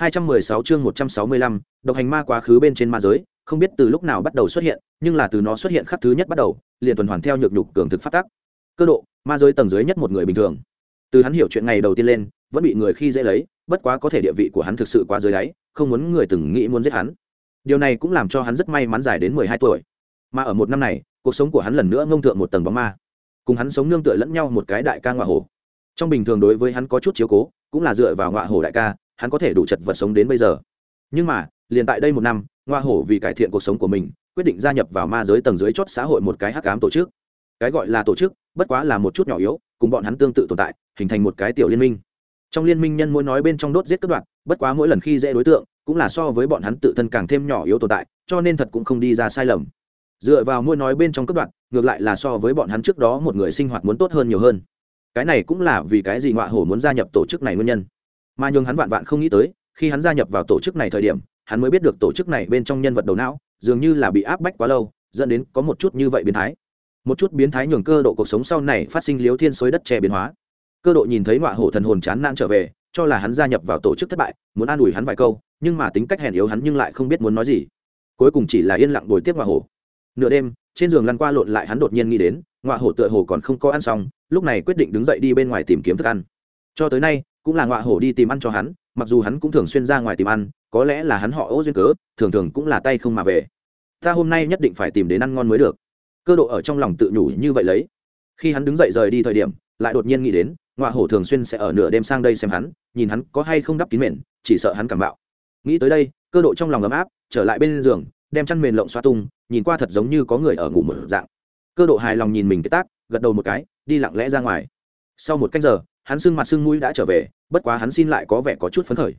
216 chương 165, độc hành ma quá khứ bên trên ma giới, không biết từ lúc nào bắt đầu xuất hiện, nhưng là từ nó xuất hiện khắc thứ nhất bắt đầu, liền tuần hoàn theo nhược nhục cường thực phát tác. Cơ độ, ma giới tầng dưới nhất một người bình thường. Từ hắn hiểu chuyện ngày đầu tiên lên, vẫn bị người khi dễ lấy, bất quá có thể địa vị của hắn thực sự quá dưới đáy, không muốn người từng nghĩ muốn giết hắn. Điều này cũng làm cho hắn rất may mắn dài đến 12 tuổi. Mà ở một năm này, cuộc sống của hắn lần nữa ngông thượng một tầng bóng ma. Cùng hắn sống nương tựa lẫn nhau một cái đại ca ngọa hổ. Trong bình thường đối với hắn có chút chiếu cố, cũng là dựa vào ngọa hổ đại ca, hắn có thể đủ chật vật sống đến bây giờ. Nhưng mà, liền tại đây một năm, ngoa hổ vì cải thiện cuộc sống của mình, quyết định gia nhập vào ma giới tầng dưới chót xã hội một cái hắc ám tổ chức. Cái gọi là tổ chức, bất quá là một chút nhỏ yếu, cùng bọn hắn tương tự tồn tại, hình thành một cái tiểu liên minh. Trong liên minh nhân mỗi nói bên trong đốt giết cướp đoạt, bất quá mỗi lần khi dễ đối tượng, cũng là so với bọn hắn tự thân càng thêm nhỏ yếu tồn tại, cho nên thật cũng không đi ra sai lầm. Dựa vào mỗi nói bên trong cướp đoạt, ngược lại là so với bọn hắn trước đó một người sinh hoạt muốn tốt hơn nhiều hơn. Cái này cũng là vì cái gì ngọa hổ muốn gia nhập tổ chức này nguyên nhân mà nhường hắn vạn vạn không nghĩ tới, khi hắn gia nhập vào tổ chức này thời điểm, hắn mới biết được tổ chức này bên trong nhân vật đầu não, dường như là bị áp bách quá lâu, dẫn đến có một chút như vậy biến thái. Một chút biến thái nhường cơ độ cuộc sống sau này phát sinh liếu thiên xối đất che biến hóa. Cơ độ nhìn thấy ngọa hổ thần hồn chán nản trở về, cho là hắn gia nhập vào tổ chức thất bại, muốn an ủi hắn vài câu, nhưng mà tính cách hèn yếu hắn nhưng lại không biết muốn nói gì. Cuối cùng chỉ là yên lặng bồi tiếp ngọa hổ. Nửa đêm, trên giường lăn qua lộn lại hắn đột nhiên nghĩ đến, ngọa hổ tựa hồ còn không có ăn xong, lúc này quyết định đứng dậy đi bên ngoài tìm kiếm thức ăn. Cho tới nay cũng là ngọa hổ đi tìm ăn cho hắn, mặc dù hắn cũng thường xuyên ra ngoài tìm ăn, có lẽ là hắn họ ô duyên cớ, thường thường cũng là tay không mà về. Ta hôm nay nhất định phải tìm đến ăn ngon mới được. Cơ độ ở trong lòng tự nhủ như vậy lấy. Khi hắn đứng dậy rời đi thời điểm, lại đột nhiên nghĩ đến, ngọa hổ thường xuyên sẽ ở nửa đêm sang đây xem hắn, nhìn hắn có hay không đắp kín mền, chỉ sợ hắn cảm bạo. Nghĩ tới đây, cơ độ trong lòng ấm áp, trở lại bên giường, đem chăn mền lộng xoa tung, nhìn qua thật giống như có người ở ngủ một dạng. Cơ độ hài lòng nhìn mình cái tác, gật đầu một cái, đi lặng lẽ ra ngoài. Sau một cách giờ, hắn sưng mặt sưng mũi đã trở về bất quá hắn xin lại có vẻ có chút phấn khởi.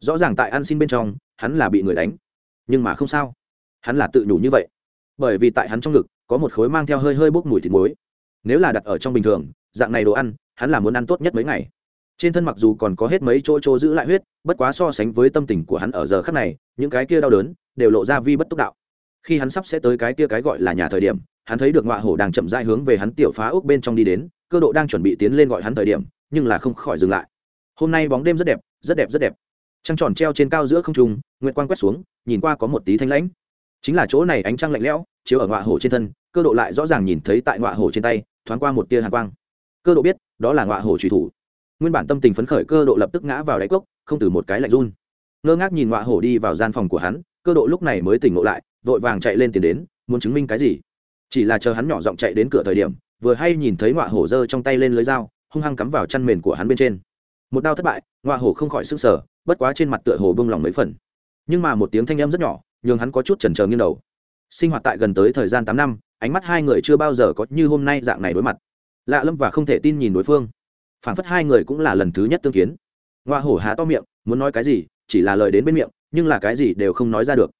Rõ ràng tại ăn xin bên trong, hắn là bị người đánh. Nhưng mà không sao. Hắn là tự nhủ như vậy. Bởi vì tại hắn trong ngực, có một khối mang theo hơi hơi bốc mùi thịt muối. Nếu là đặt ở trong bình thường, dạng này đồ ăn, hắn là muốn ăn tốt nhất mấy ngày. Trên thân mặc dù còn có hết mấy chỗ chỗ giữ lại huyết, bất quá so sánh với tâm tình của hắn ở giờ khắc này, những cái kia đau đớn đều lộ ra vi bất túc đạo. Khi hắn sắp sẽ tới cái kia cái gọi là nhà thời điểm, hắn thấy được ngọa hổ đang chậm dai hướng về hắn tiểu phá úc bên trong đi đến, cơ độ đang chuẩn bị tiến lên gọi hắn thời điểm, nhưng là không khỏi dừng lại hôm nay bóng đêm rất đẹp rất đẹp rất đẹp. Trăng tròn treo trên cao giữa không trung, nguyệt quang quét xuống, nhìn qua có một tí thanh lãnh. Chính là chỗ này ánh trăng lạnh lẽo, chiếu ở ngọa hổ trên thân, cơ độ lại rõ ràng nhìn thấy tại ngọa hổ trên tay, thoáng qua một tia hàn quang. Cơ độ biết, đó là ngọa hổ truy thủ. Nguyên bản tâm tình phấn khởi, cơ độ lập tức ngã vào đáy cốc, không từ một cái lạnh run. Ngơ ngác nhìn ngọa hổ đi vào gian phòng của hắn, cơ độ lúc này mới tỉnh ngộ lại, vội vàng chạy lên tiền đến, muốn chứng minh cái gì. Chỉ là chờ hắn nhỏ giọng chạy đến cửa thời điểm, vừa hay nhìn thấy ngọa hổ giơ trong tay lên lưới dao, hung hăng cắm vào chăn mền của hắn bên trên một đao thất bại ngoa hổ không khỏi s ư n g sở bất quá trên mặt tựa hồ bông lòng mấy phần. Nhưng mà một tiếng thanh âm rất nhỏ, nhường hắn có chút chần chờ nghiêng đầu. Sinh hoạt tại gần tới thời gian tám năm, ánh mắt hai người chưa bao giờ có như hôm nay dạng này đối mặt. Lạ lâm và không thể tin nhìn đối phương. Phản phất hai người cũng là lần thứ nhất tương kiến. Ngoa hổ há to miệng, muốn nói cái gì, chỉ là lời đến bên miệng, nhưng là cái gì đều không nói ra được.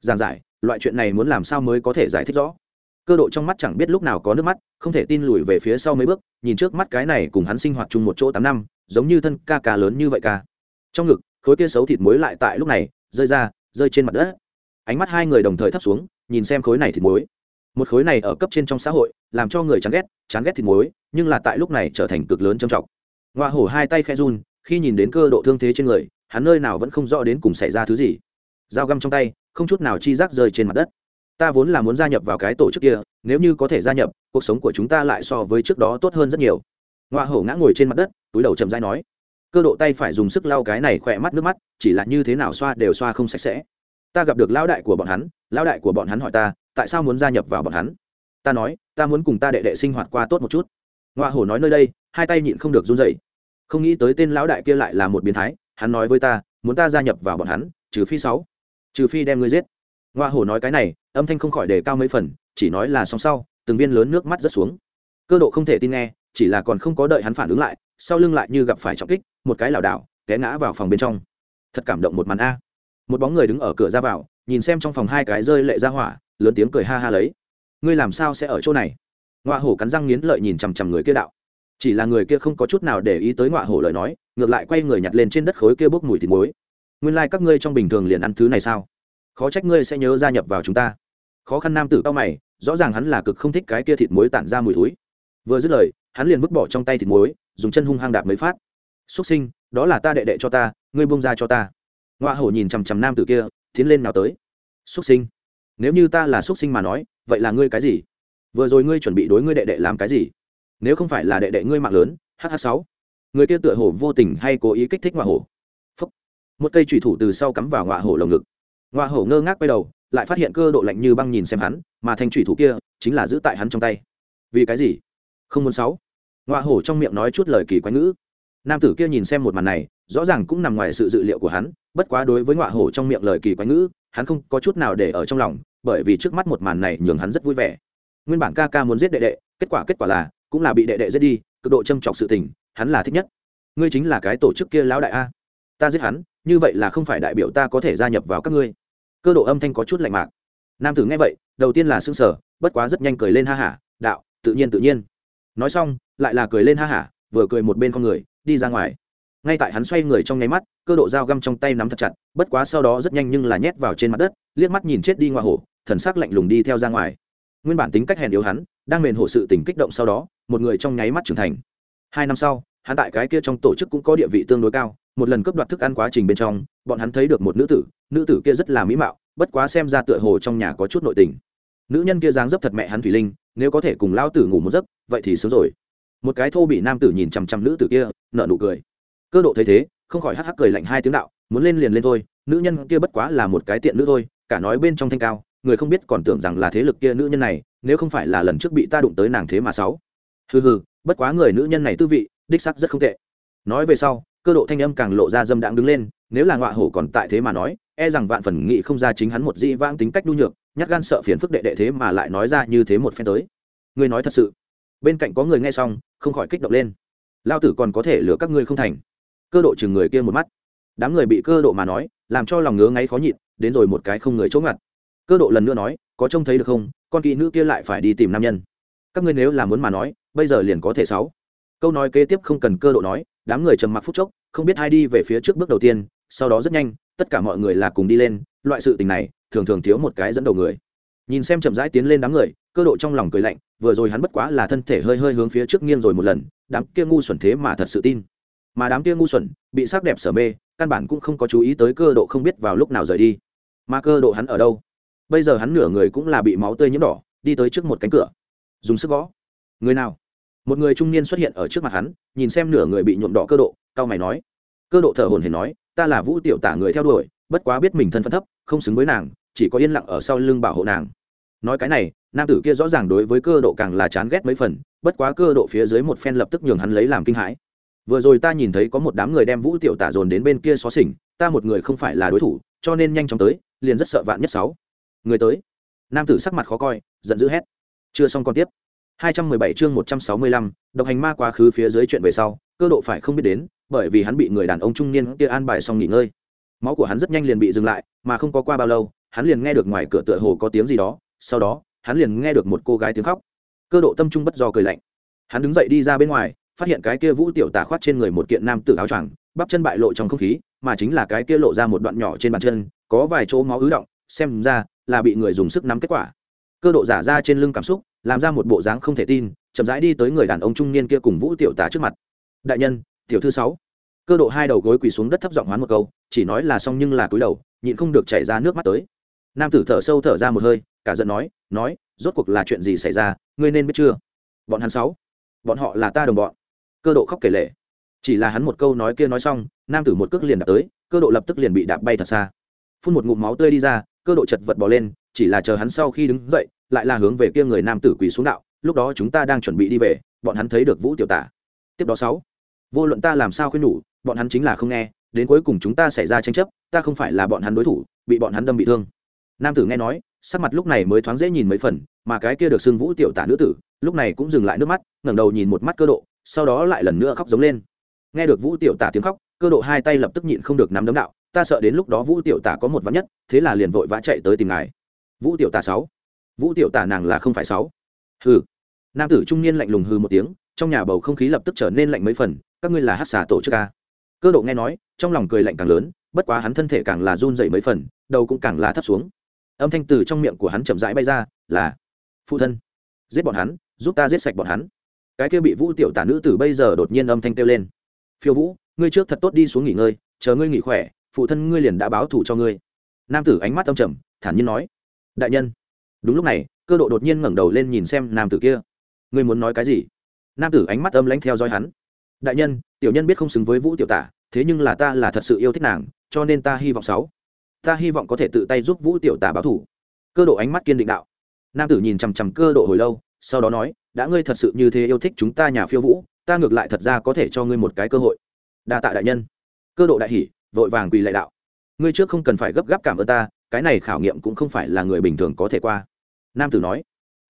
Giảng giải, loại chuyện này muốn làm sao mới có thể giải thích rõ? Cơ độ trong mắt chẳng biết lúc nào có nước mắt, không thể tin lùi về phía sau mấy bước, nhìn trước mắt cái này cùng hắn sinh hoạt chung một chỗ tám năm giống như thân ca ca lớn như vậy ca. Trong ngực, khối kia xấu thịt muối lại tại lúc này, rơi ra, rơi trên mặt đất. Ánh mắt hai người đồng thời thấp xuống, nhìn xem khối này thịt muối. Một khối này ở cấp trên trong xã hội, làm cho người chán ghét chán ghét thịt muối, nhưng là tại lúc này trở thành cực lớn trầm trọng. Ngoa hổ hai tay khe run, khi nhìn đến cơ độ thương thế trên người, hắn nơi nào vẫn không rõ đến cùng xảy ra thứ gì. Dao găm trong tay, không chút nào chi rác rơi trên mặt đất. Ta vốn là muốn gia nhập vào cái tổ chức kia, nếu như có thể gia nhập, cuộc sống của chúng ta lại so với trước đó tốt hơn rất nhiều. Ngoa hổ ngã ngồi trên mặt đất túi đầu chậm dai nói, cơ độ tay phải dùng sức lau cái này khỏe mắt nước mắt, chỉ là như thế nào xoa đều xoa không sạch sẽ. Ta gặp được lão đại của bọn hắn, lão đại của bọn hắn hỏi ta, tại sao muốn gia nhập vào bọn hắn? Ta nói, ta muốn cùng ta đệ đệ sinh hoạt qua tốt một chút. Ngoa hổ nói nơi đây, hai tay nhịn không được run dậy không nghĩ tới tên lão đại kia lại là một biến thái, hắn nói với ta, muốn ta gia nhập vào bọn hắn, trừ phi sáu, trừ phi đem ngươi giết. Ngoa hổ nói cái này, âm thanh không khỏi đề cao mấy phần, chỉ nói là song sau, từng viên lớn nước mắt rớt xuống. Cơ độ không thể tin nghe, chỉ là còn không có đợi hắn phản ứng lại sau lưng lại như gặp phải trọng kích, một cái lảo đảo, té ngã vào phòng bên trong. Thật cảm động một màn a. Một bóng người đứng ở cửa ra vào, nhìn xem trong phòng hai cái rơi lệ ra hỏa, lớn tiếng cười ha ha lấy. Ngươi làm sao sẽ ở chỗ này? Ngoạ hổ cắn răng nghiến lợi nhìn chằm chằm người kia đạo. Chỉ là người kia không có chút nào để ý tới ngoạ hổ lời nói, ngược lại quay người nhặt lên trên đất khối kia bốc mùi thịt muối. Nguyên lai、like、các ngươi trong bình thường liền ăn thứ này sao? Khó trách ngươi sẽ nhớ gia nhập vào chúng ta. Khó khăn nam tử cao mày, rõ ràng hắn là cực không thích cái kia thịt muối tản ra mùi thúi vừa dứt lời hắn liền vứt bỏ trong tay thịt muối, dùng chân hung hăng đạp mấy phát. Xuất sinh, đó là ta đệ đệ cho ta, ngươi bông ra cho ta. Ngoa hổ nhìn chằm chằm nam tử kia, tiến lên nào tới. Xuất sinh, nếu như ta là xuất sinh mà nói, vậy là ngươi cái gì? Vừa rồi ngươi chuẩn bị đối ngươi đệ đệ làm cái gì? Nếu không phải là đệ đệ ngươi mạng lớn hh sáu. Người kia tựa hồ vô tình hay cố ý kích thích ngoa hổ. Phúc. một cây trùy thủ từ sau cắm vào ngoa hổ lồng ngực. Ngoa hổ ngơ ngác quay đầu, lại phát hiện cơ độ lạnh như băng nhìn xem hắn, mà thanh trùy thủ kia chính là giữ tại hắn trong tay. Vì cái gì? Không muốn sáu? Ngoa hổ trong miệng nói chút lời kỳ quái ngữ. Nam tử kia nhìn xem một màn này, rõ ràng cũng nằm ngoài sự dự liệu của hắn, bất quá đối với ngoa hổ trong miệng lời kỳ quái ngữ, hắn không có chút nào để ở trong lòng, bởi vì trước mắt một màn này nhường hắn rất vui vẻ. Nguyên bản ca ca muốn giết đệ đệ, kết quả kết quả là, cũng là bị đệ đệ giết đi, cực độ châm trọc sự tình, hắn là thích nhất. Ngươi chính là cái tổ chức kia lão đại a. Ta giết hắn, như vậy là không phải đại biểu ta có thể gia nhập vào các ngươi. Cơ độ âm thanh có chút lạnh mạc. Nam tử nghe vậy, đầu tiên là s ư n g sở bất quá rất nhanh cười lên ha hả, đạo, tự nhiên tự nhiên. Nói xong lại là cười lên ha hả, vừa cười một bên con người, đi ra ngoài. Ngay tại hắn xoay người trong nháy mắt, cơ độ dao găm trong tay nắm thật chặt, bất quá sau đó rất nhanh nhưng là nhét vào trên mặt đất, liếc mắt nhìn chết đi ngoa hổ, thần sắc lạnh lùng đi theo ra ngoài. Nguyên bản tính cách hèn yếu hắn, đang mền hổ sự tình kích động sau đó, một người trong nháy mắt trưởng thành. Hai năm sau, hắn tại cái kia trong tổ chức cũng có địa vị tương đối cao, một lần cướp đoạt thức ăn quá trình bên trong, bọn hắn thấy được một nữ tử nữ tử kia rất là mỹ mạo, bất quá xem ra tựa hồ trong nhà có chút nội tình. Nữ nhân kia dáng dấp thật mẹ hắn thủy linh, nếu có thể cùng lao tử ngủ một giấc, vậy thì sớm rồi một cái thô bị nam tử nhìn chằm chằm nữ tử kia nợ nụ cười. Cơ độ thấy thế, không khỏi hắc hắc cười lạnh hai tiếng đạo, muốn lên liền lên thôi, nữ nhân kia bất quá là một cái tiện nữ thôi, cả nói bên trong thanh cao, người không biết còn tưởng rằng là thế lực kia nữ nhân này, nếu không phải là lần trước bị ta đụng tới nàng thế mà sáu. Hừ hừ, bất quá người nữ nhân này tư vị, đích sắc rất không tệ. Nói về sau, cơ độ thanh âm càng lộ ra dâm đãng đứng lên, nếu là ngọa hổ còn tại thế mà nói e rằng vạn phần nghị không ra chính hắn một dĩ vãng tính cách nhu nhược, nhát gan sợ phiền phức đệ đệ thế mà lại nói ra như thế một phen tới. Ngươi nói thật sự bên cạnh có người nghe xong, không khỏi kích động lên. Lao tử còn có thể lừa các ngươi không thành. Cơ độ chừng người kia một mắt. Đám người bị cơ độ mà nói, làm cho lòng ngứa ngáy khó nhịn, đến rồi một cái không người chỗ ngặt. Cơ độ lần nữa nói, có trông thấy được không? Con kỹ nữ kia lại phải đi tìm nam nhân. Các ngươi nếu là muốn mà nói, bây giờ liền có thể sáu. Câu nói kế tiếp không cần cơ độ nói, đám người trầm mặc phút chốc, không biết ai đi về phía trước bước đầu tiên, sau đó rất nhanh, tất cả mọi người là cùng đi lên, loại sự tình này, thường thường thiếu một cái dẫn đầu người. Nhìn xem chậm rãi tiến lên đám người cơ độ trong lòng cười lạnh, vừa rồi hắn bất quá là thân thể hơi hơi hướng phía trước nghiêng rồi một lần, đám kia ngu xuẩn thế mà thật sự tin. Mà đám kia ngu xuẩn, bị sắc đẹp sở mê, căn bản cũng không có chú ý tới cơ độ không biết vào lúc nào rời đi. Mà cơ độ hắn ở đâu? Bây giờ hắn nửa người cũng là bị máu tươi nhiễm đỏ, đi tới trước một cánh cửa. Dùng sức gõ. Người nào? Một người trung niên xuất hiện ở trước mặt hắn, nhìn xem nửa người bị nhuộm đỏ cơ độ, cao mày nói. Cơ độ thở hồn hển nói, ta là vũ tiểu tả người theo đuổi, bất quá biết mình thân phận thấp, không xứng với nàng, chỉ có yên lặng ở sau lưng bảo hộ nàng nói cái này nam tử kia rõ ràng đối với cơ độ càng là chán ghét mấy phần bất quá cơ độ phía dưới một phen lập tức nhường hắn lấy làm kinh hãi. Vừa rồi ta nhìn thấy có một đám người đem vũ tiểu tả dồn đến bên kia xó xỉnh ta một người không phải là đối thủ cho nên nhanh chóng tới liền rất sợ vạn nhất sáu. Người tới. Nam tử sắc mặt khó coi giận dữ hét. Chưa xong còn tiếp. 217 chương 165, độc hành ma quá khứ phía dưới chuyện về sau cơ độ phải không biết đến bởi vì hắn bị người đàn ông trung niên kia an bài xong nghỉ ngơi. Máu của hắn rất nhanh liền bị dừng lại mà không có qua bao lâu hắn liền nghe được ngoài cửa tựa hồ có tiếng gì đó sau đó, hắn liền nghe được một cô gái tiếng khóc. Cơ độ tâm trung bất do cười lạnh. Hắn đứng dậy đi ra bên ngoài, phát hiện cái kia vũ tiểu tả khoát trên người một kiện nam tử áo choàng, bắp chân bại lộ trong không khí, mà chính là cái kia lộ ra một đoạn nhỏ trên bàn chân, có vài chỗ máu ứ động, xem ra là bị người dùng sức nắm kết quả. Cơ độ giả ra trên lưng cảm xúc, làm ra một bộ dáng không thể tin, chậm rãi đi tới người đàn ông trung niên kia cùng vũ tiểu tả trước mặt. Đại nhân, tiểu thư sáu. Cơ độ hai đầu gối quỳ xuống đất thấp giọng hoán một câu, chỉ nói là xong nhưng là cúi đầu, nhịn không được chảy ra nước mắt tới nam tử thở sâu thở ra một hơi, cả giận nói nói, rốt cuộc là chuyện gì xảy ra? Ngươi nên biết chưa? Bọn hắn sáu, bọn họ là ta đồng bọn. Cơ độ khóc kể lệ chỉ là hắn một câu nói kia nói xong, nam tử một cước liền đạp tới, cơ độ lập tức liền bị đạp bay thật xa. Phun một ngụm máu tươi đi ra, cơ độ chật vật bỏ lên, chỉ là chờ hắn sau khi đứng dậy, lại là hướng về kia người nam tử quỳ xuống đạo, lúc đó chúng ta đang chuẩn bị đi về, bọn hắn thấy được vũ tiểu tả. Tiếp đó sáu, vô luận ta làm sao khuyên nhủ, bọn hắn chính là không nghe, đến cuối cùng chúng ta xảy ra tranh chấp, ta không phải là bọn hắn đối thủ, bị bọn hắn đâm bị thương nam tử nghe nói, sắc mặt lúc này mới thoáng dễ nhìn mấy phần, mà cái kia được xưng vũ tiểu tả nữ tử, lúc này cũng dừng lại nước mắt, ngẩng đầu nhìn một mắt cơ độ, sau đó lại lần nữa khóc giống lên. Nghe được vũ tiểu tả tiếng khóc, cơ độ hai tay lập tức nhịn không được nắm đấm đạo, ta sợ đến lúc đó vũ tiểu tả có một vắn nhất, thế là liền vội vã chạy tới tìm ngài. Vũ tiểu tả sáu. Vũ tiểu tả nàng là không phải sáu. Hừ. Nam tử trung niên lạnh lùng hừ một tiếng, trong nhà bầu không khí lập tức trở nên lạnh mấy phần, các ngươi là hát xà tổ chức ca cơ độ nghe nói, trong lòng cười lạnh càng lớn, bất quá hắn thân thể càng là run dậy mấy phần, đầu cũng càng là thấp xuống âm thanh từ trong miệng của hắn chậm rãi bay ra, là, phụ thân, giết bọn hắn, giúp ta giết sạch bọn hắn. Cái kia bị vũ tiểu tả nữ tử bây giờ đột nhiên âm thanh kêu lên, phiêu vũ, ngươi trước thật tốt đi xuống nghỉ ngơi, chờ ngươi nghỉ khỏe, phụ thân ngươi liền đã báo thù cho ngươi. Nam tử ánh mắt âm trầm, thản nhiên nói, đại nhân. Đúng lúc này, cơ độ đột nhiên ngẩng đầu lên nhìn xem nam tử kia. Ngươi muốn nói cái gì? Nam tử ánh mắt âm lãnh theo dõi hắn. Đại nhân, tiểu nhân biết không xứng với vũ tiểu tả, thế nhưng là ta là thật sự yêu thích nàng, cho nên ta hy vọng sáu ta hy vọng có thể tự tay giúp vũ tiểu tả báo thủ. Cơ độ ánh mắt kiên định đạo. Nam tử nhìn chằm chằm cơ độ hồi lâu, sau đó nói, đã ngươi thật sự như thế yêu thích chúng ta nhà phiêu vũ, ta ngược lại thật ra có thể cho ngươi một cái cơ hội. Đa tạ đại nhân. Cơ độ đại hỷ vội vàng quỳ lại đạo. Ngươi trước không cần phải gấp gáp cảm ơn ta, cái này khảo nghiệm cũng không phải là người bình thường có thể qua. Nam tử nói,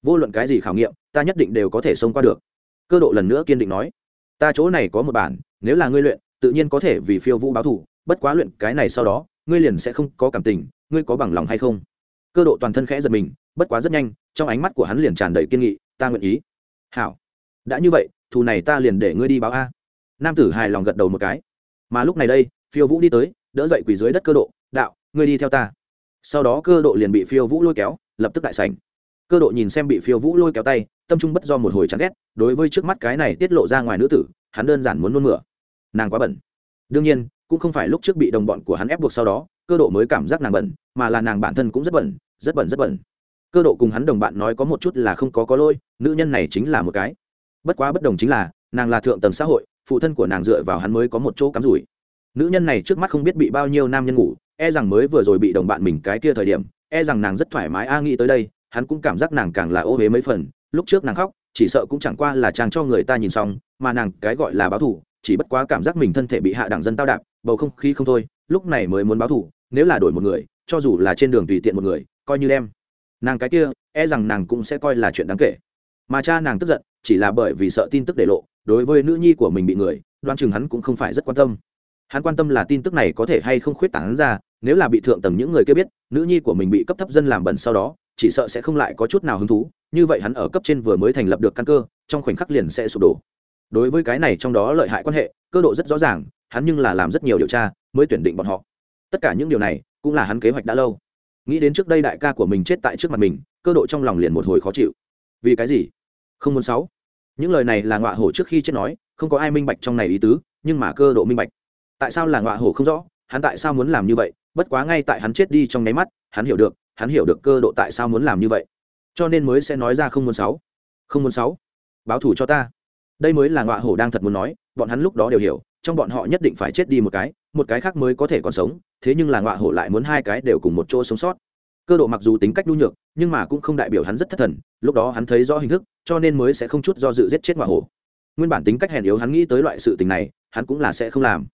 vô luận cái gì khảo nghiệm, ta nhất định đều có thể xông qua được. Cơ độ lần nữa kiên định nói, ta chỗ này có một bản, nếu là ngươi luyện, tự nhiên có thể vì phiêu vũ báo thủ, bất quá luyện cái này sau đó ngươi liền sẽ không có cảm tình, ngươi có bằng lòng hay không? Cơ độ toàn thân khẽ giật mình, bất quá rất nhanh, trong ánh mắt của hắn liền tràn đầy kiên nghị, ta nguyện ý. Hảo. Đã như vậy, thù này ta liền để ngươi đi báo a. Nam tử hài lòng gật đầu một cái. Mà lúc này đây, phiêu vũ đi tới, đỡ dậy quỳ dưới đất cơ độ, đạo, ngươi đi theo ta. Sau đó cơ độ liền bị phiêu vũ lôi kéo, lập tức đại sảnh. Cơ độ nhìn xem bị phiêu vũ lôi kéo tay, tâm trung bất do một hồi chán ghét, đối với trước mắt cái này tiết lộ ra ngoài nữ tử, hắn đơn giản muốn nôn mửa. Nàng quá bẩn. Đương nhiên cũng không phải lúc trước bị đồng bọn của hắn ép buộc sau đó, cơ độ mới cảm giác nàng bẩn, mà là nàng bản thân cũng rất bẩn rất bẩn rất bẩn. Cơ độ cùng hắn đồng bạn nói có một chút là không có có lôi nữ nhân này chính là một cái. Bất quá bất đồng chính là, nàng là thượng tầng xã hội, phụ thân của nàng dựa vào hắn mới có một chỗ cắm rủi. Nữ nhân này trước mắt không biết bị bao nhiêu nam nhân ngủ e rằng mới vừa rồi bị đồng bạn mình cái kia thời điểm e rằng nàng rất thoải mái, a nghĩ tới đây, hắn cũng cảm giác nàng càng là ô huế mấy phần. Lúc trước nàng khóc, chỉ sợ cũng chẳng qua là chàng cho người ta nhìn xong, mà nàng cái gọi là báo thù, chỉ bất quá cảm giác mình thân thể bị hạ đẳng dân tao đạp bầu không khí không thôi, lúc này mới muốn báo thù nếu là đổi một người, cho dù là trên đường tùy tiện một người, coi như đem. Nàng cái kia e rằng nàng cũng sẽ coi là chuyện đáng kể. Mà cha nàng tức giận, chỉ là bởi vì sợ tin tức để lộ, đối với nữ nhi của mình bị người đoan chừng hắn cũng không phải rất quan tâm. Hắn quan tâm là tin tức này có thể hay không khuyết tảng ra, nếu là bị thượng tầng những người kia biết, nữ nhi của mình bị cấp thấp dân làm bẩn sau đó, chỉ sợ sẽ không lại có chút nào hứng thú, như vậy hắn ở cấp trên vừa mới thành lập được căn cơ, trong khoảnh khắc liền sẽ sụp đổ. Đối với cái này trong đó lợi hại quan hệ, cơ độ rất rõ ràng hắn nhưng là làm rất nhiều điều tra, mới tuyển định bọn họ. Tất cả những điều này cũng là hắn kế hoạch đã lâu. Nghĩ đến trước đây đại ca của mình chết tại trước mặt mình, cơ độ trong lòng liền một hồi khó chịu. Vì cái gì? Không muốn sáu. Những lời này là ngọa hổ trước khi chết nói, không có ai minh bạch trong này ý tứ, nhưng mà cơ độ minh bạch. Tại sao là ngọa hổ không rõ? Hắn tại sao muốn làm như vậy? Bất quá ngay tại hắn chết đi trong nháy mắt, hắn hiểu được, hắn hiểu được cơ độ tại sao muốn làm như vậy. Cho nên mới sẽ nói ra không muốn sáu. Không muốn sáu. Báo thủ cho ta. Đây mới là ngọa hổ đang thật muốn nói, bọn hắn lúc đó đều hiểu trong bọn họ nhất định phải chết đi một cái một cái khác mới có thể còn sống, thế nhưng là ngọa hổ lại muốn hai cái đều cùng một chỗ sống sót. Cơ độ mặc dù tính cách nhu nhược, nhưng mà cũng không đại biểu hắn rất thất thần, lúc đó hắn thấy rõ hình thức, cho nên mới sẽ không chút do dự giết chết ngọa hổ. Nguyên bản tính cách hèn yếu hắn nghĩ tới loại sự tình này, hắn cũng là sẽ không làm.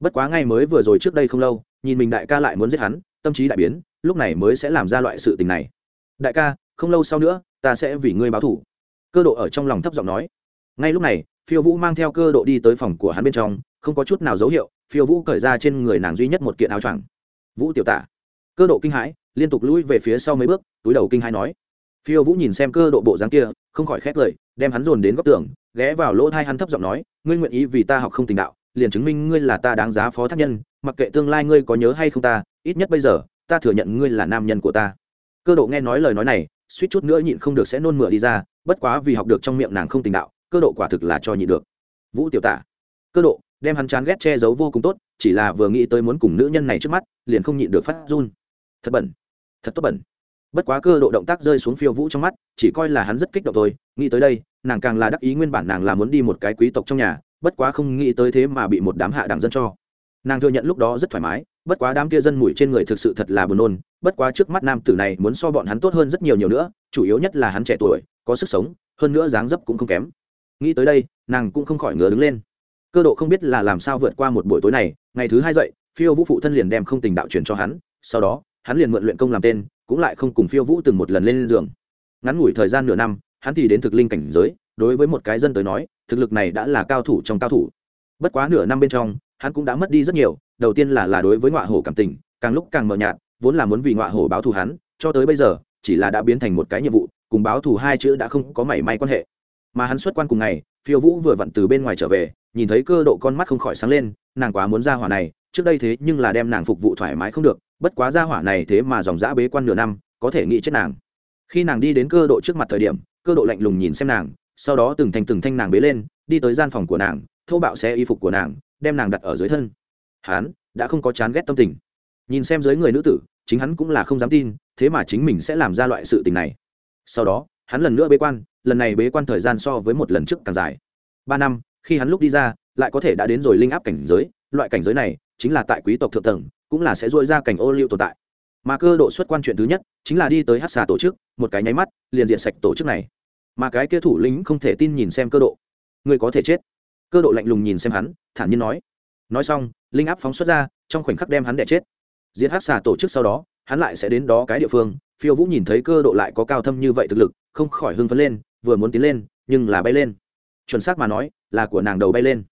Bất quá ngay mới vừa rồi trước đây không lâu, nhìn mình đại ca lại muốn giết hắn, tâm trí đại biến, lúc này mới sẽ làm ra loại sự tình này. Đại ca, không lâu sau nữa, ta sẽ vì ngươi báo thủ cơ độ ở trong lòng thấp giọng nói. Ngay lúc này phiêu vũ mang theo cơ độ đi tới phòng của hắn bên trong, không có chút nào dấu hiệu, phiêu vũ cởi ra trên người nàng duy nhất một kiện áo choàng. Vũ tiểu tả. Cơ độ kinh hãi, liên tục lùi về phía sau mấy bước, túi đầu kinh hãi nói. Phiêu vũ nhìn xem cơ độ bộ dáng kia, không khỏi khét lời, đem hắn dồn đến góc tường, ghé vào lỗ thai hắn thấp giọng nói, ngươi nguyện ý vì ta học không tình đạo, liền chứng minh ngươi là ta đáng giá phó thác nhân, mặc kệ tương lai ngươi có nhớ hay không ta, ít nhất bây giờ, ta thừa nhận ngươi là nam nhân của ta. Cơ độ nghe nói lời nói này, suýt chút nữa nhịn không được sẽ nôn mửa đi ra, bất quá vì học được trong miệng nàng không tình đạo cơ độ quả thực là cho nhị được. Vũ tiểu tả, cơ độ, đem hắn chán ghét che giấu vô cùng tốt, chỉ là vừa nghĩ tới muốn cùng nữ nhân này trước mắt, liền không nhịn được phát run. Thật bẩn, thật tốt bẩn. Bất quá cơ độ động tác rơi xuống phiêu vũ trong mắt, chỉ coi là hắn rất kích động thôi, nghĩ tới đây, nàng càng là đắc ý nguyên bản nàng là muốn đi một cái quý tộc trong nhà, bất quá không nghĩ tới thế mà bị một đám hạ đẳng dân cho. Nàng thừa nhận lúc đó rất thoải mái, bất quá đám kia dân mùi trên người thực sự thật là buồn nôn, bất quá trước mắt nam tử này muốn so bọn hắn tốt hơn rất nhiều nhiều nữa, chủ yếu nhất là hắn trẻ tuổi, có sức sống, hơn nữa dáng dấp cũng không kém nghĩ tới đây, nàng cũng không khỏi ngứa đứng lên. Cơ độ không biết là làm sao vượt qua một buổi tối này, ngày thứ hai dậy, phiêu vũ phụ thân liền đem không tình đạo truyền cho hắn, sau đó, hắn liền mượn luyện công làm tên, cũng lại không cùng phiêu vũ từng một lần lên giường. Ngắn ngủi thời gian nửa năm, hắn thì đến thực linh cảnh giới, đối với một cái dân tới nói, thực lực này đã là cao thủ trong cao thủ. Bất quá nửa năm bên trong, hắn cũng đã mất đi rất nhiều, đầu tiên là là đối với ngọa hổ cảm tình, càng lúc càng mờ nhạt, vốn là muốn vì ngọa hổ báo thù hắn, cho tới bây giờ, chỉ là đã biến thành một cái nhiệm vụ, cùng báo thù hai chữ đã không có mảy may quan hệ mà hắn xuất quan cùng ngày, phiêu vũ vừa vặn từ bên ngoài trở về, nhìn thấy cơ độ con mắt không khỏi sáng lên, nàng quá muốn ra hỏa này, trước đây thế nhưng là đem nàng phục vụ thoải mái không được, bất quá ra hỏa này thế mà dòng dã bế quan nửa năm, có thể nghĩ chết nàng. Khi nàng đi đến cơ độ trước mặt thời điểm, cơ độ lạnh lùng nhìn xem nàng, sau đó từng thành từng thanh nàng bế lên, đi tới gian phòng của nàng, thô bạo xe y phục của nàng, đem nàng đặt ở dưới thân. Hắn đã không có chán ghét tâm tình. Nhìn xem dưới người nữ tử, chính hắn cũng là không dám tin, thế mà chính mình sẽ làm ra loại sự tình này. Sau đó hắn lần nữa bế quan, lần này bế quan thời gian so với một lần trước càng dài. Ba năm, khi hắn lúc đi ra, lại có thể đã đến rồi linh áp cảnh giới, loại cảnh giới này chính là tại quý tộc thượng tầng, cũng là sẽ dội ra cảnh ô liu tồn tại. Mà cơ độ xuất quan chuyện thứ nhất, chính là đi tới hát xà tổ chức, một cái nháy mắt, liền diện sạch tổ chức này. Mà cái kia thủ lĩnh không thể tin nhìn xem cơ độ. Người có thể chết. Cơ độ lạnh lùng nhìn xem hắn, thản nhiên nói. Nói xong, linh áp phóng xuất ra, trong khoảnh khắc đem hắn đẻ chết. Diệt hát xà tổ chức sau đó, hắn lại sẽ đến đó cái địa phương phiêu vũ nhìn thấy cơ độ lại có cao thâm như vậy thực lực không khỏi hưng phấn lên vừa muốn tiến lên nhưng là bay lên. Chuẩn xác mà nói là của nàng đầu bay lên.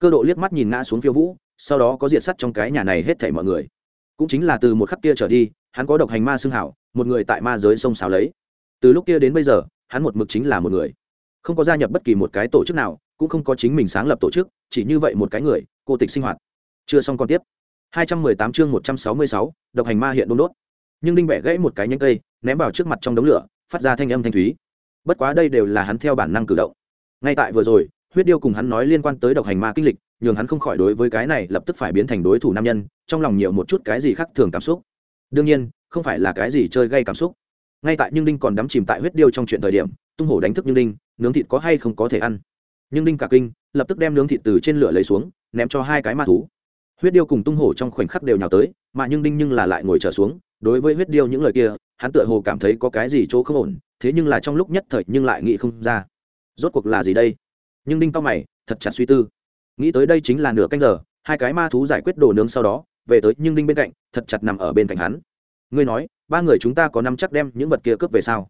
Cơ độ liếc mắt nhìn ngã xuống phiêu vũ sau đó có diện sắt trong cái nhà này hết thảy mọi người. Cũng chính là từ một khắc kia trở đi hắn có độc hành ma xương hảo một người tại ma giới sông xào lấy. Từ lúc kia đến bây giờ hắn một mực chính là một người. Không có gia nhập bất kỳ một cái tổ chức nào cũng không có chính mình sáng lập tổ chức chỉ như vậy một cái người cô tịch sinh hoạt. Chưa xong còn tiếp. 218 chương 166, độc hành ma hiện đôn đốt nhưng đinh bẻ gãy một cái nhánh cây, ném vào trước mặt trong đống lửa, phát ra thanh âm thanh thúy. Bất quá đây đều là hắn theo bản năng cử động. Ngay tại vừa rồi, huyết điêu cùng hắn nói liên quan tới độc hành ma kinh lịch, nhường hắn không khỏi đối với cái này lập tức phải biến thành đối thủ nam nhân, trong lòng nhiều một chút cái gì khác thường cảm xúc. Đương nhiên, không phải là cái gì chơi gây cảm xúc. Ngay tại nhưng đinh còn đắm chìm tại huyết điêu trong chuyện thời điểm, tung hổ đánh thức nhưng đinh, nướng thịt có hay không có thể ăn. Nhưng đinh cả kinh, lập tức đem nướng thịt từ trên lửa lấy xuống, ném cho hai cái ma thú. Huyết điêu cùng tung hổ trong khoảnh khắc đều nhào tới, mà nhưng đinh nhưng là lại ngồi trở xuống đối với huyết điêu những lời kia, hắn tựa hồ cảm thấy có cái gì chỗ không ổn, thế nhưng là trong lúc nhất thời nhưng lại nghĩ không ra. Rốt cuộc là gì đây? Nhưng đinh cao mày, thật chặt suy tư. Nghĩ tới đây chính là nửa canh giờ, hai cái ma thú giải quyết đồ nướng sau đó, về tới nhưng đinh bên cạnh, thật chặt nằm ở bên cạnh hắn. Ngươi nói, ba người chúng ta có năm chắc đem những vật kia cướp về sao?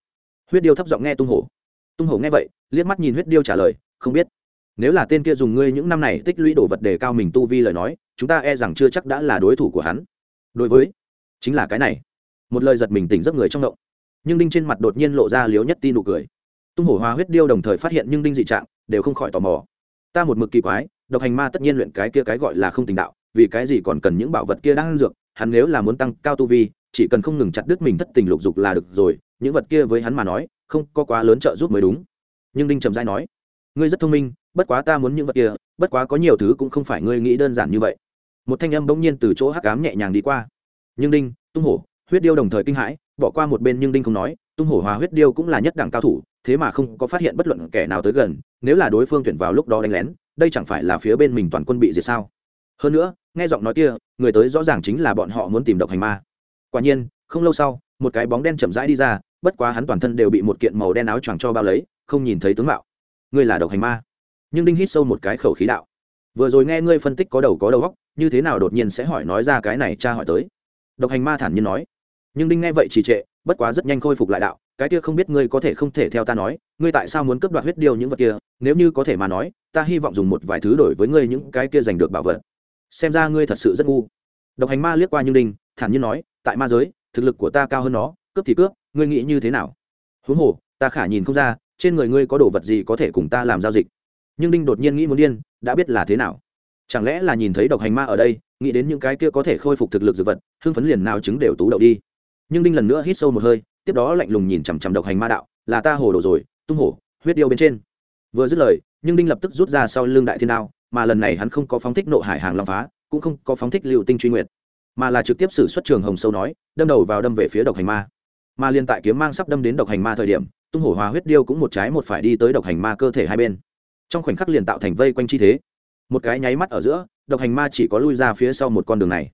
Huyết điêu thấp giọng nghe tung hổ. Tung hổ nghe vậy, liếc mắt nhìn huyết điêu trả lời, không biết. Nếu là tên kia dùng ngươi những năm này tích lũy đồ vật để cao mình tu vi lời nói, chúng ta e rằng chưa chắc đã là đối thủ của hắn. Đối với chính là cái này. Một lời giật mình tỉnh giấc người trong động. Nhưng đinh trên mặt đột nhiên lộ ra liếu nhất tin nụ cười. Tung hổ hoa huyết điêu đồng thời phát hiện nhưng đinh dị trạng, đều không khỏi tò mò. Ta một mực kỳ quái, độc hành ma tất nhiên luyện cái kia cái gọi là không tình đạo, vì cái gì còn cần những bảo vật kia đang ăn dược, hắn nếu là muốn tăng cao tu vi, chỉ cần không ngừng chặt đứt mình thất tình lục dục là được rồi, những vật kia với hắn mà nói, không có quá lớn trợ giúp mới đúng. Nhưng đinh trầm dai nói, ngươi rất thông minh, bất quá ta muốn những vật kia, bất quá có nhiều thứ cũng không phải ngươi nghĩ đơn giản như vậy. Một thanh âm bỗng nhiên từ chỗ hắc ám nhẹ nhàng đi qua nhưng đinh, tung hổ, huyết điêu đồng thời kinh hãi, bỏ qua một bên nhưng đinh không nói, tung hổ hòa huyết điêu cũng là nhất đẳng cao thủ, thế mà không có phát hiện bất luận kẻ nào tới gần, nếu là đối phương tuyển vào lúc đó đánh lén, đây chẳng phải là phía bên mình toàn quân bị diệt sao? Hơn nữa, nghe giọng nói kia, người tới rõ ràng chính là bọn họ muốn tìm độc hành ma. Quả nhiên, không lâu sau, một cái bóng đen chậm rãi đi ra, bất quá hắn toàn thân đều bị một kiện màu đen áo choàng cho bao lấy, không nhìn thấy tướng mạo. Ngươi là độc hành ma. Nhưng đinh hít sâu một cái khẩu khí đạo. Vừa rồi nghe ngươi phân tích có đầu có đầu góc như thế nào đột nhiên sẽ hỏi nói ra cái này, cha hỏi tới độc hành ma thản nhiên nói. Nhưng đinh nghe vậy trì trệ, bất quá rất nhanh khôi phục lại đạo, cái kia không biết ngươi có thể không thể theo ta nói, ngươi tại sao muốn cướp đoạt huyết điêu những vật kia, nếu như có thể mà nói, ta hy vọng dùng một vài thứ đổi với ngươi những cái kia giành được bảo vật. Xem ra ngươi thật sự rất ngu. Độc hành ma liếc qua như đinh, thản nhiên nói, tại ma giới, thực lực của ta cao hơn nó, cướp thì cướp, ngươi nghĩ như thế nào? Huống hồ, ta khả nhìn không ra, trên người ngươi có đồ vật gì có thể cùng ta làm giao dịch. Nhưng đinh đột nhiên nghĩ muốn điên, đã biết là thế nào? Chẳng lẽ là nhìn thấy độc hành ma ở đây, nghĩ đến những cái kia có thể khôi phục thực lực dược vật, hưng phấn liền nào chứng đều tú đậu đi. Nhưng đinh lần nữa hít sâu một hơi, tiếp đó lạnh lùng nhìn chằm chằm độc hành ma đạo, là ta hồ đồ rồi, tung hổ, huyết điêu bên trên. Vừa dứt lời, nhưng đinh lập tức rút ra sau lưng đại thiên đao, mà lần này hắn không có phóng thích nộ hải hàng long phá, cũng không có phóng thích liệu tinh truy nguyệt, mà là trực tiếp xử xuất trường hồng sâu nói, đâm đầu vào đâm về phía độc hành ma. Mà liên tại kiếm mang sắp đâm đến độc hành ma thời điểm, tung hổ hòa huyết điêu cũng một trái một phải đi tới độc hành ma cơ thể hai bên. Trong khoảnh khắc liền tạo thành vây quanh chi thế một cái nháy mắt ở giữa, độc hành ma chỉ có lui ra phía sau một con đường này.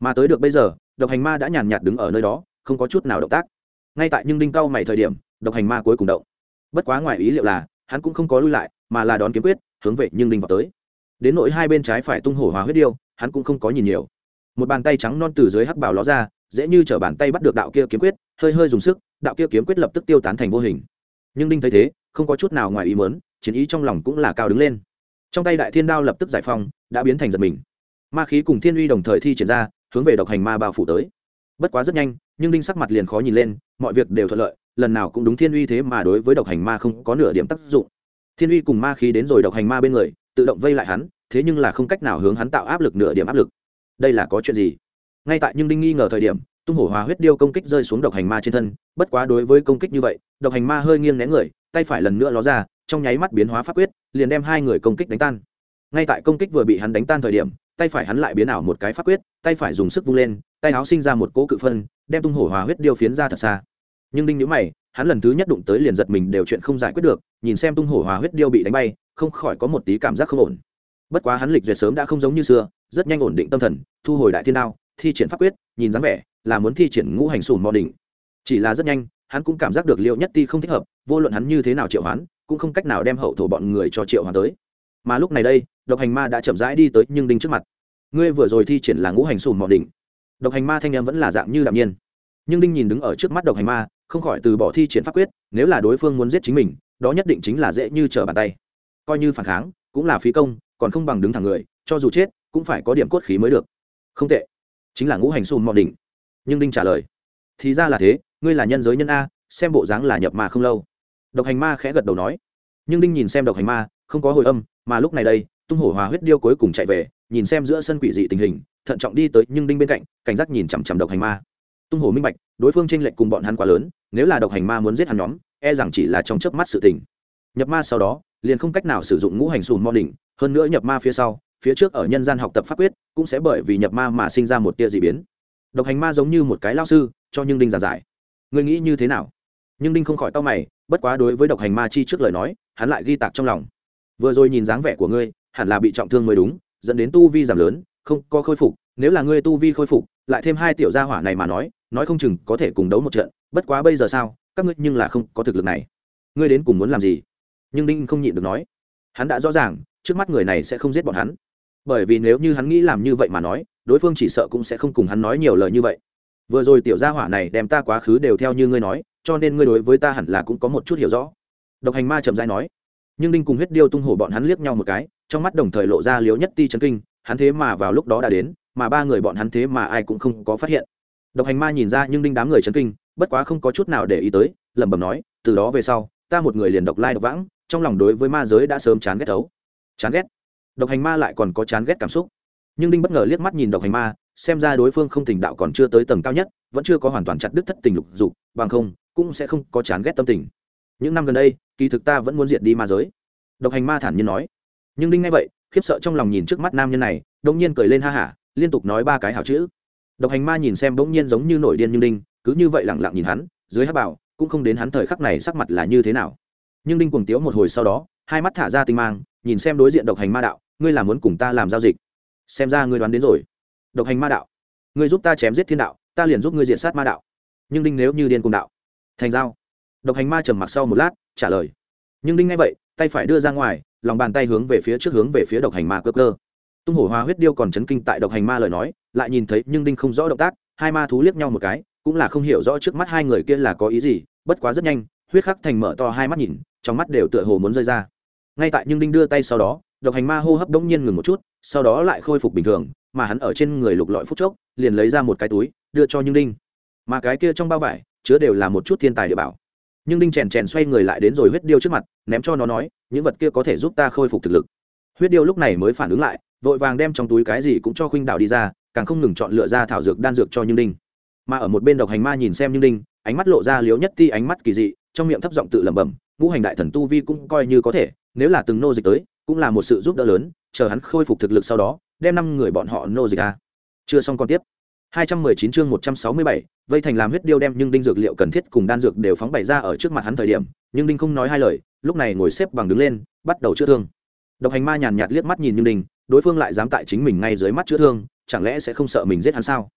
Mà tới được bây giờ, độc hành ma đã nhàn nhạt đứng ở nơi đó, không có chút nào động tác. Ngay tại nhưng đinh cao mày thời điểm, độc hành ma cuối cùng động. Bất quá ngoài ý liệu là, hắn cũng không có lui lại, mà là đón kiếm quyết, hướng về nhưng đinh vào tới. Đến nỗi hai bên trái phải tung hổ hòa huyết điêu, hắn cũng không có nhìn nhiều. Một bàn tay trắng non từ dưới hắc bào ló ra, dễ như t bàn tay bắt được đạo kia kiếm quyết, hơi hơi dùng sức, đạo kia kiếm quyết lập tức tiêu tán thành vô hình. Nhưng đinh thấy thế, không có chút nào ngoài ý mớn chiến ý trong lòng cũng là cao đứng lên trong tay đại thiên đao lập tức giải phong đã biến thành giật mình. Ma khí cùng thiên uy đồng thời thi triển ra, hướng về độc hành ma bao phủ tới. Bất quá rất nhanh, nhưng đinh sắc mặt liền khó nhìn lên, mọi việc đều thuận lợi, lần nào cũng đúng thiên uy thế mà đối với độc hành ma không có nửa điểm tác dụng. Thiên uy cùng ma khí đến rồi độc hành ma bên người, tự động vây lại hắn, thế nhưng là không cách nào hướng hắn tạo áp lực nửa điểm áp lực. Đây là có chuyện gì? Ngay tại nhưng đinh nghi ngờ thời điểm, tung hổ hòa huyết điêu công kích rơi xuống độc hành ma trên thân, bất quá đối với công kích như vậy, độc hành ma hơi nghiêng né người, tay phải lần nữa ló ra trong nháy mắt biến hóa pháp quyết, liền đem hai người công kích đánh tan. Ngay tại công kích vừa bị hắn đánh tan thời điểm, tay phải hắn lại biến ảo một cái pháp quyết, tay phải dùng sức vung lên, tay áo sinh ra một cỗ cự phân, đem tung hổ hòa huyết điêu phiến ra thật xa. Nhưng đinh nhữ mày, hắn lần thứ nhất đụng tới liền giật mình đều chuyện không giải quyết được, nhìn xem tung hổ hòa huyết điêu bị đánh bay, không khỏi có một tí cảm giác không ổn. Bất quá hắn lịch duyệt sớm đã không giống như xưa, rất nhanh ổn định tâm thần, thu hồi đại thiên đao, thi triển pháp quyết, nhìn dáng vẻ là muốn thi triển ngũ hành sùn mò đỉnh. Chỉ là rất nhanh, hắn cũng cảm giác được liệu nhất ti không thích hợp, vô luận hắn như thế nào triệu hoán cũng không cách nào đem hậu thổ bọn người cho triệu hoán tới. Mà lúc này đây, độc hành ma đã chậm rãi đi tới nhưng đinh trước mặt. Ngươi vừa rồi thi triển là ngũ hành sùn mò đỉnh. Độc hành ma thanh em vẫn là dạng như đạm nhiên. Nhưng đinh nhìn đứng ở trước mắt độc hành ma, không khỏi từ bỏ thi triển pháp quyết, nếu là đối phương muốn giết chính mình, đó nhất định chính là dễ như trở bàn tay. Coi như phản kháng, cũng là phí công, còn không bằng đứng thẳng người, cho dù chết, cũng phải có điểm cốt khí mới được. Không tệ. Chính là ngũ hành sùm mòn đỉnh. Nhưng đinh trả lời. Thì ra là thế, ngươi là nhân giới nhân a, xem bộ dáng là nhập mà không lâu độc hành ma khẽ gật đầu nói. Nhưng đinh nhìn xem độc hành ma, không có hồi âm, mà lúc này đây, tung hổ hòa huyết điêu cuối cùng chạy về, nhìn xem giữa sân quỷ dị tình hình, thận trọng đi tới nhưng đinh bên cạnh, cảnh giác nhìn chằm chằm độc hành ma. Tung hổ minh bạch, đối phương tranh lệch cùng bọn hắn quá lớn, nếu là độc hành ma muốn giết hắn nhóm e rằng chỉ là trong chớp mắt sự tình. Nhập ma sau đó, liền không cách nào sử dụng ngũ hành sùn mò đỉnh, hơn nữa nhập ma phía sau, phía trước ở nhân gian học tập pháp quyết, cũng sẽ bởi vì nhập ma mà sinh ra một tia dị biến. Độc hành ma giống như một cái lao sư, cho nhưng đinh giảng giải. Ngươi nghĩ như thế nào? Nhưng đinh không khỏi tao mày, bất quá đối với độc hành ma chi trước lời nói, hắn lại ghi tạc trong lòng. Vừa rồi nhìn dáng vẻ của ngươi, hẳn là bị trọng thương mới đúng, dẫn đến tu vi giảm lớn, không có khôi phục, nếu là ngươi tu vi khôi phục, lại thêm hai tiểu gia hỏa này mà nói nói không chừng có thể cùng đấu một trận, bất quá bây giờ sao, các ngươi nhưng là không có thực lực này. Ngươi đến cùng muốn làm gì? Nhưng đinh không nhịn được nói. Hắn đã rõ ràng, trước mắt người này sẽ không giết bọn hắn. Bởi vì nếu như hắn nghĩ làm như vậy mà nói, đối phương chỉ sợ cũng sẽ không cùng hắn nói nhiều lời như vậy vừa rồi tiểu gia hỏa này đem ta quá khứ đều theo như ngươi nói, cho nên ngươi đối với ta hẳn là cũng có một chút hiểu rõ. Độc hành ma chậm dai nói. Nhưng đinh cùng huyết điêu tung hổ bọn hắn liếc nhau một cái, trong mắt đồng thời lộ ra liếu nhất ti chấn kinh, hắn thế mà vào lúc đó đã đến, mà ba người bọn hắn thế mà ai cũng không có phát hiện. Độc hành ma nhìn ra nhưng đinh đám người chấn kinh, bất quá không có chút nào để ý tới, lẩm bẩm nói, từ đó về sau, ta một người liền độc lai độc vãng, trong lòng đối với ma giới đã sớm chán ghét thấu. Chán ghét. Độc hành ma lại còn có chán ghét cảm xúc. Nhưng đinh bất ngờ liếc mắt nhìn độc hành ma xem ra đối phương không tình đạo còn chưa tới tầng cao nhất, vẫn chưa có hoàn toàn chặt đứt thất tình lục dục, bằng không, cũng sẽ không có chán ghét tâm tình. Những năm gần đây, kỳ thực ta vẫn muốn diệt đi ma giới. Độc hành ma thản nhiên nói. Nhưng đinh ngay vậy, khiếp sợ trong lòng nhìn trước mắt nam nhân này đông nhiên cười lên ha hả, liên tục nói ba cái hảo chữ. Độc hành ma nhìn xem bỗng nhiên giống như nổi điên như đinh, cứ như vậy lẳng lặng nhìn hắn, dưới hát bảo, cũng không đến hắn thời khắc này sắc mặt là như thế nào. Nhưng đinh cuồng tiếu một hồi sau đó, hai mắt thả ra tinh mang, nhìn xem đối diện độc hành ma đạo, ngươi là muốn cùng ta làm giao dịch? Xem ra ngươi đoán đến rồi độc hành ma đạo. Ngươi giúp ta chém giết thiên đạo, ta liền giúp ngươi diện sát ma đạo. Nhưng đinh nếu như điên cùng đạo. Thành giao. Độc hành ma trầm mặc sau một lát, trả lời. Nhưng đinh ngay vậy, tay phải đưa ra ngoài, lòng bàn tay hướng về phía trước hướng về phía độc hành ma cơ cơ. Tung hổ hoa huyết điêu còn chấn kinh tại độc hành ma lời nói, lại nhìn thấy nhưng đinh không rõ động tác, hai ma thú liếc nhau một cái, cũng là không hiểu rõ trước mắt hai người kia là có ý gì, bất quá rất nhanh, huyết khắc thành mở to hai mắt nhìn, trong mắt đều tựa hồ muốn rơi ra. Ngay tại nhưng đinh đưa tay sau đó, độc hành ma hô hấp đông nhiên ngừng một chút, sau đó lại khôi phục bình thường mà hắn ở trên người lục lọi phút chốc, liền lấy ra một cái túi, đưa cho nhưng đinh. Mà cái kia trong bao vải, chứa đều là một chút thiên tài địa bảo. Nhưng đinh chèn chèn xoay người lại đến rồi huyết điêu trước mặt, ném cho nó nói, những vật kia có thể giúp ta khôi phục thực lực. Huyết điêu lúc này mới phản ứng lại, vội vàng đem trong túi cái gì cũng cho khuynh đảo đi ra, càng không ngừng chọn lựa ra thảo dược đan dược cho nhưng đinh. Mà ở một bên độc hành ma nhìn xem nhưng đinh, ánh mắt lộ ra liếu nhất ti ánh mắt kỳ dị, trong miệng thấp giọng tự lẩm bẩm, ngũ hành đại thần tu vi cũng coi như có thể, nếu là từng nô dịch tới, cũng là một sự giúp đỡ lớn, chờ hắn khôi phục thực lực sau đó đem năm người bọn họ nô dịch ra. Chưa xong còn tiếp. 219 chương 167, vây thành làm huyết điêu đem nhưng đinh dược liệu cần thiết cùng đan dược đều phóng bày ra ở trước mặt hắn thời điểm nhưng đinh không nói hai lời lúc này ngồi xếp bằng đứng lên bắt đầu chữa thương. Độc hành ma nhàn nhạt liếc mắt nhìn nhưng đinh đối phương lại dám tại chính mình ngay dưới mắt chữa thương chẳng lẽ sẽ không sợ mình giết hắn sao?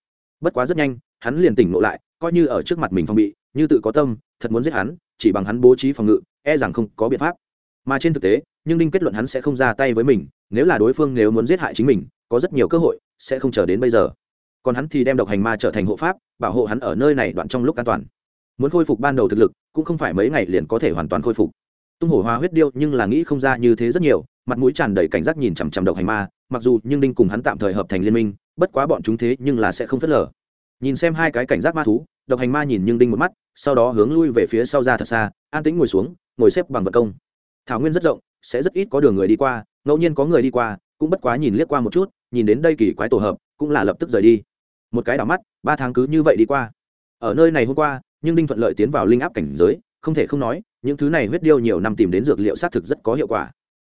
Bất quá rất nhanh hắn liền tỉnh ngộ lại coi như ở trước mặt mình phòng bị như tự có tâm thật muốn giết hắn chỉ bằng hắn bố trí phòng ngự e rằng không có biện pháp. Mà trên thực tế nhưng đinh kết luận hắn sẽ không ra tay với mình nếu là đối phương nếu muốn giết hại chính mình, có rất nhiều cơ hội, sẽ không chờ đến bây giờ. Còn hắn thì đem độc hành ma trở thành hộ pháp, bảo hộ hắn ở nơi này đoạn trong lúc an toàn. Muốn khôi phục ban đầu thực lực, cũng không phải mấy ngày liền có thể hoàn toàn khôi phục. Tung hổ hoa huyết điêu nhưng là nghĩ không ra như thế rất nhiều, mặt mũi tràn đầy cảnh giác nhìn chằm chằm độc hành ma, mặc dù nhưng đinh cùng hắn tạm thời hợp thành liên minh, bất quá bọn chúng thế nhưng là sẽ không phớt lờ. Nhìn xem hai cái cảnh giác ma thú, độc hành ma nhìn nhưng đinh một mắt, sau đó hướng lui về phía sau ra thật xa, an tĩnh ngồi xuống, ngồi xếp bằng vật công. Thảo nguyên rất rộng, sẽ rất ít có đường người đi qua ngẫu nhiên có người đi qua, cũng bất quá nhìn liếc qua một chút, nhìn đến đây kỳ quái tổ hợp, cũng là lập tức rời đi. Một cái đảo mắt, ba tháng cứ như vậy đi qua. Ở nơi này hôm qua, nhưng đinh thuận lợi tiến vào linh áp cảnh giới, không thể không nói, những thứ này huyết điêu nhiều năm tìm đến dược liệu xác thực rất có hiệu quả.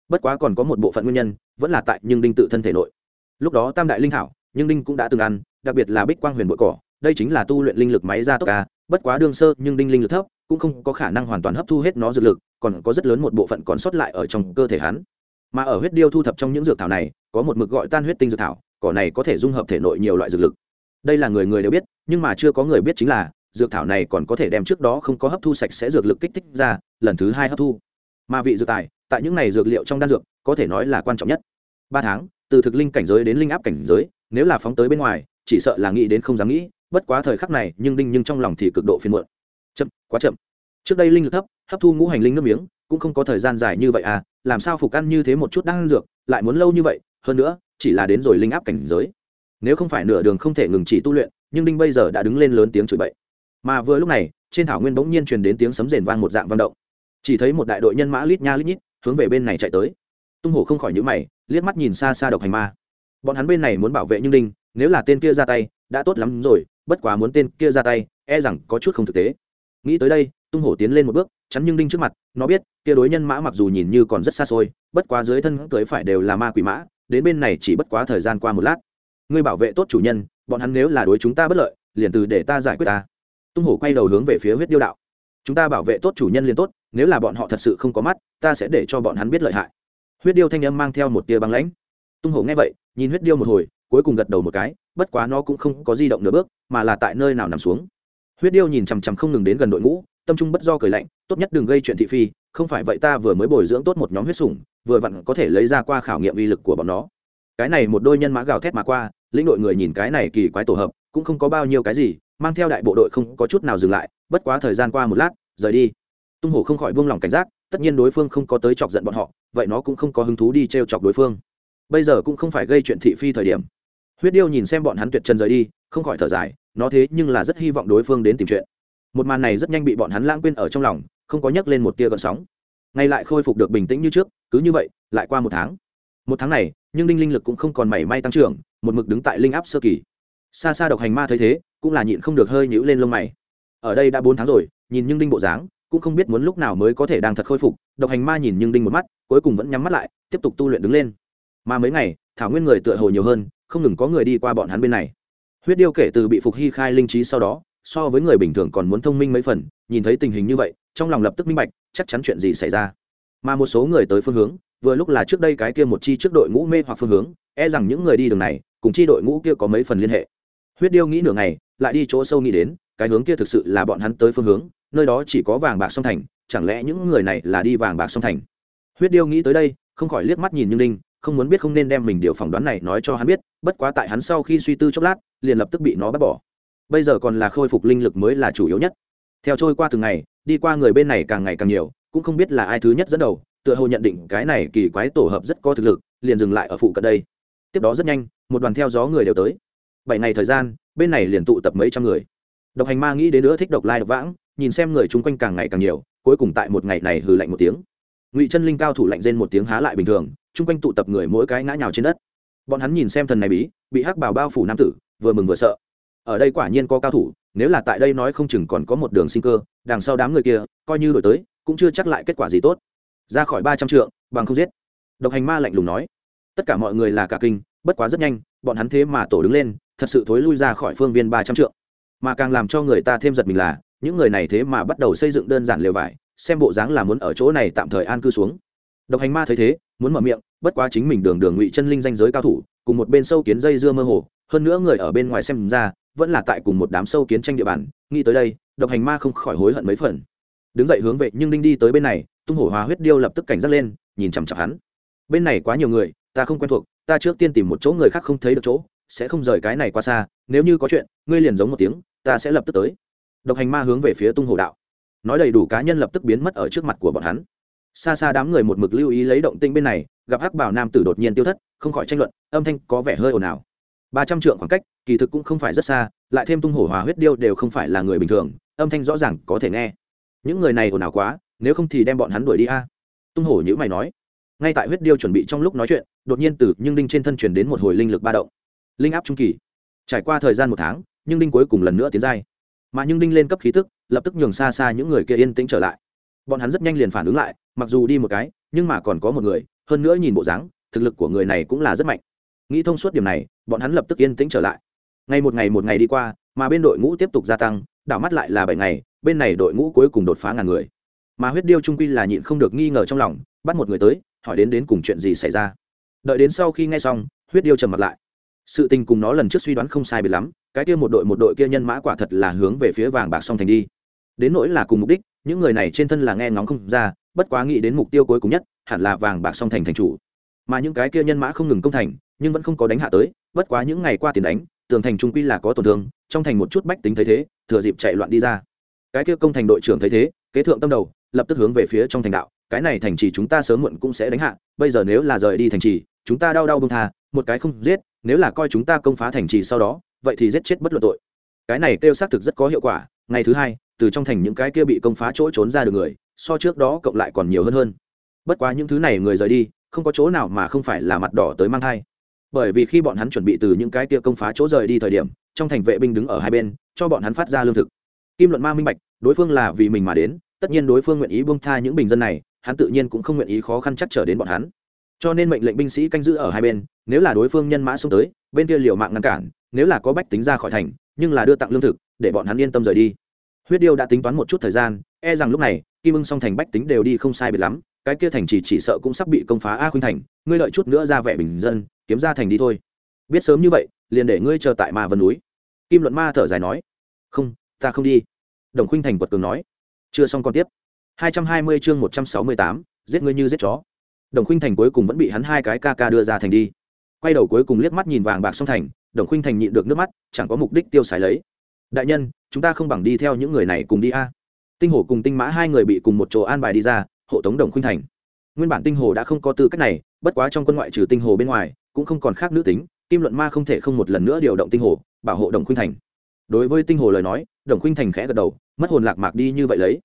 Bất quá còn có một bộ phận nguyên nhân, vẫn là tại nhưng đinh tự thân thể nội. Lúc đó tam đại linh thảo, nhưng đinh cũng đã từng ăn, đặc biệt là bích quang huyền bội cỏ, đây chính là tu luyện linh lực máy ra tốc ca, bất quá đương sơ, nhưng đinh linh lực thấp, cũng không có khả năng hoàn toàn hấp thu hết nó dược lực, còn có rất lớn một bộ phận còn sót lại ở trong cơ thể hắn mà ở huyết điêu thu thập trong những dược thảo này, có một mực gọi tan huyết tinh dược thảo, cỏ này có thể dung hợp thể nội nhiều loại dược lực. Đây là người người đều biết, nhưng mà chưa có người biết chính là, dược thảo này còn có thể đem trước đó không có hấp thu sạch sẽ dược lực kích thích ra, lần thứ hai hấp thu. Mà vị dược tài, tại những này dược liệu trong đan dược, có thể nói là quan trọng nhất. Ba tháng, từ thực linh cảnh giới đến linh áp cảnh giới, nếu là phóng tới bên ngoài, chỉ sợ là nghĩ đến không dám nghĩ, bất quá thời khắc này, nhưng đinh nhưng trong lòng thì cực độ phiền muộn. Chậm, quá chậm. Trước đây linh lực thấp, hấp thu ngũ hành linh nước miếng cũng không có thời gian dài như vậy à làm sao phục ăn như thế một chút đang dược, lại muốn lâu như vậy, hơn nữa, chỉ là đến rồi linh áp cảnh giới. Nếu không phải nửa đường không thể ngừng chỉ tu luyện, nhưng đinh bây giờ đã đứng lên lớn tiếng chửi bậy. Mà vừa lúc này, trên thảo nguyên bỗng nhiên truyền đến tiếng sấm rền vang một dạng vang động. Chỉ thấy một đại đội nhân mã lít nha lít nhít, hướng về bên này chạy tới. Tung hổ không khỏi nhữ mày, liếc mắt nhìn xa xa độc hành ma. Bọn hắn bên này muốn bảo vệ nhưng đinh, nếu là tên kia ra tay, đã tốt lắm rồi, bất quá muốn tên kia ra tay e rằng có chút không thực tế. Nghĩ tới đây, tung hổ tiến lên một bước chắn nhưng đinh trước mặt, nó biết, kia đối nhân mã mặc dù nhìn như còn rất xa xôi, bất quá dưới thân cưới phải đều là ma quỷ mã, đến bên này chỉ bất quá thời gian qua một lát. Ngươi bảo vệ tốt chủ nhân, bọn hắn nếu là đối chúng ta bất lợi, liền từ để ta giải quyết ta. Tung hổ quay đầu hướng về phía huyết điêu đạo. Chúng ta bảo vệ tốt chủ nhân liền tốt, nếu là bọn họ thật sự không có mắt, ta sẽ để cho bọn hắn biết lợi hại. Huyết điêu thanh âm mang theo một tia băng lãnh. Tung hổ nghe vậy, nhìn huyết điêu một hồi, cuối cùng gật đầu một cái, bất quá nó cũng không có di động nửa bước, mà là tại nơi nào nằm xuống. Huyết điêu nhìn chằm chằm không ngừng đến gần đội ngũ, tâm trung bất do cười lạnh tốt nhất đừng gây chuyện thị phi, không phải vậy ta vừa mới bồi dưỡng tốt một nhóm huyết sủng, vừa vặn có thể lấy ra qua khảo nghiệm uy lực của bọn nó. Cái này một đôi nhân mã gào thét mà qua, lĩnh đội người nhìn cái này kỳ quái tổ hợp, cũng không có bao nhiêu cái gì, mang theo đại bộ đội không có chút nào dừng lại, bất quá thời gian qua một lát, rời đi. Tung hổ không khỏi buông lỏng cảnh giác, tất nhiên đối phương không có tới chọc giận bọn họ, vậy nó cũng không có hứng thú đi t r e o chọc đối phương. Bây giờ cũng không phải gây chuyện thị phi thời điểm. Huyết điêu nhìn xem bọn hắn tuyệt chân rời đi, không khỏi thở dài, nó thế nhưng là rất hy vọng đối phương đến tìm chuyện. Một màn này rất nhanh bị bọn hắn lãng quên ở trong lòng không có nhắc lên một tia gợn sóng. Ngay lại khôi phục được bình tĩnh như trước, cứ như vậy, lại qua một tháng. Một tháng này, nhưng đinh linh lực cũng không còn mảy may tăng trưởng, một mực đứng tại linh áp sơ kỳ. Xa xa độc hành ma thấy thế, cũng là nhịn không được hơi nhũ lên lông mày. Ở đây đã bốn tháng rồi, nhìn nhưng đinh bộ dáng, cũng không biết muốn lúc nào mới có thể đang thật khôi phục, độc hành ma nhìn nhưng đinh một mắt, cuối cùng vẫn nhắm mắt lại, tiếp tục tu luyện đứng lên. Mà mấy ngày, thảo nguyên người tựa hồ nhiều hơn, không ngừng có người đi qua bọn hắn bên này. Huyết điêu kể từ bị phục hy khai linh trí sau đó so với người bình thường còn muốn thông minh mấy phần, nhìn thấy tình hình như vậy, trong lòng lập tức minh bạch, chắc chắn chuyện gì xảy ra. Mà một số người tới phương hướng, vừa lúc là trước đây cái kia một chi trước đội ngũ mê hoặc phương hướng e rằng những người đi đường này, cùng chi đội ngũ kia có mấy phần liên hệ. Huyết điêu nghĩ nửa ngày, lại đi chỗ sâu nghĩ đến, cái hướng kia thực sự là bọn hắn tới phương hướng, nơi đó chỉ có vàng bạc song thành, chẳng lẽ những người này là đi vàng bạc song thành? Huyết điêu nghĩ tới đây, không khỏi liếc mắt nhìn như ninh, không muốn biết không nên đem mình điều phỏng đoán này nói cho hắn biết, bất quá tại hắn sau khi suy tư chốc lát, liền lập tức bị nó bắt bỏ bây giờ còn là khôi phục linh lực mới là chủ yếu nhất. Theo trôi qua từng ngày, đi qua người bên này càng ngày càng nhiều, cũng không biết là ai thứ nhất dẫn đầu, tựa hồ nhận định cái này kỳ quái tổ hợp rất có thực lực, liền dừng lại ở phụ cận đây. Tiếp đó rất nhanh, một đoàn theo gió người đều tới. Bảy ngày thời gian, bên này liền tụ tập mấy trăm người. Độc hành ma nghĩ đến nữa thích độc lai độc vãng, nhìn xem người chung quanh càng ngày càng nhiều, cuối cùng tại một ngày này hừ lạnh một tiếng. Ngụy chân linh cao thủ lạnh rên một tiếng há lại bình thường, chung quanh tụ tập người mỗi cái ngã nhào trên đất. Bọn hắn nhìn xem thần này bí, bị hắc bào bao phủ nam tử, vừa mừng vừa sợ ở đây quả nhiên có cao thủ, nếu là tại đây nói không chừng còn có một đường sinh cơ, đằng sau đám người kia, coi như đổi tới, cũng chưa chắc lại kết quả gì tốt. Ra khỏi ba trăm trượng, bằng không giết. Độc hành ma lạnh lùng nói. Tất cả mọi người là cả kinh, bất quá rất nhanh, bọn hắn thế mà tổ đứng lên, thật sự thối lui ra khỏi phương viên ba trăm trượng. Mà càng làm cho người ta thêm giật mình là, những người này thế mà bắt đầu xây dựng đơn giản lều vải, xem bộ dáng là muốn ở chỗ này tạm thời an cư xuống. Độc hành ma thấy thế, muốn mở miệng, bất quá chính mình đường đường ngụy chân linh danh giới cao thủ, cùng một bên sâu kiến dây dưa mơ hồ, hơn nữa người ở bên ngoài xem ra vẫn là tại cùng một đám sâu kiến tranh địa bàn, nghĩ tới đây, độc hành ma không khỏi hối hận mấy phần. Đứng dậy hướng về nhưng đinh đi tới bên này, tung hổ hòa huyết điêu lập tức cảnh giác lên, nhìn chằm chặp hắn. Bên này quá nhiều người, ta không quen thuộc, ta trước tiên tìm một chỗ người khác không thấy được chỗ, sẽ không rời cái này qua xa, nếu như có chuyện, ngươi liền giống một tiếng, ta sẽ lập tức tới. Độc hành ma hướng về phía tung hồ đạo. Nói đầy đủ cá nhân lập tức biến mất ở trước mặt của bọn hắn. Xa xa đám người một mực lưu ý lấy động tinh bên này, gặp hắc bảo nam tử đột nhiên tiêu thất, không khỏi tranh luận, âm thanh có vẻ hơi ồn ào ba trăm trượng khoảng cách, kỳ thực cũng không phải rất xa, lại thêm tung hổ hòa huyết điêu đều không phải là người bình thường, âm thanh rõ ràng có thể nghe. Những người này ồn ào quá, nếu không thì đem bọn hắn đuổi đi a. Tung hổ nhữ mày nói. Ngay tại huyết điêu chuẩn bị trong lúc nói chuyện, đột nhiên từ nhưng đinh trên thân chuyển đến một hồi linh lực ba động. Linh áp trung kỳ. Trải qua thời gian một tháng, nhưng đinh cuối cùng lần nữa tiến giai. Mà nhưng đinh lên cấp khí tức, lập tức nhường xa xa những người kia yên tĩnh trở lại. Bọn hắn rất nhanh liền phản ứng lại, mặc dù đi một cái, nhưng mà còn có một người, hơn nữa nhìn bộ dáng, thực lực của người này cũng là rất mạnh nghĩ thông suốt điểm này, bọn hắn lập tức yên tĩnh trở lại. Ngày một ngày một ngày đi qua, mà bên đội ngũ tiếp tục gia tăng, đảo mắt lại là bảy ngày, bên này đội ngũ cuối cùng đột phá ngàn người. Mà huyết điêu trung quy là nhịn không được nghi ngờ trong lòng, bắt một người tới, hỏi đến đến cùng chuyện gì xảy ra. Đợi đến sau khi nghe xong, huyết điêu trầm mặt lại. Sự tình cùng nó lần trước suy đoán không sai biệt lắm, cái kia một đội một đội kia nhân mã quả thật là hướng về phía vàng bạc song thành đi. Đến nỗi là cùng mục đích, những người này trên thân là nghe ngóng không ra, bất quá nghĩ đến mục tiêu cuối cùng nhất, hẳn là vàng bạc song thành thành chủ. Mà những cái kia nhân mã không ngừng công thành nhưng vẫn không có đánh hạ tới, bất quá những ngày qua tiền đánh, tường thành trung quy là có tổn thương, trong thành một chút bách tính thấy thế, thừa dịp chạy loạn đi ra. Cái kia công thành đội trưởng thấy thế, kế thượng tâm đầu, lập tức hướng về phía trong thành đạo, cái này thành trì chúng ta sớm muộn cũng sẽ đánh hạ, bây giờ nếu là rời đi thành trì, chúng ta đau đau bông tha, một cái không giết, nếu là coi chúng ta công phá thành trì sau đó, vậy thì giết chết bất luận tội. Cái này kêu xác thực rất có hiệu quả, ngày thứ hai, từ trong thành những cái kia bị công phá chỗ trốn ra được người, so trước đó cộng lại còn nhiều hơn hơn. Bất quá những thứ này người rời đi, không có chỗ nào mà không phải là mặt đỏ tới mang thai bởi vì khi bọn hắn chuẩn bị từ những cái kia công phá chỗ rời đi thời điểm, trong thành vệ binh đứng ở hai bên, cho bọn hắn phát ra lương thực. Kim luận ma minh bạch, đối phương là vì mình mà đến, tất nhiên đối phương nguyện ý buông tha những bình dân này, hắn tự nhiên cũng không nguyện ý khó khăn chắc trở đến bọn hắn. Cho nên mệnh lệnh binh sĩ canh giữ ở hai bên, nếu là đối phương nhân mã xông tới, bên kia liều mạng ngăn cản, nếu là có bách tính ra khỏi thành, nhưng là đưa tặng lương thực, để bọn hắn yên tâm rời đi. Huyết điêu đã tính toán một chút thời gian e rằng lúc này, kim ưng song thành bách tính đều đi không sai biệt lắm, cái kia thành chỉ chỉ sợ cũng sắp bị công phá a khuynh thành, ngươi lợi chút nữa ra vẻ bình dân kiếm ra thành đi thôi. Biết sớm như vậy liền để ngươi chờ tại ma vân núi. Kim luận ma thở dài nói. Không ta không đi. Đồng khuynh thành quật cường nói. Chưa xong còn tiếp. 220 chương 168, giết ngươi như giết chó. Đồng khuynh thành cuối cùng vẫn bị hắn hai cái ca ca đưa ra thành đi. Quay đầu cuối cùng liếc mắt nhìn vàng bạc song thành đồng khuynh thành nhịn được nước mắt chẳng có mục đích tiêu xài lấy. Đại nhân chúng ta không bằng đi theo những người này cùng đi a. Tinh Hổ cùng tinh mã hai người bị cùng một chỗ an bài đi ra hộ tống đồng khuynh thành nguyên bản tinh hồ đã không có tư cách này, bất quá trong quân ngoại trừ tinh hồ bên ngoài, cũng không còn khác nữ tính, kim luận ma không thể không một lần nữa điều động tinh hồ, bảo hộ đồng khuynh thành. Đối với tinh hồ lời nói, đồng khuynh thành khẽ gật đầu, mất hồn lạc mạc đi như vậy lấy.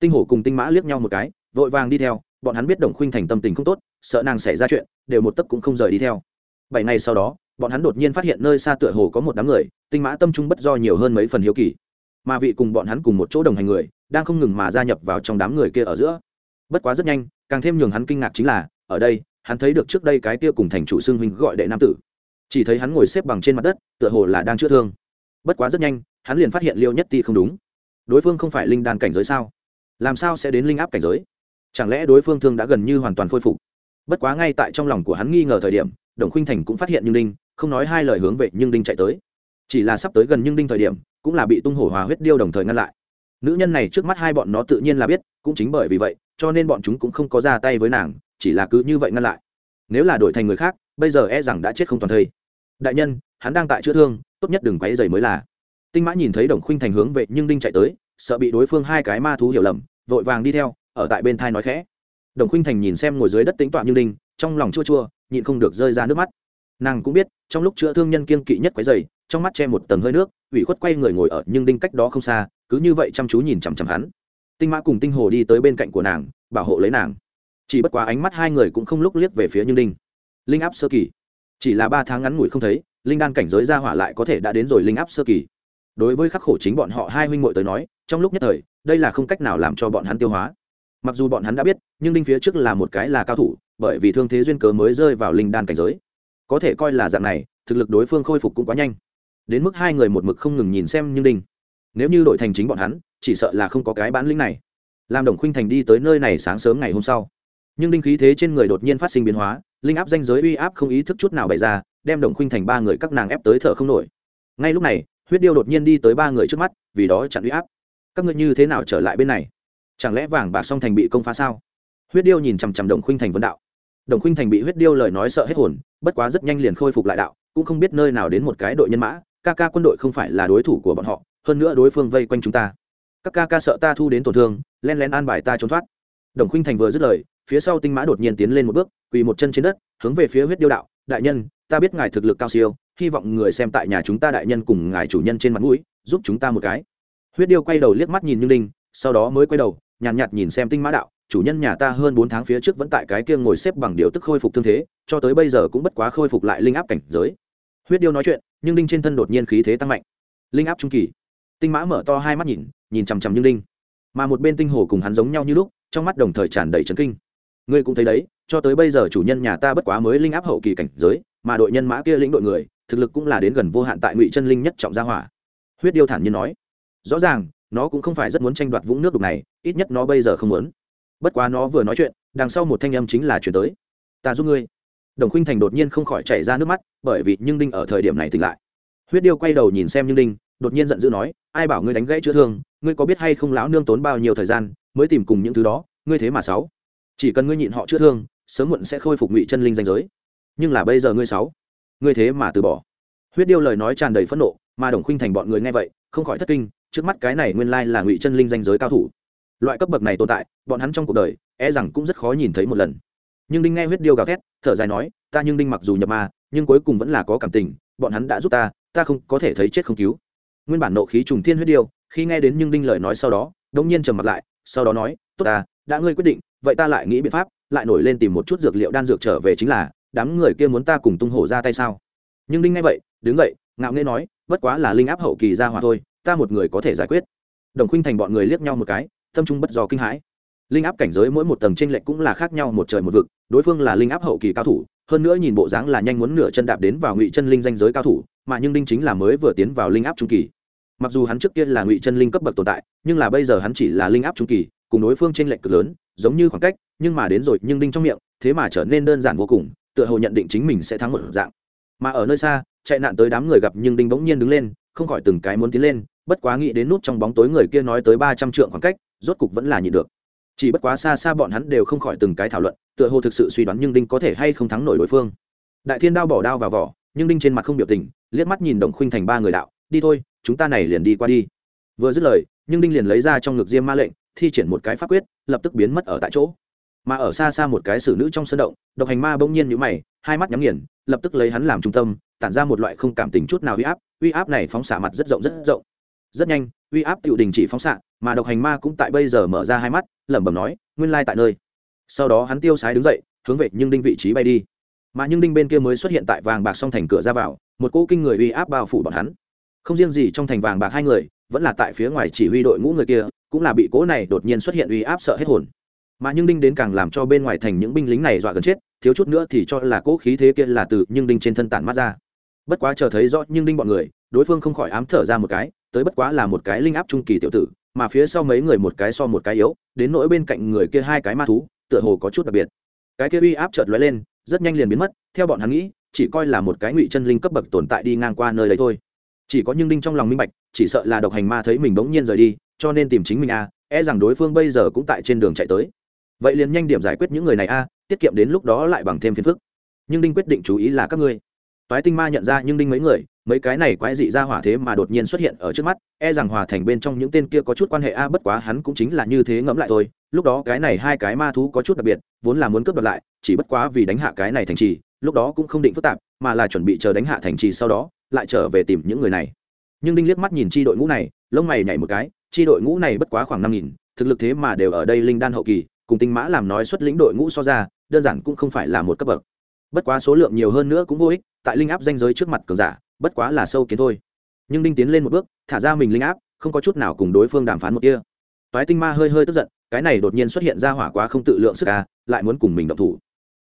Tinh hồ cùng tinh mã liếc nhau một cái, vội vàng đi theo, bọn hắn biết đồng khuynh thành tâm tình không tốt, sợ nàng xảy ra chuyện, đều một tấc cũng không rời đi theo. Bảy ngày sau đó, bọn hắn đột nhiên phát hiện nơi xa tựa hồ có một đám người, tinh mã tâm trung bất do nhiều hơn mấy phần hiếu kỳ. Mà vị cùng bọn hắn cùng một chỗ đồng hành người, đang không ngừng mà gia nhập vào trong đám người kia ở giữa. Bất quá rất nhanh càng thêm nhường hắn kinh ngạc chính là, ở đây, hắn thấy được trước đây cái kia cùng thành chủ xương huynh gọi đệ nam tử. Chỉ thấy hắn ngồi xếp bằng trên mặt đất, tựa hồ là đang chữa thương. Bất quá rất nhanh, hắn liền phát hiện liêu nhất ti không đúng. Đối phương không phải linh đan cảnh giới sao? Làm sao sẽ đến linh áp cảnh giới? Chẳng lẽ đối phương thương đã gần như hoàn toàn khôi phục? Bất quá ngay tại trong lòng của hắn nghi ngờ thời điểm, đồng khuynh thành cũng phát hiện nhưng đinh, không nói hai lời hướng về nhưng đinh chạy tới. Chỉ là sắp tới gần nhưng đinh thời điểm, cũng là bị tung hổ hòa huyết điêu đồng thời ngăn lại. Nữ nhân này trước mắt hai bọn nó tự nhiên là biết, cũng chính bởi vì vậy cho nên bọn chúng cũng không có ra tay với nàng, chỉ là cứ như vậy ngăn lại. Nếu là đổi thành người khác, bây giờ e rằng đã chết không toàn thây. Đại nhân, hắn đang tại chữa thương, tốt nhất đừng quấy dày mới là. Tinh mã nhìn thấy đồng khuynh thành hướng vệ nhưng đinh chạy tới, sợ bị đối phương hai cái ma thú hiểu lầm, vội vàng đi theo, ở tại bên thai nói khẽ. Đồng khuynh thành nhìn xem ngồi dưới đất tính toạ như đinh, trong lòng chua chua, nhịn không được rơi ra nước mắt. Nàng cũng biết, trong lúc chữa thương nhân kiên kỵ nhất quấy dày trong mắt che một tầng hơi nước, ủy khuất quay người ngồi ở nhưng đinh cách đó không xa, cứ như vậy chăm chú nhìn chằm chằm hắn tinh mã cùng tinh hồ đi tới bên cạnh của nàng, bảo hộ lấy nàng. Chỉ bất quá ánh mắt hai người cũng không lúc liếc về phía nhưng linh. Linh áp sơ kỳ. Chỉ là ba tháng ngắn ngủi không thấy, linh đan cảnh giới ra hỏa lại có thể đã đến rồi linh áp sơ kỳ. Đối với khắc khổ chính bọn họ hai huynh muội tới nói, trong lúc nhất thời, đây là không cách nào làm cho bọn hắn tiêu hóa. Mặc dù bọn hắn đã biết, nhưng đinh phía trước là một cái là cao thủ, bởi vì thương thế duyên cớ mới rơi vào linh đan cảnh giới. Có thể coi là dạng này, thực lực đối phương khôi phục cũng quá nhanh. Đến mức hai người một mực không ngừng nhìn xem nhưng đinh nếu như đội thành chính bọn hắn chỉ sợ là không có cái bán lĩnh này. Làm đồng khuynh thành đi tới nơi này sáng sớm ngày hôm sau. Nhưng đinh khí thế trên người đột nhiên phát sinh biến hóa, linh áp danh giới uy áp không ý thức chút nào bày ra, đem đồng khuynh thành ba người các nàng ép tới thở không nổi. Ngay lúc này, huyết điêu đột nhiên đi tới ba người trước mắt, vì đó chặn uy áp. Các ngươi như thế nào trở lại bên này? Chẳng lẽ vàng bạc song thành bị công phá sao? Huyết điêu nhìn chằm chằm đồng khuynh thành vấn đạo. Đồng khuynh thành bị huyết điêu lời nói sợ hết hồn, bất quá rất nhanh liền khôi phục lại đạo, cũng không biết nơi nào đến một cái đội nhân mã, ca ca quân đội không phải là đối thủ của bọn họ, hơn nữa đối phương vây quanh chúng ta các ca ca sợ ta thu đến tổn thương len lén an bài ta trốn thoát. Đồng khinh thành vừa dứt lời phía sau tinh mã đột nhiên tiến lên một bước quỳ một chân trên đất hướng về phía huyết điêu đạo đại nhân ta biết ngài thực lực cao siêu hy vọng người xem tại nhà chúng ta đại nhân cùng ngài chủ nhân trên mặt mũi giúp chúng ta một cái. Huyết điêu quay đầu liếc mắt nhìn như linh, sau đó mới quay đầu nhàn nhạt, nhạt nhìn xem tinh mã đạo chủ nhân nhà ta hơn bốn tháng phía trước vẫn tại cái kia ngồi xếp bằng điều tức khôi phục thương thế cho tới bây giờ cũng bất quá khôi phục lại linh áp cảnh giới. Huyết điêu nói chuyện nhưng đinh trên thân đột nhiên khí thế tăng mạnh. Linh áp trung kỳ tinh mã mở to hai mắt nhìn nhìn chằm chằm như đinh mà một bên tinh hồ cùng hắn giống nhau như lúc, trong mắt đồng thời tràn đầy trấn kinh. Ngươi cũng thấy đấy, cho tới bây giờ chủ nhân nhà ta bất quá mới linh áp hậu kỳ cảnh giới, mà đội nhân mã kia lĩnh đội người, thực lực cũng là đến gần vô hạn tại ngụy chân linh nhất trọng gia hỏa. Huyết điêu thản nhiên nói, rõ ràng, nó cũng không phải rất muốn tranh đoạt vũng nước đục này, ít nhất nó bây giờ không muốn. Bất quá nó vừa nói chuyện, đằng sau một thanh âm chính là chuyển tới. Ta giúp ngươi. Đồng khuynh thành đột nhiên không khỏi chảy ra nước mắt, bởi vì nhưng đinh ở thời điểm này tỉnh lại. Huyết điêu quay đầu nhìn xem nhưng đinh đột nhiên giận dữ nói, ai bảo ngươi đánh gãy chữa thương, ngươi có biết hay không lão nương tốn bao nhiêu thời gian mới tìm cùng những thứ đó, ngươi thế mà sáu. Chỉ cần ngươi nhịn họ chữa thương, sớm muộn sẽ khôi phục ngụy chân linh danh giới. Nhưng là bây giờ ngươi sáu. Ngươi thế mà từ bỏ. Huyết điêu lời nói tràn đầy phẫn nộ, mà đồng khuynh thành bọn người nghe vậy, không khỏi thất kinh, trước mắt cái này nguyên lai là ngụy chân linh danh giới cao thủ. Loại cấp bậc này tồn tại, bọn hắn trong cuộc đời e rằng cũng rất khó nhìn thấy một lần. Nhưng đinh nghe huyết điêu gào thét, thở dài nói, ta nhưng đinh mặc dù nhập ma, nhưng cuối cùng vẫn là có cảm tình, bọn hắn đã giúp ta ta không có thể thấy chết không cứu nguyên bản nộ khí trùng thiên huyết điêu, khi nghe đến nhưng đinh lời nói sau đó đông nhiên trầm mặt lại, sau đó nói, tốt ta, đã ngươi quyết định, vậy ta lại nghĩ biện pháp, lại nổi lên tìm một chút dược liệu đan dược trở về chính là, đám người kia muốn ta cùng tung hổ ra tay sao? Nhưng đinh nghe vậy, đứng vậy ngạo nghễ nói, bất quá là linh áp hậu kỳ ra hỏa thôi, ta một người có thể giải quyết. Đồng khuynh thành bọn người liếc nhau một cái, tâm trung bất do kinh hãi. Linh áp cảnh giới mỗi một tầng trên lệnh cũng là khác nhau một trời một vực, đối phương là linh áp hậu kỳ cao thủ, hơn nữa nhìn bộ dáng là nhanh muốn nửa chân đạp đến vào ngụy chân linh danh giới cao thủ, mà nhưng đinh chính là mới vừa tiến vào linh áp trung kỳ mặc dù hắn trước kia là ngụy chân linh cấp bậc tồn tại, nhưng là bây giờ hắn chỉ là linh áp trung kỳ, cùng đối phương tranh lệch cực lớn, giống như khoảng cách, nhưng mà đến rồi nhưng đinh trong miệng, thế mà trở nên đơn giản vô cùng, tựa hồ nhận định chính mình sẽ thắng một dạng. Mà ở nơi xa, chạy nạn tới đám người gặp nhưng đinh bỗng nhiên đứng lên, không khỏi từng cái muốn tiến lên, bất quá nghĩ đến nút trong bóng tối người kia nói tới ba trăm trượng khoảng cách, rốt cục vẫn là nhịn được. Chỉ bất quá xa xa bọn hắn đều không khỏi từng cái thảo luận, tựa hồ thực sự suy đoán nhưng đinh có thể hay không thắng nổi đối phương. Đại thiên đao bỏ đao vào vỏ, nhưng đinh trên mặt không biểu tình, liếc mắt nhìn đồng khuynh thành ba người đạo, đi thôi chúng ta này liền đi qua đi. Vừa dứt lời, nhưng đinh liền lấy ra trong ngực diêm ma lệnh, thi triển một cái pháp quyết, lập tức biến mất ở tại chỗ. Mà ở xa xa một cái xử nữ trong sân động, độc hành ma bỗng nhiên nhũ mày, hai mắt nhắm nghiền, lập tức lấy hắn làm trung tâm, tản ra một loại không cảm tình chút nào uy áp uy áp này phóng xạ mặt rất rộng rất rộng. Rất nhanh, uy áp tự đình chỉ phóng xạ, mà độc hành ma cũng tại bây giờ mở ra hai mắt, lẩm bẩm nói, nguyên lai tại nơi. Sau đó hắn tiêu sái đứng dậy, hướng về nhưng đinh vị trí bay đi. Mà nhưng đinh bên kia mới xuất hiện tại vàng bạc song thành cửa ra vào, một cỗ kinh người uy áp bao phủ bọn hắn không riêng gì trong thành vàng bạc hai người, vẫn là tại phía ngoài chỉ huy đội ngũ người kia, cũng là bị cỗ này đột nhiên xuất hiện uy áp sợ hết hồn. Mà nhưng đinh đến càng làm cho bên ngoài thành những binh lính này dọa gần chết, thiếu chút nữa thì cho là cỗ khí thế kia là từ nhưng đinh trên thân tản mắt ra. Bất quá chờ thấy rõ nhưng đinh bọn người, đối phương không khỏi ám thở ra một cái, tới bất quá là một cái linh áp trung kỳ tiểu tử, mà phía sau mấy người một cái so một cái yếu, đến nỗi bên cạnh người kia hai cái ma thú, tựa hồ có chút đặc biệt. Cái kia uy áp chợt lóe lên, rất nhanh liền biến mất, theo bọn hắn nghĩ, chỉ coi là một cái ngụy chân linh cấp bậc tồn tại đi ngang qua nơi đấy thôi chỉ có nhưng đinh trong lòng minh bạch, chỉ sợ là độc hành ma thấy mình bỗng nhiên rời đi, cho nên tìm chính mình a e rằng đối phương bây giờ cũng tại trên đường chạy tới. Vậy liền nhanh điểm giải quyết những người này a, tiết kiệm đến lúc đó lại bằng thêm phiền phức. Nhưng đinh quyết định chú ý là các ngươi. Toái tinh ma nhận ra nhưng đinh mấy người, mấy cái này quái dị ra hỏa thế mà đột nhiên xuất hiện ở trước mắt e rằng hòa thành bên trong những tên kia có chút quan hệ a, bất quá hắn cũng chính là như thế ngẫm lại thôi. Lúc đó cái này hai cái ma thú có chút đặc biệt, vốn là muốn cướp đoạt lại, chỉ bất quá vì đánh hạ cái này thành trì, lúc đó cũng không định phức tạp, mà là chuẩn bị chờ đánh hạ thành trì sau đó lại trở về tìm những người này. Nhưng đinh liếc mắt nhìn chi đội ngũ này, lông mày nhảy một cái, chi đội ngũ này bất quá khoảng năm nghìn, thực lực thế mà đều ở đây linh đan hậu kỳ, cùng tinh mã làm nói xuất lĩnh đội ngũ so ra, đơn giản cũng không phải là một cấp bậc. Bất quá số lượng nhiều hơn nữa cũng vô ích, tại linh áp danh giới trước mặt cường giả, bất quá là sâu kiến thôi. Nhưng đinh tiến lên một bước, thả ra mình linh áp, không có chút nào cùng đối phương đàm phán một kia. Toái tinh ma hơi hơi tức giận, cái này đột nhiên xuất hiện ra hỏa quá không tự lượng sức ca lại muốn cùng mình động thủ.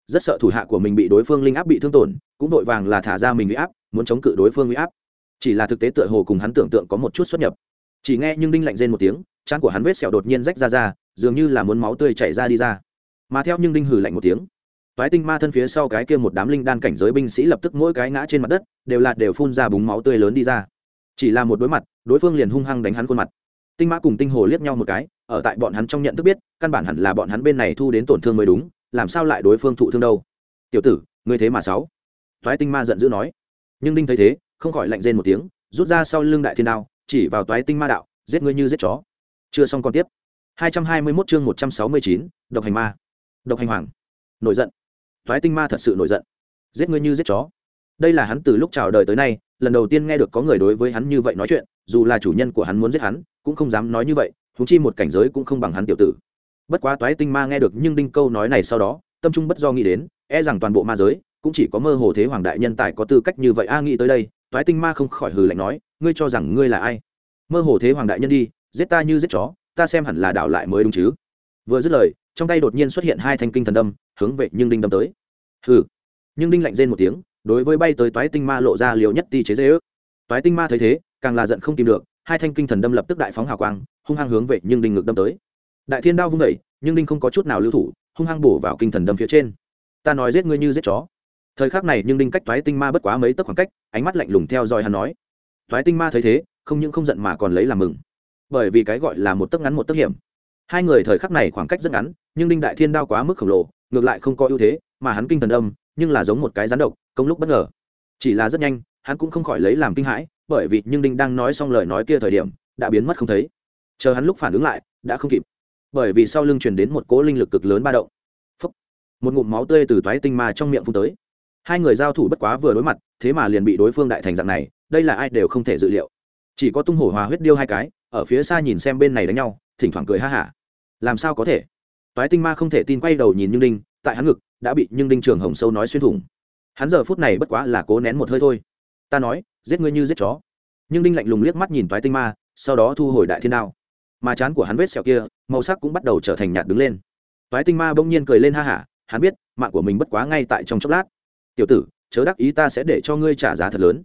Rất sợ thủ hạ của mình bị đối phương linh áp bị thương tổn, cũng vội vàng là thả ra mình bị áp muốn chống cự đối phương uy áp. Chỉ là thực tế tựa hồ cùng hắn tưởng tượng có một chút xuất nhập. Chỉ nghe nhưng đinh lạnh rên một tiếng, trán của hắn vết sẹo đột nhiên rách ra ra, dường như là muốn máu tươi chảy ra đi ra. Mà theo nhưng đinh hử lạnh một tiếng toái tinh ma thân phía sau cái kia một đám linh đan cảnh giới binh sĩ lập tức mỗi cái ngã trên mặt đất, đều là đều phun ra búng máu tươi lớn đi ra. Chỉ là một đối mặt, đối phương liền hung hăng đánh hắn khuôn mặt. Tinh mã cùng tinh hồ liếc nhau một cái, ở tại bọn hắn trong nhận thức biết, căn bản hẳn là bọn hắn bên này thu đến tổn thương mới đúng, làm sao lại đối phương thụ thương đâu? Tiểu tử, ngươi thế mà sáu toái tinh ma giận dữ nói nhưng đinh thấy thế không khỏi lạnh rên một tiếng rút ra sau lưng đại thiên đao chỉ vào toái tinh ma đạo giết ngươi như giết chó. Chưa xong còn tiếp. 221 chương 169, độc hành ma. Độc hành hoàng. Nổi giận. Toái tinh ma thật sự nổi giận. Giết ngươi như giết chó. Đây là hắn từ lúc chào đời tới nay lần đầu tiên nghe được có người đối với hắn như vậy nói chuyện dù là chủ nhân của hắn muốn giết hắn cũng không dám nói như vậy thúng chi một cảnh giới cũng không bằng hắn tiểu tử. Bất quá toái tinh ma nghe được nhưng đinh câu nói này sau đó tâm trung bất do nghĩ đến e rằng toàn bộ ma giới cũng chỉ có mơ hồ thế hoàng đại nhân tài có tư cách như vậy. A, nghĩ tới đây, toái tinh ma không khỏi hừ lạnh nói, ngươi cho rằng ngươi là ai? Mơ hồ thế hoàng đại nhân đi, giết ta như giết chó, ta xem hẳn là đảo lại mới đúng chứ? Vừa dứt lời, trong tay đột nhiên xuất hiện hai thanh kinh thần đâm, hướng về nhưng đinh đâm tới. Hừ. Nhưng đinh lạnh rên một tiếng, đối với bay tới toái tinh ma lộ ra liều nhất ti chế dễ ước. Toái tinh ma thấy thế, càng là giận không tìm được, hai thanh kinh thần đâm lập tức đại phóng hào quang, hung hăng hướng về nhưng đinh ngực đâm tới. Đại thiên đao vung vẩy nhưng đinh không có chút nào lưu thủ, hung hăng bổ vào kinh thần đâm phía trên. Ta nói giết ngươi như giết chó thời khắc này nhưng đinh cách toái tinh ma bất quá mấy tấc khoảng cách, ánh mắt lạnh lùng theo dõi hắn nói, toái tinh ma thấy thế, không những không giận mà còn lấy làm mừng. Bởi vì cái gọi là một tấc ngắn một tấc hiểm. Hai người thời khắc này khoảng cách rất ngắn, nhưng đinh đại thiên đao quá mức khổng lồ, ngược lại không có ưu thế, mà hắn kinh thần âm, nhưng là giống một cái rắn độc, công lúc bất ngờ. Chỉ là rất nhanh, hắn cũng không khỏi lấy làm kinh hãi, bởi vì nhưng đinh đang nói xong lời nói kia thời điểm, đã biến mất không thấy. Chờ hắn lúc phản ứng lại, đã không kịp. Bởi vì sau lưng truyền đến một cỗ linh lực cực lớn ba động. Một ngụm máu tươi từ toái tinh ma trong miệng phun tới hai người giao thủ bất quá vừa đối mặt, thế mà liền bị đối phương đại thành dạng này, đây là ai đều không thể dự liệu. Chỉ có tung hổ hòa huyết điêu hai cái, ở phía xa nhìn xem bên này đánh nhau, thỉnh thoảng cười ha hả. Làm sao có thể? Toái tinh ma không thể tin quay đầu nhìn nhưng đinh, tại hắn ngực, đã bị nhưng đinh trường hồng sâu nói xuyên thủng. Hắn giờ phút này bất quá là cố nén một hơi thôi. Ta nói, giết ngươi như giết chó. Nhưng đinh lạnh lùng liếc mắt nhìn toái tinh ma, sau đó thu hồi đại thiên đao. Mà chán của hắn vết sẹo kia, màu sắc cũng bắt đầu trở thành nhạt đứng lên. Toái tinh ma bỗng nhiên cười lên ha hả, hắn biết, mạng của mình bất quá ngay tại trong chốc lát tiểu tử, chớ đắc ý, ta sẽ để cho ngươi trả giá thật lớn.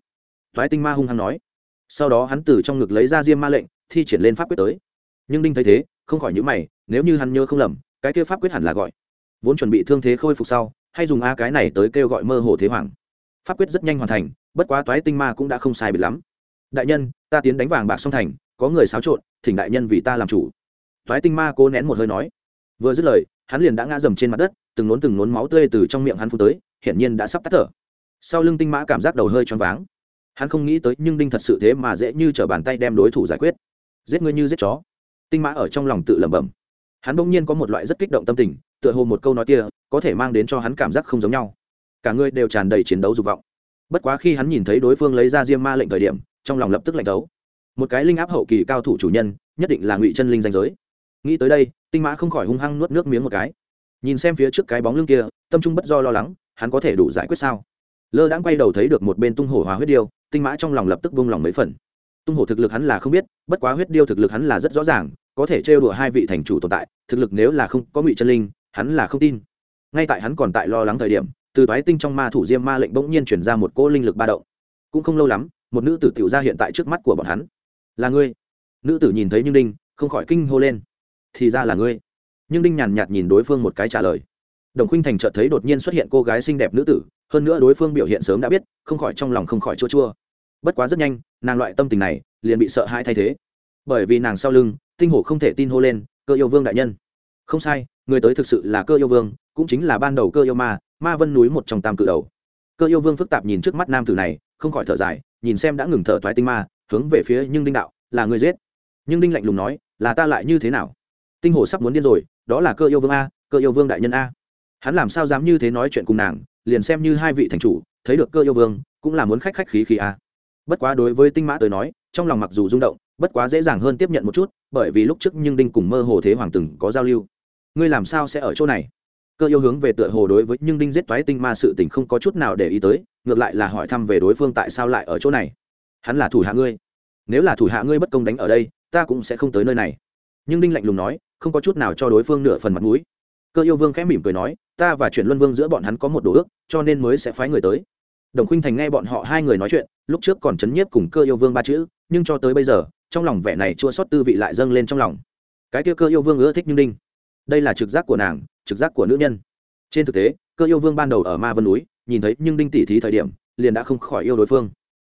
Toái tinh ma hung hăng nói. Sau đó hắn từ trong ngực lấy ra diêm ma lệnh, thi triển lên pháp quyết tới. Nhưng đinh thấy thế, không khỏi nhữ mày, nếu như hắn nhớ không lầm, cái kia pháp quyết hẳn là gọi. Vốn chuẩn bị thương thế khôi phục sau, hay dùng a cái này tới kêu gọi mơ hồ thế hoàng. Pháp quyết rất nhanh hoàn thành, bất quá toái tinh ma cũng đã không sai biệt lắm. Đại nhân, ta tiến đánh vàng bạc song thành, có người xáo trộn, thỉnh đại nhân vì ta làm chủ. Toái tinh ma cố nén một hơi nói. Vừa dứt lời, hắn liền đã ngã dầm trên mặt đất, từng nốn từng nốn máu tươi từ trong miệng hắn phun tới hiển nhiên đã sắp tắt thở. Sau lưng tinh mã cảm giác đầu hơi choáng váng. Hắn không nghĩ tới, nhưng đinh thật sự thế mà dễ như t bàn tay đem đối thủ giải quyết. Giết ngươi như giết chó. Tinh mã ở trong lòng tự lẩm bẩm. Hắn bỗng nhiên có một loại rất kích động tâm tình, tựa hồ một câu nói kia có thể mang đến cho hắn cảm giác không giống nhau. Cả người đều tràn đầy chiến đấu dục vọng. Bất quá khi hắn nhìn thấy đối phương lấy ra diêm ma lệnh thời điểm, trong lòng lập tức lạnh thấu. Một cái linh áp hậu kỳ cao thủ chủ nhân, nhất định là ngụy chân linh danh giới. Nghĩ tới đây, tinh mã không khỏi hung hăng nuốt nước miếng một cái. Nhìn xem phía trước cái bóng lưng kia, tâm trung bất do lo lắng hắn có thể đủ giải quyết sao? Lơ đãng quay đầu thấy được một bên tung hổ hóa huyết điêu, tinh mã trong lòng lập tức vung lòng mấy phần. Tung hổ thực lực hắn là không biết, bất quá huyết điêu thực lực hắn là rất rõ ràng, có thể trêu đùa hai vị thành chủ tồn tại, thực lực nếu là không có ngụy chân linh, hắn là không tin. Ngay tại hắn còn tại lo lắng thời điểm, từ toái tinh trong ma thủ diêm ma lệnh bỗng nhiên chuyển ra một cỗ linh lực ba động. Cũng không lâu lắm, một nữ tử tiểu ra hiện tại trước mắt của bọn hắn. Là ngươi? Nữ tử nhìn thấy nhưng đinh, không khỏi kinh hô lên. Thì ra là ngươi. Nhưng đinh nhàn nhạt nhìn đối phương một cái trả lời đồng khuynh thành chợt thấy đột nhiên xuất hiện cô gái xinh đẹp nữ tử, hơn nữa đối phương biểu hiện sớm đã biết, không khỏi trong lòng không khỏi chua chua. Bất quá rất nhanh, nàng loại tâm tình này liền bị sợ hãi thay thế. Bởi vì nàng sau lưng, tinh hổ không thể tin hô lên, cơ yêu vương đại nhân. Không sai, người tới thực sự là cơ yêu vương, cũng chính là ban đầu cơ yêu ma ma vân núi một trong tam cự đầu. Cơ yêu vương phức tạp nhìn trước mắt nam tử này, không khỏi thở dài, nhìn xem đã ngừng thở toái tinh ma, hướng về phía nhưng đinh đạo, là người giết. Nhưng đinh lạnh lùng nói, là ta lại như thế nào? Tinh hồ sắp muốn điên rồi, đó là cơ yêu vương a, cơ yêu vương đại nhân a hắn làm sao dám như thế nói chuyện cùng nàng, liền xem như hai vị thành chủ, thấy được cơ yêu vương, cũng là muốn khách khách khí khí a bất quá đối với tinh mã tới nói, trong lòng mặc dù rung động, bất quá dễ dàng hơn tiếp nhận một chút, bởi vì lúc trước nhưng đinh cùng mơ hồ thế hoàng từng có giao lưu. Ngươi làm sao sẽ ở chỗ này? Cơ yêu hướng về tựa hồ đối với nhưng đinh giết toái tinh ma sự tình không có chút nào để ý tới, ngược lại là hỏi thăm về đối phương tại sao lại ở chỗ này. Hắn là thủ hạ ngươi. Nếu là thủ hạ ngươi bất công đánh ở đây, ta cũng sẽ không tới nơi này. Nhưng đinh lạnh lùng nói, không có chút nào cho đối phương nửa phần mặt mũi cơ yêu vương khẽ mỉm cười nói, ta và chuyển luân vương giữa bọn hắn có một đồ ước, cho nên mới sẽ phái người tới. Đồng khuynh thành nghe bọn họ hai người nói chuyện, lúc trước còn chấn nhiếp cùng cơ yêu vương ba chữ, nhưng cho tới bây giờ, trong lòng vẻ này chua sót tư vị lại dâng lên trong lòng. Cái kia cơ yêu vương ưa thích như đinh. Đây là trực giác của nàng, trực giác của nữ nhân. Trên thực tế, cơ yêu vương ban đầu ở ma vân núi, nhìn thấy nhưng đinh tỉ thí thời điểm, liền đã không khỏi yêu đối phương.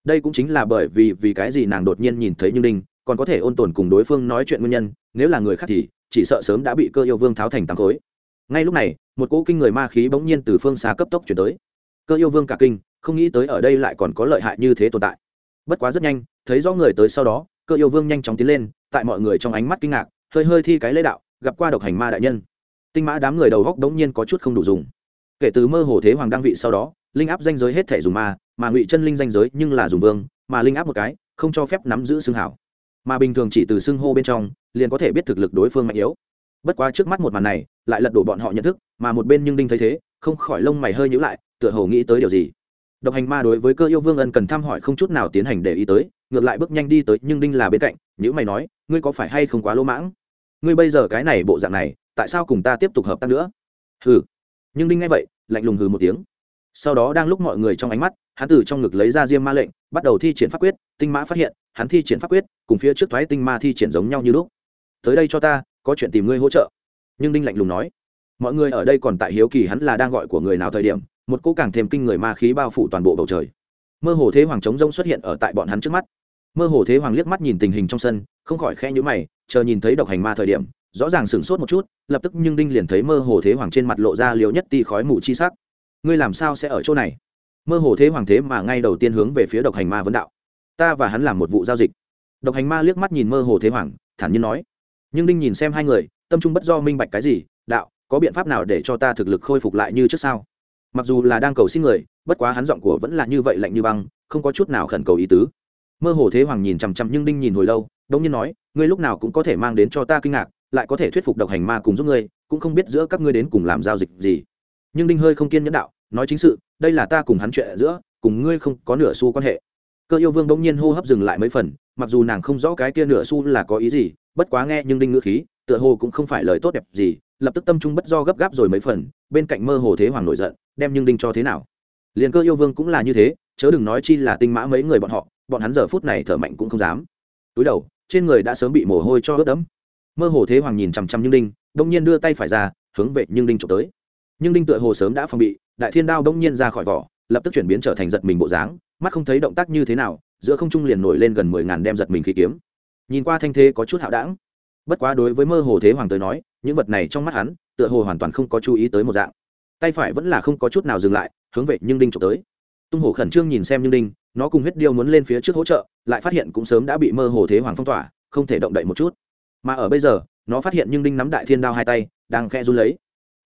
Đây cũng chính là bởi vì vì cái gì nàng đột nhiên nhìn thấy như đinh, còn có thể ôn tồn cùng đối phương nói chuyện nguyên nhân, nếu là người khác thì chỉ sợ sớm đã bị cơ yêu vương tháo thành tám khối ngay lúc này, một cỗ kinh người ma khí bỗng nhiên từ phương xa cấp tốc chuyển tới. Cơ yêu vương cả kinh, không nghĩ tới ở đây lại còn có lợi hại như thế tồn tại. Bất quá rất nhanh, thấy rõ người tới sau đó, cơ yêu vương nhanh chóng tiến lên, tại mọi người trong ánh mắt kinh ngạc, hơi hơi thi cái lễ đạo, gặp qua độc hành ma đại nhân. Tinh mã đám người đầu góc đống nhiên có chút không đủ dùng. Kể từ mơ hồ thế hoàng đăng vị sau đó, linh áp danh giới hết thể dùng ma, mà ngụy chân linh danh giới nhưng là dùng vương, mà linh áp một cái, không cho phép nắm giữ xương hảo. Mà bình thường chỉ từ xưng hô bên trong, liền có thể biết thực lực đối phương mạnh yếu bất quá trước mắt một màn này, lại lật đổ bọn họ nhận thức, mà một bên nhưng đinh thấy thế, không khỏi lông mày hơi nhữ lại, tựa hồ nghĩ tới điều gì. Độc hành ma đối với cơ yêu vương ân cần thăm hỏi không chút nào tiến hành để ý tới, ngược lại bước nhanh đi tới, nhưng đinh là bên cạnh nhữ mày nói, ngươi có phải hay không quá lỗ mãng? Ngươi bây giờ cái này bộ dạng này, tại sao cùng ta tiếp tục hợp tác nữa? Hừ. Nhưng đinh nghe vậy, lạnh lùng hừ một tiếng. Sau đó đang lúc mọi người trong ánh mắt, hắn từ trong ngực lấy ra diêm ma lệnh, bắt đầu thi triển pháp quyết, tinh mã phát hiện, hắn thi triển pháp quyết, cùng phía trước thoái tinh ma thi triển giống nhau như lúc. Tới đây cho ta có chuyện tìm ngươi hỗ trợ. Nhưng đinh lạnh lùng nói, mọi người ở đây còn tại hiếu kỳ hắn là đang gọi của người nào thời điểm, một cỗ càng thêm kinh người ma khí bao phủ toàn bộ bầu trời. Mơ hồ thế hoàng trống rông xuất hiện ở tại bọn hắn trước mắt. Mơ hồ thế hoàng liếc mắt nhìn tình hình trong sân, không khỏi khe nhũ mày, chờ nhìn thấy độc hành ma thời điểm, rõ ràng sửng sốt một chút, lập tức nhưng đinh liền thấy mơ hồ thế hoàng trên mặt lộ ra liều nhất ti khói mù chi sắc. Ngươi làm sao sẽ ở chỗ này? Mơ hồ thế hoàng thế mà ngay đầu tiên hướng về phía độc hành ma vấn đạo. Ta và hắn làm một vụ giao dịch. Độc hành ma liếc mắt nhìn mơ hồ thế hoàng, thản nhiên nói nhưng đinh nhìn xem hai người tâm trung bất do minh bạch cái gì đạo có biện pháp nào để cho ta thực lực khôi phục lại như trước sao mặc dù là đang cầu xin người bất quá hắn giọng của vẫn là như vậy lạnh như băng không có chút nào khẩn cầu ý tứ mơ hồ thế hoàng nhìn chằm chằm nhưng đinh nhìn hồi lâu đông nhiên nói ngươi lúc nào cũng có thể mang đến cho ta kinh ngạc lại có thể thuyết phục độc hành ma cùng giúp ngươi cũng không biết giữa các ngươi đến cùng làm giao dịch gì nhưng đinh hơi không kiên nhẫn đạo nói chính sự đây là ta cùng hắn chuyện giữa cùng ngươi không có nửa xu quan hệ cơ yêu vương bỗng nhiên hô hấp dừng lại mấy phần mặc dù nàng không rõ cái kia nửa xu là có ý gì, bất quá nghe nhưng đinh ngữ khí, tựa hồ cũng không phải lời tốt đẹp gì, lập tức tâm trung bất do gấp gáp rồi mấy phần, bên cạnh mơ hồ thế hoàng nổi giận, đem nhưng đinh cho thế nào. Liền cơ yêu vương cũng là như thế, chớ đừng nói chi là tinh mã mấy người bọn họ, bọn hắn giờ phút này thở mạnh cũng không dám. Túi đầu, trên người đã sớm bị mồ hôi cho ướt đẫm. Mơ hồ thế hoàng nhìn chằm chằm nhưng đinh đông nhiên đưa tay phải ra, hướng về nhưng đinh trộm tới. Nhưng đinh tựa hồ sớm đã phòng bị, đại thiên đao đông nhiên ra khỏi vỏ lập tức chuyển biến trở thành giật mình bộ dáng, mắt không thấy động tác như thế nào, giữa không trung liền nổi lên gần mười ngàn đem giật mình khí kiếm. Nhìn qua thanh thế có chút hạo đảng. Bất quá đối với mơ hồ thế hoàng tới nói, những vật này trong mắt hắn, tựa hồ hoàn toàn không có chú ý tới một dạng. Tay phải vẫn là không có chút nào dừng lại, hướng về nhưng đinh trộm tới. Tung hổ khẩn trương nhìn xem nhưng đinh, nó cùng huyết điêu muốn lên phía trước hỗ trợ, lại phát hiện cũng sớm đã bị mơ hồ thế hoàng phong tỏa, không thể động đậy một chút. Mà ở bây giờ, nó phát hiện nhưng đinh nắm đại thiên đao hai tay, đang khe run lấy.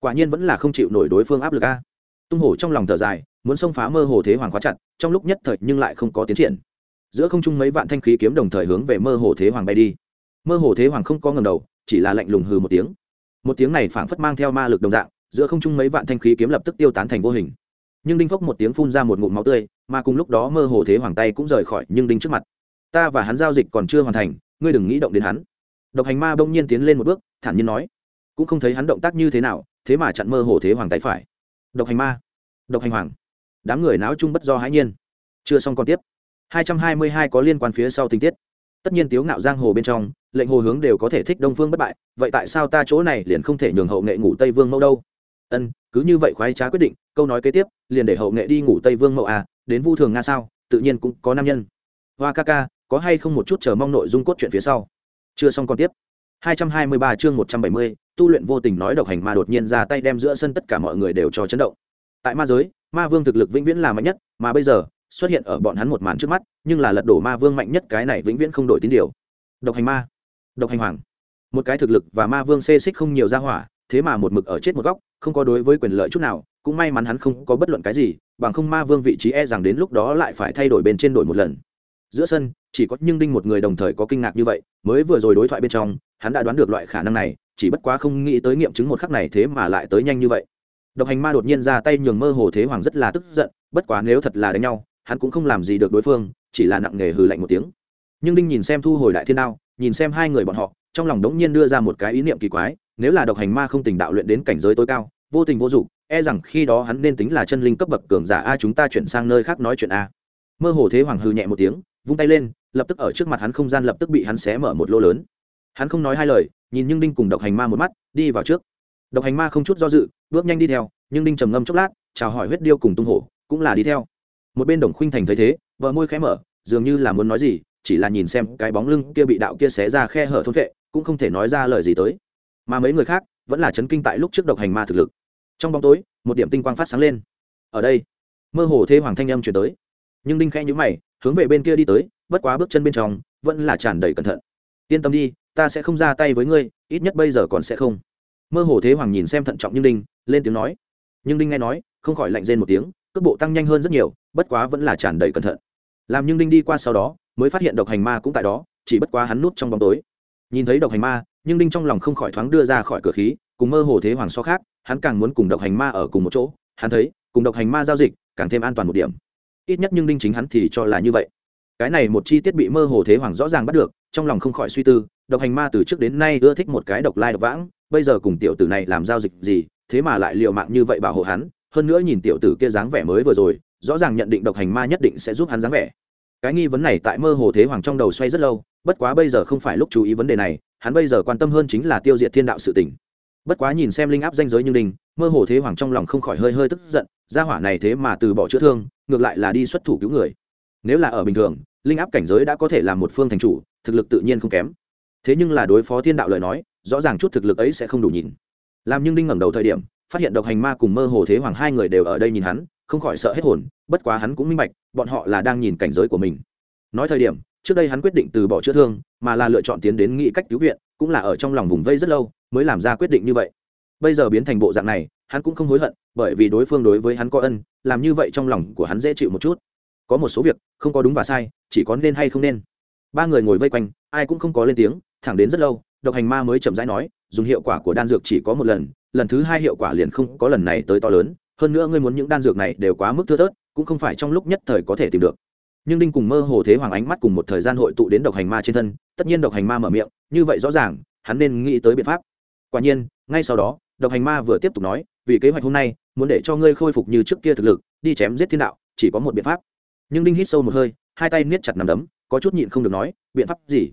Quả nhiên vẫn là không chịu nổi đối phương áp lực a tung hổ trong lòng thở dài, muốn xông phá mơ hồ thế hoàng khóa chặt, trong lúc nhất thời nhưng lại không có tiến triển. Giữa không trung mấy vạn thanh khí kiếm đồng thời hướng về mơ hồ thế hoàng bay đi. Mơ hồ thế hoàng không có ngầm đầu, chỉ là lạnh lùng hừ một tiếng. Một tiếng này phảng phất mang theo ma lực đồng dạng, giữa không trung mấy vạn thanh khí kiếm lập tức tiêu tán thành vô hình. Nhưng đinh phốc một tiếng phun ra một ngụm máu tươi, mà cùng lúc đó mơ hồ thế hoàng tay cũng rời khỏi nhưng đinh trước mặt. Ta và hắn giao dịch còn chưa hoàn thành, ngươi đừng nghĩ động đến hắn. Độc hành ma bỗng nhiên tiến lên một bước, thản nhiên nói. Cũng không thấy hắn động tác như thế nào, thế mà chặn mơ hồ thế hoàng tay phải. Độc hành ma độc hành hoàng. Đám người náo chung bất do hãi nhiên. Chưa xong còn tiếp. 222 có liên quan phía sau tình tiết. Tất nhiên tiếu ngạo giang hồ bên trong lệnh hồ hướng đều có thể thích đông phương bất bại vậy tại sao ta chỗ này liền không thể nhường hậu nghệ ngủ tây vương mẫu đâu? Ân cứ như vậy khoái trá quyết định câu nói kế tiếp liền để hậu nghệ đi ngủ tây vương mẫu à đến vu thường nga sao tự nhiên cũng có nam nhân. Hoa ca ca có hay không một chút chờ mong nội dung cốt truyện phía sau? Chưa xong còn tiếp. 223 chương 170, tu luyện vô tình nói độc hành mà đột nhiên ra tay đem giữa sân tất cả mọi người đều cho chấn động tại ma giới, ma vương thực lực vĩnh viễn là mạnh nhất, mà bây giờ, xuất hiện ở bọn hắn một màn trước mắt, nhưng là lật đổ ma vương mạnh nhất cái này vĩnh viễn không đổi tín điều. Độc hành ma, độc hành hoàng. Một cái thực lực và ma vương xê xích không nhiều ra hỏa, thế mà một mực ở chết một góc, không có đối với quyền lợi chút nào, cũng may mắn hắn không có bất luận cái gì, bằng không ma vương vị trí e rằng đến lúc đó lại phải thay đổi bên trên đổi một lần. Giữa sân, chỉ có nhưng đinh một người đồng thời có kinh ngạc như vậy, mới vừa rồi đối thoại bên trong, hắn đã đoán được loại khả năng này, chỉ bất quá không nghĩ tới nghiệm chứng một khắc này thế mà lại tới nhanh như vậy độc hành ma đột nhiên ra tay nhường mơ hồ thế hoàng rất là tức giận, bất quá nếu thật là đánh nhau, hắn cũng không làm gì được đối phương, chỉ là nặng nề hừ lạnh một tiếng. Nhưng đinh nhìn xem thu hồi đại thiên đao, nhìn xem hai người bọn họ, trong lòng đống nhiên đưa ra một cái ý niệm kỳ quái, nếu là độc hành ma không tình đạo luyện đến cảnh giới tối cao, vô tình vô dụng e rằng khi đó hắn nên tính là chân linh cấp bậc cường giả a, chúng ta chuyển sang nơi khác nói chuyện a. Mơ hồ thế hoàng hư nhẹ một tiếng, vung tay lên, lập tức ở trước mặt hắn không gian lập tức bị hắn xé mở một lỗ lớn. Hắn không nói hai lời, nhìn nhưng đinh cùng độc hành ma một mắt, đi vào trước độc hành ma không chút do dự, bước nhanh đi theo, nhưng đinh trầm ngâm chốc lát, chào hỏi huyết điêu cùng tung hổ, cũng là đi theo. Một bên đồng khuynh thành thấy thế, vợ môi khẽ mở, dường như là muốn nói gì, chỉ là nhìn xem cái bóng lưng kia bị đạo kia xé ra khe hở thôn vệ, cũng không thể nói ra lời gì tới. Mà mấy người khác, vẫn là chấn kinh tại lúc trước độc hành ma thực lực. Trong bóng tối, một điểm tinh quang phát sáng lên. Ở đây, mơ hồ thế hoàng thanh âm chuyển tới. Nhưng đinh khẽ nhữ mày, hướng về bên kia đi tới, bất quá bước chân bên trong, vẫn là tràn đầy cẩn thận. Yên tâm đi, ta sẽ không ra tay với ngươi, ít nhất bây giờ còn sẽ không mơ hồ thế hoàng nhìn xem thận trọng như đinh, lên tiếng nói. Nhưng đinh nghe nói, không khỏi lạnh rên một tiếng, cước bộ tăng nhanh hơn rất nhiều, bất quá vẫn là tràn đầy cẩn thận. Làm nhưng đinh đi qua sau đó, mới phát hiện độc hành ma cũng tại đó, chỉ bất quá hắn nút trong bóng tối. Nhìn thấy độc hành ma, nhưng đinh trong lòng không khỏi thoáng đưa ra khỏi cửa khí, cùng mơ hồ thế hoàng so khác, hắn càng muốn cùng độc hành ma ở cùng một chỗ. Hắn thấy, cùng độc hành ma giao dịch, càng thêm an toàn một điểm. Ít nhất nhưng đinh chính hắn thì cho là như vậy cái này một chi tiết bị mơ hồ thế hoàng rõ ràng bắt được, trong lòng không khỏi suy tư, độc hành ma từ trước đến nay ưa thích một cái độc lai độc vãng, bây giờ cùng tiểu tử này làm giao dịch gì, thế mà lại liệu mạng như vậy bảo hộ hắn, hơn nữa nhìn tiểu tử kia dáng vẻ mới vừa rồi, rõ ràng nhận định độc hành ma nhất định sẽ giúp hắn dáng vẻ. Cái nghi vấn này tại mơ hồ thế hoàng trong đầu xoay rất lâu, bất quá bây giờ không phải lúc chú ý vấn đề này, hắn bây giờ quan tâm hơn chính là tiêu diệt thiên đạo sự tỉnh bất quá nhìn xem linh áp danh giới như đình mơ hồ thế hoàng trong lòng không khỏi hơi hơi tức giận, gia hỏa này thế mà từ bỏ chữa thương, ngược lại là đi xuất thủ cứu người nếu là ở bình thường, linh áp cảnh giới đã có thể là một phương thành chủ, thực lực tự nhiên không kém. Thế nhưng là đối phó thiên đạo lời nói, rõ ràng chút thực lực ấy sẽ không đủ nhìn. Làm nhưng đinh ngẩng đầu thời điểm, phát hiện độc hành ma cùng mơ hồ thế hoàng hai người đều ở đây nhìn hắn, không khỏi sợ hết hồn, bất quá hắn cũng minh bạch, bọn họ là đang nhìn cảnh giới của mình. Nói thời điểm, trước đây hắn quyết định từ bỏ chữa thương, mà là lựa chọn tiến đến nghĩ cách cứu viện, cũng là ở trong lòng vùng vây rất lâu, mới làm ra quyết định như vậy. Bây giờ biến thành bộ dạng này, hắn cũng không hối hận, bởi vì đối phương đối với hắn có ân, làm như vậy trong lòng của hắn dễ chịu một chút có một số việc không có đúng và sai, chỉ có nên hay không nên. Ba người ngồi vây quanh, ai cũng không có lên tiếng, thẳng đến rất lâu, độc hành ma mới chậm rãi nói, dùng hiệu quả của đan dược chỉ có một lần lần thứ hai hiệu quả liền không có lần này tới to lớn, hơn nữa ngươi muốn những đan dược này đều quá mức thưa thớt, cũng không phải trong lúc nhất thời có thể tìm được. Nhưng đinh cùng mơ hồ thế hoàng ánh mắt cùng một thời gian hội tụ đến độc hành ma trên thân, tất nhiên độc hành ma mở miệng, như vậy rõ ràng, hắn nên nghĩ tới biện pháp. Quả nhiên, ngay sau đó, độc hành ma vừa tiếp tục nói, vì kế hoạch hôm nay, muốn để cho ngươi khôi phục như trước kia thực lực, đi chém giết thiên đạo, chỉ có một biện pháp nhưng đinh hít sâu một hơi, hai tay niết chặt nằm đấm, có chút nhịn không được nói, biện pháp gì?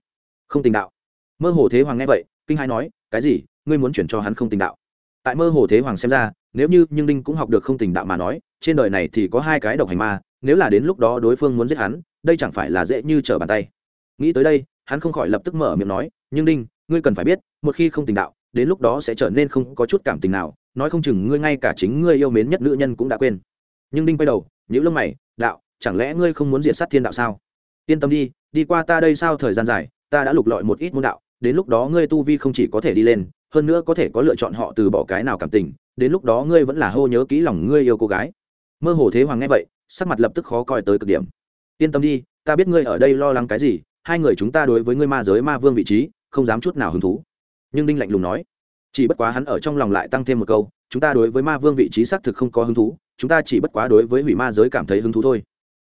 Không tình đạo. Mơ hồ thế hoàng nghe vậy, kinh hai nói, cái gì? Ngươi muốn chuyển cho hắn không tình đạo? Tại mơ hồ thế hoàng xem ra, nếu như nhưng đinh cũng học được không tình đạo mà nói, trên đời này thì có hai cái độc hành ma, nếu là đến lúc đó đối phương muốn giết hắn, đây chẳng phải là dễ như trở bàn tay. Nghĩ tới đây, hắn không khỏi lập tức mở miệng nói, nhưng đinh, ngươi cần phải biết, một khi không tình đạo, đến lúc đó sẽ trở nên không có chút cảm tình nào, nói không chừng ngươi ngay cả chính ngươi yêu mến nhất nữ nhân cũng đã quên. Nhưng đinh quay đầu những lông mày, đạo chẳng lẽ ngươi không muốn diệt sát thiên đạo sao? Yên tâm đi đi qua ta đây sao thời gian dài, ta đã lục lọi một ít môn đạo, đến lúc đó ngươi tu vi không chỉ có thể đi lên, hơn nữa có thể có lựa chọn họ từ bỏ cái nào cảm tình, đến lúc đó ngươi vẫn là hô nhớ kỹ lòng ngươi yêu cô gái. Mơ hồ thế hoàng nghe vậy, sắc mặt lập tức khó coi tới cực điểm. Yên tâm đi, ta biết ngươi ở đây lo lắng cái gì, hai người chúng ta đối với ngươi ma giới, ma vương vị trí, không dám chút nào hứng thú. Nhưng đinh lạnh lùng nói, chỉ bất quá hắn ở trong lòng lại tăng thêm một câu, chúng ta đối với ma vương vị trí xác thực không có hứng thú, chúng ta chỉ bất quá đối với hủy ma giới cảm thấy hứng thú thôi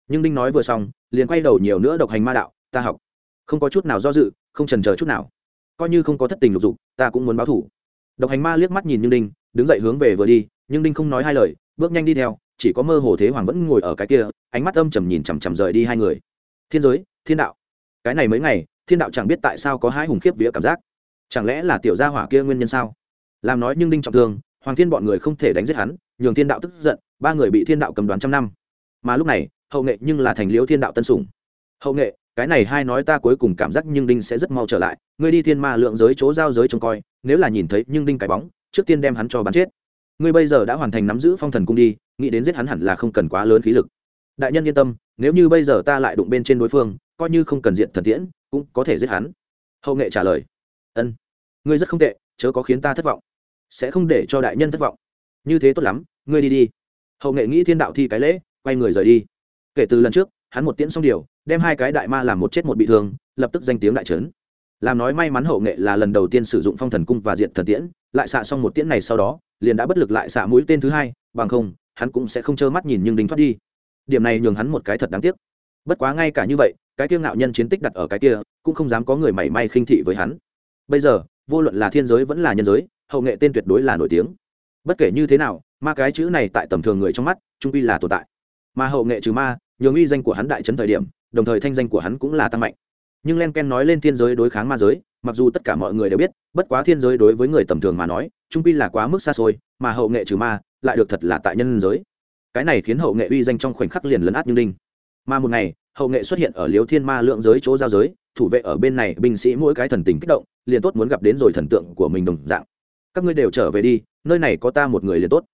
nhưng đinh nói vừa xong, liền quay đầu nhiều nữa độc hành ma đạo, ta học. Không có chút nào do dự, không trần chờ chút nào. Coi như không có thất tình lục dục, ta cũng muốn báo thủ. Độc hành ma liếc mắt nhìn như đinh, đứng dậy hướng về vừa đi, nhưng đinh không nói hai lời, bước nhanh đi theo, chỉ có mơ hồ thế hoàng vẫn ngồi ở cái kia, ánh mắt âm trầm nhìn chằm chằm rời đi hai người. Thiên giới, thiên đạo. Cái này mấy ngày, thiên đạo chẳng biết tại sao có hai hùng khiếp vía cảm giác. Chẳng lẽ là tiểu gia hỏa kia nguyên nhân sao? Làm nói nhưng đinh trọng thương, hoàng thiên bọn người không thể đánh giết hắn, nhường thiên đạo tức giận, ba người bị thiên đạo cầm đoán trăm năm. Mà lúc này hậu nghệ nhưng là thành liễu thiên đạo tân sủng hậu nghệ, cái này hai nói ta cuối cùng cảm giác nhưng đinh sẽ rất mau trở lại. Ngươi đi thiên ma lượng giới chỗ giao giới trông coi, nếu là nhìn thấy nhưng đinh cái bóng, trước tiên đem hắn cho bắn chết. Ngươi bây giờ đã hoàn thành nắm giữ phong thần cung đi, nghĩ đến giết hắn hẳn là không cần quá lớn khí lực. Đại nhân yên tâm, nếu như bây giờ ta lại đụng bên trên đối phương, coi như không cần diện thần tiễn, cũng có thể giết hắn. Hậu nghệ trả lời. Ân. Ngươi rất không tệ, chớ có khiến ta thất vọng. Sẽ không để cho đại nhân thất vọng. Như thế tốt lắm, ngươi đi đi. Hậu nghệ nghĩ thiên đạo thi cái lễ, quay người rời đi kể từ lần trước, hắn một tiễn xong điều, đem hai cái đại ma làm một chết một bị thương, lập tức danh tiếng đại trấn. Làm nói may mắn hậu nghệ là lần đầu tiên sử dụng phong thần cung và diện thần tiễn, lại xạ xong một tiễn này sau đó, liền đã bất lực lại xạ mũi tên thứ hai, bằng không, hắn cũng sẽ không trơ mắt nhìn nhưng đính thoát đi. Điểm này nhường hắn một cái thật đáng tiếc. Bất quá ngay cả như vậy, cái kiêng ngạo nhân chiến tích đặt ở cái kia, cũng không dám có người mảy may khinh thị với hắn. Bây giờ, vô luận là thiên giới vẫn là nhân giới, hậu nghệ tên tuyệt đối là nổi tiếng. Bất kể như thế nào, ma cái chữ này tại tầm thường người trong mắt, trung pi là tồn tại. Mà hậu nghệ trừ ma nhường uy danh của hắn đại chấn thời điểm, đồng thời thanh danh của hắn cũng là tăng mạnh. Nhưng len ken nói lên thiên giới đối kháng ma giới, mặc dù tất cả mọi người đều biết, bất quá thiên giới đối với người tầm thường mà nói, trung pi là quá mức xa xôi, mà hậu nghệ trừ ma, lại được thật là tại nhân giới. Cái này khiến hậu nghệ uy danh trong khoảnh khắc liền lấn át như đinh. Mà một ngày, hậu nghệ xuất hiện ở liếu thiên ma lượng giới chỗ giao giới, thủ vệ ở bên này, binh sĩ mỗi cái thần tình kích động, liền tốt muốn gặp đến rồi thần tượng của mình đồng dạng. Các ngươi đều trở về đi, nơi này có ta một người liền tốt.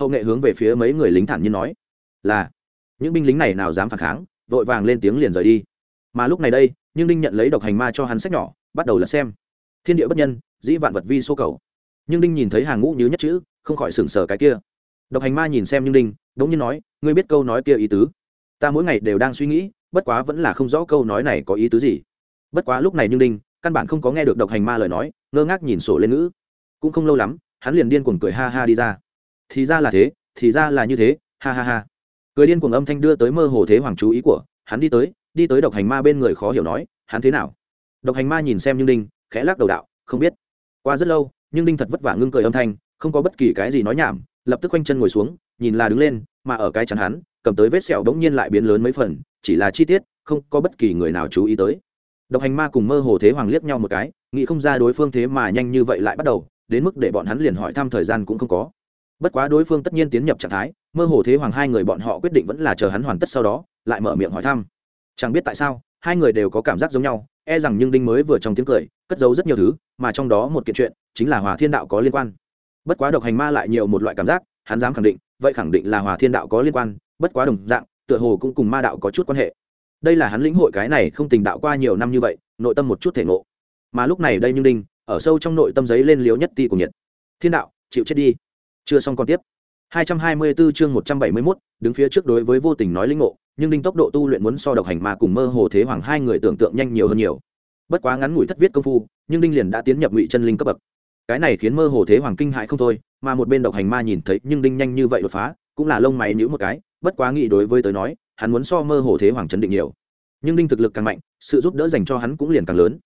Hậu nghệ hướng về phía mấy người lính thản nhiên nói, là những binh lính này nào dám phản kháng, vội vàng lên tiếng liền rời đi. Mà lúc này đây, nhưng đinh nhận lấy độc hành ma cho hắn sách nhỏ, bắt đầu là xem. Thiên địa bất nhân, dĩ vạn vật vi số cầu. Nhưng đinh nhìn thấy hàng ngũ như nhất chữ, không khỏi sừng sờ cái kia. Độc hành ma nhìn xem nhưng đinh đống nhiên nói, ngươi biết câu nói kia ý tứ? Ta mỗi ngày đều đang suy nghĩ, bất quá vẫn là không rõ câu nói này có ý tứ gì. Bất quá lúc này nhưng đinh, căn bản không có nghe được độc hành ma lời nói, ngơ ngác nhìn sổ lên ngữ. Cũng không lâu lắm, hắn liền điên cuồng cười ha ha đi ra. Thì ra là thế, thì ra là như thế, ha ha ha cười điên cuồng âm thanh đưa tới mơ hồ thế hoàng chú ý của hắn đi tới đi tới độc hành ma bên người khó hiểu nói, hắn thế nào? Độc hành ma nhìn xem như đinh, khẽ lắc đầu đạo, không biết. Qua rất lâu, nhưng đinh thật vất vả ngưng cười âm thanh, không có bất kỳ cái gì nói nhảm, lập tức quanh chân ngồi xuống, nhìn là đứng lên, mà ở cái chắn hắn, cầm tới vết sẹo đống nhiên lại biến lớn mấy phần, chỉ là chi tiết, không có bất kỳ người nào chú ý tới. Độc hành ma cùng mơ hồ thế hoàng liếc nhau một cái, nghĩ không ra đối phương thế mà nhanh như vậy lại bắt đầu, đến mức để bọn hắn liền hỏi thăm thời gian cũng không có bất quá đối phương tất nhiên tiến nhập trạng thái, mơ hồ thế hoàng hai người bọn họ quyết định vẫn là chờ hắn hoàn tất sau đó, lại mở miệng hỏi thăm. Chẳng biết tại sao, hai người đều có cảm giác giống nhau e rằng nhưng đinh mới vừa trong tiếng cười, cất giấu rất nhiều thứ, mà trong đó một kiện chuyện, chính là hòa thiên đạo có liên quan. Bất quá độc hành ma lại nhiều một loại cảm giác, hắn dám khẳng định, vậy khẳng định là hòa thiên đạo có liên quan, bất quá đồng dạng, tựa hồ cũng cùng ma đạo có chút quan hệ. Đây là hắn lĩnh hội cái này không tình đạo qua nhiều năm như vậy, nội tâm một chút thể ngộ. Mà lúc này đây như đinh, ở sâu trong nội tâm giấy lên liếu nhất ti của nhiệt. Thiên đạo, chịu chết đi chưa xong còn tiếp. 224 chương 171, đứng phía trước đối với vô tình nói linh ngộ nhưng đinh tốc độ tu luyện muốn so độc hành ma cùng mơ hồ thế hoàng hai người tưởng tượng nhanh nhiều hơn nhiều. Bất quá ngắn ngủi thất viết công phu nhưng đinh liền đã tiến nhập ngụy chân linh cấp bậc. Cái này khiến mơ hồ thế hoàng kinh hại không thôi mà một bên độc hành ma nhìn thấy nhưng đinh nhanh như vậy đột phá cũng là lông mày nhíu một cái bất quá nghĩ đối với tới nói hắn muốn so mơ hồ thế hoàng chấn định nhiều. Nhưng đinh thực lực càng mạnh sự giúp đỡ dành cho hắn cũng liền càng lớn.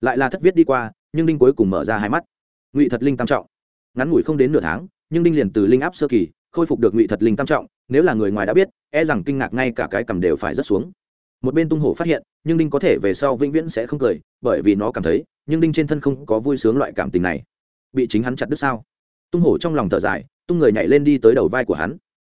Lại là thất viết đi qua nhưng đinh cuối cùng mở ra hai mắt. Ngụy thật linh tam trọng. Ngắn ngủi không đến nửa tháng nhưng đinh liền từ linh áp sơ kỳ, khôi phục được ngụy thật linh tam trọng, nếu là người ngoài đã biết e rằng kinh ngạc ngay cả cái cầm đều phải rất xuống. Một bên tung hổ phát hiện, nhưng đinh có thể về sau vĩnh viễn sẽ không cười, bởi vì nó cảm thấy, nhưng đinh trên thân không có vui sướng loại cảm tình này. Bị chính hắn chặt đứt sao? Tung hổ trong lòng thở dài, tung người nhảy lên đi tới đầu vai của hắn.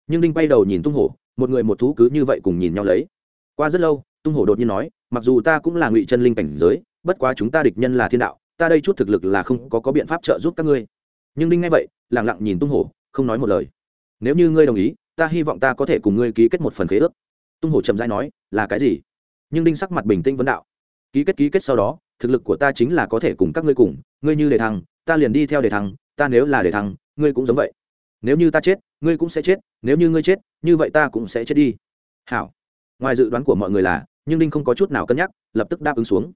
Nhưng đinh bay đầu nhìn tung hổ, một người một thú cứ như vậy cùng nhìn nhau lấy. Qua rất lâu, tung hổ đột nhiên nói, mặc dù ta cũng là ngụy chân linh cảnh giới, bất quá chúng ta địch nhân là thiên đạo, ta đây chút thực lực là không có có biện pháp trợ giúp các ngươi. Nhưng đinh nghe vậy lẳng lặng nhìn tung hổ, không nói một lời. Nếu như ngươi đồng ý, ta hy vọng ta có thể cùng ngươi ký kết một phần khế ước. Tung hổ chậm rãi nói, là cái gì? Nhưng đinh sắc mặt bình tĩnh vấn đạo. Ký kết ký kết sau đó, thực lực của ta chính là có thể cùng các ngươi cùng, ngươi như đề thăng, ta liền đi theo đề thăng, ta nếu là đề thăng, ngươi cũng giống vậy. Nếu như ta chết, ngươi cũng sẽ chết, nếu như ngươi chết, như vậy ta cũng sẽ chết đi. Hảo. Ngoài dự đoán của mọi người là, nhưng đinh không có chút nào cân nhắc, lập tức đáp ứng xuống.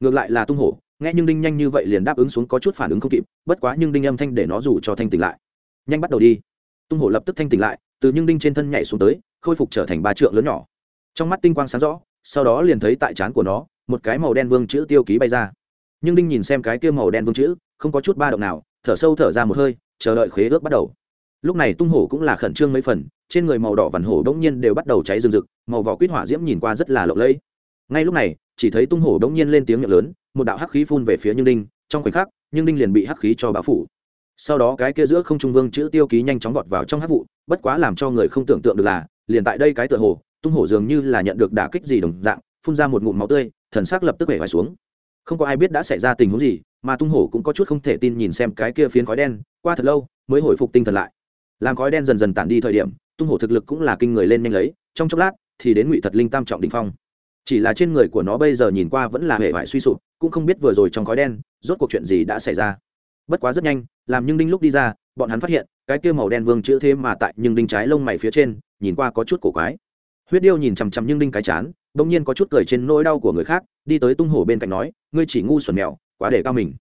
Ngược lại là tung hổ nghe nhưng đinh nhanh như vậy liền đáp ứng xuống có chút phản ứng không kịp, bất quá nhưng đinh âm thanh để nó rủ cho thanh tỉnh lại. Nhanh bắt đầu đi. Tung hổ lập tức thanh tỉnh lại, từ nhưng đinh trên thân nhảy xuống tới, khôi phục trở thành ba trượng lớn nhỏ. Trong mắt tinh quang sáng rõ, sau đó liền thấy tại trán của nó, một cái màu đen vương chữ tiêu ký bay ra. Nhưng đinh nhìn xem cái kia màu đen vương chữ, không có chút ba động nào, thở sâu thở ra một hơi, chờ đợi khế ước bắt đầu. Lúc này tung hổ cũng là khẩn trương mấy phần, trên người màu đỏ vằn hổ đ ỗ n g nhiên đều bắt đầu cháy rừng rực, màu vỏ quýt hỏa diễm nhìn qua rất là lộng lẫy ngay lúc này, chỉ thấy tung hổ đ ỗ n g nhiên lên tiếng miệng lớn, một đạo hắc khí phun về phía như đinh, trong khoảnh khắc nhưng đinh liền bị hắc khí cho bão phủ. Sau đó cái kia giữa không trung vương chữ tiêu ký nhanh chóng vọt vào trong hắc vụ, bất quá làm cho người không tưởng tượng được là, liền tại đây cái tựa hồ, tung hổ dường như là nhận được đả kích gì đồng dạng, phun ra một ngụm máu tươi, thần sắc lập tức bể vải xuống. Không có ai biết đã xảy ra tình huống gì, mà tung hổ cũng có chút không thể tin nhìn xem cái kia phiến khói đen, qua thật lâu, mới hồi phục tinh thần lại. Làm khói đen dần dần tản đi thời điểm, tung hổ thực lực cũng là kinh người lên nhanh lấy, trong chốc lát, thì đến ngụy thật linh tam trọng đình phong chỉ là trên người của nó bây giờ nhìn qua vẫn là hệ vải suy sụp, cũng không biết vừa rồi trong khói đen, rốt cuộc chuyện gì đã xảy ra. Bất quá rất nhanh, làm nhưng đinh lúc đi ra, bọn hắn phát hiện, cái kia màu đen vương chữ thế mà tại nhưng đinh trái lông mày phía trên, nhìn qua có chút cổ quái. Huyết điêu nhìn chằm chằm nhưng đinh cái chán, bỗng nhiên có chút cười trên nỗi đau của người khác, đi tới tung hổ bên cạnh nói, ngươi chỉ ngu xuẩn mèo, quá để cao mình.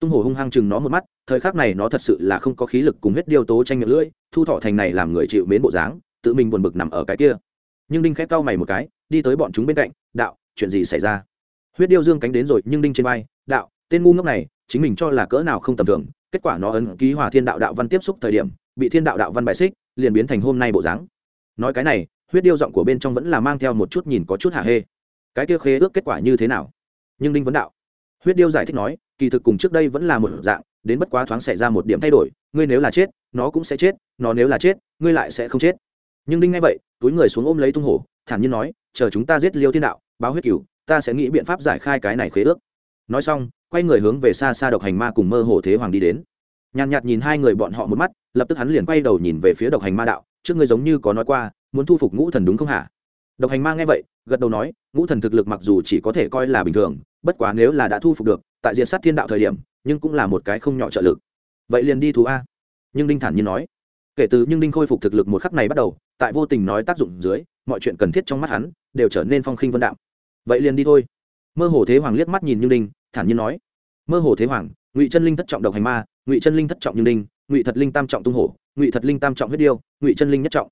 Tung hổ hung hăng chừng nó một mắt, thời khắc này nó thật sự là không có khí lực cùng huyết điêu tố tranh miệng lưỡi, thu thọ thành này làm người chịu mến bộ dáng, tự mình buồn bực nằm ở cái kia. Nhưng đinh khép cau mày một cái đi tới bọn chúng bên cạnh, đạo, chuyện gì xảy ra? Huyết điêu dương cánh đến rồi, nhưng đinh trên vai, đạo, tên ngu ngốc này, chính mình cho là cỡ nào không tầm thường, kết quả nó ấn ký hòa thiên đạo đạo văn tiếp xúc thời điểm, bị thiên đạo đạo văn bài xích, liền biến thành hôm nay bộ dáng. Nói cái này, huyết điêu giọng của bên trong vẫn là mang theo một chút nhìn có chút hạ hê. Cái kia khế ước kết quả như thế nào? Nhưng đinh vấn đạo. Huyết điêu giải thích nói, kỳ thực cùng trước đây vẫn là một dạng, đến bất quá thoáng xảy ra một điểm thay đổi, ngươi nếu là chết, nó cũng sẽ chết, nó nếu là chết, ngươi lại sẽ không chết. Nhưng đinh ngay vậy, túi người xuống ôm lấy tung hổ, thản nhiên nói chờ chúng ta giết liêu thiên đạo, báo huyết cửu, ta sẽ nghĩ biện pháp giải khai cái này khế ước. Nói xong, quay người hướng về xa xa độc hành ma cùng mơ hồ thế hoàng đi đến. Nhàn nhạt nhìn hai người bọn họ một mắt, lập tức hắn liền quay đầu nhìn về phía độc hành ma đạo, trước ngươi giống như có nói qua, muốn thu phục ngũ thần đúng không hả? Độc hành ma nghe vậy, gật đầu nói, ngũ thần thực lực mặc dù chỉ có thể coi là bình thường, bất quá nếu là đã thu phục được, tại diện sát thiên đạo thời điểm, nhưng cũng là một cái không nhỏ trợ lực. Vậy liền đi thú a. Nhưng đinh thản nhiên nói, kể từ nhưng đinh khôi phục thực lực một khắc này bắt đầu, tại vô tình nói tác dụng dưới, mọi chuyện cần thiết trong mắt hắn đều trở nên phong khinh vân đạm. Vậy liền đi thôi. Mơ hồ thế hoàng liếc mắt nhìn như đinh thản nhiên nói. Mơ hồ thế hoàng, ngụy chân linh thất trọng độc hành ma, ngụy chân linh thất trọng như đinh ngụy thật linh tam trọng tung hổ, ngụy thật linh tam trọng huyết điêu, ngụy chân linh nhất trọng.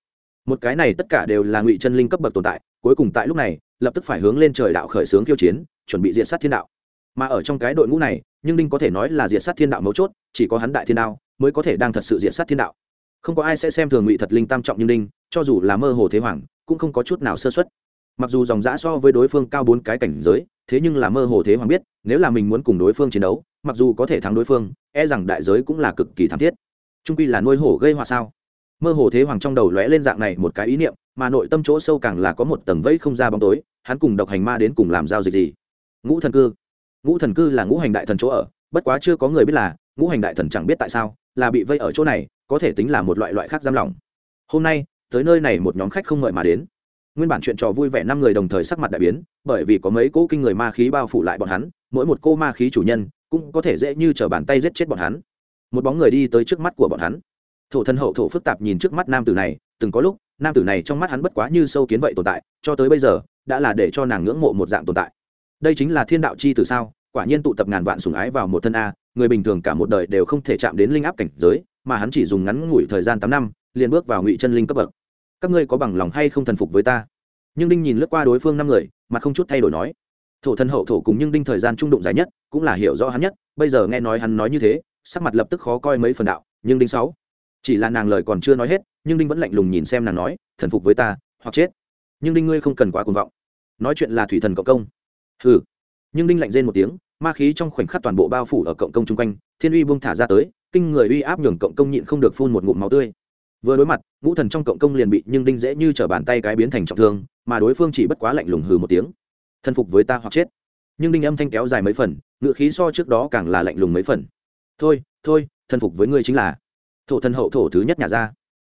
Một cái này tất cả đều là ngụy chân linh cấp bậc tồn tại, cuối cùng tại lúc này, lập tức phải hướng lên trời đạo khởi xướng khiêu chiến, chuẩn bị diện sát thiên đạo. Mà ở trong cái đội ngũ này, nhưng đinh có thể nói là diện sát thiên đạo mấu chốt, chỉ có hắn đại thiên đạo mới có thể đang thật sự diện sát thiên đạo. Không có ai sẽ xem thường ngụy thật linh tam trọng như đinh cho dù là mơ hồ thế hoàng, cũng không có chút nào sơ xuất mặc dù dòng giã so với đối phương cao bốn cái cảnh giới, thế nhưng là mơ hồ thế hoàng biết, nếu là mình muốn cùng đối phương chiến đấu, mặc dù có thể thắng đối phương e rằng đại giới cũng là cực kỳ thảm thiết. Trung quy là nuôi hổ gây họa sao? Mơ hồ thế hoàng trong đầu lóe lên dạng này một cái ý niệm, mà nội tâm chỗ sâu càng là có một tầng vẫy không ra bóng tối, hắn cùng độc hành ma đến cùng làm giao dịch gì? Ngũ thần cư. Ngũ thần cư là ngũ hành đại thần chỗ ở, bất quá chưa có người biết là, ngũ hành đại thần chẳng biết tại sao, là bị vây ở chỗ này, có thể tính là một loại loại khác giam lỏng. Hôm nay, tới nơi này một nhóm khách không ngợi mà đến nguyên bản chuyện trò vui vẻ năm người đồng thời sắc mặt đại biến, bởi vì có mấy cỗ kinh người ma khí bao phủ lại bọn hắn, mỗi một cô ma khí chủ nhân cũng có thể dễ như t r ở bàn tay giết chết bọn hắn. Một bóng người đi tới trước mắt của bọn hắn. Thổ thân hậu thổ phức tạp nhìn trước mắt nam tử này, từng có lúc, nam tử này trong mắt hắn bất quá như sâu kiến vậy tồn tại, cho tới bây giờ, đã là để cho nàng ngưỡng mộ một dạng tồn tại. Đây chính là thiên đạo chi từ sao? Quả nhiên tụ tập ngàn vạn sùng ái vào một thân a, người bình thường cả một đời đều không thể chạm đến linh áp cảnh giới, mà hắn chỉ dùng ngắn ngủi thời gian tám năm, liền bước vào ngụy chân linh cấp bậc các ngươi có bằng lòng hay không thần phục với ta? Nhưng đinh nhìn lướt qua đối phương năm người mà không chút thay đổi nói, thổ thân hậu thổ cùng nhưng đinh thời gian trung đụng dài nhất, cũng là hiểu rõ hắn nhất, bây giờ nghe nói hắn nói như thế, sắc mặt lập tức khó coi mấy phần đạo, nhưng đinh sáu, chỉ là nàng lời còn chưa nói hết, nhưng đinh vẫn lạnh lùng nhìn xem nàng nói, thần phục với ta, hoặc chết. Nhưng đinh ngươi không cần quá cuồng vọng. Nói chuyện là thủy thần cộng công. Hừ. Nhưng đinh lạnh rên một tiếng, ma khí trong khoảnh khắc toàn bộ bao phủ ở cộng công chung quanh, thiên uy buông thả ra tới, kinh người uy áp nhường cộng công nhịn không được phun một ngụm máu tươi vừa đối mặt, ngũ thần trong cộng công liền bị nhưng đinh dễ như t bàn tay cái biến thành trọng thương, mà đối phương chỉ bất quá lạnh lùng hừ một tiếng. Thân phục với ta hoặc chết. Nhưng đinh âm thanh kéo dài mấy phần, ngựa khí so trước đó càng là lạnh lùng mấy phần. Thôi thôi thân phục với ngươi chính là thổ thân hậu thổ thứ nhất nhà ra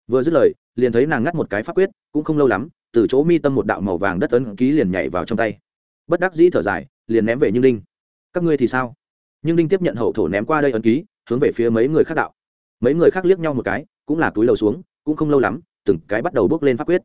vừa dứt lời, liền thấy nàng ngắt một cái pháp quyết, cũng không lâu lắm, từ chỗ mi tâm một đạo màu vàng đất ấn ký liền nhảy vào trong tay. Bất đắc dĩ thở dài, liền ném về nhưng đinh. Các ngươi thì sao? Nhưng đinh tiếp nhận hậu thổ ném qua đây ấn ký, hướng về phía mấy người khác đạo. Mấy người khác liếc nhau một cái cũng là túi lầu xuống, cũng không lâu lắm, từng cái bắt đầu bước lên pháp quyết.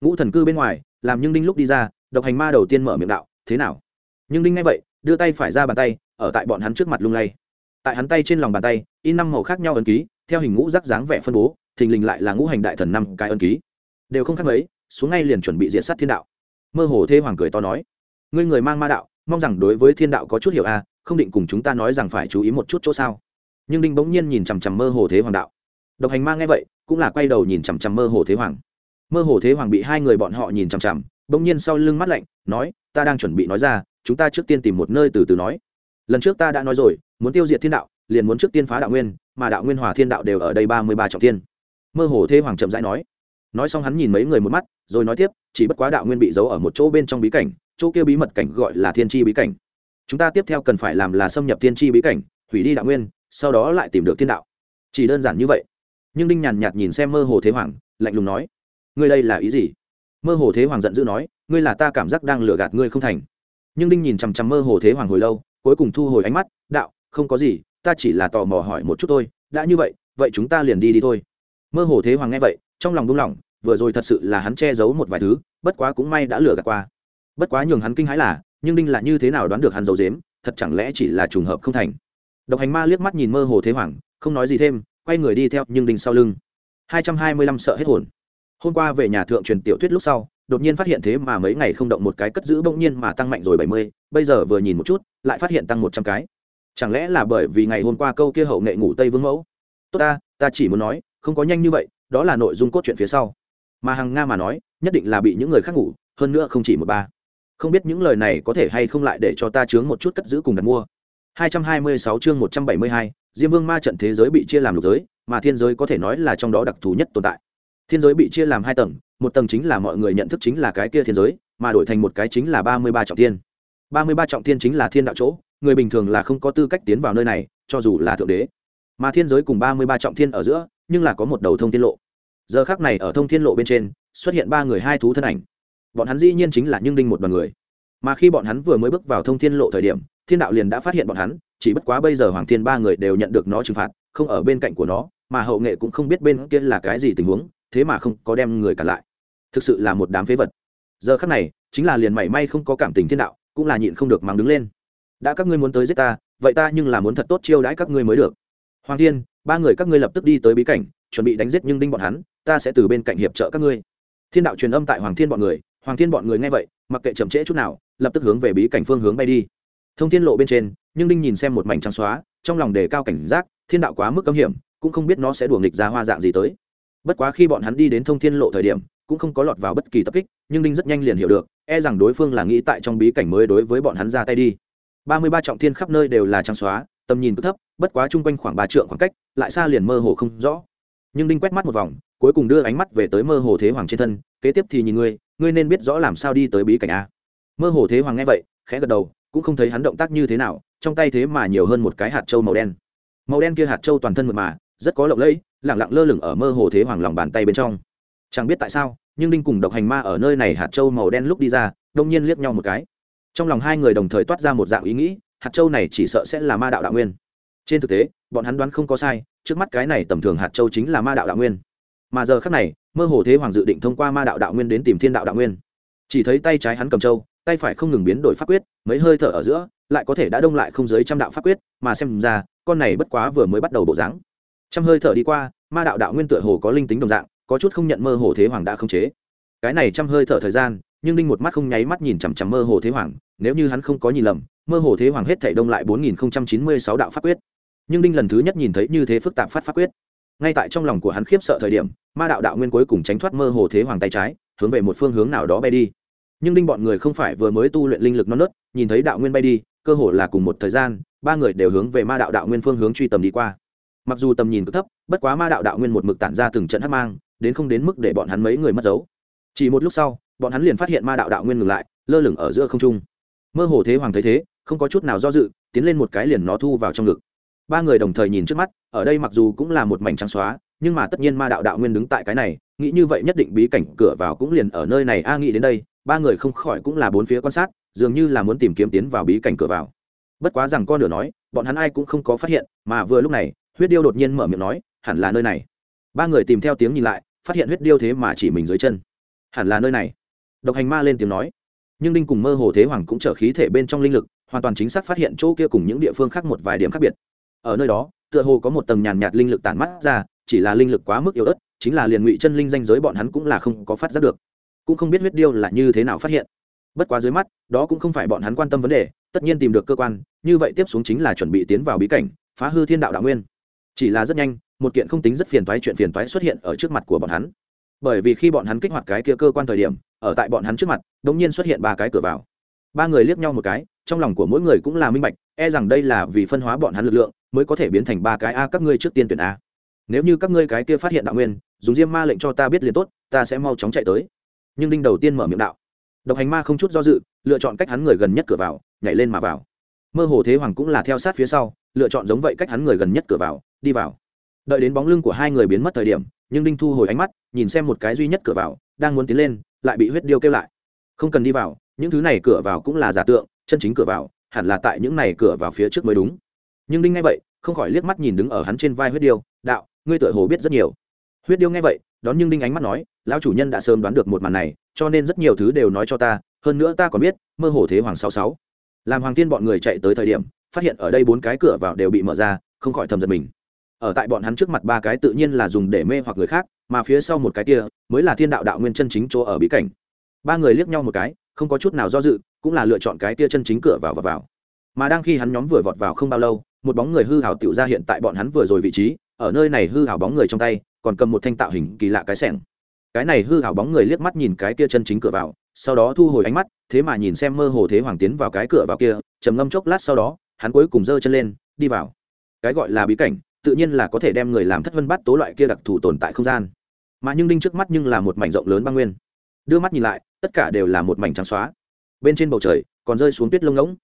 Ngũ thần cư bên ngoài, làm nhưng đinh lúc đi ra, độc hành ma đầu tiên mở miệng đạo, thế nào? Nhưng đinh nghe vậy, đưa tay phải ra bàn tay, ở tại bọn hắn trước mặt lung lay. Tại hắn tay trên lòng bàn tay, in năm màu khác nhau ấn ký, theo hình ngũ rắc dáng vẻ phân bố, thình lình lại là ngũ hành đại thần năm cái ấn ký. Đều không khác mấy, xuống ngay liền chuẩn bị diện sát thiên đạo. Mơ hồ thê hoàng cười to nói, ngươi người mang ma đạo, mong rằng đối với thiên đạo có chút hiểu a không định cùng chúng ta nói rằng phải chú ý một chút chỗ sao. Nhưng đinh bỗng nhiên nhìn chằm chằm mơ hồ thế hoàng đạo độc hành ma nghe vậy, cũng là quay đầu nhìn chằm chằm mơ hồ thế hoàng. Mơ hồ thế hoàng bị hai người bọn họ nhìn chằm chằm, bỗng nhiên sau lưng mắt lạnh, nói, ta đang chuẩn bị nói ra, chúng ta trước tiên tìm một nơi từ từ nói. Lần trước ta đã nói rồi, muốn tiêu diệt thiên đạo, liền muốn trước tiên phá đạo nguyên, mà đạo nguyên hòa thiên đạo đều ở đây ba mươi ba trọng thiên. Mơ hồ thế hoàng chậm rãi nói. Nói xong hắn nhìn mấy người một mắt, rồi nói tiếp, chỉ bất quá đạo nguyên bị giấu ở một chỗ bên trong bí cảnh, chỗ kia bí mật cảnh gọi là thiên tri bí cảnh. Chúng ta tiếp theo cần phải làm là xâm nhập thiên tri bí cảnh, hủy đi đạo nguyên, sau đó lại tìm được thiên đạo. Chỉ đơn giản như vậy nhưng đinh nhàn nhạt nhìn xem mơ hồ thế hoàng, lạnh lùng nói, ngươi đây là ý gì? Mơ hồ thế hoàng giận dữ nói, ngươi là ta cảm giác đang lừa gạt ngươi không thành. Nhưng đinh nhìn chằm chằm mơ hồ thế hoàng hồi lâu, cuối cùng thu hồi ánh mắt, đạo, không có gì, ta chỉ là tò mò hỏi một chút thôi, đã như vậy vậy chúng ta liền đi đi thôi. Mơ hồ thế hoàng nghe vậy, trong lòng đúng lòng vừa rồi thật sự là hắn che giấu một vài thứ, bất quá cũng may đã lừa gạt qua. Bất quá nhường hắn kinh hãi là, nhưng đinh là như thế nào đoán được hắn giấu dếm thật chẳng lẽ chỉ là trùng hợp không thành. Độc hành ma liếc mắt nhìn mơ hồ thế hoàng, không nói gì thêm quay người đi theo nhưng đinh sau lưng. Hai trăm hai mươi lăm sợ hết hồn. Hôm qua về nhà thượng truyền tiểu thuyết lúc sau đột nhiên phát hiện thế mà mấy ngày không động một cái cất giữ bỗng nhiên mà tăng mạnh rồi bảy mươi bây giờ vừa nhìn một chút lại phát hiện tăng một trăm cái. Chẳng lẽ là bởi vì ngày hôm qua câu kia hậu nghệ ngủ tây vương mẫu? Tốt ta ta chỉ muốn nói không có nhanh như vậy đó là nội dung cốt truyện phía sau. Mà hằng nga mà nói nhất định là bị những người khác ngủ hơn nữa không chỉ một ba. Không biết những lời này có thể hay không lại để cho ta chướng một chút cất giữ cùng đặt mua. 226 chương 172, Diêm Vương ma trận thế giới bị chia làm lục giới, mà thiên giới có thể nói là trong đó đặc thù nhất tồn tại. Thiên giới bị chia làm hai tầng, một tầng chính là mọi người nhận thức chính là cái kia thiên giới, mà đổi thành một cái chính là 33 trọng thiên. 33 trọng thiên chính là thiên đạo chỗ, người bình thường là không có tư cách tiến vào nơi này, cho dù là thượng đế. Mà thiên giới cùng 33 trọng thiên ở giữa, nhưng là có một đầu thông thiên lộ. Giờ khắc này ở thông thiên lộ bên trên, xuất hiện ba người hai thú thân ảnh. Bọn hắn dĩ nhiên chính là Nhưng Đinh một đoàn người. Mà khi bọn hắn vừa mới bước vào thông thiên lộ thời điểm, thiên đạo liền đã phát hiện bọn hắn, chỉ bất quá bây giờ hoàng thiên ba người đều nhận được nó trừng phạt, không ở bên cạnh của nó, mà hậu nghệ cũng không biết bên kia là cái gì tình huống, thế mà không có đem người cả lại. Thực sự là một đám phế vật. Giờ khắc này, chính là liền mảy may không có cảm tình thiên đạo, cũng là nhịn không được mang đứng lên. Đã các ngươi muốn tới giết ta, vậy ta nhưng là muốn thật tốt chiêu đãi các ngươi mới được. Hoàng thiên, ba người các ngươi lập tức đi tới bí cảnh, chuẩn bị đánh giết nhưng đinh bọn hắn, ta sẽ từ bên cạnh hiệp trợ các ngươi. Thiên đạo truyền âm tại hoàng thiên bọn người, hoàng thiên bọn người nghe vậy, mặc kệ chậm trễ chút nào, lập tức hướng về bí cảnh phương hướng bay đi thông thiên lộ bên trên, nhưng đinh nhìn xem một mảnh trắng xóa, trong lòng đề cao cảnh giác, thiên đạo quá mức cấm hiểm, cũng không biết nó sẽ đùa nghịch ra hoa dạng gì tới. Bất quá khi bọn hắn đi đến thông thiên lộ thời điểm, cũng không có lọt vào bất kỳ tập kích, nhưng đinh rất nhanh liền hiểu được e rằng đối phương là nghĩ tại trong bí cảnh mới đối với bọn hắn ra tay đi. Ba mươi ba trọng thiên khắp nơi đều là trắng xóa, tầm nhìn cứ thấp, bất quá chung quanh khoảng ba trượng khoảng cách, lại xa liền mơ hồ không rõ. Nhưng đinh quét mắt một vòng, cuối cùng đưa ánh mắt về tới mơ hồ thế hoàng trên thân, kế tiếp thì nhìn ngươi ngươi nên biết rõ làm sao đi tới bí cảnh a. Mơ hồ thế hoàng nghe vậy, khẽ gật đầu cũng không thấy hắn động tác như thế nào, trong tay thế mà nhiều hơn một cái hạt trâu màu đen. Màu đen kia hạt trâu toàn thân mượt mà, rất có lộng lẫy, lẳng lặng lơ lửng ở mơ hồ thế hoàng lòng bàn tay bên trong. Chẳng biết tại sao, nhưng đinh cùng độc hành ma ở nơi này hạt trâu màu đen lúc đi ra, đông nhiên liếc nhau một cái. Trong lòng hai người đồng thời toát ra một dạng ý nghĩ, hạt trâu này chỉ sợ sẽ là ma đạo đạo nguyên. Trên thực tế, bọn hắn đoán không có sai, trước mắt cái này tầm thường hạt châu chính là ma đạo đạo nguyên. Mà giờ khác này, mơ hồ thế hoàng dự định thông qua ma đạo đạo nguyên đến tìm thiên đạo đạo nguyên. Chỉ thấy tay trái hắn cầm châu, tay phải không ngừng biến đổi pháp quyết mấy hơi thở ở giữa, lại có thể đã đông lại không dưới trăm đạo pháp quyết, mà xem ra, con này bất quá vừa mới bắt đầu bộ dáng. Trăm hơi thở đi qua, ma đạo đạo nguyên tựa hồ có linh tính đồng dạng, có chút không nhận mơ hồ thế hoàng đã không chế. Cái này trăm hơi thở thời gian, nhưng đinh một mắt không nháy mắt nhìn chằm chằm mơ hồ thế hoàng, nếu như hắn không có nhìn lầm, mơ hồ thế hoàng hết thể đông lại bốn nghìn chín mươi sáu đạo pháp quyết. Nhưng đinh lần thứ nhất nhìn thấy như thế phức tạp phát pháp quyết. Ngay tại trong lòng của hắn khiếp sợ thời điểm, ma đạo đạo nguyên cuối cùng tránh thoát mơ hồ thế hoàng tay trái, hướng về một phương hướng nào đó bay đi nhưng đinh bọn người không phải vừa mới tu luyện linh lực non nớt, nhìn thấy đạo nguyên bay đi, cơ hồ là cùng một thời gian, ba người đều hướng về ma đạo đạo nguyên phương hướng truy tầm đi qua. Mặc dù tầm nhìn cực thấp, bất quá ma đạo đạo nguyên một mực tản ra từng trận hát mang, đến không đến mức để bọn hắn mấy người mất dấu. Chỉ một lúc sau, bọn hắn liền phát hiện ma đạo đạo nguyên ngừng lại, lơ lửng ở giữa không trung. Mơ hồ thế hoàng thấy thế, không có chút nào do dự, tiến lên một cái liền nó thu vào trong ngực. Ba người đồng thời nhìn trước mắt, ở đây mặc dù cũng là một mảnh trắng xóa nhưng mà tất nhiên ma đạo đạo nguyên đứng tại cái này, nghĩ như vậy nhất định bí cảnh cửa vào cũng liền ở nơi này. A nghĩ đến đây, ba người không khỏi cũng là bốn phía quan sát, dường như là muốn tìm kiếm tiến vào bí cảnh cửa vào. Bất quá rằng con nửa nói, bọn hắn ai cũng không có phát hiện, mà vừa lúc này, huyết điêu đột nhiên mở miệng nói, hẳn là nơi này. Ba người tìm theo tiếng nhìn lại, phát hiện huyết điêu thế mà chỉ mình dưới chân. Hẳn là nơi này. Độc hành ma lên tiếng nói. Nhưng đinh cùng mơ hồ thế hoàng cũng trở khí thể bên trong linh lực, hoàn toàn chính xác phát hiện chỗ kia cùng những địa phương khác một vài điểm khác biệt. Ở nơi đó tựa hồ có một tầng nhàn nhạt linh lực tản mắt ra, chỉ là linh lực quá mức yếu ớt, chính là liền ngụy chân linh danh giới bọn hắn cũng là không có phát giác được. Cũng không biết huyết điêu là như thế nào phát hiện. Bất quá dưới mắt, đó cũng không phải bọn hắn quan tâm vấn đề, tất nhiên tìm được cơ quan, như vậy tiếp xuống chính là chuẩn bị tiến vào bí cảnh, phá hư thiên đạo đạo nguyên. Chỉ là rất nhanh, một kiện không tính rất phiền toái chuyện phiền toái xuất hiện ở trước mặt của bọn hắn. Bởi vì khi bọn hắn kích hoạt cái kia cơ quan thời điểm, ở tại bọn hắn trước mặt đ ỗ n g nhiên xuất hiện ba cái cửa vào. Ba người liếc nhau một cái, trong lòng của mỗi người cũng là minh bạch e rằng đây là vì phân hóa bọn hắn lực lượng mới có thể biến thành ba cái a các ngươi trước tiên tuyển a. Nếu như các ngươi cái kia phát hiện đạo nguyên, dùng diêm ma lệnh cho ta biết liền tốt, ta sẽ mau chóng chạy tới. Nhưng đinh đầu tiên mở miệng đạo. Độc hành ma không chút do dự, lựa chọn cách hắn người gần nhất cửa vào, nhảy lên mà vào. Mơ hồ thế hoàng cũng là theo sát phía sau, lựa chọn giống vậy cách hắn người gần nhất cửa vào, đi vào. Đợi đến bóng lưng của hai người biến mất thời điểm, nhưng đinh thu hồi ánh mắt, nhìn xem một cái duy nhất cửa vào, đang muốn tiến lên, lại bị huyết điêu kêu lại. Không cần đi vào, những thứ này cửa vào cũng là giả tượng, chân chính cửa vào, hẳn là tại những này cửa vào phía trước mới đúng nhưng đinh nghe vậy, không khỏi liếc mắt nhìn đứng ở hắn trên vai huyết điêu, đạo, ngươi tựa hồ biết rất nhiều. Huyết điêu nghe vậy, đón nhưng đinh ánh mắt nói, lão chủ nhân đã sớm đoán được một màn này, cho nên rất nhiều thứ đều nói cho ta, hơn nữa ta còn biết, mơ hồ thế hoàng sáu sáu. Làm hoàng tiên bọn người chạy tới thời điểm, phát hiện ở đây bốn cái cửa vào đều bị mở ra, không khỏi thầm giật mình. Ở tại bọn hắn trước mặt ba cái tự nhiên là dùng để mê hoặc người khác, mà phía sau một cái kia, mới là thiên đạo đạo nguyên chân chính chỗ ở bí cảnh. Ba người liếc nhau một cái, không có chút nào do dự, cũng là lựa chọn cái kia chân chính cửa vào và vào. Mà đang khi hắn nhóm vừa vọt vào không bao lâu một bóng người hư hảo tựu ra hiện tại bọn hắn vừa rồi vị trí, ở nơi này hư hảo bóng người trong tay, còn cầm một thanh tạo hình kỳ lạ cái sẻng. Cái này hư hảo bóng người liếc mắt nhìn cái kia chân chính cửa vào, sau đó thu hồi ánh mắt, thế mà nhìn xem mơ hồ thế hoàng tiến vào cái cửa vào kia, trầm ngâm chốc lát sau đó, hắn cuối cùng giơ chân lên, đi vào. Cái gọi là bí cảnh, tự nhiên là có thể đem người làm thất vân bắt tố loại kia đặc thù tồn tại không gian. Mà nhưng đinh trước mắt nhưng là một mảnh rộng lớn băng nguyên. Đưa mắt nhìn lại, tất cả đều là một mảnh trắng xóa. Bên trên bầu trời, còn rơi xuống tuyết lông ngỗng.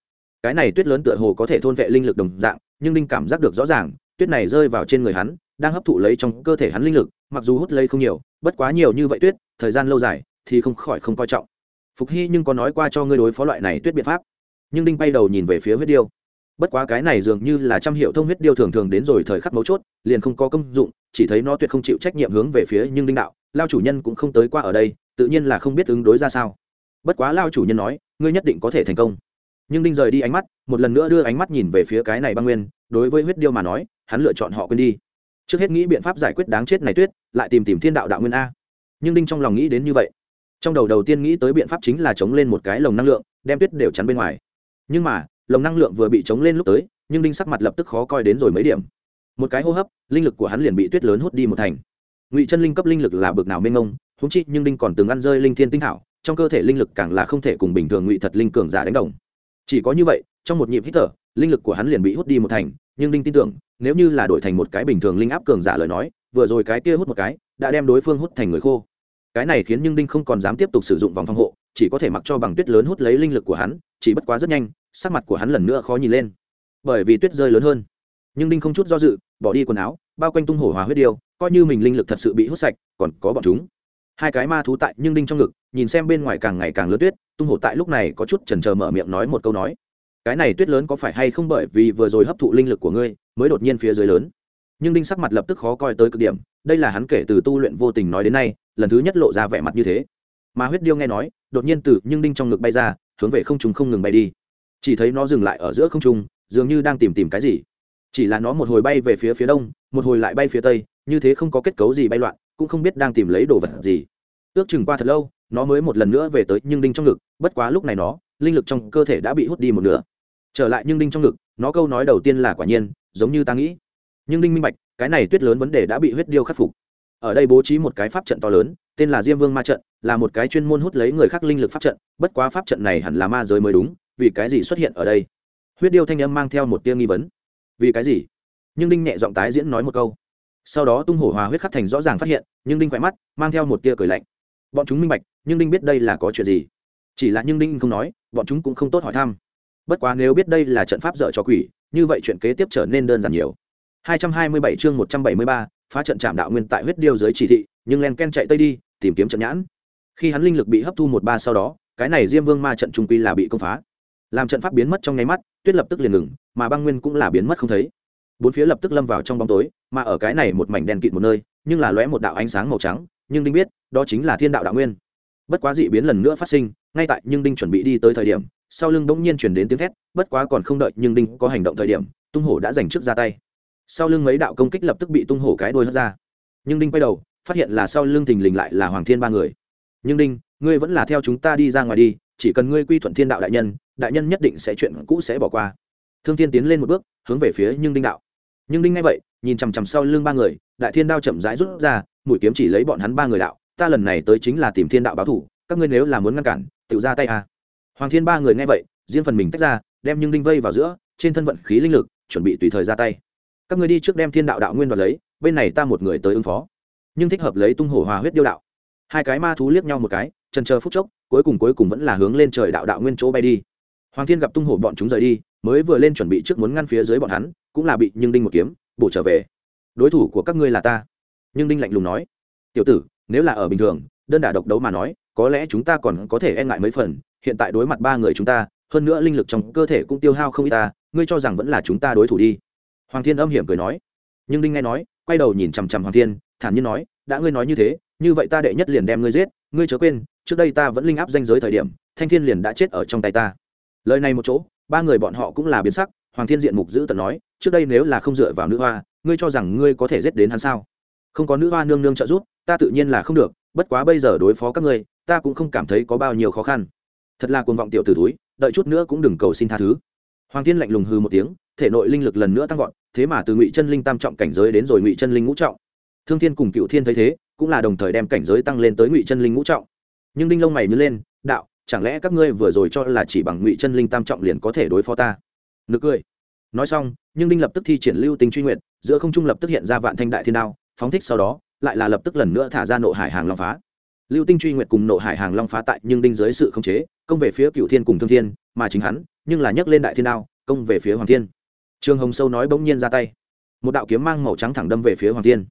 Cái này tuyết lớn tựa hồ có thể thôn vệ linh lực đồng dạng nhưng đinh cảm giác được rõ ràng, tuyết này rơi vào trên người hắn, đang hấp thụ lấy trong cơ thể hắn linh lực, mặc dù hút lấy không nhiều, bất quá nhiều như vậy tuyết, thời gian lâu dài thì không khỏi không coi trọng. Phục hy nhưng có nói qua cho ngươi đối phó loại này tuyết biện pháp. Nhưng đinh bay đầu nhìn về phía huyết điêu. Bất quá cái này dường như là trăm hiệu thông huyết điêu thường thường đến rồi thời khắc mấu chốt, liền không có công dụng, chỉ thấy nó tuyệt không chịu trách nhiệm hướng về phía nhưng đinh đạo, lao chủ nhân cũng không tới qua ở đây, tự nhiên là không biết ứng đối ra sao. Bất quá lao chủ nhân nói, ngươi nhất định có thể thành công. Nhưng đinh rời đi ánh mắt một lần nữa đưa ánh mắt nhìn về phía cái này băng nguyên, đối với huyết điêu mà nói, hắn lựa chọn họ quên đi. Trước hết nghĩ biện pháp giải quyết đáng chết này tuyết, lại tìm tìm thiên đạo đạo nguyên a. Nhưng đinh trong lòng nghĩ đến như vậy. Trong đầu đầu tiên nghĩ tới biện pháp chính là chống lên một cái lồng năng lượng, đem tuyết đều chắn bên ngoài. Nhưng mà, lồng năng lượng vừa bị chống lên lúc tới, nhưng đinh sắc mặt lập tức khó coi đến rồi mấy điểm. Một cái hô hấp, linh lực của hắn liền bị tuyết lớn hút đi một thành. Ngụy chân linh cấp linh lực là bực nào mênh mông húng chi nhưng đinh còn từng ăn rơi linh thiên tinh thảo, trong cơ thể linh lực càng là không thể cùng bình thường ngụy thật linh cường giả đánh đồng. Chỉ có như vậy trong một nhịp hít thở, linh lực của hắn liền bị hút đi một thành, nhưng đinh tin tưởng, nếu như là đổi thành một cái bình thường linh áp cường giả lời nói, vừa rồi cái kia hút một cái, đã đem đối phương hút thành người khô. Cái này khiến nhưng đinh không còn dám tiếp tục sử dụng vòng phòng hộ, chỉ có thể mặc cho bằng tuyết lớn hút lấy linh lực của hắn, chỉ bất quá rất nhanh, sắc mặt của hắn lần nữa khó nhìn lên. Bởi vì tuyết rơi lớn hơn. Nhưng đinh không chút do dự, bỏ đi quần áo, bao quanh tung hổ hòa huyết điêu, coi như mình linh lực thật sự bị hút sạch, còn có bọn chúng. Hai cái ma thú tại nhưng đinh trong ngực, nhìn xem bên ngoài càng ngày càng lớn tuyết, tung hổ tại lúc này có chút chần chờ mở miệng nói một câu nói cái này tuyết lớn có phải hay không bởi vì vừa rồi hấp thụ linh lực của ngươi mới đột nhiên phía dưới lớn? Nhưng đinh sắc mặt lập tức khó coi tới cực điểm, đây là hắn kể từ tu luyện vô tình nói đến nay, lần thứ nhất lộ ra vẻ mặt như thế. Mà huyết điêu nghe nói, đột nhiên từ nhưng đinh trong ngực bay ra, hướng về không trung không ngừng bay đi. Chỉ thấy nó dừng lại ở giữa không trung, dường như đang tìm tìm cái gì. Chỉ là nó một hồi bay về phía phía đông, một hồi lại bay phía tây, như thế không có kết cấu gì bay loạn, cũng không biết đang tìm lấy đồ vật gì. Ước chừng qua thật lâu, nó mới một lần nữa về tới nhưng đinh trong ngực, bất quá lúc này nó linh lực trong cơ thể đã bị hút đi một nửa. Trở lại nhưng đinh trong ngực, nó câu nói đầu tiên là quả nhiên, giống như ta nghĩ. Nhưng đinh minh bạch, cái này tuyết lớn vấn đề đã bị huyết điêu khắc phục. Ở đây bố trí một cái pháp trận to lớn, tên là diêm vương ma trận, là một cái chuyên môn hút lấy người khác linh lực pháp trận, bất quá pháp trận này hẳn là ma giới mới đúng, vì cái gì xuất hiện ở đây? Huyết điêu thanh âm mang theo một tia nghi vấn. Vì cái gì? Nhưng đinh nhẹ giọng tái diễn nói một câu. Sau đó tung hổ hòa huyết khắc thành rõ ràng phát hiện, nhưng đinh khỏe mắt, mang theo một tia cười lạnh. Bọn chúng minh bạch, nhưng đinh biết đây là có chuyện gì? Chỉ là nhưng đinh không nói bọn chúng cũng không tốt hỏi thăm. Bất quá nếu biết đây là trận pháp dở cho quỷ như vậy chuyện kế tiếp trở nên đơn giản nhiều. 227 chương 173, phá trận trạm đạo nguyên tại huyết điêu dưới chỉ thị nhưng len ken chạy tây đi tìm kiếm trận nhãn. Khi hắn linh lực bị hấp thu một ba sau đó cái này diêm vương ma trận trung quy là bị công phá. Làm trận pháp biến mất trong nháy mắt tuyết lập tức liền ngừng mà băng nguyên cũng là biến mất không thấy. Bốn phía lập tức lâm vào trong bóng tối mà ở cái này một mảnh đen kịt một nơi nhưng là lóe một đạo ánh sáng màu trắng nhưng đinh biết đó chính là thiên đạo đạo nguyên. Bất quá dị biến lần nữa phát sinh ngay tại nhưng đinh chuẩn bị đi tới thời điểm, sau lưng bỗng nhiên chuyển đến tiếng thét, bất quá còn không đợi nhưng đinh có hành động thời điểm, tung hổ đã giành trước ra tay. Sau lưng mấy đạo công kích lập tức bị tung hổ cái đôi hất ra. Nhưng đinh quay đầu, phát hiện là sau lưng thình lình lại là hoàng thiên ba người. Nhưng đinh, ngươi vẫn là theo chúng ta đi ra ngoài đi, chỉ cần ngươi quy thuận thiên đạo đại nhân đại nhân nhất định sẽ chuyện cũ sẽ bỏ qua. Thương thiên tiến lên một bước, hướng về phía nhưng đinh đạo. Nhưng đinh ngay vậy, nhìn chằm chằm sau lưng ba người, đại thiên đao chậm rãi rút ra, mũi kiếm chỉ lấy bọn hắn ba người đạo, ta lần này tới chính là tìm thiên đạo báo thủ, các ngươi nếu là muốn ngăn cản tự ra tay à. hoàng thiên ba người nghe vậy, riêng phần mình tách ra, đem nhưng đinh vây vào giữa, trên thân vận khí linh lực, chuẩn bị tùy thời ra tay. Các ngươi đi trước đem thiên đạo đạo nguyên đoạt lấy, bên này ta một người tới ứng phó. Nhưng thích hợp lấy tung hổ hòa huyết điêu đạo. Hai cái ma thú liếc nhau một cái, trần chờ phút chốc, cuối cùng cuối cùng vẫn là hướng lên trời đạo đạo nguyên chỗ bay đi. Hoàng thiên gặp tung hổ bọn chúng rời đi, mới vừa lên chuẩn bị trước muốn ngăn phía dưới bọn hắn, cũng là bị nhưng đinh một kiếm, bổ trở về. Đối thủ của các ngươi là ta. Nhưng đinh lạnh lùng nói, tiểu tử, nếu là ở bình thường đơn đả độc đấu mà nói, có lẽ chúng ta còn có thể e ngại mấy phần, hiện tại đối mặt ba người chúng ta, hơn nữa linh lực trong cơ thể cũng tiêu hao không ít ta, ngươi cho rằng vẫn là chúng ta đối thủ đi. Hoàng thiên âm hiểm cười nói. Nhưng đinh nghe nói, quay đầu nhìn chằm chằm hoàng thiên, thản nhiên nói, đã ngươi nói như thế, như vậy ta đệ nhất liền đem ngươi giết, ngươi chớ quên, trước đây ta vẫn linh áp danh giới thời điểm, thanh thiên liền đã chết ở trong tay ta. Lời này một chỗ, ba người bọn họ cũng là biến sắc, hoàng thiên diện mục giữ tận nói, trước đây nếu là không dựa vào nữ hoa, ngươi cho rằng ngươi có thể giết đến hắn sao? Không có nữ hoa nương nương trợ giúp, ta tự nhiên là không được bất quá bây giờ đối phó các ngươi, ta cũng không cảm thấy có bao nhiêu khó khăn. Thật là cuồng vọng tiểu tử túi đợi chút nữa cũng đừng cầu xin tha thứ. Hoàng thiên lạnh lùng hư một tiếng, thể nội linh lực lần nữa tăng vọt, thế mà từ ngụy chân linh tam trọng cảnh giới đến rồi ngụy chân linh ngũ trọng. Thương thiên cùng cựu thiên thấy thế, cũng là đồng thời đem cảnh giới tăng lên tới ngụy chân linh ngũ trọng. Nhưng đinh lông mày nhớ lên, đạo, chẳng lẽ các ngươi vừa rồi cho là chỉ bằng ngụy chân linh tam trọng liền có thể đối phó ta? Nực cười. Nói xong, nhưng đinh lập tức thi triển lưu tinh truy nguyện giữa không trung lập tức hiện ra vạn thanh đại thiên đao, phóng thích sau đó lại là lập tức lần nữa thả ra nộ hải hàng long phá. Lưu tinh truy nguyệt cùng nộ hải hàng long phá tại nhưng đinh dưới sự khống chế, công về phía cựu thiên cùng thương thiên, mà chính hắn, nhưng là nhấc lên đại thiên đao, công về phía hoàng thiên. Trương hồng sâu nói bỗng nhiên ra tay. Một đạo kiếm mang màu trắng thẳng đâm về phía hoàng thiên.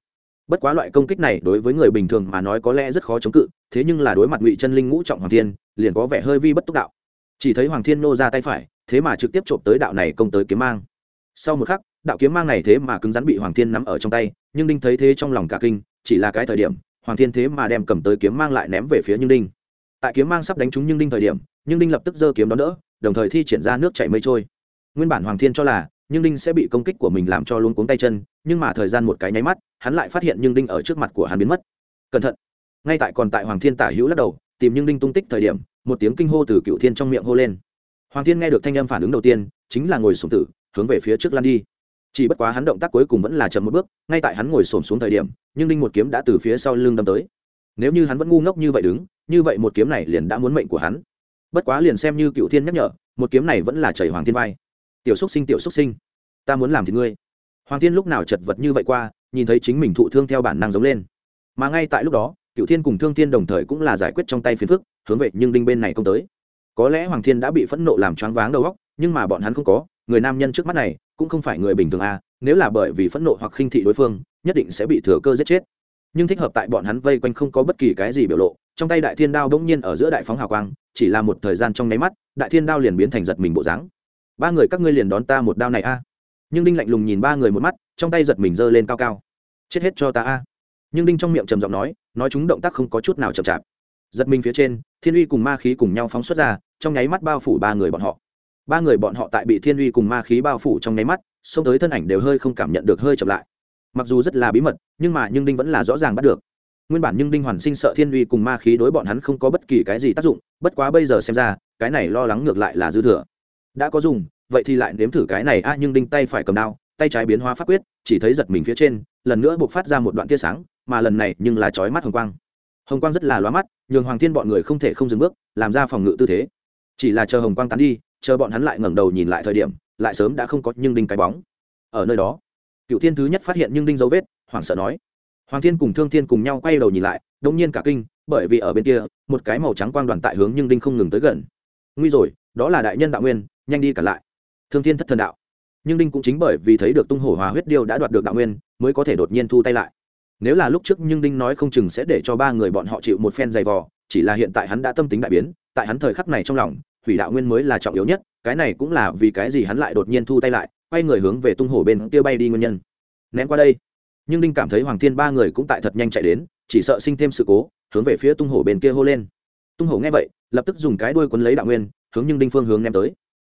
Bất quá loại công kích này đối với người bình thường mà nói có lẽ rất khó chống cự, thế nhưng là đối mặt ngụy chân linh ngũ trọng hoàng thiên, liền có vẻ hơi vi bất túc đạo. Chỉ thấy hoàng thiên nô ra tay phải, thế mà trực tiếp trộm tới đạo này công tới kiếm mang. Sau một khắc, đạo kiếm mang này thế mà cứng rắn bị hoàng thiên nắm ở trong tay, nhưng đinh thấy thế trong lòng cả kinh chỉ là cái thời điểm, hoàng thiên thế mà đem cầm tới kiếm mang lại ném về phía nhưng đinh. Tại kiếm mang sắp đánh trúng nhưng đinh thời điểm nhưng đinh lập tức giơ kiếm đón đỡ, đồng thời thi triển ra nước chảy mây trôi. Nguyên bản hoàng thiên cho là nhưng đinh sẽ bị công kích của mình làm cho luôn cuống tay chân, nhưng mà thời gian một cái nháy mắt, hắn lại phát hiện nhưng đinh ở trước mặt của hắn biến mất. Cẩn thận! Ngay tại còn tại hoàng thiên tả hữu lắc đầu, tìm nhưng đinh tung tích thời điểm, một tiếng kinh hô từ cựu thiên trong miệng hô lên. Hoàng thiên nghe được thanh âm phản ứng đầu tiên, chính là ngồi sùng tử, hướng về phía trước lan đi chỉ bất quá hắn động tác cuối cùng vẫn là chậm một bước, ngay tại hắn ngồi xổm xuống thời điểm, nhưng đinh một kiếm đã từ phía sau lưng đâm tới. Nếu như hắn vẫn ngu ngốc như vậy đứng, như vậy một kiếm này liền đã muốn mệnh của hắn. Bất quá liền xem như cựu thiên nhắc nhở, một kiếm này vẫn là chảy hoàng thiên vai. Tiểu xúc sinh, tiểu xúc sinh, ta muốn làm thì ngươi. Hoàng thiên lúc nào chật vật như vậy qua, nhìn thấy chính mình thụ thương theo bản năng giống lên. Mà ngay tại lúc đó cựu thiên cùng thương thiên đồng thời cũng là giải quyết trong tay phiền phức, hướng về nhưng đinh bên này không tới. Có lẽ hoàng thiên đã bị phẫn nộ làm choáng váng đầu óc, nhưng mà bọn hắn không có, người nam nhân trước mắt này cũng không phải người bình thường a, nếu là bởi vì phẫn nộ hoặc khinh thị đối phương, nhất định sẽ bị thừa cơ giết chết. Nhưng thích hợp tại bọn hắn vây quanh không có bất kỳ cái gì biểu lộ, trong tay đại thiên đao bỗng nhiên ở giữa đại phóng hào quang, chỉ là một thời gian trong nháy mắt, đại thiên đao liền biến thành giật mình bộ dáng. Ba người các ngươi liền đón ta một đao này a. Nhưng đinh lạnh lùng nhìn ba người một mắt, trong tay giật mình giơ lên cao cao. Chết hết cho ta a. Nhưng đinh trong miệng trầm giọng nói nói chúng động tác không có chút nào chậm chạp. Giật mình phía trên, thiên uy cùng ma khí cùng nhau phóng xuất ra, trong nháy mắt bao phủ ba người bọn họ ba người bọn họ tại bị thiên uy cùng ma khí bao phủ trong nháy mắt, xông tới thân ảnh đều hơi không cảm nhận được hơi chậm lại. Mặc dù rất là bí mật, nhưng mà nhưng đinh vẫn là rõ ràng bắt được. Nguyên bản nhưng đinh hoàn sinh sợ thiên uy cùng ma khí đối bọn hắn không có bất kỳ cái gì tác dụng, bất quá bây giờ xem ra, cái này lo lắng ngược lại là dư thừa. Đã có dùng, vậy thì lại nếm thử cái này. A, nhưng đinh tay phải cầm đao, tay trái biến hóa pháp quyết, chỉ thấy giật mình phía trên, lần nữa buộc phát ra một đoạn tia sáng, mà lần này nhưng là chói mắt hồng quang. Hồng quang rất là lóa mắt, nhường hoàng thiên bọn người không thể không dừng bước, làm ra phòng ngự tư thế. Chỉ là chờ hồng quang tán đi chờ bọn hắn lại ngẩng đầu nhìn lại thời điểm, lại sớm đã không có nhưng đinh cái bóng. Ở nơi đó cựu thiên thứ nhất phát hiện nhưng đinh dấu vết, hoảng sợ nói. Hoàng thiên cùng thương thiên cùng nhau quay đầu nhìn lại, đông nhiên cả kinh, bởi vì ở bên kia, một cái màu trắng quang đoàn tại hướng nhưng đinh không ngừng tới gần. Nguy rồi, đó là đại nhân đạo nguyên, nhanh đi cả lại. Thương thiên thất thần đạo. Nhưng đinh cũng chính bởi vì thấy được tung hổ hòa huyết điêu đã đoạt được đạo nguyên, mới có thể đột nhiên thu tay lại. Nếu là lúc trước nhưng đinh nói không chừng sẽ để cho ba người bọn họ chịu một phen dày vò, chỉ là hiện tại hắn đã tâm tính đại biến, tại hắn thời khắc này trong lòng hủy đạo nguyên mới là trọng yếu nhất, cái này cũng là vì cái gì hắn lại đột nhiên thu tay lại, quay người hướng về tung hổ bên kia bay đi nguyên nhân. Ném qua đây. Nhưng đinh cảm thấy hoàng thiên ba người cũng tại thật nhanh chạy đến, chỉ sợ sinh thêm sự cố, hướng về phía tung hổ bên kia hô lên. Tung hổ nghe vậy, lập tức dùng cái đuôi quấn lấy đạo nguyên, hướng nhưng đinh phương hướng ném tới.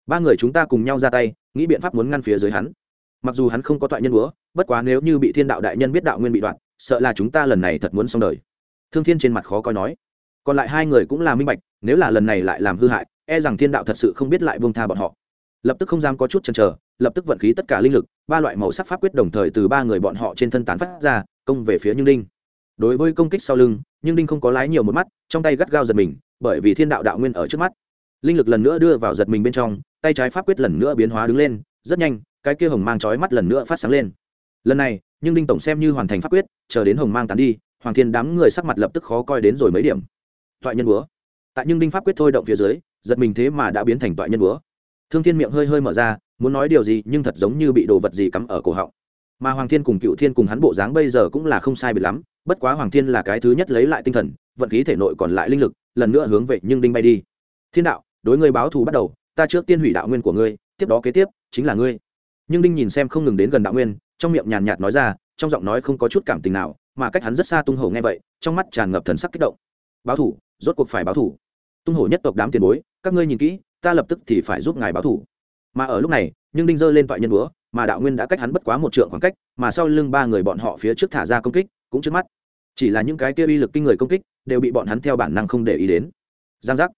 Ba người chúng ta cùng nhau ra tay, nghĩ biện pháp muốn ngăn phía dưới hắn. Mặc dù hắn không có toại nhân búa, bất quá nếu như bị thiên đạo đại nhân biết đạo nguyên bị đoạn, sợ là chúng ta lần này thật muốn xong đời. Thương thiên trên mặt khó coi nói. Còn lại hai người cũng là minh bạch, nếu là lần này lại làm hư hại e rằng thiên đạo thật sự không biết lại buông tha bọn họ. Lập tức không dám có chút chần chờ, lập tức vận khí tất cả linh lực, ba loại màu sắc pháp quyết đồng thời từ ba người bọn họ trên thân tán phát ra, công về phía nhưng đinh. Đối với công kích sau lưng nhưng đinh không có lái nhiều một mắt, trong tay gắt gao giật mình, bởi vì thiên đạo đạo nguyên ở trước mắt. Linh lực lần nữa đưa vào giật mình bên trong, tay trái pháp quyết lần nữa biến hóa đứng lên, rất nhanh, cái kia hồng mang chói mắt lần nữa phát sáng lên. Lần này nhưng đinh tổng xem như hoàn thành pháp quyết, chờ đến hồng mang tán đi, hoàng thiên đám người sắc mặt lập tức khó coi đến rồi mấy điểm. Toại nhân búa. Tại nhưng đinh pháp quyết thôi động phía dưới giật mình thế mà đã biến thành toại nhân búa. Thương thiên miệng hơi hơi mở ra, muốn nói điều gì nhưng thật giống như bị đồ vật gì cắm ở cổ họng. Mà hoàng thiên cùng cựu thiên cùng hắn bộ dáng bây giờ cũng là không sai biệt lắm, bất quá hoàng thiên là cái thứ nhất lấy lại tinh thần, vận khí thể nội còn lại linh lực, lần nữa hướng về nhưng đinh bay đi. Thiên đạo, đối ngươi báo thù bắt đầu, ta trước tiên hủy đạo nguyên của ngươi, tiếp đó kế tiếp chính là ngươi. Nhưng đinh nhìn xem không ngừng đến gần đạo nguyên, trong miệng nhàn nhạt nói ra, trong giọng nói không có chút cảm tình nào, mà cách hắn rất xa tung hổ nghe vậy, trong mắt tràn ngập thần sắc kích động. Báo thủ rốt cuộc phải báo thủ tung hổ nhất tộc đám tiền bối các ngươi nhìn kỹ, ta lập tức thì phải giúp ngài báo thủ. Mà ở lúc này, nhưng đinh giơ lên toại nhân búa, mà đạo nguyên đã cách hắn bất quá một trượng khoảng cách, mà sau lưng ba người bọn họ phía trước thả ra công kích, cũng trước mắt. Chỉ là những cái kia uy lực kinh người công kích, đều bị bọn hắn theo bản năng không để ý đến. Giang giác.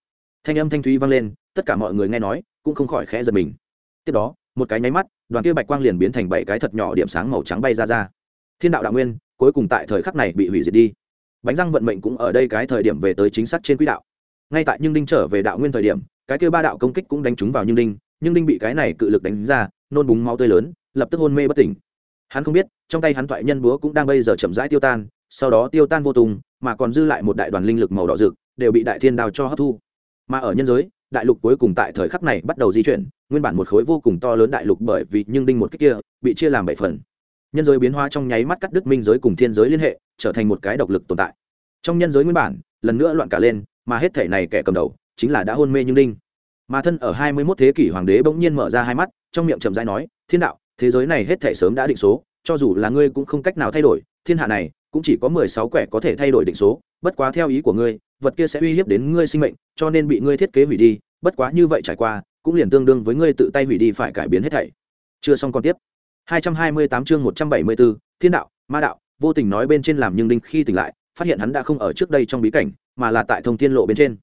Thanh âm thanh thúy vang lên, tất cả mọi người nghe nói, cũng không khỏi khẽ giật mình. Tiếp đó, một cái nháy mắt, đoàn kia bạch quang liền biến thành bảy cái thật nhỏ điểm sáng màu trắng bay ra ra. Thiên đạo đạo nguyên, cuối cùng tại thời khắc này bị hủy diệt đi. Bánh răng vận mệnh cũng ở đây cái thời điểm về tới chính xác trên quỹ đạo ngay tại nhưng đinh trở về đạo nguyên thời điểm, cái kia ba đạo công kích cũng đánh trúng vào nhưng đinh nhưng đinh bị cái này cự lực đánh ra, nôn búng máu tươi lớn, lập tức hôn mê bất tỉnh. Hắn không biết, trong tay hắn thoại nhân búa cũng đang bây giờ chậm rãi tiêu tan, sau đó tiêu tan vô tùng, mà còn dư lại một đại đoàn linh lực màu đỏ rực, đều bị đại thiên đào cho hấp thu. Mà ở nhân giới, đại lục cuối cùng tại thời khắc này bắt đầu di chuyển, nguyên bản một khối vô cùng to lớn đại lục bởi vì nhưng đinh một cách kia, bị chia làm bảy phần. Nhân giới biến hóa trong nháy mắt cắt đứt minh giới cùng thiên giới liên hệ, trở thành một cái độc lực tồn tại. Trong nhân giới nguyên bản, lần nữa loạn cả lên mà hết thể này kẻ cầm đầu chính là đã hôn mê nhưng đinh. Mà thân ở hai mươi 21 thế kỷ hoàng đế bỗng nhiên mở ra hai mắt trong miệng chậm rãi nói thiên đạo thế giới này hết thể sớm đã định số cho dù là ngươi cũng không cách nào thay đổi thiên hạ này cũng chỉ có mười sáu quẻ có thể thay đổi định số bất quá theo ý của ngươi vật kia sẽ uy hiếp đến ngươi sinh mệnh cho nên bị ngươi thiết kế hủy đi bất quá như vậy trải qua cũng liền tương đương với ngươi tự tay hủy đi phải cải biến hết thảy. Chưa xong còn tiếp. 228 chương 174, thiên đạo ma đạo vô tình nói bên trên làm nhưng đinh khi tỉnh lại phát hiện hắn đã không ở trước đây trong bí cảnh mà là tại thông thiên lộ bên trên.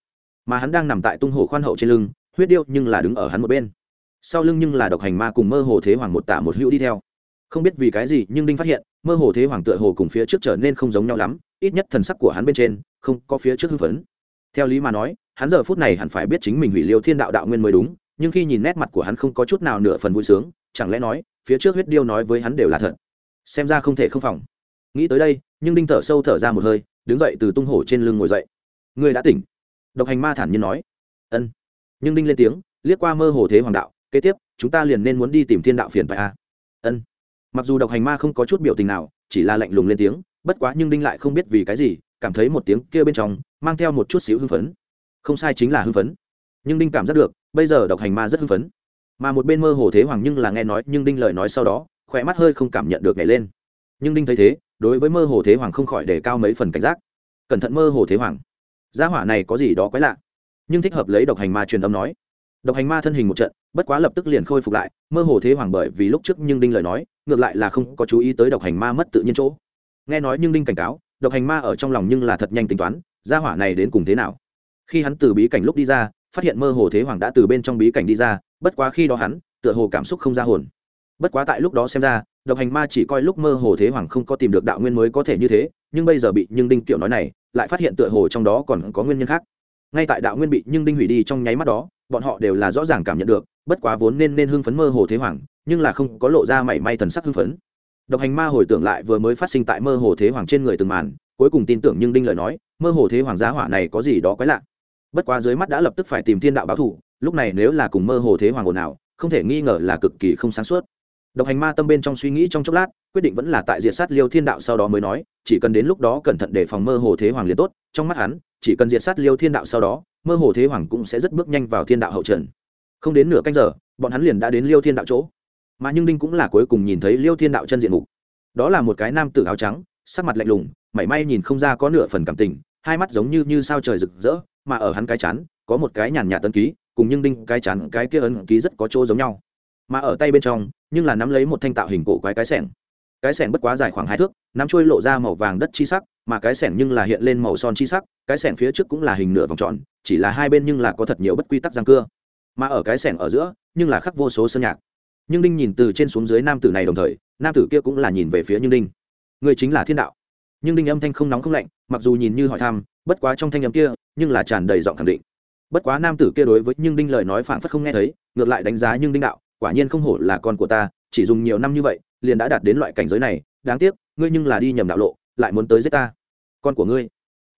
Mà hắn đang nằm tại tung hổ khoan hậu trên lưng, huyết điêu nhưng là đứng ở hắn một bên. Sau lưng nhưng là độc hành ma cùng mơ hồ thế hoàng một tả một hữu đi theo. Không biết vì cái gì, nhưng đinh phát hiện, mơ hồ thế hoàng tựa hồ cùng phía trước trở nên không giống nhau lắm, ít nhất thần sắc của hắn bên trên, không có phía trước hưng phấn. Theo lý mà nói, hắn giờ phút này hẳn phải biết chính mình hủy liêu thiên đạo đạo nguyên mới đúng, nhưng khi nhìn nét mặt của hắn không có chút nào nửa phần vui sướng, chẳng lẽ nói, phía trước huyết điêu nói với hắn đều là thật? Xem ra không thể không phòng. Nghĩ tới đây, nhưng đinh thở sâu thở ra một hơi, đứng dậy từ tung hổ trên lưng ngồi dậy. Ngươi đã tỉnh. Độc hành ma thản nhiên nói. Ân. Nhưng đinh lên tiếng, liếc qua mơ hồ thế hoàng đạo, kế tiếp, chúng ta liền nên muốn đi tìm thiên đạo phiền phải a. À? ân. Mặc dù độc hành ma không có chút biểu tình nào, chỉ là lạnh lùng lên tiếng, bất quá nhưng đinh lại không biết vì cái gì, cảm thấy một tiếng kia bên trong, mang theo một chút xíu hưng phấn. Không sai chính là hưng phấn. Nhưng đinh cảm giác được, bây giờ độc hành ma rất hưng phấn. Mà một bên mơ hồ thế hoàng nhưng là nghe nói, nhưng đinh lời nói sau đó, khỏe mắt hơi không cảm nhận được nhảy lên. Nhưng đinh thấy thế, đối với mơ hồ thế hoàng không khỏi đề cao mấy phần cảnh giác. Cẩn thận mơ hồ thế hoàng gia hỏa này có gì đó quái lạ. Nhưng thích hợp lấy độc hành ma truyền âm nói. Độc hành ma thân hình một trận, bất quá lập tức liền khôi phục lại, mơ hồ thế hoàng bởi vì lúc trước nhưng đinh lời nói, ngược lại là không có chú ý tới độc hành ma mất tự nhiên chỗ. Nghe nói nhưng đinh cảnh cáo, độc hành ma ở trong lòng nhưng là thật nhanh tính toán gia hỏa này đến cùng thế nào? Khi hắn từ bí cảnh lúc đi ra, phát hiện mơ hồ thế hoàng đã từ bên trong bí cảnh đi ra, bất quá khi đó hắn, tựa hồ cảm xúc không ra hồn. Bất quá tại lúc đó xem ra, độc hành ma chỉ coi lúc mơ hồ thế hoàng không có tìm được đạo nguyên mới có thể như thế, nhưng bây giờ bị nhưng đinh kiểu nói này lại phát hiện tựa hồ trong đó còn có nguyên nhân khác. Ngay tại đạo nguyên bị nhưng đinh hủy đi trong nháy mắt đó, bọn họ đều là rõ ràng cảm nhận được, bất quá vốn nên nên hưng phấn mơ hồ thế hoàng, nhưng là không có lộ ra mảy may thần sắc hưng phấn. Độc hành ma hồi tưởng lại vừa mới phát sinh tại mơ hồ thế hoàng trên người từng màn, cuối cùng tin tưởng nhưng đinh lời nói, mơ hồ thế hoàng giá hỏa này có gì đó quái lạ. Bất quá dưới mắt đã lập tức phải tìm thiên đạo báo thủ lúc này nếu là cùng mơ hồ thế hoàng ồn nào không thể nghi ngờ là cực kỳ không sáng suốt độc hành ma tâm bên trong suy nghĩ trong chốc lát, quyết định vẫn là tại diệt sát liêu thiên đạo sau đó mới nói, chỉ cần đến lúc đó cẩn thận để phòng mơ hồ thế hoàng liền tốt, trong mắt hắn, chỉ cần diệt sát liêu thiên đạo sau đó, mơ hồ thế hoàng cũng sẽ rất bước nhanh vào thiên đạo hậu trần. Không đến nửa canh giờ, bọn hắn liền đã đến liêu thiên đạo chỗ. Mà nhưng đinh cũng là cuối cùng nhìn thấy liêu thiên đạo chân diện mục. Đó là một cái nam tử áo trắng, sắc mặt lạnh lùng, mảy may nhìn không ra có nửa phần cảm tình, hai mắt giống như như sao trời rực rỡ, mà ở hắn cái chán, có một cái nhàn nhạt tân ký, cùng nhưng đinh cái chán, cái kia ấn ký rất có chỗ giống nhau. Mà ở tay bên trong nhưng là nắm lấy một thanh tạo hình cổ quái cái sẻng. Cái sẻng bất quá dài khoảng hai thước, nắm trôi lộ ra màu vàng đất chi sắc, mà cái sẻng nhưng là hiện lên màu son chi sắc, cái sẻng phía trước cũng là hình nửa vòng tròn, chỉ là hai bên nhưng là có thật nhiều bất quy tắc răng cưa. Mà ở cái sẻng ở giữa, nhưng là khắc vô số sơn nhạc. Nhưng đinh nhìn từ trên xuống dưới nam tử này đồng thời, nam tử kia cũng là nhìn về phía nhưng đinh. Người chính là thiên đạo. Nhưng đinh âm thanh không nóng không lạnh, mặc dù nhìn như hỏi thăm, bất quá trong thanh âm kia, nhưng là tràn đầy giọng khẳng định. Bất quá nam tử kia đối với nhưng đinh lời nói phảng phất không nghe thấy, ngược lại đánh giá nhưng đinh đạo quả nhiên không hổ là con của ta, chỉ dùng nhiều năm như vậy, liền đã đạt đến loại cảnh giới này, đáng tiếc, ngươi nhưng là đi nhầm đạo lộ, lại muốn tới giết ta. Con của ngươi.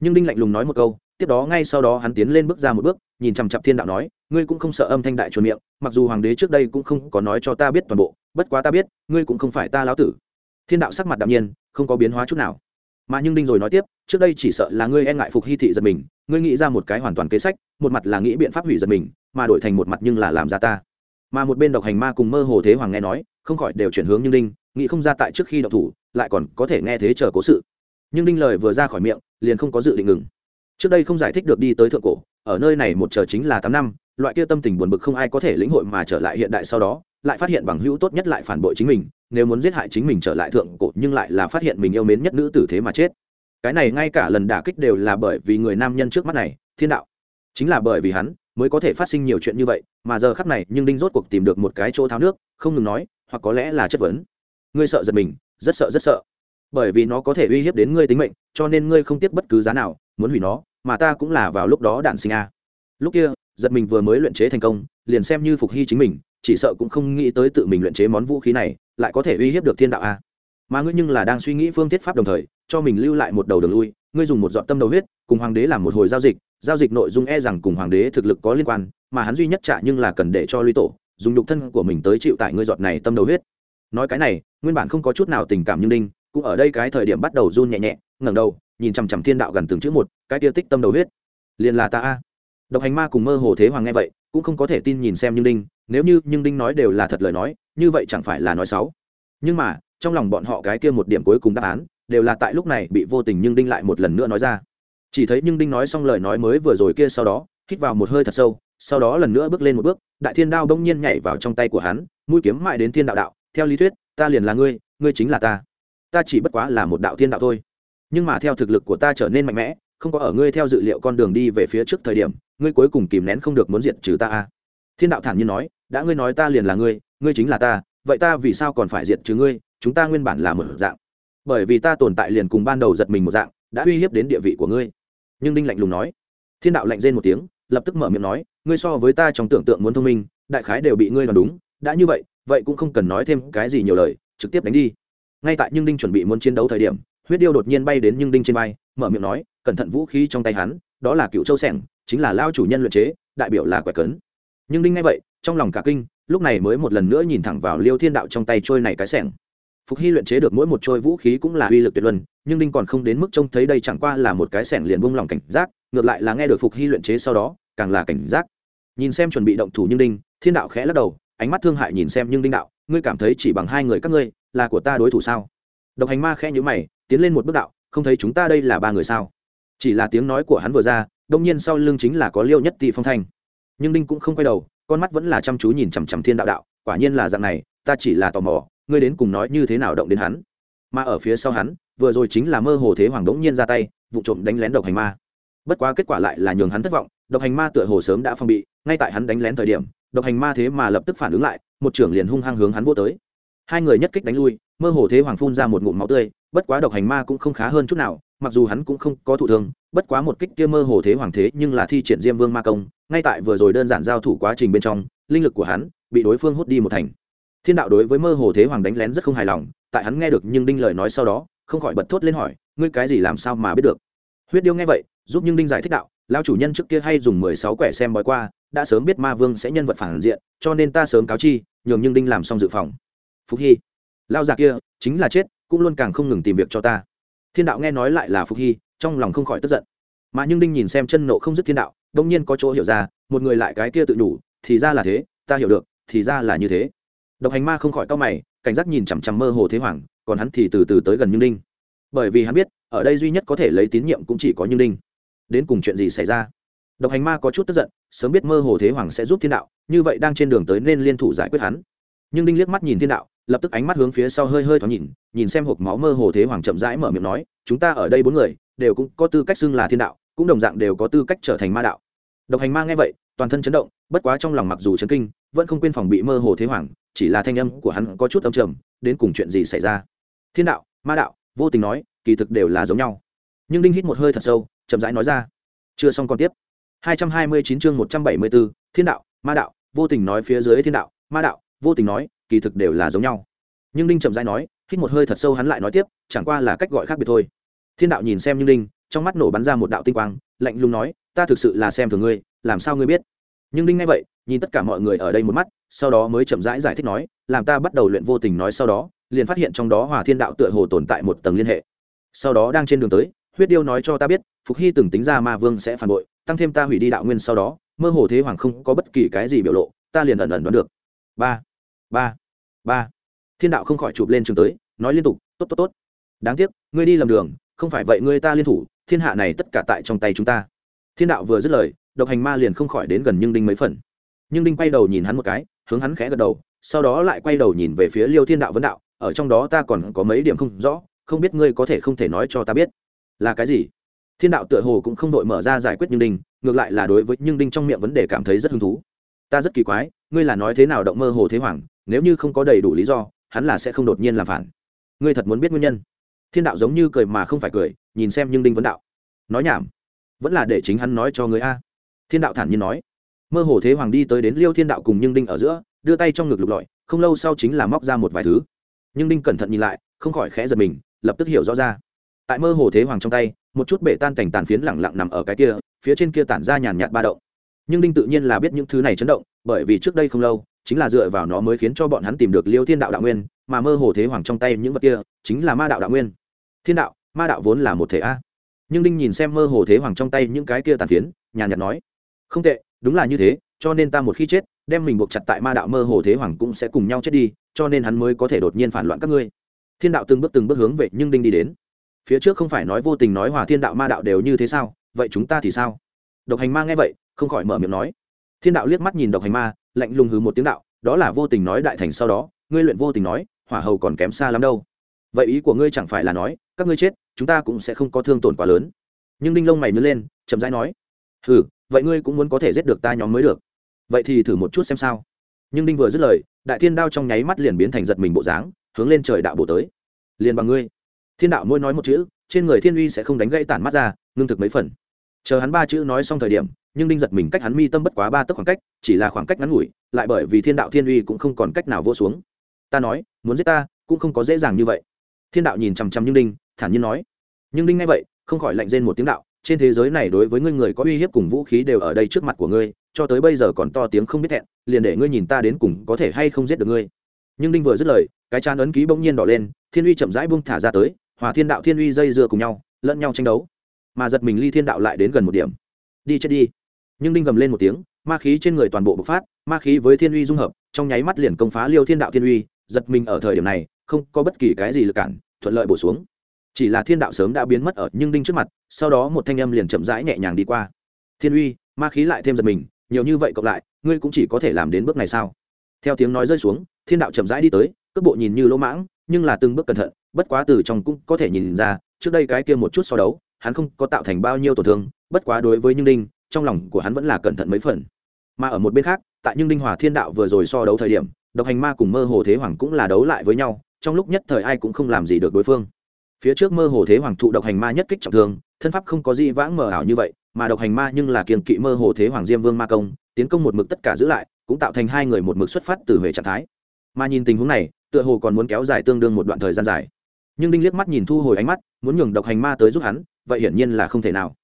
Nhưng đinh lạnh lùng nói một câu, tiếp đó ngay sau đó hắn tiến lên bước ra một bước, nhìn chằm chặp thiên đạo nói, ngươi cũng không sợ âm thanh đại chuồn miệng, mặc dù hoàng đế trước đây cũng không có nói cho ta biết toàn bộ, bất quá ta biết, ngươi cũng không phải ta lão tử. Thiên đạo sắc mặt đạm nhiên, không có biến hóa chút nào. Mà nhưng đinh rồi nói tiếp, trước đây chỉ sợ là ngươi e ngại phục hy thị giật mình, ngươi nghĩ ra một cái hoàn toàn kế sách, một mặt là nghĩ biện pháp hủy giật mình, mà đổi thành một mặt nhưng là làm ra ta mà một bên độc hành ma cùng mơ hồ thế hoàng nghe nói, không khỏi đều chuyển hướng như đinh, nghĩ không ra tại trước khi độc thủ, lại còn có thể nghe thế chờ cố sự. Nhưng đinh lời vừa ra khỏi miệng, liền không có dự định ngừng. Trước đây không giải thích được đi tới thượng cổ, ở nơi này một chờ chính là tám năm, loại kia tâm tình buồn bực không ai có thể lĩnh hội mà trở lại hiện đại sau đó, lại phát hiện bằng hữu tốt nhất lại phản bội chính mình, nếu muốn giết hại chính mình trở lại thượng cổ nhưng lại là phát hiện mình yêu mến nhất nữ tử thế mà chết. Cái này ngay cả lần đả kích đều là bởi vì người nam nhân trước mắt này, thiên đạo. Chính là bởi vì hắn mới có thể phát sinh nhiều chuyện như vậy, mà giờ khắc này, nhưng đinh rốt cuộc tìm được một cái chỗ tháo nước, không ngừng nói, hoặc có lẽ là chất vấn. Ngươi sợ giật mình, rất sợ rất sợ. Bởi vì nó có thể uy hiếp đến ngươi tính mệnh, cho nên ngươi không tiếc bất cứ giá nào, muốn hủy nó, mà ta cũng là vào lúc đó đạn sinh a. Lúc kia, giật mình vừa mới luyện chế thành công, liền xem như phục hy chính mình, chỉ sợ cũng không nghĩ tới tự mình luyện chế món vũ khí này, lại có thể uy hiếp được thiên đạo a. Mà ngươi nhưng là đang suy nghĩ phương thiết pháp đồng thời, cho mình lưu lại một đầu đường lui, ngươi dùng một dọn tâm đầu huyết, cùng hoàng đế làm một hồi giao dịch giao dịch nội dung e rằng cùng hoàng đế thực lực có liên quan, mà hắn duy nhất trả nhưng là cần để cho luy tổ, dùng nhục thân của mình tới chịu tại ngươi giọt này tâm đầu huyết. Nói cái này, nguyên bản không có chút nào tình cảm như đinh, cũng ở đây cái thời điểm bắt đầu run nhẹ nhẹ, ngẩng đầu, nhìn chằm chằm thiên đạo gần từng chữ một, cái tia tích tâm đầu huyết. Liền là ta a. Độc hành ma cùng mơ hồ thế hoàng nghe vậy, cũng không có thể tin nhìn xem như đinh, nếu như nhưng đinh nói đều là thật lời nói, như vậy chẳng phải là nói xấu. Nhưng mà, trong lòng bọn họ cái kia một điểm cuối cùng đáp án, đều là tại lúc này bị vô tình nhưng đinh lại một lần nữa nói ra chỉ thấy nhưng đinh nói xong lời nói mới vừa rồi kia sau đó, hít vào một hơi thật sâu, sau đó lần nữa bước lên một bước, đại thiên đao bỗng nhiên nhảy vào trong tay của hắn, mũi kiếm mại đến thiên đạo đạo, theo lý thuyết, ta liền là ngươi ngươi chính là ta. Ta chỉ bất quá là một đạo thiên đạo thôi. Nhưng mà theo thực lực của ta trở nên mạnh mẽ, không có ở ngươi theo dự liệu con đường đi về phía trước thời điểm, ngươi cuối cùng kìm nén không được muốn diệt trừ ta a thiên đạo thản nhiên nói, đã ngươi nói ta liền là ngươi ngươi chính là ta, vậy ta vì sao còn phải diệt trừ ngươi? Chúng ta nguyên bản là một dạng. Bởi vì ta tồn tại liền cùng ban đầu giật mình một dạng, đã uy hiếp đến địa vị của ngươi nhưng đinh lạnh lùng nói. Thiên đạo lạnh rên một tiếng, lập tức mở miệng nói, ngươi so với ta trong tưởng tượng muốn thông minh, đại khái đều bị ngươi đoán đúng, đã như vậy vậy cũng không cần nói thêm cái gì nhiều lời, trực tiếp đánh đi. Ngay tại nhưng đinh chuẩn bị muốn chiến đấu thời điểm, huyết điêu đột nhiên bay đến nhưng đinh trên vai, mở miệng nói, cẩn thận vũ khí trong tay hắn, đó là cựu châu sẻng, chính là lao chủ nhân luyện chế, đại biểu là quẻ cấn. Nhưng đinh nghe vậy, trong lòng cả kinh, lúc này mới một lần nữa nhìn thẳng vào liêu thiên đạo trong tay trôi này cái sẻng phục hy luyện chế được mỗi một trôi vũ khí cũng là uy lực tuyệt luân, nhưng đinh còn không đến mức trông thấy đây chẳng qua là một cái sẻng liền buông lòng cảnh giác, ngược lại là nghe được phục hy luyện chế sau đó, càng là cảnh giác. Nhìn xem chuẩn bị động thủ nhưng đinh, thiên đạo khẽ lắc đầu, ánh mắt thương hại nhìn xem nhưng đinh đạo, ngươi cảm thấy chỉ bằng hai người các ngươi, là của ta đối thủ sao? Độc hành ma khẽ nhữ mày, tiến lên một bước đạo, không thấy chúng ta đây là ba người sao? Chỉ là tiếng nói của hắn vừa ra, đông nhiên sau lưng chính là có liêu nhất tị phong thanh. Nhưng đinh cũng không quay đầu, con mắt vẫn là chăm chú nhìn chằm chằm thiên đạo đạo, quả nhiên là dạng này, ta chỉ là tò mò ngươi đến cùng nói như thế nào động đến hắn? Mà ở phía sau hắn, vừa rồi chính là mơ hồ thế hoàng đống nhiên ra tay, vụ trộm đánh lén độc hành ma. Bất quá kết quả lại là nhường hắn thất vọng, độc hành ma tựa hồ sớm đã phong bị, ngay tại hắn đánh lén thời điểm, độc hành ma thế mà lập tức phản ứng lại, một trưởng liền hung hăng hướng hắn vô tới. Hai người nhất kích đánh lui, mơ hồ thế hoàng phun ra một ngụm máu tươi, bất quá độc hành ma cũng không khá hơn chút nào, mặc dù hắn cũng không có thụ thương, bất quá một kích kia mơ hồ thế hoàng thế nhưng là thi triển diêm vương ma công, ngay tại vừa rồi đơn giản giao thủ quá trình bên trong, linh lực của hắn bị đối phương hút đi một thành thiên đạo đối với mơ hồ thế hoàng đánh lén rất không hài lòng, tại hắn nghe được nhưng đinh lời nói sau đó, không khỏi bật thốt lên hỏi, ngươi cái gì làm sao mà biết được? Huyết điêu nghe vậy, giúp nhưng đinh giải thích đạo lao chủ nhân trước kia hay dùng mười sáu quẻ xem bói qua, đã sớm biết ma vương sẽ nhân vật phản diện, cho nên ta sớm cáo chi, nhường nhưng đinh làm xong dự phòng. Phúc hy lao già kia, chính là chết, cũng luôn càng không ngừng tìm việc cho ta. Thiên đạo nghe nói lại là phúc hy, trong lòng không khỏi tức giận. Mà nhưng đinh nhìn xem chân nộ không dứt thiên đạo, đông nhiên có chỗ hiểu ra, một người lại cái kia tự đủ, thì ra là thế, ta hiểu được, thì ra là như thế độc hành ma không khỏi cau mày, cảnh giác nhìn chằm chằm mơ hồ thế hoàng, còn hắn thì từ từ tới gần như ninh. Bởi vì hắn biết, ở đây duy nhất có thể lấy tín nhiệm cũng chỉ có như ninh. Đến cùng chuyện gì xảy ra? Độc hành ma có chút tức giận, sớm biết mơ hồ thế hoàng sẽ giúp thiên đạo, như vậy đang trên đường tới nên liên thủ giải quyết hắn. Nhưng đinh liếc mắt nhìn thiên đạo, lập tức ánh mắt hướng phía sau hơi hơi thoáng nhìn nhìn xem hộp máu mơ hồ thế hoàng chậm rãi mở miệng nói, chúng ta ở đây bốn người, đều cũng có tư cách xưng là thiên đạo, cũng đồng dạng đều có tư cách trở thành ma đạo. Độc hành ma nghe vậy, toàn thân chấn động, bất quá trong lòng mặc dù chấn kinh, vẫn không quên phòng bị mơ hồ thế hoàng chỉ là thanh âm của hắn có chút âm trầm đến cùng chuyện gì xảy ra? Thiên đạo ma đạo vô tình nói kỳ thực đều là giống nhau. Nhưng đinh hít một hơi thật sâu chậm rãi nói ra. Chưa xong còn tiếp. 229 chương 174, thiên đạo ma đạo vô tình nói phía dưới thiên đạo ma đạo vô tình nói kỳ thực đều là giống nhau. Nhưng đinh chậm rãi nói hít một hơi thật sâu hắn lại nói tiếp chẳng qua là cách gọi khác biệt thôi. Thiên đạo nhìn xem như đinh trong mắt nổ bắn ra một đạo tinh quang lạnh lùng nói ta thực sự là xem thường ngươi làm sao ngươi biết? Nhưng đinh nghe vậy nhìn tất cả mọi người ở đây một mắt sau đó mới chậm rãi giải, giải thích nói làm ta bắt đầu luyện vô tình nói sau đó liền phát hiện trong đó hòa thiên đạo tựa hồ tồn tại một tầng liên hệ. Sau đó đang trên đường tới huyết điêu nói cho ta biết phục hy từng tính ra ma vương sẽ phản bội tăng thêm ta hủy đi đạo nguyên sau đó mơ hồ thế hoàng không có bất kỳ cái gì biểu lộ ta liền ẩn ẩn đoán được. Ba ba ba. Thiên đạo không khỏi chụp lên trường tới nói liên tục tốt tốt tốt. Đáng tiếc ngươi đi lầm đường không phải vậy ngươi ta liên thủ thiên hạ này tất cả tại trong tay chúng ta. Thiên đạo vừa dứt lời độc hành ma liền không khỏi đến gần nhưng đinh mấy phần. Nhưng đinh quay đầu nhìn hắn một cái, hướng hắn khẽ gật đầu, sau đó lại quay đầu nhìn về phía liêu thiên đạo vấn đạo, ở trong đó ta còn có mấy điểm không rõ, không biết ngươi có thể không thể nói cho ta biết. Là cái gì? Thiên đạo tựa hồ cũng không đội mở ra giải quyết nhưng đinh, ngược lại là đối với nhưng đinh trong miệng vấn đề cảm thấy rất hứng thú. Ta rất kỳ quái, ngươi là nói thế nào động mơ hồ thế hoàng, nếu như không có đầy đủ lý do, hắn là sẽ không đột nhiên làm phản. Ngươi thật muốn biết nguyên nhân. Thiên đạo giống như cười mà không phải cười, nhìn xem nhưng đinh vấn đạo. Nói nhảm. Vẫn là để chính hắn nói cho người a thiên đạo thản nhiên nói. Mơ hồ thế hoàng đi tới đến liêu thiên đạo cùng nhưng đinh ở giữa, đưa tay trong ngực lục lọi, không lâu sau chính là móc ra một vài thứ. Nhưng đinh cẩn thận nhìn lại, không khỏi khẽ giật mình, lập tức hiểu rõ ra. Tại mơ hồ thế hoàng trong tay, một chút bể tan cảnh tàn phiến lẳng lặng nằm ở cái kia, phía trên kia tản ra nhàn nhạt ba động. Nhưng đinh tự nhiên là biết những thứ này chấn động, bởi vì trước đây không lâu, chính là dựa vào nó mới khiến cho bọn hắn tìm được liêu thiên đạo đạo nguyên, mà mơ hồ thế hoàng trong tay những vật kia, chính là ma đạo đạo nguyên. Thiên đạo, ma đạo vốn là một thể a. Nhưng đinh nhìn xem mơ hồ thế hoàng trong tay những cái kia tàn phiến, nhàn nhạt nói không tệ, đúng là như thế, cho nên ta một khi chết, đem mình buộc chặt tại ma đạo mơ hồ thế hoàng cũng sẽ cùng nhau chết đi, cho nên hắn mới có thể đột nhiên phản loạn các ngươi. Thiên đạo từng bước từng bước hướng về nhưng đinh đi đến. Phía trước không phải nói vô tình nói hòa thiên đạo ma đạo đều như thế sao, vậy chúng ta thì sao? Độc hành ma nghe vậy, không khỏi mở miệng nói. Thiên đạo liếc mắt nhìn độc hành ma, lạnh lùng hứ một tiếng đạo, đó là vô tình nói đại thành sau đó, ngươi luyện vô tình nói, hỏa hầu còn kém xa lắm đâu. Vậy ý của ngươi chẳng phải là nói, các ngươi chết, chúng ta cũng sẽ không có thương tổn quá lớn. Nhưng đinh lông mày nhớ lên, chậm rãi nói. Hừ vậy ngươi cũng muốn có thể giết được ta nhóm mới được. Vậy thì thử một chút xem sao. Nhưng đinh vừa dứt lời, đại thiên đao trong nháy mắt liền biến thành giật mình bộ dáng, hướng lên trời đạo bổ tới. Liền bằng ngươi. Thiên đạo mỗi nói một chữ, trên người thiên uy sẽ không đánh gãy tản mắt ra, ngưng thực mấy phần. Chờ hắn ba chữ nói xong thời điểm, nhưng đinh giật mình cách hắn mi tâm bất quá ba tấc khoảng cách, chỉ là khoảng cách ngắn ngủi, lại bởi vì thiên đạo thiên uy cũng không còn cách nào vô xuống. Ta nói, muốn giết ta, cũng không có dễ dàng như vậy. Thiên đạo nhìn chằm chằm nhưng đinh, thản nhiên nói. Nhưng đinh ngay vậy, không khỏi lạnh rên một tiếng đạo trên thế giới này đối với ngươi người có uy hiếp cùng vũ khí đều ở đây trước mặt của ngươi, cho tới bây giờ còn to tiếng không biết thẹn, liền để ngươi nhìn ta đến cùng có thể hay không giết được ngươi. Nhưng đinh vừa dứt lời, cái chán ấn ký bỗng nhiên đỏ lên, thiên uy chậm rãi buông thả ra tới, hòa thiên đạo, thiên uy dây dưa cùng nhau, lẫn nhau tranh đấu. Mà giật mình ly thiên đạo lại đến gần một điểm. Đi chết đi. Nhưng đinh gầm lên một tiếng, ma khí trên người toàn bộ bộc phát, ma khí với thiên uy dung hợp, trong nháy mắt liền công phá liêu thiên đạo, thiên uy, giật mình ở thời điểm này, không có bất kỳ cái gì lực cản, thuận lợi bổ xuống chỉ là thiên đạo sớm đã biến mất ở nhưng đinh trước mặt, sau đó một thanh âm liền chậm rãi nhẹ nhàng đi qua. Thiên uy, ma khí lại thêm giật mình, nhiều như vậy cộng lại, ngươi cũng chỉ có thể làm đến bước này sao? Theo tiếng nói rơi xuống, thiên đạo chậm rãi đi tới, cước bộ nhìn như lỗ mãng, nhưng là từng bước cẩn thận, bất quá từ trong cũng có thể nhìn ra, trước đây cái kia một chút so đấu, hắn không có tạo thành bao nhiêu tổn thương, bất quá đối với nhưng đinh, trong lòng của hắn vẫn là cẩn thận mấy phần. Mà ở một bên khác, tại nhưng đinh hòa thiên đạo vừa rồi so đấu thời điểm, độc hành ma cùng mơ hồ thế hoàng cũng là đấu lại với nhau, trong lúc nhất thời ai cũng không làm gì được đối phương phía trước mơ hồ thế hoàng thụ độc hành ma nhất kích trọng thương, thân pháp không có gì vãng mờ ảo như vậy, mà độc hành ma nhưng là kiên kỵ mơ hồ thế hoàng diêm vương ma công, tiến công một mực tất cả giữ lại, cũng tạo thành hai người một mực xuất phát từ về trạng thái. Mà nhìn tình huống này, tựa hồ còn muốn kéo dài tương đương một đoạn thời gian dài. Nhưng đinh liếc mắt nhìn thu hồi ánh mắt, muốn nhường độc hành ma tới giúp hắn, vậy hiển nhiên là không thể nào.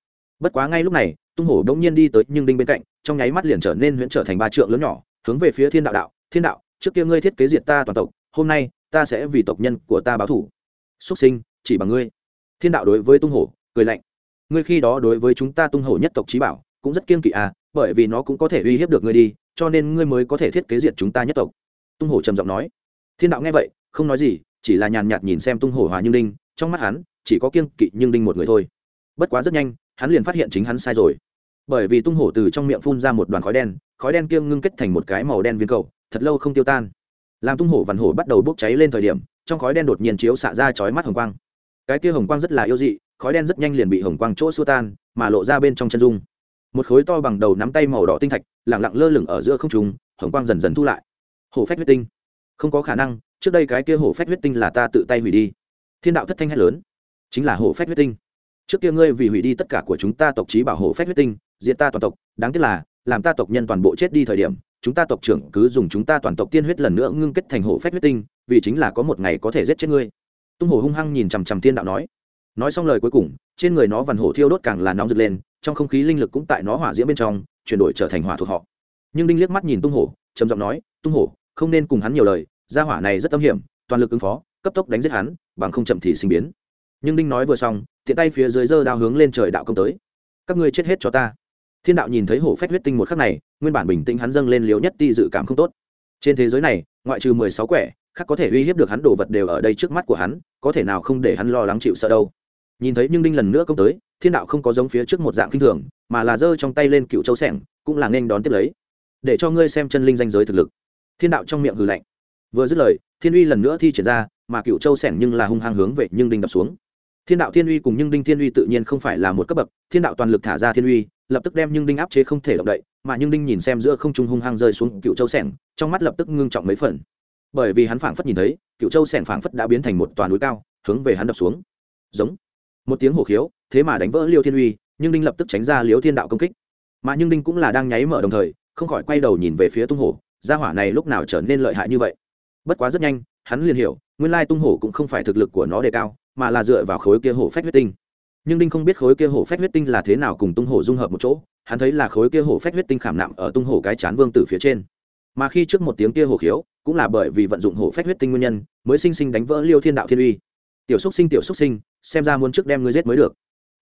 Bất quá ngay lúc này, tung hổ đ nhiên đi tới nhưng đinh bên cạnh, trong nháy mắt liền trở nên huyễn trở thành ba trượng lớn nhỏ, hướng về phía thiên đạo đạo, thiên đạo, trước kia ngươi thiết kế diệt ta toàn tộc, hôm nay ta sẽ vì tộc nhân của ta báo thủ. Xuất sinh chỉ bằng ngươi. Thiên đạo đối với tung hổ, cười lạnh. Ngươi khi đó đối với chúng ta tung hổ nhất tộc trí bảo, cũng rất kiên kỵ à bởi vì nó cũng có thể uy hiếp được ngươi đi, cho nên ngươi mới có thể thiết kế diệt chúng ta nhất tộc. Tung hổ trầm giọng nói. Thiên đạo nghe vậy, không nói gì, chỉ là nhàn nhạt nhìn xem tung hổ hòa như đinh trong mắt hắn, chỉ có kiên kỵ nhưng đinh một người thôi. Bất quá rất nhanh, hắn liền phát hiện chính hắn sai rồi. Bởi vì tung hổ từ trong miệng phun ra một đoàn khói đen khói đen kia ngưng kết thành một cái màu đen viên cầu, thật lâu không tiêu tan. Làm tung hổ vằn hổ bắt đầu bốc cháy lên thời điểm, trong khói đen đột nhiên chiếu xạ ra chói mắt hồng quang cái kia hồng quang rất là yêu dị, khói đen rất nhanh liền bị hồng quang chỗ xua tan, mà lộ ra bên trong chân dung. Một khối to bằng đầu nắm tay màu đỏ tinh thạch lẳng lặng lơ lửng ở giữa không trùng hồng quang dần dần thu lại. Hổ phách huyết tinh. Không có khả năng, trước đây cái kia hổ phách huyết tinh là ta tự tay hủy đi. Thiên đạo thất thanh hét lớn. Chính là hổ phách huyết tinh. Trước kia ngươi vì hủy đi tất cả của chúng ta tộc trí bảo hổ phách huyết tinh diện ta toàn tộc, đáng tiếc là, làm ta tộc nhân toàn bộ chết đi thời điểm, chúng ta tộc trưởng cứ dùng chúng ta toàn tộc tiên huyết lần nữa ngưng kết thành hổ phách huyết tinh, vì chính là có một ngày có thể giết chết ngươi tung hổ hung hăng nhìn chằm chằm thiên đạo nói. Nói xong lời cuối cùng, trên người nó vằn hổ thiêu đốt càng là nóng rực lên, trong không khí linh lực cũng tại nó hỏa diễm bên trong, chuyển đổi trở thành hỏa thuộc họ. Nhưng đinh liếc mắt nhìn tung hổ, trầm giọng nói, tung hổ, không nên cùng hắn nhiều lời, gia hỏa này rất âm hiểm, toàn lực ứng phó, cấp tốc đánh giết hắn, bằng không chậm thì sinh biến. Nhưng đinh nói vừa xong, tiện tay phía dưới giơ đao hướng lên trời đạo công tới. Các ngươi chết hết cho ta. Thiên đạo nhìn thấy hổ phách huyết tinh một khắc này, nguyên bản bình tĩnh hắn dâng lên liều nhất ti dự cảm không tốt. Trên thế giới này, ngoại trừ mười sáu quẻ khác có thể uy hiếp được hắn đồ vật đều ở đây trước mắt của hắn, có thể nào không để hắn lo lắng chịu sợ đâu. Nhìn thấy nhưng đinh lần nữa công tới, thiên đạo không có giống phía trước một dạng kinh thường, mà là giơ trong tay lên cựu châu sẻng, cũng là nên đón tiếp lấy. Để cho ngươi xem chân linh danh giới thực lực. Thiên đạo trong miệng hừ lạnh. Vừa dứt lời, thiên uy lần nữa thi triển ra, mà cựu châu sẻng nhưng là hung hăng hướng về nhưng đinh đập xuống. Thiên đạo thiên uy cùng nhưng đinh thiên uy tự nhiên không phải là một cấp bậc, thiên đạo toàn lực thả ra thiên uy, lập tức đem nhưng đinh áp chế không thể động đậy, mà nhưng đinh nhìn xem giữa không trung hung hăng rơi xuống cựu châu sẻng, trong mắt lập tức ngưng trọng mấy phần bởi vì hắn phảng phất nhìn thấy, cựu châu sẻng phảng phất đã biến thành một toàn núi cao, hướng về hắn đập xuống. Giống. Một tiếng hổ khiếu, thế mà đánh vỡ liêu thiên uy, nhưng đinh lập tức tránh ra liêu thiên đạo công kích. Mà nhưng đinh cũng là đang nháy mở đồng thời, không khỏi quay đầu nhìn về phía tung hổ, gia hỏa này lúc nào trở nên lợi hại như vậy? Bất quá rất nhanh, hắn liền hiểu, nguyên lai tung hổ cũng không phải thực lực của nó đề cao, mà là dựa vào khối kia hổ phách huyết tinh. Nhưng đinh không biết khối kia hổ phách huyết tinh là thế nào cùng tung hổ dung hợp một chỗ, hắn thấy là khối kia hổ phách huyết tinh khảm nạm ở tung hổ cái chán vương tử phía trên. Mà khi trước một tiếng kia hổ khiếu cũng là bởi vì vận dụng hổ phách huyết tinh nguyên nhân, mới sinh sinh đánh vỡ liêu thiên đạo thiên uy. Tiểu xúc sinh, tiểu xúc sinh, xem ra muốn trước đem ngươi giết mới được.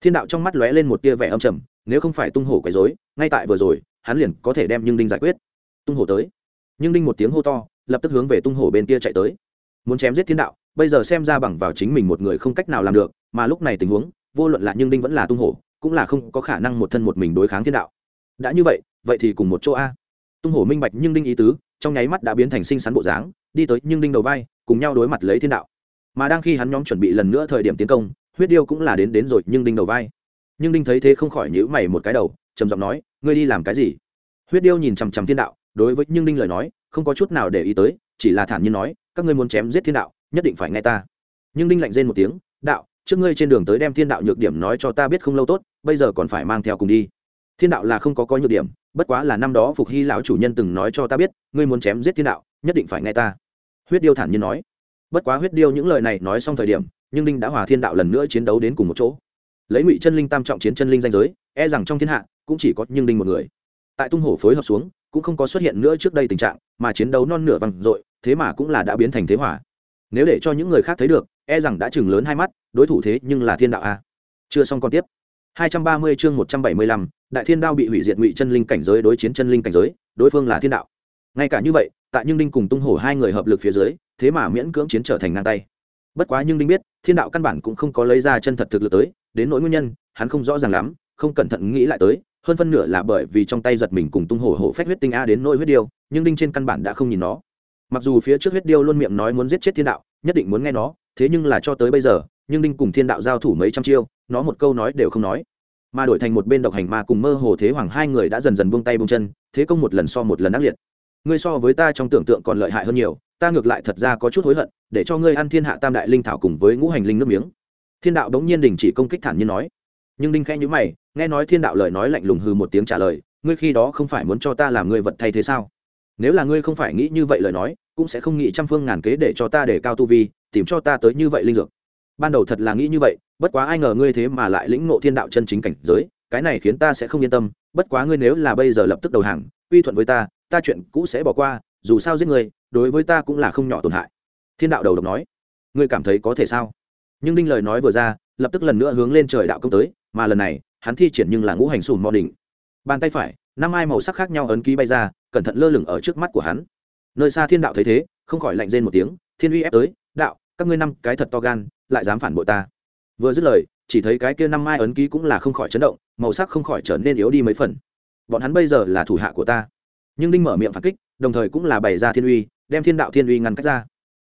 Thiên đạo trong mắt lóe lên một tia vẻ âm trầm, nếu không phải tung hổ quấy rối, ngay tại vừa rồi, hắn liền có thể đem nhưng đinh giải quyết. Tung hổ tới. Nhưng đinh một tiếng hô to, lập tức hướng về tung hổ bên kia chạy tới. Muốn chém giết thiên đạo, bây giờ xem ra bằng vào chính mình một người không cách nào làm được, mà lúc này tình huống, vô luận là nhưng đinh vẫn là tung hổ, cũng là không có khả năng một thân một mình đối kháng thiên đạo. Đã như vậy vậy thì cùng một chỗ a. Tung hổ minh bạch nhưng đinh ý tứ trong nháy mắt đã biến thành sinh sắn bộ dáng, đi tới nhưng đinh đầu vai, cùng nhau đối mặt lấy thiên đạo. Mà đang khi hắn nhóm chuẩn bị lần nữa thời điểm tiến công, huyết điêu cũng là đến đến rồi nhưng đinh đầu vai. Nhưng đinh thấy thế không khỏi nhữ mày một cái đầu, trầm giọng nói, ngươi đi làm cái gì? Huyết điêu nhìn chằm chằm thiên đạo, đối với nhưng đinh lời nói, không có chút nào để ý tới, chỉ là thản nhiên nói, các ngươi muốn chém giết thiên đạo, nhất định phải nghe ta. Nhưng đinh lạnh rên một tiếng, đạo, trước ngươi trên đường tới đem thiên đạo nhược điểm nói cho ta biết không lâu tốt, bây giờ còn phải mang theo cùng đi. Thiên đạo là không có có nhược điểm bất quá là năm đó phục hy lão chủ nhân từng nói cho ta biết ngươi muốn chém giết thiên đạo nhất định phải nghe ta. Huyết điêu thản nhiên nói. Bất quá huyết điêu những lời này nói xong thời điểm nhưng đinh đã hòa thiên đạo lần nữa chiến đấu đến cùng một chỗ. Lấy ngụy chân linh tam trọng chiến chân linh danh giới e rằng trong thiên hạ cũng chỉ có nhưng đinh một người. Tại tung hổ phối hợp xuống cũng không có xuất hiện nữa trước đây tình trạng mà chiến đấu non nửa vằn dội thế mà cũng là đã biến thành thế hỏa nếu để cho những người khác thấy được e rằng đã chừng lớn hai mắt đối thủ thế nhưng là thiên đạo a. Chưa xong còn tiếp. 230 chương 175, đại thiên đao bị hủy diệt ngụy chân linh cảnh giới đối chiến chân linh cảnh giới, đối phương là thiên đạo. Ngay cả như vậy, tại nhưng đinh cùng tung hổ hai người hợp lực phía dưới, thế mà miễn cưỡng chiến trở thành ngang tay. Bất quá nhưng đinh biết, thiên đạo căn bản cũng không có lấy ra chân thật thực lực tới, đến nỗi nguyên nhân, hắn không rõ ràng lắm, không cẩn thận nghĩ lại tới, hơn phân nửa là bởi vì trong tay giật mình cùng tung hổ hổ phách huyết tinh a đến nỗi huyết điêu nhưng đinh trên căn bản đã không nhìn nó. Mặc dù phía trước huyết điêu luôn miệng nói muốn giết chết thiên đạo, nhất định muốn nghe nó, thế nhưng là cho tới bây giờ nhưng đinh cùng thiên đạo giao thủ mấy trăm chiêu, nó một câu nói đều không nói mà đổi thành một bên độc hành ma cùng mơ hồ thế hoàng hai người đã dần dần buông tay buông chân, thế công một lần so một lần ác liệt. Ngươi so với ta trong tưởng tượng còn lợi hại hơn nhiều, ta ngược lại thật ra có chút hối hận, để cho ngươi ăn thiên hạ tam đại linh thảo cùng với ngũ hành linh nước miếng. Thiên đạo đống nhiên đình chỉ công kích thản nhiên nói. Nhưng đinh khẽ nhữ mày, nghe nói thiên đạo lời nói lạnh lùng hừ một tiếng trả lời, ngươi khi đó không phải muốn cho ta làm ngươi vật thay thế sao? Nếu là ngươi không phải nghĩ như vậy lời nói, cũng sẽ không nghĩ trăm phương ngàn kế để cho ta để cao tu vi, tìm cho ta tới như vậy linh dược. Ban đầu thật là nghĩ như vậy bất quá ai ngờ ngươi thế mà lại lĩnh ngộ thiên đạo chân chính cảnh giới, cái này khiến ta sẽ không yên tâm, bất quá ngươi nếu là bây giờ lập tức đầu hàng uy thuận với ta ta chuyện cũ sẽ bỏ qua, dù sao giết người đối với ta cũng là không nhỏ tổn hại. Thiên đạo đầu độc nói. Ngươi cảm thấy có thể sao? Nhưng đinh lời nói vừa ra, lập tức lần nữa hướng lên trời đạo công tới, mà lần này, hắn thi triển nhưng là ngũ hành sùn mò đỉnh. Bàn tay phải, năm ai màu sắc khác nhau ấn ký bay ra, cẩn thận lơ lửng ở trước mắt của hắn. Nơi xa thiên đạo thấy thế, không khỏi lạnh rên một tiếng, thiên uy ép tới, đạo, các ngươi năm cái thật to gan, lại dám phản bội ta vừa dứt lời, chỉ thấy cái kia năm mai ấn ký cũng là không khỏi chấn động, màu sắc không khỏi trở nên yếu đi mấy phần. Bọn hắn bây giờ là thủ hạ của ta. Nhưng đinh mở miệng phản kích, đồng thời cũng là bày ra thiên uy, đem thiên đạo thiên uy ngăn cách ra.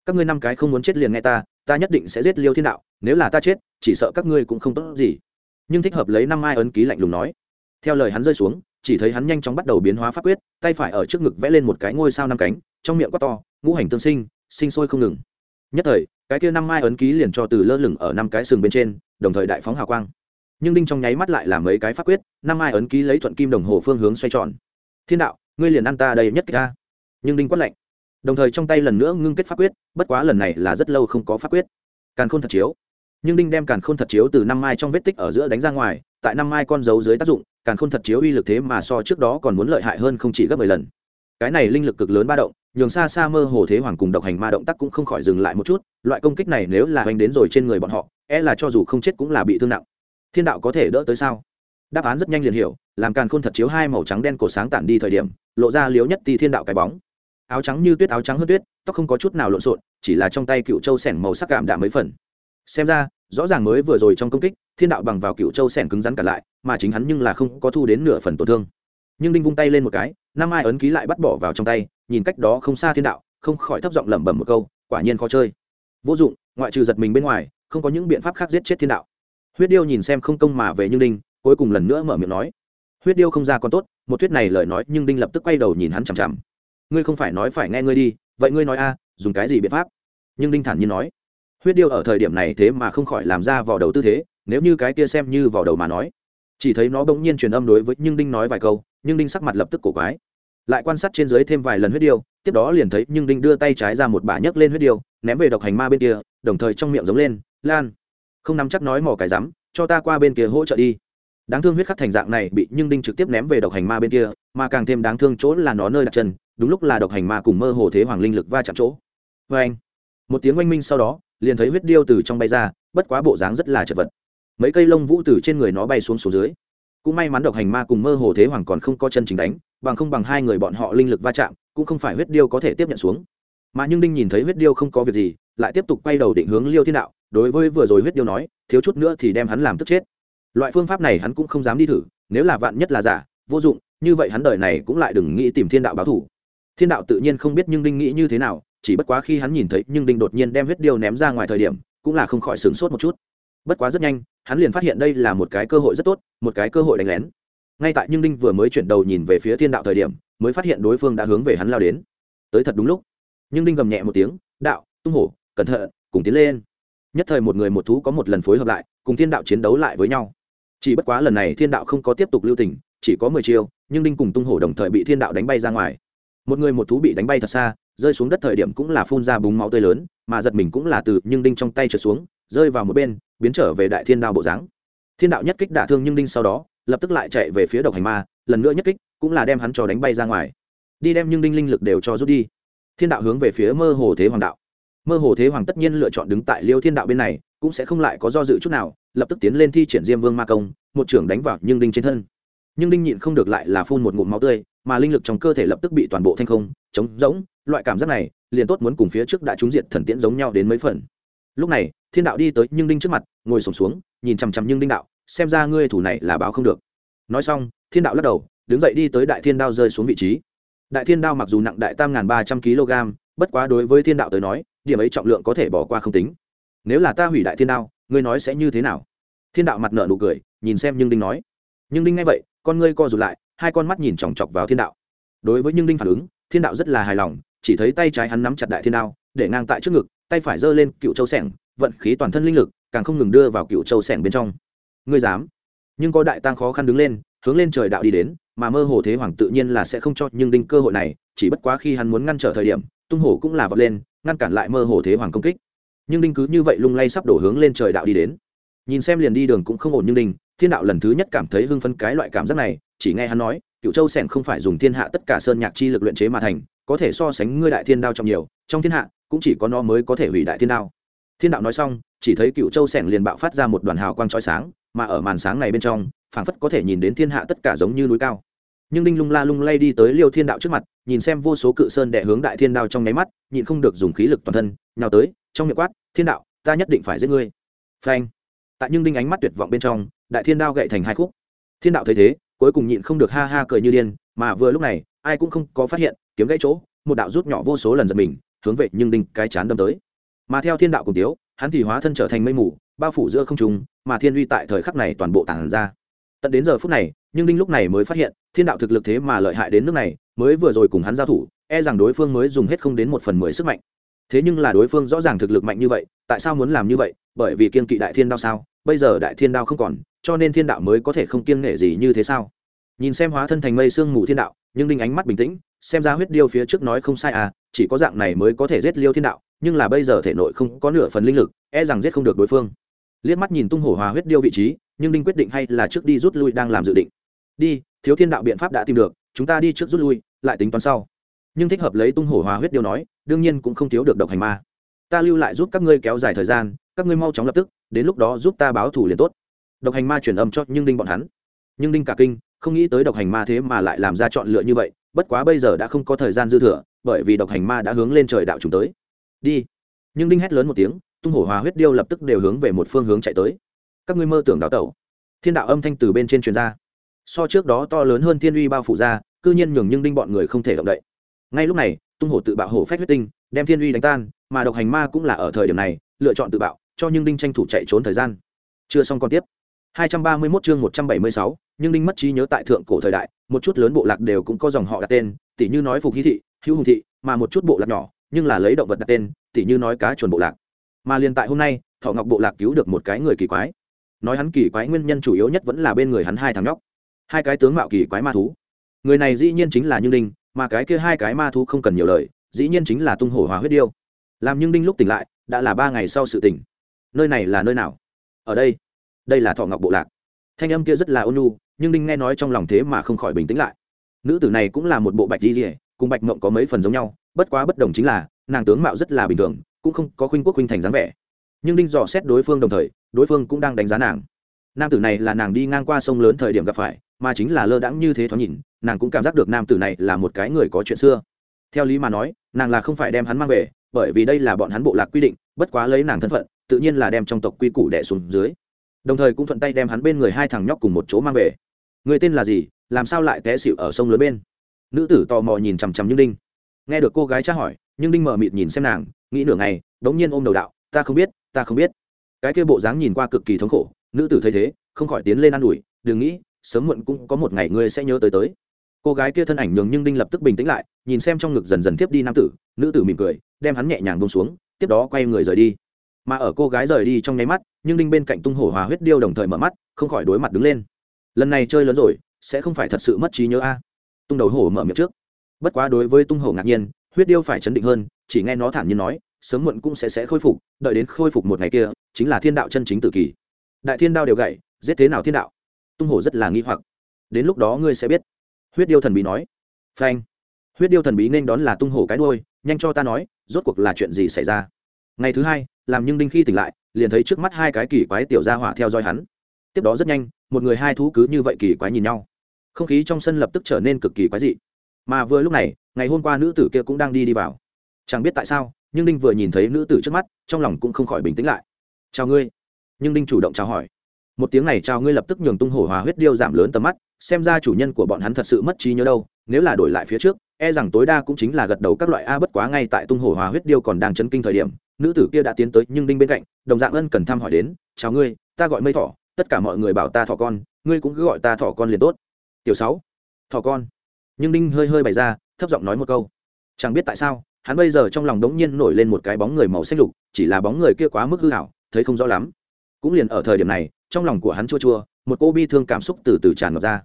Các ngươi năm cái không muốn chết liền nghe ta ta nhất định sẽ giết liêu thiên đạo, nếu là ta chết, chỉ sợ các ngươi cũng không tốt gì. Nhưng thích hợp lấy năm mai ấn ký lạnh lùng nói. Theo lời hắn rơi xuống, chỉ thấy hắn nhanh chóng bắt đầu biến hóa pháp quyết, tay phải ở trước ngực vẽ lên một cái ngôi sao năm cánh, trong miệng quát to, ngũ hành tương sinh sinh sôi không ngừng. Nhất thời cái kia năm mai ấn ký liền cho từ lơ lửng ở năm cái sừng bên trên, đồng thời đại phóng hào quang. Nhưng đinh trong nháy mắt lại làm mấy cái pháp quyết, năm mai ấn ký lấy thuận kim đồng hồ phương hướng xoay tròn. Thiên đạo, ngươi liền ăn ta đây nhất ca nhưng đinh quát lạnh. Đồng thời trong tay lần nữa ngưng kết pháp quyết, bất quá lần này là rất lâu không có pháp quyết. Càn khôn thật chiếu. Nhưng đinh đem càn khôn thật chiếu từ năm mai trong vết tích ở giữa đánh ra ngoài, tại năm mai con dấu dưới tác dụng, càn khôn thật chiếu uy lực thế mà so trước đó còn muốn lợi hại hơn không chỉ gấp mười lần. Cái này linh lực cực lớn ba động nhường xa xa mơ hồ thế hoàng cùng độc hành ma động tác cũng không khỏi dừng lại một chút, loại công kích này nếu là hoành đến rồi trên người bọn họ e là cho dù không chết cũng là bị thương nặng. Thiên đạo có thể đỡ tới sao? Đáp án rất nhanh liền hiểu, làm càn khôn thật chiếu hai màu trắng đen cổ sáng tản đi thời điểm, lộ ra liếu nhất ti thiên đạo cái bóng. Áo trắng như tuyết, áo trắng hơn tuyết, tóc không có chút nào lộn xộn, chỉ là trong tay cựu châu sẻn màu sắc cảm đạm mấy phần. Xem ra, rõ ràng mới vừa rồi trong công kích, thiên đạo bằng vào cựu châu sẻn cứng rắn cả lại, mà chính hắn nhưng là không có thu đến nửa phần tổn thương. Nhưng đinh vung tay lên một cái, năm ai ấn ký lại bắt bỏ vào trong tay nhìn cách đó không xa thiên đạo, không khỏi thấp giọng lẩm bẩm một câu, quả nhiên khó chơi. Vô dụng, ngoại trừ giật mình bên ngoài, không có những biện pháp khác giết chết thiên đạo. Huyết điêu nhìn xem không công mà về nhưng đinh, cuối cùng lần nữa mở miệng nói. Huyết điêu không ra còn tốt, một thuyết này lời nói nhưng đinh lập tức quay đầu nhìn hắn chằm chằm. Ngươi không phải nói phải nghe ngươi đi, vậy ngươi nói a, dùng cái gì biện pháp? Nhưng đinh thản nhiên nói. Huyết điêu ở thời điểm này thế mà không khỏi làm ra vào đầu tư thế, nếu như cái kia xem như vào đầu mà nói. Chỉ thấy nó bỗng nhiên truyền âm đối với nhưng đinh nói vài câu, nhưng đinh sắc mặt lập tức cổ quái lại quan sát trên dưới thêm vài lần huyết điêu, tiếp đó liền thấy nhưng đinh đưa tay trái ra một bả nhấc lên huyết điêu, ném về độc hành ma bên kia, đồng thời trong miệng giống lên, lan, không nắm chắc nói mỏ cái rắm, cho ta qua bên kia hỗ trợ đi. Đáng thương huyết khắc thành dạng này bị nhưng đinh trực tiếp ném về độc hành ma bên kia, mà càng thêm đáng thương chỗ là nó nơi đặt chân, đúng lúc là độc hành ma cùng mơ hồ thế hoàng linh lực va chạm chỗ. Vê anh, một tiếng oanh minh sau đó, liền thấy huyết điêu từ trong bay ra, bất quá bộ dáng rất là chật vật. Mấy cây lông vũ từ trên người nó bay xuống xuống dưới cũng may mắn độc hành ma cùng mơ hồ thế hoàng còn không có chân chính đánh, bằng không bằng hai người bọn họ linh lực va chạm, cũng không phải huyết điêu có thể tiếp nhận xuống. Mà nhưng đinh nhìn thấy huyết điêu không có việc gì, lại tiếp tục quay đầu định hướng liêu thiên đạo, đối với vừa rồi huyết điêu nói, thiếu chút nữa thì đem hắn làm tức chết. Loại phương pháp này hắn cũng không dám đi thử, nếu là vạn nhất là giả, vô dụng, như vậy hắn đời này cũng lại đừng nghĩ tìm thiên đạo báo thủ thiên đạo tự nhiên không biết nhưng đinh nghĩ như thế nào, chỉ bất quá khi hắn nhìn thấy nhưng đinh đột nhiên đem huyết điêu ném ra ngoài thời điểm, cũng là không khỏi sửng sốt một chút. Bất quá rất nhanh hắn liền phát hiện đây là một cái cơ hội rất tốt, một cái cơ hội đánh lén. Ngay tại nhưng đinh vừa mới chuyển đầu nhìn về phía thiên đạo thời điểm, mới phát hiện đối phương đã hướng về hắn lao đến. Tới thật đúng lúc. Nhưng đinh gầm nhẹ một tiếng, đạo, tung hổ, cẩn thận, cùng tiến lên. Nhất thời một người một thú có một lần phối hợp lại, cùng thiên đạo chiến đấu lại với nhau. Chỉ bất quá lần này thiên đạo không có tiếp tục lưu tình, chỉ có mười chiêu, nhưng đinh cùng tung hổ đồng thời bị thiên đạo đánh bay ra ngoài. Một người một thú bị đánh bay thật xa, rơi xuống đất thời điểm cũng là phun ra búng máu tươi lớn, mà giật mình cũng là từ nhưng đinh trong tay trượt xuống rơi vào một bên, biến trở về đại thiên đao bộ dáng. Thiên đạo nhất kích đả thương nhưng đinh sau đó, lập tức lại chạy về phía độc hành ma, lần nữa nhất kích, cũng là đem hắn cho đánh bay ra ngoài. Đi đem nhưng đinh linh lực đều cho rút đi. Thiên đạo hướng về phía mơ hồ thế hoàng đạo. Mơ hồ thế hoàng tất nhiên lựa chọn đứng tại liêu thiên đạo bên này, cũng sẽ không lại có do dự chút nào, lập tức tiến lên thi triển diêm vương ma công, một trưởng đánh vào nhưng đinh trên thân. Nhưng đinh nhịn không được lại là phun một ngụm máu tươi, mà linh lực trong cơ thể lập tức bị toàn bộ thanh không chống rỗng, loại cảm giác này, liền tốt muốn cùng phía trước đã trúng diệt thần tiễn giống nhau đến mấy phần. Lúc này thiên đạo đi tới nhưng đinh trước mặt, ngồi sổm xuống, nhìn chằm chằm nhưng đinh đạo, xem ra ngươi thủ này là báo không được. Nói xong, thiên đạo lắc đầu, đứng dậy đi tới đại thiên đao rơi xuống vị trí. Đại thiên đao mặc dù nặng đại tam ba trăm kg, bất quá đối với thiên đạo tới nói, điểm ấy trọng lượng có thể bỏ qua không tính. Nếu là ta hủy đại thiên đao, ngươi nói sẽ như thế nào? Thiên đạo mặt nợ nụ cười, nhìn xem nhưng đinh nói. Nhưng đinh nghe vậy, con ngươi co rụt lại, hai con mắt nhìn chòng chọc vào thiên đạo. Đối với nhưng đinh phản ứng, thiên đạo rất là hài lòng, chỉ thấy tay trái hắn nắm chặt đại thiên đao, để ngang tại trước ngực, tay phải giơ lên cựu châu sẻng vận khí toàn thân linh lực, càng không ngừng đưa vào cựu châu sẻng bên trong. Ngươi dám? Nhưng có đại tăng khó khăn đứng lên, hướng lên trời đạo đi đến, mà mơ hồ thế hoàng tự nhiên là sẽ không cho nhưng đinh cơ hội này, chỉ bất quá khi hắn muốn ngăn trở thời điểm, tung hổ cũng là vật lên, ngăn cản lại mơ hồ thế hoàng công kích. Nhưng đinh cứ như vậy lung lay sắp đổ hướng lên trời đạo đi đến. Nhìn xem liền đi đường cũng không ổn nhưng đinh, thiên đạo lần thứ nhất cảm thấy hưng phấn cái loại cảm giác này, chỉ nghe hắn nói, cựu châu sẻng không phải dùng thiên hạ tất cả sơn nhạc chi lực luyện chế mà thành, có thể so sánh ngươi đại thiên đao trong nhiều, trong thiên hạ, cũng chỉ có nó mới có thể hủy đại thiên đao thiên đạo nói xong, chỉ thấy cựu châu sẻng liền bạo phát ra một đoàn hào quang trói sáng, mà ở màn sáng này bên trong, phảng phất có thể nhìn đến thiên hạ tất cả giống như núi cao. Nhưng đinh lung la lung lay đi tới liêu thiên đạo trước mặt, nhìn xem vô số cự sơn đệ hướng đại thiên đao trong nháy mắt, nhịn không được dùng khí lực toàn thân, nhào tới, trong miệng quát, thiên đạo, ta nhất định phải giết ngươi. Phanh. Tại nhưng đinh ánh mắt tuyệt vọng bên trong, đại thiên đao gậy thành hai khúc. Thiên đạo thấy thế, cuối cùng nhịn không được ha ha cười như điên, mà vừa lúc này, ai cũng không có phát hiện, kiếm gãy chỗ, một đạo rút nhỏ vô số lần giật mình, hướng về nhưng đinh cái chán đâm tới mà theo thiên đạo cùng tiếu, hắn thì hóa thân trở thành mây mù, bao phủ giữa không trung, mà thiên uy tại thời khắc này toàn bộ tản ra. Tận đến giờ phút này, nhưng đinh lúc này mới phát hiện, thiên đạo thực lực thế mà lợi hại đến nước này, mới vừa rồi cùng hắn giao thủ e rằng đối phương mới dùng hết không đến một phần mười sức mạnh. Thế nhưng là đối phương rõ ràng thực lực mạnh như vậy, tại sao muốn làm như vậy? Bởi vì kiên kỵ đại thiên đao sao? Bây giờ đại thiên đao không còn, cho nên thiên đạo mới có thể không kiêng nghệ gì như thế sao? Nhìn xem hóa thân thành mây sương mù thiên đạo, nhưng đinh ánh mắt bình tĩnh, xem ra huyết điêu phía trước nói không sai à chỉ có dạng này mới có thể giết liêu thiên đạo nhưng là bây giờ thể nội không có nửa phần linh lực e rằng giết không được đối phương. Liếc mắt nhìn tung hổ hòa huyết điêu vị trí, nhưng đinh quyết định hay là trước đi rút lui đang làm dự định. Đi, thiếu thiên đạo biện pháp đã tìm được, chúng ta đi trước rút lui, lại tính toán sau. Nhưng thích hợp lấy tung hổ hòa huyết điêu nói, đương nhiên cũng không thiếu được độc hành ma. Ta lưu lại giúp các ngươi kéo dài thời gian, các ngươi mau chóng lập tức, đến lúc đó giúp ta báo thủ liền tốt. Độc hành ma truyền âm cho nhưng đinh bọn hắn. Nhưng đinh cả kinh, không nghĩ tới độc hành ma thế mà lại làm ra chọn lựa như vậy, bất quá bây giờ đã không có thời gian dư thừa, bởi vì độc hành ma đã hướng lên trời đạo chúng tới đi. Nhưng đinh hét lớn một tiếng tung hổ hòa huyết điêu lập tức đều hướng về một phương hướng chạy tới. Các ngươi mơ tưởng đào tẩu. Thiên đạo âm thanh từ bên trên truyền ra. So trước đó to lớn hơn thiên uy bao phủ ra cư nhiên nhường nhưng đinh bọn người không thể động đậy. Ngay lúc này tung hổ tự bạo hổ phách huyết tinh đem thiên uy đánh tan mà độc hành ma cũng là ở thời điểm này lựa chọn tự bạo cho nhưng đinh tranh thủ chạy trốn thời gian. Chưa xong còn tiếp. 231 chương 176, nhưng đinh mất trí nhớ tại thượng cổ thời đại một chút lớn bộ lạc đều cũng có dòng họ đặt tên tỉ như nói phục hy thị hữu hùng thị mà một chút bộ lạc nhỏ nhưng là lấy động vật đặt tên, tỉ như nói cá chuồn bộ lạc. Mà liền tại hôm nay, thọ ngọc bộ lạc cứu được một cái người kỳ quái. Nói hắn kỳ quái nguyên nhân chủ yếu nhất vẫn là bên người hắn hai thằng nhóc. Hai cái tướng mạo kỳ quái ma thú. Người này dĩ nhiên chính là như đinh mà cái kia hai cái ma thú không cần nhiều lời, dĩ nhiên chính là tung hổ hòa huyết điêu. Làm nhưng đinh lúc tỉnh lại, đã là ba ngày sau sự tỉnh. Nơi này là nơi nào? Ở đây. Đây là thọ ngọc bộ lạc. Thanh âm kia rất là ônu nhưng đinh nghe nói trong lòng thế mà không khỏi bình tĩnh lại. Nữ tử này cũng là một bộ bạch di rỉa cùng bạch mộng có mấy phần giống nhau bất quá bất đồng chính là, nàng tướng mạo rất là bình thường, cũng không có khuynh quốc khuynh thành dáng vẻ. Nhưng đinh dò xét đối phương đồng thời, đối phương cũng đang đánh giá nàng. Nam tử này là nàng đi ngang qua sông lớn thời điểm gặp phải, mà chính là lơ đãng như thế thoáng nhìn, nàng cũng cảm giác được nam tử này là một cái người có chuyện xưa. Theo lý mà nói, nàng là không phải đem hắn mang về, bởi vì đây là bọn hắn bộ lạc quy định, bất quá lấy nàng thân phận, tự nhiên là đem trong tộc quy củ đẻ xuống dưới. Đồng thời cũng thuận tay đem hắn bên người hai thằng nhóc cùng một chỗ mang về. Người tên là gì, làm sao lại té xịu ở sông lớn bên? Nữ tử tò mò nhìn chằm chằm như đinh nghe được cô gái tra hỏi, nhưng đinh mờ mịt nhìn xem nàng, nghĩ nửa ngày, đống nhiên ôm đầu đạo, ta không biết, ta không biết. Cái kia bộ dáng nhìn qua cực kỳ thống khổ, nữ tử thấy thế, không khỏi tiến lên ă n ủi, đừng nghĩ, sớm muộn cũng có một ngày ngươi sẽ nhớ tới tới. Cô gái kia thân ảnh nhường nhưng đinh lập tức bình tĩnh lại, nhìn xem trong ngực dần dần tiếp đi nam tử, nữ tử mỉm cười, đem hắn nhẹ nhàng bông xuống, tiếp đó quay người rời đi. Mà ở cô gái rời đi trong nháy mắt, nhưng đinh bên cạnh tung hổ hòa huyết điêu đồng thời mở mắt, không khỏi đối mặt đứng lên. Lần này chơi lớn rồi, sẽ không phải thật sự mất trí nhớ a. Tung đầu hổ mở miệng trước bất quá đối với tung hổ ngạc nhiên, huyết điêu phải chấn định hơn, chỉ nghe nó thản nhiên nói, sớm muộn cũng sẽ sẽ khôi phục, đợi đến khôi phục một ngày kia, chính là thiên đạo chân chính tự kỷ đại thiên đao đều gậy giết thế nào thiên đạo? Tung hổ rất là nghi hoặc. Đến lúc đó ngươi sẽ biết. Huyết điêu thần bí nói. Phanh. Huyết điêu thần bí nên đón là tung hổ cái đôi nhanh cho ta nói, rốt cuộc là chuyện gì xảy ra? Ngày thứ hai, làm nhưng đinh khi tỉnh lại, liền thấy trước mắt hai cái kỳ quái tiểu gia hỏa theo dõi hắn. Tiếp đó rất nhanh, một người hai thú cứ như vậy kỳ quái nhìn nhau. Không khí trong sân lập tức trở nên cực kỳ quái dị mà vừa lúc này, ngày hôm qua nữ tử kia cũng đang đi đi vào. Chẳng biết tại sao, nhưng đinh vừa nhìn thấy nữ tử trước mắt, trong lòng cũng không khỏi bình tĩnh lại. Chào ngươi. Nhưng đinh chủ động chào hỏi. Một tiếng này chào ngươi lập tức nhường tung hổ hòa huyết điêu giảm lớn tầm mắt, xem ra chủ nhân của bọn hắn thật sự mất trí nhớ đâu, nếu là đổi lại phía trước e rằng tối đa cũng chính là gật đầu các loại a, bất quá ngay tại tung hổ hòa huyết điêu còn đang chấn kinh thời điểm, nữ tử kia đã tiến tới nhưng đinh bên cạnh, đồng dạng ân cần thăm hỏi đến, chào ngươi, ta gọi mây thỏ, tất cả mọi người bảo ta thỏ con, ngươi cũng cứ gọi ta thỏ con liền tốt. Tiểu sáu, thỏ con nhưng đinh hơi hơi bày ra, thấp giọng nói một câu. Chẳng biết tại sao, hắn bây giờ trong lòng đống nhiên nổi lên một cái bóng người màu xanh lục, chỉ là bóng người kia quá mức hư hảo thấy không rõ lắm. Cũng liền ở thời điểm này, trong lòng của hắn chua chua, một cô bi thương cảm xúc từ từ tràn ngập ra.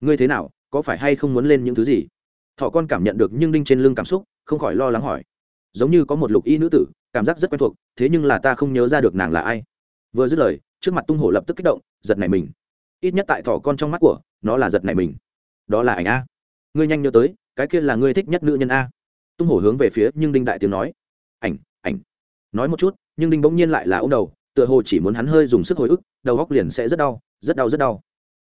Ngươi thế nào, có phải hay không muốn lên những thứ gì? Thọ con cảm nhận được nhưng đinh trên lưng cảm xúc, không khỏi lo lắng hỏi. Giống như có một lục y nữ tử, cảm giác rất quen thuộc, thế nhưng là ta không nhớ ra được nàng là ai. Vừa dứt lời, trước mặt tung hổ lập tức kích động, giật này mình. Ít nhất tại thỏ con trong mắt của, nó là giật này mình. Đó là ảnh a ngươi nhanh nhớ tới, cái kia là ngươi thích nhất nữ nhân a. Tung hổ hướng về phía nhưng đinh đại tiếng nói. Ảnh ảnh. Nói một chút, nhưng đinh bỗng nhiên lại là ô đầu, tựa hồ chỉ muốn hắn hơi dùng sức hồi ức, đầu góc liền sẽ rất đau rất đau rất đau.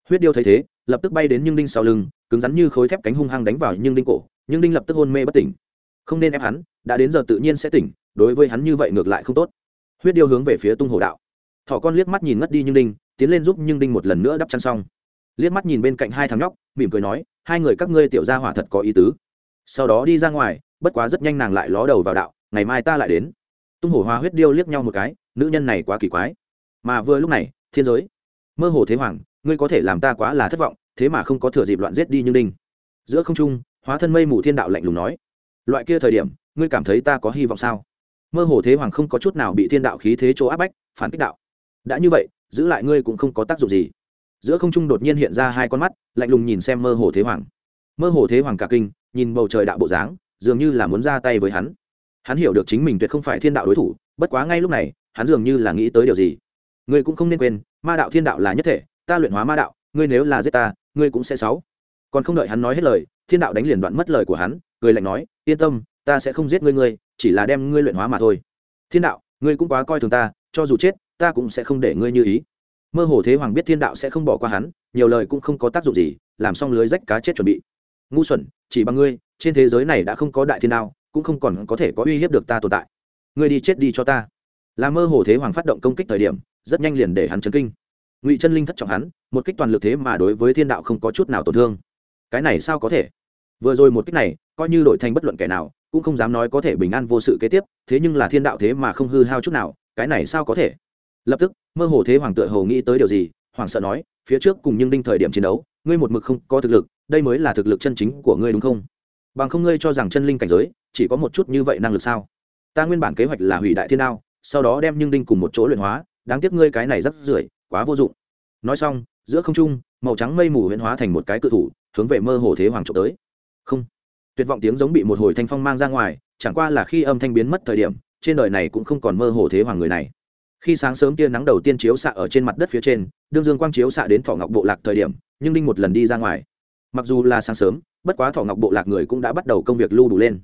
Huyết điêu thấy thế, lập tức bay đến nhưng đinh sau lưng, cứng rắn như khối thép cánh hung hăng đánh vào nhưng đinh cổ, nhưng đinh lập tức hôn mê bất tỉnh. Không nên ép hắn, đã đến giờ tự nhiên sẽ tỉnh, đối với hắn như vậy ngược lại không tốt. Huyết điêu hướng về phía tung hổ đạo. Thỏ con liếc mắt nhìn ngất đi nhưng đinh, tiến lên giúp nhưng đinh một lần nữa đắp chăn xong. Liếc mắt nhìn bên cạnh hai thằng nhóc, mỉm cười nói hai người các ngươi tiểu gia hỏa thật có ý tứ. Sau đó đi ra ngoài, bất quá rất nhanh nàng lại ló đầu vào đạo, ngày mai ta lại đến. Tung hổ hoa huyết điêu liếc nhau một cái, nữ nhân này quá kỳ quái. Mà vừa lúc này, thiên giới. Mơ hồ thế hoàng, ngươi có thể làm ta quá là thất vọng, thế mà không có thừa dịp loạn giết đi như đinh. Giữa không trung, hóa thân mây mù thiên đạo lạnh lùng nói, loại kia thời điểm, ngươi cảm thấy ta có hy vọng sao? Mơ hồ thế hoàng không có chút nào bị thiên đạo khí thế chỗ áp bách, phản kích đạo, đã như vậy, giữ lại ngươi cũng không có tác dụng gì giữa không trung đột nhiên hiện ra hai con mắt, lạnh lùng nhìn xem mơ hồ thế hoàng. Mơ hồ thế hoàng cả kinh, nhìn bầu trời đạo bộ dáng, dường như là muốn ra tay với hắn. Hắn hiểu được chính mình tuyệt không phải thiên đạo đối thủ, bất quá ngay lúc này, hắn dường như là nghĩ tới điều gì. Ngươi cũng không nên quên, ma đạo thiên đạo là nhất thể, ta luyện hóa ma đạo, ngươi nếu là giết ta, ngươi cũng sẽ sáu. Còn không đợi hắn nói hết lời, thiên đạo đánh liền đoạn mất lời của hắn, cười lạnh nói, yên tâm, ta sẽ không giết ngươi ngươi, chỉ là đem ngươi luyện hóa mà thôi. Thiên đạo, ngươi cũng quá coi thường ta, cho dù chết, ta cũng sẽ không để ngươi như ý mơ hồ thế hoàng biết thiên đạo sẽ không bỏ qua hắn, nhiều lời cũng không có tác dụng gì, làm xong lưới rách cá chết chuẩn bị. Ngu xuẩn, chỉ bằng ngươi, trên thế giới này đã không có đại thiên đạo, cũng không còn có thể có uy hiếp được ta tồn tại. Ngươi đi chết đi cho ta. Là mơ hồ thế hoàng phát động công kích thời điểm, rất nhanh liền để hắn chấn kinh. Ngụy chân linh thất trọng hắn, một kích toàn lực thế mà đối với thiên đạo không có chút nào tổn thương. Cái này sao có thể? Vừa rồi một kích này, coi như đổi thành bất luận kẻ nào, cũng không dám nói có thể bình an vô sự kế tiếp, thế nhưng là thiên đạo thế mà không hư hao chút nào, cái này sao có thể? Lập tức, mơ hồ thế hoàng tựa hồ nghĩ tới điều gì hoàng sợ nói, phía trước cùng nhưng đinh thời điểm chiến đấu, ngươi một mực không có thực lực, đây mới là thực lực chân chính của ngươi đúng không? Bằng không ngươi cho rằng chân linh cảnh giới, chỉ có một chút như vậy năng lực sao? Ta nguyên bản kế hoạch là hủy đại thiên đao, sau đó đem nhưng đinh cùng một chỗ luyện hóa, đáng tiếc ngươi cái này rất rưởi, quá vô dụng. Nói xong, giữa không trung, màu trắng mây mù huyễn hóa thành một cái cự thủ, hướng về mơ hồ thế hoàng trộm tới. Không. Tuyệt vọng tiếng giống bị một hồi thanh phong mang ra ngoài, chẳng qua là khi âm thanh biến mất thời điểm, trên đời này cũng không còn mơ hồ thế hoàng người này khi sáng sớm tia nắng đầu tiên chiếu xạ ở trên mặt đất phía trên, đương dương quang chiếu xạ đến thọ ngọc bộ lạc thời điểm, nhưng đinh một lần đi ra ngoài. Mặc dù là sáng sớm, bất quá thọ ngọc bộ lạc người cũng đã bắt đầu công việc lưu đủ lên.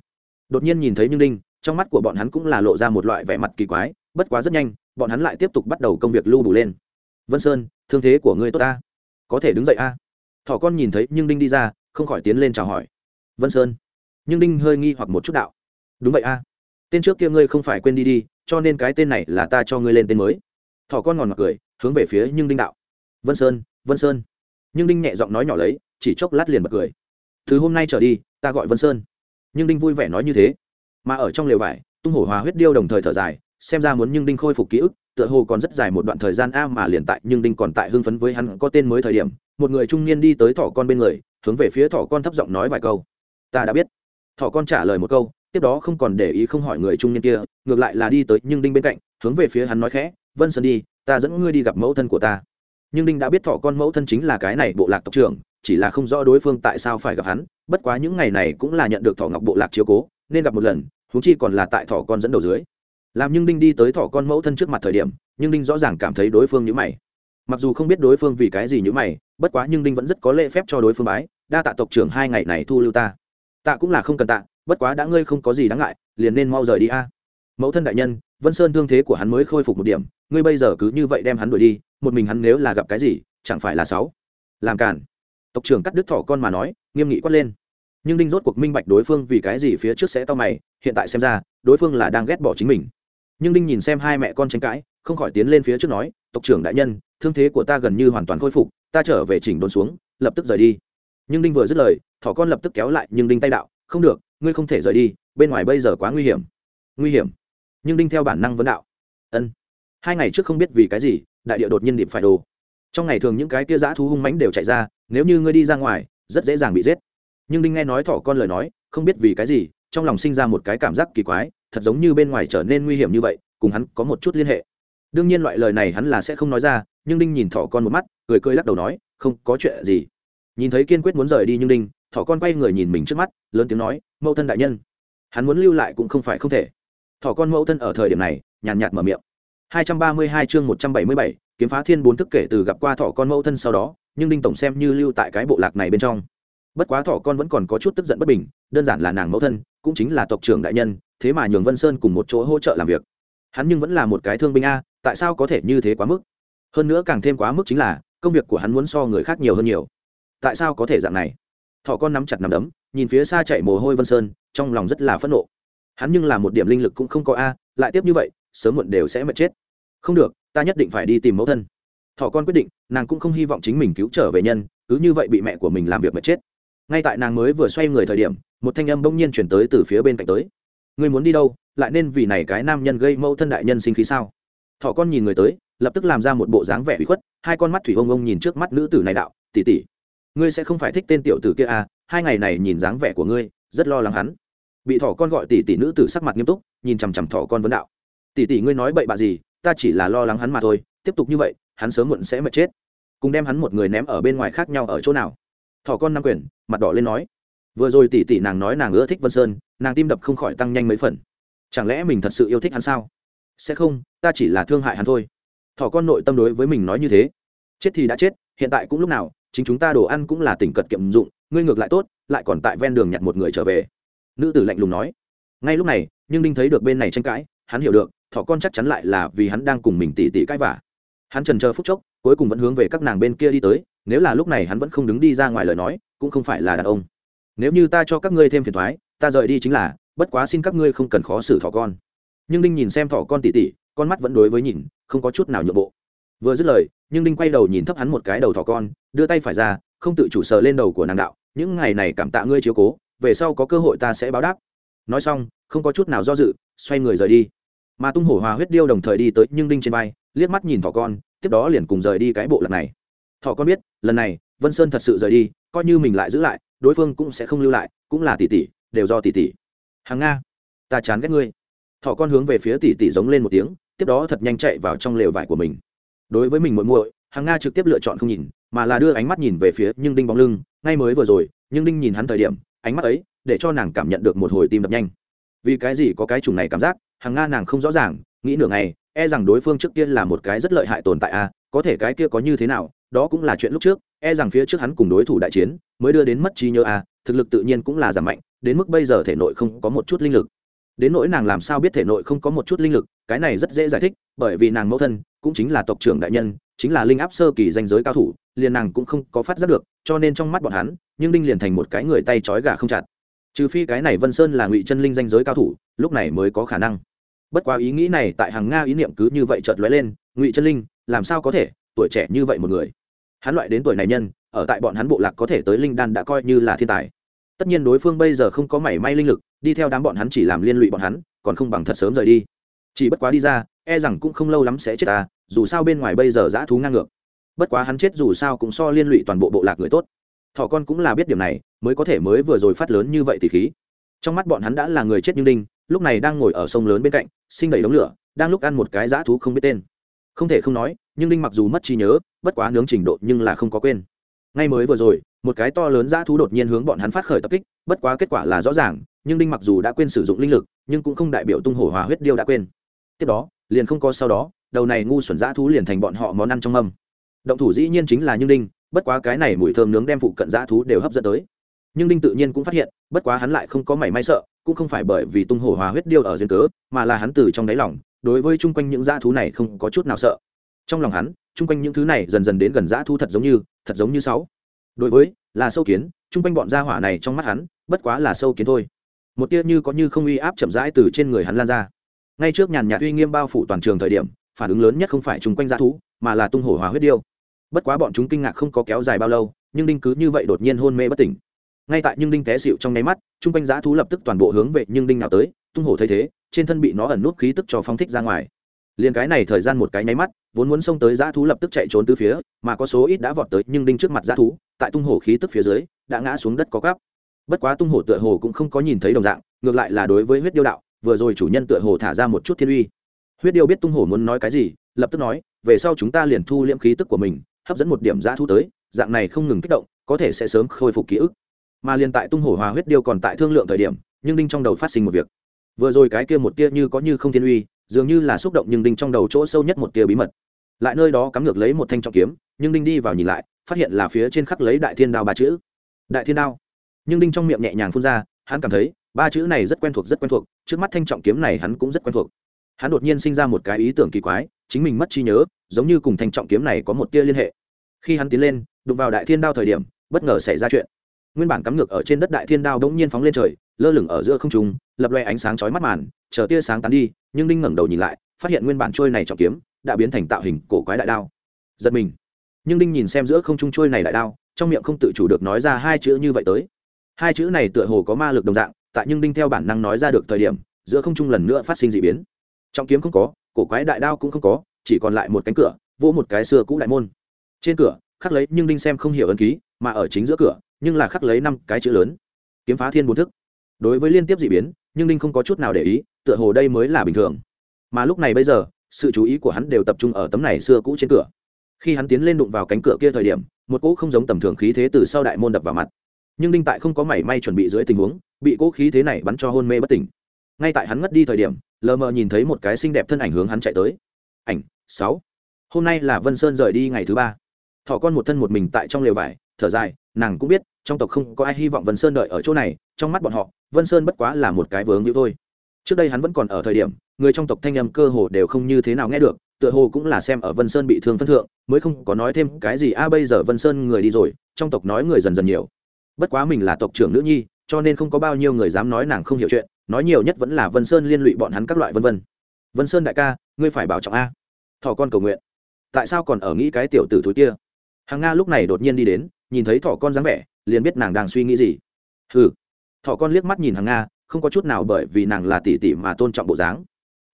Đột nhiên nhìn thấy nhưng đinh, trong mắt của bọn hắn cũng là lộ ra một loại vẻ mặt kỳ quái, bất quá rất nhanh, bọn hắn lại tiếp tục bắt đầu công việc lưu đủ lên. Vân sơn, thương thế của ngươi tốt ta. Có thể đứng dậy a. Thỏ con nhìn thấy nhưng đinh đi ra, không khỏi tiến lên chào hỏi. Vân sơn. Nhưng đinh hơi nghi hoặc một chút đạo. Đúng vậy a. Tên trước kia ngươi không phải quên đi đi cho nên cái tên này là ta cho ngươi lên tên mới. Thỏ con ngòn mặt cười, hướng về phía nhưng đinh đạo. Vân sơn vân sơn. Nhưng đinh nhẹ giọng nói nhỏ lấy, chỉ chốc lát liền bật cười. Từ hôm nay trở đi, ta gọi vân sơn. Nhưng đinh vui vẻ nói như thế. Mà ở trong lều vải, tung hổ hòa huyết điêu đồng thời thở dài, xem ra muốn nhưng đinh khôi phục ký ức, tựa hồ còn rất dài một đoạn thời gian a mà liền tại nhưng đinh còn tại hưng phấn với hắn có tên mới thời điểm, một người trung niên đi tới thỏ con bên người, hướng về phía thỏ con thấp giọng nói vài câu. Ta đã biết. Thỏ con trả lời một câu tiếp đó không còn để ý không hỏi người trung niên kia, ngược lại là đi tới nhưng đinh bên cạnh, hướng về phía hắn nói khẽ, vân sơn đi, ta dẫn ngươi đi gặp mẫu thân của ta. Nhưng đinh đã biết thọ con mẫu thân chính là cái này bộ lạc tộc trưởng, chỉ là không rõ đối phương tại sao phải gặp hắn, bất quá những ngày này cũng là nhận được thọ ngọc bộ lạc chiếu cố, nên gặp một lần, huống chi còn là tại thọ con dẫn đầu dưới. Làm nhưng đinh đi tới thọ con mẫu thân trước mặt thời điểm, nhưng đinh rõ ràng cảm thấy đối phương như mày. Mặc dù không biết đối phương vì cái gì như mày, bất quá nhưng đinh vẫn rất có lễ phép cho đối phương bái, đa tạ tộc trưởng hai ngày này thu lưu ta. Tạ cũng là không cần tạ bất quá đã ngươi không có gì đáng ngại, liền nên mau rời đi a. À. Mẫu thân đại nhân, vân sơn thương thế của hắn mới khôi phục một điểm, ngươi bây giờ cứ như vậy đem hắn đuổi đi, một mình hắn nếu là gặp cái gì, chẳng phải là sáu? Làm cản tộc trưởng cắt đứt thỏ con mà nói, nghiêm nghị quát lên. Nhưng đinh rốt cuộc minh bạch đối phương vì cái gì phía trước sẽ to mày, hiện tại xem ra, đối phương là đang ghét bỏ chính mình. Nhưng đinh nhìn xem hai mẹ con tranh cãi, không khỏi tiến lên phía trước nói, tộc trưởng đại nhân, thương thế của ta gần như hoàn toàn khôi phục, ta trở về chỉnh đốn xuống, lập tức rời đi. Nhưng đinh vừa dứt lời, thỏ con lập tức kéo lại, nhưng đinh tay đạo, không được ngươi không thể rời đi, bên ngoài bây giờ quá nguy hiểm. Nguy hiểm? Nhưng đinh theo bản năng vấn đạo. Ân. Hai ngày trước không biết vì cái gì, đại địa đột nhiên điệp phải đồ. Trong ngày thường những cái kia dã thú hung mãnh đều chạy ra, nếu như ngươi đi ra ngoài, rất dễ dàng bị giết. Nhưng đinh nghe nói thỏ con lời nói, không biết vì cái gì, trong lòng sinh ra một cái cảm giác kỳ quái, thật giống như bên ngoài trở nên nguy hiểm như vậy, cùng hắn có một chút liên hệ. Đương nhiên loại lời này hắn là sẽ không nói ra, nhưng đinh nhìn thỏ con một mắt, cười cười lắc đầu nói, không có chuyện gì. Nhìn thấy kiên quyết muốn rời đi nhưng đinh thỏ con quay người nhìn mình trước mắt lớn tiếng nói mẫu thân đại nhân. Hắn muốn lưu lại cũng không phải không thể. Thỏ con mẫu thân ở thời điểm này nhàn nhạt mở miệng. 232 chương 177, kiếm phá thiên bốn thức kể từ gặp qua thỏ con mẫu thân sau đó nhưng đinh tổng xem như lưu tại cái bộ lạc này bên trong. Bất quá thỏ con vẫn còn có chút tức giận bất bình đơn giản là nàng mẫu thân cũng chính là tộc trưởng đại nhân thế mà nhường vân sơn cùng một chỗ hỗ trợ làm việc. Hắn nhưng vẫn là một cái thương binh a tại sao có thể như thế quá mức? Hơn nữa càng thêm quá mức chính là công việc của hắn muốn so người khác nhiều hơn nhiều. Tại sao có thể dạng này? Thỏ con nắm chặt nằm đấm, nhìn phía xa chạy mồ hôi vân sơn, trong lòng rất là phẫn nộ. Hắn nhưng là một điểm linh lực cũng không có a, lại tiếp như vậy, sớm muộn đều sẽ mệt chết. Không được, ta nhất định phải đi tìm mẫu thân. Thỏ con quyết định, nàng cũng không hy vọng chính mình cứu trở về nhân, cứ như vậy bị mẹ của mình làm việc mệt chết. Ngay tại nàng mới vừa xoay người thời điểm, một thanh âm bỗng nhiên chuyển tới từ phía bên cạnh tới. Ngươi muốn đi đâu, lại nên vì này cái nam nhân gây mẫu thân đại nhân sinh khí sao? Thỏ con nhìn người tới, lập tức làm ra một bộ dáng vẻ ủy khuất, hai con mắt thủy ông ông nhìn trước mắt nữ tử này đạo tỉ tỉ ngươi sẽ không phải thích tên tiểu tử kia à hai ngày này nhìn dáng vẻ của ngươi, rất lo lắng hắn. Bị thỏ con gọi tỷ tỷ nữ tử sắc mặt nghiêm túc, nhìn chằm chằm thỏ con vấn đạo. Tỷ tỷ ngươi nói bậy bạ gì, ta chỉ là lo lắng hắn mà thôi, tiếp tục như vậy, hắn sớm muộn sẽ mệt chết. Cùng đem hắn một người ném ở bên ngoài khác nhau ở chỗ nào? Thỏ con nam quyền, mặt đỏ lên nói. Vừa rồi tỷ tỷ nàng nói nàng ưa thích vân sơn, nàng tim đập không khỏi tăng nhanh mấy phần. Chẳng lẽ mình thật sự yêu thích hắn sao? Sẽ không, ta chỉ là thương hại hắn thôi. Thỏ con nội tâm đối với mình nói như thế. Chết thì đã chết, hiện tại cũng lúc nào chính chúng ta đồ ăn cũng là tỉnh cật kiệm dụng, ngươi ngược lại tốt, lại còn tại ven đường nhặt một người trở về. Nữ tử lạnh lùng nói. Ngay lúc này, nhưng đinh thấy được bên này tranh cãi, hắn hiểu được thỏ con chắc chắn lại là vì hắn đang cùng mình tỉ tỉ cãi vả hắn trần chờ phút chốc, cuối cùng vẫn hướng về các nàng bên kia đi tới, nếu là lúc này hắn vẫn không đứng đi ra ngoài lời nói, cũng không phải là đàn ông. Nếu như ta cho các ngươi thêm phiền thoái ta rời đi chính là, bất quá xin các ngươi không cần khó xử thỏ con. Nhưng đinh nhìn xem thỏ con tỉ tỉ, con mắt vẫn đối với nhìn, không có chút nào nhượng bộ vừa dứt lời, nhưng đinh quay đầu nhìn thấp hắn một cái đầu thỏ con, đưa tay phải ra, không tự chủ sờ lên đầu của nàng đạo, những ngày này cảm tạ ngươi chiếu cố, về sau có cơ hội ta sẽ báo đáp. Nói xong, không có chút nào do dự, xoay người rời đi. Mà tung hổ hòa huyết điêu đồng thời đi tới nhưng đinh trên vai, liếc mắt nhìn thỏ con, tiếp đó liền cùng rời đi cái bộ lạc này. Thỏ con biết, lần này, vân sơn thật sự rời đi, coi như mình lại giữ lại, đối phương cũng sẽ không lưu lại, cũng là tỷ tỷ, đều do tỷ tỷ. Hàng nga, ta chán ghét ngươi. Thỏ con hướng về phía tỷ tỷ giống lên một tiếng, tiếp đó thật nhanh chạy vào trong lều vải của mình đối với mình muội muội hàng nga trực tiếp lựa chọn không nhìn, mà là đưa ánh mắt nhìn về phía nhưng đinh bóng lưng. Ngay mới vừa rồi, nhưng đinh nhìn hắn thời điểm, ánh mắt ấy để cho nàng cảm nhận được một hồi tim đập nhanh. Vì cái gì có cái chủng này cảm giác hàng nga nàng không rõ ràng, nghĩ nửa ngày e rằng đối phương trước kia là một cái rất lợi hại tồn tại a có thể cái kia có như thế nào, đó cũng là chuyện lúc trước e rằng phía trước hắn cùng đối thủ đại chiến, mới đưa đến mất trí nhớ a thực lực tự nhiên cũng là giảm mạnh, đến mức bây giờ thể nội không có một chút linh lực đến nỗi nàng làm sao biết thể nội không có một chút linh lực, cái này rất dễ giải thích, bởi vì nàng mẫu thân cũng chính là tộc trưởng đại nhân, chính là linh áp sơ kỳ danh giới cao thủ, liền nàng cũng không có phát giác được, cho nên trong mắt bọn hắn, nhưng đinh liền thành một cái người tay trói gà không chặt. Trừ phi cái này vân sơn là ngụy chân linh danh giới cao thủ, lúc này mới có khả năng. Bất quá ý nghĩ này tại hàng nga ý niệm cứ như vậy chợt lóe lên, ngụy chân linh, làm sao có thể, tuổi trẻ như vậy một người. Hắn loại đến tuổi này nhân, ở tại bọn hắn bộ lạc có thể tới linh đan đã coi như là thiên tài tất nhiên đối phương bây giờ không có mảy may linh lực, đi theo đám bọn hắn chỉ làm liên lụy bọn hắn, còn không bằng thật sớm rời đi. Chỉ bất quá đi ra e rằng cũng không lâu lắm sẽ chết ta, dù sao bên ngoài bây giờ dã thú ngang ngược. Bất quá hắn chết dù sao cũng so liên lụy toàn bộ bộ lạc người tốt. Thỏ con cũng là biết điểm này, mới có thể mới vừa rồi phát lớn như vậy thì khí. Trong mắt bọn hắn đã là người chết như đinh lúc này đang ngồi ở sông lớn bên cạnh, sinh đầy đống lửa, đang lúc ăn một cái dã thú không biết tên. Không thể không nói, nhưng đinh mặc dù mất trí nhớ, bất quá nướng trình độ nhưng là không có quên. Ngay mới vừa rồi một cái to lớn dã thú đột nhiên hướng bọn hắn phát khởi tập kích, bất quá kết quả là rõ ràng, nhưng đinh mặc dù đã quên sử dụng linh lực, nhưng cũng không đại biểu tung hổ hòa huyết điêu đã quên. Tiếp đó, liền không có sau đó, đầu này ngu xuẩn dã thú liền thành bọn họ món ăn trong mâm. Động thủ dĩ nhiên chính là nhưng đinh, bất quá cái này mùi thơm nướng đem phụ cận dã thú đều hấp dẫn tới. Nhưng đinh tự nhiên cũng phát hiện, bất quá hắn lại không có mảy may sợ, cũng không phải bởi vì tung hổ hòa huyết điêu ở duyên cớ, mà là hắn từ trong đáy lòng, đối với chung quanh những dã thú này không có chút nào sợ. Trong lòng hắn, chung quanh những thứ này dần dần đến gần dã thú thật giống như, thật giống như sáu đối với là sâu kiến, chung quanh bọn gia hỏa này trong mắt hắn, bất quá là sâu kiến thôi. Một tia như có như không uy áp chậm rãi từ trên người hắn lan ra. Ngay trước nhàn nhạt uy nghiêm bao phủ toàn trường thời điểm, phản ứng lớn nhất không phải chung quanh dã thú, mà là tung hổ hòa huyết điêu. Bất quá bọn chúng kinh ngạc không có kéo dài bao lâu, nhưng đinh cứ như vậy đột nhiên hôn mê bất tỉnh. Ngay tại nhưng đinh té xịu trong nháy mắt, chung quanh dã thú lập tức toàn bộ hướng về nhưng đinh nào tới, tung hổ thấy thế, trên thân bị nó ẩn nút khí tức cho phóng thích ra ngoài. Liền cái này thời gian một cái nháy mắt, vốn muốn xông tới dã thú lập tức chạy trốn từ phía, mà có số ít đã vọt tới nhưng đinh trước mặt dã thú tại tung hổ khí tức phía dưới, đã ngã xuống đất có cắp bất quá tung hổ tựa hồ cũng không có nhìn thấy đồng dạng, ngược lại là đối với huyết điêu đạo, vừa rồi chủ nhân tựa hồ thả ra một chút thiên uy. Huyết điêu biết tung hổ muốn nói cái gì, lập tức nói, về sau chúng ta liền thu liễm khí tức của mình, hấp dẫn một điểm dã thu tới, dạng này không ngừng kích động, có thể sẽ sớm khôi phục ký ức. Mà liền tại tung hổ hòa huyết điêu còn tại thương lượng thời điểm, nhưng đinh trong đầu phát sinh một việc. Vừa rồi cái kia một tia như có như không thiên uy, dường như là xúc động nhưng đinh trong đầu chỗ sâu nhất một tia bí mật. Lại nơi đó cắm ngược lấy một thanh trọng kiếm, nhưng đinh đi vào nhìn lại phát hiện là phía trên khắc lấy đại thiên đao ba chữ. Đại thiên đao. Nhưng đinh trong miệng nhẹ nhàng phun ra, hắn cảm thấy, ba chữ này rất quen thuộc, rất quen thuộc. Trước mắt thanh trọng kiếm này hắn cũng rất quen thuộc. Hắn đột nhiên sinh ra một cái ý tưởng kỳ quái, chính mình mất trí nhớ, giống như cùng thanh trọng kiếm này có một tia liên hệ. Khi hắn tiến lên, đụng vào đại thiên đao thời điểm, bất ngờ xảy ra chuyện. Nguyên bản cắm ngược ở trên đất đại thiên đao đ ỗ n g nhiên phóng lên trời, lơ lửng ở giữa không trung, lập loe ánh sáng chói mắt màn, chờ tia sáng tán đi, nhưng đinh ngẩng đầu nhìn lại, phát hiện nguyên bản trôi này trọng kiếm, đã biến thành tạo hình cổ quái đại đao. Giật mình nhưng đinh nhìn xem giữa không trung trôi này đại đao trong miệng không tự chủ được nói ra hai chữ như vậy tới hai chữ này tựa hồ có ma lực đồng dạng tại nhưng đinh theo bản năng nói ra được thời điểm giữa không trung lần nữa phát sinh d ị biến trọng kiếm không có cổ quái đại đao cũng không có chỉ còn lại một cánh cửa vỗ một cái xưa cũ đại môn trên cửa khắc lấy nhưng đinh xem không hiểu ấn ký mà ở chính giữa cửa nhưng là khắc lấy năm cái chữ lớn kiếm phá thiên bốn thức đối với liên tiếp d ị biến nhưng đinh không có chút nào để ý tựa hồ đây mới là bình thường mà lúc này bây giờ sự chú ý của hắn đều tập trung ở tấm này xưa cũ trên cửa khi hắn tiến lên đụng vào cánh cửa kia thời điểm, một cỗ không giống tầm thường khí thế từ sau đại môn đập vào mặt. Nhưng đinh tại không có mảy may chuẩn bị dưới tình huống, bị cỗ khí thế này bắn cho hôn mê bất tỉnh. Ngay tại hắn ngất đi thời điểm, lờ mờ nhìn thấy một cái xinh đẹp thân ảnh hướng hắn chạy tới. Ảnh, sáu. Hôm nay là vân sơn rời đi ngày thứ ba. Thỏ con một thân một mình tại trong lều vải, thở dài, nàng cũng biết, trong tộc không có ai hy vọng vân sơn đợi ở chỗ này, trong mắt bọn họ, vân sơn bất quá là một cái vướng như thôi. Trước đây hắn vẫn còn ở thời điểm người trong tộc thanh âm cơ hồ đều không như thế nào nghe được, tựa hồ cũng là xem ở vân sơn bị thương phân thượng, mới không có nói thêm cái gì, a, bây giờ vân sơn người đi rồi, trong tộc nói người dần dần nhiều. Bất quá mình là tộc trưởng nữ nhi, cho nên không có bao nhiêu người dám nói nàng không hiểu chuyện, nói nhiều nhất vẫn là vân sơn liên lụy bọn hắn các loại vân vân. Vân sơn đại ca, ngươi phải bảo trọng a. Thỏ con cầu nguyện. Tại sao còn ở nghĩ cái tiểu tử thúi kia? Hàng nga lúc này đột nhiên đi đến, nhìn thấy thỏ con dáng vẻ, liền biết nàng đang suy nghĩ gì. Hừ. Thỏ con liếc mắt nhìn hàng nga, không có chút nào bởi vì nàng là tỷ tỷ mà tôn trọng bộ dáng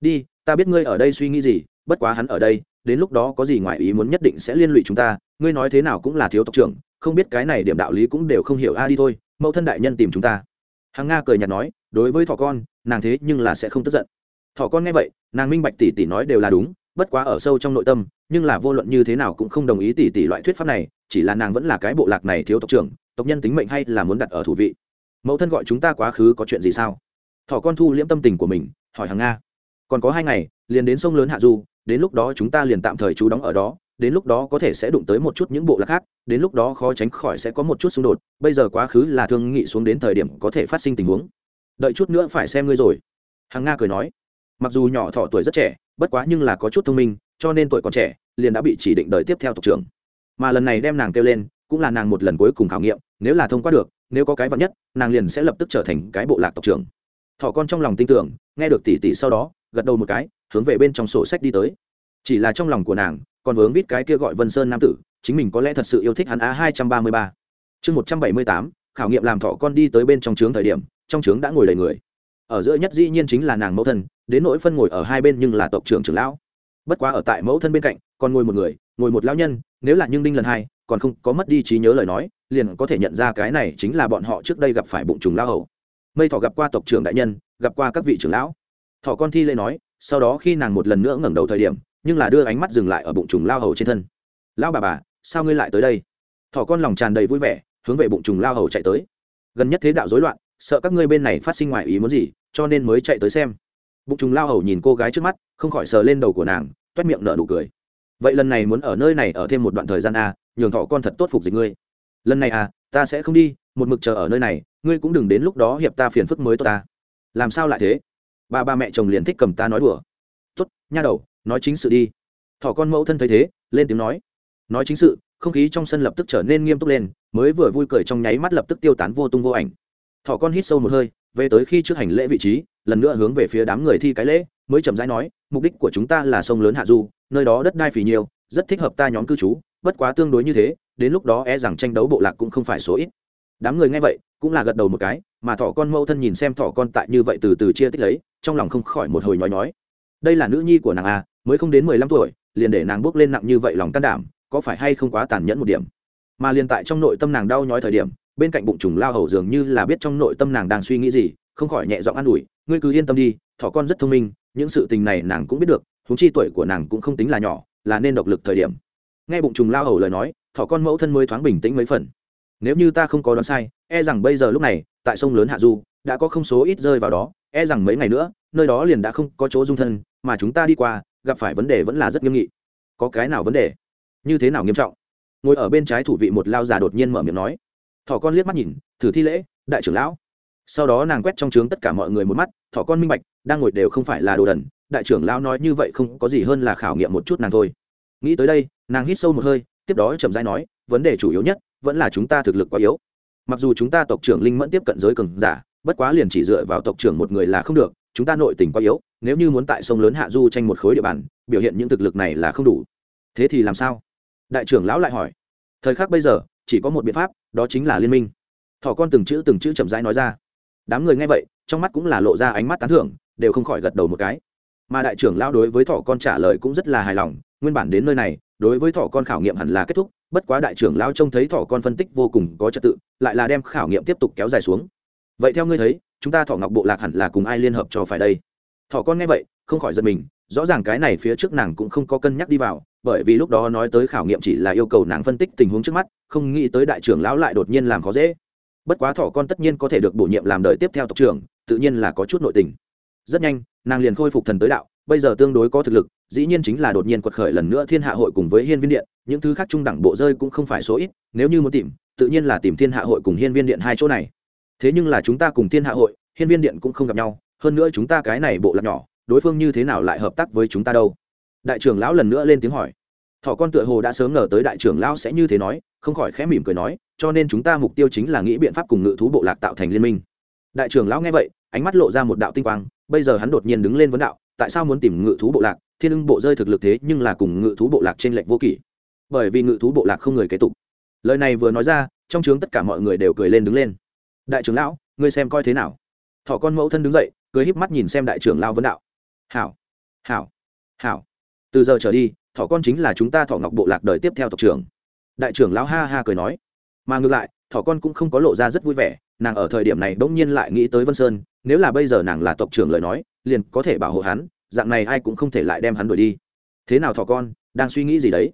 đi, ta biết ngươi ở đây suy nghĩ gì, bất quá hắn ở đây, đến lúc đó có gì ngoài ý muốn nhất định sẽ liên lụy chúng ta, ngươi nói thế nào cũng là thiếu tộc trưởng, không biết cái này điểm đạo lý cũng đều không hiểu a đi thôi, mẫu thân đại nhân tìm chúng ta. Hằng nga cười nhạt nói, đối với thỏ con, nàng thế nhưng là sẽ không tức giận. Thỏ con nghe vậy, nàng minh bạch tỷ tỷ nói đều là đúng, bất quá ở sâu trong nội tâm, nhưng là vô luận như thế nào cũng không đồng ý tỷ tỷ loại thuyết pháp này, chỉ là nàng vẫn là cái bộ lạc này thiếu tộc trưởng, tộc nhân tính mệnh hay là muốn đặt ở thủ vị. Mẫu thân gọi chúng ta quá khứ có chuyện gì sao? Thỏ con thu liễm tâm tình của mình, hỏi hằng nga còn có hai ngày, liền đến sông lớn hạ du, đến lúc đó chúng ta liền tạm thời trú đóng ở đó, đến lúc đó có thể sẽ đụng tới một chút những bộ lạc khác, đến lúc đó khó tránh khỏi sẽ có một chút xung đột, bây giờ quá khứ là thương nghị xuống đến thời điểm có thể phát sinh tình huống. Đợi chút nữa phải xem ngươi rồi. Hằng nga cười nói. Mặc dù nhỏ thọ tuổi rất trẻ, bất quá nhưng là có chút thông minh, cho nên tuổi còn trẻ, liền đã bị chỉ định đợi tiếp theo tộc trưởng. Mà lần này đem nàng kêu lên, cũng là nàng một lần cuối cùng khảo nghiệm, nếu là thông qua được, nếu có cái vật nhất, nàng liền sẽ lập tức trở thành cái bộ lạc tộc trưởng. Thọ con trong lòng tin tưởng, nghe được tỷ tỷ sau đó gật đầu một cái, hướng về bên trong sổ sách đi tới. Chỉ là trong lòng của nàng, còn vướng vít cái kia gọi vân sơn nam tử, chính mình có lẽ thật sự yêu thích hắn a hai trăm ba mươi ba. Chương một trăm bảy mươi tám, khảo nghiệm làm thọ con đi tới bên trong trướng thời điểm, trong trướng đã ngồi đầy người. Ở giữa nhất dĩ nhiên chính là nàng mẫu thân, đến nỗi phân ngồi ở hai bên nhưng là tộc trưởng trưởng lão. Bất quá ở tại mẫu thân bên cạnh, còn ngồi một người, ngồi một lão nhân, nếu là nhưng đinh lần hai, còn không có mất đi trí nhớ lời nói, liền có thể nhận ra cái này chính là bọn họ trước đây gặp phải bụng trùng lao hầu. Mây thọ gặp qua tộc trưởng đại nhân, gặp qua các vị trưởng lão thỏ con thi lễ nói sau đó khi nàng một lần nữa ngẩng đầu thời điểm nhưng là đưa ánh mắt dừng lại ở bụng trùng lao hầu trên thân. Lão bà bà sao ngươi lại tới đây? Thỏ con lòng tràn đầy vui vẻ hướng về bụng trùng lao hầu chạy tới. Gần nhất thế đạo rối loạn sợ các ngươi bên này phát sinh ngoài ý muốn gì cho nên mới chạy tới xem. Bụng trùng lao hầu nhìn cô gái trước mắt không khỏi sờ lên đầu của nàng toét miệng nở nụ cười. Vậy lần này muốn ở nơi này ở thêm một đoạn thời gian à, nhường thọ con thật tốt phục dịch ngươi. Lần này à ta sẽ không đi một mực chờ ở nơi này ngươi cũng đừng đến lúc đó hiệp ta phiền phức mới tốt ta. Làm sao lại thế? Ba ba mẹ chồng liền thích cầm ta nói đùa. Tốt, nha đầu, nói chính sự đi. Thỏ con mẫu thân thấy thế, lên tiếng nói. Nói chính sự, không khí trong sân lập tức trở nên nghiêm túc lên, mới vừa vui cười trong nháy mắt lập tức tiêu tán vô tung vô ảnh. Thỏ con hít sâu một hơi, về tới khi trước hành lễ vị trí, lần nữa hướng về phía đám người thi cái lễ, mới chậm rãi nói, mục đích của chúng ta là sông lớn hạ du, nơi đó đất đai phì nhiều, rất thích hợp ta nhóm cư trú, bất quá tương đối như thế, đến lúc đó e rằng tranh đấu bộ lạc cũng không phải số ít. Đám người nghe vậy, cũng là gật đầu một cái, mà thỏ con mẫu thân nhìn xem thỏ con tại như vậy từ từ chia tích lấy trong lòng không khỏi một hồi nhói nhói. Đây là nữ nhi của nàng a mới không đến mười lăm tuổi, liền để nàng bước lên nặng như vậy lòng can đảm, có phải hay không quá tàn nhẫn một điểm? Mà liền tại trong nội tâm nàng đau nhói thời điểm, bên cạnh bụng trùng lao hầu dường như là biết trong nội tâm nàng đang suy nghĩ gì, không khỏi nhẹ giọng an ủi, ngươi cứ yên tâm đi, thỏ con rất thông minh, những sự tình này nàng cũng biết được thúng chi tuổi của nàng cũng không tính là nhỏ, là nên độc lực thời điểm. Nghe bụng trùng lao hầu lời nói, thỏ con mẫu thân mới thoáng bình tĩnh mấy phần. Nếu như ta không có đoán sai e rằng bây giờ lúc này, tại sông lớn hạ du, đã có không số ít rơi vào đó e rằng mấy ngày nữa, nơi đó liền đã không có chỗ dung thân, mà chúng ta đi qua, gặp phải vấn đề vẫn là rất nghiêm nghị. Có cái nào vấn đề? Như thế nào nghiêm trọng? Ngồi ở bên trái thủ vị một lao già đột nhiên mở miệng nói. Thỏ con liếc mắt nhìn, thử thi lễ, đại trưởng lão. Sau đó nàng quét trong trướng tất cả mọi người một mắt, thỏ con minh bạch, đang ngồi đều không phải là đồ đần, đại trưởng lão nói như vậy không có gì hơn là khảo nghiệm một chút nàng thôi. Nghĩ tới đây, nàng hít sâu một hơi, tiếp đó chậm rãi nói, vấn đề chủ yếu nhất vẫn là chúng ta thực lực quá yếu. Mặc dù chúng ta tộc trưởng linh mẫn tiếp cận giới cường giả bất quá liền chỉ dựa vào tộc trưởng một người là không được, chúng ta nội tình quá yếu, nếu như muốn tại sông lớn hạ du tranh một khối địa bàn, biểu hiện những thực lực này là không đủ. Thế thì làm sao? Đại trưởng lão lại hỏi. Thời khắc bây giờ, chỉ có một biện pháp, đó chính là liên minh. Thỏ con từng chữ từng chữ chậm rãi nói ra. Đám người nghe vậy, trong mắt cũng là lộ ra ánh mắt tán thưởng, đều không khỏi gật đầu một cái. Mà đại trưởng lão đối với thỏ con trả lời cũng rất là hài lòng, nguyên bản đến nơi này, đối với thỏ con khảo nghiệm hẳn là kết thúc, bất quá đại trưởng lão trông thấy thỏ con phân tích vô cùng có trật tự, lại là đem khảo nghiệm tiếp tục kéo dài xuống vậy theo ngươi thấy, chúng ta thỏ ngọc bộ lạc hẳn là cùng ai liên hợp cho phải đây? Thỏ con nghe vậy, không khỏi giật mình, rõ ràng cái này phía trước nàng cũng không có cân nhắc đi vào, bởi vì lúc đó nói tới khảo nghiệm chỉ là yêu cầu nàng phân tích tình huống trước mắt, không nghĩ tới đại trưởng lão lại đột nhiên làm khó dễ. Bất quá thỏ con tất nhiên có thể được bổ nhiệm làm đời tiếp theo tộc trưởng, tự nhiên là có chút nội tình. Rất nhanh, nàng liền khôi phục thần tới đạo, bây giờ tương đối có thực lực, dĩ nhiên chính là đột nhiên quật khởi lần nữa thiên hạ hội cùng với hiên viên điện, những thứ khác trung đẳng bộ rơi cũng không phải số ít, nếu như muốn tìm, tự nhiên là tìm thiên hạ hội cùng hiên viên điện hai chỗ này thế nhưng là chúng ta cùng thiên hạ hội, hiên viên điện cũng không gặp nhau, hơn nữa chúng ta cái này bộ lạc nhỏ, đối phương như thế nào lại hợp tác với chúng ta đâu? Đại trưởng lão lần nữa lên tiếng hỏi. Thỏ con tựa hồ đã sớm ngờ tới đại trưởng lão sẽ như thế nói, không khỏi khẽ mỉm cười nói, cho nên chúng ta mục tiêu chính là nghĩ biện pháp cùng ngự thú bộ lạc tạo thành liên minh. Đại trưởng lão nghe vậy, ánh mắt lộ ra một đạo tinh quang, bây giờ hắn đột nhiên đứng lên vấn đạo, tại sao muốn tìm ngự thú bộ lạc? Thiên ưng bộ rơi thực lực thế nhưng là cùng ngự thú bộ lạc trên lệnh vô kỷ. Bởi vì ngự thú bộ lạc không người kế tục. Lời này vừa nói ra, trong trướng tất cả mọi người đều cười lên đứng lên đại trưởng lão, ngươi xem coi thế nào? Thọ con mẫu thân đứng dậy, cười híp mắt nhìn xem đại trưởng lao vấn đạo. Hảo hảo hảo. Từ giờ trở đi thọ con chính là chúng ta thọ ngọc bộ lạc đời tiếp theo tộc trưởng. Đại trưởng lão ha ha cười nói. Mà ngược lại thọ con cũng không có lộ ra rất vui vẻ, nàng ở thời điểm này bỗng nhiên lại nghĩ tới vân sơn, nếu là bây giờ nàng là tộc trưởng lời nói, liền có thể bảo hộ hắn, dạng này ai cũng không thể lại đem hắn đuổi đi. Thế nào thọ con, đang suy nghĩ gì đấy?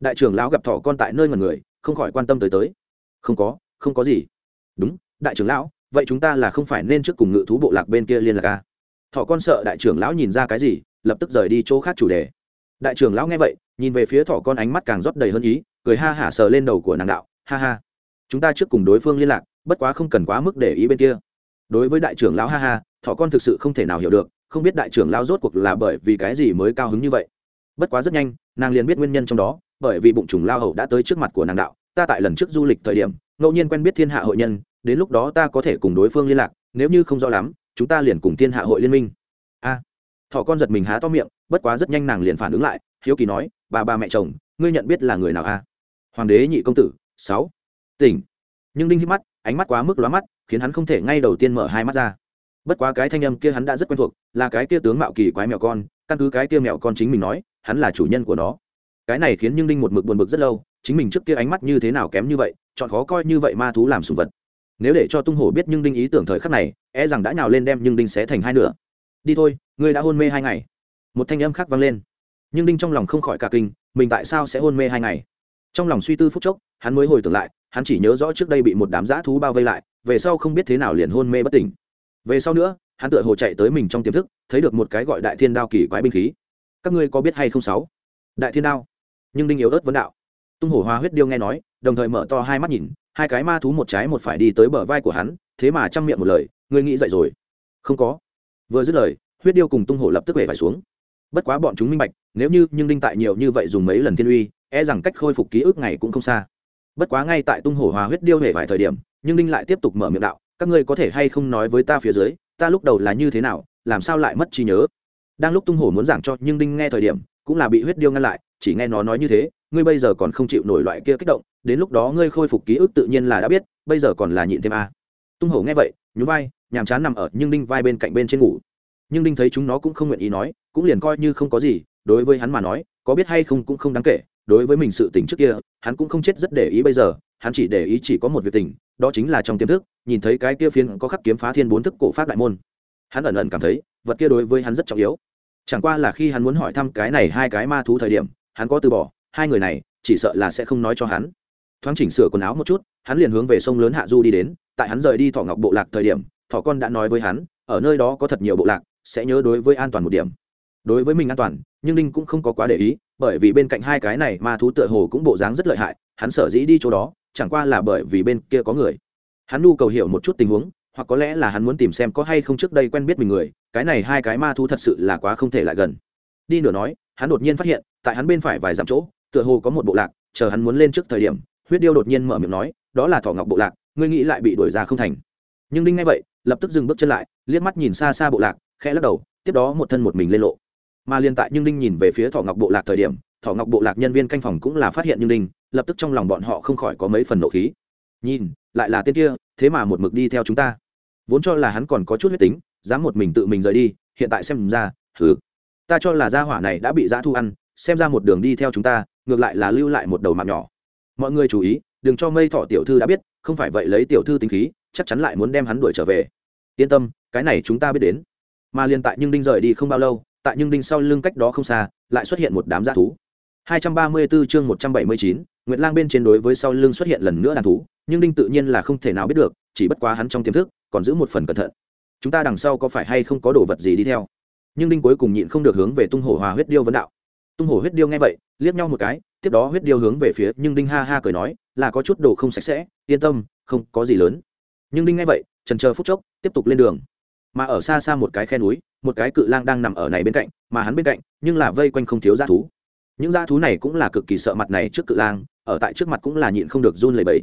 Đại trưởng lão gặp thọ con tại nơi ngần người, không khỏi quan tâm tới tới. Không có không có gì. Đúng đại trưởng lão, vậy chúng ta là không phải nên trước cùng ngự thú bộ lạc bên kia liên lạc a thọ con sợ đại trưởng lão nhìn ra cái gì, lập tức rời đi chỗ khác chủ đề. Đại trưởng lão nghe vậy, nhìn về phía thọ con ánh mắt càng rót đầy hơn ý, cười ha hả sờ lên đầu của nàng đạo, ha ha, chúng ta trước cùng đối phương liên lạc, bất quá không cần quá mức để ý bên kia. Đối với đại trưởng lão ha ha, thọ con thực sự không thể nào hiểu được, không biết đại trưởng lão rốt cuộc là bởi vì cái gì mới cao hứng như vậy. Bất quá rất nhanh, nàng liền biết nguyên nhân trong đó, bởi vì bụng trùng lao hầu đã tới trước mặt của nàng đạo, ta tại lần trước du lịch thời điểm, ngẫu nhiên quen biết thiên hạ hội nhân đến lúc đó ta có thể cùng đối phương liên lạc, nếu như không rõ lắm, chúng ta liền cùng thiên hạ hội liên minh. A. Thọ con giật mình há to miệng, bất quá rất nhanh nàng liền phản ứng lại, hiếu kỳ nói, bà ba mẹ chồng, ngươi nhận biết là người nào a? Hoàng đế nhị công tử, sáu. Tỉnh. Nhưng đinh hít mắt, ánh mắt quá mức lóa mắt, khiến hắn không thể ngay đầu tiên mở hai mắt ra. Bất quá cái thanh âm kia hắn đã rất quen thuộc, là cái kia tướng mạo kỳ quái mèo con, căn cứ cái kia mèo con chính mình nói, hắn là chủ nhân của nó. Cái này khiến nhưng đinh một mực buồn bực rất lâu, chính mình trước kia ánh mắt như thế nào kém như vậy, chọn khó coi như vậy ma thú làm sùng vật nếu để cho tung hổ biết nhưng đinh ý tưởng thời khắc này e rằng đã nhào lên đem nhưng đinh sẽ thành hai nửa. Đi thôi, ngươi đã hôn mê hai ngày. Một thanh âm khác vang lên. Nhưng đinh trong lòng không khỏi cả kinh, mình tại sao sẽ hôn mê hai ngày? Trong lòng suy tư phút chốc, hắn mới hồi tưởng lại, hắn chỉ nhớ rõ trước đây bị một đám dã thú bao vây lại, về sau không biết thế nào liền hôn mê bất tỉnh. Về sau nữa, hắn tựa hồ chạy tới mình trong tiềm thức, thấy được một cái gọi đại thiên đao kỳ quái binh khí. Các ngươi có biết hay không sáu? Đại thiên đao. Nhưng đinh yếu ớt vấn đạo. Tung hổ hoa huyết điêu nghe nói, đồng thời mở to hai mắt nhìn hai cái ma thú một trái một phải đi tới bờ vai của hắn, thế mà chăm miệng một lời, ngươi nghĩ dậy rồi? Không có. Vừa dứt lời, huyết điêu cùng tung hổ lập tức về phải xuống. Bất quá bọn chúng minh bạch, nếu như nhưng đinh tại nhiều như vậy dùng mấy lần thiên uy e rằng cách khôi phục ký ức này cũng không xa. Bất quá ngay tại tung hổ hòa huyết điêu hề vài thời điểm, nhưng đinh lại tiếp tục mở miệng đạo, các ngươi có thể hay không nói với ta phía dưới, ta lúc đầu là như thế nào, làm sao lại mất trí nhớ? Đang lúc tung hổ muốn giảng cho nhưng đinh nghe thời điểm, cũng là bị huyết điêu ngăn lại, chỉ nghe nó nói như thế ngươi bây giờ còn không chịu nổi loại kia kích động, đến lúc đó ngươi khôi phục ký ức tự nhiên là đã biết, bây giờ còn là nhịn thêm a. Tung hổ nghe vậy, nhún vai, nhàm chán nằm ở nhưng đinh vai bên cạnh bên trên ngủ. Nhưng đinh thấy chúng nó cũng không nguyện ý nói, cũng liền coi như không có gì, đối với hắn mà nói, có biết hay không cũng không đáng kể, đối với mình sự tình trước kia, hắn cũng không chết rất để ý bây giờ, hắn chỉ để ý chỉ có một việc tình, đó chính là trong tiềm thức, nhìn thấy cái kia phiến có khắc kiếm phá thiên bốn thức cổ pháp đại môn. Hắn ẩn ẩn cảm thấy, vật kia đối với hắn rất trọng yếu. Chẳng qua là khi hắn muốn hỏi thăm cái này hai cái ma thú thời điểm, hắn có từ bỏ hai người này chỉ sợ là sẽ không nói cho hắn. Thoáng chỉnh sửa quần áo một chút, hắn liền hướng về sông lớn hạ du đi đến, tại hắn rời đi thọ ngọc bộ lạc thời điểm, thọ con đã nói với hắn, ở nơi đó có thật nhiều bộ lạc, sẽ nhớ đối với an toàn một điểm. Đối với mình an toàn, nhưng đinh cũng không có quá để ý, bởi vì bên cạnh hai cái này ma thú tựa hồ cũng bộ dáng rất lợi hại, hắn sở dĩ đi chỗ đó, chẳng qua là bởi vì bên kia có người. Hắn nhu cầu hiểu một chút tình huống, hoặc có lẽ là hắn muốn tìm xem có hay không trước đây quen biết mình người, cái này hai cái ma thú thật sự là quá không thể lại gần. Đi nửa nói, hắn đột nhiên phát hiện, tại hắn bên phải vài dặm chỗ tựa hồ có một bộ lạc, chờ hắn muốn lên trước thời điểm, huyết điêu đột nhiên mở miệng nói, đó là thỏ ngọc bộ lạc, ngươi nghĩ lại bị đuổi ra không thành. Nhưng đinh ngay vậy, lập tức dừng bước chân lại, liếc mắt nhìn xa xa bộ lạc, khẽ lắc đầu, tiếp đó một thân một mình lên lộ. Mà liên tại nhưng đinh nhìn về phía thỏ ngọc bộ lạc thời điểm, thỏ ngọc bộ lạc nhân viên canh phòng cũng là phát hiện nhưng đinh, lập tức trong lòng bọn họ không khỏi có mấy phần nộ khí. Nhìn, lại là tên kia, thế mà một mực đi theo chúng ta. Vốn cho là hắn còn có chút huyết tính, dám một mình tự mình rời đi, hiện tại xem ra thử ta cho là gia hỏa này đã bị giã thu ăn, xem ra một đường đi theo chúng ta ngược lại là lưu lại một đầu mạng nhỏ mọi người chú ý đừng cho mây thọ tiểu thư đã biết không phải vậy lấy tiểu thư tính khí chắc chắn lại muốn đem hắn đuổi trở về yên tâm cái này chúng ta biết đến mà liền tại nhưng đinh rời đi không bao lâu tại nhưng đinh sau lưng cách đó không xa lại xuất hiện một đám dã thú 234 chương 179, Nguyệt Lang bên trên đối với sau lưng xuất hiện lần nữa đàn thú, nhưng Đinh tự nhiên là không thể nào biết được, chỉ bất quá hắn trong tiềm thức còn giữ một phần cẩn thận. Chúng ta đằng sau có phải hay không có đồ vật gì đi theo? Nhưng Đinh cuối cùng nhịn không được hướng về Tung Hổ Hòa huyết điêu vấn đạo. Tung Hổ huyết điêu nghe vậy, liếc nhau một cái, tiếp đó huyết điêu hướng về phía Nhưng Đinh ha ha cười nói, là có chút đồ không sạch sẽ, yên tâm, không có gì lớn. Nhưng Đinh nghe vậy, chần chờ phút chốc, tiếp tục lên đường. Mà ở xa xa một cái khe núi, một cái cự lang đang nằm ở này bên cạnh, mà hắn bên cạnh, nhưng là vây quanh không thiếu dã thú những dã thú này cũng là cực kỳ sợ mặt này trước cự lang ở tại trước mặt cũng là nhịn không được run lẩy bẩy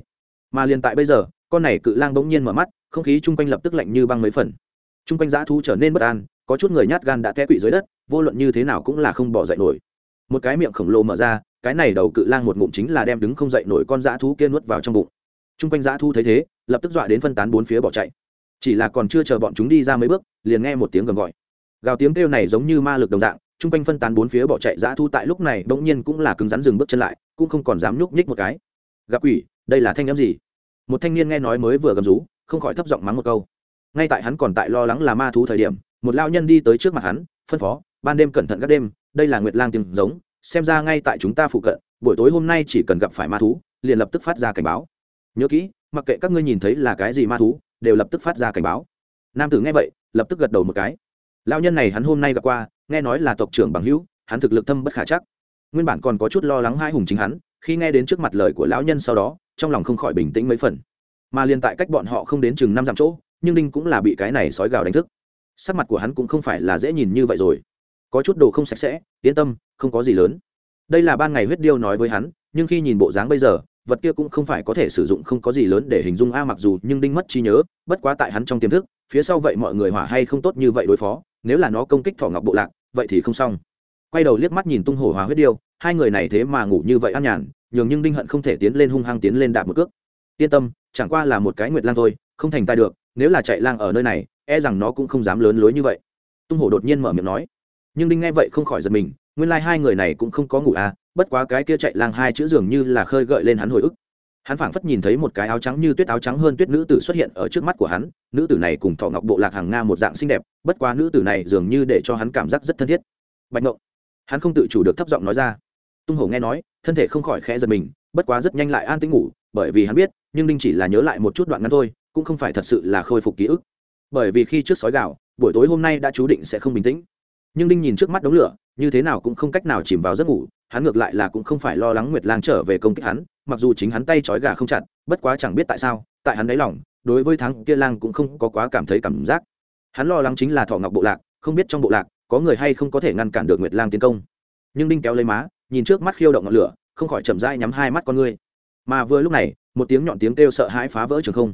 mà liền tại bây giờ con này cự lang bỗng nhiên mở mắt không khí chung quanh lập tức lạnh như băng mấy phần chung quanh dã thú trở nên bất an có chút người nhát gan đã té quỵ dưới đất vô luận như thế nào cũng là không bỏ dậy nổi một cái miệng khổng lồ mở ra, cái này đầu cự lang một ngụm chính là đem đứng không dậy nổi con dã thú kia nuốt vào trong bụng. Chung quanh dã thú thấy thế, lập tức dọa đến phân tán bốn phía bỏ chạy. Chỉ là còn chưa chờ bọn chúng đi ra mấy bước, liền nghe một tiếng gầm gọi. Gào tiếng kêu này giống như ma lực đồng dạng chung quanh phân tán bốn phía bỏ chạy dã thu tại lúc này bỗng nhiên cũng là cứng rắn dừng bước chân lại, cũng không còn dám nhúc nhích một cái. Gặp quỷ, đây là thanh n m gì? Một thanh niên nghe nói mới vừa gầm rú, không khỏi thấp giọng mắng một câu. Ngay tại hắn còn tại lo lắng là ma thú thời điểm, một lao nhân đi tới trước mặt hắn, phân phó, ban đêm cẩn thận các đêm đây là nguyệt lang tiếng giống, xem ra ngay tại chúng ta phụ cận, buổi tối hôm nay chỉ cần gặp phải ma thú, liền lập tức phát ra cảnh báo. Nhớ kỹ, mặc kệ các ngươi nhìn thấy là cái gì ma thú, đều lập tức phát ra cảnh báo. Nam tử nghe vậy, lập tức gật đầu một cái. Lao nhân này hắn hôm nay gặp qua, nghe nói là tộc trưởng bằng hữu, hắn thực lực thâm bất khả chắc. Nguyên bản còn có chút lo lắng hai hùng chính hắn, khi nghe đến trước mặt lời của lão nhân sau đó, trong lòng không khỏi bình tĩnh mấy phần. Mà liền tại cách bọn họ không đến chừng năm dặm chỗ, nhưng đinh cũng là bị cái này sói gào đánh thức. Sắc mặt của hắn cũng không phải là dễ nhìn như vậy rồi có chút đồ không sạch sẽ, yên tâm, không có gì lớn. Đây là ban ngày huyết điêu nói với hắn, nhưng khi nhìn bộ dáng bây giờ, vật kia cũng không phải có thể sử dụng không có gì lớn để hình dung a mặc dù nhưng đinh mất trí nhớ, bất quá tại hắn trong tiềm thức, phía sau vậy mọi người hỏa hay không tốt như vậy đối phó, nếu là nó công kích thỏ ngọc bộ lạc, vậy thì không xong. Quay đầu liếc mắt nhìn tung hổ hòa huyết điêu, hai người này thế mà ngủ như vậy an nhàn, nhường nhưng đinh hận không thể tiến lên hung hăng tiến lên đạp một cước. Yên tâm, chẳng qua là một cái nguyệt lang thôi, không thành tài được, nếu là chạy lang ở nơi này e rằng nó cũng không dám lớn lối như vậy. Tung hổ đột nhiên mở miệng nói nhưng đinh nghe vậy không khỏi giật mình, nguyên lai、like、hai người này cũng không có ngủ à bất quá cái kia chạy lang hai chữ dường như là khơi gợi lên hắn hồi ức. Hắn phảng phất nhìn thấy một cái áo trắng như tuyết áo trắng hơn tuyết nữ tử xuất hiện ở trước mắt của hắn, nữ tử này cùng thọ ngọc bộ lạc hàng nga một dạng xinh đẹp, bất quá nữ tử này dường như để cho hắn cảm giác rất thân thiết. Bạch ngộng, hắn không tự chủ được thấp giọng nói ra. Tung hổ nghe nói, thân thể không khỏi khẽ giật mình, bất quá rất nhanh lại an tĩnh ngủ, bởi vì hắn biết, nhưng đinh chỉ là nhớ lại một chút đoạn ngắn thôi, cũng không phải thật sự là khôi phục ký ức. Bởi vì khi trước sói gạo, buổi tối hôm nay đã chú định sẽ không bình tĩnh nhưng đinh nhìn trước mắt đống lửa, như thế nào cũng không cách nào chìm vào giấc ngủ, hắn ngược lại là cũng không phải lo lắng nguyệt lang trở về công kích hắn, mặc dù chính hắn tay trói gà không chặt, bất quá chẳng biết tại sao, tại hắn đáy lòng, đối với thắng kia lang cũng không có quá cảm thấy cảm giác. Hắn lo lắng chính là thọ ngọc bộ lạc, không biết trong bộ lạc có người hay không có thể ngăn cản được nguyệt lang tiến công. Nhưng đinh kéo lấy má, nhìn trước mắt khiêu động ngọn lửa, không khỏi chậm rãi nhắm hai mắt con ngươi. Mà vừa lúc này, một tiếng nhọn tiếng kêu sợ hãi phá vỡ trường không.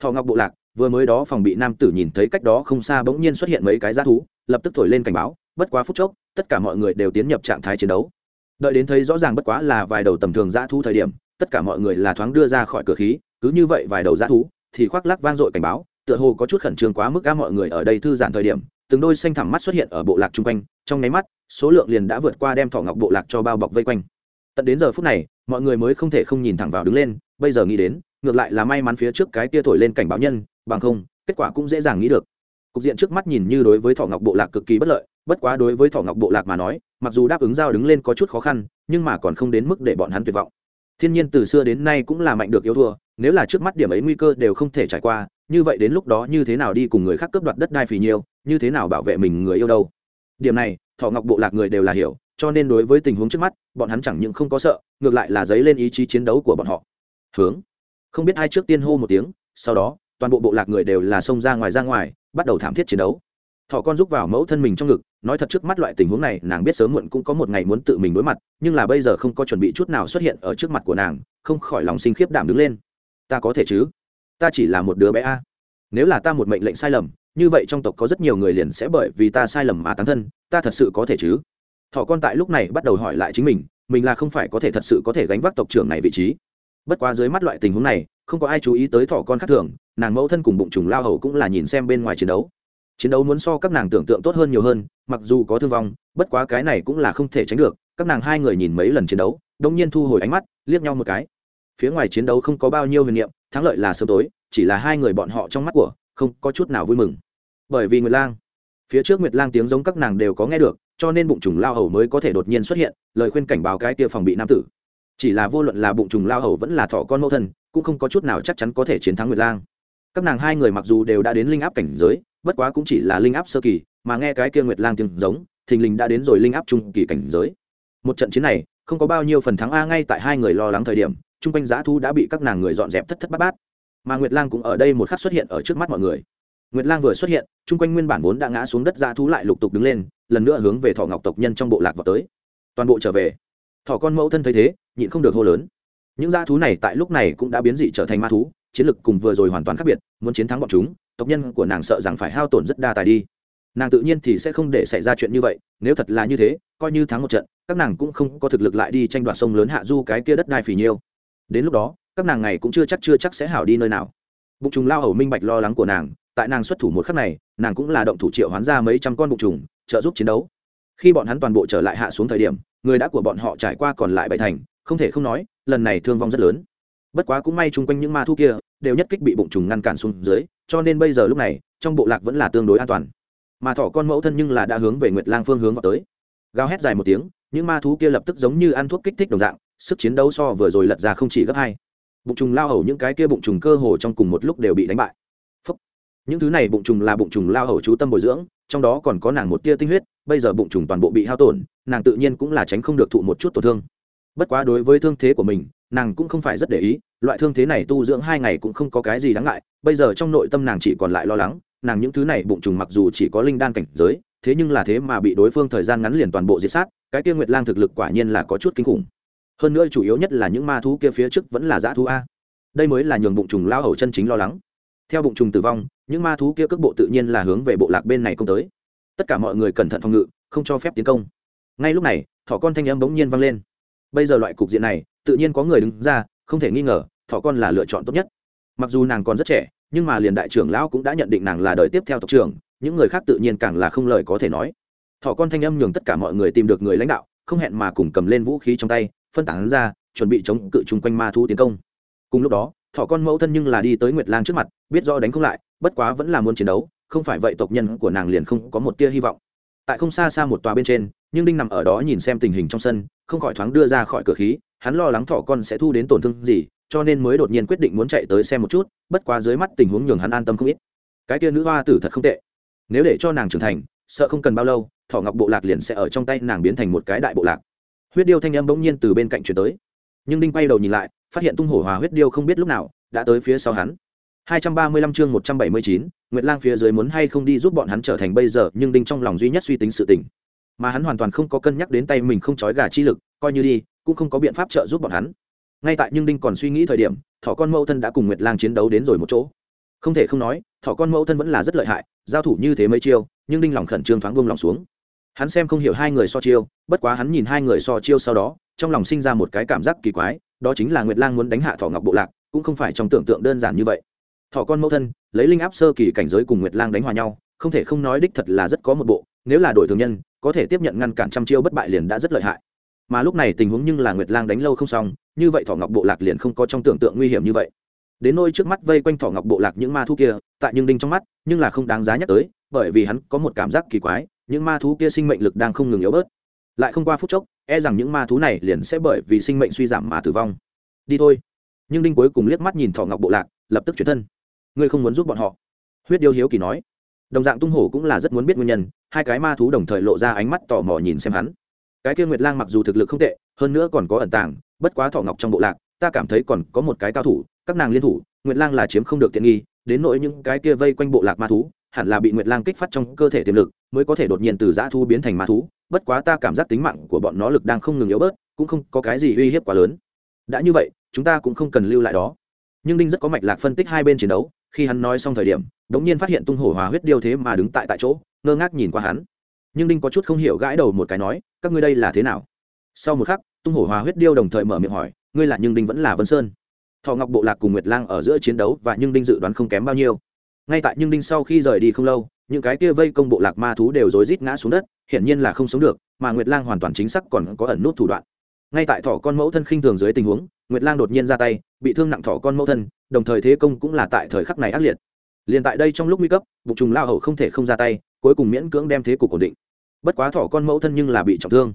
Thọ ngọc bộ lạc vừa mới đó phòng bị nam tử nhìn thấy cách đó không xa bỗng nhiên xuất hiện mấy cái g thú, lập tức thổi lên cảnh báo, bất quá phút chốc, tất cả mọi người đều tiến nhập trạng thái chiến đấu. Đợi đến thấy rõ ràng bất quá là vài đầu tầm thường g thú thời điểm, tất cả mọi người là thoáng đưa ra khỏi cửa khí, cứ như vậy vài đầu g thú, thì khoác lắc vang dội cảnh báo, tựa hồ có chút khẩn trương quá mức các mọi người ở đây thư giãn thời điểm, từng đôi xanh thẳm mắt xuất hiện ở bộ lạc chung quanh, trong nháy mắt, số lượng liền đã vượt qua đem thọ ngọc bộ lạc cho bao bọc vây quanh. Tận đến giờ phút này, mọi người mới không thể không nhìn thẳng vào đứng lên, bây giờ nghĩ đến, ngược lại là may mắn phía trước cái tia thổi lên cảnh báo nhân bằng không, kết quả cũng dễ dàng nghĩ được. Cục diện trước mắt nhìn như đối với thọ ngọc bộ lạc cực kỳ bất lợi, bất quá đối với thọ ngọc bộ lạc mà nói, mặc dù đáp ứng giao đứng lên có chút khó khăn, nhưng mà còn không đến mức để bọn hắn tuyệt vọng. Thiên nhiên từ xưa đến nay cũng là mạnh được yếu thua, nếu là trước mắt điểm ấy nguy cơ đều không thể trải qua, như vậy đến lúc đó như thế nào đi cùng người khác cướp đoạt đất đai phì nhiêu, như thế nào bảo vệ mình người yêu đâu? Điểm này, thọ ngọc bộ lạc người đều là hiểu, cho nên đối với tình huống trước mắt, bọn hắn chẳng những không có sợ, ngược lại là dấy lên ý chí chiến đấu của bọn họ. Hướng. Không biết ai trước tiên hô một tiếng, sau đó toàn bộ bộ lạc người đều là xông ra ngoài ra ngoài, bắt đầu thảm thiết chiến đấu. Thọ con rúc vào mẫu thân mình trong ngực, nói thật trước mắt loại tình huống này, nàng biết sớm muộn cũng có một ngày muốn tự mình đối mặt, nhưng là bây giờ không có chuẩn bị chút nào xuất hiện ở trước mặt của nàng, không khỏi lòng sinh khiếp đảm đứng lên. Ta có thể chứ? Ta chỉ là một đứa bé a. Nếu là ta một mệnh lệnh sai lầm, như vậy trong tộc có rất nhiều người liền sẽ bởi vì ta sai lầm mà tán thân, ta thật sự có thể chứ? Thọ con tại lúc này bắt đầu hỏi lại chính mình mình là không phải có thể thật sự có thể gánh vác tộc trưởng này vị trí. Bất quá dưới mắt loại tình huống này, không có ai chú ý tới thỏ con khác thường nàng mẫu thân cùng bụng trùng lao hầu cũng là nhìn xem bên ngoài chiến đấu. Chiến đấu muốn so các nàng tưởng tượng tốt hơn nhiều hơn, mặc dù có thương vong, bất quá cái này cũng là không thể tránh được, các nàng hai người nhìn mấy lần chiến đấu đông nhiên thu hồi ánh mắt, liếc nhau một cái. Phía ngoài chiến đấu không có bao nhiêu huyền niệm, thắng lợi là sớm tối, chỉ là hai người bọn họ trong mắt của, không có chút nào vui mừng. Bởi vì nguyệt lang, phía trước nguyệt lang tiếng giống các nàng đều có nghe được, cho nên bụng trùng lao hầu mới có thể đột nhiên xuất hiện, lời khuyên cảnh báo cái kia phòng bị nam tử. Chỉ là vô luận là bụng trùng lao hầu vẫn là thọ con mẫu thân, cũng không có chút nào chắc chắn có thể chiến thắng nguyệt lang các nàng hai người mặc dù đều đã đến linh áp cảnh giới, bất quá cũng chỉ là linh áp sơ kỳ, mà nghe cái kia nguyệt lang tiếng giống, thình lình đã đến rồi linh áp trung kỳ cảnh giới. Một trận chiến này, không có bao nhiêu phần thắng a ngay tại hai người lo lắng thời điểm, chung quanh Giá thu đã bị các nàng người dọn dẹp thất thất bát bát. Mà nguyệt lang cũng ở đây một khắc xuất hiện ở trước mắt mọi người. Nguyệt lang vừa xuất hiện, chung quanh nguyên bản vốn đã ngã xuống đất giã thú lại lục tục đứng lên, lần nữa hướng về thọ ngọc tộc nhân trong bộ lạc vào tới. Toàn bộ trở về. Thỏ con mẫu thân thấy thế, nhịn không được hô lớn. Những dã thú này tại lúc này cũng đã biến dị trở thành ma thú chiến lực cùng vừa rồi hoàn toàn khác biệt, muốn chiến thắng bọn chúng, tộc nhân của nàng sợ rằng phải hao tổn rất đa tài đi. Nàng tự nhiên thì sẽ không để xảy ra chuyện như vậy, nếu thật là như thế, coi như thắng một trận, các nàng cũng không có thực lực lại đi tranh đoạt sông lớn hạ du cái kia đất đai phì nhiêu. Đến lúc đó, các nàng này cũng chưa chắc chưa chắc sẽ hảo đi nơi nào. Bụng trùng lao hầu minh bạch lo lắng của nàng, tại nàng xuất thủ một khắc này, nàng cũng là động thủ triệu hoán ra mấy trăm con bụng trùng, trợ giúp chiến đấu. Khi bọn hắn toàn bộ trở lại hạ xuống thời điểm, người đã của bọn họ trải qua còn lại bảy thành, không thể không nói, lần này thương vong rất lớn bất quá cũng may chung quanh những ma thu kia đều nhất kích bị bụng trùng ngăn cản xuống dưới, cho nên bây giờ lúc này, trong bộ lạc vẫn là tương đối an toàn. Mà thỏ con mẫu thân nhưng là đã hướng về nguyệt lang phương hướng vào tới. Gào hét dài một tiếng, những ma thú kia lập tức giống như ăn thuốc kích thích đồng dạng, sức chiến đấu so vừa rồi lật ra không chỉ gấp hai. Bụng trùng lao hầu những cái kia bụng trùng cơ hồ trong cùng một lúc đều bị đánh bại. Phúc. những thứ này bụng trùng là bụng trùng lao hầu chú tâm bồi dưỡng, trong đó còn có nàng một tia tinh huyết, bây giờ bụng trùng toàn bộ bị hao tổn, nàng tự nhiên cũng là tránh không được thụ một chút tổn thương. Bất quá đối với thương thế của mình nàng cũng không phải rất để ý, loại thương thế này tu dưỡng hai ngày cũng không có cái gì đáng ngại, bây giờ trong nội tâm nàng chỉ còn lại lo lắng, nàng những thứ này bụng trùng mặc dù chỉ có linh đan cảnh giới, thế nhưng là thế mà bị đối phương thời gian ngắn liền toàn bộ diệt sát, cái kia nguyệt lang thực lực quả nhiên là có chút kinh khủng. Hơn nữa chủ yếu nhất là những ma thú kia phía trước vẫn là dã thú a. Đây mới là nhường bụng trùng lao hầu chân chính lo lắng. Theo bụng trùng tử vong, những ma thú kia cước bộ tự nhiên là hướng về bộ lạc bên này công tới. Tất cả mọi người cẩn thận phòng ngự, không cho phép tiến công. Ngay lúc này, thỏ con thanh âm bỗng nhiên vang lên. Bây giờ loại cục diện này tự nhiên có người đứng ra, không thể nghi ngờ, Thọ con là lựa chọn tốt nhất. Mặc dù nàng còn rất trẻ, nhưng mà liền đại trưởng lão cũng đã nhận định nàng là đời tiếp theo tộc trưởng, những người khác tự nhiên càng là không lời có thể nói. Thọ con thanh âm nhường tất cả mọi người tìm được người lãnh đạo, không hẹn mà cùng cầm lên vũ khí trong tay, phân tán ra, chuẩn bị chống cự chung quanh ma thu tiến công. Cùng lúc đó, Thọ con mẫu thân nhưng là đi tới nguyệt lang trước mặt, biết rõ đánh không lại, bất quá vẫn là muốn chiến đấu, không phải vậy tộc nhân của nàng liền không có một tia hy vọng. Tại không xa xa một tòa bên trên, nhưng đinh nằm ở đó nhìn xem tình hình trong sân, không khỏi thoáng đưa ra khỏi cửa khí hắn lo lắng thỏ con sẽ thu đến tổn thương gì cho nên mới đột nhiên quyết định muốn chạy tới xem một chút bất quá dưới mắt tình huống nhường hắn an tâm không ít. Cái tia nữ hoa tử thật không tệ. Nếu để cho nàng trưởng thành sợ không cần bao lâu thỏ ngọc bộ lạc liền sẽ ở trong tay nàng biến thành một cái đại bộ lạc. Huyết điêu thanh âm bỗng nhiên từ bên cạnh chuyển tới. Nhưng đinh bay đầu nhìn lại phát hiện tung hổ hòa huyết điêu không biết lúc nào đã tới phía sau hắn. 235 chương 179, Nguyệt Lang phía dưới muốn hay không đi giúp bọn hắn trở thành bây giờ, nhưng đinh trong lòng duy nhất suy tính sự tình. Mà hắn hoàn toàn không có cân nhắc đến tay mình không trói gà chi lực, coi như đi, cũng không có biện pháp trợ giúp bọn hắn. Ngay tại nhưng đinh còn suy nghĩ thời điểm, thỏ con mẫu thân đã cùng Nguyệt Lang chiến đấu đến rồi một chỗ. Không thể không nói, thỏ con mẫu thân vẫn là rất lợi hại, giao thủ như thế mấy chiêu, nhưng đinh lòng khẩn trương thoáng buông lòng xuống. Hắn xem không hiểu hai người so chiêu, bất quá hắn nhìn hai người so chiêu sau đó, trong lòng sinh ra một cái cảm giác kỳ quái, đó chính là Nguyệt Lang muốn đánh hạ thỏ ngọc bộ lạc, cũng không phải trong tưởng tượng đơn giản như vậy thọ con mẫu thân lấy linh áp sơ kỳ cảnh giới cùng nguyệt lang đánh hòa nhau không thể không nói đích thật là rất có một bộ nếu là đổi thường nhân có thể tiếp nhận ngăn cản trăm chiêu bất bại liền đã rất lợi hại mà lúc này tình huống nhưng là nguyệt lang đánh lâu không xong, như vậy thọ ngọc bộ lạc liền không có trong tưởng tượng nguy hiểm như vậy. Đến nôi trước mắt vây quanh thọ ngọc bộ lạc những ma thú kia, tại nhưng đinh trong mắt, nhưng là không đáng giá nhắc tới, bởi vì hắn có một cảm giác kỳ quái, những ma thú kia sinh mệnh lực đang không ngừng yếu bớt. Lại không qua phút chốc e rằng những ma thú này liền sẽ bởi vì sinh mệnh suy giảm mà tử vong. Đi thôi. Nhưng đinh cuối cùng liếc mắt nhìn thọ ngọc bộ lạc, lập tức chuyển thân. Ngươi không muốn giúp bọn họ? Huyết điêu hiếu kỳ nói. Đồng dạng tung hổ cũng là rất muốn biết nguyên nhân, hai cái ma thú đồng thời lộ ra ánh mắt tò mò nhìn xem hắn cái kia nguyệt lang mặc dù thực lực không tệ, hơn nữa còn có ẩn tàng, bất quá thọ ngọc trong bộ lạc, ta cảm thấy còn có một cái cao thủ, các nàng liên thủ, nguyệt lang là chiếm không được tiện nghi, đến nỗi những cái kia vây quanh bộ lạc ma thú, hẳn là bị nguyệt lang kích phát trong cơ thể tiềm lực, mới có thể đột nhiên từ dã thu biến thành ma thú, bất quá ta cảm giác tính mạng của bọn nó lực đang không ngừng yếu bớt, cũng không có cái gì uy hiếp quá lớn. Đã như vậy, chúng ta cũng không cần lưu lại đó. Nhưng đinh rất có mạch lạc phân tích hai bên chiến đấu, khi hắn nói xong thời điểm đ ỗ n g nhiên phát hiện tung hổ hòa huyết điêu thế mà đứng tại tại chỗ, ngơ ngác nhìn qua hắn nhưng đinh có chút không hiểu gãi đầu một cái nói, các ngươi đây là thế nào? Sau một khắc, tung hổ hòa huyết điêu đồng thời mở miệng hỏi, ngươi là nhưng đinh vẫn là vân sơn? Thọ ngọc bộ lạc cùng nguyệt lang ở giữa chiến đấu và nhưng đinh dự đoán không kém bao nhiêu. Ngay tại nhưng đinh sau khi rời đi không lâu, những cái kia vây công bộ lạc ma thú đều rối rít ngã xuống đất, hiển nhiên là không sống được, mà nguyệt lang hoàn toàn chính xác còn có ẩn nút thủ đoạn. Ngay tại thỏ con mẫu thân khinh thường dưới tình huống, nguyệt lang đột nhiên ra tay, bị thương nặng thỏ con mẫu thân, đồng thời thế công cũng là tại thời khắc này ác liệt. Liền tại đây trong lúc nguy cấp, bụng trùng lao hầu không thể không ra tay cuối cùng miễn cưỡng đem thế cục ổn định. Bất quá thỏ con mẫu thân nhưng là bị trọng thương.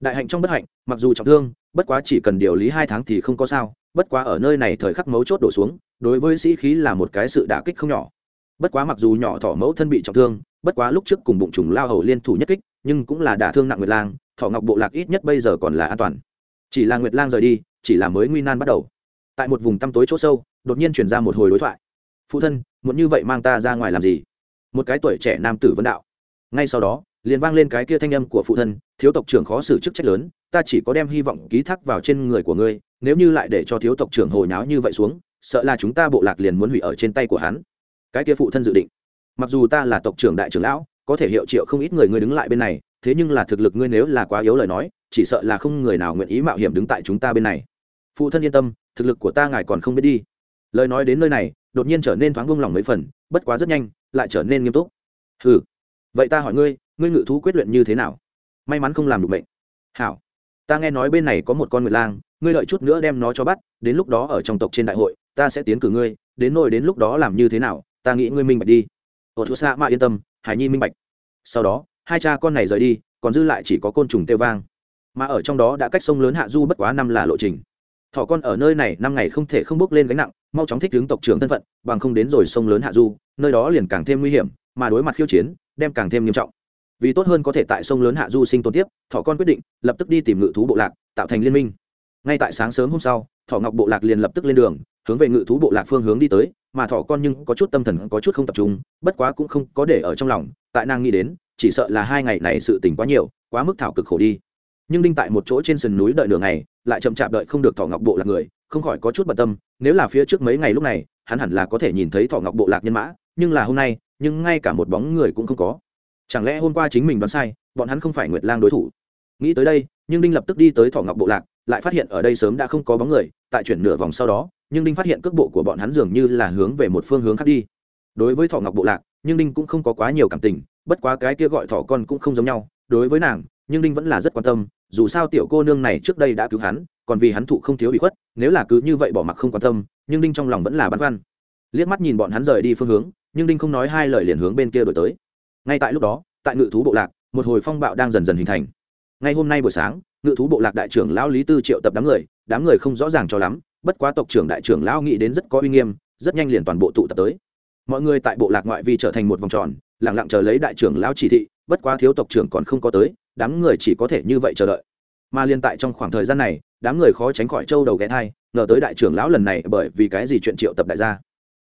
Đại hạnh trong bất hạnh, mặc dù trọng thương, bất quá chỉ cần điều lý hai tháng thì không có sao. Bất quá ở nơi này thời khắc mấu chốt đổ xuống, đối với sĩ khí là một cái sự đả kích không nhỏ. Bất quá mặc dù nhỏ thỏ mẫu thân bị trọng thương, bất quá lúc trước cùng bụng trùng lao hầu liên thủ nhất kích, nhưng cũng là đả thương nặng nguyệt lang, thỏ ngọc bộ lạc ít nhất bây giờ còn là an toàn. Chỉ là nguyệt lang rời đi, chỉ là mới nguy nan bắt đầu. Tại một vùng tăm tối chỗ sâu, đột nhiên chuyển ra một hồi đối thoại. Phụ thân, muốn như vậy mang ta ra ngoài làm gì? Một cái tuổi trẻ nam tử vấn đạo. Ngay sau đó, liền vang lên cái kia thanh âm của phụ thân, thiếu tộc trưởng khó xử chức trách lớn, ta chỉ có đem hy vọng ký thác vào trên người của ngươi, nếu như lại để cho thiếu tộc trưởng hồi náo như vậy xuống, sợ là chúng ta bộ lạc liền muốn hủy ở trên tay của hắn. Cái kia phụ thân dự định. Mặc dù ta là tộc trưởng đại trưởng lão, có thể hiệu triệu không ít người ngươi đứng lại bên này, thế nhưng là thực lực ngươi nếu là quá yếu lời nói, chỉ sợ là không người nào nguyện ý mạo hiểm đứng tại chúng ta bên này. Phụ thân yên tâm, thực lực của ta ngài còn không biết đi. Lời nói đến nơi này, đột nhiên trở nên thoáng vung lòng mấy phần, bất quá rất nhanh lại trở nên nghiêm túc. Ừ vậy ta hỏi ngươi ngươi ngự thú quyết luyện như thế nào? May mắn không làm được bệnh hảo, ta nghe nói bên này có một con nguyệt lang, ngươi lợi chút nữa đem nó cho bắt, đến lúc đó ở trong tộc trên đại hội, ta sẽ tiến cử ngươi, đến nỗi đến lúc đó làm như thế nào, ta nghĩ ngươi minh bạch đi. Ở thua xa mà yên tâm, hải nhi minh bạch. Sau đó, hai cha con này rời đi, còn dư lại chỉ có côn trùng tiêu vang. Mà ở trong đó đã cách sông lớn hạ du bất quá năm là lộ trình thỏ con ở nơi này năm ngày không thể không bước lên gánh nặng, mau chóng thích hướng tộc trưởng thân phận, bằng không đến rồi sông lớn hạ du, nơi đó liền càng thêm nguy hiểm, mà đối mặt khiêu chiến, đem càng thêm nghiêm trọng. Vì tốt hơn có thể tại sông lớn hạ du sinh tồn tiếp, thỏ con quyết định lập tức đi tìm ngự thú bộ lạc, tạo thành liên minh. Ngay tại sáng sớm hôm sau, thỏ ngọc bộ lạc liền lập tức lên đường, hướng về ngự thú bộ lạc phương hướng đi tới, mà thỏ con nhưng có chút tâm thần có chút không tập trung, bất quá cũng không có để ở trong lòng, tại nàng nghĩ đến, chỉ sợ là hai ngày này sự tình quá nhiều, quá mức thảo cực khổ đi. Nhưng đinh tại một chỗ trên sườn núi đợi nửa ngày lại chậm chạp đợi không được Thỏ ngọc bộ lạc người, không khỏi có chút bận tâm, nếu là phía trước mấy ngày lúc này, hắn hẳn là có thể nhìn thấy Thỏ ngọc bộ lạc nhân mã, nhưng là hôm nay, nhưng ngay cả một bóng người cũng không có. Chẳng lẽ hôm qua chính mình đoán sai, bọn hắn không phải nguyệt lang đối thủ? Nghĩ tới đây, nhưng đinh lập tức đi tới Thỏ ngọc bộ lạc, lại phát hiện ở đây sớm đã không có bóng người, tại chuyển nửa vòng sau đó, nhưng đinh phát hiện cước bộ của bọn hắn dường như là hướng về một phương hướng khác đi. Đối với Thỏ ngọc bộ lạc, nhưng đinh cũng không có quá nhiều cảm tình, bất quá cái kia gọi thỏ con cũng không giống nhau, đối với nàng, nhưng đinh vẫn là rất quan tâm dù sao tiểu cô nương này trước đây đã cứu hắn, còn vì hắn thụ không thiếu bị khuất, nếu là cứ như vậy bỏ mặc không quan tâm, nhưng đinh trong lòng vẫn là băn khoăn. Liếc mắt nhìn bọn hắn rời đi phương hướng, nhưng đinh không nói hai lời liền hướng bên kia đổi tới. Ngay tại lúc đó, tại ngự thú bộ lạc, một hồi phong bạo đang dần dần hình thành. Ngay hôm nay buổi sáng, ngự thú bộ lạc đại trưởng lão lý tư triệu tập đám người đám người không rõ ràng cho lắm, bất quá tộc trưởng đại trưởng lão nghĩ đến rất có uy nghiêm, rất nhanh liền toàn bộ tụ tập tới. Mọi người tại bộ lạc ngoại vi trở thành một vòng tròn lẳng lặng chờ lấy đại trưởng lão chỉ thị, bất quá thiếu tộc trưởng còn không có tới đám người chỉ có thể như vậy chờ đợi. Mà liên tại trong khoảng thời gian này, đám người khó tránh khỏi châu đầu ghé thai, ngờ tới đại trưởng lão lần này bởi vì cái gì chuyện triệu tập đại gia.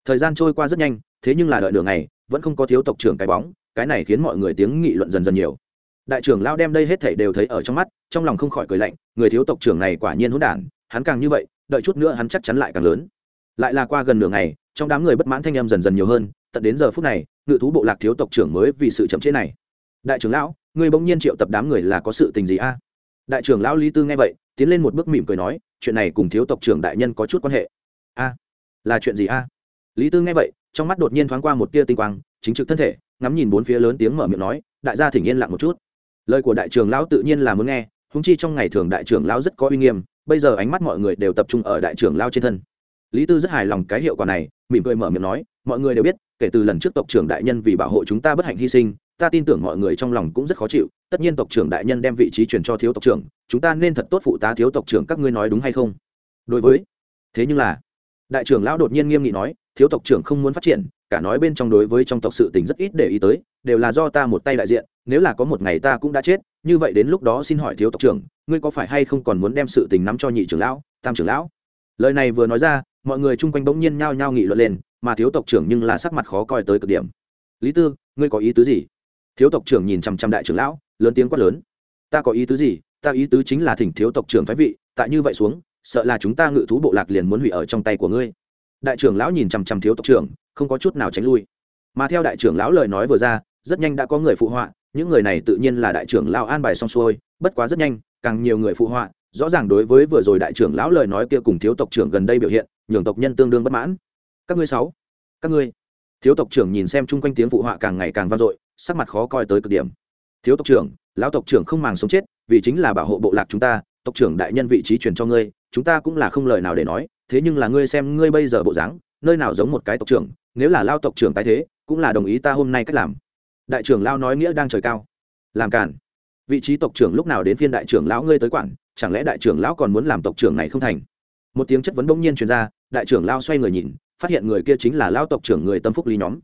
Thời gian trôi qua rất nhanh, thế nhưng là đợi nửa ngày, vẫn không có thiếu tộc trưởng cái bóng, cái này khiến mọi người tiếng nghị luận dần dần nhiều. Đại trưởng lão đem đây hết thảy đều thấy ở trong mắt, trong lòng không khỏi cười lạnh, người thiếu tộc trưởng này quả nhiên hỗn đản, hắn càng như vậy, đợi chút nữa hắn chắc chắn lại càng lớn. Lại là qua gần nửa ngày, trong đám người bất mãn thanh âm dần dần nhiều hơn, tận đến giờ phút này, ngự thú bộ lạc thiếu tộc trưởng mới vì sự chậm trễ này. Đại trưởng lão Ngươi bỗng nhiên triệu tập đám người là có sự tình gì a? Đại trưởng lão lý tư nghe vậy, tiến lên một bước mỉm cười nói, chuyện này cùng thiếu tộc trưởng đại nhân có chút quan hệ. A, là chuyện gì a? Lý tư nghe vậy, trong mắt đột nhiên thoáng qua một tia tinh quang, chính trực thân thể, ngắm nhìn bốn phía lớn tiếng mở miệng nói, đại gia thỉnh yên lặng một chút. Lời của đại trưởng lão tự nhiên là muốn nghe húng chi trong ngày thường đại trưởng lão rất có uy nghiêm, bây giờ ánh mắt mọi người đều tập trung ở đại trưởng lão trên thân. Lý tư rất hài lòng cái hiệu quả này, mỉm cười mở miệng nói, mọi người đều biết, kể từ lần trước tộc trưởng đại nhân vì bảo hộ chúng ta bất hạnh hy sinh ta tin tưởng mọi người trong lòng cũng rất khó chịu, tất nhiên tộc trưởng đại nhân đem vị trí truyền cho thiếu tộc trưởng, chúng ta nên thật tốt phụ tá thiếu tộc trưởng các ngươi nói đúng hay không? Đối với, thế nhưng là, đại trưởng lão đột nhiên nghiêm nghị nói, thiếu tộc trưởng không muốn phát triển, cả nói bên trong đối với trong tộc sự tình rất ít để ý tới, đều là do ta một tay đại diện, nếu là có một ngày ta cũng đã chết, như vậy đến lúc đó xin hỏi thiếu tộc trưởng, ngươi có phải hay không còn muốn đem sự tình nắm cho nhị trưởng lão, tam trưởng lão? Lời này vừa nói ra, mọi người chung quanh bỗng nhiên nhao nhao nghị luận lên, mà thiếu tộc trưởng nhưng là sắc mặt khó coi tới cực điểm. Lý tư, ngươi có ý tứ gì? Thiếu tộc trưởng nhìn chằm chằm đại trưởng lão, lớn tiếng quát lớn. Ta có ý tứ gì? Ta ý tứ chính là thỉnh thiếu tộc trưởng thái vị, tại như vậy xuống, sợ là chúng ta ngự thú bộ lạc liền muốn hủy ở trong tay của ngươi. Đại trưởng lão nhìn chằm chằm thiếu tộc trưởng, không có chút nào tránh lui. Mà theo đại trưởng lão lời nói vừa ra, rất nhanh đã có người phụ họa, những người này tự nhiên là đại trưởng lão an bài xong xuôi, bất quá rất nhanh, càng nhiều người phụ họa, rõ ràng đối với vừa rồi đại trưởng lão lời nói kia cùng thiếu tộc trưởng gần đây biểu hiện, nhường tộc nhân tương đương bất mãn. Các ngươi sáu, các ngươi. Thiếu tộc trưởng nhìn xem chung quanh tiếng phụ họa càng ngày càng vang dội sắc mặt khó coi tới cực điểm. Thiếu tộc trưởng, lão tộc trưởng không màng sống chết, vì chính là bảo hộ bộ lạc chúng ta, tộc trưởng đại nhân vị trí truyền cho ngươi, chúng ta cũng là không lời nào để nói, thế nhưng là ngươi xem ngươi bây giờ bộ dáng, nơi nào giống một cái tộc trưởng, nếu là lao tộc trưởng tái thế, cũng là đồng ý ta hôm nay cách làm. Đại trưởng lao nói nghĩa đang trời cao. Làm cản vị trí tộc trưởng lúc nào đến phiên đại trưởng lão ngươi tới quản, chẳng lẽ đại trưởng lão còn muốn làm tộc trưởng này không thành? Một tiếng chất vấn bỗng nhiên truyền ra, đại trưởng lao xoay người nhìn, phát hiện người kia chính là lao tộc trưởng người tâm phúc lý nhóm.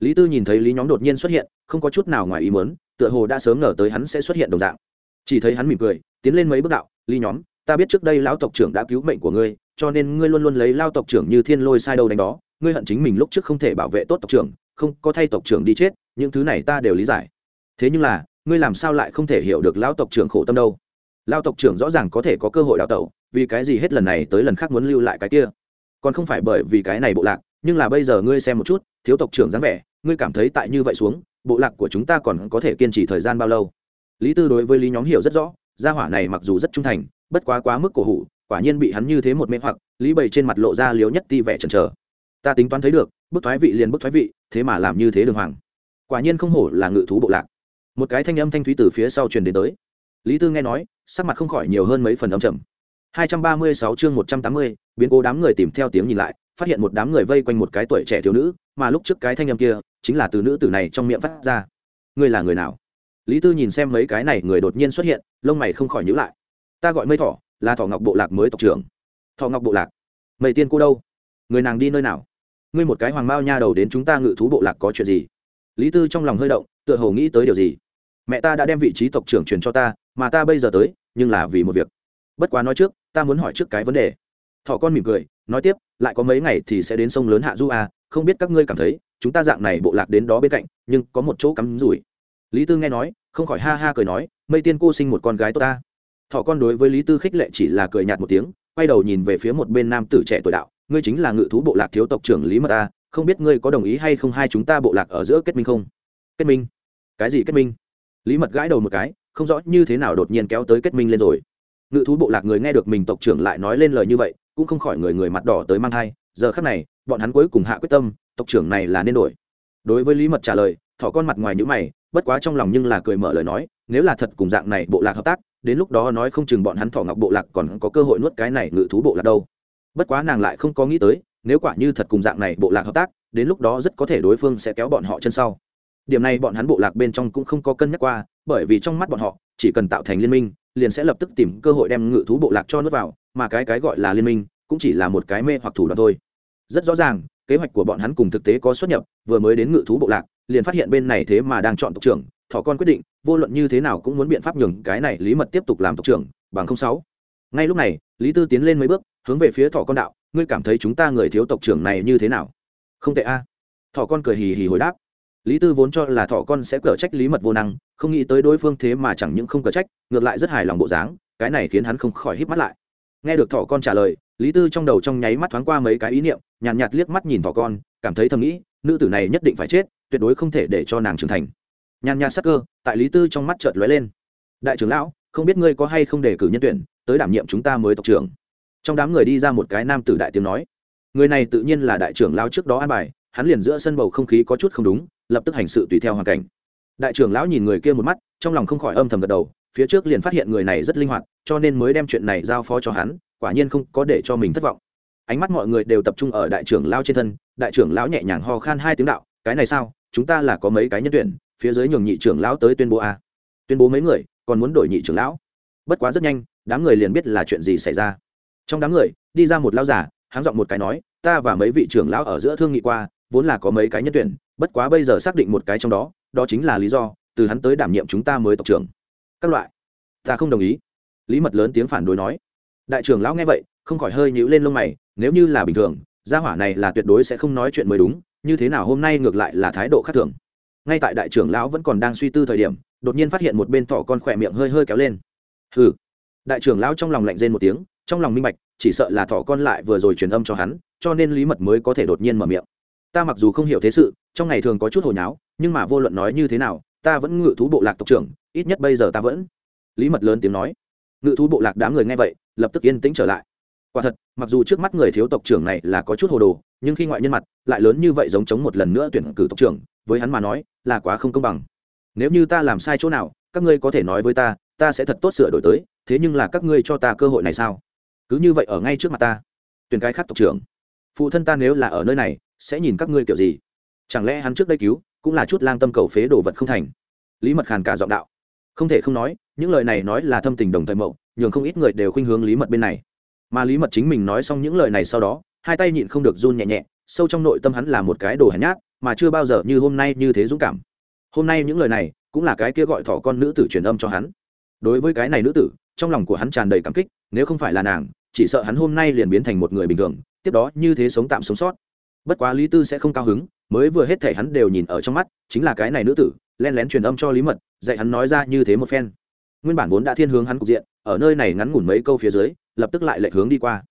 Lý tư nhìn thấy lý nhóm đột nhiên xuất hiện không có chút nào ngoài ý muốn, tựa hồ đã sớm ngờ tới hắn sẽ xuất hiện đồng dạng. Chỉ thấy hắn mỉm cười, tiến lên mấy bước đạo lý nhóm, ta biết trước đây lão tộc trưởng đã cứu mệnh của ngươi, cho nên ngươi luôn luôn lấy lao tộc trưởng như thiên lôi sai đâu đánh đó. Ngươi hận chính mình lúc trước không thể bảo vệ tốt tộc trưởng, không có thay tộc trưởng đi chết, những thứ này ta đều lý giải. Thế nhưng là, ngươi làm sao lại không thể hiểu được lão tộc trưởng khổ tâm đâu? Lao tộc trưởng rõ ràng có thể có cơ hội đào tẩu, vì cái gì hết lần này tới lần khác muốn lưu lại cái kia? Còn không phải bởi vì cái này bộ lạc, nhưng là bây giờ ngươi xem một chút, thiếu tộc trưởng dáng vẻ, ngươi cảm thấy tại như vậy xuống bộ lạc của chúng ta còn có thể kiên trì thời gian bao lâu? Lý tư đối với lý nhóm hiểu rất rõ gia hỏa này mặc dù rất trung thành bất quá quá mức cổ hủ quả nhiên bị hắn như thế một mê hoặc lý bày trên mặt lộ ra liếu nhất ti vẻ chần chờ. Ta tính toán thấy được bức thoái vị liền bức thoái vị thế mà làm như thế đường hoàng. Quả nhiên không hổ là ngự thú bộ lạc. Một cái thanh âm thanh thúy từ phía sau truyền đến tới. Lý tư nghe nói sắc mặt không khỏi nhiều hơn mấy phần âm trầm. 236 chương 180, biến cố đám người tìm theo tiếng nhìn lại, phát hiện một đám người vây quanh một cái tuổi trẻ thiếu nữ, mà lúc trước cái thanh âm kia, chính là từ nữ tử này trong miệng phát ra. Ngươi là người nào? Lý Tư nhìn xem mấy cái này người đột nhiên xuất hiện, lông mày không khỏi nhíu lại. Ta gọi Mây Thỏ, là Thỏ Ngọc bộ lạc mới tộc trưởng. Thỏ Ngọc bộ lạc? Mây tiên cô đâu? Người nàng đi nơi nào? Ngươi một cái hoàng mao nha đầu đến chúng ta ngự thú bộ lạc có chuyện gì? Lý Tư trong lòng hơi động, tựa hồ nghĩ tới điều gì. Mẹ ta đã đem vị trí tộc trưởng truyền cho ta, mà ta bây giờ tới, nhưng là vì một việc. Bất quá nói trước, ta muốn hỏi trước cái vấn đề thỏ con mỉm cười nói tiếp lại có mấy ngày thì sẽ đến sông lớn hạ du à không biết các ngươi cảm thấy, chúng ta dạng này bộ lạc đến đó bên cạnh, nhưng có một chỗ cắm rủi. Lý tư nghe nói, không khỏi ha ha cười nói, mây tiên cô sinh một con gái tốt ta. Thọ con đối với lý tư khích lệ chỉ là cười nhạt một tiếng, quay đầu nhìn về phía một bên nam tử trẻ tuổi đạo, ngươi chính là ngự thú bộ lạc thiếu tộc trưởng lý mật ta không biết ngươi có đồng ý hay không hai chúng ta bộ lạc ở giữa kết minh không? Kết minh? Cái gì kết minh? Lý mật gãi đầu một cái, không rõ như thế nào đột nhiên kéo tới kết minh lên rồi. Ngự thú bộ lạc người nghe được mình tộc trưởng lại nói lên lời như vậy, cũng không khỏi người người mặt đỏ tới mang thai giờ khắc này, bọn hắn cuối cùng hạ quyết tâm, tộc trưởng này là nên đổi. Đối với lý mật trả lời, thỏ con mặt ngoài nhữ mày, bất quá trong lòng nhưng là cười mở lời nói, nếu là thật cùng dạng này bộ lạc hợp tác, đến lúc đó nói không chừng bọn hắn thỏ ngọc bộ lạc còn có cơ hội nuốt cái này ngự thú bộ lạc đâu. Bất quá nàng lại không có nghĩ tới, nếu quả như thật cùng dạng này bộ lạc hợp tác, đến lúc đó rất có thể đối phương sẽ kéo bọn họ chân sau. Điểm này bọn hắn bộ lạc bên trong cũng không có cân nhắc qua, bởi vì trong mắt bọn họ, chỉ cần tạo thành liên minh, liền sẽ lập tức tìm cơ hội đem ngự thú bộ lạc cho nước vào, mà cái cái gọi là liên minh cũng chỉ là một cái mê hoặc thủ đoạn thôi. Rất rõ ràng, kế hoạch của bọn hắn cùng thực tế có xuất nhập, vừa mới đến ngự thú bộ lạc, liền phát hiện bên này thế mà đang chọn tộc trưởng thọ con quyết định, vô luận như thế nào cũng muốn biện pháp nhường cái này lý mật tiếp tục làm tộc trưởng, bằng không sáu. Ngay lúc này, lý tư tiến lên mấy bước, hướng về phía thọ con đạo, ngươi cảm thấy chúng ta người thiếu tộc trưởng này như thế nào? Không tệ a. À. thọ con cười hì hì hồi đáp. Lý tư vốn cho là thọ con sẽ cở trách lý mật vô năng, không nghĩ tới đối phương thế mà chẳng những không cở trách, ngược lại rất hài lòng bộ dáng, cái này khiến hắn không khỏi hít mắt lại. Nghe được thọ con trả lời lý tư trong đầu trong nháy mắt thoáng qua mấy cái ý niệm nhàn nhạt, nhạt liếc mắt nhìn thỏ con cảm thấy thầm nghĩ nữ tử này nhất định phải chết tuyệt đối không thể để cho nàng trưởng thành. Nhàn nhạt sắc cơ tại lý tư trong mắt chợt lóe lên. Đại trưởng lão không biết ngươi có hay không đề cử nhân tuyển tới đảm nhiệm chúng ta mới tộc trưởng. Trong đám người đi ra một cái nam tử đại tiếng nói. Người này tự nhiên là đại trưởng lão trước đó an bài hắn liền giữa sân bầu không khí có chút không đúng lập tức hành sự tùy theo hoàn cảnh. Đại trưởng lão nhìn người kia một mắt trong lòng không khỏi âm thầm gật đầu phía trước liền phát hiện người này rất linh hoạt cho nên mới đem chuyện này giao phó cho hắn quả nhiên không có để cho mình thất vọng. Ánh mắt mọi người đều tập trung ở đại trưởng lão trên thân, đại trưởng lão nhẹ nhàng ho khan hai tiếng đạo, cái này sao? Chúng ta là có mấy cái nhân tuyển, phía dưới nhường nhị trưởng lão tới tuyên bố a. Tuyên bố mấy người, còn muốn đổi nhị trưởng lão? Bất quá rất nhanh, đám người liền biết là chuyện gì xảy ra. Trong đám người, đi ra một lão giả háng giọng một cái nói, ta và mấy vị trưởng lão ở giữa thương nghị qua, vốn là có mấy cái nhân tuyển, bất quá bây giờ xác định một cái trong đó đó chính là lý do, từ hắn tới đảm nhiệm chúng ta mới tộc trưởng. Các loại. Ta không đồng ý. Lý mật lớn tiếng phản đối nói đại trưởng lão nghe vậy, không khỏi hơi nhíu lên lông mày, nếu như là bình thường, gia hỏa này là tuyệt đối sẽ không nói chuyện mới đúng, như thế nào hôm nay ngược lại là thái độ khác thường. Ngay tại đại trưởng lão vẫn còn đang suy tư thời điểm, đột nhiên phát hiện một bên thỏ con khỏe miệng hơi hơi kéo lên. Hừ. Đại trưởng lão trong lòng lạnh rên một tiếng, trong lòng minh bạch, chỉ sợ là thỏ con lại vừa rồi truyền âm cho hắn, cho nên lý mật mới có thể đột nhiên mở miệng. Ta mặc dù không hiểu thế sự, trong ngày thường có chút hồi nháo, nhưng mà vô luận nói như thế nào, ta vẫn ngự thú bộ lạc tộc trưởng, ít nhất bây giờ ta vẫn. Lý mật lớn tiếng nói ngự thú bộ lạc đám người nghe vậy, lập tức yên tĩnh trở lại. Quả thật, mặc dù trước mắt người thiếu tộc trưởng này là có chút hồ đồ, nhưng khi ngoại nhân mặt lại lớn như vậy giống chống một lần nữa tuyển cử tộc trưởng, với hắn mà nói, là quá không công bằng. Nếu như ta làm sai chỗ nào, các ngươi có thể nói với ta ta sẽ thật tốt sửa đổi tới, thế nhưng là các ngươi cho ta cơ hội này sao? Cứ như vậy ở ngay trước mặt ta. Tuyển cái khác tộc trưởng. Phụ thân ta nếu là ở nơi này, sẽ nhìn các ngươi kiểu gì? Chẳng lẽ hắn trước đây cứu, cũng là chút lang tâm cầu phế đồ vật không thành? Lý mật khàn cả giọng đạo không thể không nói, những lời này nói là thâm tình đồng thời mậu, nhường không ít người đều khuynh hướng lý mật bên này. Mà lý mật chính mình nói xong những lời này sau đó, hai tay nhịn không được run nhẹ nhẹ, sâu trong nội tâm hắn là một cái đồ hèn nhát, mà chưa bao giờ như hôm nay như thế dũng cảm. Hôm nay những lời này cũng là cái kia gọi thỏ con nữ tử truyền âm cho hắn. Đối với cái này nữ tử, trong lòng của hắn tràn đầy cảm kích, nếu không phải là nàng, chỉ sợ hắn hôm nay liền biến thành một người bình thường, tiếp đó như thế sống tạm sống sót. Bất quá lý tư sẽ không cao hứng, mới vừa hết thể hắn đều nhìn ở trong mắt, chính là cái này nữ tử len lén truyền âm cho lý mật, dạy hắn nói ra như thế một phen. Nguyên bản vốn đã thiên hướng hắn cục diện, ở nơi này ngắn ngủn mấy câu phía dưới, lập tức lại lệch hướng đi qua.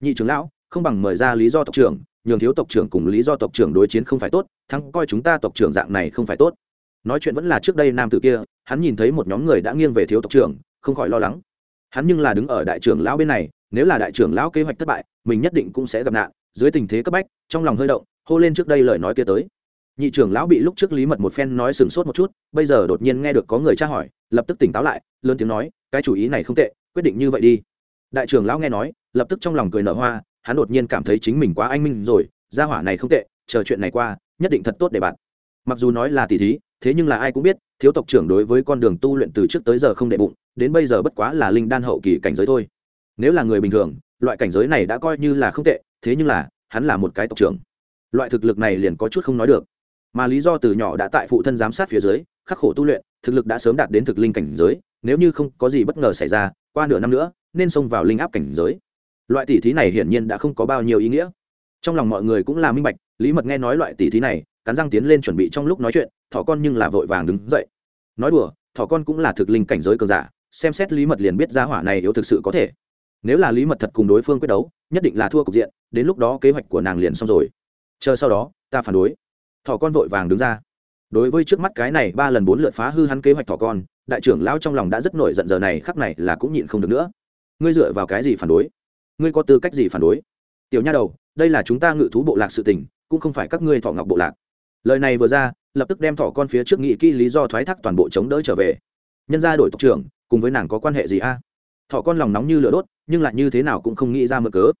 Nhị trưởng lão, không bằng mời ra lý do tộc trưởng, nhường thiếu tộc trưởng cùng lý do tộc trưởng đối chiến không phải tốt, thắng coi chúng ta tộc trưởng dạng này không phải tốt. Nói chuyện vẫn là trước đây nam tử kia, hắn nhìn thấy một nhóm người đã nghiêng về thiếu tộc trưởng, không khỏi lo lắng. Hắn nhưng là đứng ở đại trưởng lão bên này, nếu là đại trưởng lão kế hoạch thất bại, mình nhất định cũng sẽ gặp nạn, dưới tình thế cấp bách, trong lòng hơi động, hô lên trước đây lời nói kia tới nhị trưởng lão bị lúc trước lý mật một phen nói sừng sốt một chút, bây giờ đột nhiên nghe được có người tra hỏi, lập tức tỉnh táo lại, lớn tiếng nói, cái chủ ý này không tệ, quyết định như vậy đi. Đại trưởng lão nghe nói, lập tức trong lòng cười nở hoa, hắn đột nhiên cảm thấy chính mình quá anh minh rồi, gia hỏa này không tệ, chờ chuyện này qua, nhất định thật tốt để bạn. Mặc dù nói là tỷ thí, thế nhưng là ai cũng biết, thiếu tộc trưởng đối với con đường tu luyện từ trước tới giờ không đệ bụng, đến bây giờ bất quá là linh đan hậu kỳ cảnh giới thôi. Nếu là người bình thường, loại cảnh giới này đã coi như là không tệ, thế nhưng là, hắn là một cái tộc trưởng. Loại thực lực này liền có chút không nói được mà lý do từ nhỏ đã tại phụ thân giám sát phía dưới, khắc khổ tu luyện, thực lực đã sớm đạt đến thực linh cảnh giới, nếu như không có gì bất ngờ xảy ra, qua nửa năm nữa, nên xông vào linh áp cảnh giới. Loại tỷ thí này hiển nhiên đã không có bao nhiêu ý nghĩa. Trong lòng mọi người cũng là minh bạch, lý mật nghe nói loại tỷ thí này, cắn răng tiến lên chuẩn bị trong lúc nói chuyện, thỏ con nhưng là vội vàng đứng dậy. Nói đùa, thỏ con cũng là thực linh cảnh giới cường giả, xem xét lý mật liền biết ra hỏa này yếu thực sự có thể. Nếu là lý mật thật cùng đối phương quyết đấu, nhất định là thua cục diện, đến lúc đó kế hoạch của nàng liền xong rồi. Chờ sau đó, ta phản đối thỏ con vội vàng đứng ra. Đối với trước mắt cái này ba lần bốn lượt phá hư hắn kế hoạch thỏ con, đại trưởng lão trong lòng đã rất nổi giận giờ này, khắc này là cũng nhịn không được nữa. Ngươi dựa vào cái gì phản đối? Ngươi có tư cách gì phản đối? Tiểu nha đầu, đây là chúng ta ngự thú bộ lạc sự tình, cũng không phải các ngươi thọ ngọc bộ lạc. Lời này vừa ra, lập tức đem thỏ con phía trước nghị kỹ lý do thoái thác toàn bộ chống đỡ trở về. Nhân ra đổi tộc trưởng, cùng với nàng có quan hệ gì a? À? thỏ con lòng nóng như lửa đốt, nhưng lại như thế nào cũng không nghĩ ra mở cớ.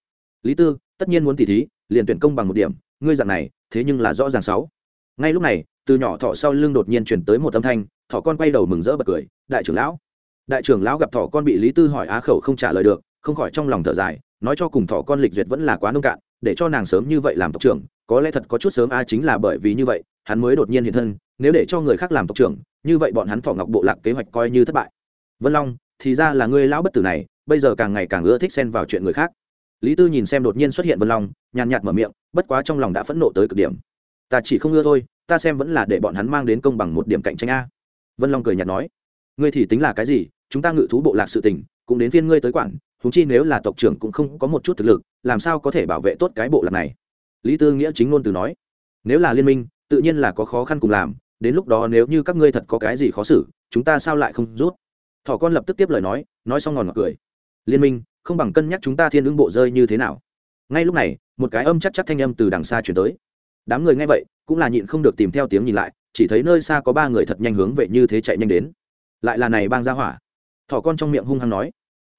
Lý tư, tất nhiên muốn tỉ thí, liền tuyển công bằng một điểm ngươi dạng này, thế nhưng là rõ ràng sáu. Ngay lúc này, từ nhỏ thọ sau lưng đột nhiên chuyển tới một âm thanh, thọ con quay đầu mừng rỡ bật cười, đại trưởng lão. Đại trưởng lão gặp thọ con bị lý tư hỏi á khẩu không trả lời được, không khỏi trong lòng thở dài, nói cho cùng thọ con lịch duyệt vẫn là quá nông cạn, để cho nàng sớm như vậy làm tộc trưởng, có lẽ thật có chút sớm a chính là bởi vì như vậy, hắn mới đột nhiên hiện thân, nếu để cho người khác làm tộc trưởng, như vậy bọn hắn thọ ngọc bộ lạc kế hoạch coi như thất bại. Vân long, thì ra là ngươi lão bất tử này, bây giờ càng ngày càng ưa thích xen vào chuyện người khác lý tư nhìn xem đột nhiên xuất hiện vân long, nhàn nhạt mở miệng, bất quá trong lòng đã phẫn nộ tới cực điểm. Ta chỉ không ưa thôi, ta xem vẫn là để bọn hắn mang đến công bằng một điểm cạnh tranh a. Vân long cười nhạt nói, ngươi thì tính là cái gì, chúng ta ngự thú bộ lạc sự tình, cũng đến phiên ngươi tới quản thúng chi nếu là tộc trưởng cũng không có một chút thực lực, làm sao có thể bảo vệ tốt cái bộ lạc này? Lý tư nghĩa chính ngôn từ nói, nếu là liên minh, tự nhiên là có khó khăn cùng làm, đến lúc đó nếu như các ngươi thật có cái gì khó xử, chúng ta sao lại không rút? Thỏ con lập tức tiếp lời nói nói xong ngòn ngọt cười. Liên minh không bằng cân nhắc chúng ta thiên ứng bộ rơi như thế nào. Ngay lúc này, một cái âm chắc chắc thanh âm từ đằng xa chuyển tới. Đám người nghe vậy, cũng là nhịn không được tìm theo tiếng nhìn lại, chỉ thấy nơi xa có ba người thật nhanh hướng vệ như thế chạy nhanh đến. Lại là này bang ra hỏa. Thỏ con trong miệng hung hăng nói.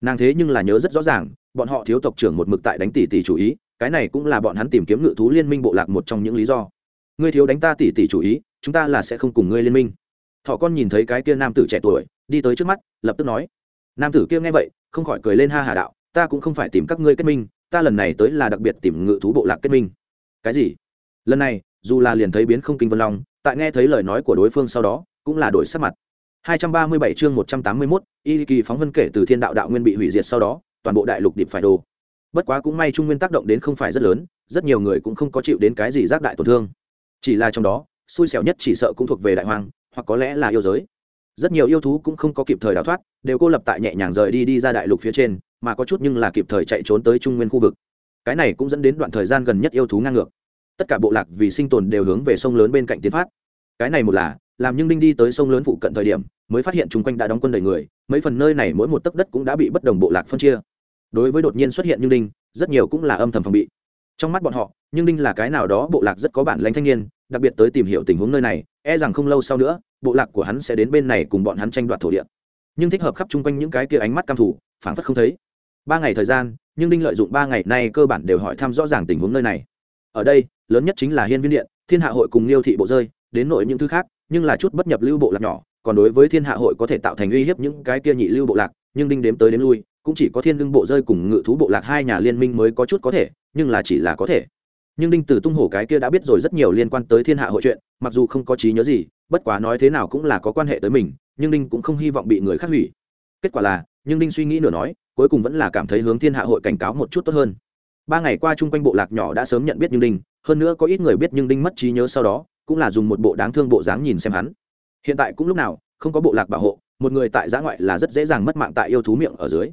Nàng thế nhưng là nhớ rất rõ ràng, bọn họ thiếu tộc trưởng một mực tại đánh tỷ tỷ chủ ý, cái này cũng là bọn hắn tìm kiếm ngự thú liên minh bộ lạc một trong những lý do. Ngươi thiếu đánh ta tỷ tỷ chủ ý, chúng ta là sẽ không cùng ngươi liên minh. Thỏ con nhìn thấy cái kia nam tử trẻ tuổi, đi tới trước mắt, lập tức nói. Nam tử kia nghe vậy, không khỏi cười lên ha hà đạo ta cũng không phải tìm các ngươi kết minh ta lần này tới là đặc biệt tìm ngự thú bộ lạc kết minh. Cái gì? Lần này dù là liền thấy biến không kinh vân long tại nghe thấy lời nói của đối phương sau đó cũng là đổi sắc mặt. 237 chương 181, y kỳ phóng vân kể từ thiên đạo đạo nguyên bị hủy diệt sau đó toàn bộ đại lục điệp phải đồ. Bất quá cũng may trung nguyên tác động đến không phải rất lớn rất nhiều người cũng không có chịu đến cái gì giác đại tổn thương. Chỉ là trong đó xui xẻo nhất chỉ sợ cũng thuộc về đại hoàng hoặc có lẽ là yêu giới. Rất nhiều yêu thú cũng không có kịp thời đào thoát đều cô lập tại nhẹ nhàng rời đi đi ra đại lục phía trên mà có chút nhưng là kịp thời chạy trốn tới trung nguyên khu vực. Cái này cũng dẫn đến đoạn thời gian gần nhất yêu thú ngang ngược. Tất cả bộ lạc vì sinh tồn đều hướng về sông lớn bên cạnh tiến phát. Cái này một là, làm nhưng đinh đi tới sông lớn phụ cận thời điểm, mới phát hiện chung quanh đã đóng quân đầy người, mấy phần nơi này mỗi một tấc đất cũng đã bị bất đồng bộ lạc phân chia. Đối với đột nhiên xuất hiện nhưng đinh, rất nhiều cũng là âm thầm phòng bị. Trong mắt bọn họ, nhưng đinh là cái nào đó bộ lạc rất có bản lãnh thanh niên, đặc biệt tới tìm hiểu tình huống nơi này e rằng không lâu sau nữa, bộ lạc của hắn sẽ đến bên này cùng bọn hắn tranh đoạt thổ địa. Nhưng thích hợp khắp chung quanh những cái kia ánh mắt cam thủ phảng phất không thấy ba ngày thời gian, nhưng đinh lợi dụng ba ngày nay cơ bản đều hỏi thăm rõ ràng tình huống nơi này. Ở đây, lớn nhất chính là hiên viên điện, thiên hạ hội cùng liêu thị bộ rơi, đến nội những thứ khác, nhưng là chút bất nhập lưu bộ lạc nhỏ, còn đối với thiên hạ hội có thể tạo thành uy hiếp những cái kia nhị lưu bộ lạc, nhưng đinh đếm tới đếm lui, cũng chỉ có thiên lương bộ rơi cùng ngự thú bộ lạc hai nhà liên minh mới có chút có thể, nhưng là chỉ là có thể. Nhưng đinh từ tung hổ cái kia đã biết rồi rất nhiều liên quan tới thiên hạ hội chuyện, mặc dù không có trí nhớ gì, bất quá nói thế nào cũng là có quan hệ tới mình, nhưng đinh cũng không hy vọng bị người khác hủy. Kết quả là, nhưng đinh suy nghĩ nửa nói cuối cùng vẫn là cảm thấy hướng thiên hạ hội cảnh cáo một chút tốt hơn. Ba ngày qua chung quanh bộ lạc nhỏ đã sớm nhận biết nhưng đinh, hơn nữa có ít người biết nhưng đinh mất trí nhớ sau đó, cũng là dùng một bộ đáng thương bộ dáng nhìn xem hắn. Hiện tại cũng lúc nào, không có bộ lạc bảo hộ, một người tại giã ngoại là rất dễ dàng mất mạng tại yêu thú miệng ở dưới.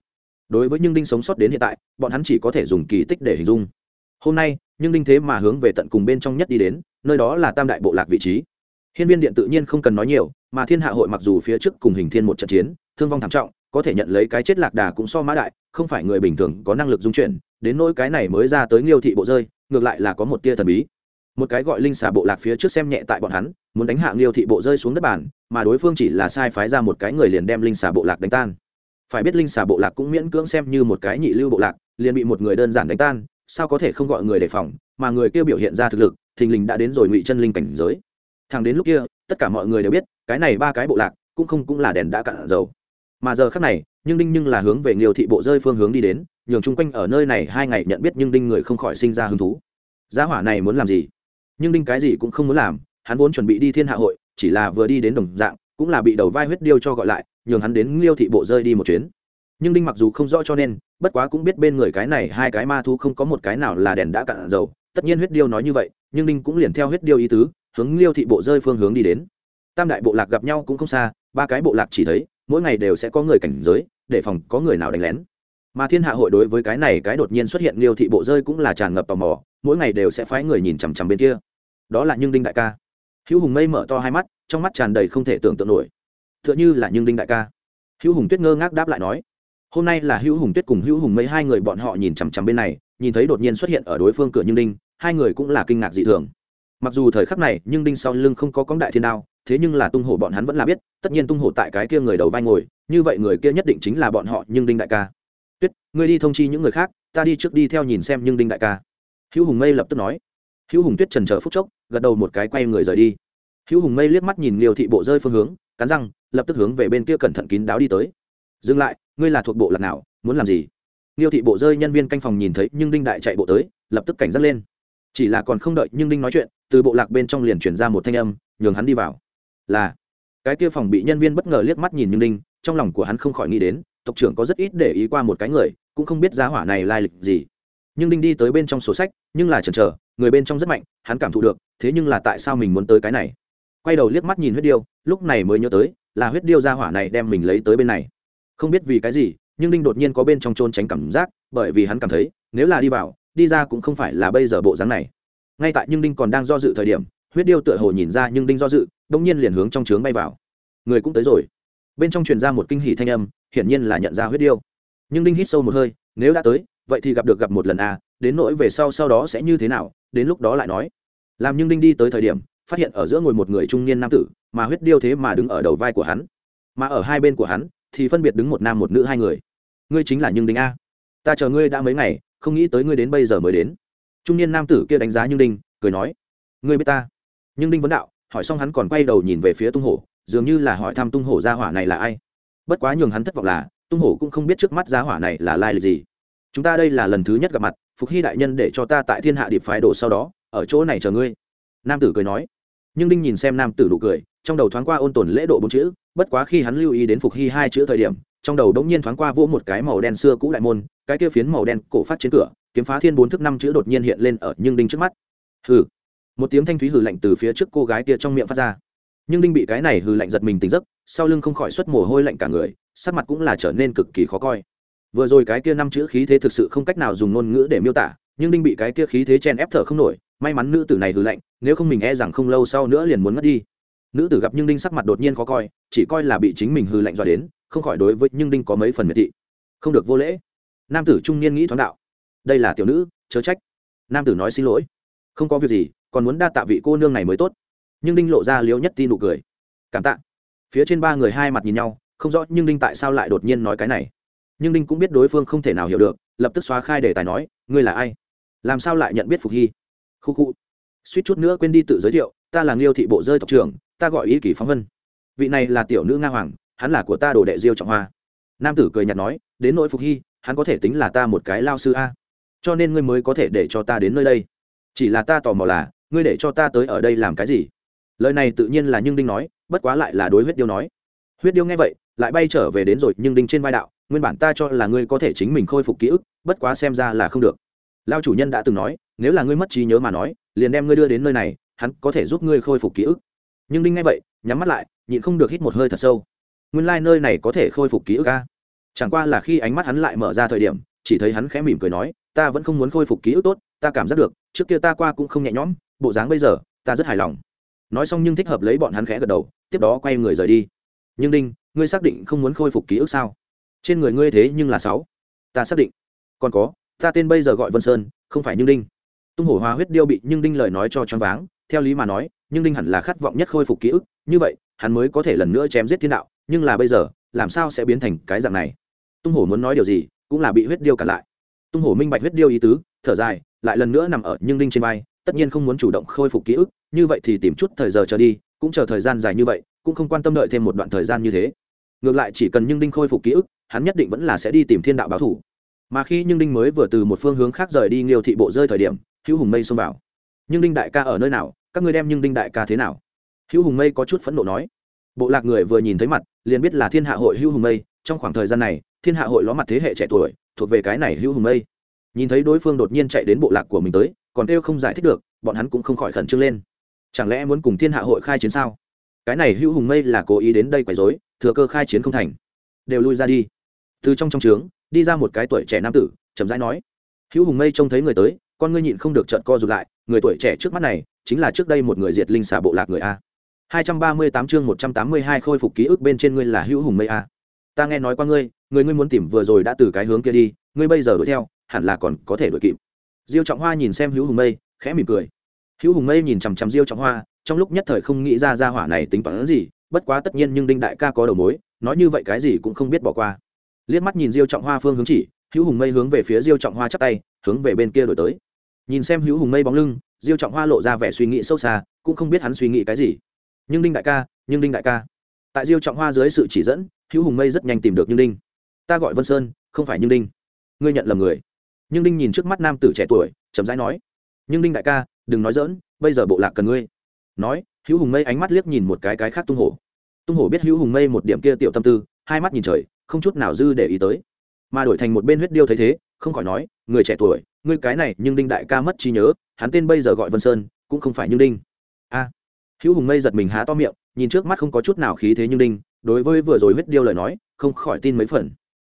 Đối với nhưng đinh sống sót đến hiện tại, bọn hắn chỉ có thể dùng kỳ tích để hình dung. Hôm nay nhưng đinh thế mà hướng về tận cùng bên trong nhất đi đến, nơi đó là tam đại bộ lạc vị trí. Hiên viên điện tự nhiên không cần nói nhiều, mà thiên hạ hội mặc dù phía trước cùng hình thiên một trận chiến, thương vong thảm trọng có thể nhận lấy cái chết lạc đà cũng so mã đại, không phải người bình thường có năng lực dung chuyển, đến nỗi cái này mới ra tới nghiêu thị bộ rơi, ngược lại là có một tia thần bí. Một cái gọi linh xà bộ lạc phía trước xem nhẹ tại bọn hắn, muốn đánh hạ nghiêu thị bộ rơi xuống đất bàn, mà đối phương chỉ là sai phái ra một cái người liền đem linh xà bộ lạc đánh tan. Phải biết linh xà bộ lạc cũng miễn cưỡng xem như một cái nhị lưu bộ lạc, liền bị một người đơn giản đánh tan, sao có thể không gọi người đề phòng, mà người kia biểu hiện ra thực lực, thình lình đã đến rồi ngụy chân linh cảnh giới. Thằng đến lúc kia, tất cả mọi người đều biết, cái này ba cái bộ lạc cũng không cũng là đèn đã cạn dầu mà giờ khác này, nhưng đinh nhưng là hướng về nhiều thị bộ rơi phương hướng đi đến, nhường chung quanh ở nơi này hai ngày nhận biết nhưng đinh người không khỏi sinh ra hứng thú. Giá hỏa này muốn làm gì? Nhưng đinh cái gì cũng không muốn làm, hắn vốn chuẩn bị đi thiên hạ hội, chỉ là vừa đi đến đồng dạng, cũng là bị đầu vai huyết điêu cho gọi lại, nhường hắn đến liêu thị bộ rơi đi một chuyến. Nhưng đinh mặc dù không rõ cho nên, bất quá cũng biết bên người cái này hai cái ma thú không có một cái nào là đèn đã cạn dầu, tất nhiên huyết điêu nói như vậy, nhưng đinh cũng liền theo huyết điêu ý tứ, hướng liêu thị bộ rơi phương hướng đi đến. Tam đại bộ lạc gặp nhau cũng không xa, ba cái bộ lạc chỉ thấy mỗi ngày đều sẽ có người cảnh giới, để phòng có người nào đánh lén. Mà thiên hạ hội đối với cái này cái đột nhiên xuất hiện liêu thị bộ rơi cũng là tràn ngập tò mò, mỗi ngày đều sẽ phái người nhìn chằm chằm bên kia. Đó là nhưng đinh đại ca. Hữu hùng mây mở to hai mắt, trong mắt tràn đầy không thể tưởng tượng nổi. T h ư ợ n h ư là nhưng đinh đại ca. Hữu hùng tuyết ngơ ngác đáp lại nói, hôm nay là hữu hùng tuyết cùng hữu hùng mấy hai người bọn họ nhìn chằm chằm bên này, nhìn thấy đột nhiên xuất hiện ở đối phương cửa nhưng đinh, hai người cũng là kinh ngạc dị thường. Mặc dù thời khắc này nhưng đinh sau lưng không có cóng đại thiên đao thế nhưng là tung hổ bọn hắn vẫn là biết, tất nhiên tung hổ tại cái kia người đầu vai ngồi, như vậy người kia nhất định chính là bọn họ nhưng đinh đại ca. Tuyết, ngươi đi thông chi những người khác, ta đi trước đi theo nhìn xem nhưng đinh đại ca. Hữu hùng mây lập tức nói. Hữu hùng tuyết trần chờ phút chốc, gật đầu một cái quay người rời đi. Hữu hùng mây liếc mắt nhìn liều thị bộ rơi phương hướng, cắn răng, lập tức hướng về bên kia cẩn thận kín đáo đi tới. Dừng lại, ngươi là thuộc bộ lạc nào, muốn làm gì? Liêu thị bộ rơi nhân viên canh phòng nhìn thấy nhưng đinh đại chạy bộ tới, lập tức cảnh giác lên. Chỉ là còn không đợi nhưng đinh nói chuyện, từ bộ lạc bên trong liền chuyển ra một thanh âm, nhường hắn đi vào là, cái kia phòng bị nhân viên bất ngờ liếc mắt nhìn nhưng đinh, trong lòng của hắn không khỏi nghĩ đến, tộc trưởng có rất ít để ý qua một cái người, cũng không biết giá hỏa này lai lịch gì. Nhưng đinh đi tới bên trong sổ sách, nhưng là chần chờ, người bên trong rất mạnh, hắn cảm thụ được, thế nhưng là tại sao mình muốn tới cái này? Quay đầu liếc mắt nhìn huyết điêu, lúc này mới nhớ tới, là huyết điêu ra hỏa này đem mình lấy tới bên này. Không biết vì cái gì, nhưng đinh đột nhiên có bên trong trôn tránh cảm giác, bởi vì hắn cảm thấy, nếu là đi vào, đi ra cũng không phải là bây giờ bộ dáng này. Ngay tại nhưng đinh còn đang do dự thời điểm huyết điêu tựa hồ nhìn ra nhưng đinh do dự, đông nhiên liền hướng trong trướng bay vào. Người cũng tới rồi. Bên trong truyền ra một kinh hỷ thanh âm, hiển nhiên là nhận ra huyết điêu. Nhưng đinh hít sâu một hơi, nếu đã tới, vậy thì gặp được gặp một lần à đến nỗi về sau sau đó sẽ như thế nào, đến lúc đó lại nói. Làm nhưng đinh đi tới thời điểm, phát hiện ở giữa ngồi một người trung niên nam tử, mà huyết điêu thế mà đứng ở đầu vai của hắn. Mà ở hai bên của hắn, thì phân biệt đứng một nam một nữ hai người. Ngươi chính là nhưng đinh a. Ta chờ ngươi đã mấy ngày, không nghĩ tới ngươi đến bây giờ mới đến. Trung niên nam tử kia đánh giá nhưng đinh, cười nói. Ngươi biết ta? Nhưng đinh vấn đạo hỏi xong hắn còn quay đầu nhìn về phía tung hổ, dường như là hỏi thăm tung hổ gia hỏa này là ai. Bất quá nhường hắn thất vọng là, tung hổ cũng không biết trước mắt gia hỏa này là lai lịch gì. Chúng ta đây là lần thứ nhất gặp mặt, phục hy đại nhân để cho ta tại thiên hạ điệp phái đổ sau đó, ở chỗ này chờ ngươi. Nam tử cười nói. Nhưng đinh nhìn xem nam tử đủ cười, trong đầu thoáng qua ôn tồn lễ độ bốn chữ, bất quá khi hắn lưu ý đến phục hy hai chữ thời điểm, trong đầu đống nhiên thoáng qua vỗ một cái màu đen xưa cũ đại môn, cái kia phiến màu đen cổ phát trên cửa, kiếm phá thiên bốn thức năm chữ đột nhiên hiện lên ở nhưng đinh trước mắt. Hừ một tiếng thanh thúy hừ lạnh từ phía trước cô gái kia trong miệng phát ra. Nhưng đinh bị cái này hừ lạnh giật mình tỉnh giấc, sau lưng không khỏi xuất mồ hôi lạnh cả người, sắc mặt cũng là trở nên cực kỳ khó coi. Vừa rồi cái kia năm chữ khí thế thực sự không cách nào dùng ngôn ngữ để miêu tả, nhưng đinh bị cái kia khí thế chen ép thở không nổi, may mắn nữ tử này hừ lạnh, nếu không mình e rằng không lâu sau nữa liền muốn mất đi. Nữ tử gặp nhưng đinh sắc mặt đột nhiên khó coi, chỉ coi là bị chính mình hừ lạnh dọa đến, không khỏi đối với nhưng đinh có mấy phần miệt thị. Không được vô lễ. Nam tử trung niên nghĩ thoáng đạo. Đây là tiểu nữ, chớ trách. Nam tử nói xin lỗi. Không có việc gì còn muốn đa tạ vị cô nương này mới tốt. Nhưng đinh lộ ra liễu nhất ti nụ cười. Cảm tạ. Phía trên ba người hai mặt nhìn nhau, không rõ nhưng đinh tại sao lại đột nhiên nói cái này. Nhưng đinh cũng biết đối phương không thể nào hiểu được, lập tức xóa khai đề tài nói, ngươi là ai? Làm sao lại nhận biết phục hy? Khu khu. Suýt chút nữa quên đi tự giới thiệu, ta là nghiêu thị bộ rơi tộc trưởng, ta gọi ý kỳ phóng vân. Vị này là tiểu nữ nga hoàng, hắn là của ta đồ đệ diêu trọng hoa. Nam tử cười nhạt nói, đến nỗi phục hy, hắn có thể tính là ta một cái lao sư a. Cho nên ngươi mới có thể để cho ta đến nơi đây. Chỉ là ta tò mò là ngươi để cho ta tới ở đây làm cái gì? Lời này tự nhiên là nhưng đinh nói, bất quá lại là đối huyết điêu nói. Huyết điêu nghe vậy, lại bay trở về đến rồi nhưng đinh trên vai đạo, nguyên bản ta cho là ngươi có thể chính mình khôi phục ký ức, bất quá xem ra là không được. Lao chủ nhân đã từng nói, nếu là ngươi mất trí nhớ mà nói, liền đem ngươi đưa đến nơi này, hắn có thể giúp ngươi khôi phục ký ức. Nhưng đinh nghe vậy, nhắm mắt lại, nhịn không được hít một hơi thật sâu. Nguyên lai、like、nơi này có thể khôi phục ký ức ca chẳng qua là khi ánh mắt hắn lại mở ra thời điểm, chỉ thấy hắn khẽ mỉm cười nói, ta vẫn không muốn khôi phục ký ức tốt, ta cảm giác được, trước kia ta qua cũng không nhẹ nhõm bộ dáng bây giờ, ta rất hài lòng. Nói xong nhưng thích hợp lấy bọn hắn khẽ gật đầu, tiếp đó quay người rời đi. Nhưng đinh, ngươi xác định không muốn khôi phục ký ức sao? Trên người ngươi thế nhưng là sáu. Ta xác định. Còn có, ta tên bây giờ gọi vân sơn, không phải nhưng đinh. Tung hổ hoa huyết điêu bị nhưng đinh lời nói cho choáng váng, theo lý mà nói, nhưng đinh hẳn là khát vọng nhất khôi phục ký ức, như vậy, hắn mới có thể lần nữa chém giết thiên đạo, nhưng là bây giờ, làm sao sẽ biến thành cái dạng này? Tung hổ muốn nói điều gì, cũng là bị huyết điêu cản lại. Tung hổ minh bạch huyết điêu ý tứ, thở dài, lại lần nữa nằm ở nhưng đinh trên vai tất nhiên không muốn chủ động khôi phục ký ức, như vậy thì tìm chút thời giờ chờ đi, cũng chờ thời gian dài như vậy, cũng không quan tâm đợi thêm một đoạn thời gian như thế. Ngược lại chỉ cần nhưng đinh khôi phục ký ức, hắn nhất định vẫn là sẽ đi tìm thiên đạo báo thủ. Mà khi nhưng đinh mới vừa từ một phương hướng khác rời đi nghiêu thị bộ rơi thời điểm, hữu hùng mây xông vào. Nhưng đinh đại ca ở nơi nào? Các ngươi đem nhưng đinh đại ca thế nào? Hữu hùng mây có chút phẫn nộ nói. Bộ lạc người vừa nhìn thấy mặt, liền biết là thiên hạ hội hữu hùng mây. Trong khoảng thời gian này, thiên hạ hội ló mặt thế hệ trẻ tuổi, thuộc về cái này hữu hùng mây. Nhìn thấy đối phương đột nhiên chạy đến bộ lạc của mình tới còn kêu không giải thích được, bọn hắn cũng không khỏi khẩn trương lên. Chẳng lẽ muốn cùng thiên hạ hội khai chiến sao? Cái này hữu hùng mây là cố ý đến đây quấy dối thừa cơ khai chiến không thành. Đều lui ra đi. Từ trong trong trướng, đi ra một cái tuổi trẻ nam tử, chậm rãi nói, hữu hùng mây trông thấy người tới, con ngươi nhịn không được trợn co rụt lại, người tuổi trẻ trước mắt này, chính là trước đây một người diệt linh xà bộ lạc người a. Hai trăm ba mươi tám chương một trăm tám mươi hai khôi phục ký ức bên trên ngươi là hữu hùng mây a. Ta nghe nói qua ngươi, người ngươi muốn tìm vừa rồi đã từ cái hướng kia đi, ngươi bây giờ đuổi theo, hẳn là còn có thể đuổi kịp diêu trọng hoa nhìn xem hữu hùng mây, khẽ mỉm cười. Hữu hùng mây nhìn chằm chằm diêu trọng hoa, trong lúc nhất thời không nghĩ ra ra hỏa này tính toán gì, bất quá tất nhiên nhưng đinh đại ca có đầu mối, nói như vậy cái gì cũng không biết bỏ qua. Liếc mắt nhìn diêu trọng hoa phương hướng chỉ, hữu hùng mây hướng về phía diêu trọng hoa chắp tay, hướng về bên kia đổi tới. Nhìn xem hữu hùng mây bóng lưng, diêu trọng hoa lộ ra vẻ suy nghĩ sâu xa, cũng không biết hắn suy nghĩ cái gì. Nhưng đinh đại ca, nhưng đinh đại ca. Tại diêu trọng hoa dưới sự chỉ dẫn, hữu hùng mây rất nhanh tìm được nhưng đinh. Ta gọi vân sơn, không phải nhưng đinh. Ngươi nhận lầm người nhưng đinh nhìn trước mắt nam tử trẻ tuổi chậm rãi nói nhưng đinh đại ca đừng nói dỡn bây giờ bộ lạc cần ngươi nói hữu hùng mây ánh mắt liếc nhìn một cái cái khác tung hổ tung hổ biết hữu hùng mây một điểm kia tiểu tâm tư hai mắt nhìn trời không chút nào dư để ý tới mà đổi thành một bên huyết điêu thấy thế không khỏi nói người trẻ tuổi ngươi cái này nhưng đinh đại ca mất trí nhớ hắn tên bây giờ gọi vân sơn cũng không phải như đinh a hữu hùng mây giật mình há to miệng nhìn trước mắt không có chút nào khí thế như đinh đối với vừa rồi huyết điêu lời nói không khỏi tin mấy phần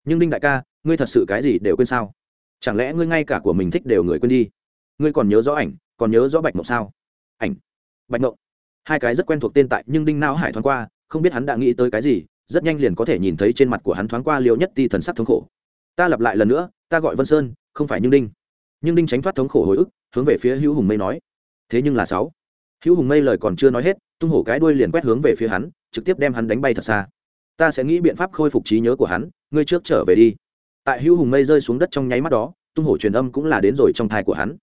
nhưng đinh đại ca ngươi thật sự cái gì đều quên sao chẳng lẽ ngươi ngay cả của mình thích đều người quên đi? Ngươi còn nhớ rõ ảnh, còn nhớ rõ bạch mộng sao? Ảnh. Bạch mộng hai cái rất quen thuộc tên tại nhưng đinh não hải thoáng qua, không biết hắn đã nghĩ tới cái gì, rất nhanh liền có thể nhìn thấy trên mặt của hắn thoáng qua liều nhất ti thần sắc thống khổ. Ta lặp lại lần nữa, ta gọi vân sơn, không phải nhưng đinh. Nhưng đinh tránh thoát thống khổ hồi ức, hướng về phía hữu hùng mây nói. Thế nhưng là sáu. Hữu hùng mây lời còn chưa nói hết, tung hổ cái đuôi liền quét hướng về phía hắn, trực tiếp đem hắn đánh bay thật xa. Ta sẽ nghĩ biện pháp khôi phục trí nhớ của hắn, ngươi trước trở về đi tại hữu hùng mây rơi xuống đất trong nháy mắt đó, tung hổ truyền âm cũng là đến rồi trong thai của hắn.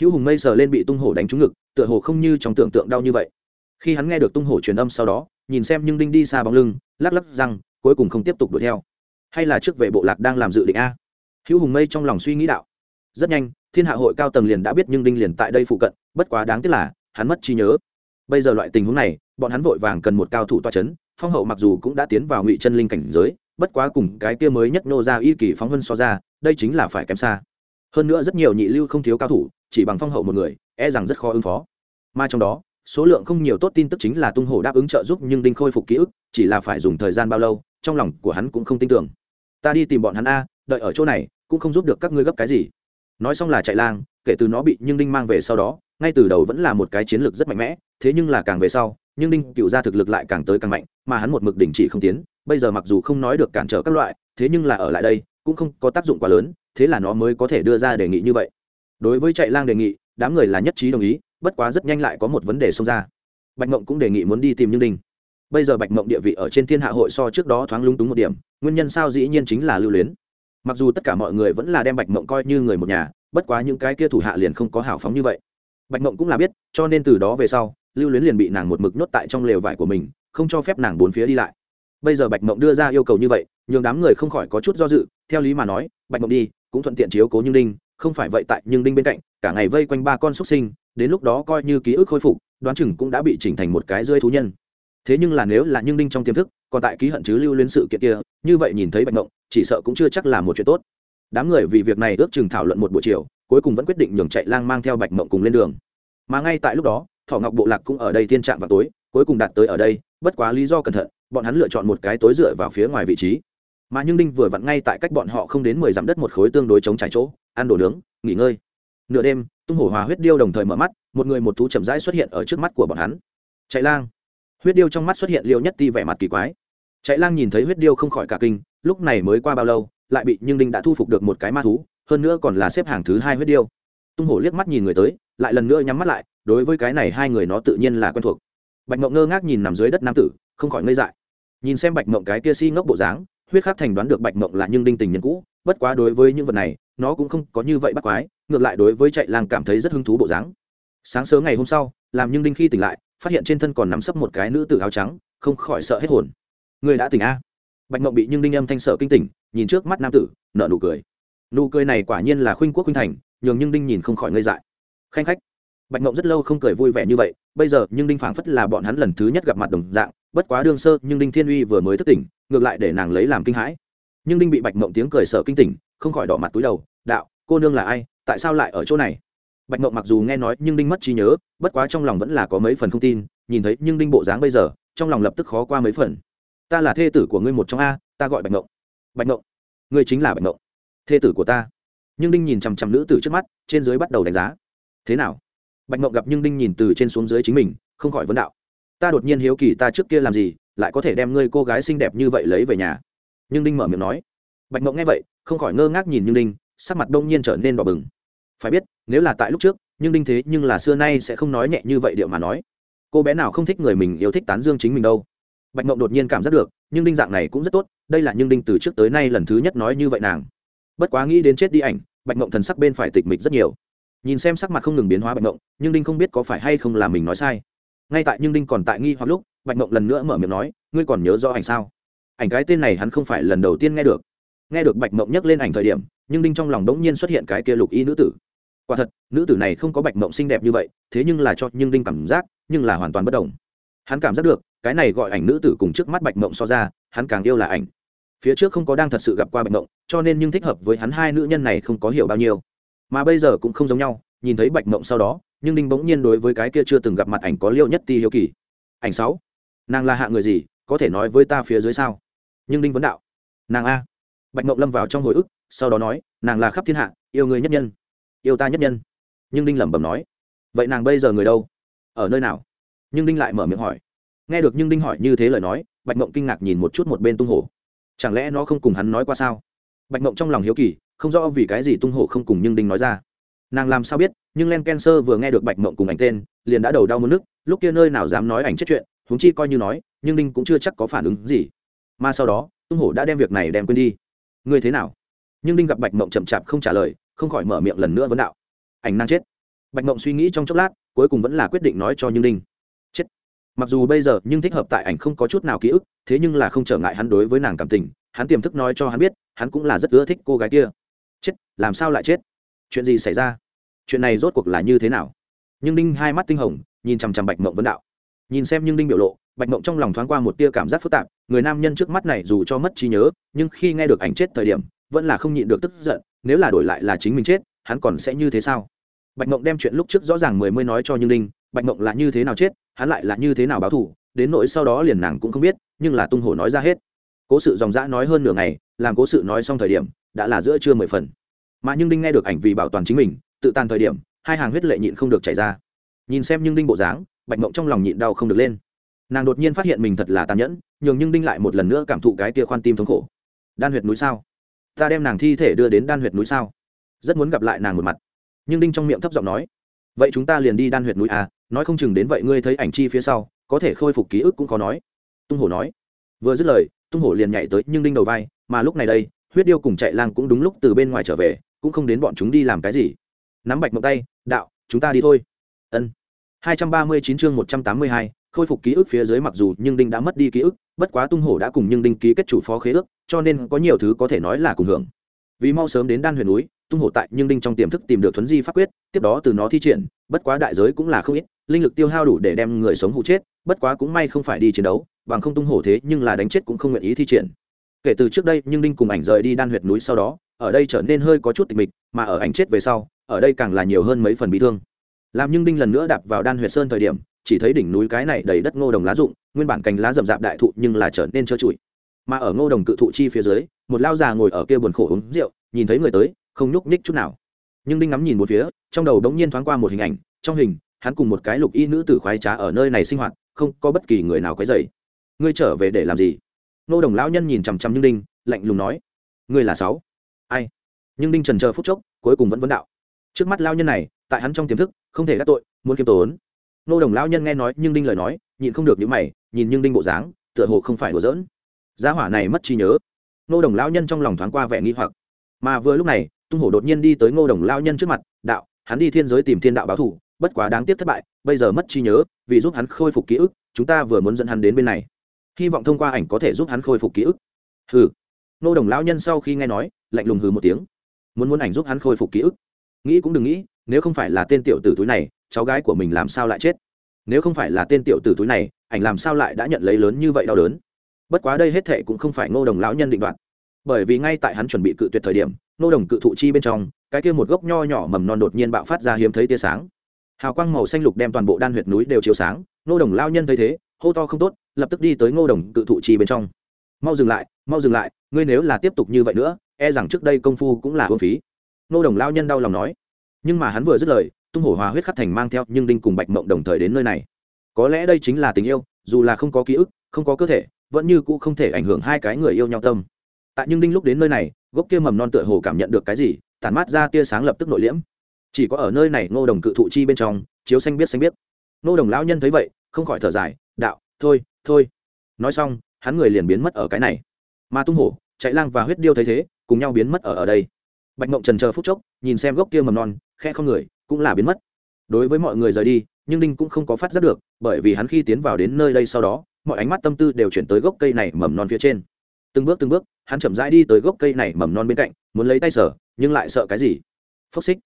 Hữu hùng mây sờ lên bị tung hổ đánh trúng ngực, tựa hồ không như trong tưởng tượng đau như vậy. Khi hắn nghe được tung hổ truyền âm sau đó, nhìn xem nhưng đinh đi xa bóng lưng, lắc lắc răng, cuối cùng không tiếp tục đuổi theo. Hay là trước vệ bộ lạc đang làm dự định a? Hữu hùng mây trong lòng suy nghĩ đạo. Rất nhanh, thiên hạ hội cao tầng liền đã biết nhưng đinh liền tại đây phụ cận, bất quá đáng tiếc là, hắn mất trí nhớ. Bây giờ loại tình huống này, bọn hắn vội vàng cần một cao thủ toa c h ấ n phong hậu mặc dù cũng đã tiến vào ngụy chân linh cảnh giới bất quá cùng cái kia mới nhất nô ra y kỳ phóng hơn so ra, đây chính là phải kém xa. Hơn nữa rất nhiều nhị lưu không thiếu cao thủ, chỉ bằng phong hậu một người e rằng rất khó ứng phó. Mà trong đó, số lượng không nhiều tốt tin tức chính là tung hổ đáp ứng trợ giúp nhưng đinh khôi phục ký ức, chỉ là phải dùng thời gian bao lâu, trong lòng của hắn cũng không tin tưởng. Ta đi tìm bọn hắn a, đợi ở chỗ này, cũng không giúp được các ngươi gấp cái gì. Nói xong là chạy lang, kể từ nó bị nhưng đinh mang về sau đó, ngay từ đầu vẫn là một cái chiến lược rất mạnh mẽ, thế nhưng là càng về sau nhưng đinh cựu gia thực lực lại càng tới càng mạnh, mà hắn một mực đình chỉ không tiến, bây giờ mặc dù không nói được cản trở các loại, thế nhưng là ở lại đây, cũng không có tác dụng quá lớn, thế là nó mới có thể đưa ra đề nghị như vậy. Đối với chạy lang đề nghị, đám người là nhất trí đồng ý, bất quá rất nhanh lại có một vấn đề xông ra. Bạch mộng cũng đề nghị muốn đi tìm nhưng đinh. Bây giờ bạch mộng địa vị ở trên thiên hạ hội so trước đó thoáng lung túng một điểm, nguyên nhân sao dĩ nhiên chính là lưu luyến. Mặc dù tất cả mọi người vẫn là đem bạch mộng coi như người một nhà, bất quá những cái kia thủ hạ liền không có hào phóng như vậy. Bạch mộng cũng là biết, cho nên từ đó về sau lưu luyến liền bị nàng một mực nhốt tại trong lều vải của mình, không cho phép nàng bốn phía đi lại. Bây giờ bạch mộng đưa ra yêu cầu như vậy, nhường đám người không khỏi có chút do dự, theo lý mà nói, bạch mộng đi, cũng thuận tiện chiếu cố như đinh, không phải vậy tại nhưng đinh bên cạnh, cả ngày vây quanh ba con xuất sinh, đến lúc đó coi như ký ức khôi phục, đoán chừng cũng đã bị chỉnh thành một cái rơi thú nhân. Thế nhưng là nếu là nhưng đinh trong tiềm thức, còn tại ký hận chứ lưu liên sự kiện kia, như vậy nhìn thấy bạch mộng, chỉ sợ cũng chưa chắc là một chuyện tốt. Đám người vì việc này ước chừng thảo luận một buổi chiều, cuối cùng vẫn quyết định nhường chạy lang mang theo bạch mộng cùng lên đường. Mà ngay tại lúc đó Thỏ ngọc bộ lạc cũng ở đây tiên trạng vào tối, cuối cùng đạt tới ở đây, bất quá lý do cẩn thận, bọn hắn lựa chọn một cái tối dựa vào phía ngoài vị trí. Mà nhưng đinh vừa vặn ngay tại cách bọn họ không đến mười dặm đất một khối tương đối chống trải chỗ, ăn đồ nướng, nghỉ ngơi. Nửa đêm, tung hổ hòa huyết điêu đồng thời mở mắt, một người một thú chậm rãi xuất hiện ở trước mắt của bọn hắn. Chạy lang. Huyết điêu trong mắt xuất hiện liêu nhất ti vẻ mặt kỳ quái. Chạy lang nhìn thấy huyết điêu không khỏi cả kinh, lúc này mới qua bao lâu, lại bị nhưng đinh đã thu phục được một cái ma thú, hơn nữa còn là xếp hàng thứ hai huyết điêu. Tung hổ liếc mắt nhìn người tới, lại lần nữa nhắm mắt lại đối với cái này hai người nó tự nhiên là quen thuộc. Bạch mộng ngơ ngác nhìn nằm dưới đất nam tử, không khỏi ngây dại. Nhìn xem bạch mộng cái kia si ngốc bộ dáng, huyết khắc thành đoán được bạch mộng là nhưng đinh tình nhân cũ, bất quá đối với những vật này, nó cũng không có như vậy bắt quái, ngược lại đối với chạy lang cảm thấy rất hứng thú bộ dáng. Sáng sớm ngày hôm sau, làm nhưng đinh khi tỉnh lại, phát hiện trên thân còn nắm sấp một cái nữ tử áo trắng, không khỏi sợ hết hồn. Người đã tỉnh a? Bạch mộng bị nhưng đinh âm thanh sợ kinh tỉnh, nhìn trước mắt nam tử nợ nụ cười. Nụ cười này quả nhiên là khuynh quốc khuynh thành, nhường nhưng đinh nhìn không khỏi ngây dại. Khanh khách bạch ngộng rất lâu không cười vui vẻ như vậy, bây giờ nhưng đinh phảng phất là bọn hắn lần thứ nhất gặp mặt đồng dạng, bất quá đương sơ, nhưng đinh thiên uy vừa mới thức tỉnh, ngược lại để nàng lấy làm kinh hãi. Nhưng đinh bị bạch ngộng tiếng cười sợ kinh tỉnh, không khỏi đỏ mặt túi đầu, đạo, cô nương là ai? Tại sao lại ở chỗ này? Bạch ngộng mặc dù nghe nói nhưng đinh mất trí nhớ, bất quá trong lòng vẫn là có mấy phần không tin, nhìn thấy nhưng đinh bộ dáng bây giờ, trong lòng lập tức khó qua mấy phần. Ta là thê tử của ngươi một trong a, ta gọi bạch ngộng. Bạch ngộng? Ngươi chính là bạch ngộng. Thê tử của ta. Nhưng đinh nhìn chằm chằm nữ tử trước mắt, trên dưới bắt đầu đánh giá. Thế nào? Bạch mộng gặp nhưng đinh nhìn từ trên xuống dưới chính mình, không khỏi vấn đạo. Ta đột nhiên hiếu kỳ ta trước kia làm gì, lại có thể đem ngươi cô gái xinh đẹp như vậy lấy về nhà? Nhưng đinh mở miệng nói. Bạch mộng nghe vậy, không khỏi ngơ ngác nhìn nhưng đinh, sắc mặt đông nhiên trở nên đỏ bừng. Phải biết, nếu là tại lúc trước, nhưng đinh thế nhưng là xưa nay sẽ không nói nhẹ như vậy điệu mà nói. Cô bé nào không thích người mình yêu thích tán dương chính mình đâu. Bạch mộng đột nhiên cảm giác được, nhưng đinh dạng này cũng rất tốt, đây là nhưng đinh từ trước tới nay lần thứ nhất nói như vậy nàng. Bất quá nghĩ đến chết đi ảnh, bạch mộng thần sắc bên phải tịch mịch rất nhiều nhìn xem sắc mặt không ngừng biến hóa bạch mộng nhưng đinh không biết có phải hay không là mình nói sai. Ngay tại nhưng đinh còn tại nghi hoặc lúc, bạch mộng lần nữa mở miệng nói, ngươi còn nhớ rõ ảnh sao? Ảnh cái tên này hắn không phải lần đầu tiên nghe được. Nghe được bạch mộng nhắc lên ảnh thời điểm, nhưng đinh trong lòng đ ố n g nhiên xuất hiện cái kia lục y nữ tử. Quả thật, nữ tử này không có bạch mộng xinh đẹp như vậy, thế nhưng là cho nhưng đinh cảm giác, nhưng là hoàn toàn bất đồng. Hắn cảm giác được, cái này gọi ảnh nữ tử cùng trước mắt bạch mộng so ra, hắn càng yêu là ảnh. Phía trước không có đang thật sự gặp qua bạch mộng cho nên nhưng thích hợp với hắn hai nữ nhân này không có hiểu bao nhiêu mà bây giờ cũng không giống nhau, nhìn thấy bạch mộng sau đó, nhưng đinh bỗng nhiên đối với cái kia chưa từng gặp mặt ảnh có liêu nhất ti hiếu kỳ. Ảnh sáu, nàng là hạ người gì, có thể nói với ta phía dưới sao? Nhưng đinh vấn đạo, nàng a. Bạch mộng lâm vào trong hồi ức, sau đó nói, nàng là khắp thiên hạ, yêu người nhất nhân, yêu ta nhất nhân. Nhưng đinh lẩm bẩm nói, vậy nàng bây giờ người đâu? Ở nơi nào? Nhưng đinh lại mở miệng hỏi. Nghe được nhưng đinh hỏi như thế lời nói, bạch mộng kinh ngạc nhìn một chút một bên tung hổ. Chẳng lẽ nó không cùng hắn nói qua sao? Bạch mộng trong lòng hiếu kỳ không rõ vì cái gì tung hổ không cùng nhưng đinh nói ra. Nàng làm sao biết, nhưng len ken sơ vừa nghe được bạch mộng cùng ảnh tên, liền đã đầu đau mất nước, lúc kia nơi nào dám nói ảnh chết chuyện, huống chi coi như nói, nhưng đinh cũng chưa chắc có phản ứng gì. Mà sau đó, tung hổ đã đem việc này đem quên đi. Ngươi thế nào? Nhưng đinh gặp bạch mộng chậm chạp không trả lời, không khỏi mở miệng lần nữa vấn đạo. Ảnh năng chết. Bạch mộng suy nghĩ trong chốc lát, cuối cùng vẫn là quyết định nói cho nhưng đinh. Chết. Mặc dù bây giờ, nhưng thích hợp tại ảnh không có chút nào ký ức, thế nhưng là không trở ngại hắn đối với nàng cảm tình. Hắn tiềm thức nói cho hắn biết, hắn cũng là rất ưa thích cô gái kia làm sao lại chết? Chuyện gì xảy ra? Chuyện này rốt cuộc là như thế nào? Nhưng đinh hai mắt tinh hồng, nhìn chằm chằm bạch mộng vấn đạo. Nhìn xem nhưng đinh biểu lộ, bạch mộng trong lòng thoáng qua một tia cảm giác phức tạp, người nam nhân trước mắt này dù cho mất trí nhớ, nhưng khi nghe được ảnh chết thời điểm, vẫn là không nhịn được tức giận, nếu là đổi lại là chính mình chết, hắn còn sẽ như thế sao? Bạch mộng đem chuyện lúc trước rõ ràng mười mươi nói cho nhưng đinh, bạch mộng là như thế nào chết, hắn lại là như thế nào báo thù, đến nỗi sau đó liền nàng cũng không biết, nhưng là tung hổ nói ra hết. Cố sự dòng dã nói hơn nửa ngày, làm cố sự nói xong thời điểm, đã là giữa trưa mười phần mà nhưng đinh nghe được ảnh vì bảo toàn chính mình, tự tàn thời điểm, hai hàng huyết lệ nhịn không được chảy ra. Nhìn xem nhưng đinh bộ dáng, bạch mộng trong lòng nhịn đau không được lên. Nàng đột nhiên phát hiện mình thật là tàn nhẫn, nhường nhưng đinh lại một lần nữa cảm thụ cái tia khoan tim thống khổ. Đan huyệt núi sao? Ta đem nàng thi thể đưa đến đan huyệt núi sao? Rất muốn gặp lại nàng một mặt. Nhưng đinh trong miệng thấp giọng nói, vậy chúng ta liền đi đan huyệt núi à? Nói không chừng đến vậy ngươi thấy ảnh chi phía sau, có thể khôi phục ký ức cũng khó nói. Tung hổ nói. Vừa dứt lời, tung hổ liền nhảy tới nhưng đinh đầu vai, mà lúc này đây, huyết điêu cùng chạy lang cũng đúng lúc từ bên ngoài trở về cũng không đến bọn chúng đi làm cái gì. Nắm bạch mộng tay, đạo, chúng ta đi thôi. Ân. Hai trăm ba mươi chín chương một trăm tám mươi hai, khôi phục ký ức phía dưới mặc dù nhưng đinh đã mất đi ký ức, bất quá tung hổ đã cùng nhưng đinh ký kết chủ phó khế ước, cho nên có nhiều thứ có thể nói là cùng hưởng. Vì mau sớm đến đan huyền núi, tung hổ tại nhưng đinh trong tiềm thức tìm được thuấn di pháp quyết, tiếp đó từ nó thi triển, bất quá đại giới cũng là không ít, linh lực tiêu hao đủ để đem người sống hụ chết, bất quá cũng may không phải đi chiến đấu, bằng không tung hổ thế nhưng là đánh chết cũng không nguyện ý thi triển. Kể từ trước đây, nhưng đinh cùng ảnh rời đi đan huyệt núi sau đó ở đây trở nên hơi có chút tịch mịch, mà ở ảnh chết về sau, ở đây càng là nhiều hơn mấy phần bị thương. Làm nhưng đinh lần nữa đạp vào đan huyệt sơn thời điểm, chỉ thấy đỉnh núi cái này đầy đất ngô đồng lá rụng, nguyên bản cành lá rậm rạp đại thụ nhưng là trở nên trơ trụi. Mà ở ngô đồng cự thụ chi phía dưới, một lao già ngồi ở kia buồn khổ uống rượu, nhìn thấy người tới, không nhúc nhích chút nào. Nhưng đinh ngắm nhìn một phía, trong đầu đống nhiên thoáng qua một hình ảnh, trong hình, hắn cùng một cái lục y nữ tử khoái trá ở nơi này sinh hoạt, không có bất kỳ người nào quấy dày ngươi trở về để làm gì? Ngô đồng lão nhân nhìn chằm chằm nhưng đinh, lạnh lùng nói. Ngươi là sáu ai? Nhưng đinh trần chờ phút chốc, cuối cùng vẫn vấn đạo. Trước mắt lao nhân này, tại hắn trong tiềm thức, không thể đắc tội, muốn kiêm tốn. Nô đồng lão nhân nghe nói, nhưng đinh lời nói, nhịn không được những mày, nhìn nhưng đinh bộ dáng, tựa hồ không phải đùa giỡn. Giá hỏa này mất trí nhớ. Nô đồng lão nhân trong lòng thoáng qua vẻ nghi hoặc. Mà vừa lúc này, tung hổ đột nhiên đi tới ngô đồng lão nhân trước mặt, đạo, hắn đi thiên giới tìm thiên đạo báo thủ bất quá đáng tiếc thất bại, bây giờ mất trí nhớ, vì giúp hắn khôi phục ký ức, chúng ta vừa muốn dẫn hắn đến bên này. Hy vọng thông qua ảnh có thể giúp hắn khôi phục ký ức. Hừ nô đồng lão nhân sau khi nghe nói, lạnh lùng hừ một tiếng. Muốn muốn ảnh giúp hắn khôi phục ký ức. Nghĩ cũng đừng nghĩ, nếu không phải là tên tiểu tử túi này, cháu gái của mình làm sao lại chết? Nếu không phải là tên tiểu tử túi này, ảnh làm sao lại đã nhận lấy lớn như vậy đau đớn? Bất quá đây hết thệ cũng không phải ngô đồng lão nhân định đoạt. Bởi vì ngay tại hắn chuẩn bị cự tuyệt thời điểm ngô đồng cự thụ chi bên trong, cái kia một gốc nho nhỏ mầm non đột nhiên bạo phát ra hiếm thấy tia sáng. Hào quang màu xanh lục đem toàn bộ đan huyệt núi đều chiếu sáng ngô đồng lao nhân thấy thế, hô to không tốt, lập tức đi tới ngô đồng cự thụ chi bên trong. Mau dừng lại, mau dừng lại ngươi nếu là tiếp tục như vậy nữa e rằng trước đây công phu cũng là hương phí. Ngô đồng lao nhân đau lòng nói. Nhưng mà hắn vừa dứt lời, tung hổ hòa huyết khắc thành mang theo, nhưng đinh cùng bạch mộng đồng thời đến nơi này. Có lẽ đây chính là tình yêu, dù là không có ký ức, không có cơ thể, vẫn như cũ không thể ảnh hưởng hai cái người yêu nhau tâm. Tại nhưng đinh lúc đến nơi này, gốc kia mầm non tựa hồ cảm nhận được cái gì, tản mát ra tia sáng lập tức nội liễm. Chỉ có ở nơi này ngô đồng cự thụ chi bên trong, chiếu xanh biết xanh biết. Ngô đồng lão nhân thấy vậy, không khỏi thở dài, đạo, thôi thôi. Nói xong, hắn người liền biến mất ở cái này mà tung hổ, chạy lang và huyết điêu thấy thế, cùng nhau biến mất ở ở đây. Bạch mộng trần chờ phút chốc, nhìn xem gốc kia mầm non khe không người, cũng là biến mất. Đối với mọi người rời đi, nhưng đinh cũng không có phát giác được, bởi vì hắn khi tiến vào đến nơi đây sau đó, mọi ánh mắt tâm tư đều chuyển tới gốc cây này mầm non phía trên. Từng bước từng bước, hắn chậm rãi đi tới gốc cây này mầm non bên cạnh, muốn lấy tay sở nhưng lại sợ cái gì? Phốc xích.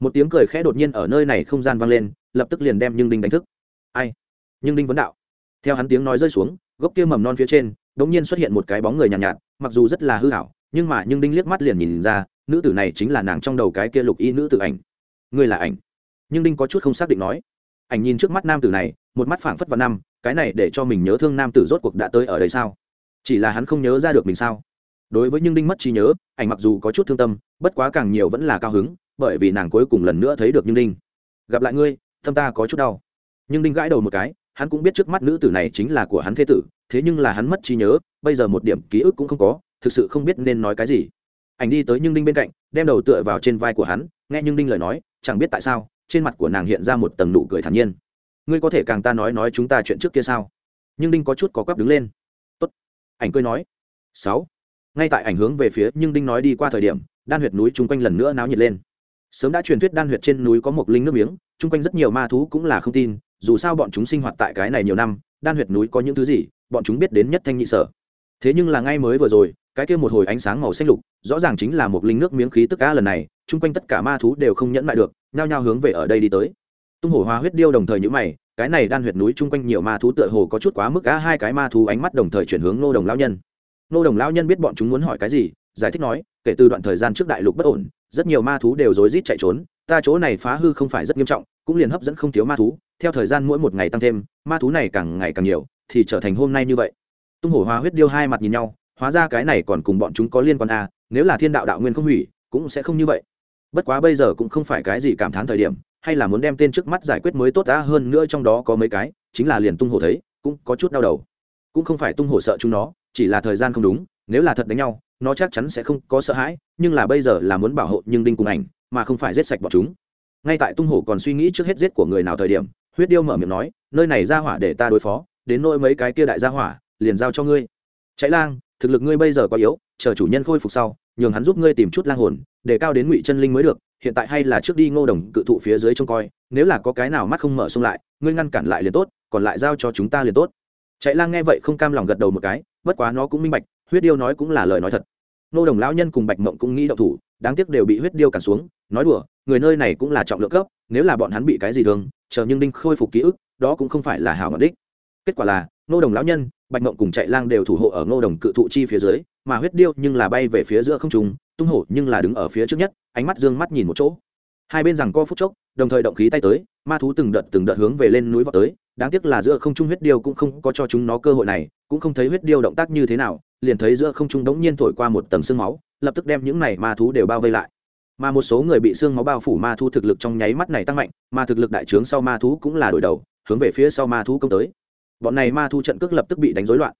Một tiếng cười khẽ đột nhiên ở nơi này không gian vang lên, lập tức liền đem nhưng đinh đánh thức. Ai? Nhưng đinh vấn đạo. Theo hắn tiếng nói rơi xuống gốc kia mầm non phía trên đống nhiên xuất hiện một cái bóng người nhàn nhạt, nhạt mặc dù rất là hư hảo nhưng mà nhưng đinh liếc mắt liền nhìn ra nữ tử này chính là nàng trong đầu cái kia lục y nữ tử ảnh. Ngươi là ảnh. Nhưng đinh có chút không xác định nói. Ảnh nhìn trước mắt nam tử này một mắt phảng phất vào năm cái này để cho mình nhớ thương nam tử rốt cuộc đã tới ở đây sao? Chỉ là hắn không nhớ ra được mình sao? Đối với nhưng đinh mất trí nhớ ảnh mặc dù có chút thương tâm bất quá càng nhiều vẫn là cao hứng bởi vì nàng cuối cùng lần nữa thấy được nhưng đinh. Gặp lại ngươi tâm ta có chút đau. Nhưng đinh gãi đầu một cái hắn cũng biết trước mắt nữ tử này chính là của hắn thế tử, thế nhưng là hắn mất trí nhớ, bây giờ một điểm ký ức cũng không có, thực sự không biết nên nói cái gì. Ảnh đi tới nhưng đinh bên cạnh, đem đầu tựa vào trên vai của hắn, nghe nhưng đinh lời nói, chẳng biết tại sao, trên mặt của nàng hiện ra một tầng nụ cười thản nhiên. Ngươi có thể càng ta nói nói chúng ta chuyện trước kia sao? Nhưng đinh có chút có quắp đứng lên. Tốt. Ảnh cười nói. Sáu. Ngay tại ảnh hướng về phía nhưng đinh nói đi qua thời điểm, đan huyệt núi chung quanh lần nữa náo nhiệt lên. Sớm đã truyền thuyết đan huyệt trên núi có một linh nước miếng, chung quanh rất nhiều ma thú cũng là không tin dù sao bọn chúng sinh hoạt tại cái này nhiều năm, đan huyệt núi có những thứ gì, bọn chúng biết đến nhất thanh nhị sở. Thế nhưng là ngay mới vừa rồi, cái kia một hồi ánh sáng màu xanh lục, rõ ràng chính là một linh nước miếng khí tức cá lần này, chung quanh tất cả ma thú đều không nhẫn lại được, nhao nhao hướng về ở đây đi tới. Tung hổ hoa huyết điêu đồng thời nhữ mày, cái này đan huyệt núi chung quanh nhiều ma thú tựa hồ có chút quá mức cá hai cái ma thú ánh mắt đồng thời chuyển hướng nô đồng lão nhân. Nô đồng lão nhân biết bọn chúng muốn hỏi cái gì, giải thích nói, kể từ đoạn thời gian trước đại lục bất ổn, rất nhiều ma thú đều rối rít chạy trốn, ta chỗ này phá hư không phải rất nghiêm trọng, cũng liền hấp dẫn không thiếu ma thú theo thời gian mỗi một ngày tăng thêm ma thú này càng ngày càng nhiều thì trở thành hôm nay như vậy. Tung hổ hoa huyết điêu hai mặt nhìn nhau hóa ra cái này còn cùng bọn chúng có liên quan à, nếu là thiên đạo đạo nguyên không hủy cũng sẽ không như vậy. Bất quá bây giờ cũng không phải cái gì cảm thán thời điểm hay là muốn đem tên trước mắt giải quyết mới tốt đã hơn nữa trong đó có mấy cái chính là liền tung hổ thấy cũng có chút đau đầu. Cũng không phải tung hổ sợ chúng nó chỉ là thời gian không đúng nếu là thật đánh nhau nó chắc chắn sẽ không có sợ hãi nhưng là bây giờ là muốn bảo hộ nhưng đinh cùng ảnh mà không phải giết sạch bọn chúng. Ngay tại tung hổ còn suy nghĩ trước hết giết của người nào thời điểm huyết điêu mở miệng nói, nơi này ra hỏa để ta đối phó, đến nỗi mấy cái kia đại gia hỏa, liền giao cho ngươi. Chạy lang, thực lực ngươi bây giờ quá yếu, chờ chủ nhân khôi phục sau, nhường hắn giúp ngươi tìm chút lang hồn, để cao đến ngụy chân linh mới được, hiện tại hay là trước đi ngô đồng cự thụ phía dưới trông coi, nếu là có cái nào mắt không mở xông lại, ngươi ngăn cản lại liền tốt, còn lại giao cho chúng ta liền tốt. Chạy lang nghe vậy không cam lòng gật đầu một cái, bất quá nó cũng minh bạch, huyết điêu nói cũng là lời nói thật. Ngô đồng lão nhân cùng bạch mộng cũng nghĩ đậu thủ, đáng tiếc đều bị huyết điêu cản xuống nói đùa người nơi này cũng là trọng lượng cấp nếu là bọn hắn bị cái gì thường, chờ nhưng đinh khôi phục ký ức đó cũng không phải là hảo ngọc đích. Kết quả là nô đồng lão nhân bạch mộng cùng chạy lang đều thủ hộ ở nô đồng cự thụ chi phía dưới mà huyết điêu nhưng là bay về phía giữa không trùng tung hổ nhưng là đứng ở phía trước nhất ánh mắt dương mắt nhìn một chỗ. Hai bên rằng co phút chốc đồng thời động khí tay tới ma thú từng đợt từng đợt hướng về lên núi vào tới đáng tiếc là giữa không trung huyết điêu cũng không có cho chúng nó cơ hội này cũng không thấy huyết điêu động tác như thế nào liền thấy giữa không trung đống nhiên thổi qua một tầng sương máu lập tức đem những này ma thú đều bao vây lại mà một số người bị sương máu bao phủ ma thú thực lực trong nháy mắt này tăng mạnh mà thực lực đại trướng sau ma thú cũng là đổi đầu, hướng về phía sau ma thú công tới. Bọn này ma thú trận cước lập tức bị đánh rối loạn.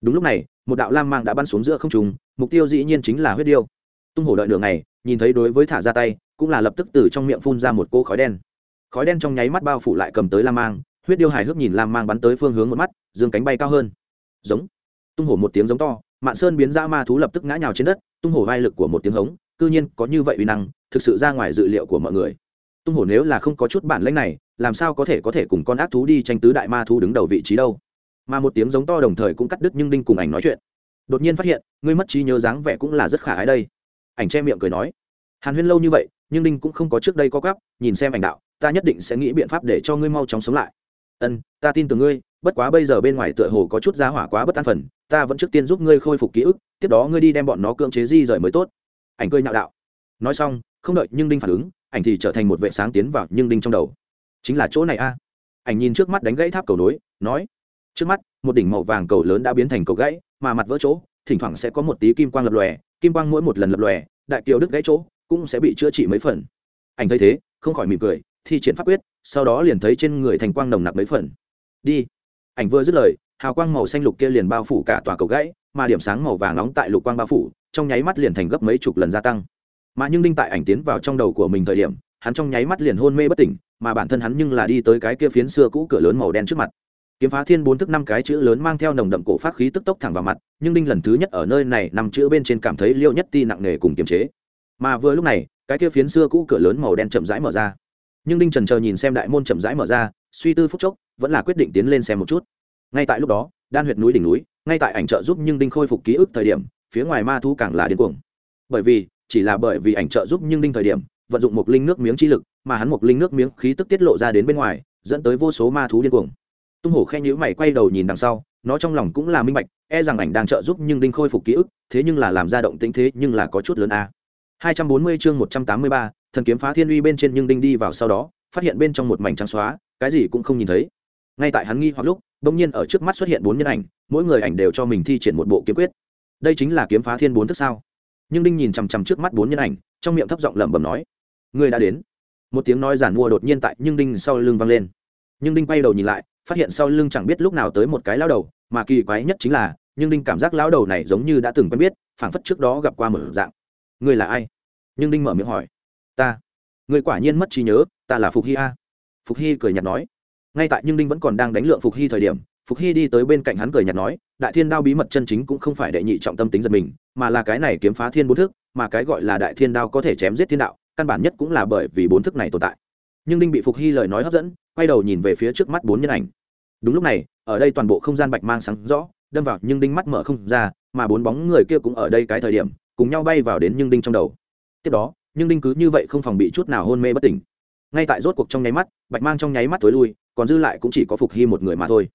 Đúng lúc này, một đạo lam mang đã bắn xuống giữa không trung, mục tiêu dĩ nhiên chính là huyết điêu. Tung hổ đợi đường này nhìn thấy đối với thả ra tay, cũng là lập tức từ trong miệng phun ra một cô khói đen. Khói đen trong nháy mắt bao phủ lại cầm tới lam mang, huyết điêu hài hước nhìn lam mang bắn tới phương hướng một mắt, dương cánh bay cao hơn. Giống. Tung hổ một tiếng giống to, mạn sơn biến ra ma thú lập tức ngã nhào trên đất, tung hổ vai lực của một tiếng hống cư nhiên có như vậy uy năng, thực sự ra ngoài dự liệu của mọi người. Tung hổ nếu là không có chút bản lãnh này, làm sao có thể có thể cùng con ác thú đi tranh tứ đại ma thú đứng đầu vị trí đâu? Mà một tiếng giống to đồng thời cũng cắt đứt nhưng đinh cùng ảnh nói chuyện. Đột nhiên phát hiện, ngươi mất trí nhớ dáng vẻ cũng là rất khả ái đây. Ảnh che miệng cười nói. Hàn huyên lâu như vậy, nhưng đinh cũng không có trước đây có gấp nhìn xem ảnh đạo, ta nhất định sẽ nghĩ biện pháp để cho ngươi mau chóng sống lại. Ân, ta tin tưởng ngươi, bất quá bây giờ bên ngoài tựa hồ có chút giá hỏa quá bất an phần, ta vẫn trước tiên giúp ngươi khôi phục ký ức, tiếp đó ngươi đi đem bọn nó cưỡng chế di rời mới tốt ảnh cười nhạo đạo. Nói xong, không đợi nhưng đinh phản ứng, ảnh thì trở thành một vệ sáng tiến vào nhưng đinh trong đầu. Chính là chỗ này a. Ảnh nhìn trước mắt đánh gãy tháp cầu nối, nói, trước mắt, một đỉnh màu vàng cầu lớn đã biến thành cầu gãy, mà mặt vỡ chỗ, thỉnh thoảng sẽ có một tí kim quang lập lòe, kim quang mỗi một lần lập lòe, đại kiều đức gãy chỗ, cũng sẽ bị chữa trị mấy phần. Ảnh thấy thế, không khỏi mỉm cười, thi triển pháp quyết, sau đó liền thấy trên người thành quang nồng nặc mấy phần. Đi. Ảnh vừa dứt lời, hào quang màu xanh lục kia liền bao phủ cả tòa cầu gãy, mà điểm sáng màu vàng nóng tại lục quang bao phủ trong nháy mắt liền thành gấp mấy chục lần gia tăng. Mà nhưng đinh tại ảnh tiến vào trong đầu của mình thời điểm, hắn trong nháy mắt liền hôn mê bất tỉnh, mà bản thân hắn nhưng là đi tới cái kia phiến xưa cũ cửa lớn màu đen trước mặt. Kiếm phá thiên bốn thức năm cái chữ lớn mang theo nồng đậm cổ phát khí tức tốc thẳng vào mặt, nhưng đinh lần thứ nhất ở nơi này nằm chữ bên trên cảm thấy liêu nhất ti nặng nề cùng kiềm chế. Mà vừa lúc này, cái kia phiến xưa cũ cửa lớn màu đen chậm rãi mở ra. Nhưng đinh trần chờ nhìn xem đại môn chậm rãi mở ra, suy tư phúc chốc, vẫn là quyết định tiến lên xem một chút. Ngay tại lúc đó, đan huyệt núi đỉnh núi, ngay tại ảnh trợ giúp nhưng đinh khôi phục ký ức thời điểm phía ngoài ma thú càng là điên cuồng. Bởi vì chỉ là bởi vì ảnh trợ giúp nhưng đinh thời điểm vận dụng một linh nước miếng chi lực mà hắn một linh nước miếng khí tức tiết lộ ra đến bên ngoài dẫn tới vô số ma thú điên cuồng. Tung hổ khen nhữ mày quay đầu nhìn đằng sau nó trong lòng cũng là minh bạch e rằng ảnh đang trợ giúp nhưng đinh khôi phục ký ức thế nhưng là làm ra động tĩnh thế nhưng là có chút lớn a. 240 chương 183, thần kiếm phá thiên uy bên trên nhưng đinh đi vào sau đó phát hiện bên trong một mảnh trắng xóa cái gì cũng không nhìn thấy. Ngay tại hắn nghi hoặc lúc bỗng nhiên ở trước mắt xuất hiện bốn nhân ảnh mỗi người ảnh đều cho mình thi triển một bộ kiếm quyết đây chính là kiếm phá thiên bốn thức sao? Nhưng đinh nhìn chằm chằm trước mắt bốn nhân ảnh, trong miệng thấp giọng lẩm bẩm nói người đã đến. Một tiếng nói giản mua đột nhiên tại nhưng đinh sau lưng vang lên. Nhưng đinh quay đầu nhìn lại, phát hiện sau lưng chẳng biết lúc nào tới một cái lao đầu, mà kỳ quái nhất chính là, nhưng đinh cảm giác lao đầu này giống như đã từng quen biết, phảng phất trước đó gặp qua một dạng. Người là ai? Nhưng đinh mở miệng hỏi. Ta. Người quả nhiên mất trí nhớ, ta là phục hy a. Phục hy cười nhạt nói. Ngay tại nhưng đinh vẫn còn đang đánh lượng phục hy thời điểm phục hy đi tới bên cạnh hắn cười nhạt nói, đại thiên đao bí mật chân chính cũng không phải đệ nhị trọng tâm tính giật mình, mà là cái này kiếm phá thiên bốn thức, mà cái gọi là đại thiên đao có thể chém giết thiên đạo, căn bản nhất cũng là bởi vì bốn thức này tồn tại. Nhưng đinh bị phục hy lời nói hấp dẫn, quay đầu nhìn về phía trước mắt bốn nhân ảnh. Đúng lúc này, ở đây toàn bộ không gian bạch mang sáng rõ, đâm vào nhưng đinh mắt mở không ra, mà bốn bóng người kia cũng ở đây cái thời điểm, cùng nhau bay vào đến nhưng đinh trong đầu. Tiếp đó, nhưng đinh cứ như vậy không phòng bị chút nào hôn mê bất tỉnh. Ngay tại rốt cuộc trong nháy mắt, bạch mang trong nháy mắt tối lui, còn dư lại cũng chỉ có phục hy một người mà thôi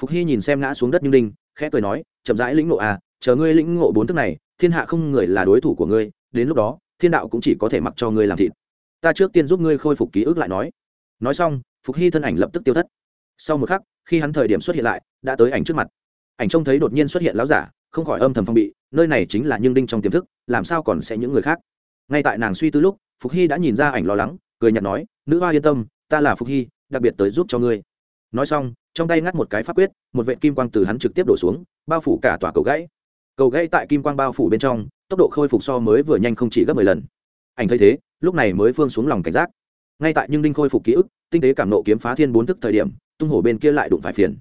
phục hy nhìn xem ngã xuống đất như đinh khẽ cười nói, chậm rãi lĩnh ngộ à chờ ngươi lĩnh ngộ bốn thức này, thiên hạ không người là đối thủ của ngươi, đến lúc đó, thiên đạo cũng chỉ có thể mặc cho ngươi làm thịt. Ta trước tiên giúp ngươi khôi phục ký ức lại nói. Nói xong, phục hy thân ảnh lập tức tiêu thất. Sau một khắc, khi hắn thời điểm xuất hiện lại, đã tới ảnh trước mặt. Ảnh trông thấy đột nhiên xuất hiện láo giả, không khỏi âm thầm phong bị, nơi này chính là nhưng đinh trong tiềm thức, làm sao còn sẽ những người khác? Ngay tại nàng suy tư lúc, phục hy đã nhìn ra ảnh lo lắng, cười nhạt nói, nữ hoa yên tâm, ta là phục hy, đặc biệt tới giúp cho ngươi. Nói xong trong tay ngắt một cái pháp quyết, một vệ kim quang từ hắn trực tiếp đổ xuống, bao phủ cả tòa cầu gãy. Cầu gãy tại kim quang bao phủ bên trong, tốc độ khôi phục so mới vừa nhanh không chỉ gấp mười lần. Ảnh thấy thế, lúc này mới phương xuống lòng cảnh giác. Ngay tại nhưng đinh khôi phục ký ức, tinh tế cảm nộ kiếm phá thiên bốn thức thời điểm, tung hổ bên kia lại đụng phải phiền.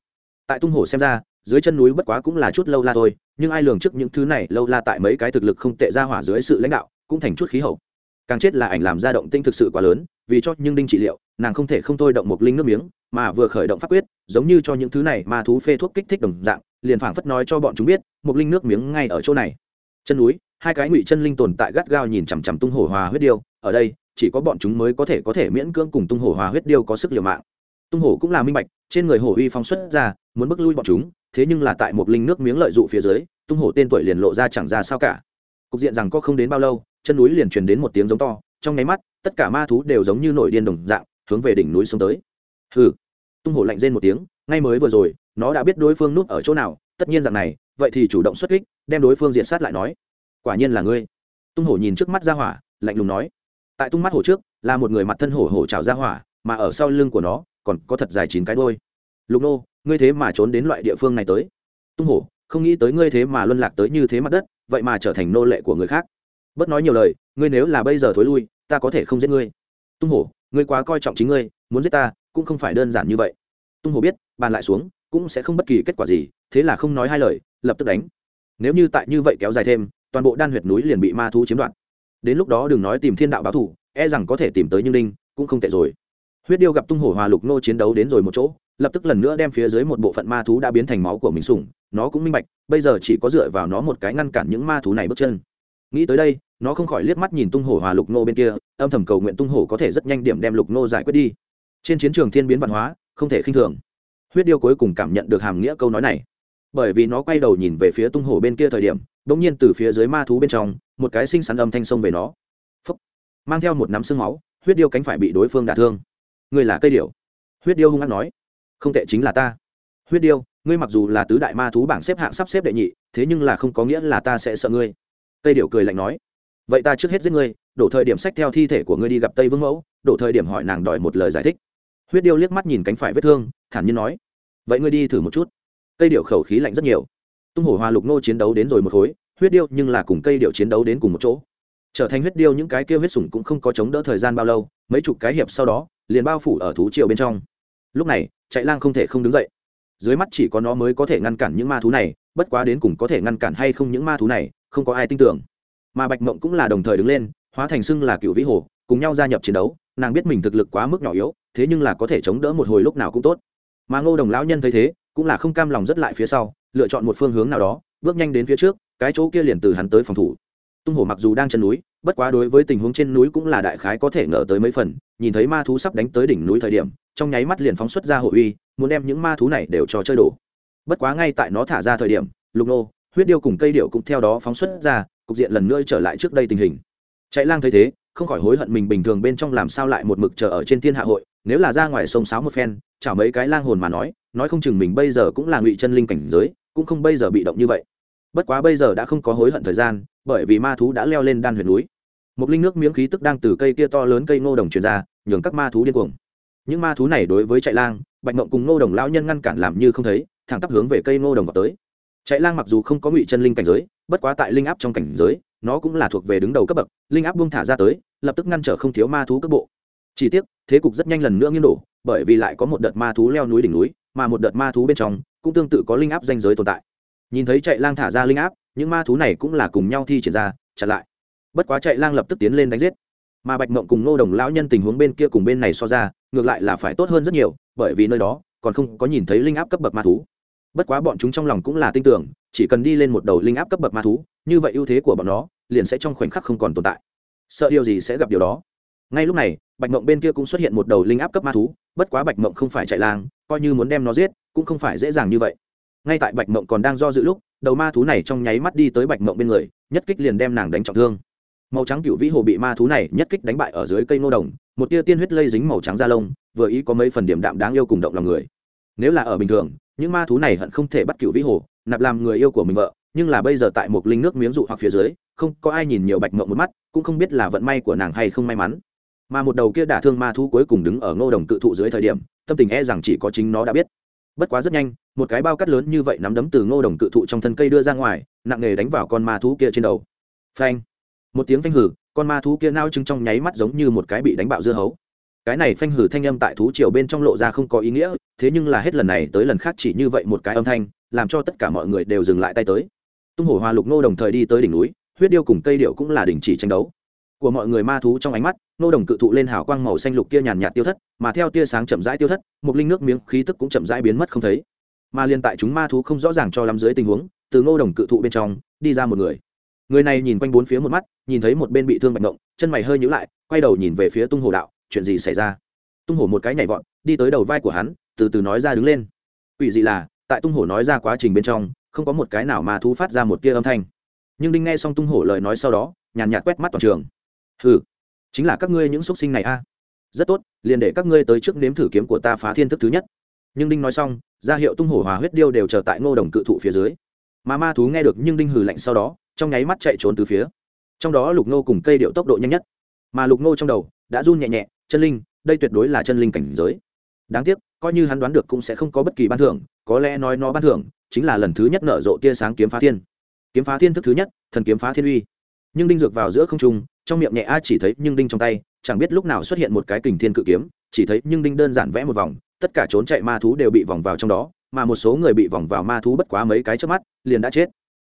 Tại tung hổ xem ra, dưới chân núi bất quá cũng là chút lâu la thôi, nhưng ai lường trước những thứ này lâu la tại mấy cái thực lực không tệ ra hỏa dưới sự lãnh đạo, cũng thành chút khí hậu. Càng chết là ảnh làm ra động tinh thực sự quá lớn, vì cho nhưng đinh trị liệu, nàng không thể không thôi động một linh nước miếng mà vừa khởi động pháp quyết, giống như cho những thứ này mà thú phê thuốc kích thích đồng dạng, liền phảng phất nói cho bọn chúng biết, một linh nước miếng ngay ở chỗ này. Chân núi, hai cái ngụy chân linh tồn tại gắt gao nhìn chằm chằm tung hổ hòa huyết điêu, ở đây, chỉ có bọn chúng mới có thể có thể miễn cưỡng cùng tung hổ hòa huyết điêu có sức liều mạng. Tung hổ cũng là minh bạch, trên người hổ uy phong xuất ra, muốn bước lui bọn chúng, thế nhưng là tại một linh nước miếng lợi dụ phía dưới, tung hổ tên tuổi liền lộ ra chẳng ra sao cả. Cục diện rằng có không đến bao lâu, chân núi liền truyền đến một tiếng giống to, trong nháy mắt, tất cả ma thú đều giống như nổi điên đồng dạng, hướng về đỉnh núi xuống tới. Hừ tung hổ lạnh rên một tiếng, ngay mới vừa rồi, nó đã biết đối phương núp ở chỗ nào, tất nhiên rằng này, vậy thì chủ động xuất kích, đem đối phương diện sát lại nói. Quả nhiên là ngươi. Tung hổ nhìn trước mắt ra hỏa, lạnh lùng nói. Tại tung mắt hổ trước, là một người mặt thân hổ hổ trào ra hỏa, mà ở sau lưng của nó, còn có thật dài chín cái đôi lục nô, ngươi thế mà trốn đến loại địa phương này tới. Tung hổ, không nghĩ tới ngươi thế mà luân lạc tới như thế mặt đất, vậy mà trở thành nô lệ của người khác. Bớt nói nhiều lời, ngươi nếu là bây giờ thối lui, ta có thể không giết ngươi. Tung hổ, ngươi quá coi trọng chính ngươi, muốn giết ta cũng không phải đơn giản như vậy. Tung hổ biết, bàn lại xuống, cũng sẽ không bất kỳ kết quả gì, thế là không nói hai lời, lập tức đánh. Nếu như tại như vậy kéo dài thêm, toàn bộ đan huyệt núi liền bị ma thú chiếm đoạt. Đến lúc đó đừng nói tìm thiên đạo báo thủ e rằng có thể tìm tới như đinh cũng không tệ rồi. Huyết điêu gặp tung hổ hòa lục nô chiến đấu đến rồi một chỗ, lập tức lần nữa đem phía dưới một bộ phận ma thú đã biến thành máu của mình sủng, nó cũng minh bạch, bây giờ chỉ có dựa vào nó một cái ngăn cản những ma thú này bước chân. Nghĩ tới đây, nó không khỏi liếc mắt nhìn tung hổ hòa lục nô bên kia, âm thầm cầu nguyện tung hổ có thể rất nhanh điểm đem lục nô giải quyết đi trên chiến trường thiên biến văn hóa, không thể khinh thường. Huyết điêu cuối cùng cảm nhận được hàm nghĩa câu nói này. Bởi vì nó quay đầu nhìn về phía tung hổ bên kia thời điểm đ ỗ n g nhiên từ phía dưới ma thú bên trong, một cái xinh xắn âm thanh sông về nó. Phúc. mang theo một nắm xương máu, huyết điêu cánh phải bị đối phương đả thương. Người là cây điệu huyết điêu hung hát nói. Không tệ chính là ta. Huyết điêu, ngươi mặc dù là tứ đại ma thú bảng xếp hạng sắp xếp đệ nhị, thế nhưng là không có nghĩa là ta sẽ sợ ngươi. Tây điệu cười lạnh nói. Vậy ta trước hết giết ngươi, đổ thời điểm sách theo thi thể của ngươi đi gặp tây vương mẫu, đổ thời điểm hỏi nàng đòi một lời giải thích huyết điêu liếc mắt nhìn cánh phải vết thương, thản nhiên nói, vậy ngươi đi thử một chút. Cây điệu khẩu khí lạnh rất nhiều. Tung hổ hoa lục nô chiến đấu đến rồi một khối, huyết điêu nhưng là cùng cây điệu chiến đấu đến cùng một chỗ. Trở thành huyết điêu những cái kêu huyết sủng cũng không có chống đỡ thời gian bao lâu, mấy chục cái hiệp sau đó, liền bao phủ ở thú triều bên trong. Lúc này, chạy lang không thể không đứng dậy. Dưới mắt chỉ có nó mới có thể ngăn cản những ma thú này, bất quá đến cùng có thể ngăn cản hay không những ma thú này, không có ai tin tưởng. Mà bạch mộng cũng là đồng thời đứng lên, hóa thành xưng là cựu vĩ hồ, cùng nhau gia nhập chiến đấu, nàng biết mình thực lực quá mức nhỏ yếu thế nhưng là có thể chống đỡ một hồi lúc nào cũng tốt. Mà ngô đồng lão nhân thấy thế, cũng là không cam lòng rất lại phía sau, lựa chọn một phương hướng nào đó, bước nhanh đến phía trước, cái chỗ kia liền từ hắn tới phòng thủ. Tung hổ mặc dù đang chân núi, bất quá đối với tình huống trên núi cũng là đại khái có thể ngờ tới mấy phần, nhìn thấy ma thú sắp đánh tới đỉnh núi thời điểm, trong nháy mắt liền phóng xuất ra hội uy, muốn đem những ma thú này đều cho chơi đổ. Bất quá ngay tại nó thả ra thời điểm, lục nô, huyết điêu cùng cây điệu cũng theo đó phóng xuất ra, cục diện lần nữa trở lại trước đây tình hình. Chạy lang thấy thế không khỏi hối hận mình bình thường bên trong làm sao lại một mực chờ ở trên thiên hạ hội, nếu là ra ngoài sông sáo một phen, chả mấy cái lang hồn mà nói nói không chừng mình bây giờ cũng là ngụy chân linh cảnh giới, cũng không bây giờ bị động như vậy. Bất quá bây giờ đã không có hối hận thời gian, bởi vì ma thú đã leo lên đan huyền núi. Một linh nước miếng khí tức đang từ cây kia to lớn cây ngô đồng truyền ra, nhường các ma thú điên cuồng. Những ma thú này đối với chạy lang, bạch mộng cùng ngô đồng lão nhân ngăn cản làm như không thấy, thẳng tắp hướng về cây ngô đồng vào tới. Chạy lang mặc dù không có ngụy chân linh cảnh giới, bất quá tại linh áp trong cảnh giới nó cũng là thuộc về đứng đầu cấp bậc, linh áp buông thả ra tới, lập tức ngăn trở không thiếu ma thú cấp bộ. Chỉ tiếc, thế cục rất nhanh lần nữa nghiêng đổ, bởi vì lại có một đợt ma thú leo núi đỉnh núi, mà một đợt ma thú bên trong cũng tương tự có linh áp danh giới tồn tại. Nhìn thấy chạy lang thả ra linh áp, những ma thú này cũng là cùng nhau thi triển ra, chặn lại. Bất quá chạy lang lập tức tiến lên đánh giết. Mà bạch mộng cùng ngô đồng lão nhân tình huống bên kia cùng bên này so ra, ngược lại là phải tốt hơn rất nhiều, bởi vì nơi đó còn không có nhìn thấy linh áp cấp bậc ma thú bất quá bọn chúng trong lòng cũng là tin tưởng, chỉ cần đi lên một đầu linh áp cấp bậc ma thú, như vậy ưu thế của bọn nó, liền sẽ trong khoảnh khắc không còn tồn tại. Sợ điều gì sẽ gặp điều đó. Ngay lúc này, bạch mộng bên kia cũng xuất hiện một đầu linh áp cấp ma thú, bất quá bạch mộng không phải chạy lang, coi như muốn đem nó giết, cũng không phải dễ dàng như vậy. Ngay tại bạch mộng còn đang do dự lúc, đầu ma thú này trong nháy mắt đi tới bạch mộng bên người, nhất kích liền đem nàng đánh trọng thương. Màu trắng cựu vĩ hồ bị ma thú này nhất kích đánh bại ở dưới cây nô đồng, một tia tiên huyết lây dính màu trắng da lông, vừa ý có mấy phần điểm đạm đáng yêu cùng động lòng người. Nếu là ở bình thường những ma thú này hận không thể bắt cựu vĩ hồ, nạp làm người yêu của mình vợ, nhưng là bây giờ tại một linh nước miếng dụ hoặc phía dưới, không có ai nhìn nhiều bạch mộng một mắt, cũng không biết là vận may của nàng hay không may mắn. Mà một đầu kia đả thương ma thú cuối cùng đứng ở ngô đồng cự thụ dưới thời điểm, tâm tình e rằng chỉ có chính nó đã biết. Bất quá rất nhanh, một cái bao cắt lớn như vậy nắm đấm từ ngô đồng cự thụ trong thân cây đưa ra ngoài, nặng nề đánh vào con ma thú kia trên đầu. Phanh! Một tiếng phanh hử, con ma thú kia nao trứng trong nháy mắt giống như một cái bị đánh bạo dưa hấu cái này phanh hử thanh âm tại thú triều bên trong lộ ra không có ý nghĩa, thế nhưng là hết lần này tới lần khác chỉ như vậy một cái âm thanh, làm cho tất cả mọi người đều dừng lại tay tới. Tung hổ hoa lục nô đồng thời đi tới đỉnh núi, huyết điêu cùng cây điệu cũng là đình chỉ tranh đấu. Của mọi người ma thú trong ánh mắt, nô đồng cự thụ lên hào quang màu xanh lục kia nhàn nhạt tiêu thất, mà theo tia sáng chậm rãi tiêu thất, một linh nước miếng khí tức cũng chậm rãi biến mất không thấy. Mà liên tại chúng ma thú không rõ ràng cho lắm dưới tình huống, từ ngô đồng cự thụ bên trong, đi ra một người. Người này nhìn quanh bốn phía một mắt, nhìn thấy một bên bị thương bạch ngộng, chân mày hơi nhữ lại, quay đầu nhìn về phía tung hồ đạo chuyện gì xảy ra? Tung hổ một cái nhảy vọt, đi tới đầu vai của hắn, từ từ nói ra đứng lên. Quỷ dị là, tại tung hổ nói ra quá trình bên trong, không có một cái nào mà thú phát ra một tia âm thanh. Nhưng đinh nghe xong tung hổ lời nói sau đó, nhàn nhạt quét mắt toàn trường. Hừ, chính là các ngươi những x sinh này a. Rất tốt, liền để các ngươi tới trước nếm thử kiếm của ta phá thiên thức thứ nhất. Nhưng đinh nói xong, ra hiệu tung hổ hòa huyết điêu đều chờ tại ngô đồng cự thụ phía dưới. Mà ma thú nghe được nhưng đinh hừ lạnh sau đó, trong nháy mắt chạy trốn từ phía. Trong đó lục nô cùng cây điệu tốc độ nhanh nhất. Mà lục nô trong đầu, đã run nhẹ nhẹ chân linh đây tuyệt đối là chân linh cảnh giới. Đáng tiếc coi như hắn đoán được cũng sẽ không có bất kỳ ban thưởng có lẽ nói nó ban thưởng chính là lần thứ nhất nở rộ tia sáng kiếm phá thiên. Kiếm phá thiên thức thứ nhất thần kiếm phá thiên uy. Nhưng đinh dược vào giữa không trung trong miệng nhẹ a chỉ thấy nhưng đinh trong tay chẳng biết lúc nào xuất hiện một cái kình thiên cự kiếm chỉ thấy nhưng đinh đơn giản vẽ một vòng tất cả trốn chạy ma thú đều bị vòng vào trong đó mà một số người bị vòng vào ma thú bất quá mấy cái trước mắt liền đã chết.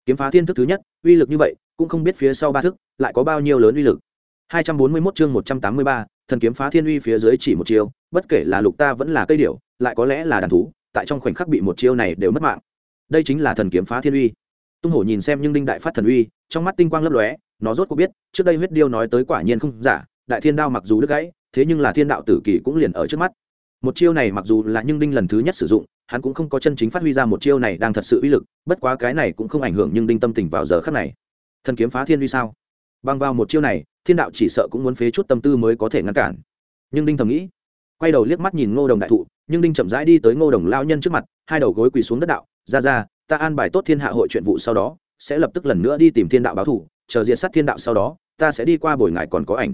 Kiếm phá thiên thức thứ nhất uy lực như vậy cũng không biết phía sau ba thức lại có bao nhiêu lớn uy lực. 241 chương 183, thần kiếm phá thiên uy phía dưới chỉ một chiêu, bất kể là lục ta vẫn là cây điểu, lại có lẽ là đàn thú, tại trong khoảnh khắc bị một chiêu này đều mất mạng. Đây chính là thần kiếm phá thiên uy. Tung hổ nhìn xem nhưng đinh đại phát thần uy, trong mắt tinh quang lấp lóe, nó rốt cuộc biết, trước đây huyết điêu nói tới quả nhiên không giả, đại thiên đao mặc dù đứt gãy, thế nhưng là thiên đạo tử kỳ cũng liền ở trước mắt. Một chiêu này mặc dù là nhưng đinh lần thứ nhất sử dụng, hắn cũng không có chân chính phát huy ra một chiêu này đang thật sự uy lực, bất quá cái này cũng không ảnh hưởng nhưng đinh tâm tình vào giờ khắc này. Thần kiếm phá thiên uy sao? Băng vào một chiêu này, thiên đạo chỉ sợ cũng muốn phế chút tâm tư mới có thể ngăn cản. Nhưng đinh thầm nghĩ, quay đầu liếc mắt nhìn ngô đồng đại thụ, nhưng đinh chậm rãi đi tới ngô đồng lao nhân trước mặt, hai đầu gối quỳ xuống đất đạo, ra ra, ta an bài tốt thiên hạ hội chuyện vụ sau đó, sẽ lập tức lần nữa đi tìm thiên đạo báo thủ chờ diện sát thiên đạo sau đó, ta sẽ đi qua buổi ngài còn có ảnh.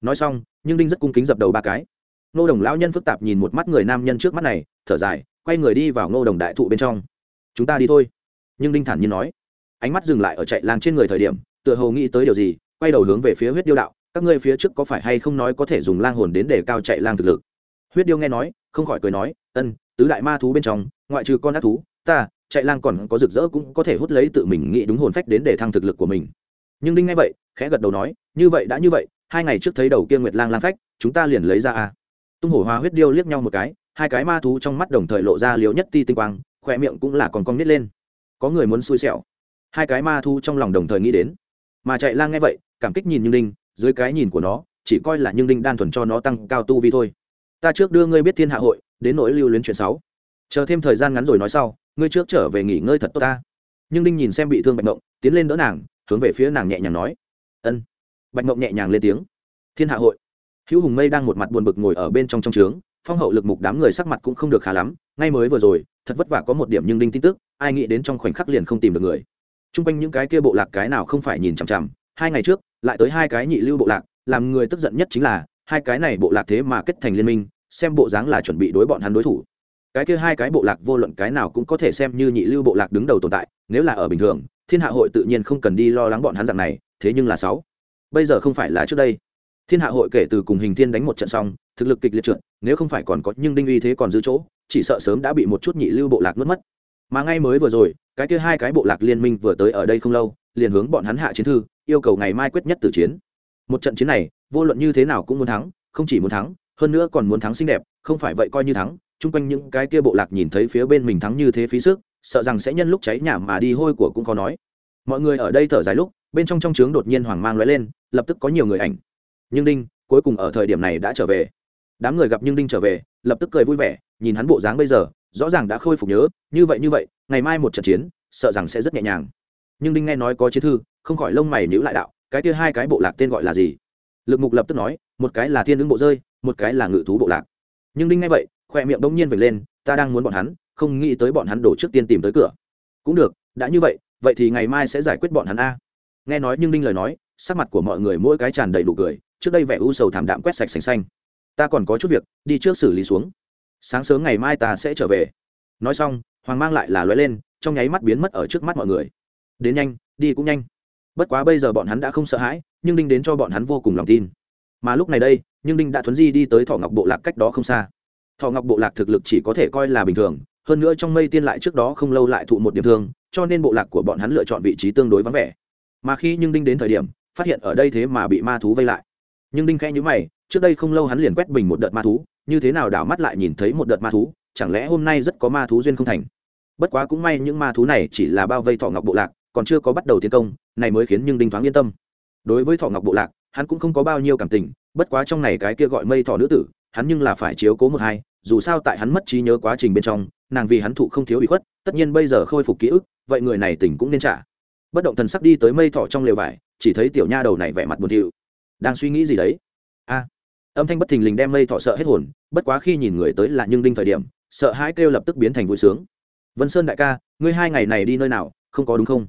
Nói xong, nhưng đinh rất cung kính dập đầu ba cái. Ngô đồng lão nhân phức tạp nhìn một mắt người nam nhân trước mắt này, thở dài, quay người đi vào ngô đồng đại thụ bên trong. Chúng ta đi thôi. Nhưng đinh thản nhiên nói. Ánh mắt dừng lại ở chạy lang trên người thời điểm, tựa hồ nghĩ tới điều gì quay đầu hướng về phía huyết điêu đạo, các ngươi phía trước có phải hay không nói có thể dùng lang hồn đến để cao chạy lang thực lực? Huyết điêu nghe nói, không khỏi cười nói, ân, tứ đại ma thú bên trong, ngoại trừ con ác thú, ta, chạy lang còn có rực rỡ cũng có thể hút lấy tự mình nghĩ đúng hồn phách đến để thăng thực lực của mình. Nhưng đinh nghe vậy, khẽ gật đầu nói, như vậy đã như vậy, hai ngày trước thấy đầu kia nguyệt lang lang phách, chúng ta liền lấy ra a. Tung hổ hoa huyết điêu liếc nhau một cái, hai cái ma thú trong mắt đồng thời lộ ra liếu nhất ti tinh quang khỏe miệng cũng là còn cong nít lên. Có người muốn xui xẻo. Hai cái ma thú trong lòng đồng thời nghĩ đến. Mà chạy lang nghe vậy cảm kích nhìn như đinh, dưới cái nhìn của nó, chỉ coi là nhưng đinh đan thuần cho nó tăng cao tu vi thôi. Ta trước đưa ngươi biết thiên hạ hội, đến nỗi lưu luyến chuyện sáu chờ thêm thời gian ngắn rồi nói sau, ngươi trước trở về nghỉ ngơi thật tốt ta. Nhưng đinh nhìn xem bị thương bạch mộng tiến lên đỡ nàng, hướng về phía nàng nhẹ nhàng nói. Ân. Bạch mộng nhẹ nhàng lên tiếng. Thiên hạ hội. Hữu hùng mây đang một mặt buồn bực ngồi ở bên trong trong trướng, phong hậu lực mục đám người sắc mặt cũng không được khá lắm, ngay mới vừa rồi, thật vất vả có một điểm nhưng đinh tin tức, ai nghĩ đến trong khoảnh khắc liền không tìm được người. T r u n g quanh những cái kia bộ lạc cái nào không phải nhìn chằm chằm hai ngày trước, lại tới hai cái nhị lưu bộ lạc, làm người tức giận nhất chính là, hai cái này bộ lạc thế mà kết thành liên minh, xem bộ dáng là chuẩn bị đối bọn hắn đối thủ. Cái kia hai cái bộ lạc vô luận cái nào cũng có thể xem như nhị lưu bộ lạc đứng đầu tồn tại, nếu là ở bình thường, thiên hạ hội tự nhiên không cần đi lo lắng bọn hắn dạng này, thế nhưng là sáu. Bây giờ không phải là trước đây. Thiên hạ hội kể từ cùng hình thiên đánh một trận xong, thực lực kịch liệt trượt, nếu không phải còn có nhưng đinh uy thế còn giữ chỗ, chỉ sợ sớm đã bị một chút nhị lưu bộ lạc nuốt mất. Mà ngay mới vừa rồi, cái kia hai cái bộ lạc liên minh vừa tới ở đây không lâu, liền hướng bọn hắn hạ chiến thư yêu cầu ngày mai quyết nhất tử chiến. Một trận chiến này, vô luận như thế nào cũng muốn thắng, không chỉ muốn thắng, hơn nữa còn muốn thắng xinh đẹp, không phải vậy coi như thắng, chung quanh những cái kia bộ lạc nhìn thấy phía bên mình thắng như thế phí sức, sợ rằng sẽ nhân lúc cháy nhà mà đi hôi của cũng khó nói. Mọi người ở đây thở dài lúc, bên trong trong trướng đột nhiên hoàng mang lóe lên, lập tức có nhiều người ảnh. Nhưng đinh, cuối cùng ở thời điểm này đã trở về. Đám người gặp nhưng đinh trở về, lập tức cười vui vẻ, nhìn hắn bộ dáng bây giờ, rõ ràng đã khôi phục nhớ, như vậy như vậy, ngày mai một trận chiến, sợ rằng sẽ rất nhẹ nhàng. Nhưng đinh nghe nói có chiến thư không khỏi lông mày nhữ lại đạo, cái kia hai cái bộ lạc tên gọi là gì? Lực mục lập tức nói, một cái là thiên ứng bộ rơi, một cái là ngự thú bộ lạc. Nhưng đinh nghe vậy, khoe miệng đông nhiên vệt lên, ta đang muốn bọn hắn, không nghĩ tới bọn hắn đổ trước tiên tìm tới cửa. Cũng được, đã như vậy vậy thì ngày mai sẽ giải quyết bọn hắn a. Nghe nói nhưng đinh lời nói, sắc mặt của mọi người mỗi cái tràn đầy đủ cười, trước đây vẻ u sầu thảm đạm quét sạch sành xanh. Ta còn có chút việc, đi trước xử lý xuống. Sáng sớm ngày mai ta sẽ trở về. Nói xong, hoàng mang lại là loay lên, trong nháy mắt biến mất ở trước mắt mọi người. Đến nhanh, đi cũng nhanh bất quá bây giờ bọn hắn đã không sợ hãi, nhưng đinh đến cho bọn hắn vô cùng lòng tin. Mà lúc này đây, nhưng đinh đã thuấn di đi tới thọ ngọc bộ lạc cách đó không xa. Thọ ngọc bộ lạc thực lực chỉ có thể coi là bình thường, hơn nữa trong mây tiên lại trước đó không lâu lại thụ một điểm thương, cho nên bộ lạc của bọn hắn lựa chọn vị trí tương đối vắng vẻ. Mà khi nhưng đinh đến thời điểm, phát hiện ở đây thế mà bị ma thú vây lại. Nhưng đinh khẽ nhữ mày, trước đây không lâu hắn liền quét bình một đợt ma thú, như thế nào đảo mắt lại nhìn thấy một đợt ma thú, chẳng lẽ hôm nay rất có ma thú duyên không thành? Bất quá cũng may những ma thú này chỉ là bao vây thọ ngọc bộ lạc còn chưa có bắt đầu tiến công, này mới khiến nhưng đinh thoáng yên tâm. Đối với thọ ngọc bộ lạc, hắn cũng không có bao nhiêu cảm tình, bất quá trong này cái kia gọi mây thọ nữ tử, hắn nhưng là phải chiếu cố một hai, dù sao tại hắn mất trí nhớ quá trình bên trong, nàng vì hắn thụ không thiếu bị khuất, tất nhiên bây giờ khôi phục ký ức, vậy người này tỉnh cũng nên trả. Bất động thần sắc đi tới mây thọ trong lều vải, chỉ thấy tiểu nha đầu này vẻ mặt buồn thiu. Đang suy nghĩ gì đấy? A! Âm thanh bất thình lình đem mây thọ sợ hết hồn, bất quá khi nhìn người tới là nhưng đinh thời điểm, sợ hãi kêu lập tức biến thành vui sướng. Vân sơn đại ca, ngươi hai ngày này đi nơi nào, không có đúng không?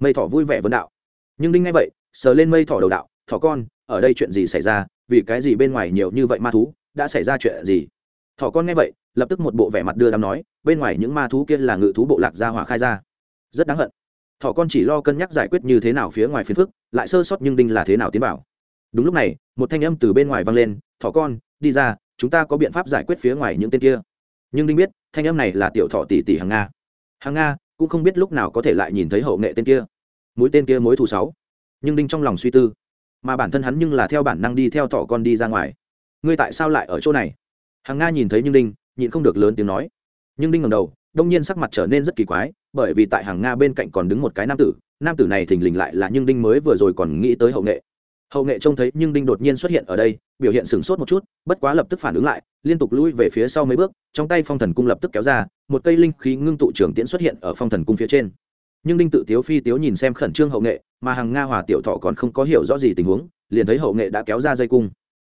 Mây thọ vui vẻ vấn đạo. Nhưng đinh nghe vậy, sờ lên mây thọ đầu đạo thọ con, ở đây chuyện gì xảy ra? Vì cái gì bên ngoài nhiều như vậy ma thú? Đã xảy ra chuyện gì? Thọ con nghe vậy, lập tức một bộ vẻ mặt đưa đám nói, bên ngoài những ma thú kia là ngự thú bộ lạc gia hỏa khai ra. Rất đáng hận. Thọ con chỉ lo cân nhắc giải quyết như thế nào phía ngoài phiền phức, lại sơ sót nhưng đinh là thế nào tiến bảo. Đúng lúc này, một thanh âm từ bên ngoài vang lên, thỏ con, đi ra, chúng ta có biện pháp giải quyết phía ngoài những tên kia. Nhưng đinh biết, thanh âm này là tiểu thọ tỷ tỷ hàng nga. Hàng nga cũng không biết lúc nào có thể lại nhìn thấy hậu nghệ tên kia. Mũi tên kia mối thù sáu. Nhưng đinh trong lòng suy tư, mà bản thân hắn nhưng là theo bản năng đi theo thỏ con đi ra ngoài. Ngươi tại sao lại ở chỗ này? Hàng nga nhìn thấy nhưng đinh, nhịn không được lớn tiếng nói. Nhưng đinh ngầm đầu, đông nhiên sắc mặt trở nên rất kỳ quái, bởi vì tại hàng nga bên cạnh còn đứng một cái nam tử nam tử này thình lình lại là nhưng đinh mới vừa rồi còn nghĩ tới hậu nghệ. Hậu nghệ trông thấy nhưng đinh đột nhiên xuất hiện ở đây, biểu hiện sửng sốt một chút bất quá lập tức phản ứng lại, liên tục lui về phía sau mấy bước, trong tay phong thần cung lập tức kéo ra, một cây linh khí ngưng tụ trưởng tiễn xuất hiện ở phong thần cung phía trên. Nhưng đinh tự tiếu phi tiếu nhìn xem khẩn trương hậu nghệ, mà hàng nga hòa tiểu thọ còn không có hiểu rõ gì tình huống, liền thấy hậu nghệ đã kéo ra dây cung.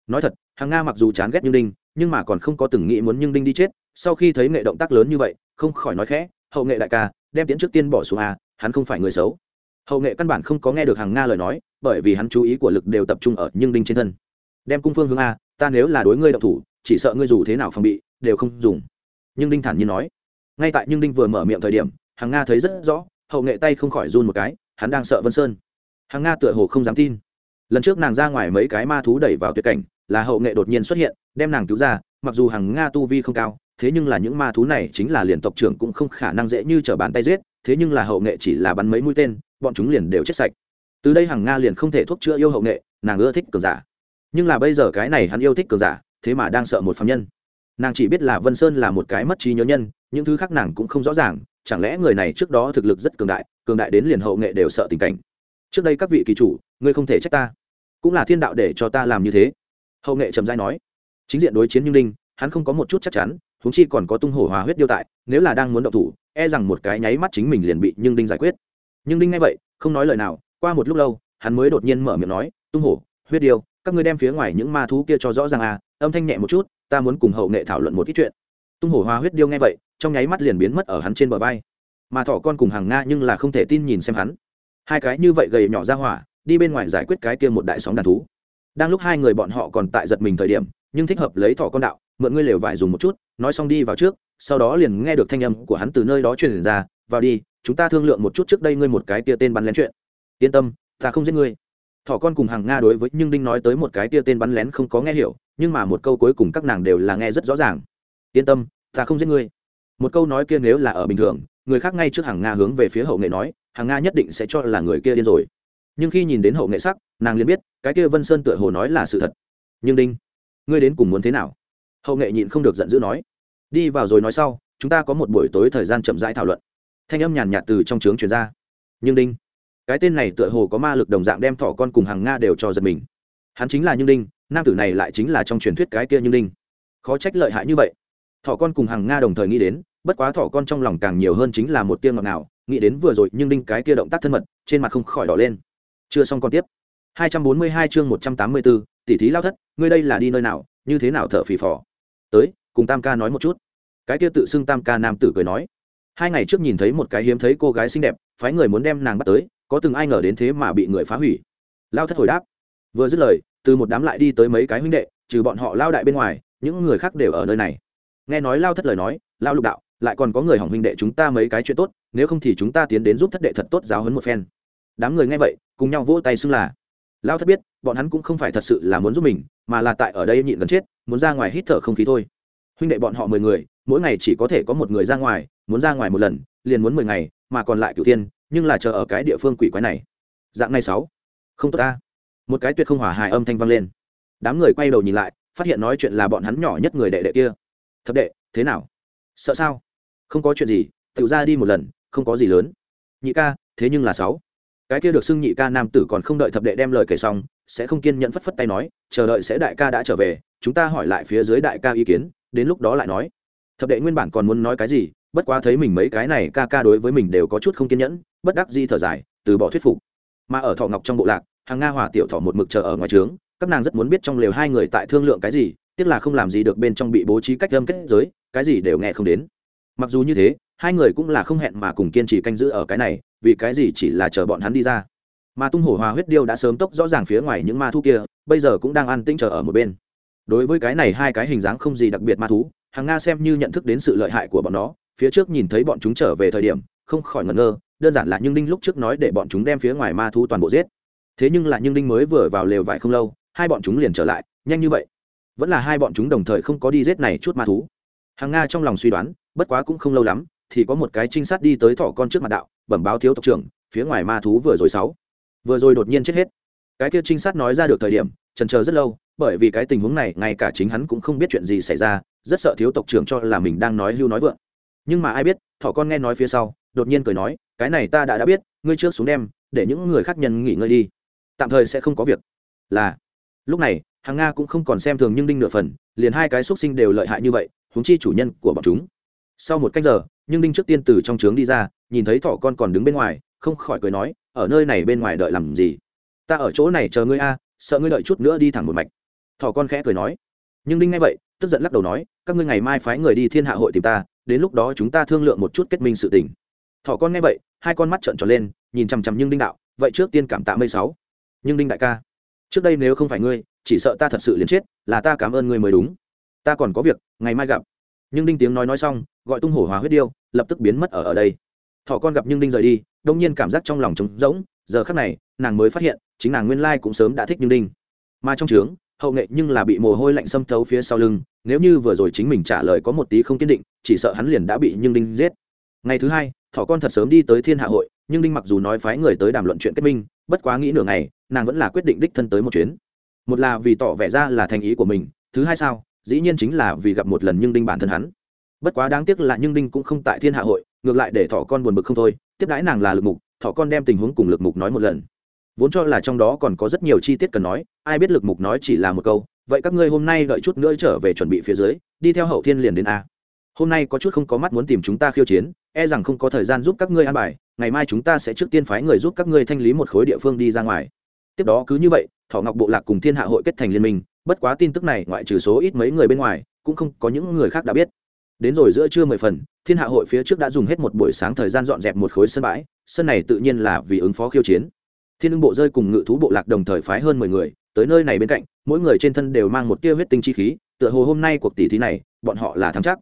Nói thật hàng nga mặc dù chán ghét nhưng đinh, nhưng mà còn không có từng nghĩ muốn nhưng đinh đi chết, sau khi thấy nghệ động tác lớn như vậy, không khỏi nói khẽ, hậu nghệ đại ca, đem tiễn trước tiên bỏ xuống à hắn không phải người xấu. Hậu nghệ căn bản không có nghe được hàng nga lời nói, bởi vì hắn chú ý của lực đều tập trung ở nhưng đinh trên thân. Đem cung phương hướng a ta nếu là đối ngươi đậu thủ, chỉ sợ ngươi dù thế nào phòng bị, đều không dùng. Nhưng đinh thản nhiên nói. Ngay tại nhưng đinh vừa mở miệng thời điểm, hàng nga thấy rất rõ, hậu nghệ tay không khỏi run một cái, hắn đang sợ vân sơn. Hàng nga tựa hồ không dám tin. Lần trước nàng ra ngoài mấy cái ma thú đẩy vào tuyệt cảnh, là hậu nghệ đột nhiên xuất hiện, đem nàng cứu ra, mặc dù hàng nga tu vi không cao, thế nhưng là những ma thú này chính là liền tộc trưởng cũng không khả năng dễ như t r ở bàn tay giết, thế nhưng là hậu nghệ chỉ là bắn mấy mũi tên, bọn chúng liền đều chết sạch. Từ đây hàng nga liền không thể thuốc chữa yêu hậu nghệ, nàng ưa thích cường giả nhưng là bây giờ cái này hắn yêu thích cường giả, thế mà đang sợ một phạm nhân. Nàng chỉ biết là vân sơn là một cái mất trí nhớ nhân, những thứ khác nàng cũng không rõ ràng, chẳng lẽ người này trước đó thực lực rất cường đại cường đại đến liền hậu nghệ đều sợ tình cảnh. Trước đây các vị kỳ chủ, ngươi không thể trách ta. Cũng là thiên đạo để cho ta làm như thế. Hậu nghệ trầm dai nói. Chính diện đối chiến như linh hắn không có một chút chắc chắn húng chi còn có tung hổ hòa huyết điêu tại, nếu là đang muốn động thủ e rằng một cái nháy mắt chính mình liền bị nhưng đinh giải quyết. Nhưng đinh nghe vậy, không nói lời nào, qua một lúc lâu, hắn mới đột nhiên mở miệng nói, tung hổ, huyết điêu các ngươi đem phía ngoài những ma thú kia cho rõ ràng à âm thanh nhẹ một chút, ta muốn cùng hậu nghệ thảo luận một ít chuyện. Tung hổ hoa huyết điêu nghe vậy, trong nháy mắt liền biến mất ở hắn trên bờ vai. Mà thỏ con cùng hàng nga nhưng là không thể tin nhìn xem hắn. Hai cái như vậy gầy nhỏ ra hỏa, đi bên ngoài giải quyết cái kia một đại sóng đàn thú. Đang lúc hai người bọn họ còn tại giật mình thời điểm, nhưng thích hợp lấy thỏ con đạo, mượn ngươi lều vải dùng một chút, nói xong đi vào trước, sau đó liền nghe được thanh âm của hắn từ nơi đó truyền ra, vào đi, chúng ta thương lượng một chút trước đây ngươi một cái kia tên bắn lén chuyện. Yên tâm, ta không giết ngươi thỏ con cùng hàng nga đối với nhưng đinh nói tới một cái tia tên bắn lén không có nghe hiểu, nhưng mà một câu cuối cùng các nàng đều là nghe rất rõ ràng. Yên tâm, ta không giết ngươi. Một câu nói kia nếu là ở bình thường, người khác ngay trước hàng nga hướng về phía hậu nghệ nói, hàng nga nhất định sẽ cho là người kia điên rồi. Nhưng khi nhìn đến hậu nghệ sắc, nàng liền biết, cái kia vân sơn tựa hồ nói là sự thật. Nhưng đinh, ngươi đến cùng muốn thế nào? Hậu nghệ nhịn không được giận dữ nói. Đi vào rồi nói sau, chúng ta có một buổi tối thời gian chậm rãi thảo luận. Thanh âm nhàn nhạt từ trong trướng truyền ra. Nhưng đinh cái tên này tựa hồ có ma lực đồng dạng đem thỏ con cùng hàng nga đều cho giật mình. Hắn chính là như đinh nam tử này lại chính là trong truyền thuyết cái kia như đinh. Khó trách lợi hại như vậy. Thỏ con cùng hàng nga đồng thời nghĩ đến bất quá thỏ con trong lòng càng nhiều hơn chính là một tiên ngọt nào nghĩ đến vừa rồi nhưng đinh cái kia động tác thân mật trên mặt không khỏi đỏ lên. Chưa xong con tiếp. 242 chương 184, tỷ thí lao thất ngươi đây là đi nơi nào như thế nào thở phì phò? Tới cùng tam ca nói một chút. Cái kia tự xưng tam ca nam tử cười nói. Hai ngày trước nhìn thấy một cái hiếm thấy cô gái xinh đẹp phái người muốn đem nàng bắt tới có từng ai ngờ đến thế mà bị người phá hủy. Lao thất hồi đáp, vừa dứt lời, từ một đám lại đi tới mấy cái huynh đệ, trừ bọn họ lao đại bên ngoài, những người khác đều ở nơi này. Nghe nói lao thất lời nói, lao lục đạo, lại còn có người hỏng huynh đệ chúng ta mấy cái chuyện tốt, nếu không thì chúng ta tiến đến giúp thất đệ thật tốt giáo hấn một phen. Đám người nghe vậy, cùng nhau vỗ tay xưng là. Lao thất biết, bọn hắn cũng không phải thật sự là muốn giúp mình, mà là tại ở đây nhịn gần chết, muốn ra ngoài hít thở không khí thôi. Huynh đệ bọn họ mười người, mỗi ngày chỉ có thể có một người ra ngoài, muốn ra ngoài một lần, liền muốn mười ngày, mà còn lại cửu tiên nhưng là chờ ở cái địa phương quỷ quái này. Dạng này sáu. Không tốt ta. Một cái tuyệt không hỏa hài âm thanh vang lên. Đám người quay đầu nhìn lại, phát hiện nói chuyện là bọn hắn nhỏ nhất người đệ đệ kia. Thập đệ, thế nào? Sợ sao? Không có chuyện gì tự ra đi một lần, không có gì lớn. Nhị ca, thế nhưng là sáu. Cái kia được xưng nhị ca nam tử còn không đợi thập đệ đem lời kể xong, sẽ không kiên nhẫn phất phất tay nói, chờ đợi sẽ đại ca đã trở về, chúng ta hỏi lại phía dưới đại ca ý kiến, đến lúc đó lại nói. Thập đệ nguyên bản còn muốn nói cái gì bất quá thấy mình mấy cái này ca ca đối với mình đều có chút không kiên nhẫn, bất đắc di thở dài, từ bỏ thuyết phục. Mà ở thọ ngọc trong bộ lạc, hàng nga hòa tiểu thọ một mực chờ ở ngoài trướng, các nàng rất muốn biết trong lều hai người tại thương lượng cái gì, tiếc là không làm gì được bên trong bị bố trí cách âm kết giới, cái gì đều nghe không đến. Mặc dù như thế, hai người cũng là không hẹn mà cùng kiên trì canh giữ ở cái này, vì cái gì chỉ là chờ bọn hắn đi ra. Mà tung hổ hòa huyết điêu đã sớm tốc rõ ràng phía ngoài những ma thú kia, bây giờ cũng đang an tĩnh chờ ở một bên. Đối với cái này hai cái hình dáng không gì đặc biệt ma thú, hàng nga xem như nhận thức đến sự lợi hại của bọn nó phía trước nhìn thấy bọn chúng trở về thời điểm, không khỏi ngẩn ngơ, đơn giản là nhưng đinh lúc trước nói để bọn chúng đem phía ngoài ma thú toàn bộ giết. Thế nhưng là nhưng đinh mới vừa vào lều vải không lâu, hai bọn chúng liền trở lại, nhanh như vậy. Vẫn là hai bọn chúng đồng thời không có đi giết này chút ma thú. Hàng nga trong lòng suy đoán, bất quá cũng không lâu lắm, thì có một cái trinh sát đi tới thỏ con trước mặt đạo, bẩm báo thiếu tộc trưởng, phía ngoài ma thú vừa rồi sáu. Vừa rồi đột nhiên chết hết. Cái kia trinh sát nói ra được thời điểm trần chờ rất lâu, bởi vì cái tình huống này, ngay cả chính hắn cũng không biết chuyện gì xảy ra, rất sợ thiếu tộc trưởng cho là mình đang nói hưu nói vượng nhưng mà ai biết, thỏ con nghe nói phía sau, đột nhiên cười nói, cái này ta đã đã biết, ngươi trước xuống đem, để những người khác nhân nghỉ ngơi đi. Tạm thời sẽ không có việc. Là, lúc này, hàng nga cũng không còn xem thường nhưng đinh nửa phần, liền hai cái xúc sinh đều lợi hại như vậy húng chi chủ nhân của bọn chúng. Sau một cách giờ, nhưng đinh trước tiên từ trong trướng đi ra, nhìn thấy thỏ con còn đứng bên ngoài, không khỏi cười nói, ở nơi này bên ngoài đợi làm gì? Ta ở chỗ này chờ ngươi a, sợ ngươi đợi chút nữa đi thẳng một mạch. Thỏ con khẽ cười nói. Nhưng đinh nghe vậy, tức giận lắc đầu nói, các ngươi ngày mai phái người đi thiên hạ hội tìm ta đến lúc đó chúng ta thương lượng một chút kết minh sự tình. Thỏ con nghe vậy, hai con mắt trợn tròn lên, nhìn chằm chằm nhưng đinh đạo, vậy trước tiên cảm tạ mây sáu. Nhưng đinh đại ca, trước đây nếu không phải ngươi, chỉ sợ ta thật sự liền chết, là ta cảm ơn ngươi mới đúng. Ta còn có việc, ngày mai gặp. Nhưng đinh tiếng nói nói xong, gọi tung hổ hòa huyết điêu, lập tức biến mất ở ở đây. Thỏ con gặp nhưng đinh rời đi, đông nhiên cảm giác trong lòng trống rỗng, giờ khắc này, nàng mới phát hiện, chính nàng nguyên lai cũng sớm đã thích nhưng đinh. Mà trong trướng hậu nghệ nhưng là bị mồ hôi lạnh xâm thấu phía sau lưng, nếu như vừa rồi chính mình trả lời có một tí không kiên định, chỉ sợ hắn liền đã bị nhưng đinh giết. Ngày thứ hai, thỏ con thật sớm đi tới thiên hạ hội, nhưng đinh mặc dù nói phái người tới đàm luận chuyện kết minh, bất quá nghĩ nửa ngày, nàng vẫn là quyết định đích thân tới một chuyến. Một là vì tỏ vẻ ra là thành ý của mình, thứ hai sao, dĩ nhiên chính là vì gặp một lần nhưng đinh bản thân hắn. Bất quá đáng tiếc là nhưng đinh cũng không tại thiên hạ hội, ngược lại để thỏ con buồn bực không thôi, tiếp đãi nàng là lực mục, thỏ con đem tình huống cùng lực mục nói một lần vốn cho là trong đó còn có rất nhiều chi tiết cần nói, ai biết lực mục nói chỉ là một câu, vậy các ngươi hôm nay đợi chút nữa trở về chuẩn bị phía dưới, đi theo hậu thiên liền đến a. Hôm nay có chút không có mắt muốn tìm chúng ta khiêu chiến e rằng không có thời gian giúp các ngươi an bài, ngày mai chúng ta sẽ trước tiên phái người giúp các ngươi thanh lý một khối địa phương đi ra ngoài. Tiếp đó cứ như vậy thọ ngọc bộ lạc cùng thiên hạ hội kết thành liên minh, bất quá tin tức này ngoại trừ số ít mấy người bên ngoài, cũng không có những người khác đã biết. Đến rồi giữa trưa mười phần, thiên hạ hội phía trước đã dùng hết một buổi sáng thời gian dọn dẹp một khối sân bãi, sân này tự nhiên là vì ứng phó khiêu chiến thiên ưng bộ rơi cùng ngự thú bộ lạc đồng thời phái hơn mười người, tới nơi này bên cạnh, mỗi người trên thân đều mang một tia huyết tinh chi khí, tựa hồ hôm nay cuộc tỷ thí này, bọn họ là thắng chắc.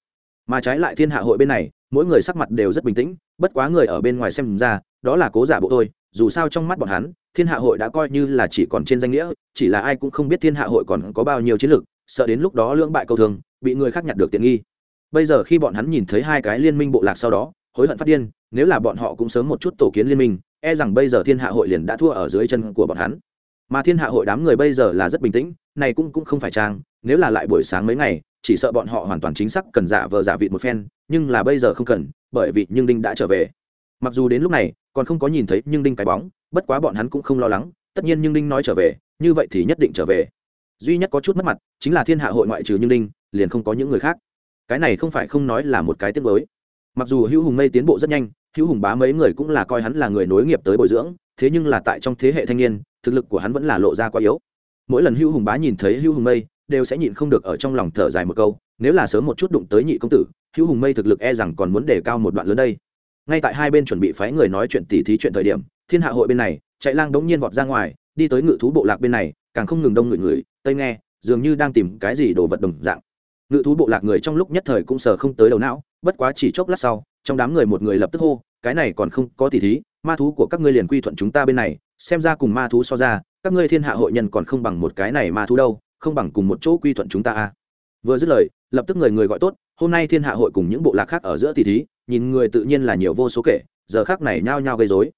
Mà trái lại thiên hạ hội bên này, mỗi người sắc mặt đều rất bình tĩnh, bất quá người ở bên ngoài xem ra, đó là cố giả bộ thôi, dù sao trong mắt bọn hắn, thiên hạ hội đã coi như là chỉ còn trên danh nghĩa, chỉ là ai cũng không biết thiên hạ hội còn có bao nhiêu chiến lược, sợ đến lúc đó lưỡng bại câu thường, bị người khác nhặt được tiện nghi. Bây giờ khi bọn hắn nhìn thấy hai cái liên minh bộ lạc sau đó, hối hận phát điên, nếu là bọn họ cũng sớm một chút tổ kiến liên minh e rằng bây giờ thiên hạ hội liền đã thua ở dưới chân của bọn hắn. Mà thiên hạ hội đám người bây giờ là rất bình tĩnh, này cũng cũng không phải trang, nếu là lại buổi sáng mấy ngày, chỉ sợ bọn họ hoàn toàn chính xác cần giả vờ giả vịt một phen, nhưng là bây giờ không cần, bởi vì nhưng đinh đã trở về. Mặc dù đến lúc này, còn không có nhìn thấy nhưng đinh cái bóng, bất quá bọn hắn cũng không lo lắng, tất nhiên nhưng đinh nói trở về, như vậy thì nhất định trở về. Duy nhất có chút mất mặt, chính là thiên hạ hội ngoại trừ nhưng đinh, liền không có những người khác. Cái này không phải không nói là một cái tiếc mới mặc dù hữu hùng mây tiến bộ rất nhanh hữu hùng bá mấy người cũng là coi hắn là người nối nghiệp tới bồi dưỡng, thế nhưng là tại trong thế hệ thanh niên, thực lực của hắn vẫn là lộ ra quá yếu. Mỗi lần hữu hùng bá nhìn thấy hữu hùng mây, đều sẽ nhịn không được ở trong lòng thở dài một câu, nếu là sớm một chút đụng tới nhị công tử, hữu hùng mây thực lực e rằng còn muốn đề cao một đoạn lớn đây. Ngay tại hai bên chuẩn bị phái người nói chuyện tỉ thí chuyện thời điểm, thiên hạ hội bên này, chạy lang đống nhiên vọt ra ngoài, đi tới ngự thú bộ lạc bên này, càng không ngừng đông người người, tây nghe, dường như đang tìm cái gì đồ vật đồng dạng. Ngự thú bộ lạc người trong lúc nhất thời cũng sờ không tới đầu não, bất quá chỉ chốc lát sau trong đám người một người lập tức hô, cái này còn không có tỉ thí, ma thú của các ngươi liền quy thuận chúng ta bên này, xem ra cùng ma thú so ra, các ngươi thiên hạ hội nhân còn không bằng một cái này ma thú đâu, không bằng cùng một chỗ quy thuận chúng ta a à. vừa dứt lời, lập tức người người gọi tốt, hôm nay thiên hạ hội cùng những bộ lạc khác ở giữa tỷ thí, nhìn người tự nhiên là nhiều vô số kể, giờ khác này nhao nhao gây dối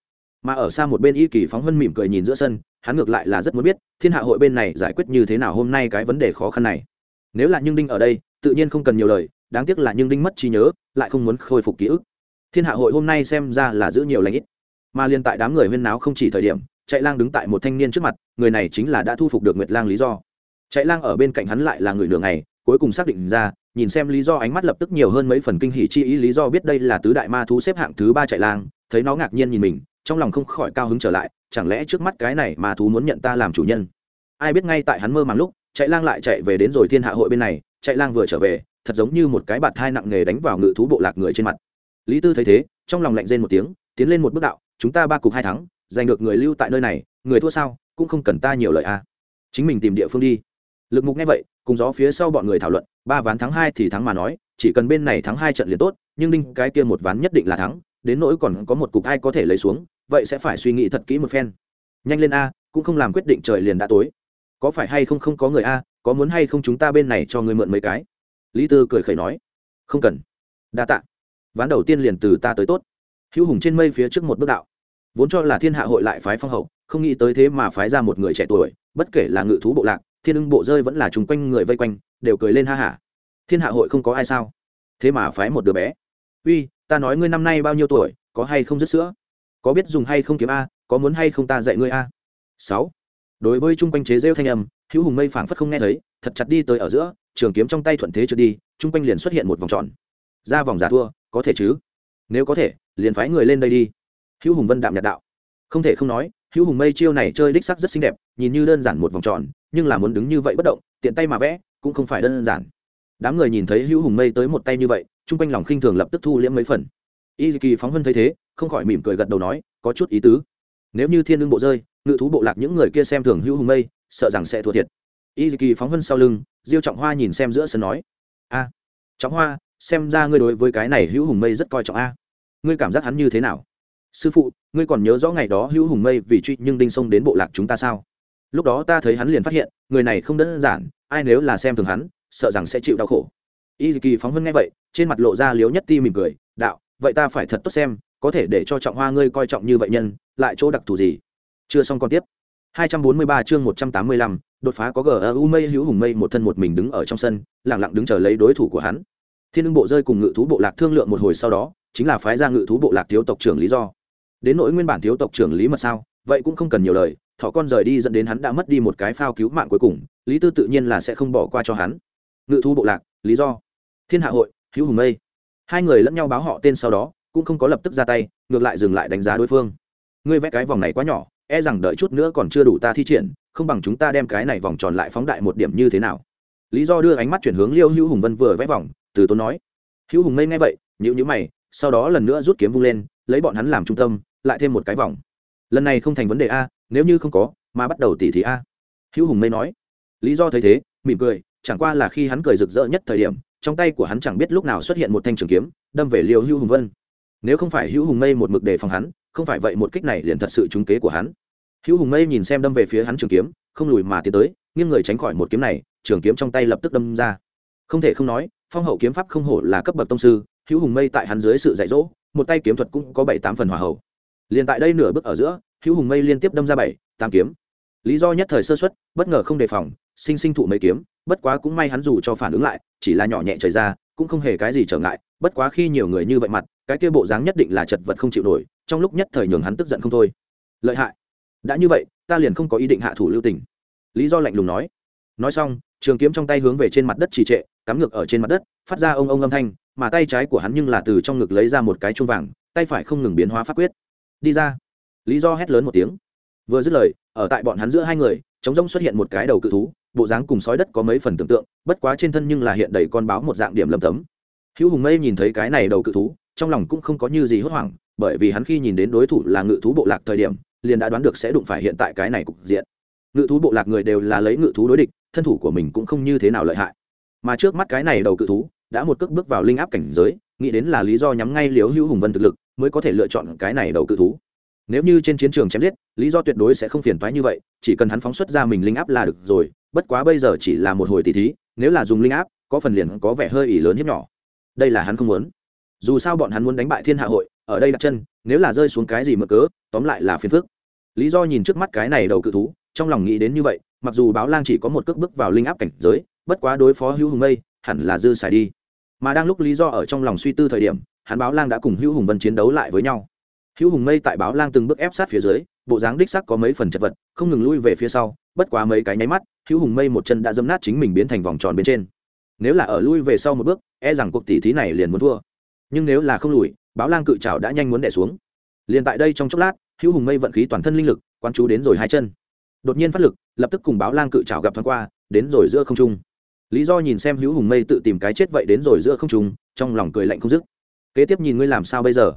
mà ở xa một bên y kỳ phóng hân mỉm cười nhìn giữa sân, hắn ngược lại là rất muốn biết, thiên hạ hội bên này giải quyết như thế nào hôm nay cái vấn đề khó khăn này nếu là nhưng đinh ở đây, tự nhiên không cần nhiều lời đáng tiếc là nhưng đinh mất trí nhớ, lại không muốn khôi phục ký ức. Thiên hạ hội hôm nay xem ra là giữ nhiều lãnh ít. Mà liên tại đám người huyên náo không chỉ thời điểm, chạy lang đứng tại một thanh niên trước mặt, người này chính là đã thu phục được nguyệt lang lý do. Chạy lang ở bên cạnh hắn lại là người nửa ngày, cuối cùng xác định ra, nhìn xem lý do ánh mắt lập tức nhiều hơn mấy phần kinh hỉ chi ý, lý do biết đây là tứ đại ma thú xếp hạng thứ ba chạy lang, thấy nó ngạc nhiên nhìn mình, trong lòng không khỏi cao hứng trở lại, chẳng lẽ trước mắt cái này ma thú muốn nhận ta làm chủ nhân? Ai biết ngay tại hắn mơ màng lúc, chạy lang lại chạy về đến rồi thiên hạ hội bên này, chạy lang vừa trở về thật giống như một cái bạt thai nặng nghề đánh vào ngự thú bộ lạc người trên mặt. Lý tư thấy thế, trong lòng lạnh rên một tiếng, tiến lên một bước đạo, chúng ta ba cục hai thắng, giành được người lưu tại nơi này, người thua sao, cũng không cần ta nhiều lời a. Chính mình tìm địa phương đi. Lực mục nghe vậy, cùng gió phía sau bọn người thảo luận, ba ván thắng hai thì thắng mà nói, chỉ cần bên này thắng hai trận liền tốt, nhưng đinh cái kia một ván nhất định là thắng, đến nỗi còn có một cục ai có thể lấy xuống, vậy sẽ phải suy nghĩ thật kỹ một phen. Nhanh lên a, cũng không làm quyết định trời liền đã tối. Có phải hay không không có người a, có muốn hay không chúng ta bên này cho người mượn mấy cái? Lý tư cười khẩy nói, không cần. Đa tạ. Ván đầu tiên liền từ ta tới tốt. Hữu hùng trên mây phía trước một bước đạo, vốn cho là thiên hạ hội lại phái phong hậu, không nghĩ tới thế mà phái ra một người trẻ tuổi, bất kể là ngự thú bộ lạc, thiên ưng bộ rơi vẫn là chung quanh người vây quanh, đều cười lên ha hả. Thiên hạ hội không có ai sao? Thế mà phái một đứa bé. Uy, ta nói ngươi năm nay bao nhiêu tuổi, có hay không dứt sữa? Có biết dùng hay không kiếm a, có muốn hay không ta dạy ngươi a? Sáu. Đối với chung quanh chế rêu thanh âm hữu hùng mây phảng phất không nghe thấy, thật chặt đi tới ở giữa, trường kiếm trong tay thuận thế trượt đi, chung quanh liền xuất hiện một vòng tròn. Ra vòng giả thua, có thể chứ? Nếu có thể, liền phái người lên đây đi. Hữu hùng vân đạm nhạt đạo. Không thể không nói, hữu hùng mây chiêu này chơi đích sắc rất xinh đẹp, nhìn như đơn giản một vòng tròn, nhưng là muốn đứng như vậy bất động, tiện tay mà vẽ, cũng không phải đơn giản. Đám người nhìn thấy hữu hùng mây tới một tay như vậy, chung quanh lòng khinh thường lập tức thu liễm mấy phần. Y kỳ phóng vân thấy thế, không khỏi mỉm cười gật đầu nói, có chút ý tứ. Nếu như thiên lương bộ rơi ngự thú bộ lạc những người kia xem thường hữu hùng mây, sợ rằng sẽ thua thiệt. Y kỳ phóng vân sau lưng, diêu trọng hoa nhìn xem giữa sân nói, a, trọng hoa, xem ra ngươi đối với cái này hữu hùng mây rất coi trọng a. Ngươi cảm giác hắn như thế nào? Sư phụ, ngươi còn nhớ rõ ngày đó hữu hùng mây vì truy nhưng đinh sông đến bộ lạc chúng ta sao? Lúc đó ta thấy hắn liền phát hiện, người này không đơn giản, ai nếu là xem thường hắn, sợ rằng sẽ chịu đau khổ. Y kỳ phóng hân nghe vậy, trên mặt lộ ra liếu nhất ti mỉm cười, đạo, vậy ta phải thật tốt xem, có thể để cho trọng hoa ngươi coi trọng như vậy nhân, lại chỗ đặc thù gì? Chưa xong còn tiếp. 243 chương 185, đột phá có gu mây hữu hùng mây một thân một mình đứng ở trong sân lặng lặng đứng chờ lấy đối thủ của hắn. Thiên ưng bộ rơi cùng ngự thú bộ lạc thương lượng một hồi sau đó chính là phái ra ngự thú bộ lạc thiếu tộc trưởng lý do. Đến nỗi nguyên bản thiếu tộc trưởng lý mật sao vậy cũng không cần nhiều lời thỏ con rời đi dẫn đến hắn đã mất đi một cái phao cứu mạng cuối cùng lý tư tự nhiên là sẽ không bỏ qua cho hắn. Ngự thú bộ lạc lý do. Thiên hạ hội hữu hùng mây. Hai người lẫn nhau báo họ tên sau đó cũng không có lập tức ra tay ngược lại dừng lại đánh giá đối phương. Ngươi vẽ cái vòng này quá nhỏ e rằng đợi chút nữa còn chưa đủ ta thi triển, không bằng chúng ta đem cái này vòng tròn lại phóng đại một điểm như thế nào. Lý do đưa ánh mắt chuyển hướng liêu hữu hùng vân vừa vẽ vòng, từ tốn nói, hữu hùng mây nghe vậy nhữ nhữ mày, sau đó lần nữa rút kiếm vung lên, lấy bọn hắn làm trung tâm, lại thêm một cái vòng. Lần này không thành vấn đề a, nếu như không có, mà bắt đầu tỉ thì a. Hữu hùng mây nói. Lý do thấy thế, mỉm cười, chẳng qua là khi hắn cười rực rỡ nhất thời điểm, trong tay của hắn chẳng biết lúc nào xuất hiện một thanh trường kiếm, đâm về liêu hữu hùng vân. Nếu không phải hữu hùng mây một mực đề phòng hắn không phải vậy một kích này liền thật sự trúng kế của hắn. Hữu hùng mây nhìn xem đâm về phía hắn trường kiếm, không lùi mà tiến tới, nghiêng người tránh khỏi một kiếm này, trường kiếm trong tay lập tức đâm ra. Không thể không nói, phong hậu kiếm pháp không hổ là cấp bậc tông sư, hữu hùng mây tại hắn dưới sự dạy dỗ, một tay kiếm thuật cũng có bảy tám phần hòa hậu. Liền tại đây nửa bước ở giữa, hữu hùng mây liên tiếp đâm ra bảy, tám kiếm. Lý do nhất thời sơ xuất bất ngờ không đề phòng, sinh sinh thụ mấy kiếm, bất quá cũng may hắn dù cho phản ứng lại, chỉ là nhỏ nhẹ trời ra cũng không hề cái gì trở ngại, bất quá khi nhiều người như vậy mặt, cái kia bộ dáng nhất định là chật vật không chịu nổi, trong lúc nhất thời nhường hắn tức giận không thôi. Lợi hại. Đã như vậy, ta liền không có ý định hạ thủ lưu tình. Lý do lạnh lùng nói. Nói xong, trường kiếm trong tay hướng về trên mặt đất trì trệ, cắm ngược ở trên mặt đất, phát ra ông ông âm thanh, mà tay trái của hắn nhưng là từ trong ngực lấy ra một cái chuông vàng, tay phải không ngừng biến hóa pháp quyết. Đi ra. Lý do hét lớn một tiếng. Vừa dứt lời, ở tại bọn hắn giữa hai người trống rông xuất hiện một cái đầu cự thú, bộ dáng cùng sói đất có mấy phần tưởng tượng, bất quá trên thân nhưng là hiện đầy con báo một dạng điểm lầm tấm. Hữu hùng mây nhìn thấy cái này đầu cự thú, trong lòng cũng không có như gì hốt hoảng, bởi vì hắn khi nhìn đến đối thủ là ngự thú bộ lạc thời điểm, liền đã đoán được sẽ đụng phải hiện tại cái này cục diện. Ngự thú bộ lạc người đều là lấy ngự thú đối địch, thân thủ của mình cũng không như thế nào lợi hại. Mà trước mắt cái này đầu cự thú, đã một cước bước vào linh áp cảnh giới, nghĩ đến là lý do nhắm ngay liếu hữu hùng vân thực lực, mới có thể lựa chọn cái này đầu cự thú nếu như trên chiến trường chém giết, lý do tuyệt đối sẽ không phiền toái như vậy, chỉ cần hắn phóng xuất ra mình linh áp là được rồi, bất quá bây giờ chỉ là một hồi tỷ thí, nếu là dùng linh áp, có phần liền có vẻ hơi ỉ lớn hiếp nhỏ. Đây là hắn không muốn. Dù sao bọn hắn muốn đánh bại thiên hạ hội, ở đây đặt chân, nếu là rơi xuống cái gì mực cớ, tóm lại là phiền phức. Lý do nhìn trước mắt cái này đầu cự thú, trong lòng nghĩ đến như vậy, mặc dù báo lang chỉ có một cước bước vào linh áp cảnh giới, bất quá đối phó hữu hùng mây, hẳn là dư xài đi. Mà đang lúc lý do ở trong lòng suy tư thời điểm, hắn báo lang đã cùng hữu hùng vân chiến đấu lại với nhau hữu hùng mây tại báo lang từng bước ép sát phía dưới, bộ dáng đích sắc có mấy phần chật vật, không ngừng lui về phía sau, bất quá mấy cái nháy mắt, hữu hùng mây một chân đã dâm nát chính mình biến thành vòng tròn bên trên. Nếu là ở lui về sau một bước e rằng cuộc tỷ thí này liền muốn thua. Nhưng nếu là không lùi, báo lang cự trào đã nhanh muốn đẻ xuống. Liền tại đây trong chốc lát, hữu hùng mây vận khí toàn thân linh lực quan chú đến rồi hai chân. Đột nhiên phát lực, lập tức cùng báo lang cự trào gặp thoáng qua, đến rồi giữa không trung. Lý do nhìn xem hữu hùng mây tự tìm cái chết vậy đến rồi giữa không trung, trong lòng cười lạnh không dứt. Kế tiếp nhìn ngươi làm sao bây giờ?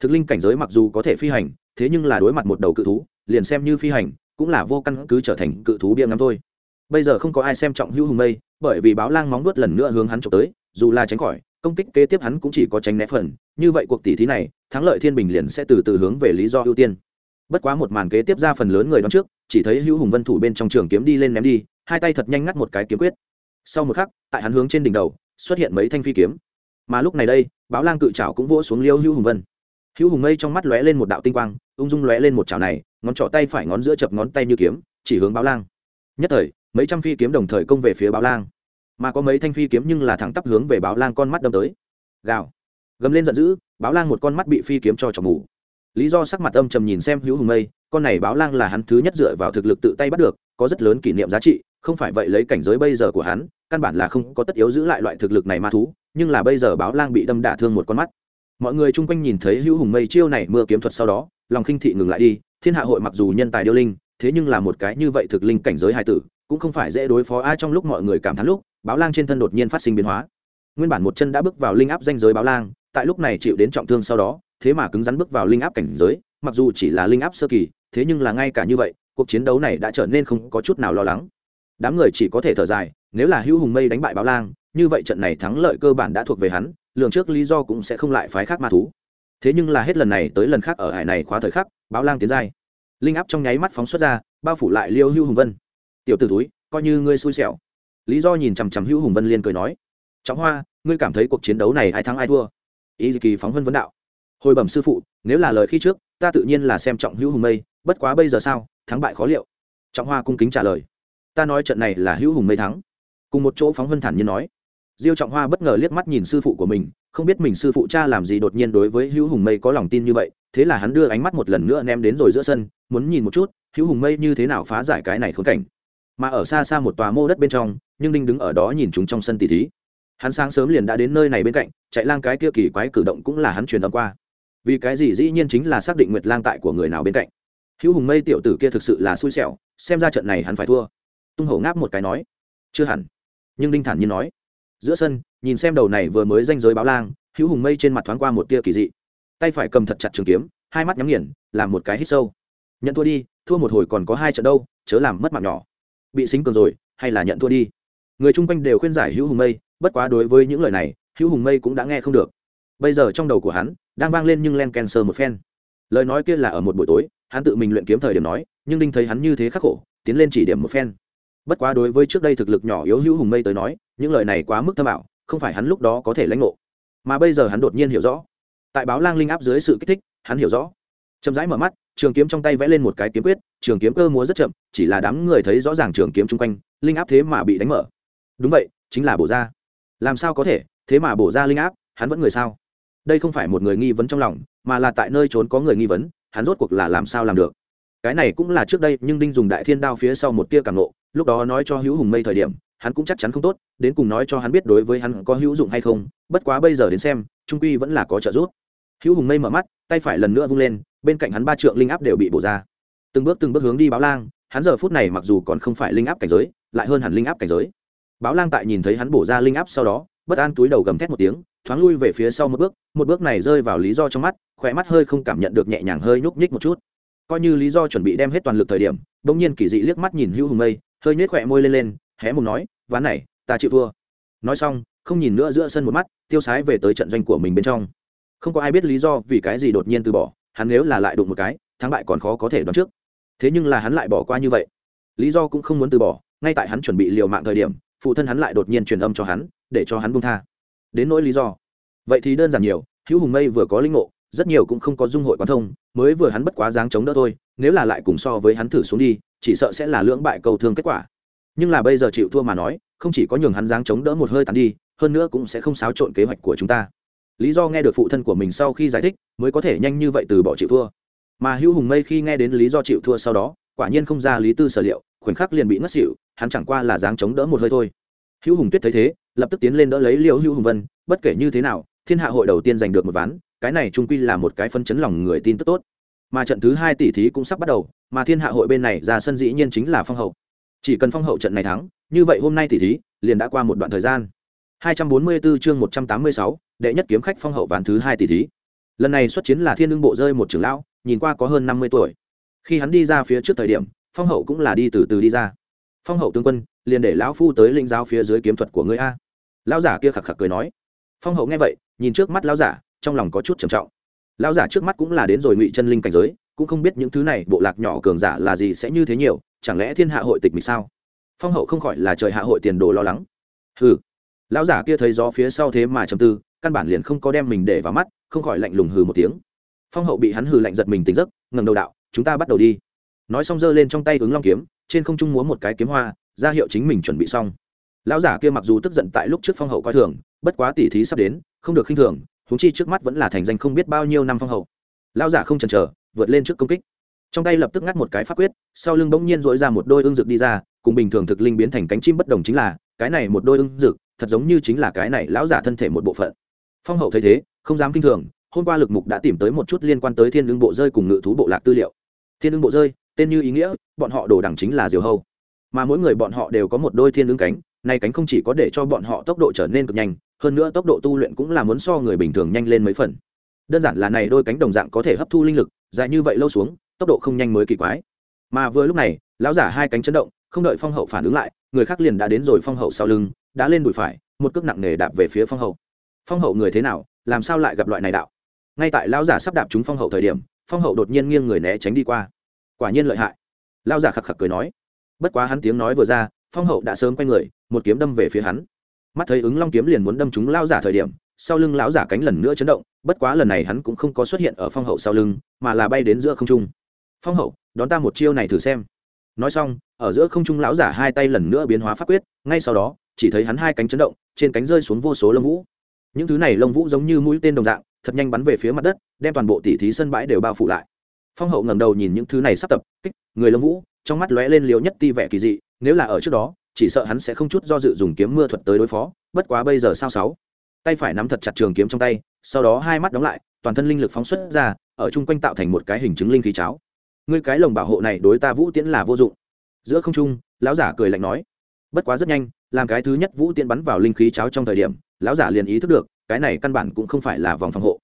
Thực linh cảnh giới mặc dù có thể phi hành, thế nhưng là đối mặt một đầu cự thú, liền xem như phi hành, cũng là vô căn cứ trở thành cự thú bia ngắm thôi. Bây giờ không có ai xem trọng hữu hùng mây, bởi vì báo lang móng nuốt lần nữa hướng hắn trộm tới, dù là tránh khỏi, công kích kế tiếp hắn cũng chỉ có tránh né phần, như vậy cuộc tỷ thí này, thắng lợi thiên bình liền sẽ từ từ hướng về lý do ưu tiên. Bất quá một màn kế tiếp ra phần lớn người đón trước, chỉ thấy hữu hùng vân thủ bên trong trường kiếm đi lên ném đi, hai tay thật nhanh ngắt một cái kiếm quyết. Sau một khắc, tại hắn hướng trên đỉnh đầu, xuất hiện mấy thanh phi kiếm. Mà lúc này đây, báo lang cự trảo cũng vỗ xuống liêu hữu hùng vân hữu hùng mây trong mắt lóe lên một đạo tinh quang, ung dung lóe lên một chảo này, ngón trỏ tay phải ngón giữa chập ngón tay như kiếm, chỉ hướng báo lang. Nhất thời, mấy trăm phi kiếm đồng thời công về phía báo lang. Mà có mấy thanh phi kiếm nhưng là thẳng tắp hướng về báo lang con mắt đâm tới. Gào. Gầm lên giận dữ, báo lang một con mắt bị phi kiếm cho chọc mù. Lý do sắc mặt âm trầm nhìn xem hữu hùng mây, con này báo lang là hắn thứ nhất dựa vào thực lực tự tay bắt được, có rất lớn kỷ niệm giá trị, không phải vậy lấy cảnh giới bây giờ của hắn, căn bản là không có tất yếu giữ lại loại thực lực này ma thú, nhưng là bây giờ báo lang bị đâm đả thương một con mắt mọi người chung quanh nhìn thấy hữu hùng mây chiêu này mưa kiếm thuật sau đó, lòng khinh thị ngừng lại đi, thiên hạ hội mặc dù nhân tài điêu linh, thế nhưng là một cái như vậy thực linh cảnh giới hai tử, cũng không phải dễ đối phó ai trong lúc mọi người cảm thán lúc, báo lang trên thân đột nhiên phát sinh biến hóa. Nguyên bản một chân đã bước vào linh áp danh giới báo lang, tại lúc này chịu đến trọng thương sau đó, thế mà cứng rắn bước vào linh áp cảnh giới, mặc dù chỉ là linh áp sơ kỳ, thế nhưng là ngay cả như vậy, cuộc chiến đấu này đã trở nên không có chút nào lo lắng. Đám người chỉ có thể thở dài, nếu là hữu hùng mây đánh bại báo lang, như vậy trận này thắng lợi cơ bản đã thuộc về hắn lượng trước lý do cũng sẽ không lại phái khác ma thú. Thế nhưng là hết lần này tới lần khác ở hải này khóa thời khắc, báo lang tiến giai. Linh áp trong nháy mắt phóng xuất ra, bao phủ lại liêu hữu hùng vân. Tiểu t ử túi coi như ngươi xui xẻo. Lý do nhìn chằm chằm hữu hùng vân liên cười nói, trọng hoa, ngươi cảm thấy cuộc chiến đấu này ai thắng ai thua? Ý kỳ phóng vân vấn đạo, hồi bẩm sư phụ, nếu là lời khi trước, ta tự nhiên là xem trọng hữu hùng mây, bất quá bây giờ sao, thắng bại khó liệu. Trọng hoa cung kính trả lời, ta nói trận này là hữu hùng mây thắng. Cùng một chỗ phóng vân thản nhiên nói diêu trọng hoa bất ngờ liếc mắt nhìn sư phụ của mình, không biết mình sư phụ cha làm gì đột nhiên đối với hữu hùng mây có lòng tin như vậy, thế là hắn đưa ánh mắt một lần nữa ném đến rồi giữa sân, muốn nhìn một chút, hữu hùng mây như thế nào phá giải cái này khốn cảnh. Mà ở xa xa một tòa mô đất bên trong, nhưng đinh đứng ở đó nhìn chúng trong sân tỷ thí. Hắn sáng sớm liền đã đến nơi này bên cạnh, chạy lang cái kia kỳ quái cử động cũng là hắn truyền âm qua. Vì cái gì dĩ nhiên chính là xác định nguyệt lang tại của người nào bên cạnh. Hữu hùng mây tiểu tử kia thực sự là xui xẻo, xem ra trận này hắn phải thua. Tung hổ ngáp một cái nói, chưa hẳn. Nhưng đinh thản nhiên nói giữa sân, nhìn xem đầu này vừa mới danh giới báo lang, hữu hùng mây trên mặt thoáng qua một tia kỳ dị. Tay phải cầm thật chặt trường kiếm, hai mắt nhắm nghiền, làm một cái hít sâu. Nhận thua đi, thua một hồi còn có hai trận đâu, chớ làm mất mạng nhỏ. Bị xính cường rồi, hay là nhận thua đi? Người chung quanh đều khuyên giải hữu hùng mây, bất quá đối với những lời này, hữu hùng mây cũng đã nghe không được. Bây giờ trong đầu của hắn, đang vang lên nhưng len ken sơ một phen. Lời nói kia là ở một buổi tối, hắn tự mình luyện kiếm thời điểm nói, nhưng đinh thấy hắn như thế khắc khổ, tiến lên chỉ điểm một phen. Bất quá đối với trước đây thực lực nhỏ yếu hữu hùng mây tới nói những lời này quá mức thâm ảo, không phải hắn lúc đó có thể lãnh ngộ. Mà bây giờ hắn đột nhiên hiểu rõ. Tại báo lang linh áp dưới sự kích thích, hắn hiểu rõ. Chậm rãi mở mắt, trường kiếm trong tay vẽ lên một cái kiếm quyết, trường kiếm cơ múa rất chậm, chỉ là đám người thấy rõ ràng trường kiếm chung quanh, linh áp thế mà bị đánh mở. Đúng vậy, chính là bổ ra làm sao có thể, thế mà bổ ra linh áp, hắn vẫn người sao? Đây không phải một người nghi vấn trong lòng, mà là tại nơi trốn có người nghi vấn, hắn rốt cuộc là làm sao làm được? Cái này cũng là trước đây, nhưng đinh dùng đại thiên đao phía sau một tia cảm nộ lúc đó nói cho hữu hùng mây thời điểm hắn cũng chắc chắn không tốt, đến cùng nói cho hắn biết đối với hắn có hữu dụng hay không, bất quá bây giờ đến xem, trung quy vẫn là có trợ giúp. Hữu hùng mây mở mắt, tay phải lần nữa vung lên, bên cạnh hắn ba trượng linh áp đều bị bổ ra. Từng bước từng bước hướng đi báo lang, hắn giờ phút này mặc dù còn không phải linh áp cảnh giới, lại hơn hẳn linh áp cảnh giới. Báo lang tại nhìn thấy hắn bổ ra linh áp sau đó, bất an túi đầu gầm thét một tiếng, thoáng lui về phía sau một bước một bước này rơi vào lý do trong mắt khỏe mắt hơi không cảm nhận được nhẹ nhàng hơi nhúc nhích một chút. Coi như lý do chuẩn bị đem hết toàn lực thời điểm, bỗng nhiên kỳ dị liếc mắt nhìn hữu hùng mây, hơi nhếch khỏe môi lên lên hé mùng nói, ván này, ta chịu thua. Nói xong, không nhìn nữa giữa sân một mắt, tiêu sái về tới trận doanh của mình bên trong. Không có ai biết lý do vì cái gì đột nhiên từ bỏ, hắn nếu là lại đụng một cái, thắng bại còn khó có thể đoán trước. Thế nhưng là hắn lại bỏ qua như vậy. Lý do cũng không muốn từ bỏ, ngay tại hắn chuẩn bị liều mạng thời điểm, phụ thân hắn lại đột nhiên truyền âm cho hắn, để cho hắn buông tha. Đến nỗi lý do. Vậy thì đơn giản nhiều, hữu hùng mây vừa có linh ngộ, rất nhiều cũng không có dung hội quán thông, mới vừa hắn bất quá dáng chống đỡ thôi, nếu là lại cùng so với hắn thử xuống đi, chỉ sợ sẽ là lưỡng bại cầu thương kết quả nhưng là bây giờ chịu thua mà nói, không chỉ có nhường hắn dáng chống đỡ một hơi tàn đi, hơn nữa cũng sẽ không xáo trộn kế hoạch của chúng ta. Lý do nghe được phụ thân của mình sau khi giải thích, mới có thể nhanh như vậy từ bỏ chịu thua. Mà hữu hùng mây khi nghe đến lý do chịu thua sau đó, quả nhiên không ra lý tư sở liệu, khoảnh khắc liền bị ngất xỉu, hắn chẳng qua là dáng chống đỡ một hơi thôi. Hữu hùng tuyết thấy thế, lập tức tiến lên đỡ lấy liêu hữu hùng vân, bất kể như thế nào, thiên hạ hội đầu tiên giành được một ván, cái này trung quy là một cái phân chấn lòng người tin tức tốt. Mà trận thứ hai tỷ thí cũng sắp bắt đầu, mà thiên hạ hội bên này ra sân dĩ nhiên chính là phong hậu chỉ cần phong hậu trận này thắng như vậy hôm nay tỷ thí liền đã qua một đoạn thời gian. 244 chương 186, đệ nhất kiếm khách phong hậu ván thứ hai tỷ thí. Lần này xuất chiến là thiên lương bộ rơi một trưởng lão nhìn qua có hơn 50 tuổi. Khi hắn đi ra phía trước thời điểm phong hậu cũng là đi từ từ đi ra. Phong hậu tướng quân liền để lão phu tới linh giáo phía dưới kiếm thuật của ngươi a. Lão giả kia khạc khạc cười nói. Phong hậu nghe vậy nhìn trước mắt lão giả trong lòng có chút trầm trọng. Lão giả trước mắt cũng là đến rồi ngụy chân linh cảnh giới cũng không biết những thứ này bộ lạc nhỏ cường giả là gì sẽ như thế nhiều chẳng lẽ thiên hạ hội tịch mịch sao? Phong hậu không khỏi là trời hạ hội tiền đồ lo lắng. Hừ. Lão giả kia thấy gió phía sau thế mà trầm tư, căn bản liền không có đem mình để vào mắt, không khỏi lạnh lùng hừ một tiếng. Phong hậu bị hắn hừ lạnh giật mình tỉnh giấc ngầm đầu đạo, chúng ta bắt đầu đi. Nói xong giơ lên trong tay ứng long kiếm, trên không trung múa một cái kiếm hoa, ra hiệu chính mình chuẩn bị xong. Lão giả kia mặc dù tức giận tại lúc trước phong hậu coi thường, bất quá tỉ thí sắp đến, không được khinh thường húng chi trước mắt vẫn là thành danh không biết bao nhiêu năm phong hậu. Lão giả không chần chờ, vượt lên trước công kích trong tay lập tức ngắt một cái pháp quyết, sau lưng bỗng nhiên dỗi ra một đôi ương rực đi ra, cùng bình thường thực linh biến thành cánh chim bất đồng chính là, cái này một đôi ương rực thật giống như chính là cái này lão giả thân thể một bộ phận. Phong hậu thấy thế, không dám kinh thường, hôm qua lực mục đã tìm tới một chút liên quan tới thiên lương bộ rơi cùng ngự thú bộ lạc tư liệu. Thiên lương bộ rơi, tên như ý nghĩa, bọn họ đồ đẳng chính là diều hâu. Mà mỗi người bọn họ đều có một đôi thiên lương cánh, nay cánh không chỉ có để cho bọn họ tốc độ trở nên cực nhanh, hơn nữa tốc độ tu luyện cũng là muốn so người bình thường nhanh lên mấy phần. Đơn giản là này đôi cánh đồng dạng có thể hấp thu linh lực, dài như vậy lâu xuống tốc độ không nhanh mới kỳ quái. Mà vừa lúc này, lão giả hai cánh chấn động, không đợi phong hậu phản ứng lại, người khác liền đã đến rồi phong hậu sau lưng, đã lên đùi phải, một cước nặng nề đạp về phía phong hậu. Phong hậu người thế nào, làm sao lại gặp loại này đạo? Ngay tại lão giả sắp đạp trúng phong hậu thời điểm, phong hậu đột nhiên nghiêng người né tránh đi qua. Quả nhiên lợi hại. Lão giả khạc khạc cười nói. Bất quá hắn tiếng nói vừa ra, phong hậu đã sớm quay người, một kiếm đâm về phía hắn. Mắt thấy ứng long kiếm liền muốn đâm trúng lão giả thời điểm, sau lưng lão giả cánh lần nữa chấn động, bất quá lần này hắn cũng không có xuất hiện ở phong hậu sau lưng, mà là bay đến giữa không trung phong hậu, đón ta một chiêu này thử xem. Nói xong, ở giữa không trung lão giả hai tay lần nữa biến hóa pháp quyết, ngay sau đó, chỉ thấy hắn hai cánh chấn động, trên cánh rơi xuống vô số lông vũ. Những thứ này lông vũ giống như mũi tên đồng dạng, thật nhanh bắn về phía mặt đất, đem toàn bộ tỉ thí sân bãi đều bao phủ lại. Phong hậu ngẩng đầu nhìn những thứ này sắp tập, kích, người lông vũ, trong mắt lóe lên liều nhất ti vẻ kỳ dị, nếu là ở trước đó, chỉ sợ hắn sẽ không chút do dự dùng kiếm mưa thuật tới đối phó, bất quá bây giờ sao sáu. Tay phải nắm thật chặt trường kiếm trong tay, sau đó hai mắt đóng lại, toàn thân linh lực phóng xuất ra, ở chung quanh tạo thành một cái hình chứng linh khí cháo ngươi cái lồng bảo hộ này đối ta vũ tiễn là vô dụng. Giữa không trung, lão giả cười lạnh nói, bất quá rất nhanh, làm cái thứ nhất vũ tiễn bắn vào linh khí cháo trong thời điểm, lão giả liền ý thức được, cái này căn bản cũng không phải là vòng phòng hộ.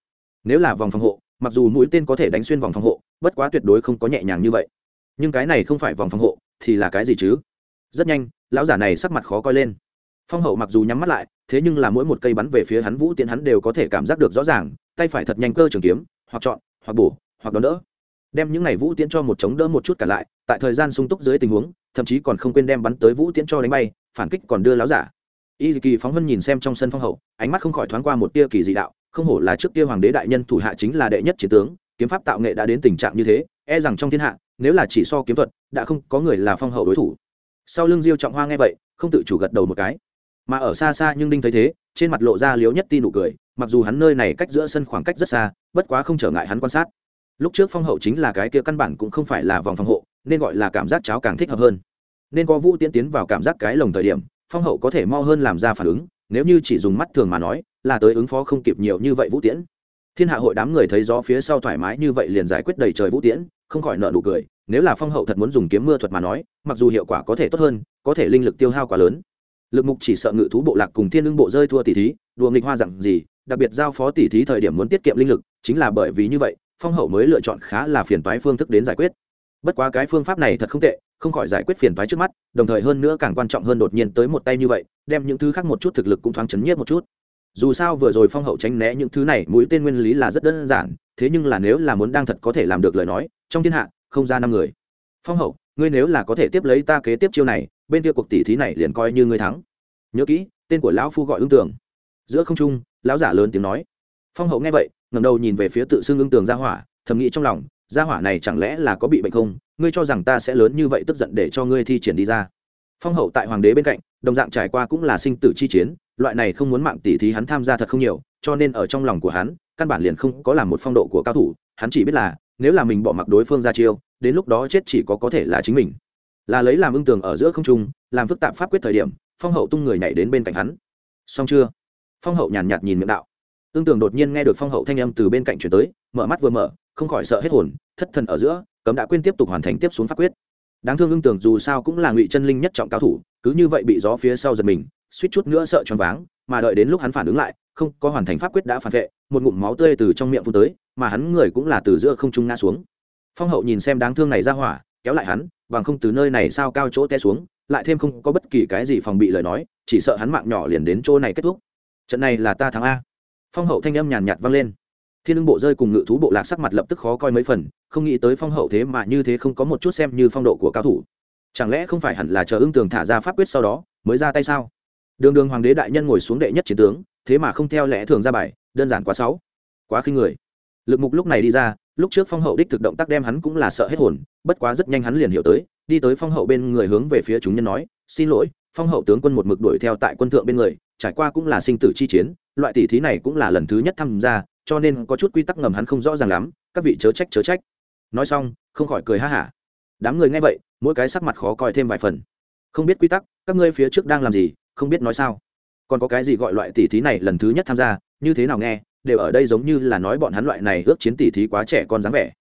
Nếu là vòng phòng hộ, mặc dù mũi tên có thể đánh xuyên vòng phòng hộ, bất quá tuyệt đối không có nhẹ nhàng như vậy. Nhưng cái này không phải vòng phòng hộ, thì là cái gì chứ? Rất nhanh, lão giả này sắc mặt khó coi lên. Phong hậu mặc dù nhắm mắt lại, thế nhưng là mỗi một cây bắn về phía hắn vũ tiễn hắn đều có thể cảm giác được rõ ràng, tay phải thật nhanh cơ trường kiếm, hoặc chọn, hoặc bổ, hoặc đón đỡ đem những ngày vũ tiễn cho một chống đỡ một chút cả lại, tại thời gian sung túc dưới tình huống, thậm chí còn không quên đem bắn tới vũ tiễn cho đánh bay, phản kích còn đưa láo giả. Y kỳ phóng vân nhìn xem trong sân phong hậu, ánh mắt không khỏi thoáng qua một tia kỳ dị đạo, không hổ là trước kia hoàng đế đại nhân thủ hạ chính là đệ nhất chiến tướng, kiếm pháp tạo nghệ đã đến tình trạng như thế e rằng trong thiên hạ, nếu là chỉ so kiếm thuật, đã không có người là phong hậu đối thủ. Sau lưng diêu trọng hoa nghe vậy, không tự chủ gật đầu một cái. Mà ở xa xa nhưng đinh thấy thế, trên mặt lộ ra liếu nhất ti nụ cười, mặc dù hắn nơi này cách giữa sân khoảng cách rất xa, bất quá không trở ngại hắn quan sát lúc trước phong hậu chính là cái kia căn bản cũng không phải là vòng phòng hộ, nên gọi là cảm giác cháo càng thích hợp hơn. Nên có vũ tiến tiến vào cảm giác cái lồng thời điểm, phong hậu có thể mo hơn làm ra phản ứng, nếu như chỉ dùng mắt thường mà nói, là tới ứng phó không kịp nhiều như vậy vũ tiễn. Thiên hạ hội đám người thấy gió phía sau thoải mái như vậy liền giải quyết đầy trời vũ tiễn, không khỏi nợ nụ cười, nếu là phong hậu thật muốn dùng kiếm mưa thuật mà nói, mặc dù hiệu quả có thể tốt hơn, có thể linh lực tiêu hao quá lớn. Lực mục chỉ sợ ngự thú bộ lạc cùng thiên lương bộ rơi thua tỷ thí, đùa nghịch hoa dặn gì, đặc biệt giao phó tỷ thí thời điểm muốn tiết kiệm linh lực, chính là bởi vì như vậy phong hậu mới lựa chọn khá là phiền toái phương thức đến giải quyết. Bất quá cái phương pháp này thật không tệ, không khỏi giải quyết phiền toái trước mắt, đồng thời hơn nữa càng quan trọng hơn đột nhiên tới một tay như vậy, đem những thứ khác một chút thực lực cũng thoáng chấn nhiếp một chút. Dù sao vừa rồi phong hậu tránh né những thứ này, mũi tên nguyên lý là rất đơn giản, thế nhưng là nếu là muốn đang thật có thể làm được lời nói, trong thiên hạ, không ra năm người. Phong hậu, ngươi nếu là có thể tiếp lấy ta kế tiếp chiêu này, bên kia cuộc tỷ thí này liền coi như ngươi thắng. Nhớ kỹ, tên của lão phu gọi ưng tưởng. giữa không trung, lão giả lớn tiếng nói. Phong hậu nghe vậy ngẩng đầu nhìn về phía tự xưng ưng tường gia hỏa thầm nghĩ trong lòng gia hỏa này chẳng lẽ là có bị bệnh không? Ngươi cho rằng ta sẽ lớn như vậy tức giận để cho ngươi thi triển đi ra. Phong hậu tại hoàng đế bên cạnh đồng dạng trải qua cũng là sinh tử chi chiến loại này không muốn mạng tỷ thí hắn tham gia thật không nhiều cho nên ở trong lòng của hắn căn bản liền không có làm một phong độ của cao thủ hắn chỉ biết là nếu là mình bỏ mặc đối phương ra chiêu đến lúc đó chết chỉ có có thể là chính mình. Là lấy làm ưng tường ở giữa không trung làm phức tạp pháp quyết thời điểm phong hậu tung người nhảy đến bên cạnh hắn. Xong chưa? Phong hậu nhàn nhạt, nhìn miệng đạo ưng tường đột nhiên nghe được phong hậu thanh âm từ bên cạnh chuyển tới, mở mắt vừa mở, không khỏi sợ hết hồn, thất thần ở giữa, cấm đã quên tiếp tục hoàn thành tiếp xuống pháp quyết. Đáng thương ưng tường dù sao cũng là ngụy chân linh nhất trọng cao thủ, cứ như vậy bị gió phía sau giật mình, suýt chút nữa sợ choáng váng, mà đợi đến lúc hắn phản ứng lại, không, có hoàn thành pháp quyết đã phản vệ, một ngụm máu tươi từ trong miệng phun tới, mà hắn người cũng là từ giữa không trung ngã xuống. Phong hậu nhìn xem đáng thương này ra hỏa, kéo lại hắn, bằng không từ nơi này sao cao chỗ té xuống, lại thêm không có bất kỳ cái gì phòng bị lời nói, chỉ sợ hắn mạng nhỏ liền đến chỗ này kết thúc. Trận này là ta thắng a phong hậu thanh âm nhàn nhạt vang lên. Thiên ưng bộ rơi cùng ngự thú bộ lạc sắc mặt lập tức khó coi mấy phần, không nghĩ tới phong hậu thế mà như thế không có một chút xem như phong độ của cao thủ. Chẳng lẽ không phải hẳn là chờ ưng tường thả ra pháp quyết sau đó, mới ra tay sao? Đường đường hoàng đế đại nhân ngồi xuống đệ nhất chiến tướng, thế mà không theo lẽ thường ra bài, đơn giản quá sáu quá khinh người. Lực mục lúc này đi ra, lúc trước phong hậu đích thực động tác đem hắn cũng là sợ hết hồn, bất quá rất nhanh hắn liền hiểu tới, đi tới phong hậu bên người hướng về phía chúng nhân nói, xin lỗi phong hậu tướng quân một mực đuổi theo tại quân thượng bên người, trải qua cũng là sinh tử chi chiến, loại tỷ thí này cũng là lần thứ nhất tham gia, cho nên có chút quy tắc ngầm hắn không rõ ràng lắm, các vị chớ trách chớ trách. Nói xong, không khỏi cười ha hả. Đám người nghe vậy, mỗi cái sắc mặt khó coi thêm vài phần. Không biết quy tắc, các ngươi phía trước đang làm gì, không biết nói sao. Còn có cái gì gọi loại tỷ thí này lần thứ nhất tham gia, như thế nào nghe, đều ở đây giống như là nói bọn hắn loại này ước chiến tỷ thí quá trẻ con dáng vẻ.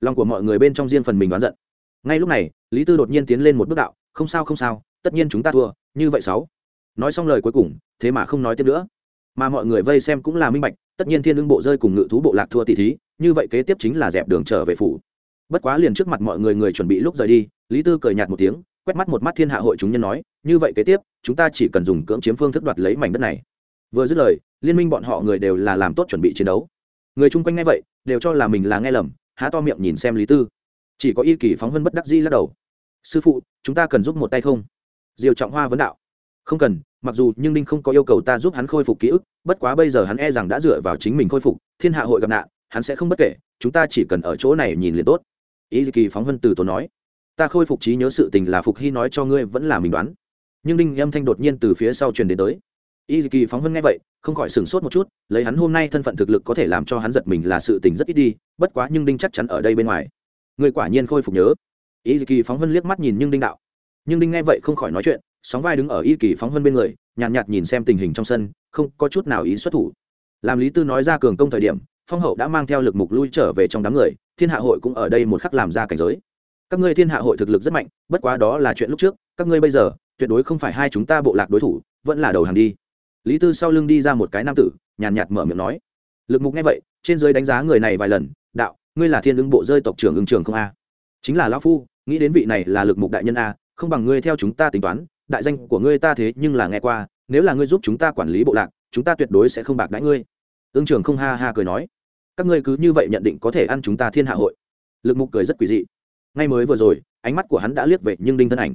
Lòng của mọi người bên trong riêng phần mình đoán giận. Ngay lúc này, lý tư đột nhiên tiến lên một bước đạo, không sao không sao tất nhiên chúng ta thua, như vậy sáu. Nói xong lời cuối cùng, thế mà không nói tiếp nữa. Mà mọi người vây xem cũng là minh bạch, tất nhiên thiên lương bộ rơi cùng ngự thú bộ lạc thua tỷ thí, như vậy kế tiếp chính là dẹp đường trở về phủ. Bất quá liền trước mặt mọi người người chuẩn bị lúc rời đi, lý tư cười nhạt một tiếng, quét mắt một mắt thiên hạ hội chúng nhân nói, như vậy kế tiếp, chúng ta chỉ cần dùng cưỡng chiếm phương thức đoạt lấy mảnh đất này. Vừa dứt lời, liên minh bọn họ người đều là làm tốt chuẩn bị chiến đấu. Người chung quanh nghe vậy, đều cho là mình là nghe lầm, há to miệng nhìn xem lý tư. Chỉ có y kỳ phóng vân bất đắc di lắc đầu. Sư phụ, chúng ta cần giúp một tay không? Diều trọng hoa vấn đạo. Không cần, mặc dù nhưng đinh không có yêu cầu ta giúp hắn khôi phục ký ức, bất quá bây giờ hắn e rằng đã dựa vào chính mình khôi phục, thiên hạ hội gặp nạn, hắn sẽ không bất kể, chúng ta chỉ cần ở chỗ này nhìn liền tốt. Ý kỳ phóng vân từ tốn nói, ta khôi phục trí nhớ sự tình là phục hy nói cho ngươi vẫn là mình đoán. Nhưng đinh âm thanh đột nhiên từ phía sau truyền đến tới. Y kỳ phóng vân nghe vậy, không khỏi sửng sốt một chút, lấy hắn hôm nay thân phận thực lực có thể làm cho hắn giật mình là sự tình rất ít đi, bất quá nhưng đinh chắc chắn ở đây bên ngoài. Người quả nhiên khôi phục nhớ. Y kỳ phóng vân liếc mắt nhìn nhưng đinh đạo nhưng đinh nghe vậy không khỏi nói chuyện sóng vai đứng ở y kỳ phóng hơn bên người nhàn nhạt, nhạt nhìn xem tình hình trong sân không có chút nào ý xuất thủ. Làm lý tư nói ra cường công thời điểm phong hậu đã mang theo lực mục lui trở về trong đám người thiên hạ hội cũng ở đây một khắc làm ra cảnh giới. Các ngươi thiên hạ hội thực lực rất mạnh bất quá đó là chuyện lúc trước các ngươi bây giờ tuyệt đối không phải hai chúng ta bộ lạc đối thủ vẫn là đầu hàng đi. Lý tư sau lưng đi ra một cái nam tử nhàn nhạt mở miệng nói. Lực mục nghe vậy trên dưới đánh giá người này vài lần đạo ngươi là thiên ứng bộ rơi tộc trưởng ứng trường không a? Chính là lão phu nghĩ đến vị này là lực mục đại nhân a không bằng ngươi theo chúng ta tính toán đại danh của ngươi ta thế nhưng là nghe qua nếu là ngươi giúp chúng ta quản lý bộ lạc chúng ta tuyệt đối sẽ không bạc đãi ngươi. Ương trường không ha ha cười nói. Các ngươi cứ như vậy nhận định có thể ăn chúng ta thiên hạ hội. Lực mục cười rất quỷ dị. Ngay mới vừa rồi ánh mắt của hắn đã liếc về nhưng đinh thân ảnh.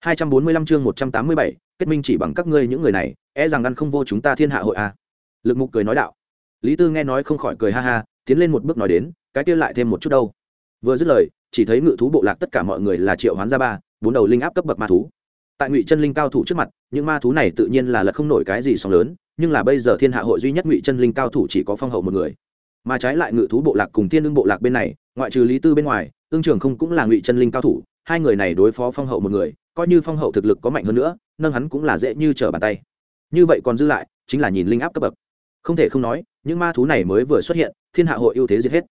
245 chương 187, kết minh chỉ bằng các ngươi những người này e rằng ăn không vô chúng ta thiên hạ hội à. lực mục cười nói đạo. Lý tư nghe nói không khỏi cười ha ha tiến lên một bước nói đến cái kia lại thêm một chút đâu. Vừa dứt lời chỉ thấy ngự thú bộ lạc tất cả mọi người là triệu hoán ra ba bốn đầu linh áp cấp bậc ma thú. Tại ngụy chân linh cao thủ trước mặt, những ma thú này tự nhiên là lật không nổi cái gì sóng lớn, nhưng là bây giờ thiên hạ hội duy nhất ngụy chân linh cao thủ chỉ có phong hậu một người. Mà trái lại ngự thú bộ lạc cùng thiên lương bộ lạc bên này, ngoại trừ lý tư bên ngoài ương trường không cũng là ngụy chân linh cao thủ, hai người này đối phó phong hậu một người, coi như phong hậu thực lực có mạnh hơn nữa, nâng hắn cũng là dễ như trở bàn tay. Như vậy còn dư lại, chính là nhìn linh áp cấp bậc. Không thể không nói, những ma thú này mới vừa xuất hiện, thiên hạ hội ưu thế giết hết.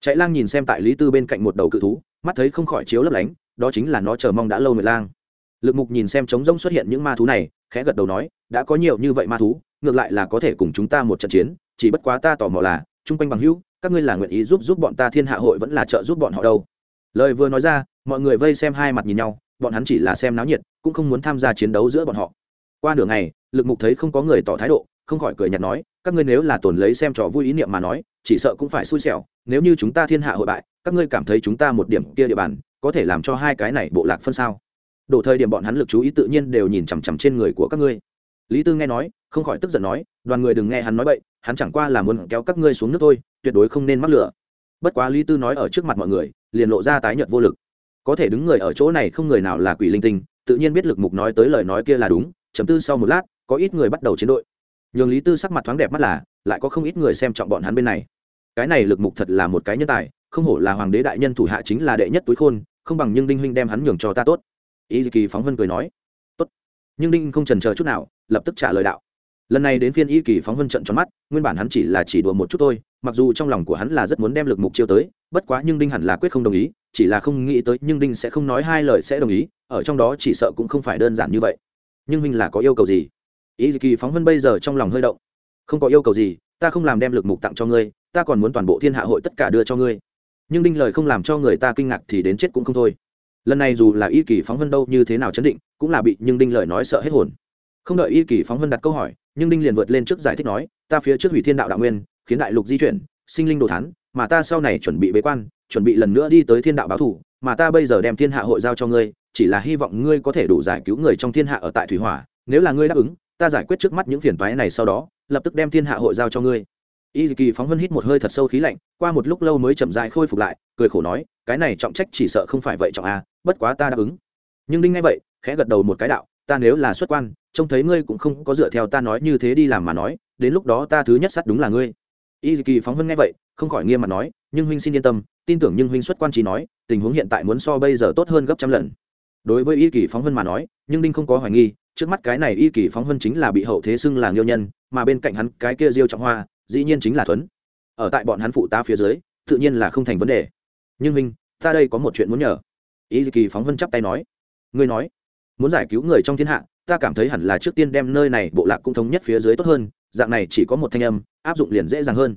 Chạy lang nhìn xem tại lý tư bên cạnh một đầu cự thú, mắt thấy không khỏi chiếu lấp lánh đó chính là nó chờ mong đã lâu nguyệt lang. Lực mục nhìn xem trống rông xuất hiện những ma thú này, khẽ gật đầu nói, đã có nhiều như vậy ma thú, ngược lại là có thể cùng chúng ta một trận chiến, chỉ bất quá ta tò mò là, chung quanh bằng hữu, các ngươi là nguyện ý giúp giúp bọn ta thiên hạ hội vẫn là trợ giúp bọn họ đâu. Lời vừa nói ra, mọi người vây xem hai mặt nhìn nhau, bọn hắn chỉ là xem náo nhiệt, cũng không muốn tham gia chiến đấu giữa bọn họ. Qua nửa ngày, lực mục thấy không có người tỏ thái độ, không khỏi cười nhạt nói, các ngươi nếu là tổn lấy xem trò vui ý niệm mà nói, chỉ sợ cũng phải xui xẻo, nếu như chúng ta thiên hạ hội bại, các ngươi cảm thấy chúng ta một điểm kia địa bàn có thể làm cho hai cái này bộ lạc phân sao? Đổ thời điểm bọn hắn lực chú ý tự nhiên đều nhìn chằm chằm trên người của các ngươi. Lý tư nghe nói, không khỏi tức giận nói, đoàn người đừng nghe hắn nói bậy, hắn chẳng qua là muốn kéo các ngươi xuống nước thôi, tuyệt đối không nên mắc lửa. Bất quá lý tư nói ở trước mặt mọi người, liền lộ ra tái nhợt vô lực. Có thể đứng người ở chỗ này không người nào là quỷ linh tinh, tự nhiên biết lực mục nói tới lời nói kia là đúng, chấm tư sau một lát, có ít người bắt đầu chiến đội. Nhường lý tư sắc mặt thoáng đẹp mắt là, lại có không ít người xem trọng bọn hắn bên này. Cái này lực mục thật là một cái nhân tài, không hổ là hoàng đế đại nhân thủ hạ chính là đệ nhất túi khôn không bằng nhưng đinh huynh đem hắn nhường cho ta tốt. Y kỳ phóng vân cười nói, tốt. Nhưng đinh không trần chờ chút nào, lập tức trả lời đạo, lần này đến phiên y kỳ phóng vân trận tròn mắt, nguyên bản hắn chỉ là chỉ đùa một chút thôi, mặc dù trong lòng của hắn là rất muốn đem lực mục chiêu tới, bất quá nhưng đinh hẳn là quyết không đồng ý, chỉ là không nghĩ tới nhưng đinh sẽ không nói hai lời sẽ đồng ý, ở trong đó chỉ sợ cũng không phải đơn giản như vậy. Nhưng huynh là có yêu cầu gì? Ý kỳ phóng vân bây giờ trong lòng hơi động, không có yêu cầu gì, ta không làm đem lực mục tặng cho ngươi, ta còn muốn toàn bộ thiên hạ hội tất cả đưa cho ngươi nhưng đinh lời không làm cho người ta kinh ngạc thì đến chết cũng không thôi. Lần này dù là y kỳ phóng vân đâu như thế nào chấn định, cũng là bị nhưng đinh lời nói sợ hết hồn. Không đợi y kỳ phóng vân đặt câu hỏi, nhưng đinh liền vượt lên trước giải thích nói, ta phía trước hủy thiên đạo đạo nguyên, khiến đại lục di chuyển, sinh linh đồ thán, mà ta sau này chuẩn bị bế quan, chuẩn bị lần nữa đi tới thiên đạo báo thủ, mà ta bây giờ đem thiên hạ hội giao cho ngươi, chỉ là hy vọng ngươi có thể đủ giải cứu người trong thiên hạ ở tại thủy hỏa. Nếu là ngươi đáp ứng, ta giải quyết trước mắt những phiền toái này sau đó, lập tức đem thiên hạ hội giao cho ngươi y kỳ phóng vân hít một hơi thật sâu khí lạnh qua một lúc lâu mới chậm dại khôi phục lại cười khổ nói cái này trọng trách chỉ sợ không phải vậy trọng a à, bất quá ta đáp ứng. Nhưng đinh ngay vậy khẽ gật đầu một cái đạo ta nếu là xuất quan trông thấy ngươi cũng không có dựa theo ta nói như thế đi làm mà nói đến lúc đó ta thứ nhất sắt đúng là ngươi. Y kỳ phóng vân nghe vậy không khỏi nghiêm mặt nói nhưng huynh xin yên tâm tin tưởng nhưng huynh xuất quan chỉ nói tình huống hiện tại muốn so bây giờ tốt hơn gấp trăm lần. Đối với y kỳ phóng vân mà nói nhưng đinh không có hoài nghi trước mắt cái này y kỳ phóng vân chính là bị hậu thế xưng là nghiêu nhân mà bên cạnh hắn cái kia diêu trọng hoa dĩ nhiên chính là thuấn. Ở tại bọn hắn phụ ta phía dưới, tự nhiên là không thành vấn đề. Nhưng minh ta đây có một chuyện muốn nhờ. Ý kỳ phóng vân chắp tay nói. Ngươi nói, muốn giải cứu người trong thiên hạ, ta cảm thấy hẳn là trước tiên đem nơi này bộ lạc cũng thống nhất phía dưới tốt hơn, dạng này chỉ có một thanh âm, áp dụng liền dễ dàng hơn.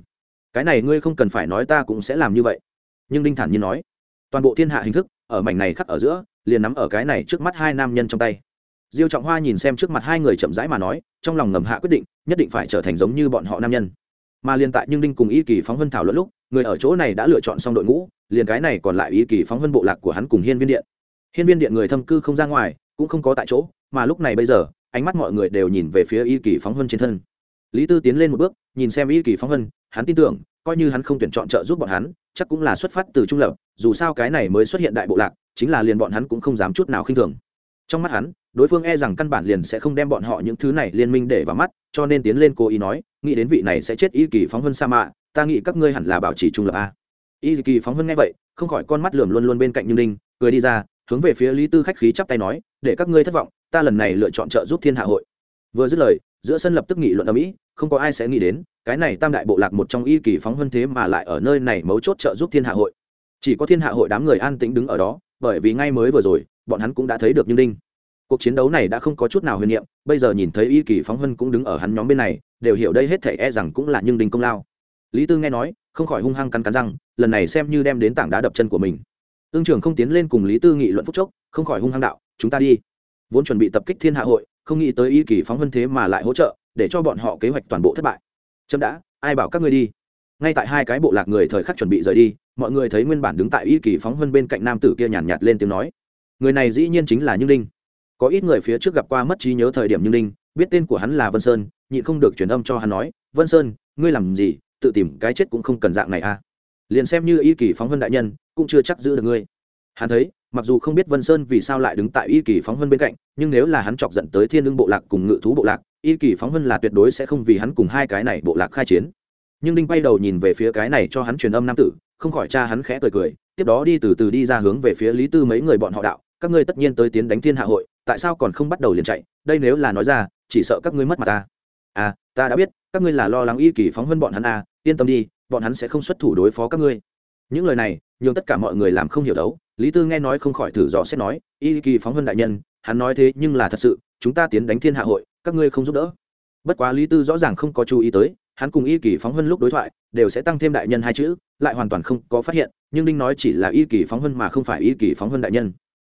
Cái này ngươi không cần phải nói ta cũng sẽ làm như vậy. Nhưng đinh thản nhiên nói, toàn bộ thiên hạ hình thức, ở mảnh này khắc ở giữa, liền nắm ở cái này trước mắt hai nam nhân trong tay. Diêu trọng hoa nhìn xem trước mặt hai người chậm rãi mà nói, trong lòng ngầm hạ quyết định, nhất định phải trở thành giống như bọn họ nam nhân mà liền tại nhưng đinh cùng y kỳ phóng vân thảo luận lúc, người ở chỗ này đã lựa chọn xong đội ngũ, liền cái này còn lại y kỳ phóng vân bộ lạc của hắn cùng hiên viên điện. Hiên viên điện người thâm cư không ra ngoài, cũng không có tại chỗ, mà lúc này bây giờ, ánh mắt mọi người đều nhìn về phía y kỳ phóng vân trên thân. Lý tư tiến lên một bước, nhìn xem y kỳ phóng vân hắn tin tưởng, coi như hắn không tuyển chọn trợ giúp bọn hắn, chắc cũng là xuất phát từ trung lập, dù sao cái này mới xuất hiện đại bộ lạc, chính là liền bọn hắn cũng không dám chút nào khinh thường. Trong mắt hắn, đối phương e rằng căn bản liền sẽ không đem bọn họ những thứ này liên minh để vào mắt, cho nên tiến lên cố ý nói nghĩ đến vị này sẽ chết y kỳ phóng hơn sa mạ ta nghĩ các ngươi hẳn là bảo trì trung lập a. Y kỳ phóng hơn nghe vậy, không khỏi con mắt lườm luôn luôn bên cạnh như ninh, cười đi ra, hướng về phía lý tư khách khí chắp tay nói, để các ngươi thất vọng, ta lần này lựa chọn trợ giúp thiên hạ hội. Vừa dứt lời, giữa sân lập tức nghị luận ở mỹ không có ai sẽ nghĩ đến, cái này tam đại bộ lạc một trong y kỳ phóng hơn thế mà lại ở nơi này mấu chốt trợ giúp thiên hạ hội. Chỉ có thiên hạ hội đám người an tĩnh đứng ở đó, bởi vì ngay mới vừa rồi, bọn hắn cũng đã thấy được như đinh cuộc chiến đấu này đã không có chút nào huyền niệm, bây giờ nhìn thấy y kỳ phóng hân cũng đứng ở hắn nhóm bên này đều hiểu đây hết thể e rằng cũng là nhưng đình công lao. Lý tư nghe nói không khỏi hung hăng cắn cắn răng lần này xem như đem đến tảng đá đập chân của mình. Ương trường không tiến lên cùng lý tư nghị luận phúc chốc không khỏi hung hăng đạo chúng ta đi. Vốn chuẩn bị tập kích thiên hạ hội không nghĩ tới y kỳ phóng hơn thế mà lại hỗ trợ để cho bọn họ kế hoạch toàn bộ thất bại. Chấm đã ai bảo các ngươi đi? Ngay tại hai cái bộ lạc người thời khắc chuẩn bị rời đi mọi người thấy nguyên bản đứng tại y kỳ phóng hơn bên cạnh nam tử kia nhàn nhạt, nhạt lên tiếng nói người này dĩ nhiên chính là như đinh có ít người phía trước gặp qua mất trí nhớ thời điểm như đinh biết tên của hắn là vân sơn nhịn không được truyền âm cho hắn nói, vân sơn, ngươi làm gì? Tự tìm cái chết cũng không cần dạng này à? Liền xem như y kỳ phóng vân đại nhân, cũng chưa chắc giữ được ngươi. Hắn thấy, mặc dù không biết vân sơn vì sao lại đứng tại y kỳ phóng vân bên cạnh, nhưng nếu là hắn chọc giận tới thiên lương bộ lạc cùng ngự thú bộ lạc, y kỳ phóng vân là tuyệt đối sẽ không vì hắn cùng hai cái này bộ lạc khai chiến. Nhưng đinh bay đầu nhìn về phía cái này cho hắn truyền âm nam tử, không khỏi cha hắn khẽ cười cười, tiếp đó đi từ từ đi ra hướng về phía lý tư mấy người bọn họ đạo, các ngươi tất nhiên tới tiến đánh thiên hạ hội, tại sao còn không bắt đầu liền chạy? Đây nếu là nói ra, chỉ sợ các ngươi mất mặt ta à ta đã biết, các ngươi là lo lắng y kỳ phóng hơn bọn hắn à yên tâm đi, bọn hắn sẽ không xuất thủ đối phó các ngươi. Những lời này, nhường tất cả mọi người làm không hiểu đấu. Lý tư nghe nói không khỏi thử dò xét nói, y kỳ phóng hơn đại nhân, hắn nói thế nhưng là thật sự, chúng ta tiến đánh thiên hạ hội, các ngươi không giúp đỡ. Bất quá lý tư rõ ràng không có chú ý tới, hắn cùng y kỳ phóng hơn lúc đối thoại, đều sẽ tăng thêm đại nhân hai chữ, lại hoàn toàn không có phát hiện, nhưng đinh nói chỉ là y kỳ phóng hơn mà không phải y kỳ phóng hơn đại nhân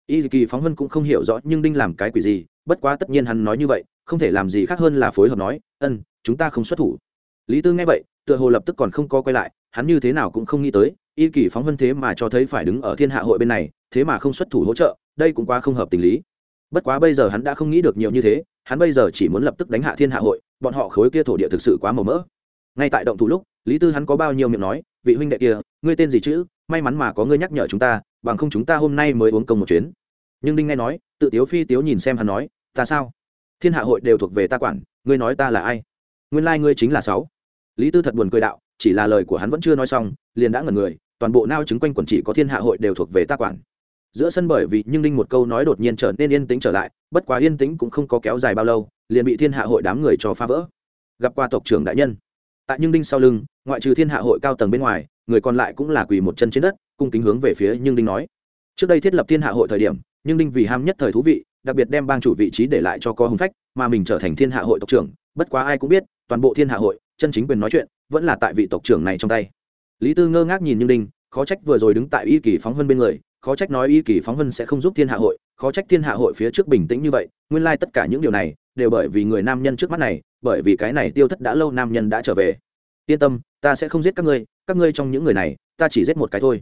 y kỳ phóng Vân cũng không hiểu rõ nhưng đinh làm cái quỷ gì, bất quá tất nhiên hắn nói như vậy, không thể làm gì khác hơn là phối hợp nói, ân, chúng ta không xuất thủ. Lý tư nghe vậy, tựa hồ lập tức còn không có quay lại, hắn như thế nào cũng không nghĩ tới y kỳ phóng Vân thế mà cho thấy phải đứng ở thiên hạ hội bên này, thế mà không xuất thủ hỗ trợ, đây cũng quá không hợp tình lý. Bất quá bây giờ hắn đã không nghĩ được nhiều như thế, hắn bây giờ chỉ muốn lập tức đánh hạ thiên hạ hội, bọn họ khối kia thổ địa thực sự quá màu mỡ ngay tại động thủ lúc, lý tư hắn có bao nhiêu miệng nói, vị huynh đệ kia, ngươi tên gì chứ? May mắn mà có ngươi nhắc nhở chúng ta bằng không chúng ta hôm nay mới uống công một chuyến. Nhưng đinh nghe nói, tự tiếu phi tiếu nhìn xem hắn nói, ta sao? Thiên hạ hội đều thuộc về ta quản, ngươi nói ta là ai? Nguyên lai、like、ngươi chính là sáu. Lý tư thật buồn cười đạo, chỉ là lời của hắn vẫn chưa nói xong, liền đã ngẩn người, toàn bộ nao chứng quanh quần chỉ có thiên hạ hội đều thuộc về ta quản. Giữa sân bởi vì nhưng đinh một câu nói đột nhiên trở nên yên tĩnh trở lại, bất quá yên tĩnh cũng không có kéo dài bao lâu, liền bị thiên hạ hội đám người cho phá vỡ. Gặp qua tộc trưởng đại nhân. Tại nhưng đinh sau lưng, ngoại trừ thiên hạ hội cao tầng bên ngoài, người còn lại cũng là quỳ một chân trên đất cung kính hướng về phía nhưng đinh nói. Trước đây thiết lập thiên hạ hội thời điểm nhưng đinh vì ham nhất thời thú vị, đặc biệt đem bang chủ vị trí để lại cho có hùng phách, mà mình trở thành thiên hạ hội tộc trưởng, bất quá ai cũng biết, toàn bộ thiên hạ hội, chân chính quyền nói chuyện, vẫn là tại vị tộc trưởng này trong tay. Lý tư ngơ ngác nhìn nhưng đinh, khó trách vừa rồi đứng tại y kỳ phóng vân bên người, khó trách nói y kỳ phóng vân sẽ không giúp thiên hạ hội, khó trách thiên hạ hội phía trước bình tĩnh như vậy, nguyên lai tất cả những điều này, đều bởi vì người nam nhân trước mắt này, bởi vì cái này tiêu thất đã lâu nam nhân đã trở về. Yên tâm, ta sẽ không giết các ngươi các ngươi trong những người này, ta chỉ giết một cái thôi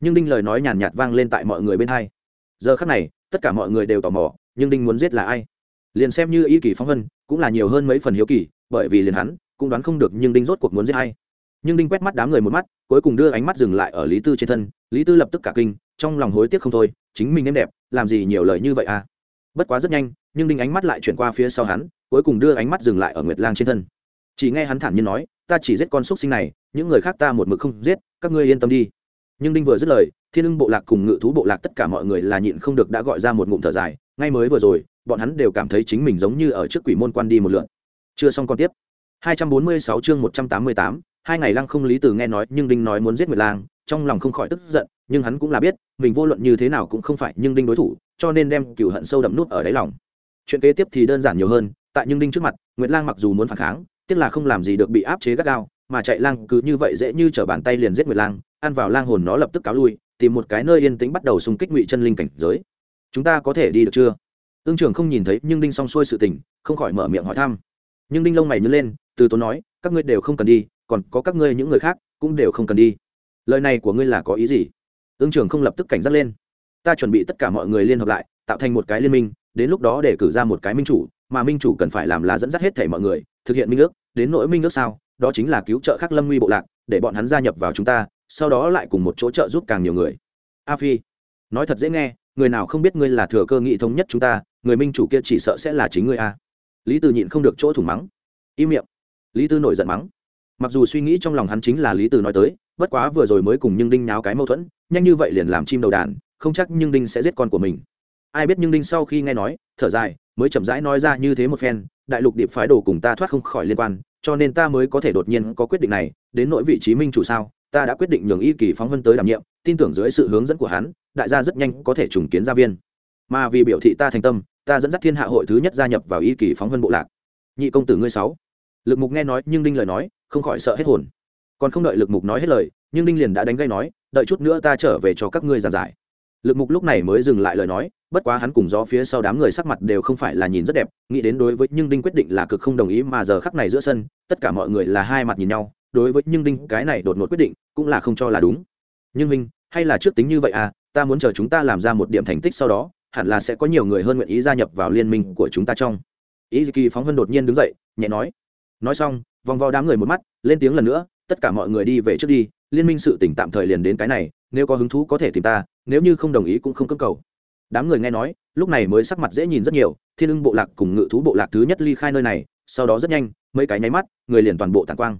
nhưng đinh lời nói nhàn nhạt vang lên tại mọi người bên hai. Giờ khắc này, tất cả mọi người đều tò mò, nhưng đinh muốn giết là ai? Liền xem như y kỳ phóng vân, cũng là nhiều hơn mấy phần hiếu kỳ, bởi vì liền hắn, cũng đoán không được nhưng đinh rốt cuộc muốn giết ai. Nhưng đinh quét mắt đám người một mắt, cuối cùng đưa ánh mắt dừng lại ở lý tư trên thân, lý tư lập tức cả kinh, trong lòng hối tiếc không thôi, chính mình nếm đẹp, làm gì nhiều lời như vậy à? Bất quá rất nhanh, nhưng đinh ánh mắt lại chuyển qua phía sau hắn, cuối cùng đưa ánh mắt dừng lại ở nguyệt lang trên thân. Chỉ nghe hắn thản nhiên nói, ta chỉ giết con xúc sinh này, những người khác ta một mực không giết, các ngươi yên tâm đi nhưng đinh vừa dứt lời thiên ưng bộ lạc cùng ngự thú bộ lạc tất cả mọi người là nhịn không được đã gọi ra một ngụm thở dài ngay mới vừa rồi bọn hắn đều cảm thấy chính mình giống như ở trước quỷ môn quan đi một lượn. Chưa xong còn tiếp. 246 chương 188, hai ngày lăng không lý từ nghe nói nhưng đinh nói muốn giết nguyệt lang trong lòng không khỏi tức giận nhưng hắn cũng là biết mình vô luận như thế nào cũng không phải nhưng đinh đối thủ cho nên đem cửu hận sâu đậm nút ở đáy lòng. Chuyện kế tiếp thì đơn giản nhiều hơn tại nhưng đinh trước mặt nguyệt lang mặc dù muốn phản kháng tiếc là không làm gì được bị áp chế gắt gao mà chạy lang cứ như vậy dễ như t bàn tay liền giết nguyệt lang ăn vào lang hồn nó lập tức cáo lui, tìm một cái nơi yên tĩnh bắt đầu xung kích ngụy chân linh cảnh giới. Chúng ta có thể đi được chưa? Ương trưởng không nhìn thấy, nhưng đinh xong xuôi sự tình, không khỏi mở miệng hỏi thăm. Nhưng đinh lông mày nhớ lên, từ tốn nói, các ngươi đều không cần đi, còn có các ngươi những người khác, cũng đều không cần đi. Lời này của ngươi là có ý gì? Ương trưởng không lập tức cảnh giác lên. Ta chuẩn bị tất cả mọi người liên hợp lại, tạo thành một cái liên minh, đến lúc đó để cử ra một cái minh chủ, mà minh chủ cần phải làm là dẫn dắt hết thể mọi người, thực hiện minh ước, đến nỗi minh ước sao? Đó chính là cứu trợ khắc lâm nguy bộ lạc, để bọn hắn gia nhập vào chúng ta sau đó lại cùng một chỗ trợ giúp càng nhiều người. A phi, nói thật dễ nghe, người nào không biết ngươi là thừa cơ nghị thống nhất chúng ta, người minh chủ kia chỉ sợ sẽ là chính ngươi a. Lý từ nhịn không được chỗ thủng mắng. Im miệng. Lý tư nổi giận mắng. Mặc dù suy nghĩ trong lòng hắn chính là lý từ nói tới, bất quá vừa rồi mới cùng nhưng đinh náo cái mâu thuẫn, nhanh như vậy liền làm chim đầu đàn, không chắc nhưng đinh sẽ giết con của mình. Ai biết nhưng đinh sau khi nghe nói, thở dài, mới chậm rãi nói ra như thế một phen, đại lục điệp phái đồ cùng ta thoát không khỏi liên quan, cho nên ta mới có thể đột nhiên có quyết định này, đến nỗi vị trí minh chủ sao? Ta đã quyết định nhường y kỳ phóng vân tới đảm nhiệm, tin tưởng dưới sự hướng dẫn của hắn, đại gia rất nhanh có thể trùng kiến gia viên. Mà vì biểu thị ta thành tâm, ta dẫn dắt thiên hạ hội thứ nhất gia nhập vào y kỳ phóng vân bộ lạc. Nhị công tử ngươi sáu. Lực mục nghe nói, nhưng đinh lời nói, không khỏi sợ hết hồn. Còn không đợi lực mục nói hết lời, nhưng đinh liền đã đánh gây nói, đợi chút nữa ta trở về cho các ngươi giàn giải. Lực mục lúc này mới dừng lại lời nói, bất quá hắn cùng gió phía sau đám người sắc mặt đều không phải là nhìn rất đẹp, nghĩ đến đối với, nhưng đinh quyết định là cực không đồng ý mà giờ khắc này giữa sân, tất cả mọi người là hai mặt nhìn nhau đối với nhưng đinh cái này đột ngột quyết định cũng là không cho là đúng. Nhưng minh hay là trước tính như vậy à ta muốn chờ chúng ta làm ra một điểm thành tích sau đó, hẳn là sẽ có nhiều người hơn nguyện ý gia nhập vào liên minh của chúng ta trong. Ý kỳ phóng vân đột nhiên đứng dậy, nhẹ nói. Nói xong, vòng vo đám người một mắt, lên tiếng lần nữa, tất cả mọi người đi về trước đi, liên minh sự tỉnh tạm thời liền đến cái này, nếu có hứng thú có thể tìm ta, nếu như không đồng ý cũng không cưỡng cầu. Đám người nghe nói, lúc này mới sắc mặt dễ nhìn rất nhiều, thiên ưng bộ lạc cùng ngự thú bộ lạc thứ nhất ly khai nơi này, sau đó rất nhanh, mấy cái nháy mắt, người liền toàn bộ tàn quang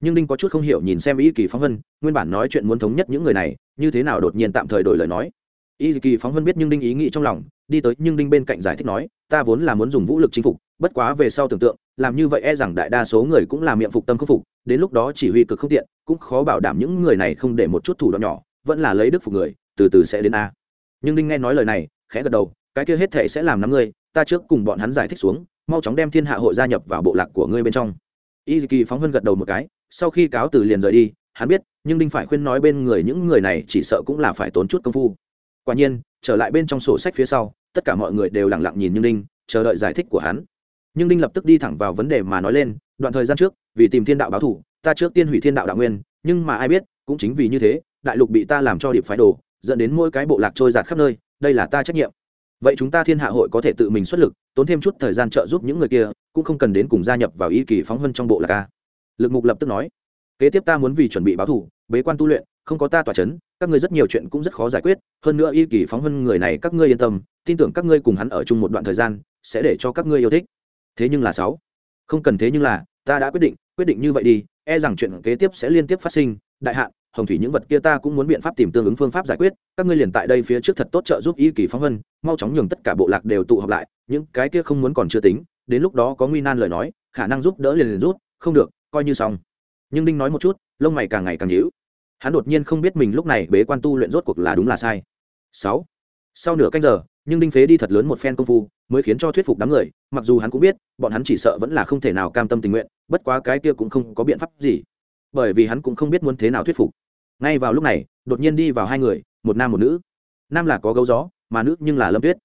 nhưng đinh có chút không hiểu nhìn xem Y kỳ phóng vân, nguyên bản nói chuyện muốn thống nhất những người này, như thế nào đột nhiên tạm thời đổi lời nói. Y kỳ phóng vân biết nhưng đinh ý nghĩ trong lòng, đi tới nhưng đinh bên cạnh giải thích nói, ta vốn là muốn dùng vũ lực chinh phục, bất quá về sau tưởng tượng, làm như vậy e rằng đại đa số người cũng là miệng phục tâm khắc phục, đến lúc đó chỉ huy cực không tiện, cũng khó bảo đảm những người này không để một chút thủ đoạn nhỏ, vẫn là lấy đức phục người, từ từ sẽ đến a. Nhưng đinh nghe nói lời này, khẽ gật đầu, cái kia hết thể sẽ làm năm ngươi, ta trước cùng bọn hắn giải thích xuống, mau chóng đem thiên hạ hội gia nhập vào bộ lạc của ngươi bên trong. Y kỳ phóng vân gật đầu một cái sau khi cáo từ liền rời đi, hắn biết, nhưng đinh phải khuyên nói bên người những người này chỉ sợ cũng là phải tốn chút công phu. Quả nhiên, trở lại bên trong sổ sách phía sau, tất cả mọi người đều lặng lặng nhìn nhưng đinh, chờ đợi giải thích của hắn. Nhưng đinh lập tức đi thẳng vào vấn đề mà nói lên, đoạn thời gian trước, vì tìm thiên đạo báo thủ, ta trước tiên hủy thiên đạo đạo nguyên, nhưng mà ai biết, cũng chính vì như thế, đại lục bị ta làm cho điệp phái đồ, dẫn đến mỗi cái bộ lạc trôi giạt khắp nơi, đây là ta trách nhiệm. Vậy chúng ta thiên hạ hội có thể tự mình xuất lực, tốn thêm chút thời gian trợ giúp những người kia, cũng không cần đến cùng gia nhập vào ý kỳ phóng hơn trong bộ lạc ca lực mục lập tức nói, kế tiếp ta muốn vì chuẩn bị báo thủ bế quan tu luyện, không có ta tỏa c h ấ n các ngươi rất nhiều chuyện cũng rất khó giải quyết, hơn nữa y kỳ phóng hơn người này các ngươi yên tâm, tin tưởng các ngươi cùng hắn ở chung một đoạn thời gian, sẽ để cho các ngươi yêu thích. Thế nhưng là sáu, không cần thế nhưng là, ta đã quyết định quyết định như vậy đi e rằng chuyện kế tiếp sẽ liên tiếp phát sinh, đại hạn, hồng thủy những vật kia ta cũng muốn biện pháp tìm tương ứng phương pháp giải quyết, các ngươi liền tại đây phía trước thật tốt trợ giúp y kỳ phóng hơn mau chóng nhường tất cả bộ lạc đều tụ họp lại, những cái kia không muốn còn chưa tính, đến lúc đó có nguy nan lời nói, khả năng giúp đỡ liền liền rút, không được coi như xong. Nhưng đinh nói một chút, lông mày càng ngày càng nhíu. Hắn đột nhiên không biết mình lúc này bế quan tu luyện rốt cuộc là đúng là sai. Sáu. Sau nửa canh giờ, nhưng đinh phế đi thật lớn một phen công phu, mới khiến cho thuyết phục đám người, mặc dù hắn cũng biết, bọn hắn chỉ sợ vẫn là không thể nào cam tâm tình nguyện, bất quá cái kia cũng không có biện pháp gì. Bởi vì hắn cũng không biết muốn thế nào thuyết phục. Ngay vào lúc này, đột nhiên đi vào hai người, một nam một nữ. Nam là có gấu gió, mà nữ nhưng là lâm tuyết.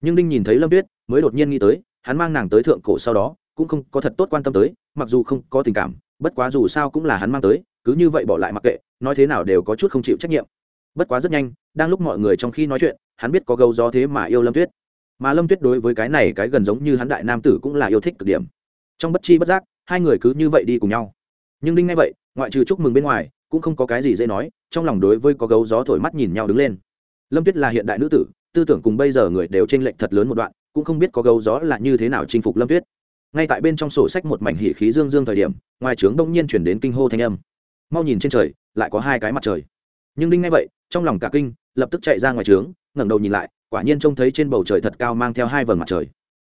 Nhưng đinh nhìn thấy lâm tuyết, mới đột nhiên nghĩ tới, hắn mang nàng tới thượng cổ sau đó, cũng không có thật tốt quan tâm tới mặc dù không có tình cảm, bất quá dù sao cũng là hắn mang tới, cứ như vậy bỏ lại mặc kệ, nói thế nào đều có chút không chịu trách nhiệm. Bất quá rất nhanh, đang lúc mọi người trong khi nói chuyện, hắn biết có gấu gió thế mà yêu lâm tuyết. Mà lâm tuyết đối với cái này cái gần giống như hắn đại nam tử cũng là yêu thích cực điểm. Trong bất chi bất giác, hai người cứ như vậy đi cùng nhau. Nhưng đinh ngay vậy, ngoại trừ chúc mừng bên ngoài, cũng không có cái gì dễ nói, trong lòng đối với có gấu gió thổi mắt nhìn nhau đứng lên. Lâm tuyết là hiện đại nữ tử, tư tưởng cùng bây giờ người đều t r ê n lệch thật lớn một đoạn, cũng không biết có gấu gió là như thế nào chinh phục lâm tuyết ngay tại bên trong sổ sách một mảnh hỉ khí dương dương thời điểm, ngoài trướng đông nhiên chuyển đến kinh hô thanh âm. Mau nhìn trên trời, lại có hai cái mặt trời. Nhưng đinh ngay vậy, trong lòng cả kinh, lập tức chạy ra ngoài trướng, ngẩng đầu nhìn lại, quả nhiên trông thấy trên bầu trời thật cao mang theo hai vầng mặt trời.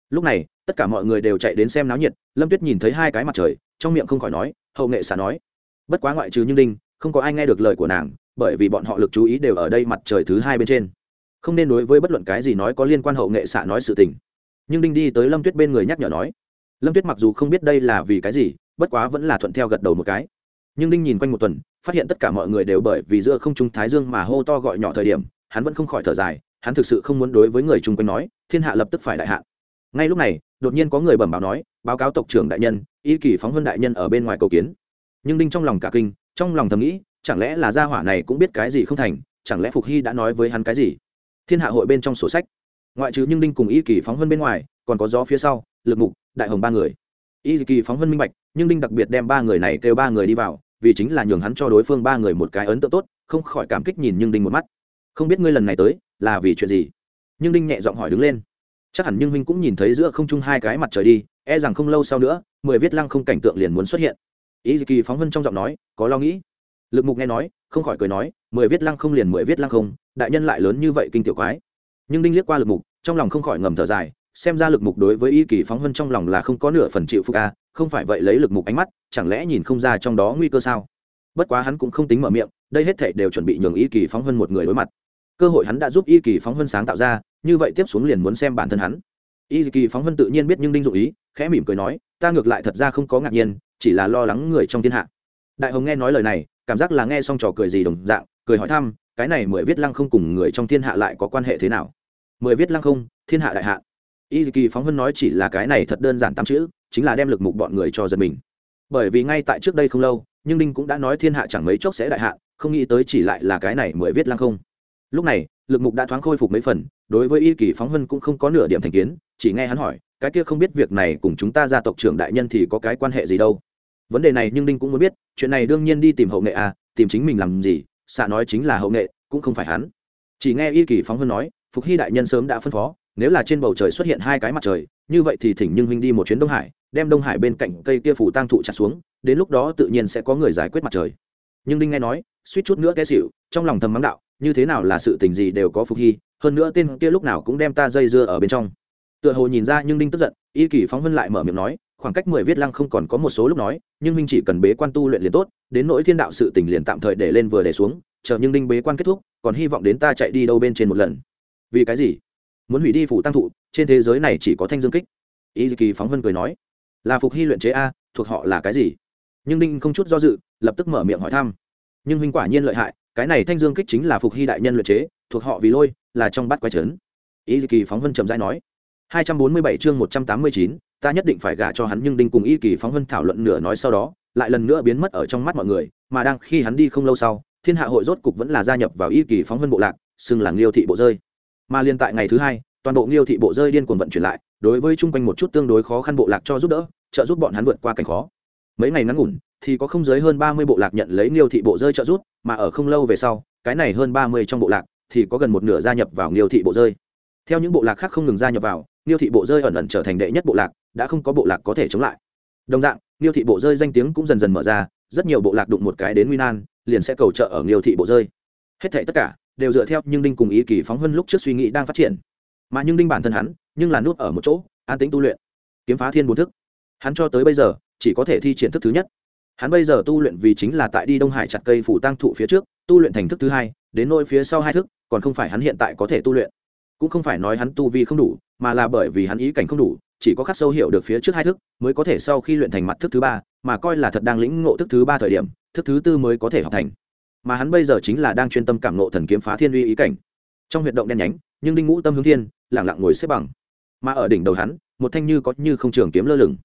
Lúc này, tất cả mọi người đều chạy đến xem náo nhiệt, lâm tuyết nhìn thấy hai cái mặt trời, trong miệng không khỏi nói, hậu nghệ xả nói. Bất quá ngoại trừ nhưng đinh, không có ai nghe được lời của nàng, bởi vì bọn họ lực chú ý đều ở đây mặt trời thứ hai bên trên. Không nên đối với bất luận cái gì nói có liên quan hậu nghệ xả nói sự tình. Nhưng đinh đi tới lâm tuyết bên người nhắc nhở nói lâm tuyết mặc dù không biết đây là vì cái gì, bất quá vẫn là thuận theo gật đầu một cái. Nhưng đinh nhìn quanh một tuần, phát hiện tất cả mọi người đều bởi vì giữa không trung thái dương mà hô to gọi nhỏ thời điểm, hắn vẫn không khỏi thở dài, hắn thực sự không muốn đối với người chung quanh nói, thiên hạ lập tức phải đại hạ ngay lúc này, đột nhiên có người bẩm báo nói, báo cáo tộc trưởng đại nhân, y kỳ phóng hơn đại nhân ở bên ngoài cầu kiến. Nhưng đinh trong lòng cả kinh, trong lòng thầm nghĩ, chẳng lẽ là gia hỏa này cũng biết cái gì không thành, chẳng lẽ phục hy đã nói với hắn cái gì? Thiên hạ hội bên trong sổ sách. Ngoại trừ nhưng đinh cùng y kỳ phóng hơn bên ngoài, còn có gió phía sau, lực mục đại hồng ba người. Y kỳ phóng vân minh bạch, nhưng đinh đặc biệt đem ba người này kêu ba người đi vào, vì chính là nhường hắn cho đối phương ba người một cái ấn tượng tốt, không khỏi cảm kích nhìn nhưng đinh một mắt. Không biết ngươi lần này tới, là vì chuyện gì? Nhưng đinh nhẹ giọng hỏi đứng lên. Chắc hẳn nhưng huynh cũng nhìn thấy giữa không trung hai cái mặt trời đi e rằng không lâu sau nữa, mười viết lăng không cảnh tượng liền muốn xuất hiện. Ý kỳ phóng vân trong giọng nói, có lo nghĩ. Lực mục nghe nói, không khỏi cười nói, mười viết lăng không liền mười viết lăng không, đại nhân lại lớn như vậy kinh tiểu quái. Nhưng đinh liếc qua lực mục, trong lòng không khỏi ngầm thở dài xem ra lực mục đối với y kỳ phóng hơn trong lòng là không có nửa phần chịu phục a không phải vậy lấy lực mục ánh mắt, chẳng lẽ nhìn không ra trong đó nguy cơ sao? Bất quá hắn cũng không tính mở miệng, đây hết thảy đều chuẩn bị nhường y kỳ phóng hơn một người đối mặt. Cơ hội hắn đã giúp y kỳ phóng hơn sáng tạo ra, như vậy tiếp xuống liền muốn xem bản thân hắn. Y kỳ phóng hơn tự nhiên biết nhưng đinh dụ ý, khẽ mỉm cười nói, ta ngược lại thật ra không có ngạc nhiên, chỉ là lo lắng người trong thiên hạ. Đại hồng nghe nói lời này, cảm giác là nghe xong trò cười gì đồng dạng, cười hỏi thăm, cái này mười viết lăng không cùng người trong thiên hạ lại có quan hệ thế nào? Mười viết lăng không, thiên hạ đại hạ y kỳ phóng Hân nói chỉ là cái này thật đơn giản tám chữ, chính là đem lực mục bọn người cho dân mình. Bởi vì ngay tại trước đây không lâu, nhưng đinh cũng đã nói thiên hạ chẳng mấy chốc sẽ đại hạ không nghĩ tới chỉ lại là cái này mới viết lăng không. Lúc này, lực mục đã thoáng khôi phục mấy phần, đối với y kỳ phóng Hân cũng không có nửa điểm thành kiến, chỉ nghe hắn hỏi, cái kia không biết việc này cùng chúng ta gia tộc trưởng đại nhân thì có cái quan hệ gì đâu? Vấn đề này nhưng đinh cũng muốn biết, chuyện này đương nhiên đi tìm hậu nghệ à tìm chính mình làm gì, xạ nói chính là hậu nghệ, cũng không phải hắn. Chỉ nghe y kỳ phóng Hân nói, phục hy đại nhân sớm đã phân phó nếu là trên bầu trời xuất hiện hai cái mặt trời, như vậy thì thỉnh nhưng huynh đi một chuyến đông hải, đem đông hải bên cạnh cây kia phủ tăng thụ chặt xuống, đến lúc đó tự nhiên sẽ có người giải quyết mặt trời. Nhưng đinh nghe nói, suýt chút nữa té xịu trong lòng thầm mắng đạo, như thế nào là sự tình gì đều có phục hy, hơn nữa tên kia lúc nào cũng đem ta dây dưa ở bên trong. Tựa hồ nhìn ra nhưng đinh tức giận, y kỳ phóng vân lại mở miệng nói, khoảng cách mười viết lăng không còn có một số lúc nói, nhưng huynh chỉ cần bế quan tu luyện liền tốt, đến nỗi thiên đạo sự tình liền tạm thời để lên vừa để xuống, chờ nhưng đinh bế quan kết thúc, còn hy vọng đến ta chạy đi đâu bên trên một lần. Vì cái gì? Muốn hủy đi phủ tăng thụ, trên thế giới này chỉ có thanh dương kích. Y kỳ phóng vân cười nói, là phục hy luyện chế a, thuộc họ là cái gì? Nhưng đinh không chút do dự, lập tức mở miệng hỏi thăm. Nhưng huynh quả nhiên lợi hại, cái này thanh dương kích chính là phục hy đại nhân luyện chế, thuộc họ vì lôi, là trong bát quái trấn. Y kỳ phóng vân trầm dai nói, hai trăm bốn mươi bảy chương một trăm tám mươi chín, ta nhất định phải gả cho hắn nhưng đinh cùng y kỳ phóng vân thảo luận nửa nói sau đó, lại lần nữa biến mất ở trong mắt mọi người, mà đang khi hắn đi không lâu sau, thiên hạ hội rốt cục vẫn là gia nhập vào y kỳ phóng vân bộ lạc, xưng là liêu thị bộ rơi mà liên tại ngày thứ hai, toàn bộ Nghiêu thị bộ rơi điên cuồng vận chuyển lại, đối với chung quanh một chút tương đối khó khăn bộ lạc cho giúp đỡ, trợ giúp bọn hắn vượt qua cảnh khó. Mấy ngày ngắn ngủn, thì có không dưới hơn ba mươi bộ lạc nhận lấy Nghiêu thị bộ rơi trợ giúp, mà ở không lâu về sau, cái này hơn ba mươi trong bộ lạc thì có gần một nửa gia nhập vào Nghiêu thị bộ rơi. Theo những bộ lạc khác không ngừng gia nhập vào, Nghiêu thị bộ rơi ẩn ẩn trở thành đệ nhất bộ lạc, đã không có bộ lạc có thể chống lại. Đồng dạng, Nghiêu thị bộ rơi danh tiếng cũng dần dần mở ra, rất nhiều bộ lạc đụng một cái đến nguy nan, liền sẽ cầu trợ ở Nghiêu thị bộ rơi. Hết thảy tất cả đều dựa theo nhưng đinh cùng ý kỳ phóng huân lúc trước suy nghĩ đang phát triển. Mà nhưng đinh bản thân hắn, nhưng là nút ở một chỗ, an tĩnh tu luyện. Kiếm phá thiên bốn thức. Hắn cho tới bây giờ, chỉ có thể thi triển thức thứ nhất. Hắn bây giờ tu luyện vì chính là tại đi đông hải chặt cây phủ tăng thụ phía trước, tu luyện thành thức thứ hai, đến nỗi phía sau hai thức, còn không phải hắn hiện tại có thể tu luyện. Cũng không phải nói hắn tu vi không đủ, mà là bởi vì hắn ý cảnh không đủ, chỉ có khắc sâu hiểu được phía trước hai thức mới có thể sau khi luyện thành mặt thức thứ ba, mà coi là thật đang lĩnh ngộ thức thứ ba thời điểm, thức thứ tư mới có thể học thành mà hắn bây giờ chính là đang chuyên tâm cảm nộ thần kiếm phá thiên uy ý cảnh. Trong huyệt động đen nhánh, nhưng đinh ngũ tâm hướng thiên lẳng lặng ngồi xếp bằng. Mà ở đỉnh đầu hắn, một thanh như có như không trường kiếm lơ lửng.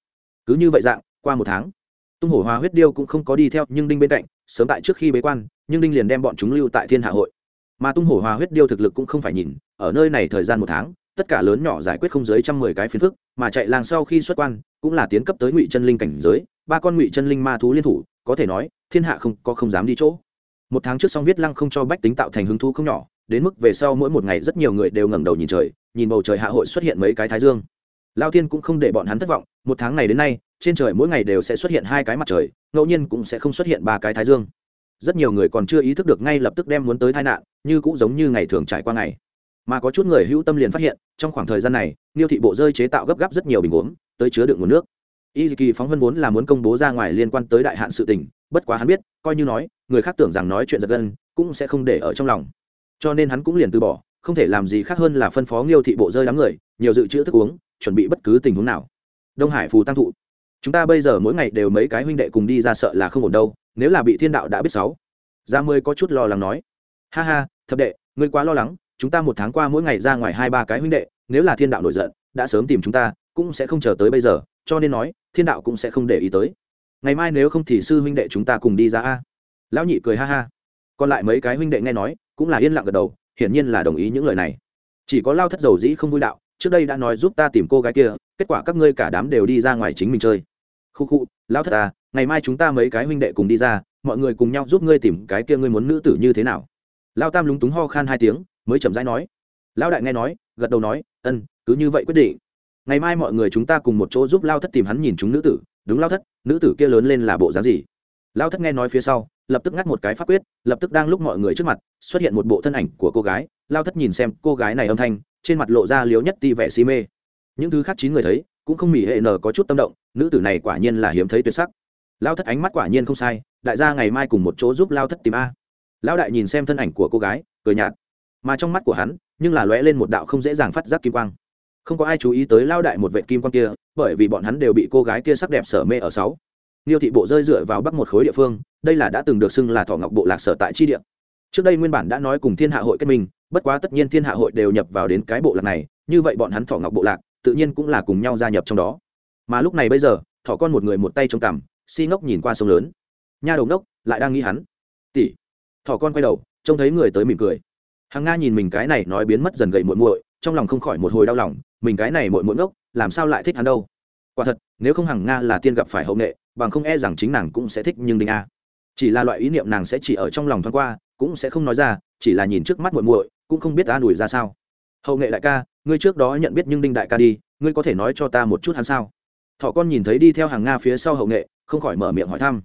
Cứ như vậy dạng, qua một tháng, tung hổ hoa huyết điêu cũng không có đi theo, nhưng đinh bên cạnh, sớm tại trước khi bế quan, nhưng đinh liền đem bọn chúng lưu tại thiên hạ hội. Mà tung hổ hoa huyết điêu thực lực cũng không phải nhìn, ở nơi này thời gian một tháng, tất cả lớn nhỏ giải quyết không dưới trăm mười cái phiến phức, mà chạy làng sau khi xuất quan, cũng là tiến cấp tới ngụy chân linh cảnh giới, ba con ngụy chân linh ma thú liên thủ, có thể nói, thiên hạ không có không dám đi chỗ một tháng trước xong viết lăng không cho bách tính tạo thành hứng thú không nhỏ, đến mức về sau mỗi một ngày rất nhiều người đều ngẩng đầu nhìn trời, nhìn bầu trời hạ hội xuất hiện mấy cái thái dương. Lao thiên cũng không để bọn hắn thất vọng, một tháng này đến nay, trên trời mỗi ngày đều sẽ xuất hiện hai cái mặt trời, ngẫu nhiên cũng sẽ không xuất hiện ba cái thái dương. Rất nhiều người còn chưa ý thức được ngay lập tức đem muốn tới tai nạn, như cũng giống như ngày thường trải qua ngày. Mà có chút người hữu tâm liền phát hiện, trong khoảng thời gian này, niêu thị bộ rơi chế tạo gấp gáp rất nhiều bình uống tới chứa đựng nguồn nước. Y kỳ phóng vân vốn là muốn công bố ra ngoài liên quan tới đại hạn sự tình bất quá hắn biết, coi như nói, người khác tưởng rằng nói chuyện giật gân, cũng sẽ không để ở trong lòng. Cho nên hắn cũng liền từ bỏ, không thể làm gì khác hơn là phân phó nghiêu thị bộ rơi đám người, nhiều dự trữ thức uống, chuẩn bị bất cứ tình huống nào. Đông hải phù tăng thụ. Chúng ta bây giờ mỗi ngày đều mấy cái huynh đệ cùng đi ra sợ là không ổn đâu, nếu là bị thiên đạo đã biết sáu. Ra mươi có chút lo lắng nói. Ha ha, thập đệ, ngươi quá lo lắng, chúng ta một tháng qua mỗi ngày ra ngoài hai ba cái huynh đệ, nếu là thiên đạo nổi giận, đã sớm tìm chúng ta, cũng sẽ không chờ tới bây giờ, cho nên nói, thiên đạo cũng sẽ không để ý tới ngày mai nếu không thì sư huynh đệ chúng ta cùng đi ra a. Lão nhị cười ha ha. Còn lại mấy cái huynh đệ nghe nói, cũng là yên lặng gật đầu, hiển nhiên là đồng ý những lời này. Chỉ có lao thất dầu dĩ không vui đạo, trước đây đã nói giúp ta tìm cô gái kia, kết quả các ngươi cả đám đều đi ra ngoài chính mình chơi. Khu khu, lao thất à ngày mai chúng ta mấy cái huynh đệ cùng đi ra, mọi người cùng nhau giúp ngươi tìm cái kia ngươi muốn nữ tử như thế nào. Lao tam lúng túng ho khan hai tiếng, mới chậm rãi nói. Lão đại nghe nói, gật đầu nói, ân, cứ như vậy quyết định. Ngày mai mọi người chúng ta cùng một chỗ giúp lao thất tìm hắn nhìn chúng nữ tử đúng lao thất, nữ tử kia lớn lên là bộ dáng gì? Lao thất nghe nói phía sau, lập tức ngắt một cái pháp quyết, lập tức đang lúc mọi người trước mặt, xuất hiện một bộ thân ảnh của cô gái. Lao thất nhìn xem cô gái này âm thanh, trên mặt lộ ra liếu nhất ti vẻ si mê. Những thứ khác chín người thấy, cũng không mỉ hệ nở có chút tâm động, nữ tử này quả nhiên là hiếm thấy tuyệt sắc. Lao thất ánh mắt quả nhiên không sai, đại gia ngày mai cùng một chỗ giúp lao thất tìm a. Lão đại nhìn xem thân ảnh của cô gái, cười nhạt. Mà trong mắt của hắn, nhưng là lóe lên một đạo không dễ dàng phát giác kim quang không có ai chú ý tới lao đại một vệ kim quan kia, bởi vì bọn hắn đều bị cô gái kia sắc đẹp sở mê ở sáu. Niêu thị bộ rơi dựa vào bắc một khối địa phương, đây là đã từng được xưng là thọ ngọc bộ lạc sở tại chi địa. Trước đây nguyên bản đã nói cùng thiên hạ hội kết minh, bất quá tất nhiên thiên hạ hội đều nhập vào đến cái bộ lạc này, như vậy bọn hắn thọ ngọc bộ lạc, tự nhiên cũng là cùng nhau gia nhập trong đó. Mà lúc này bây giờ, thỏ con một người một tay trong cằm, si ngốc nhìn qua sông lớn. Nha đầu ngốc, lại đang nghĩ hắn. Tỷ. Thỏ con quay đầu, trông thấy người tới mỉm cười. Hàng nga nhìn mình cái này nói biến mất dần gậy muội muội, trong lòng không khỏi một hồi đau lòng mình cái này muội muội ngốc, làm sao lại thích hắn đâu? Quả thật, nếu không hằng nga là tiên gặp phải hậu nghệ, bằng không e rằng chính nàng cũng sẽ thích nhưng đinh a. Chỉ là loại ý niệm nàng sẽ chỉ ở trong lòng thoáng qua, cũng sẽ không nói ra, chỉ là nhìn trước mắt muội muội, cũng không biết an ủi ra sao. Hậu nghệ đại ca, ngươi trước đó nhận biết nhưng đinh đại ca đi, ngươi có thể nói cho ta một chút hắn sao? Thọ con nhìn thấy đi theo hàng nga phía sau hậu nghệ, không khỏi mở miệng hỏi thăm.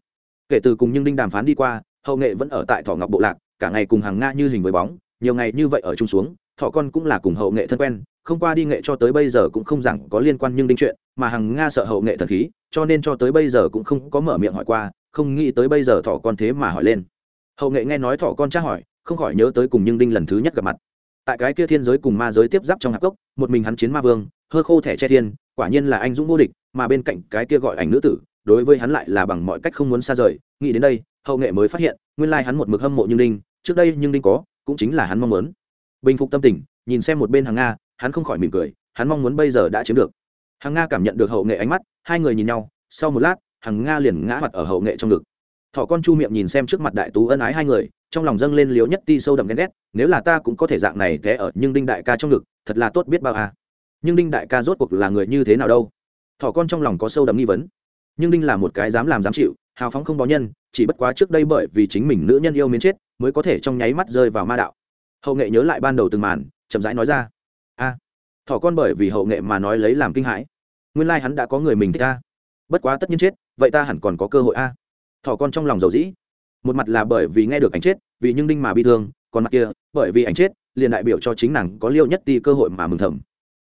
Kể từ cùng nhưng đinh đàm phán đi qua, hậu nghệ vẫn ở tại thọ ngọc bộ lạc, cả ngày cùng hàng nga như hình với bóng, nhiều ngày như vậy ở chung xuống, thọ con cũng là cùng hậu nghệ thân quen không qua đi nghệ cho tới bây giờ cũng không rằng có liên quan nhưng đinh chuyện, mà hằng nga sợ hậu nghệ thần khí, cho nên cho tới bây giờ cũng không có mở miệng hỏi qua, không nghĩ tới bây giờ thỏ con thế mà hỏi lên. Hậu nghệ nghe nói thỏ con tra hỏi, không khỏi nhớ tới cùng nhưng đinh lần thứ nhất gặp mặt. Tại cái kia thiên giới cùng ma giới tiếp giáp trong hạp cốc một mình hắn chiến ma vương, hơ khô thẻ che thiên, quả nhiên là anh dũng vô địch, mà bên cạnh cái kia gọi ảnh nữ tử, đối với hắn lại là bằng mọi cách không muốn xa rời, nghĩ đến đây, hậu nghệ mới phát hiện, nguyên lai hắn một mực hâm mộ nhưng đinh, trước đây nhưng đinh có, cũng chính là hắn mong muốn. Bình phục tâm tình, nhìn xem một bên hàng nga hắn không khỏi mỉm cười, hắn mong muốn bây giờ đã chiếm được. Hằng nga cảm nhận được hậu nghệ ánh mắt, hai người nhìn nhau, sau một lát, hằng nga liền ngã mặt ở hậu nghệ trong ngực. Thỏ con chu miệng nhìn xem trước mặt đại tú ân ái hai người, trong lòng dâng lên liếu nhất ti sâu đậm ghen ghét, nếu là ta cũng có thể dạng này thế ở nhưng đinh đại ca trong ngực, thật là tốt biết bao à. nhưng đinh đại ca rốt cuộc là người như thế nào đâu? Thỏ con trong lòng có sâu đậm nghi vấn. Nhưng đinh là một cái dám làm dám chịu, hào phóng không bó nhân, chỉ bất quá trước đây bởi vì chính mình nữ nhân yêu miến chết, mới có thể trong nháy mắt rơi vào ma đạo. Hậu nghệ nhớ lại ban đầu từng màn, chậm rãi nói ra a thỏ con bởi vì hậu nghệ mà nói lấy làm kinh hãi. Nguyên lai、like、hắn đã có người mình thích a bất quá tất nhiên chết, vậy ta hẳn còn có cơ hội a thỏ con trong lòng dầu dĩ. Một mặt là bởi vì nghe được ảnh chết, vì nhưng đinh mà bị thương, còn mặt kia, bởi vì ảnh chết, liền đại biểu cho chính nàng có liêu nhất ti cơ hội mà mừng thầm.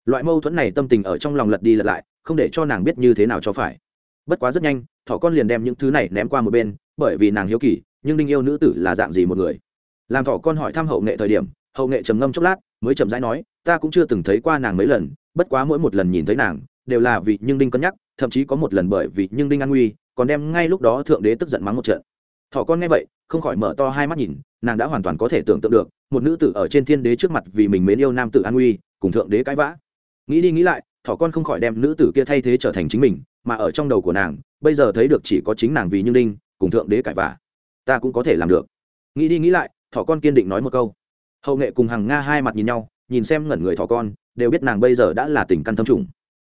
Loại mâu thuẫn này tâm tình ở trong lòng lật đi lật lại, không để cho nàng biết như thế nào cho phải. Bất quá rất nhanh, thỏ con liền đem những thứ này ném qua một bên, bởi vì nàng hiếu kỳ, nhưng đinh yêu nữ tử là dạng gì một người? Làm thỏ con hỏi thăm hậu nghệ thời điểm, hậu nghệ trầm ngâm chốc lát mới chậm rãi nói, ta cũng chưa từng thấy qua nàng mấy lần, bất quá mỗi một lần nhìn thấy nàng, đều là vì nhưng đinh cân nhắc, thậm chí có một lần bởi vì nhưng đinh an nguy, còn đem ngay lúc đó thượng đế tức giận mắng một trận. Thỏ con nghe vậy, không khỏi mở to hai mắt nhìn, nàng đã hoàn toàn có thể tưởng tượng được, một nữ tử ở trên thiên đế trước mặt vì mình mến yêu nam tử an nguy, cùng thượng đế cãi vã. Nghĩ đi nghĩ lại, thỏ con không khỏi đem nữ tử kia thay thế trở thành chính mình, mà ở trong đầu của nàng, bây giờ thấy được chỉ có chính nàng vì như đinh, cùng thượng đế cãi vã. Ta cũng có thể làm được. Nghĩ đi nghĩ lại, thỏ con kiên định nói một câu hậu nghệ cùng hàng nga hai mặt nhìn nhau, nhìn xem ngẩn người thỏ con, đều biết nàng bây giờ đã là tình căn thâm trùng.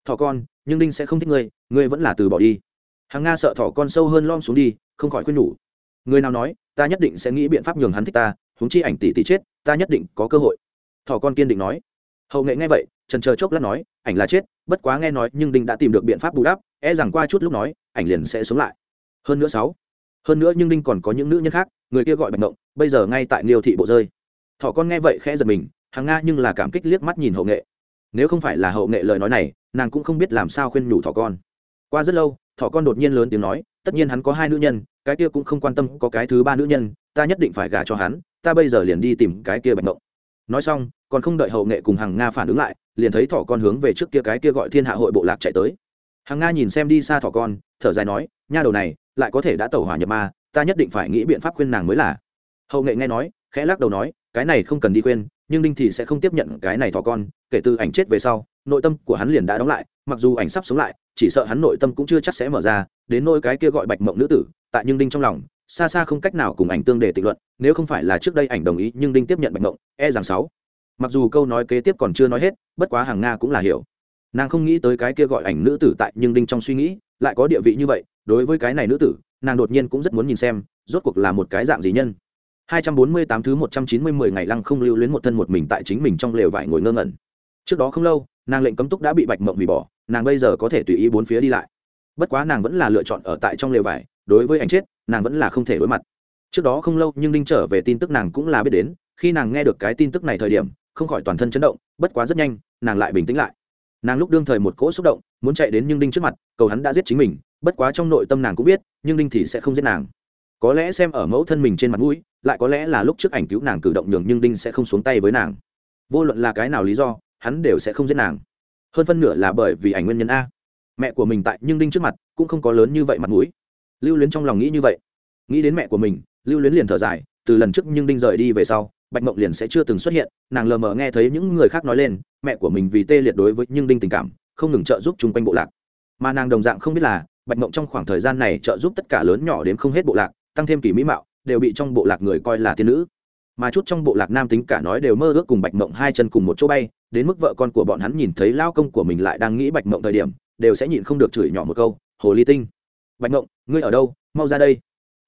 Thỏ con, nhưng đinh sẽ không thích ngươi ngươi vẫn là từ bỏ đi. Hàng nga sợ thỏ con sâu hơn lom xuống đi, không khỏi khuyên nhủ. Người nào nói, ta nhất định sẽ nghĩ biện pháp nhường hắn thích ta, huống chi ảnh tỷ tỷ chết, ta nhất định có cơ hội. Thỏ con kiên định nói. Hậu nghệ nghe vậy, trần chờ chốc lát nói, ảnh là chết, bất quá nghe nói nhưng đinh đã tìm được biện pháp bù đắp e rằng qua chút lúc nói, ảnh liền sẽ sống lại. Hơn nữa sáu, hơn nữa nhưng đinh còn có những nữ nhân khác, người kia gọi bạch mộng bây giờ ngay tại liêu thị bộ rơi thỏ con nghe vậy khẽ giật mình, hàng nga nhưng là cảm kích liếc mắt nhìn hậu nghệ. Nếu không phải là hậu nghệ lời nói này, nàng cũng không biết làm sao khuyên nhủ thỏ con. Qua rất lâu, thỏ con đột nhiên lớn tiếng nói, tất nhiên hắn có hai nữ nhân, cái kia cũng không quan tâm có cái thứ ba nữ nhân, ta nhất định phải gả cho hắn, ta bây giờ liền đi tìm cái kia bạch mộng nói xong, còn không đợi hậu nghệ cùng hàng nga phản ứng lại, liền thấy thỏ con hướng về trước kia cái kia gọi thiên hạ hội bộ lạc chạy tới. Hàng nga nhìn xem đi xa thỏ con, thở dài nói, nha đầu này, lại có thể đã tẩu hỏa nhập ma, ta nhất định phải nghĩ biện pháp khuyên nàng mới là. Hậu nghệ nghe nói, khẽ lắc đầu nói cái này không cần đi khuyên, nhưng đinh thì sẽ không tiếp nhận cái này thỏ con, kể từ ảnh chết về sau, nội tâm của hắn liền đã đóng lại, mặc dù ảnh sắp sống lại, chỉ sợ hắn nội tâm cũng chưa chắc sẽ mở ra, đến nôi cái kia gọi bạch mộng nữ tử, tại nhưng đinh trong lòng, xa xa không cách nào cùng ảnh tương để tịch luận, nếu không phải là trước đây ảnh đồng ý nhưng đinh tiếp nhận bạch mộng e rằng sáu. Mặc dù câu nói kế tiếp còn chưa nói hết, bất quá hàng nga cũng là hiểu. Nàng không nghĩ tới cái kia gọi ảnh nữ tử tại nhưng đinh trong suy nghĩ, lại có địa vị như vậy, đối với cái này nữ tử, nàng đột nhiên cũng rất muốn nhìn xem, rốt cuộc là một cái dạng gì nhân. 248 thứ 190 10 ngày lăng không lưu luyến một thân một mình tại chính mình trong lều vải ngồi ngơ ngẩn. Trước đó không lâu, nàng lệnh cấm túc đã bị Bạch Mộng hủy bỏ, nàng bây giờ có thể tùy ý bốn phía đi lại. Bất quá nàng vẫn là lựa chọn ở tại trong lều vải, đối với ảnh chết, nàng vẫn là không thể đối mặt. Trước đó không lâu nhưng đinh trở về tin tức nàng cũng là biết đến, khi nàng nghe được cái tin tức này thời điểm, không khỏi toàn thân chấn động, bất quá rất nhanh, nàng lại bình tĩnh lại. Nàng lúc đương thời một cỗ xúc động, muốn chạy đến nhưng đinh trước mặt, cầu hắn đã giết chính mình, bất quá trong nội tâm nàng cũng biết, nhưng đinh thì sẽ không giết nàng có lẽ xem ở mẫu thân mình trên mặt mũi, lại có lẽ là lúc trước ảnh cứu nàng cử động nhường nhưng đinh sẽ không xuống tay với nàng. Vô luận là cái nào lý do, hắn đều sẽ không giết nàng. Hơn phân nửa là bởi vì ảnh nguyên nhân a. Mẹ của mình tại nhưng đinh trước mặt, cũng không có lớn như vậy mặt mũi. Lưu luyến trong lòng nghĩ như vậy. Nghĩ đến mẹ của mình, lưu luyến liền thở dài, từ lần trước nhưng đinh rời đi về sau, bạch mộng liền sẽ chưa từng xuất hiện, nàng lờ mờ nghe thấy những người khác nói lên, mẹ của mình vì tê liệt đối với nhưng đinh tình cảm, không ngừng trợ giúp chung quanh bộ lạc. Mà nàng đồng dạng không biết là, bạch mộng trong khoảng thời gian này trợ giúp tất cả lớn nhỏ đến không hết bộ lạc tăng thêm kỳ mỹ mạo, đều bị trong bộ lạc người coi là tiên nữ. Mà chút trong bộ lạc nam tính cả nói đều mơ ước cùng bạch mộng hai chân cùng một chỗ bay, đến mức vợ con của bọn hắn nhìn thấy lao công của mình lại đang nghĩ bạch mộng thời điểm, đều sẽ nhịn không được chửi nhỏ một câu, hồ ly tinh, bạch mộng, ngươi ở đâu? Mau ra đây.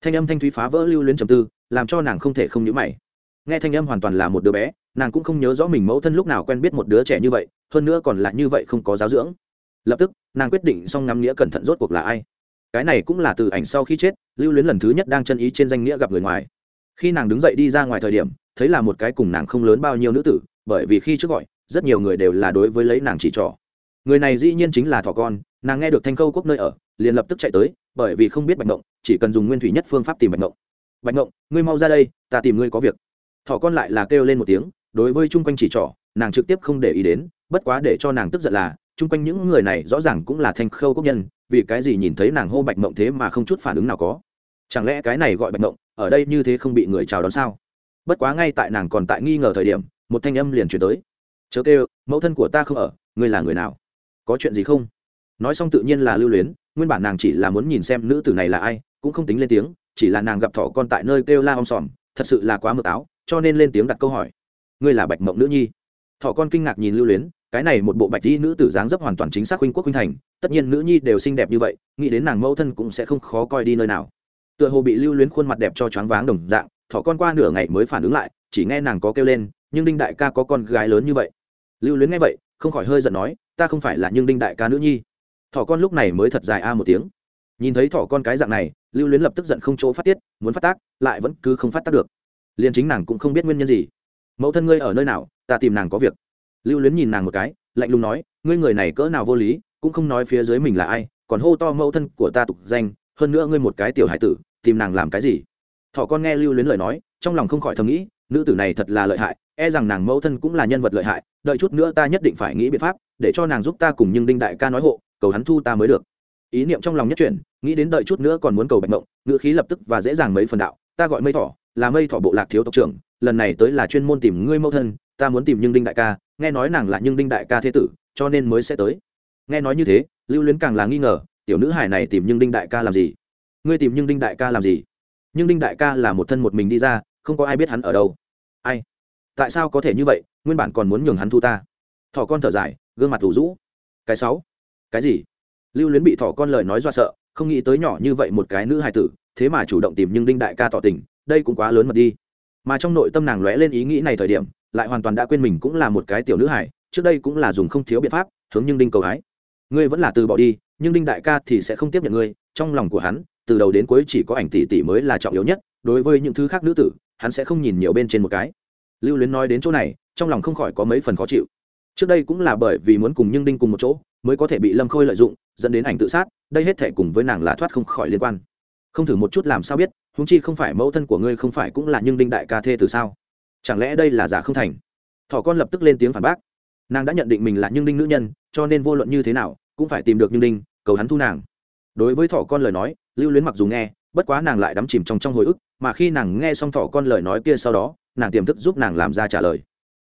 Thanh âm thanh thúy phá vỡ lưu luyến trầm tư, làm cho nàng không thể không nhữ mày. Nghe thanh âm hoàn toàn là một đứa bé, nàng cũng không nhớ rõ mình mẫu thân lúc nào quen biết một đứa trẻ như vậy, hơn nữa còn là như vậy không có giáo dưỡng. Lập tức, nàng quyết định xong ngắm nghĩa cẩn thận rốt cuộc là ai cái này cũng là từ ảnh sau khi chết, lưu luyến lần thứ nhất đang chân ý trên danh nghĩa gặp người ngoài. Khi nàng đứng dậy đi ra ngoài thời điểm, thấy là một cái cùng nàng không lớn bao nhiêu nữ tử, bởi vì khi trước gọi, rất nhiều người đều là đối với lấy nàng chỉ trỏ. Người này dĩ nhiên chính là thỏ con, nàng nghe được thanh khâu quốc nơi ở, liền lập tức chạy tới, bởi vì không biết bạch mộng chỉ cần dùng nguyên thủy nhất phương pháp tìm bạch mộng bạch mộng ngươi mau ra đây, ta tìm ngươi có việc. Thỏ con lại là kêu lên một tiếng, đối với chung quanh chỉ trỏ, nàng trực tiếp không để ý đến, bất quá để cho nàng tức giận là, chung quanh những người này rõ ràng cũng là thanh khâu quốc nhân vì cái gì nhìn thấy nàng hô bạch mộng thế mà không chút phản ứng nào có? Chẳng lẽ cái này gọi bạch mộng ở đây như thế không bị người chào đón sao? Bất quá ngay tại nàng còn tại nghi ngờ thời điểm một thanh âm liền chuyển tới. Chớ kêu mẫu thân của ta không ở ngươi là người nào? Có chuyện gì không? Nói xong tự nhiên là lưu luyến nguyên bản nàng chỉ là muốn nhìn xem nữ tử này là ai cũng không tính lên tiếng chỉ là nàng gặp thỏ con tại nơi kêu la om sòm thật sự là quá mờ táo, cho nên lên tiếng đặt câu hỏi. Ngươi là bạch mộng nữ nhi? Thỏ con kinh ngạc nhìn lưu luyến cái này một bộ bạch y nữ tử dáng dấp hoàn toàn chính xác huynh quốc huynh thành, tất nhiên nữ nhi đều xinh đẹp như vậy, nghĩ đến nàng mẫu thân cũng sẽ không khó coi đi nơi nào. Tựa hồ bị lưu luyến khuôn mặt đẹp cho choáng váng đồng dạng, thỏ con qua nửa ngày mới phản ứng lại, chỉ nghe nàng có kêu lên, nhưng đinh đại ca có con gái lớn như vậy. Lưu luyến nghe vậy, không khỏi hơi giận nói, ta không phải là nhưng đinh đại ca nữ nhi. Thỏ con lúc này mới thật dài a một tiếng. Nhìn thấy thỏ con cái dạng này, lưu luyến lập tức giận không chỗ phát tiết, muốn phát tác, lại vẫn cứ không phát tác được. Liền chính nàng cũng không biết nguyên nhân gì. Mẫu thân ngươi ở nơi nào, ta tìm nàng có việc lưu luyến nhìn nàng một cái, lạnh lùng nói, ngươi người này cỡ nào vô lý, cũng không nói phía dưới mình là ai, còn hô to mẫu thân của ta tục danh, hơn nữa ngươi một cái tiểu hải tử, tìm nàng làm cái gì? Thọ con nghe lưu luyến lời nói, trong lòng không khỏi thầm nghĩ, nữ tử này thật là lợi hại e rằng nàng mẫu thân cũng là nhân vật lợi hại, đợi chút nữa ta nhất định phải nghĩ biện pháp, để cho nàng giúp ta cùng nhưng đinh đại ca nói hộ, cầu hắn thu ta mới được. Ý niệm trong lòng nhất chuyển, nghĩ đến đợi chút nữa còn muốn cầu bạch mộng, ngữ khí lập tức và dễ dàng mấy phần đạo, ta gọi mây thỏ, là mây thỏ bộ lạc thiếu tộc trưởng, lần này tới là chuyên môn tìm ngươi mẫu thân, ta muốn tìm nhưng đinh đại ca nghe nói nàng là nhưng đinh đại ca thế tử, cho nên mới sẽ tới. Nghe nói như thế, lưu luyến càng là nghi ngờ, tiểu nữ hải này tìm nhưng đinh đại ca làm gì? Ngươi tìm nhưng đinh đại ca làm gì? Nhưng đinh đại ca là một thân một mình đi ra, không có ai biết hắn ở đâu. Ai? Tại sao có thể như vậy? Nguyên bản còn muốn nhường hắn thu ta. Thỏ con thở dài, gương mặt thủ rũ. Cái sáu? Cái gì? Lưu luyến bị thỏ con lời nói do sợ, không nghĩ tới nhỏ như vậy một cái nữ hài tử, thế mà chủ động tìm nhưng đinh đại ca tỏ tình, đây cũng quá lớn mật đi mà trong nội tâm nàng lóe lên ý nghĩ này thời điểm, lại hoàn toàn đã quên mình cũng là một cái tiểu nữ hải trước đây cũng là dùng không thiếu biện pháp, hướng nhưng đinh cầu hái. Ngươi vẫn là từ bỏ đi, nhưng đinh đại ca thì sẽ không tiếp nhận ngươi, trong lòng của hắn, từ đầu đến cuối chỉ có ảnh tỷ tỷ mới là trọng yếu nhất, đối với những thứ khác nữ tử, hắn sẽ không nhìn nhiều bên trên một cái. Lưu luyến nói đến chỗ này, trong lòng không khỏi có mấy phần khó chịu. Trước đây cũng là bởi vì muốn cùng nhưng đinh cùng một chỗ, mới có thể bị lâm khôi lợi dụng, dẫn đến ảnh tự sát, đây hết thể cùng với nàng là thoát không khỏi liên quan không thử một chút làm sao biết húng chi không phải mẫu thân của ngươi không phải cũng là nhưng đinh đại ca thê từ sao? Chẳng lẽ đây là giả không thành? Thỏ con lập tức lên tiếng phản bác. Nàng đã nhận định mình là nhưng đinh nữ nhân, cho nên vô luận như thế nào, cũng phải tìm được nhưng đinh, cầu hắn thu nàng. Đối với thỏ con lời nói, lưu luyến mặc dù nghe, bất quá nàng lại đắm chìm trong trong hồi ức, mà khi nàng nghe xong thỏ con lời nói kia sau đó, nàng tiềm thức giúp nàng làm ra trả lời.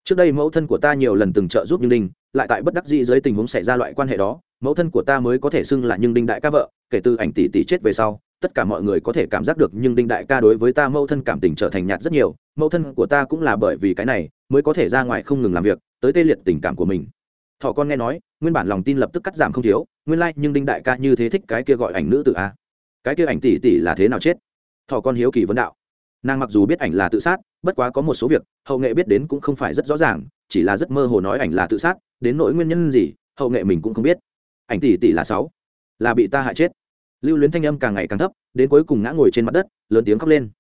Trước đây mẫu thân của ta nhiều lần từng trợ giúp nhưng đinh, lại tại bất đắc dĩ dưới tình huống xảy ra loại quan hệ đó, mẫu thân của ta mới có thể xưng là nhưng đinh đại ca vợ, kể từ ảnh tỷ tỷ chết về sau tất cả mọi người có thể cảm giác được nhưng đinh đại ca đối với ta mẫu thân cảm tình trở thành nhạt rất nhiều mẫu thân của ta cũng là bởi vì cái này mới có thể ra ngoài không ngừng làm việc tới tê liệt tình cảm của mình. Thọ con nghe nói nguyên bản lòng tin lập tức cắt giảm không thiếu nguyên lai、like, nhưng đinh đại ca như thế thích cái kia gọi ảnh nữ tự a. Cái kia ảnh tỷ tỷ là thế nào chết? Thọ con hiếu kỳ vấn đạo. Nàng mặc dù biết ảnh là tự sát bất quá có một số việc hậu nghệ biết đến cũng không phải rất rõ ràng chỉ là rất mơ hồ nói ảnh là tự sát đến nỗi nguyên nhân gì hậu nghệ mình cũng không biết. Ảnh tỷ tỷ là sáu là bị ta hại chết lưu luyến thanh âm càng ngày càng thấp, đến cuối cùng ngã ngồi trên mặt đất, lớn tiếng khóc lên.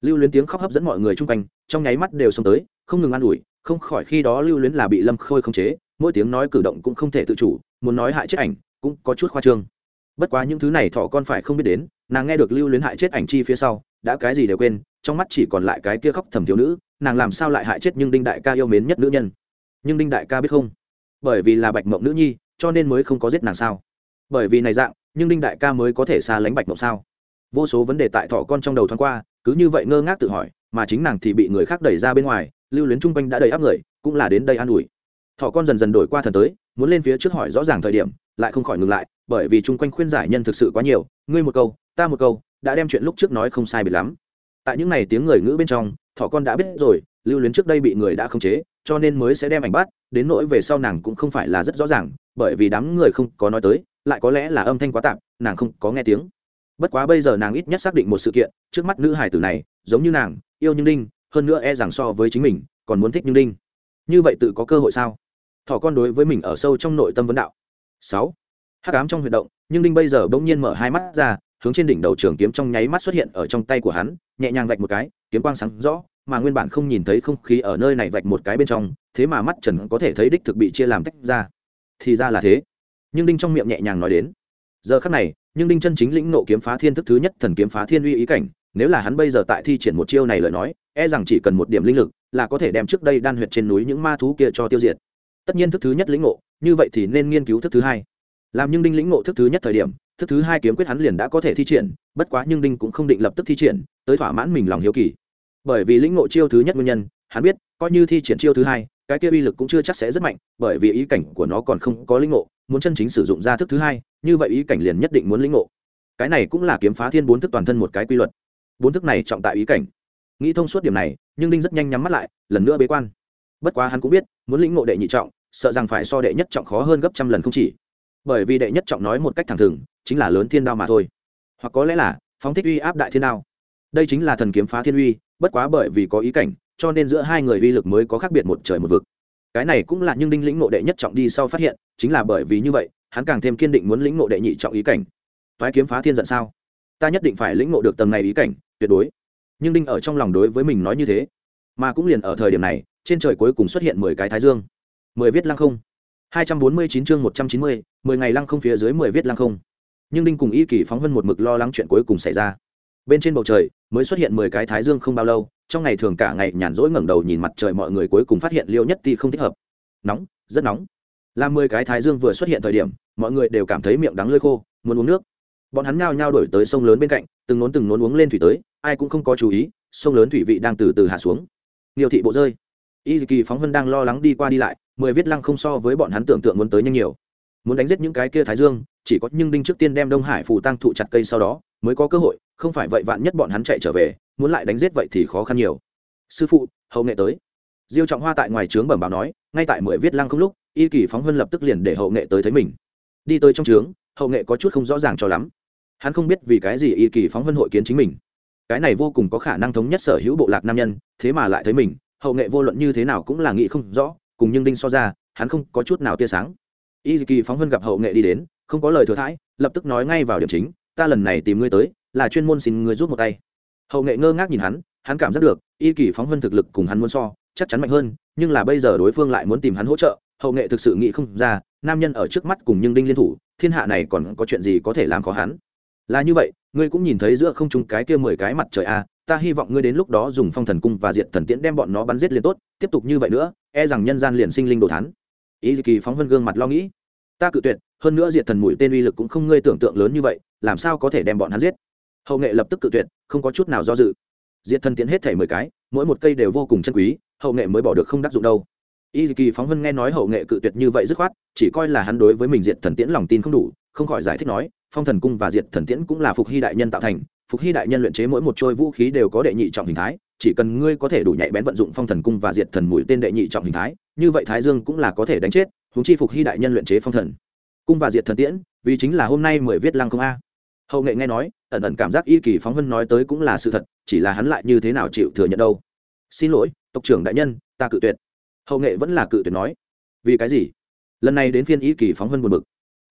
Lưu luyến tiếng khóc hấp dẫn mọi người chung quanh, trong nháy mắt đều xông tới, không ngừng an ủi, không khỏi khi đó lưu luyến là bị lâm khôi khống chế, mỗi tiếng nói cử động cũng không thể tự chủ, muốn nói hại chết ảnh, cũng có chút khoa trương. Bất quá những thứ này thọ con phải không biết đến, nàng nghe được lưu luyến hại chết ảnh chi phía sau, đã cái gì đều quên, trong mắt chỉ còn lại cái kia khóc thầm thiếu nữ, nàng làm sao lại hại chết nhưng đinh đại ca yêu mến nhất nữ nhân. Nhưng đinh đại ca biết không? Bởi vì là bạch mộng nữ nhi, cho nên mới không có giết nàng sao? Bởi vì này dạng nhưng đinh đại ca mới có thể xa lánh bạch mộng sao? Vô số vấn đề tại thọ con trong đầu thoáng qua, cứ như vậy ngơ ngác tự hỏi, mà chính nàng thì bị người khác đẩy ra bên ngoài, lưu luyến chung quanh đã đầy áp người, cũng là đến đây an ủi. Thọ con dần dần đổi qua thần tới, muốn lên phía trước hỏi rõ ràng thời điểm, lại không khỏi ngừng lại, bởi vì chung quanh khuyên giải nhân thực sự quá nhiều, ngươi một câu, ta một câu, đã đem chuyện lúc trước nói không sai biệt lắm. Tại những ngày tiếng người ngữ bên trong, thọ con đã biết rồi, lưu luyến trước đây bị người đã khống chế, cho nên mới sẽ đem ảnh bắt, đến nỗi về sau nàng cũng không phải là rất rõ ràng, bởi vì đám người không có nói tới lại có lẽ là âm thanh quá tạp, nàng không có nghe tiếng. Bất quá bây giờ nàng ít nhất xác định một sự kiện, trước mắt nữ hải tử này, giống như nàng, yêu như đinh, hơn nữa e rằng so với chính mình, còn muốn thích như đinh. Như vậy tự có cơ hội sao? Thỏ con đối với mình ở sâu trong nội tâm vấn đạo. Sáu. Hắc ám trong huy động, nhưng đinh bây giờ bỗng nhiên mở hai mắt ra, hướng trên đỉnh đầu trường kiếm trong nháy mắt xuất hiện ở trong tay của hắn, nhẹ nhàng vạch một cái, kiếm quang sáng rõ, mà nguyên bản không nhìn thấy không khí ở nơi này vạch một cái bên trong, thế mà mắt trần có thể thấy đích thực bị chia làm tách ra. Thì ra là thế nhưng đinh trong miệng nhẹ nhàng nói đến. Giờ khắc này, nhưng đinh chân chính lĩnh nộ kiếm phá thiên thức thứ nhất thần kiếm phá thiên uy ý cảnh, nếu là hắn bây giờ tại thi triển một chiêu này lời nói e rằng chỉ cần một điểm linh lực là có thể đem trước đây đan huyệt trên núi những ma thú kia cho tiêu diệt. Tất nhiên thức thứ nhất lĩnh ngộ, như vậy thì nên nghiên cứu thức thứ hai. Làm nhưng đinh lĩnh ngộ thức thứ nhất thời điểm, thức thứ hai kiếm quyết hắn liền đã có thể thi triển, bất quá nhưng đinh cũng không định lập tức thi triển, tới thỏa mãn mình lòng hiếu kỳ. Bởi vì lĩnh ngộ chiêu thứ nhất nguyên nhân, hắn biết, coi như thi triển chiêu thứ hai, cái kia uy lực cũng chưa chắc sẽ rất mạnh, bởi vì ý cảnh của nó còn không có lĩnh ngộ muốn chân chính sử dụng ra thức thứ hai, như vậy ý cảnh liền nhất định muốn lĩnh ngộ. Cái này cũng là kiếm phá thiên bốn thức toàn thân một cái quy luật. Bốn thức này trọng tại ý cảnh. Nghĩ thông suốt điểm này, nhưng đinh rất nhanh nhắm mắt lại, lần nữa bế quan. Bất quá hắn cũng biết, muốn lĩnh ngộ đệ nhị trọng, sợ rằng phải so đệ nhất trọng khó hơn gấp trăm lần không chỉ. Bởi vì đệ nhất trọng nói một cách thẳng thừng, chính là lớn thiên đao mà thôi. Hoặc có lẽ là, phóng thích uy áp đại thiên đao. Đây chính là thần kiếm phá thiên uy, bất quá bởi vì có ý cảnh, cho nên giữa hai người uy lực mới có khác biệt một trời một vực cái này cũng là nhưng đinh lĩnh ngộ đệ nhất trọng đi sau phát hiện, chính là bởi vì như vậy, hắn càng thêm kiên định muốn lĩnh ngộ đệ nhị trọng ý cảnh. Thoái kiếm phá thiên giận sao? Ta nhất định phải lĩnh ngộ được tầng này ý cảnh, tuyệt đối. Nhưng đinh ở trong lòng đối với mình nói như thế, mà cũng liền ở thời điểm này, trên trời cuối cùng xuất hiện mười cái thái dương. Mười viết lăng không. Hai trăm bốn mươi chín chương một trăm chín mươi, mười ngày lăng không phía dưới mười viết lăng không. Nhưng đinh cùng y kỳ phóng vân một mực lo lắng chuyện cuối cùng xảy ra. Bên trên bầu trời mới xuất hiện mười cái thái dương không bao lâu trong ngày thường cả ngày nhàn rỗi ngẩng đầu nhìn mặt trời mọi người cuối cùng phát hiện liêu nhất ti không thích hợp. Nóng, rất nóng. Là mười cái thái dương vừa xuất hiện thời điểm, mọi người đều cảm thấy miệng đắng lơi khô, muốn uống nước. Bọn hắn nhao nhao đổi tới sông lớn bên cạnh, từng nốn từng nốn uống lên thủy tới, ai cũng không có chú ý, sông lớn thủy vị đang từ từ hạ xuống. Nhiều thị bộ rơi. Y kỳ phóng vân đang lo lắng đi qua đi lại, mười viết lăng không so với bọn hắn tưởng tượng muốn tới nhanh nhiều. Muốn đánh giết những cái kia thái dương, chỉ có nhưng đinh trước tiên đem đông hải phù tăng thụ chặt cây sau đó, mới có cơ hội, không phải vậy vạn nhất bọn hắn chạy trở về muốn lại đánh giết vậy thì khó khăn nhiều. Sư phụ, hậu nghệ tới. Diêu trọng hoa tại ngoài trướng bẩm báo nói, ngay tại mười viết lăng không lúc, y kỳ phóng vân lập tức liền để hậu nghệ tới thấy mình. Đi tới trong trướng, hậu nghệ có chút không rõ ràng cho lắm. Hắn không biết vì cái gì y kỳ phóng vân hội kiến chính mình. Cái này vô cùng có khả năng thống nhất sở hữu bộ lạc nam nhân, thế mà lại thấy mình, hậu nghệ vô luận như thế nào cũng là nghĩ không rõ, cùng nhưng đinh so ra, hắn không có chút nào tia sáng. Y kỳ phóng vân gặp hậu nghệ đi đến, không có lời thừa thãi, lập tức nói ngay vào điểm chính, ta lần này tìm ngươi tới, là chuyên môn xin ngươi giúp một tay hậu nghệ ngơ ngác nhìn hắn hắn cảm giác được y kỳ phóng vân thực lực cùng hắn muốn so chắc chắn mạnh hơn nhưng là bây giờ đối phương lại muốn tìm hắn hỗ trợ hậu nghệ thực sự nghĩ không ra nam nhân ở trước mắt cùng nhưng đinh liên thủ thiên hạ này còn có chuyện gì có thể làm khó hắn? Là như vậy ngươi cũng nhìn thấy giữa không trung cái kia mười cái mặt trời a à, ta hy vọng ngươi đến lúc đó dùng phong thần cung và diệt thần tiễn đem bọn nó bắn giết liền tốt tiếp tục như vậy nữa e rằng nhân gian liền sinh linh đồ thán. Ý kỳ phóng vân gương mặt lo nghĩ. Ta cự tuyệt hơn nữa diệt thần mũi tên uy lực cũng không ngươi tưởng tượng lớn như vậy làm sao có thể đem bọn hắn giết? Hậu nghệ lập tức cự tuyệt không có chút nào do dự. Diệt thần tiễn hết thể mười cái, mỗi một cây đều vô cùng chân quý, hậu nghệ mới bỏ được không đắc dụng đâu. Y kỳ phóng vân nghe nói hậu nghệ cự tuyệt như vậy dứt khoát, chỉ coi là hắn đối với mình diệt thần tiễn lòng tin không đủ, không khỏi giải thích nói, phong thần cung và diệt thần tiễn cũng là phục hy đại nhân tạo thành, phục hy đại nhân luyện chế mỗi một trôi vũ khí đều có đệ nhị trọng hình thái, chỉ cần ngươi có thể đủ nhạy bén vận dụng phong thần cung và diệt thần mũi tên đệ nhị trọng hình thái, như vậy thái dương cũng là có thể đánh chết húng chi phục hy đại nhân luyện chế phong thần cung và diệt thần tiễn, vì chính là hôm nay mười viết lăng không a. Hậu nghệ nghe nói ẩn ẩn cảm giác y kỳ phóng Hân nói tới cũng là sự thật, chỉ là hắn lại như thế nào chịu thừa nhận đâu. Xin lỗi, tộc trưởng đại nhân, ta cự tuyệt. Hậu nghệ vẫn là cự tuyệt nói. Vì cái gì? Lần này đến phiên y kỳ phóng Hân buồn bực.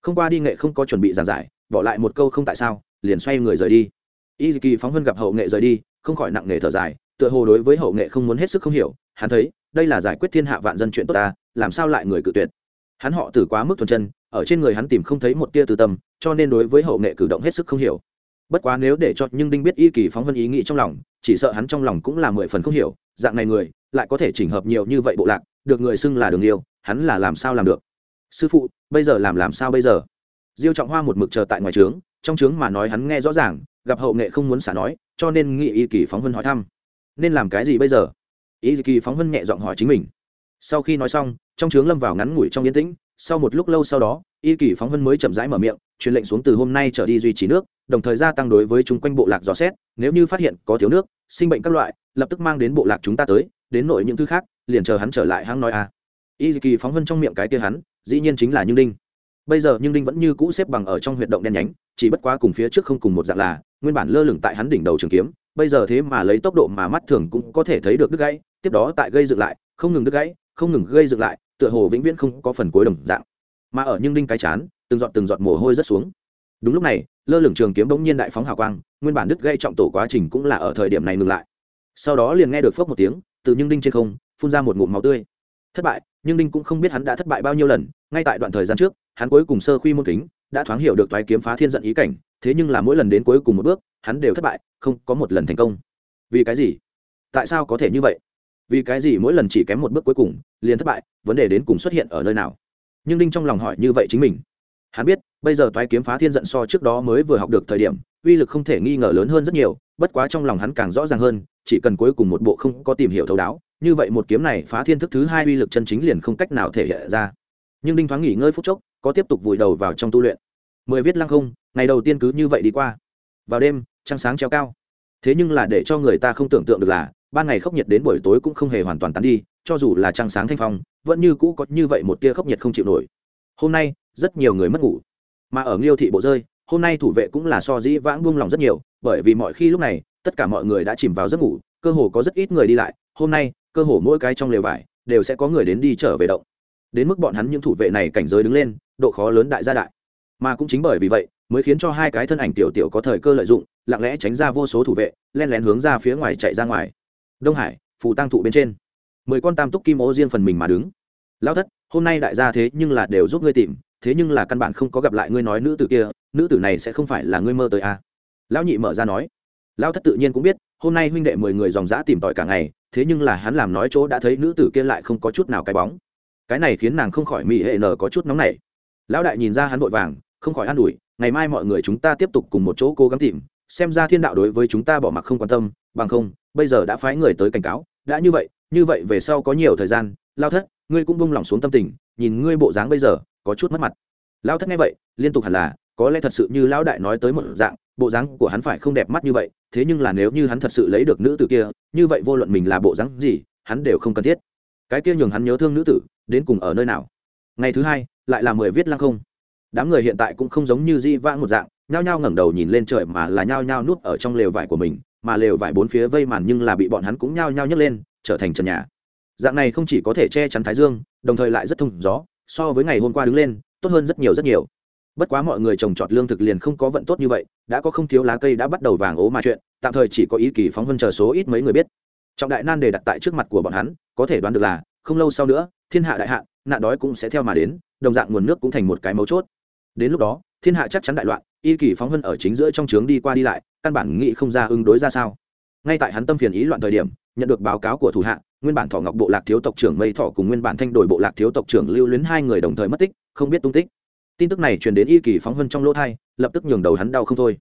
Không qua đi nghệ không có chuẩn bị giảng giải, bỏ lại một câu không tại sao, liền xoay người rời đi. Y kỳ phóng Hân gặp hậu nghệ rời đi, không khỏi nặng nề thở dài, tựa hồ đối với hậu nghệ không muốn hết sức không hiểu, hắn thấy, đây là giải quyết thiên hạ vạn dân chuyện tốt ta, làm sao lại người cự tuyệt? Hắn họ tử quá mức thuần chân, ở trên người hắn tìm không thấy một tia từ tâm, cho nên đối với hậu nghệ cử động hết sức không hiểu bất quá nếu để cho nhưng đinh biết y kỳ phóng vân ý nghĩ trong lòng, chỉ sợ hắn trong lòng cũng là mười phần không hiểu, dạng này người, lại có thể chỉnh hợp nhiều như vậy bộ lạc, được người xưng là đường yêu hắn là làm sao làm được? Sư phụ, bây giờ làm làm sao bây giờ? Diêu trọng hoa một mực chờ tại ngoài trướng, trong trướng mà nói hắn nghe rõ ràng, gặp hậu nghệ không muốn xả nói, cho nên nghị y kỳ phóng vân hỏi thăm. Nên làm cái gì bây giờ? Y kỳ phóng vân nhẹ giọng hỏi chính mình. Sau khi nói xong, trong trướng lâm vào ngắn ngủi trong yên tĩnh sau một lúc lâu sau đó, y kỳ phóng vân mới chậm rãi mở miệng, truyền lệnh xuống từ hôm nay trở đi duy trì nước, đồng thời gia tăng đối với chúng quanh bộ lạc dò xét, nếu như phát hiện có thiếu nước, sinh bệnh các loại, lập tức mang đến bộ lạc chúng ta tới, đến nội những thứ khác, liền chờ hắn trở lại hắn nói a à. y kỳ phóng vân trong miệng cái tia hắn, dĩ nhiên chính là như đinh bây giờ nhưng đinh vẫn như cũ xếp bằng ở trong huyệt động đen nhánh, chỉ bất quá cùng phía trước không cùng một dạng là, nguyên bản lơ lửng tại hắn đỉnh đầu trường kiếm, bây giờ thế mà lấy tốc độ mà mắt thường cũng có thể thấy được đứt gãy, tiếp đó tại gây dựng lại, không ngừng đứt gãy, không ngừng gây dựng lại tựa hồ vĩnh viễn không có phần cuối đồng dạng. Mà ở nhưng đinh cái chán, từng giọt từng giọt mồ hôi rất xuống. Đúng lúc này, lơ lửng trường kiếm bỗng nhiên đại phóng hào quang, nguyên bản đứt gây trọng tổ quá trình cũng là ở thời điểm này ngừng lại. Sau đó liền nghe được phốc một tiếng, từ nhưng đinh trên không, phun ra một ngụm máu tươi. Thất bại, nhưng đinh cũng không biết hắn đã thất bại bao nhiêu lần, ngay tại đoạn thời gian trước, hắn cuối cùng sơ khuy môn kính, đã thoáng hiểu được toái kiếm phá thiên giận ý cảnh, thế nhưng là mỗi lần đến cuối cùng một bước, hắn đều thất bại, không có một lần thành công. Vì cái gì? Tại sao có thể như vậy? Vì cái gì mỗi lần chỉ kém một bước cuối cùng, liền thất bại, vấn đề đến cùng xuất hiện ở nơi nào? Nhưng đinh trong lòng hỏi như vậy chính mình. Hắn biết, bây giờ toái kiếm phá thiên giận so trước đó mới vừa học được thời điểm, uy lực không thể nghi ngờ lớn hơn rất nhiều, bất quá trong lòng hắn càng rõ ràng hơn, chỉ cần cuối cùng một bộ không có tìm hiểu thấu đáo, như vậy một kiếm này phá thiên thức thứ hai uy lực chân chính liền không cách nào thể hiện ra. Nhưng đinh thoáng nghỉ ngơi phút chốc, có tiếp tục vùi đầu vào trong tu luyện. Mười viết lăng không, ngày đầu tiên cứ như vậy đi qua. Vào đêm, trăng sáng treo cao. Thế nhưng là để cho người ta không tưởng tượng được là ban ngày khốc nhiệt đến buổi tối cũng không hề hoàn toàn tán đi, cho dù là trăng sáng thanh phong, vẫn như cũ có như vậy một tia khốc nhiệt không chịu nổi. Hôm nay, rất nhiều người mất ngủ. Mà ở nghiêu thị bộ rơi, hôm nay thủ vệ cũng là so dĩ vãng buông lòng rất nhiều, bởi vì mọi khi lúc này, tất cả mọi người đã chìm vào giấc ngủ, cơ hồ có rất ít người đi lại, hôm nay, cơ hồ mỗi cái trong lều vải, đều sẽ có người đến đi trở về động. Đến mức bọn hắn những thủ vệ này cảnh giới đứng lên, độ khó lớn đại gia đại. Mà cũng chính bởi vì vậy, mới khiến cho hai cái thân ảnh tiểu tiểu có thời cơ lợi dụng, lặng lẽ tránh ra vô số thủ vệ, len lén hướng ra phía ngoài chạy ra ngoài đông hải, phù tăng thụ bên trên. Mười con tam túc kim ô riêng phần mình mà đứng. Lao thất, hôm nay đại gia thế nhưng là đều giúp ngươi tìm, thế nhưng là căn bản không có gặp lại ngươi nói nữ tử kia, nữ tử này sẽ không phải là ngươi mơ tới à. lão nhị mở ra nói. Lao thất tự nhiên cũng biết, hôm nay huynh đệ mười người dòng dã tìm tòi cả ngày, thế nhưng là hắn làm nói chỗ đã thấy nữ tử kia lại không có chút nào cái bóng. Cái này khiến nàng không khỏi mỹ hệ nở có chút nóng nảy. Lão đại nhìn ra hắn vội vàng, không khỏi an ủi, ngày mai mọi người chúng ta tiếp tục cùng một chỗ cố gắng tìm xem ra thiên đạo đối với chúng ta bỏ mặc không quan tâm, bằng không, bây giờ đã phái người tới cảnh cáo, đã như vậy như vậy về sau có nhiều thời gian, lao thất, ngươi cũng bung lỏng xuống tâm tình, nhìn ngươi bộ dáng bây giờ, có chút mất mặt. Lao thất nghe vậy, liên tục hẳn là, có lẽ thật sự như lão đại nói tới một dạng, bộ dáng của hắn phải không đẹp mắt như vậy, thế nhưng là nếu như hắn thật sự lấy được nữ tử kia, như vậy vô luận mình là bộ dáng gì, hắn đều không cần thiết. Cái kia nhường hắn nhớ thương nữ tử, đến cùng ở nơi nào? Ngày thứ hai, lại là mười viết lăng không. Đám người hiện tại cũng không giống như di vãng một dạng nhao nhao ngẩng đầu nhìn lên trời mà là nhao nhao núp ở trong lều vải của mình, mà lều vải bốn phía vây màn nhưng là bị bọn hắn cũng nhao nhao nhấc lên, trở thành trần nhà. Dạng này không chỉ có thể che chắn thái dương, đồng thời lại rất thông gió, so với ngày hôm qua đứng lên, tốt hơn rất nhiều rất nhiều. Bất quá mọi người trồng trọt lương thực liền không có vận tốt như vậy, đã có không thiếu lá cây đã bắt đầu vàng ố mà chuyện, tạm thời chỉ có ý kỳ phóng vân chờ số ít mấy người biết. Trọng đại nan đề đặt tại trước mặt của bọn hắn, có thể đoán được là, không lâu sau nữa, thiên hạ đại hạn, nạn đói cũng sẽ theo mà đến, đồng dạng nguồn nước cũng thành một cái mấu chốt. Đến lúc đó, thiên hạ chắc chắn đại loạn y kỳ phóng vân ở chính giữa trong trướng đi qua đi lại, căn bản nghĩ không ra ứng đối ra sao. Ngay tại hắn tâm phiền ý loạn thời điểm, nhận được báo cáo của thủ hạ, nguyên bản thọ ngọc bộ lạc thiếu tộc trưởng mây thọ cùng nguyên bản thanh đổi bộ lạc thiếu tộc trưởng lưu luyến hai người đồng thời mất tích, không biết tung tích. Tin tức này truyền đến y kỳ phóng vân trong lỗ thai, lập tức nhường đầu hắn đau không thôi.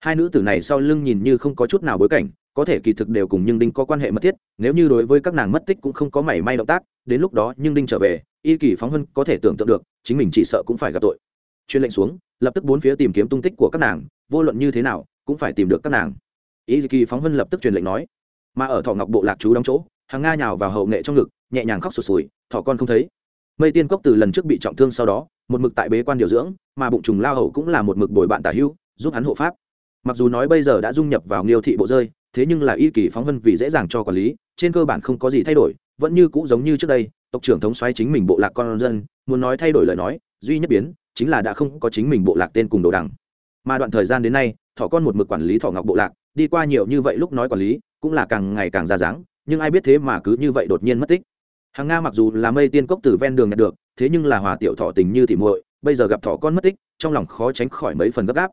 Hai nữ tử này sau lưng nhìn như không có chút nào bối cảnh, có thể kỳ thực đều cùng nhưng đinh có quan hệ mật thiết, nếu như đối với các nàng mất tích cũng không có mảy may động tác, đến lúc đó nhưng đinh trở về, y kỳ phóng vân có thể tưởng tượng được, chính mình chỉ sợ cũng phải gặp tội truyền lệnh xuống, lập tức bốn phía tìm kiếm tung tích của các nàng, vô luận như thế nào, cũng phải tìm được các nàng. Ý kỳ phóng vân lập tức truyền lệnh nói. Mà ở thọ ngọc bộ lạc chú đóng chỗ, hàng nga nhào vào hậu nghệ trong ngực, nhẹ nhàng khóc sụt sùi, thọ con không thấy. Mây tiên cốc từ lần trước bị trọng thương sau đó, một mực tại bế quan điều dưỡng, mà bụng trùng lao hậu cũng là một mực bồi bạn tả hưu giúp hắn hộ pháp. Mặc dù nói bây giờ đã dung nhập vào nghiêu thị bộ rơi, thế nhưng là y kỳ phóng vân vì dễ dàng cho quản lý, trên cơ bản không có gì thay đổi, vẫn như cũ giống như trước đây, tộc trưởng thống xoáy chính mình bộ lạc con dân, muốn nói thay đổi lời nói, duy nhất biến chính là đã không có chính mình bộ lạc tên cùng đồ đằng. Mà đoạn thời gian đến nay thỏ con một mực quản lý thỏ ngọc bộ lạc, đi qua nhiều như vậy lúc nói quản lý, cũng là càng ngày càng ra dáng, nhưng ai biết thế mà cứ như vậy đột nhiên mất tích. Hàng nga mặc dù là mây tiên cốc từ ven đường nhận được, thế nhưng là hòa tiểu thọ tình như thị muội, bây giờ gặp thỏ con mất tích, trong lòng khó tránh khỏi mấy phần gấp gáp.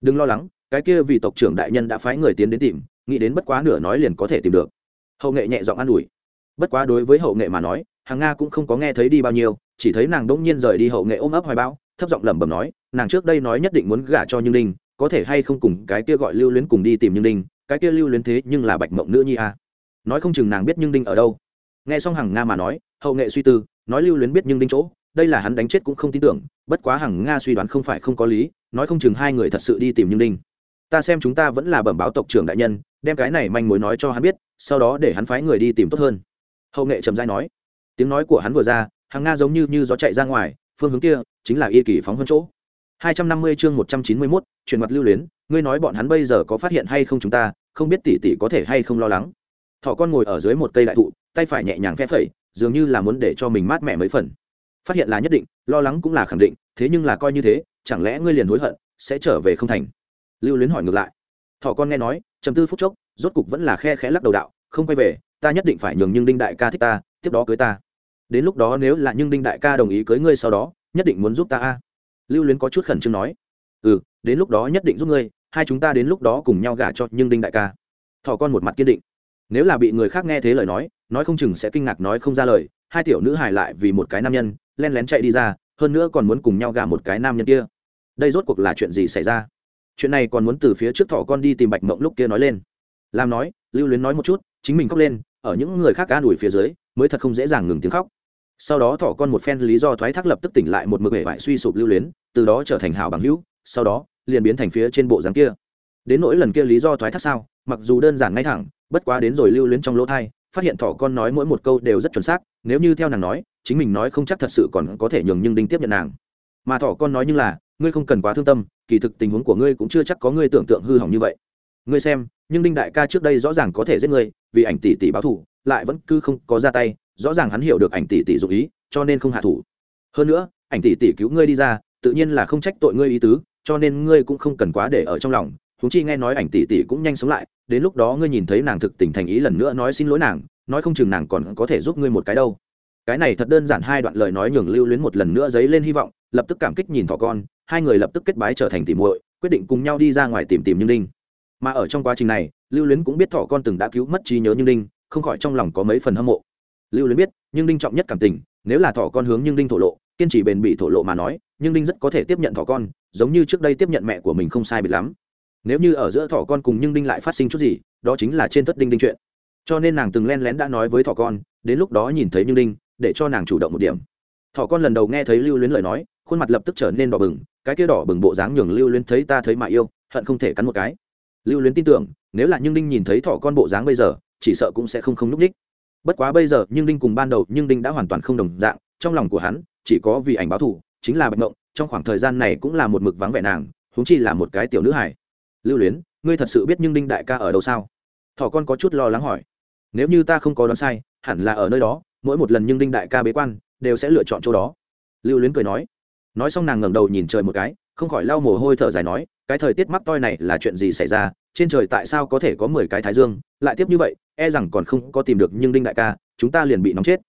Đừng lo lắng, cái kia vì tộc trưởng đại nhân đã phái người tiến đến tìm, nghĩ đến bất quá nửa nói liền có thể tìm được. Hậu nghệ nhẹ giọng an ủi. Bất quá đối với hậu nghệ mà nói, hàng nga cũng không có nghe thấy đi bao nhiêu, chỉ thấy nàng đỗng nhiên rời đi hậu nghệ ôm ấp hoài bao thấp giọng lẩm bẩm nói, nàng trước đây nói nhất định muốn gả cho như ninh, có thể hay không cùng cái kia gọi lưu luyến cùng đi tìm như ninh, cái kia lưu luyến thế nhưng là bạch mộng nữ nhi a à. nói không chừng nàng biết nhưng đinh ở đâu. Nghe xong hàng nga mà nói, hậu nghệ suy tư, nói lưu luyến biết nhưng đinh chỗ, đây là hắn đánh chết cũng không tin tưởng, bất quá hàng nga suy đoán không phải không có lý, nói không chừng hai người thật sự đi tìm nhưng đinh ta xem chúng ta vẫn là bẩm báo tộc trưởng đại nhân, đem cái này manh mối nói cho hắn biết, sau đó để hắn phái người đi tìm tốt hơn. Hậu nghệ trầm dai nói. Tiếng nói của hắn vừa ra hàng nga giống như như gió chạy ra ngoài, phương hướng kia chính là y kỳ phóng hơn chỗ. 250 chương 191, truyền mặt lưu luyến ngươi nói bọn hắn bây giờ có phát hiện hay không chúng ta không biết tỷ tỷ có thể hay không lo lắng. Thọ con ngồi ở dưới một cây đại thụ tay phải nhẹ nhàng phe phẩy dường như là muốn để cho mình mát mẻ mấy phần. Phát hiện là nhất định lo lắng cũng là khẳng định thế nhưng là coi như thế chẳng lẽ ngươi liền hối hận sẽ trở về không thành? Lưu luyến hỏi ngược lại. Thọ con nghe nói trầm tư phút chốc rốt cục vẫn là khe khẽ lắc đầu đạo không quay về ta nhất định phải nhường nhưng đinh đại ca thích ta tiếp đó cưới ta. Đến lúc đó nếu là nhưng đinh đại ca đồng ý cưới ngươi sau đó nhất định muốn giúp ta a. Lưu luyến có chút khẩn trương nói. Ừ đến lúc đó nhất định giúp ngươi, hai chúng ta đến lúc đó cùng nhau gả cho nhưng đinh đại ca. Thỏ con một mặt kiên định. Nếu là bị người khác nghe thế lời nói nói không chừng sẽ kinh ngạc nói không ra lời, hai tiểu nữ hài lại vì một cái nam nhân, len lén chạy đi ra, hơn nữa còn muốn cùng nhau gả một cái nam nhân kia. Đây rốt cuộc là chuyện gì xảy ra? Chuyện này còn muốn từ phía trước thỏ con đi tìm bạch mộng lúc kia nói lên. Làm nói, lưu luyến nói một chút, chính mình khóc lên, ở những người khác an ủi phía dưới, mới thật không dễ dàng ngừng tiếng khóc sau đó thỏ con một phen lý do thoái thác lập tức tỉnh lại một mực hệ vải suy sụp lưu luyến, từ đó trở thành hảo bằng hữu, sau đó, liền biến thành phía trên bộ dáng kia. Đến nỗi lần kia lý do thoái thác sao, mặc dù đơn giản ngay thẳng, bất quá đến rồi lưu luyến trong lỗ thai, phát hiện thỏ con nói mỗi một câu đều rất chuẩn xác, nếu như theo nàng nói, chính mình nói không chắc thật sự còn có thể nhường nhưng đinh tiếp nhận nàng. Mà thỏ con nói như là, ngươi không cần quá thương tâm, kỳ thực tình huống của ngươi cũng chưa chắc có ngươi tưởng tượng hư hỏng như vậy. Ngươi xem, nhưng đinh đại ca trước đây rõ ràng có thể giết ngươi, vì ảnh tỷ tỷ báo thù, lại vẫn cứ không có ra tay rõ ràng hắn hiểu được ảnh tỷ tỷ dụng ý, cho nên không hạ thủ. Hơn nữa, ảnh tỷ tỷ cứu ngươi đi ra, tự nhiên là không trách tội ngươi ý tứ, cho nên ngươi cũng không cần quá để ở trong lòng. Thú chi nghe nói ảnh tỷ tỷ cũng nhanh sống lại, đến lúc đó ngươi nhìn thấy nàng thực tình thành ý lần nữa nói xin lỗi nàng, nói không chừng nàng còn có thể giúp ngươi một cái đâu. Cái này thật đơn giản hai đoạn lời nói nhường lưu luyến một lần nữa dấy lên hy vọng, lập tức cảm kích nhìn thỏ con, hai người lập tức kết bái trở thành tỷ muội, quyết định cùng nhau đi ra ngoài tìm tìm như đinh mà ở trong quá trình này, lưu luyến cũng biết thỏ con từng đã cứu mất trí nhớ như đinh không khỏi trong lòng có mấy phần hâm mộ lưu luyến biết, nhưng đinh trọng nhất cảm tình, nếu là thỏ con hướng nhưng đinh thổ lộ, kiên trì bền bỉ thổ lộ mà nói, nhưng đinh rất có thể tiếp nhận thỏ con, giống như trước đây tiếp nhận mẹ của mình không sai biệt lắm. Nếu như ở giữa thỏ con cùng nhưng đinh lại phát sinh chút gì, đó chính là trên tất đinh đinh chuyện. Cho nên nàng từng len lén đã nói với thỏ con, đến lúc đó nhìn thấy nhưng đinh, để cho nàng chủ động một điểm. Thỏ con lần đầu nghe thấy lưu luyến lời nói, khuôn mặt lập tức trở nên đỏ bừng, cái kia đỏ bừng bộ dáng nhường lưu luyến thấy ta thấy mà yêu, hận không thể cắn một cái. Lưu luyến tin tưởng, nếu là nhưng đinh nhìn thấy thỏ con bộ dáng bây giờ, chỉ sợ cũng sẽ không không núp đích bất quá bây giờ, nhưng đinh cùng ban đầu, nhưng đinh đã hoàn toàn không đồng dạng, trong lòng của hắn, chỉ có vì ảnh báo thù, chính là bạch mộng trong khoảng thời gian này cũng là một mực vắng vẻ nàng húng chi là một cái tiểu nữ hải lưu luyến, ngươi thật sự biết nhưng đinh đại ca ở đâu sao? Thỏ con có chút lo lắng hỏi. Nếu như ta không có đoán sai, hẳn là ở nơi đó, mỗi một lần nhưng đinh đại ca bế quan, đều sẽ lựa chọn chỗ đó. Lưu luyến cười nói. Nói xong nàng ngẩng đầu nhìn trời một cái, không khỏi lau mồ hôi thở dài nói cái thời tiết mắc toi này là chuyện gì xảy ra? Trên trời tại sao có thể có mười cái thái dương? Lại tiếp như vậy e rằng còn không có tìm được nhưng đinh đại ca, chúng ta liền bị nóng chết.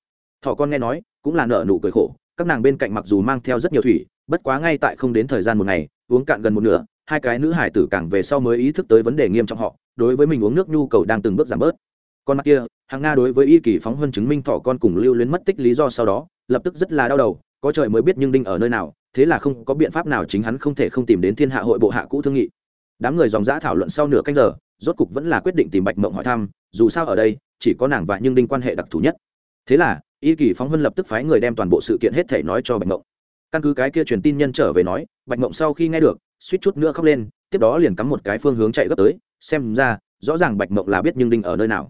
Thỏ con nghe nói, cũng là nợ nụ cười khổ. Các nàng bên cạnh mặc dù mang theo rất nhiều thủy, bất quá ngay tại không đến thời gian một ngày, uống cạn gần một nửa, hai cái nữ hải tử càng về sau mới ý thức tới vấn đề nghiêm trọng họ, đối với mình uống nước nhu cầu đang từng bước giảm bớt. Con mắt kia hàng nga đối với y kỳ phóng huân chứng minh thỏ con cùng lưu luyến mất tích lý do sau đó, lập tức rất là đau đầu, có trời mới biết nhưng đinh ở nơi nào thế là không có biện pháp nào chính hắn không thể không tìm đến thiên hạ hội bộ hạ cũ thương nghị. Đám người dòng dã thảo luận sau nửa canh giờ, rốt cục vẫn là quyết định tìm bạch mộng hỏi thăm, dù sao ở đây, chỉ có nàng và nhưng đinh quan hệ đặc thù nhất. Thế là, y kỳ phóng huân lập tức phái người đem toàn bộ sự kiện hết thể nói cho bạch mộng. Căn cứ cái kia truyền tin nhân trở về nói, bạch mộng sau khi nghe được, suýt chút nữa khóc lên, tiếp đó liền cắm một cái phương hướng chạy gấp tới, xem ra, rõ ràng bạch mộng là biết nhưng đinh ở nơi nào.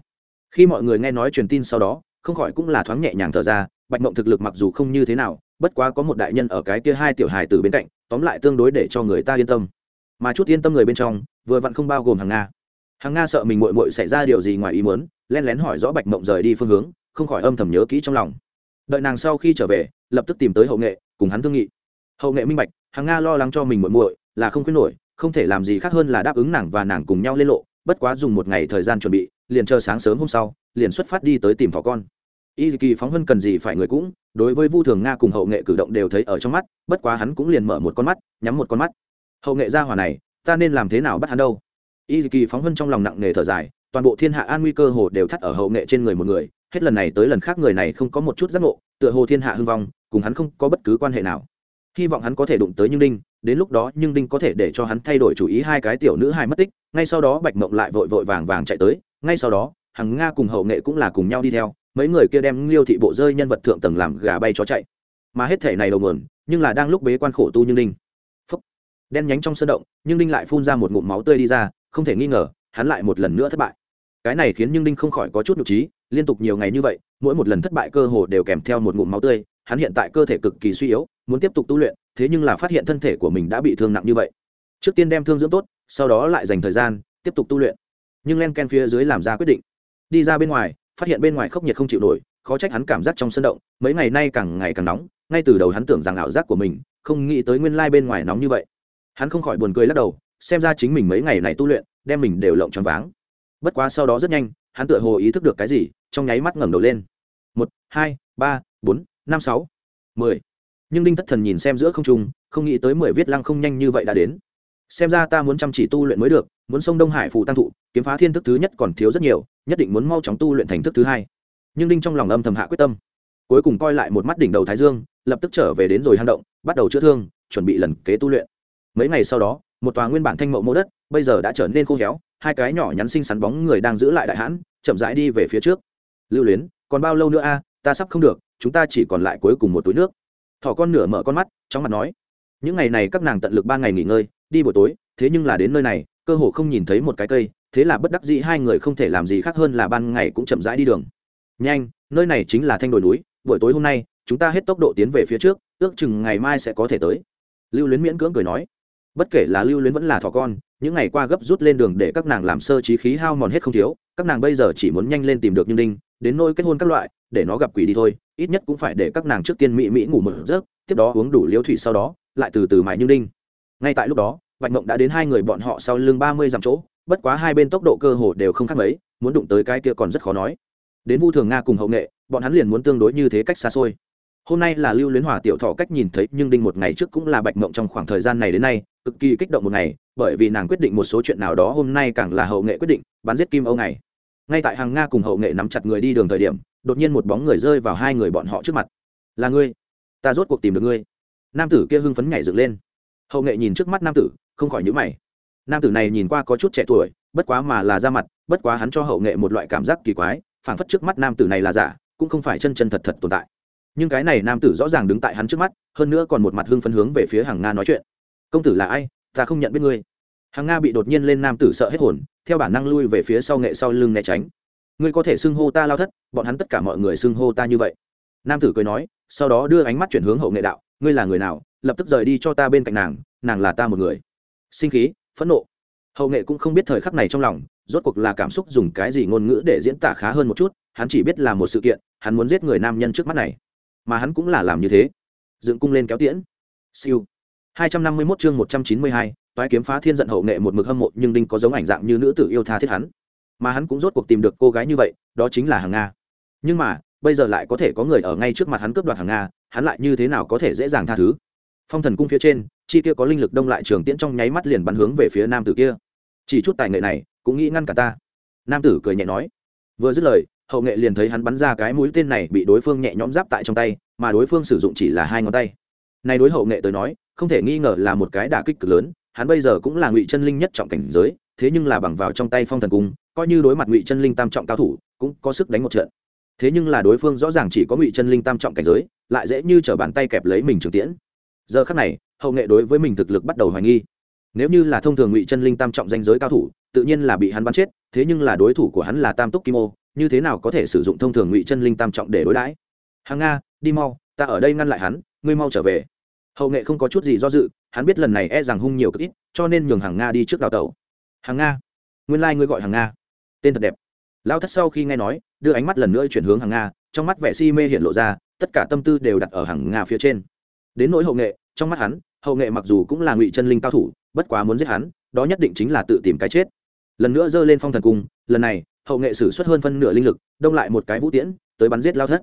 Khi mọi người nghe nói truyền tin sau đó, không khỏi cũng là thoáng nhẹ nhàng thở ra, bạch mộng thực lực mặc dù không như thế nào bất quá có một đại nhân ở cái kia hai tiểu hài từ bên cạnh, tóm lại tương đối để cho người ta yên tâm. Mà chút yên tâm người bên trong, vừa vặn không bao gồm hàng nga. Hàng nga sợ mình mội mội xảy ra điều gì ngoài ý muốn len lén hỏi rõ bạch mộng rời đi phương hướng, không khỏi âm thầm nhớ kỹ trong lòng. Đợi nàng sau khi trở về, lập tức tìm tới hậu nghệ, cùng hắn thương nghị. Hậu nghệ minh bạch hàng nga lo lắng cho mình muội muội, là không khuyến nổi, không thể làm gì khác hơn là đáp ứng nàng và nàng cùng nhau lên lộ, bất quá dùng một ngày thời gian chuẩn bị, liền chờ sáng sớm hôm sau, liền xuất phát đi tới tìm thỏ con y kỳ phóng hơn cần gì phải người cũng, đối với vu thường nga cùng hậu nghệ cử động đều thấy ở trong mắt, bất quá hắn cũng liền mở một con mắt, nhắm một con mắt. Hậu nghệ ra hỏa này, ta nên làm thế nào bắt hắn đâu? Y kỳ phóng hơn trong lòng nặng nề thở dài, toàn bộ thiên hạ an nguy cơ hồ đều thắt ở hậu nghệ trên người một người, hết lần này tới lần khác người này không có một chút giác ngộ, tựa hồ thiên hạ hưng vong, cùng hắn không có bất cứ quan hệ nào. Hy vọng hắn có thể đụng tới nhưng đinh, đến lúc đó nhưng đinh có thể để cho hắn thay đổi chủ ý hai cái tiểu nữ hai mất tích, ngay sau đó bạch mộng lại vội vội vàng vàng chạy tới, ngay sau đó, hằng nga cùng hậu nghệ cũng là cùng nhau đi theo mấy người kia đem liêu thị bộ rơi nhân vật thượng tầng làm gà bay chó chạy. Mà hết thể này đầu nguồn nhưng là đang lúc bế quan khổ tu như Ninh, Phúc. đen nhánh trong sân động nhưng Ninh lại phun ra một ngụm máu tươi đi ra không thể nghi ngờ hắn lại một lần nữa thất bại. Cái này khiến nhưng ninh không khỏi có chút nhục trí liên tục nhiều ngày như vậy mỗi một lần thất bại cơ hồ đều kèm theo một ngụm máu tươi hắn hiện tại cơ thể cực kỳ suy yếu muốn tiếp tục tu luyện thế nhưng là phát hiện thân thể của mình đã bị thương nặng như vậy. Trước tiên đem thương dưỡng tốt sau đó lại dành thời gian tiếp tục tu luyện. Nhưng len ken phía dưới làm ra quyết định. Đi ra bên ngoài phát hiện bên ngoài khốc nhiệt không chịu nổi, khó trách hắn cảm giác trong sân động, mấy ngày nay càng ngày càng nóng, ngay từ đầu hắn tưởng rằng ảo giác của mình, không nghĩ tới nguyên lai bên ngoài nóng như vậy. Hắn không khỏi buồn cười lắc đầu, xem ra chính mình mấy ngày này tu luyện, đem mình đều lộng choáng váng. Bất quá sau đó rất nhanh, hắn tựa hồ ý thức được cái gì, trong nháy mắt ngẩng đầu lên. Một, hai, ba, bốn, năm, sáu, mười. Nhưng đinh thất thần nhìn xem giữa không trung, không nghĩ tới mười viết lăng không nhanh như vậy đã đến xem ra ta muốn chăm chỉ tu luyện mới được, muốn sông đông hải phù tăng thụ, kiếm phá thiên thức thứ nhất còn thiếu rất nhiều, nhất định muốn mau chóng tu luyện thành thức thứ hai. Nhưng đinh trong lòng âm thầm hạ quyết tâm. Cuối cùng coi lại một mắt đỉnh đầu thái dương, lập tức trở về đến rồi hang động, bắt đầu chữa thương, chuẩn bị lần kế tu luyện. Mấy ngày sau đó, một tòa nguyên bản thanh mậu mô đất, bây giờ đã trở nên khô héo, hai cái nhỏ nhắn xinh xắn bóng người đang giữ lại đại hãn, chậm rãi đi về phía trước. Lưu luyến, còn bao lâu nữa a? Ta sắp không được, chúng ta chỉ còn lại cuối cùng một túi nước. Thỏ con nửa mở con mắt trong mặt nói những ngày này các nàng tận lực ba ngày nghỉ ngơi, đi buổi tối, thế nhưng là đến nơi này, cơ hồ không nhìn thấy một cái cây, thế là bất đắc dĩ hai người không thể làm gì khác hơn là ban ngày cũng chậm rãi đi đường. Nhanh, nơi này chính là thanh đồi núi, buổi tối hôm nay, chúng ta hết tốc độ tiến về phía trước, ước chừng ngày mai sẽ có thể tới. Lưu luyến miễn cưỡng cười nói. Bất kể là lưu luyến vẫn là thỏ con, những ngày qua gấp rút lên đường để các nàng làm sơ trí khí hao mòn hết không thiếu, các nàng bây giờ chỉ muốn nhanh lên tìm được như đinh đến nôi kết hôn các loại, để nó gặp quỷ đi thôi, ít nhất cũng phải để các nàng trước tiên mỹ mỹ ngủ một giấc, tiếp đó uống đủ liếu thủy sau đó lại từ từ mãi như đinh. Ngay tại lúc đó, bạch mộng đã đến hai người bọn họ sau lưng ba mươi dặm chỗ, bất quá hai bên tốc độ cơ hồ đều không khác mấy, muốn đụng tới cái kia còn rất khó nói. Đến vu thường nga cùng hậu nghệ, bọn hắn liền muốn tương đối như thế cách xa xôi. Hôm nay là lưu luyến hòa tiểu thọ cách nhìn thấy, nhưng đinh một ngày trước cũng là bạch mộng trong khoảng thời gian này đến nay, cực kỳ kích động một ngày, bởi vì nàng quyết định một số chuyện nào đó hôm nay càng là hậu nghệ quyết định, bắn giết kim âu này ngay tại hàng nga cùng hậu nghệ nắm chặt người đi đường thời điểm, đột nhiên một bóng người rơi vào hai người bọn họ trước mặt. Là ngươi, ta rốt cuộc tìm được ngươi nam tử kia hưng phấn nhảy dựng lên. Hậu nghệ nhìn trước mắt nam tử, không khỏi nhữ mày. Nam tử này nhìn qua có chút trẻ tuổi, bất quá mà là ra mặt, bất quá hắn cho hậu nghệ một loại cảm giác kỳ quái, phảng phất trước mắt nam tử này là giả, cũng không phải chân chân thật thật tồn tại. Nhưng cái này nam tử rõ ràng đứng tại hắn trước mắt, hơn nữa còn một mặt hưng phấn hướng về phía hàng nga nói chuyện. Công tử là ai? Ta không nhận biết ngươi. Hàng nga bị đột nhiên lên nam tử sợ hết hồn, theo bản năng lui về phía sau nghệ sau lưng né tránh. Ngươi có thể xưng hô ta lao thất, bọn hắn tất cả mọi người xưng hô ta như vậy. Nam tử cười nói, sau đó đưa ánh mắt chuyển hướng hậu nghệ đạo ngươi là người nào, lập tức rời đi cho ta bên cạnh nàng nàng là ta một người. Sinh khí, phẫn nộ. Hậu nghệ cũng không biết thời khắc này trong lòng, rốt cuộc là cảm xúc dùng cái gì ngôn ngữ để diễn tả khá hơn một chút, hắn chỉ biết là một sự kiện, hắn muốn giết người nam nhân trước mắt này. Mà hắn cũng là làm như thế. Dựng cung lên kéo tiễn. Siêu. Hai trăm năm mươi 251 chương một trăm chín mươi hai, toái kiếm phá thiên giận hậu nghệ một mực hâm mộ, nhưng đinh có giống ảnh dạng như nữ tử yêu tha thiết hắn. Mà hắn cũng rốt cuộc tìm được cô gái như vậy, đó chính là hàng nga. Nhưng mà, bây giờ lại có thể có người ở ngay trước mặt hắn cướp đoạt hàng nga hắn lại như thế nào có thể dễ dàng tha thứ? Phong thần cung phía trên, chi kia có linh lực đông lại trường tiễn trong nháy mắt liền bắn hướng về phía nam tử kia. Chỉ chút tài nghệ này, cũng nghĩ ngăn cả ta. Nam tử cười nhẹ nói. Vừa dứt lời, hậu nghệ liền thấy hắn bắn ra cái mũi tên này bị đối phương nhẹ nhõm giáp tại trong tay, mà đối phương sử dụng chỉ là hai ngón tay. Này đối hậu nghệ tới nói, không thể nghi ngờ là một cái đả kích cực lớn, hắn bây giờ cũng là ngụy chân linh nhất trọng cảnh giới, thế nhưng là bằng vào trong tay phong thần cung, coi như đối mặt ngụy chân linh tam trọng cao thủ, cũng có sức đánh một trận thế nhưng là đối phương rõ ràng chỉ có ngụy chân linh tam trọng cảnh giới, lại dễ như t r ở bàn tay kẹp lấy mình trường tiễn. Giờ khắc này, hậu nghệ đối với mình thực lực bắt đầu hoài nghi. Nếu như là thông thường ngụy chân linh tam trọng danh giới cao thủ, tự nhiên là bị hắn bắn chết, thế nhưng là đối thủ của hắn là tam túc kim ô, như thế nào có thể sử dụng thông thường ngụy chân linh tam trọng để đối đãi? Hàng nga, đi mau, ta ở đây ngăn lại hắn, ngươi mau trở về. Hậu nghệ không có chút gì do dự, hắn biết lần này e rằng hung nhiều cực ít, cho nên nhường hàng nga đi trước đào tẩu. Hàng nga, nguyên lai、like、ngươi gọi hàng nga. Tên thật đẹp. Lao thất sau khi nghe nói đưa ánh mắt lần nữa chuyển hướng hàng nga, trong mắt vẻ si mê hiện lộ ra, tất cả tâm tư đều đặt ở hàng nga phía trên. Đến nỗi hậu nghệ, trong mắt hắn, hậu nghệ mặc dù cũng là ngụy chân linh cao thủ, bất quá muốn giết hắn, đó nhất định chính là tự tìm cái chết. Lần nữa giơ lên phong thần cung, lần này, hậu nghệ sử xuất hơn phân nửa linh lực, đông lại một cái vũ tiễn, tới bắn giết lao thất.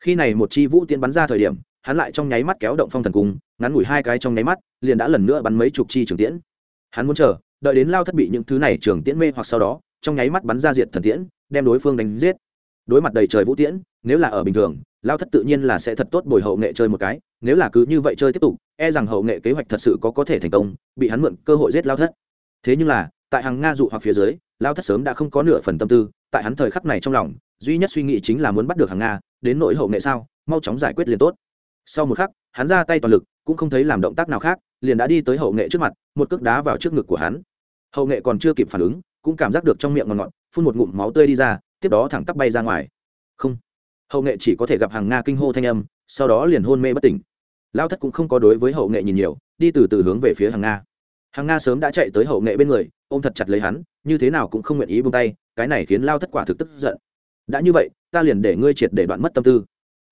Khi này một chi vũ tiễn bắn ra thời điểm, hắn lại trong nháy mắt kéo động phong thần cung, ngắn ngủi hai cái trong nháy mắt, liền đã lần nữa bắn mấy chục chi trường tiễn. Hắn muốn chờ, đợi đến lao thất bị những thứ này trường tiễn mê hoặc sau đó, trong nháy mắt bắn ra diệt thần tiễn, đem đối phương đánh giết đối mặt đầy trời vũ tiễn, nếu là ở bình thường, lao thất tự nhiên là sẽ thật tốt bồi hậu nghệ chơi một cái, nếu là cứ như vậy chơi tiếp tục e rằng hậu nghệ kế hoạch thật sự có có thể thành công, bị hắn mượn cơ hội giết lao thất. Thế nhưng là, tại hàng nga dụ hoặc phía dưới, lao thất sớm đã không có nửa phần tâm tư, tại hắn thời khắc này trong lòng, duy nhất suy nghĩ chính là muốn bắt được hàng nga, đến nỗi hậu nghệ sao, mau chóng giải quyết liền tốt. Sau một khắc, hắn ra tay toàn lực, cũng không thấy làm động tác nào khác, liền đã đi tới hậu nghệ trước mặt, một cước đá vào trước ngực của hắn. Hậu nghệ còn chưa kịp phản ứng, cũng cảm giác được trong miệng ngọt ngọt, phun một ngụm máu tươi đi ra tiếp đó thẳng tắp bay ra ngoài. Không. Hậu nghệ chỉ có thể gặp hàng nga kinh hô thanh âm, sau đó liền hôn mê bất tỉnh. Lao thất cũng không có đối với hậu nghệ nhìn nhiều, đi từ từ hướng về phía hàng nga. Hàng nga sớm đã chạy tới hậu nghệ bên người, ôm thật chặt lấy hắn, như thế nào cũng không nguyện ý buông tay, cái này khiến lao thất quả thực tức giận. Đã như vậy, ta liền để ngươi triệt để đoạn mất tâm tư.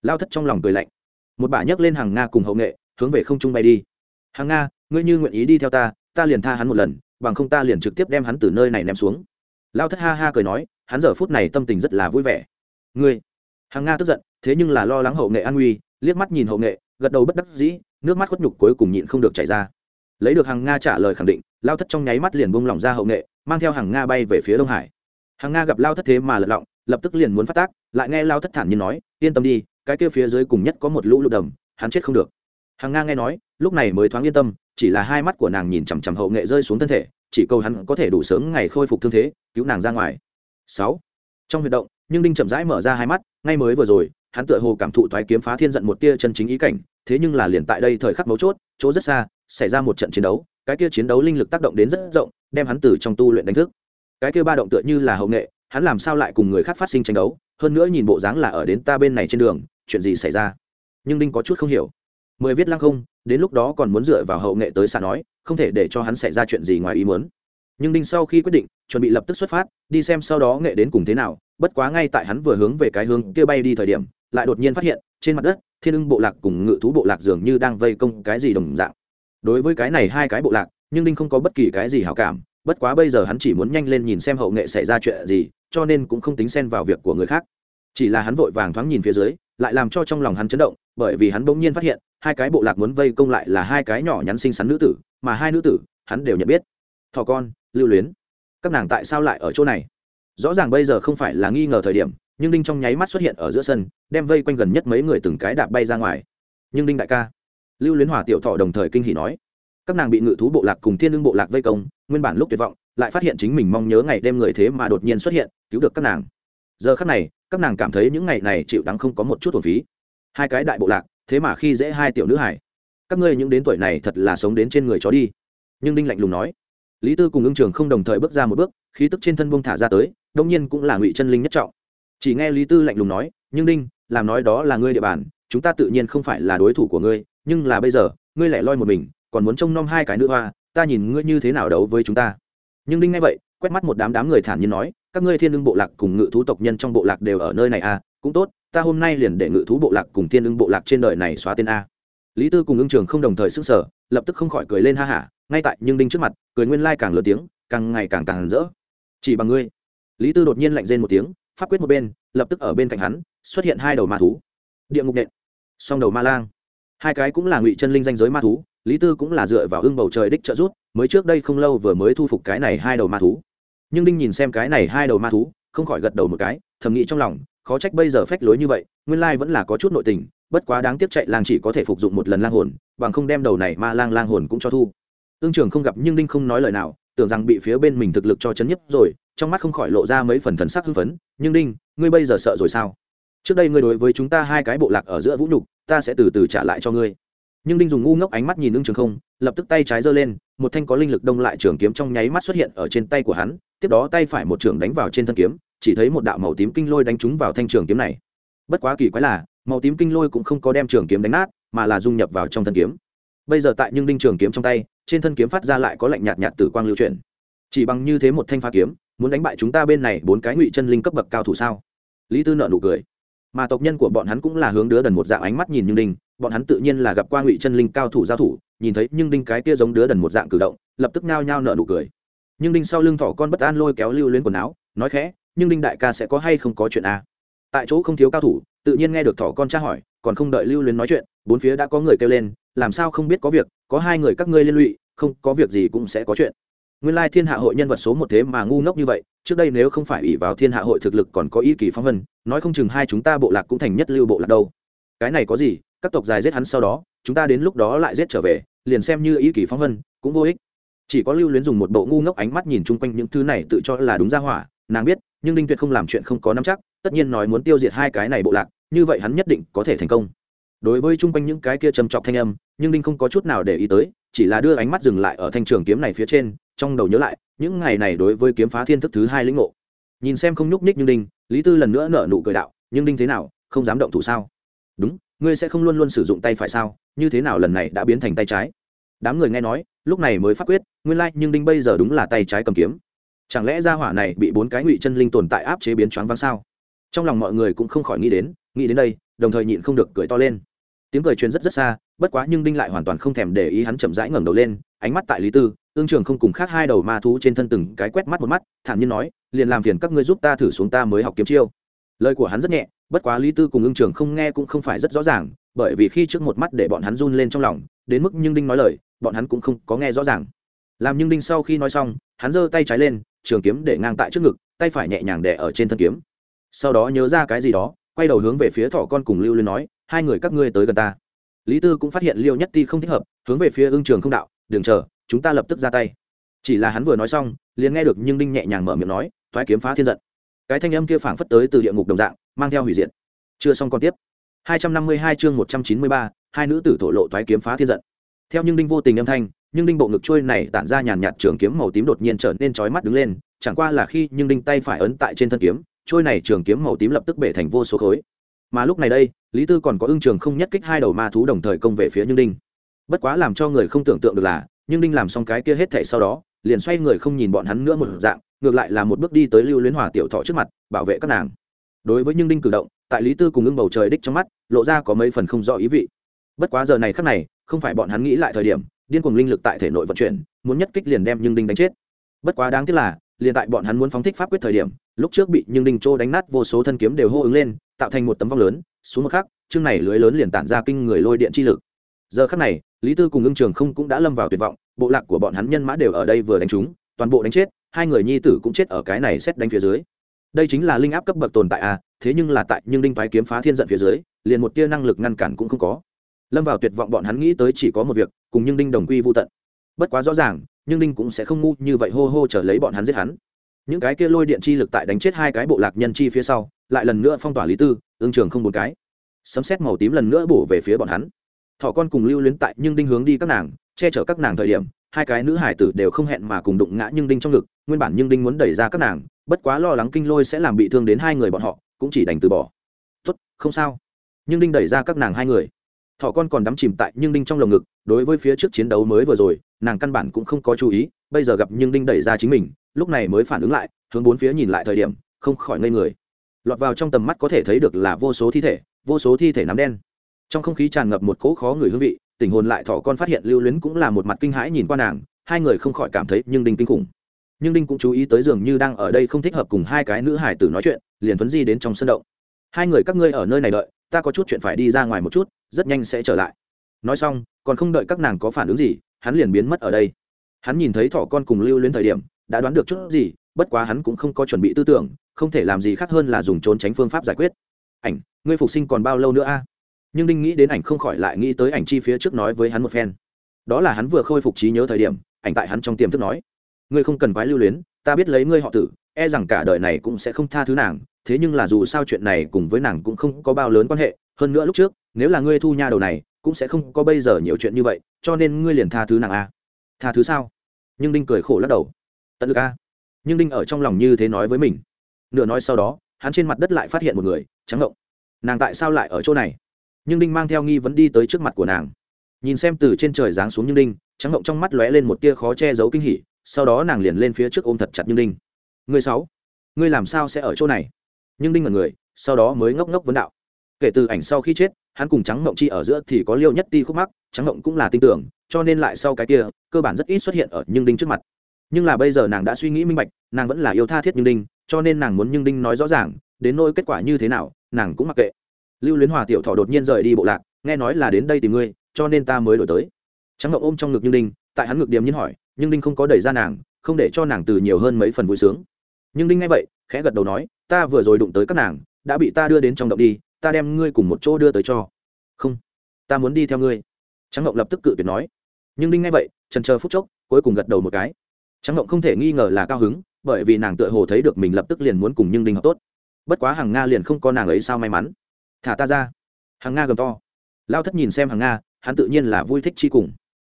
Lao thất trong lòng cười lạnh. Một bà nhấc lên hàng nga cùng hậu nghệ, hướng về không trung bay đi. Hàng nga, ngươi như nguyện ý đi theo ta ta liền tha hắn một lần, bằng không ta liền trực tiếp đem hắn từ nơi này ném xuống. Lao thất ha ha cười nói hắn giờ phút này tâm tình rất là vui vẻ. Ngươi, hàng nga tức giận, thế nhưng là lo lắng hậu nghệ an nguy, liếc mắt nhìn hậu nghệ, gật đầu bất đắc dĩ, nước mắt khuất nhục cuối cùng nhịn không được chảy ra. Lấy được hàng nga trả lời khẳng định, lao thất trong nháy mắt liền bung lỏng ra hậu nghệ, mang theo hàng nga bay về phía đông hải. Hàng nga gặp lao thất thế mà lật lọng, lập tức liền muốn phát tác, lại nghe lao thất thản nhiên nói, yên tâm đi, cái kia phía dưới cùng nhất có một lũ lụt đầm, hắn chết không được. Hàng nga nghe nói, lúc này mới thoáng yên tâm, chỉ là hai mắt của nàng nhìn chằm chằm hậu nghệ rơi xuống thân thể, chỉ cầu hắn có thể đủ sớm ngày khôi phục thương thế, cứu nàng ra ngoài sáu. Trong huy động, nhưng đinh chậm rãi mở ra hai mắt, ngay mới vừa rồi, hắn tựa hồ cảm thụ thoái kiếm phá thiên giận một tia chân chính ý cảnh, thế nhưng là liền tại đây thời khắc mấu chốt, chỗ rất xa, xảy ra một trận chiến đấu, cái kia chiến đấu linh lực tác động đến rất rộng, đem hắn từ trong tu luyện đánh thức. Cái kia ba động tựa như là hậu nghệ, hắn làm sao lại cùng người khác phát sinh tranh đấu, hơn nữa nhìn bộ dáng là ở đến ta bên này trên đường, chuyện gì xảy ra? Nhưng đinh có chút không hiểu. Mười viết lăng không, đến lúc đó còn muốn dựa vào hậu nghệ tới xa nói, không thể để cho hắn xảy ra chuyện gì ngoài ý muốn nhưng đinh sau khi quyết định, chuẩn bị lập tức xuất phát, đi xem sau đó nghệ đến cùng thế nào, bất quá ngay tại hắn vừa hướng về cái hướng kia bay đi thời điểm, lại đột nhiên phát hiện, trên mặt đất, thiên ưng bộ lạc cùng ngự thú bộ lạc dường như đang vây công cái gì đồng dạng. Đối với cái này hai cái bộ lạc, nhưng đinh không có bất kỳ cái gì hảo cảm, bất quá bây giờ hắn chỉ muốn nhanh lên nhìn xem hậu nghệ xảy ra chuyện gì, cho nên cũng không tính xen vào việc của người khác. Chỉ là hắn vội vàng thoáng nhìn phía dưới, lại làm cho trong lòng hắn chấn động, bởi vì hắn bỗng nhiên phát hiện, hai cái bộ lạc muốn vây công lại là hai cái nhỏ nhắn xinh xắn nữ tử, mà hai nữ tử, hắn đều nhận biết. Thỏ con lưu luyến. Các nàng tại sao lại ở chỗ này? Rõ ràng bây giờ không phải là nghi ngờ thời điểm, nhưng đinh trong nháy mắt xuất hiện ở giữa sân, đem vây quanh gần nhất mấy người từng cái đạp bay ra ngoài. Nhưng đinh đại ca, lưu luyến hòa tiểu thọ đồng thời kinh hỉ nói, các nàng bị ngự thú bộ lạc cùng thiên lương bộ lạc vây công, nguyên bản lúc tuyệt vọng, lại phát hiện chính mình mong nhớ ngày đêm người thế mà đột nhiên xuất hiện, cứu được các nàng. Giờ khắc này, các nàng cảm thấy những ngày này chịu đắng không có một chút thuần phí. Hai cái đại bộ lạc, thế mà khi dễ hai tiểu nữ hải. Các ngươi những đến tuổi này thật là sống đến trên người chó đi. Nhưng đinh lạnh lùng nói lý tư cùng ưng trường không đồng thời bước ra một bước, khí tức trên thân bông thả ra tới đông nhiên cũng là ngụy chân linh nhất trọng. Chỉ nghe lý tư lạnh lùng nói, nhưng đinh, làm nói đó là ngươi địa bàn, chúng ta tự nhiên không phải là đối thủ của ngươi, nhưng là bây giờ, ngươi lại loi một mình, còn muốn trông nom hai cái nữ hoa, ta nhìn ngươi như thế nào đấu với chúng ta. Nhưng đinh ngay vậy, quét mắt một đám đám người thản nhiên nói, các ngươi thiên ưng bộ lạc cùng ngự thú tộc nhân trong bộ lạc đều ở nơi này à cũng tốt, ta hôm nay liền để ngự thú bộ lạc cùng thiên ưng bộ lạc trên đời này xóa tên a. Lý tư cùng ưng trường không đồng thời sức sở lập tức không khỏi cười lên ha hả ngay tại nhưng đinh trước mặt, cười nguyên lai càng lớn tiếng, càng ngày càng càng rỡ. Chỉ bằng ngươi. Lý tư đột nhiên lạnh rên một tiếng, pháp quyết một bên, lập tức ở bên cạnh hắn, xuất hiện hai đầu ma thú. Địa ngục nện. Song đầu ma lang. Hai cái cũng là ngụy chân linh danh giới ma thú, lý tư cũng là dựa vào hưng bầu trời đích trợ rút mới trước đây không lâu vừa mới thu phục cái này hai đầu ma thú. Nhưng đinh nhìn xem cái này hai đầu ma thú, không khỏi gật đầu một cái, thầm nghĩ trong lòng, khó trách bây giờ phách lối như vậy, nguyên lai vẫn là có chút nội tình, bất quá đáng tiếc chạy lang chỉ có thể phục dụng một lần lang hồn, bằng không đem đầu này ma lang lang hồn cũng cho thu ương trường không gặp nhưng đinh không nói lời nào, tưởng rằng bị phía bên mình thực lực cho chấn nhất rồi, trong mắt không khỏi lộ ra mấy phần thần sắc hưng phấn. Nhưng đinh, ngươi bây giờ sợ rồi sao? Trước đây ngươi đối với chúng ta hai cái bộ lạc ở giữa vũ nhục, ta sẽ từ từ trả lại cho ngươi. Nhưng đinh dùng ngu ngốc ánh mắt nhìn ương trường không, lập tức tay trái giơ lên, một thanh có linh lực đông lại trường kiếm trong nháy mắt xuất hiện ở trên tay của hắn, tiếp đó tay phải một trường đánh vào trên thân kiếm, chỉ thấy một đạo màu tím kinh lôi đánh trúng vào thanh trường kiếm này. Bất quá kỳ quái là, màu tím kinh lôi cũng không có đem trường kiếm đánh nát, mà là dung nhập vào trong thân kiếm. Bây giờ tại nhưng đinh trường kiếm trong tay trên thân kiếm phát ra lại có lạnh nhạt nhạt tử quang lưu chuyển. Chỉ bằng như thế một thanh pha kiếm, muốn đánh bại chúng ta bên này bốn cái ngụy chân linh cấp bậc cao thủ sao? Lý tư nợ nụ cười. Mà tộc nhân của bọn hắn cũng là hướng đứa đần một dạng ánh mắt nhìn nhưng đinh, bọn hắn tự nhiên là gặp qua ngụy chân linh cao thủ giao thủ, nhìn thấy nhưng đinh cái kia giống đứa đần một dạng cử động, lập tức nao nhao nợ nụ cười. Nhưng đinh sau lưng thỏ con bất an lôi kéo lưu lên quần áo, nói khẽ nhưng đinh đại ca sẽ có hay không có chuyện à? tại chỗ không thiếu cao thủ, tự nhiên nghe được thỏ con tra hỏi, còn không đợi lưu luyến nói chuyện, bốn phía đã có người kêu lên làm sao không biết có việc, có hai người các ngươi liên lụy, không, có việc gì cũng sẽ có chuyện. Nguyên lai thiên hạ hội nhân vật số một thế mà ngu ngốc như vậy, trước đây nếu không phải ủy vào thiên hạ hội thực lực còn có ý kỳ phong vân, nói không chừng hai chúng ta bộ lạc cũng thành nhất lưu bộ lạc đâu. Cái này có gì, các tộc dài giết hắn sau đó, chúng ta đến lúc đó lại giết trở về, liền xem như ý kỳ phong vân, cũng vô ích. Chỉ có lưu luyến dùng một bộ ngu ngốc ánh mắt nhìn chung quanh những thứ này tự cho là đúng ra hỏa, nàng biết, nhưng đinh tuyệt không làm chuyện không có nắm chắc, tất nhiên nói muốn tiêu diệt hai cái này bộ lạc, như vậy hắn nhất định có thể thành công đối với chung quanh những cái kia trầm trọng thanh âm, nhưng đinh không có chút nào để ý tới, chỉ là đưa ánh mắt dừng lại ở thanh trường kiếm này phía trên, trong đầu nhớ lại, những ngày này đối với kiếm phá thiên thức thứ hai lĩnh ngộ. Nhìn xem không nhúc nhích như đinh, lý tư lần nữa nở nụ cười đạo, nhưng đinh thế nào, không dám động thủ sao? Đúng, ngươi sẽ không luôn luôn sử dụng tay phải sao? Như thế nào lần này đã biến thành tay trái? Đám người nghe nói, lúc này mới phát quyết, nguyên lai, nhưng đinh bây giờ đúng là tay trái cầm kiếm. Chẳng lẽ ra hỏa này bị bốn cái ngụy chân linh tồn tại áp chế biến choáng váng sao? Trong lòng mọi người cũng không khỏi nghĩ đến nghĩ đến đây, đồng thời nhịn không được cười to lên tiếng cười truyền rất rất xa, bất quá nhưng đinh lại hoàn toàn không thèm để ý hắn chậm rãi ngẩng đầu lên, ánh mắt tại lý tư, ương trường không cùng khác hai đầu ma thú trên thân từng cái quét mắt một mắt, thản nhiên nói, liền làm phiền các ngươi giúp ta thử xuống ta mới học kiếm chiêu. Lời của hắn rất nhẹ, bất quá lý tư cùng ương trường không nghe cũng không phải rất rõ ràng, bởi vì khi trước một mắt để bọn hắn run lên trong lòng, đến mức nhưng đinh nói lời, bọn hắn cũng không có nghe rõ ràng. Làm nhưng đinh sau khi nói xong, hắn giơ tay trái lên, trường kiếm để ngang tại trước ngực, tay phải nhẹ nhàng đẻ ở trên thân kiếm. Sau đó nhớ ra cái gì đó, quay đầu hướng về phía thỏ con cùng lưu lên nói hai người các ngươi tới gần ta. Lý tư cũng phát hiện liêu nhất ti không thích hợp hướng về phía ương trường không đạo đừng chờ chúng ta lập tức ra tay. Chỉ là hắn vừa nói xong liền nghe được nhưng đinh nhẹ nhàng mở miệng nói thoái kiếm phá thiên giận. Cái thanh âm kia phảng phất tới từ địa ngục đồng dạng mang theo hủy diệt. Chưa xong còn tiếp. 252 chương 193, hai nữ tử thổ lộ thoái kiếm phá thiên giận. Theo nhưng đinh vô tình âm thanh nhưng đinh bộ ngực trôi này tản ra nhàn nhạt trường kiếm màu tím đột nhiên trở nên chói mắt đứng lên chẳng qua là khi nhưng đinh tay phải ấn tại trên thân kiếm trôi này trường kiếm màu tím lập tức bể thành vô số khối mà lúc này đây, lý tư còn có ưng trường không nhất kích hai đầu ma thú đồng thời công về phía nhưng đinh. Bất quá làm cho người không tưởng tượng được là nhưng đinh làm xong cái kia hết thể sau đó, liền xoay người không nhìn bọn hắn nữa một dạng, ngược lại là một bước đi tới lưu luyến hòa tiểu thọ trước mặt, bảo vệ các nàng. Đối với nhưng đinh cử động, tại lý tư cùng ưng bầu trời đích trong mắt, lộ ra có mấy phần không rõ ý vị. Bất quá giờ này khắc này, không phải bọn hắn nghĩ lại thời điểm, điên cuồng linh lực tại thể nội vận chuyển, muốn nhất kích liền đem nhưng đinh đánh chết. Bất quá đáng tiếc là, liền tại bọn hắn muốn phóng thích pháp quyết thời điểm, lúc trước bị nhưng đinh trô đánh nát vô số thân kiếm đều hô ứng lên tạo thành một tấm vong lớn, xuống một khắc, chương này lưới lớn liền tản ra kinh người lôi điện chi lực. Giờ khắc này, lý tư cùng ưng trường không cũng đã lâm vào tuyệt vọng, bộ lạc của bọn hắn nhân mã đều ở đây vừa đánh chúng toàn bộ đánh chết, hai người nhi tử cũng chết ở cái này xét đánh phía dưới. Đây chính là linh áp cấp bậc tồn tại à thế nhưng là tại nhưng đinh thoái kiếm phá thiên giận phía dưới, liền một tia năng lực ngăn cản cũng không có. Lâm vào tuyệt vọng bọn hắn nghĩ tới chỉ có một việc, cùng nhưng đinh đồng quy vô tận. Bất quá rõ ràng, nhưng đinh cũng sẽ không ngu như vậy hô hô trở lấy bọn hắn giết hắn. Những cái kia lôi điện chi lực tại đánh chết hai cái bộ lạc nhân chi phía sau lại lần nữa phong tỏa lý tư, ương trường không một cái. Sấm xét màu tím lần nữa bổ về phía bọn hắn. Thỏ con cùng lưu luyến tại nhưng đinh hướng đi các nàng, che chở các nàng thời điểm, hai cái nữ hải tử đều không hẹn mà cùng đụng ngã nhưng đinh trong ngực, nguyên bản nhưng đinh muốn đẩy ra các nàng, bất quá lo lắng kinh lôi sẽ làm bị thương đến hai người bọn họ, cũng chỉ đành từ bỏ. Tốt, không sao. Nhưng đinh đẩy ra các nàng hai người. Thỏ con còn đắm chìm tại nhưng đinh trong lồng ngực, đối với phía trước chiến đấu mới vừa rồi, nàng căn bản cũng không có chú ý, bây giờ gặp nhưng đinh đẩy ra chính mình, lúc này mới phản ứng lại, hướng bốn phía nhìn lại thời điểm, không khỏi ngây người lọt vào trong tầm mắt có thể thấy được là vô số thi thể, vô số thi thể nắm đen. Trong không khí tràn ngập một cỗ khó người hương vị, tình hồn lại thỏ con phát hiện lưu luyến cũng là một mặt kinh hãi nhìn qua nàng, hai người không khỏi cảm thấy nhưng đinh kinh khủng. Nhưng đinh cũng chú ý tới dường như đang ở đây không thích hợp cùng hai cái nữ hải tử nói chuyện, liền thuấn di đến trong sân động. Hai người các ngươi ở nơi này đợi, ta có chút chuyện phải đi ra ngoài một chút, rất nhanh sẽ trở lại. Nói xong, còn không đợi các nàng có phản ứng gì, hắn liền biến mất ở đây. Hắn nhìn thấy thỏ con cùng lưu luyến thời điểm, đã đoán được chút gì bất quá hắn cũng không có chuẩn bị tư tưởng, không thể làm gì khác hơn là dùng trốn tránh phương pháp giải quyết. Ảnh, ngươi phục sinh còn bao lâu nữa a? Nhưng đinh nghĩ đến ảnh không khỏi lại nghĩ tới ảnh chi phía trước nói với hắn một phen. Đó là hắn vừa khôi phục trí nhớ thời điểm, ảnh tại hắn trong tiềm thức nói. Ngươi không cần quái lưu luyến, ta biết lấy ngươi họ tử e rằng cả đời này cũng sẽ không tha thứ nàng, thế nhưng là dù sao chuyện này cùng với nàng cũng không có bao lớn quan hệ, hơn nữa lúc trước, nếu là ngươi thu nha đầu này, cũng sẽ không có bây giờ nhiều chuyện như vậy, cho nên ngươi liền tha thứ nàng a. Tha thứ sao? Nhưng đinh cười khổ lắc đầu. Tận lực a nhưng đinh ở trong lòng như thế nói với mình. Nửa nói sau đó, hắn trên mặt đất lại phát hiện một người, trắng ngộng. Nàng tại sao lại ở chỗ này? Nhưng đinh mang theo nghi vấn đi tới trước mặt của nàng. Nhìn xem từ trên trời giáng xuống như đinh, trắng ngộng trong mắt lóe lên một tia khó che giấu kinh hỉ, sau đó nàng liền lên phía trước ôm thật chặt như đinh. Người sáu, ngươi làm sao sẽ ở chỗ này? Nhưng đinh là người, sau đó mới ngốc ngốc vấn đạo. Kể từ ảnh sau khi chết, hắn cùng trắng mộng chi ở giữa thì có liêu nhất ti khúc mắc, trắng mộng cũng là tin tưởng, cho nên lại sau cái kia, cơ bản rất ít xuất hiện ở nhưng đinh trước mặt nhưng là bây giờ nàng đã suy nghĩ minh bạch, nàng vẫn là yêu tha thiết nhưng đinh, cho nên nàng muốn nhưng đinh nói rõ ràng, đến nỗi kết quả như thế nào, nàng cũng mặc kệ. Lưu luyến hòa tiểu thọ đột nhiên rời đi bộ lạc, nghe nói là đến đây tìm ngươi, cho nên ta mới đổi tới. Trắng ngậu ôm trong ngực nhưng đinh, tại hắn ngực điểm nhiên hỏi, nhưng đinh không có đẩy ra nàng, không để cho nàng từ nhiều hơn mấy phần vui sướng. Nhưng đinh nghe vậy, khẽ gật đầu nói, ta vừa rồi đụng tới các nàng, đã bị ta đưa đến trong động đi, ta đem ngươi cùng một chỗ đưa tới cho. Không, ta muốn đi theo ngươi. Trắng ngậu lập tức cự tuyệt nói. Nhưng đinh nghe vậy trần chờ phút chốc, cuối cùng gật đầu một cái trắng ngộng không thể nghi ngờ là cao hứng, bởi vì nàng tựa hồ thấy được mình lập tức liền muốn cùng nhưng đinh học tốt. Bất quá hàng nga liền không có nàng ấy sao may mắn. Thả ta ra. Hàng nga gầm to. Lao thất nhìn xem hàng nga, hắn tự nhiên là vui thích chi cùng.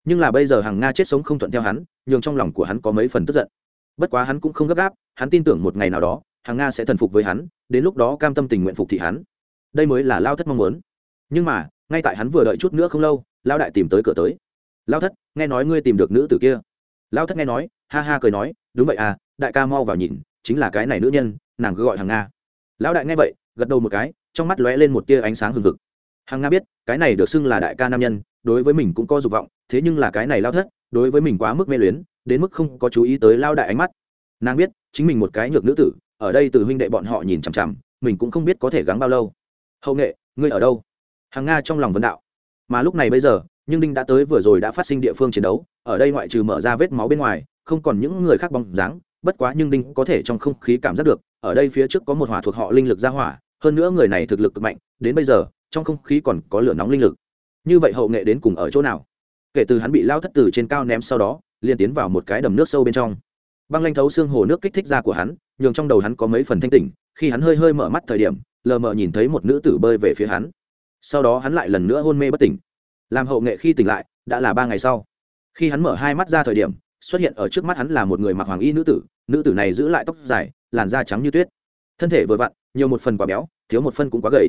Nhưng là bây giờ hàng nga chết sống không thuận theo hắn, nhường trong lòng của hắn có mấy phần tức giận. Bất quá hắn cũng không gấp gáp, hắn tin tưởng một ngày nào đó hàng nga sẽ thần phục với hắn, đến lúc đó cam tâm tình nguyện phục thị hắn. Đây mới là lao thất mong muốn. Nhưng mà, ngay tại hắn vừa đợi chút nữa không lâu, lao đại tìm tới cửa tới. Lao thất, nghe nói ngươi tìm được nữ tử kia lao thất nghe nói, ha ha cười nói, đúng vậy à đại ca mau vào nhìn, chính là cái này nữ nhân, nàng cứ gọi hàng nga. Lão đại nghe vậy, gật đầu một cái, trong mắt lóe lên một tia ánh sáng hừng hực. Hàng nga biết, cái này được xưng là đại ca nam nhân, đối với mình cũng có dục vọng, thế nhưng là cái này lao thất, đối với mình quá mức mê luyến, đến mức không có chú ý tới lao đại ánh mắt. Nàng biết, chính mình một cái nhược nữ tử, ở đây từ huynh đệ bọn họ nhìn chằm chằm, mình cũng không biết có thể gắng bao lâu. Hậu nghệ, ngươi ở đâu? Hàng nga trong lòng vấn đạo. Mà lúc này bây giờ nhưng đinh đã tới vừa rồi đã phát sinh địa phương chiến đấu, ở đây ngoại trừ mở ra vết máu bên ngoài, không còn những người khác bóng dáng, bất quá nhưng đinh có thể trong không khí cảm giác được, ở đây phía trước có một hỏa thuộc họ linh lực ra hỏa, hơn nữa người này thực lực cực mạnh, đến bây giờ, trong không khí còn có lửa nóng linh lực. Như vậy hậu nghệ đến cùng ở chỗ nào? Kể từ hắn bị lao thất tử trên cao ném sau đó, liền tiến vào một cái đầm nước sâu bên trong. Băng lanh thấu xương hồ nước kích thích ra của hắn, nhường trong đầu hắn có mấy phần thanh tỉnh, khi hắn hơi hơi mở mắt thời điểm, lờ mờ nhìn thấy một nữ tử bơi về phía hắn. Sau đó hắn lại lần nữa hôn mê bất tỉnh làm hậu nghệ khi tỉnh lại, đã là ba ngày sau. Khi hắn mở hai mắt ra thời điểm, xuất hiện ở trước mắt hắn là một người mặc hoàng y nữ tử nữ tử này giữ lại tóc dài, làn da trắng như tuyết. Thân thể vừa vặn, nhiều một phần quá béo, thiếu một phân cũng quá gầy.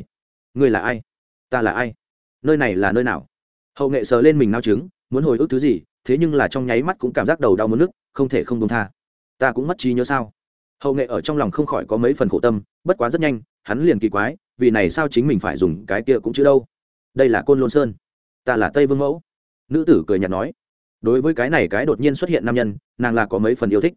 Người là ai? Ta là ai? Nơi này là nơi nào? Hậu nghệ sờ lên mình nao trứng, muốn hồi ức thứ gì, thế nhưng là trong nháy mắt cũng cảm giác đầu đau muốn nức không thể không đông tha. Ta cũng mất trí nhớ sao? Hậu nghệ ở trong lòng không khỏi có mấy phần khổ tâm, bất quá rất nhanh, hắn liền kỳ quái, vì này sao chính mình phải dùng cái kia cũng chứ đâu? Đây là côn lôn sơn ta là tây vương mẫu. Nữ tử cười nhạt nói, đối với cái này cái đột nhiên xuất hiện nam nhân, nàng là có mấy phần yêu thích.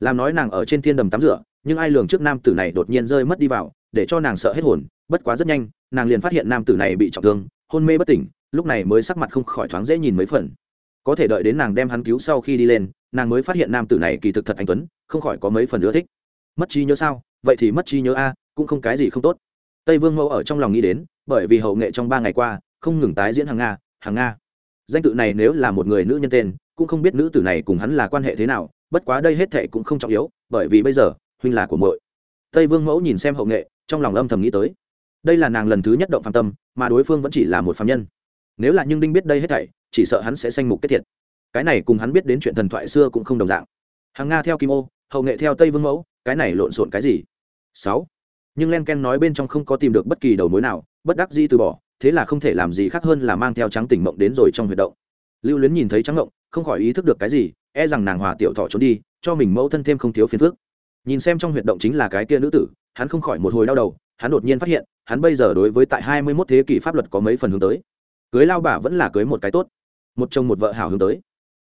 Làm nói nàng ở trên thiên đầm tắm rửa, nhưng ai lường trước nam tử này đột nhiên rơi mất đi vào, để cho nàng sợ hết hồn, bất quá rất nhanh, nàng liền phát hiện nam tử này bị trọng thương, hôn mê bất tỉnh, lúc này mới sắc mặt không khỏi thoáng dễ nhìn mấy phần. Có thể đợi đến nàng đem hắn cứu sau khi đi lên, nàng mới phát hiện nam tử này kỳ thực thật anh tuấn, không khỏi có mấy phần ưa thích. Mất trí nhớ sao? Vậy thì mất trí nhớ a, cũng không cái gì không tốt. Tây vương mẫu ở trong lòng nghĩ đến, bởi vì hậu nghệ trong ba ngày qua, không ngừng tái diễn hàng nga hàng nga. Danh tự này nếu là một người nữ nhân tên, cũng không biết nữ tử này cùng hắn là quan hệ thế nào, bất quá đây hết thệ cũng không trọng yếu, bởi vì bây giờ, huynh là của muội. tây vương mẫu nhìn xem hậu nghệ, trong lòng âm thầm nghĩ tới. Đây là nàng lần thứ nhất động phạm tâm, mà đối phương vẫn chỉ là một phạm nhân. Nếu là nhưng đinh biết đây hết thảy, chỉ sợ hắn sẽ sanh mục kết thiệt cái này cùng hắn biết đến chuyện thần thoại xưa cũng không đồng dạng. Hàng nga theo kim ô, hậu nghệ theo tây vương mẫu, cái này lộn xộn cái gì? Sáu. Nhưng len ken nói bên trong không có tìm được bất kỳ đầu mối nào, bất đắc dĩ từ bỏ thế là không thể làm gì khác hơn là mang theo trắng tỉnh mộng đến rồi trong huyệt động. Lưu luyến nhìn thấy trắng mộng, không khỏi ý thức được cái gì e rằng nàng hòa tiểu thọ trốn đi, cho mình mẫu thân thêm không thiếu phiền phức. Nhìn xem trong huyệt động chính là cái kia nữ tử, hắn không khỏi một hồi đau đầu, hắn đột nhiên phát hiện, hắn bây giờ đối với tại hai mươi 21 thế kỷ pháp luật có mấy phần hướng tới. Cưới lao bà vẫn là cưới một cái tốt, một chồng một vợ hảo hướng tới.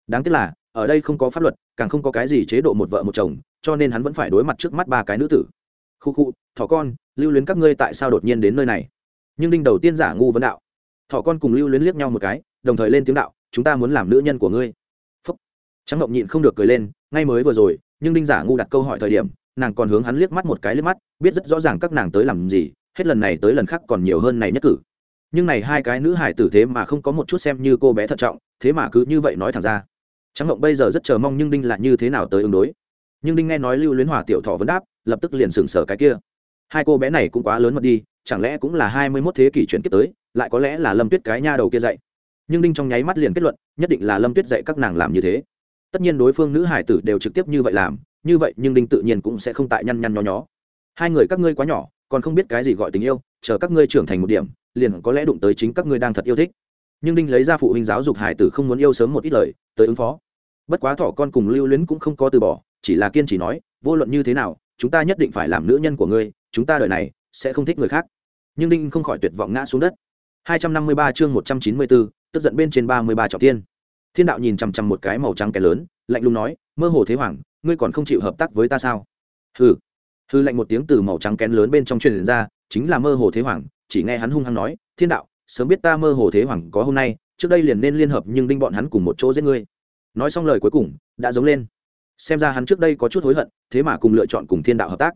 Đáng tiếc là, ở đây không có pháp luật, càng không có cái gì chế độ một vợ một chồng, cho nên hắn vẫn phải đối mặt trước mắt ba cái nữ tử. Khu khu, thỏ con, lưu luyến các ngươi tại sao đột nhiên đến nơi này? Nhưng đinh đầu tiên giả ngu vấn đạo. Thỏ con cùng lưu luyến liếc nhau một cái, đồng thời lên tiếng đạo, chúng ta muốn làm nữ nhân của ngươi. Phúc. Trắng ngộng nhịn không được cười lên, ngay mới vừa rồi, nhưng đinh giả ngu đặt câu hỏi thời điểm, nàng còn hướng hắn liếc mắt một cái liếc mắt, biết rất rõ ràng các nàng tới làm gì, hết lần này tới lần khác còn nhiều hơn này nhất cử. Nhưng này hai cái nữ hải tử thế mà không có một chút xem như cô bé thận trọng, thế mà cứ như vậy nói thẳng ra. Trắng ngộng bây giờ rất chờ mong nhưng đinh là như thế nào tới ứng đối. Nhưng đinh nghe nói lưu luyến hòa tiểu thọ vấn đáp, lập tức liền sừng sờ cái kia. Hai cô bé này cũng quá lớn mật đi chẳng lẽ cũng là hai mươi mốt thế kỷ chuyển kiếp tới, lại có lẽ là lâm tuyết cái nha đầu kia dạy. Nhưng đinh trong nháy mắt liền kết luận, nhất định là lâm tuyết dạy các nàng làm như thế. Tất nhiên đối phương nữ hải tử đều trực tiếp như vậy làm, như vậy nhưng đinh tự nhiên cũng sẽ không tại nhăn nhăn nhó nhó. Hai người các ngươi quá nhỏ, còn không biết cái gì gọi tình yêu, chờ các ngươi trưởng thành một điểm, liền có lẽ đụng tới chính các ngươi đang thật yêu thích. Nhưng đinh lấy ra phụ huynh giáo dục hải tử không muốn yêu sớm một ít lời, tới ứng phó. Bất quá thỏ con cùng lưu luyến cũng không có từ bỏ, chỉ là kiên trì nói, vô luận như thế nào, chúng ta nhất định phải làm nữ nhân của ngươi, chúng ta đợi này sẽ không thích người khác. Nhưng đinh không khỏi tuyệt vọng ngã xuống đất. 253 chương 194, tức giận bên trên 33 trọng thiên. Thiên đạo nhìn chằm chằm một cái màu trắng kén lớn lạnh lùng nói mơ hồ thế hoàng ngươi còn không chịu hợp tác với ta sao? Hừ. Hư lạnh một tiếng từ màu trắng kén lớn bên trong truyền ra chính là mơ hồ thế hoàng. Chỉ nghe hắn hung hăng nói thiên đạo sớm biết ta mơ hồ thế hoàng có hôm nay trước đây liền nên liên hợp nhưng đinh bọn hắn cùng một chỗ giết ngươi. Nói xong lời cuối cùng đã giống lên. Xem ra hắn trước đây có chút hối hận thế mà cùng lựa chọn cùng thiên đạo hợp tác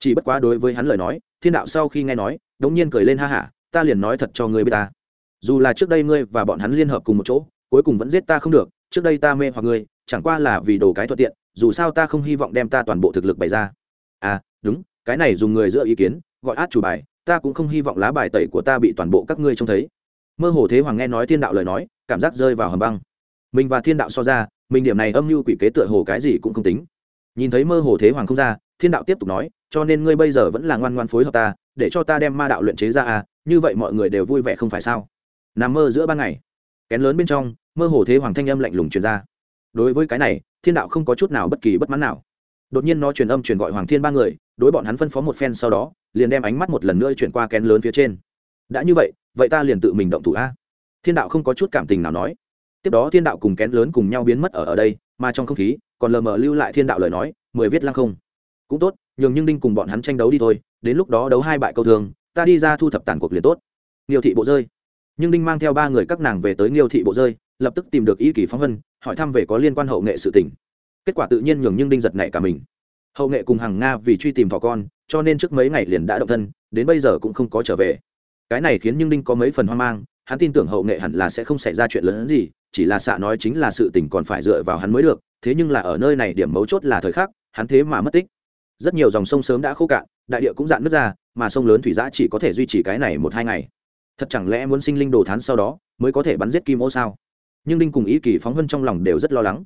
chỉ bất quá đối với hắn lời nói, thiên đạo sau khi nghe nói, đống nhiên cười lên ha hả, ta liền nói thật cho ngươi biết ta. Dù là trước đây ngươi và bọn hắn liên hợp cùng một chỗ, cuối cùng vẫn giết ta không được, trước đây ta mê hoặc ngươi, chẳng qua là vì đồ cái thuận tiện, dù sao ta không hy vọng đem ta toàn bộ thực lực bày ra. À đúng, cái này dùng người giữa ý kiến, gọi át chủ bài, ta cũng không hy vọng lá bài tẩy của ta bị toàn bộ các ngươi trông thấy. Mơ hồ thế hoàng nghe nói thiên đạo lời nói, cảm giác rơi vào hầm băng. Mình và thiên đạo so ra, mình điểm này âm mưu quỷ kế tựa hồ cái gì cũng không tính. Nhìn thấy mơ hồ thế hoàng không ra thiên đạo tiếp tục nói, cho nên ngươi bây giờ vẫn là ngoan ngoan phối hợp ta, để cho ta đem ma đạo luyện chế ra à như vậy mọi người đều vui vẻ không phải sao? Nằm mơ giữa ban ngày, kén lớn bên trong, mơ hồ thế hoàng thanh âm lạnh lùng truyền ra. Đối với cái này, thiên đạo không có chút nào bất kỳ bất mãn nào. Đột nhiên nó truyền âm truyền gọi hoàng thiên ba người, đối bọn hắn phân phó một phen sau đó, liền đem ánh mắt một lần nữa chuyển qua kén lớn phía trên. Đã như vậy vậy ta liền tự mình động thủ a. Thiên đạo không có chút cảm tình nào nói. Tiếp đó thiên đạo cùng kén lớn cùng nhau biến mất ở ở đây, mà trong không khí, còn lờ mờ lưu lại thiên đạo lời nói, mười viết lăng không cũng tốt, nhường nhưng đinh cùng bọn hắn tranh đấu đi thôi, đến lúc đó đấu hai bại câu thường, ta đi ra thu thập tàn cuộc liền tốt. Nghiêu thị bộ rơi. Nhưng đinh mang theo ba người các nàng về tới nghiêu thị bộ rơi, lập tức tìm được ý kỳ phóng vân, hỏi thăm về có liên quan hậu nghệ sự tình. Kết quả tự nhiên nhường nhưng đinh giật nảy cả mình. Hậu nghệ cùng hàng nga vì truy tìm thỏ con, cho nên trước mấy ngày liền đã động thân, đến bây giờ cũng không có trở về. Cái này khiến nhưng đinh có mấy phần hoang mang, hắn tin tưởng hậu nghệ hẳn là sẽ không xảy ra chuyện lớn hơn gì, chỉ là xạ nói chính là sự tình còn phải dựa vào hắn mới được, thế nhưng là ở nơi này điểm mấu chốt là thời khắc, hắn thế mà mất tích rất nhiều dòng sông sớm đã khô cạn, đại địa cũng dạn nước ra, mà sông lớn thủy giã chỉ có thể duy trì cái này một hai ngày. Thật chẳng lẽ muốn sinh linh đồ thán sau đó mới có thể bắn giết kim ô sao? Nhưng đinh cùng ý kỳ phóng vân trong lòng đều rất lo lắng.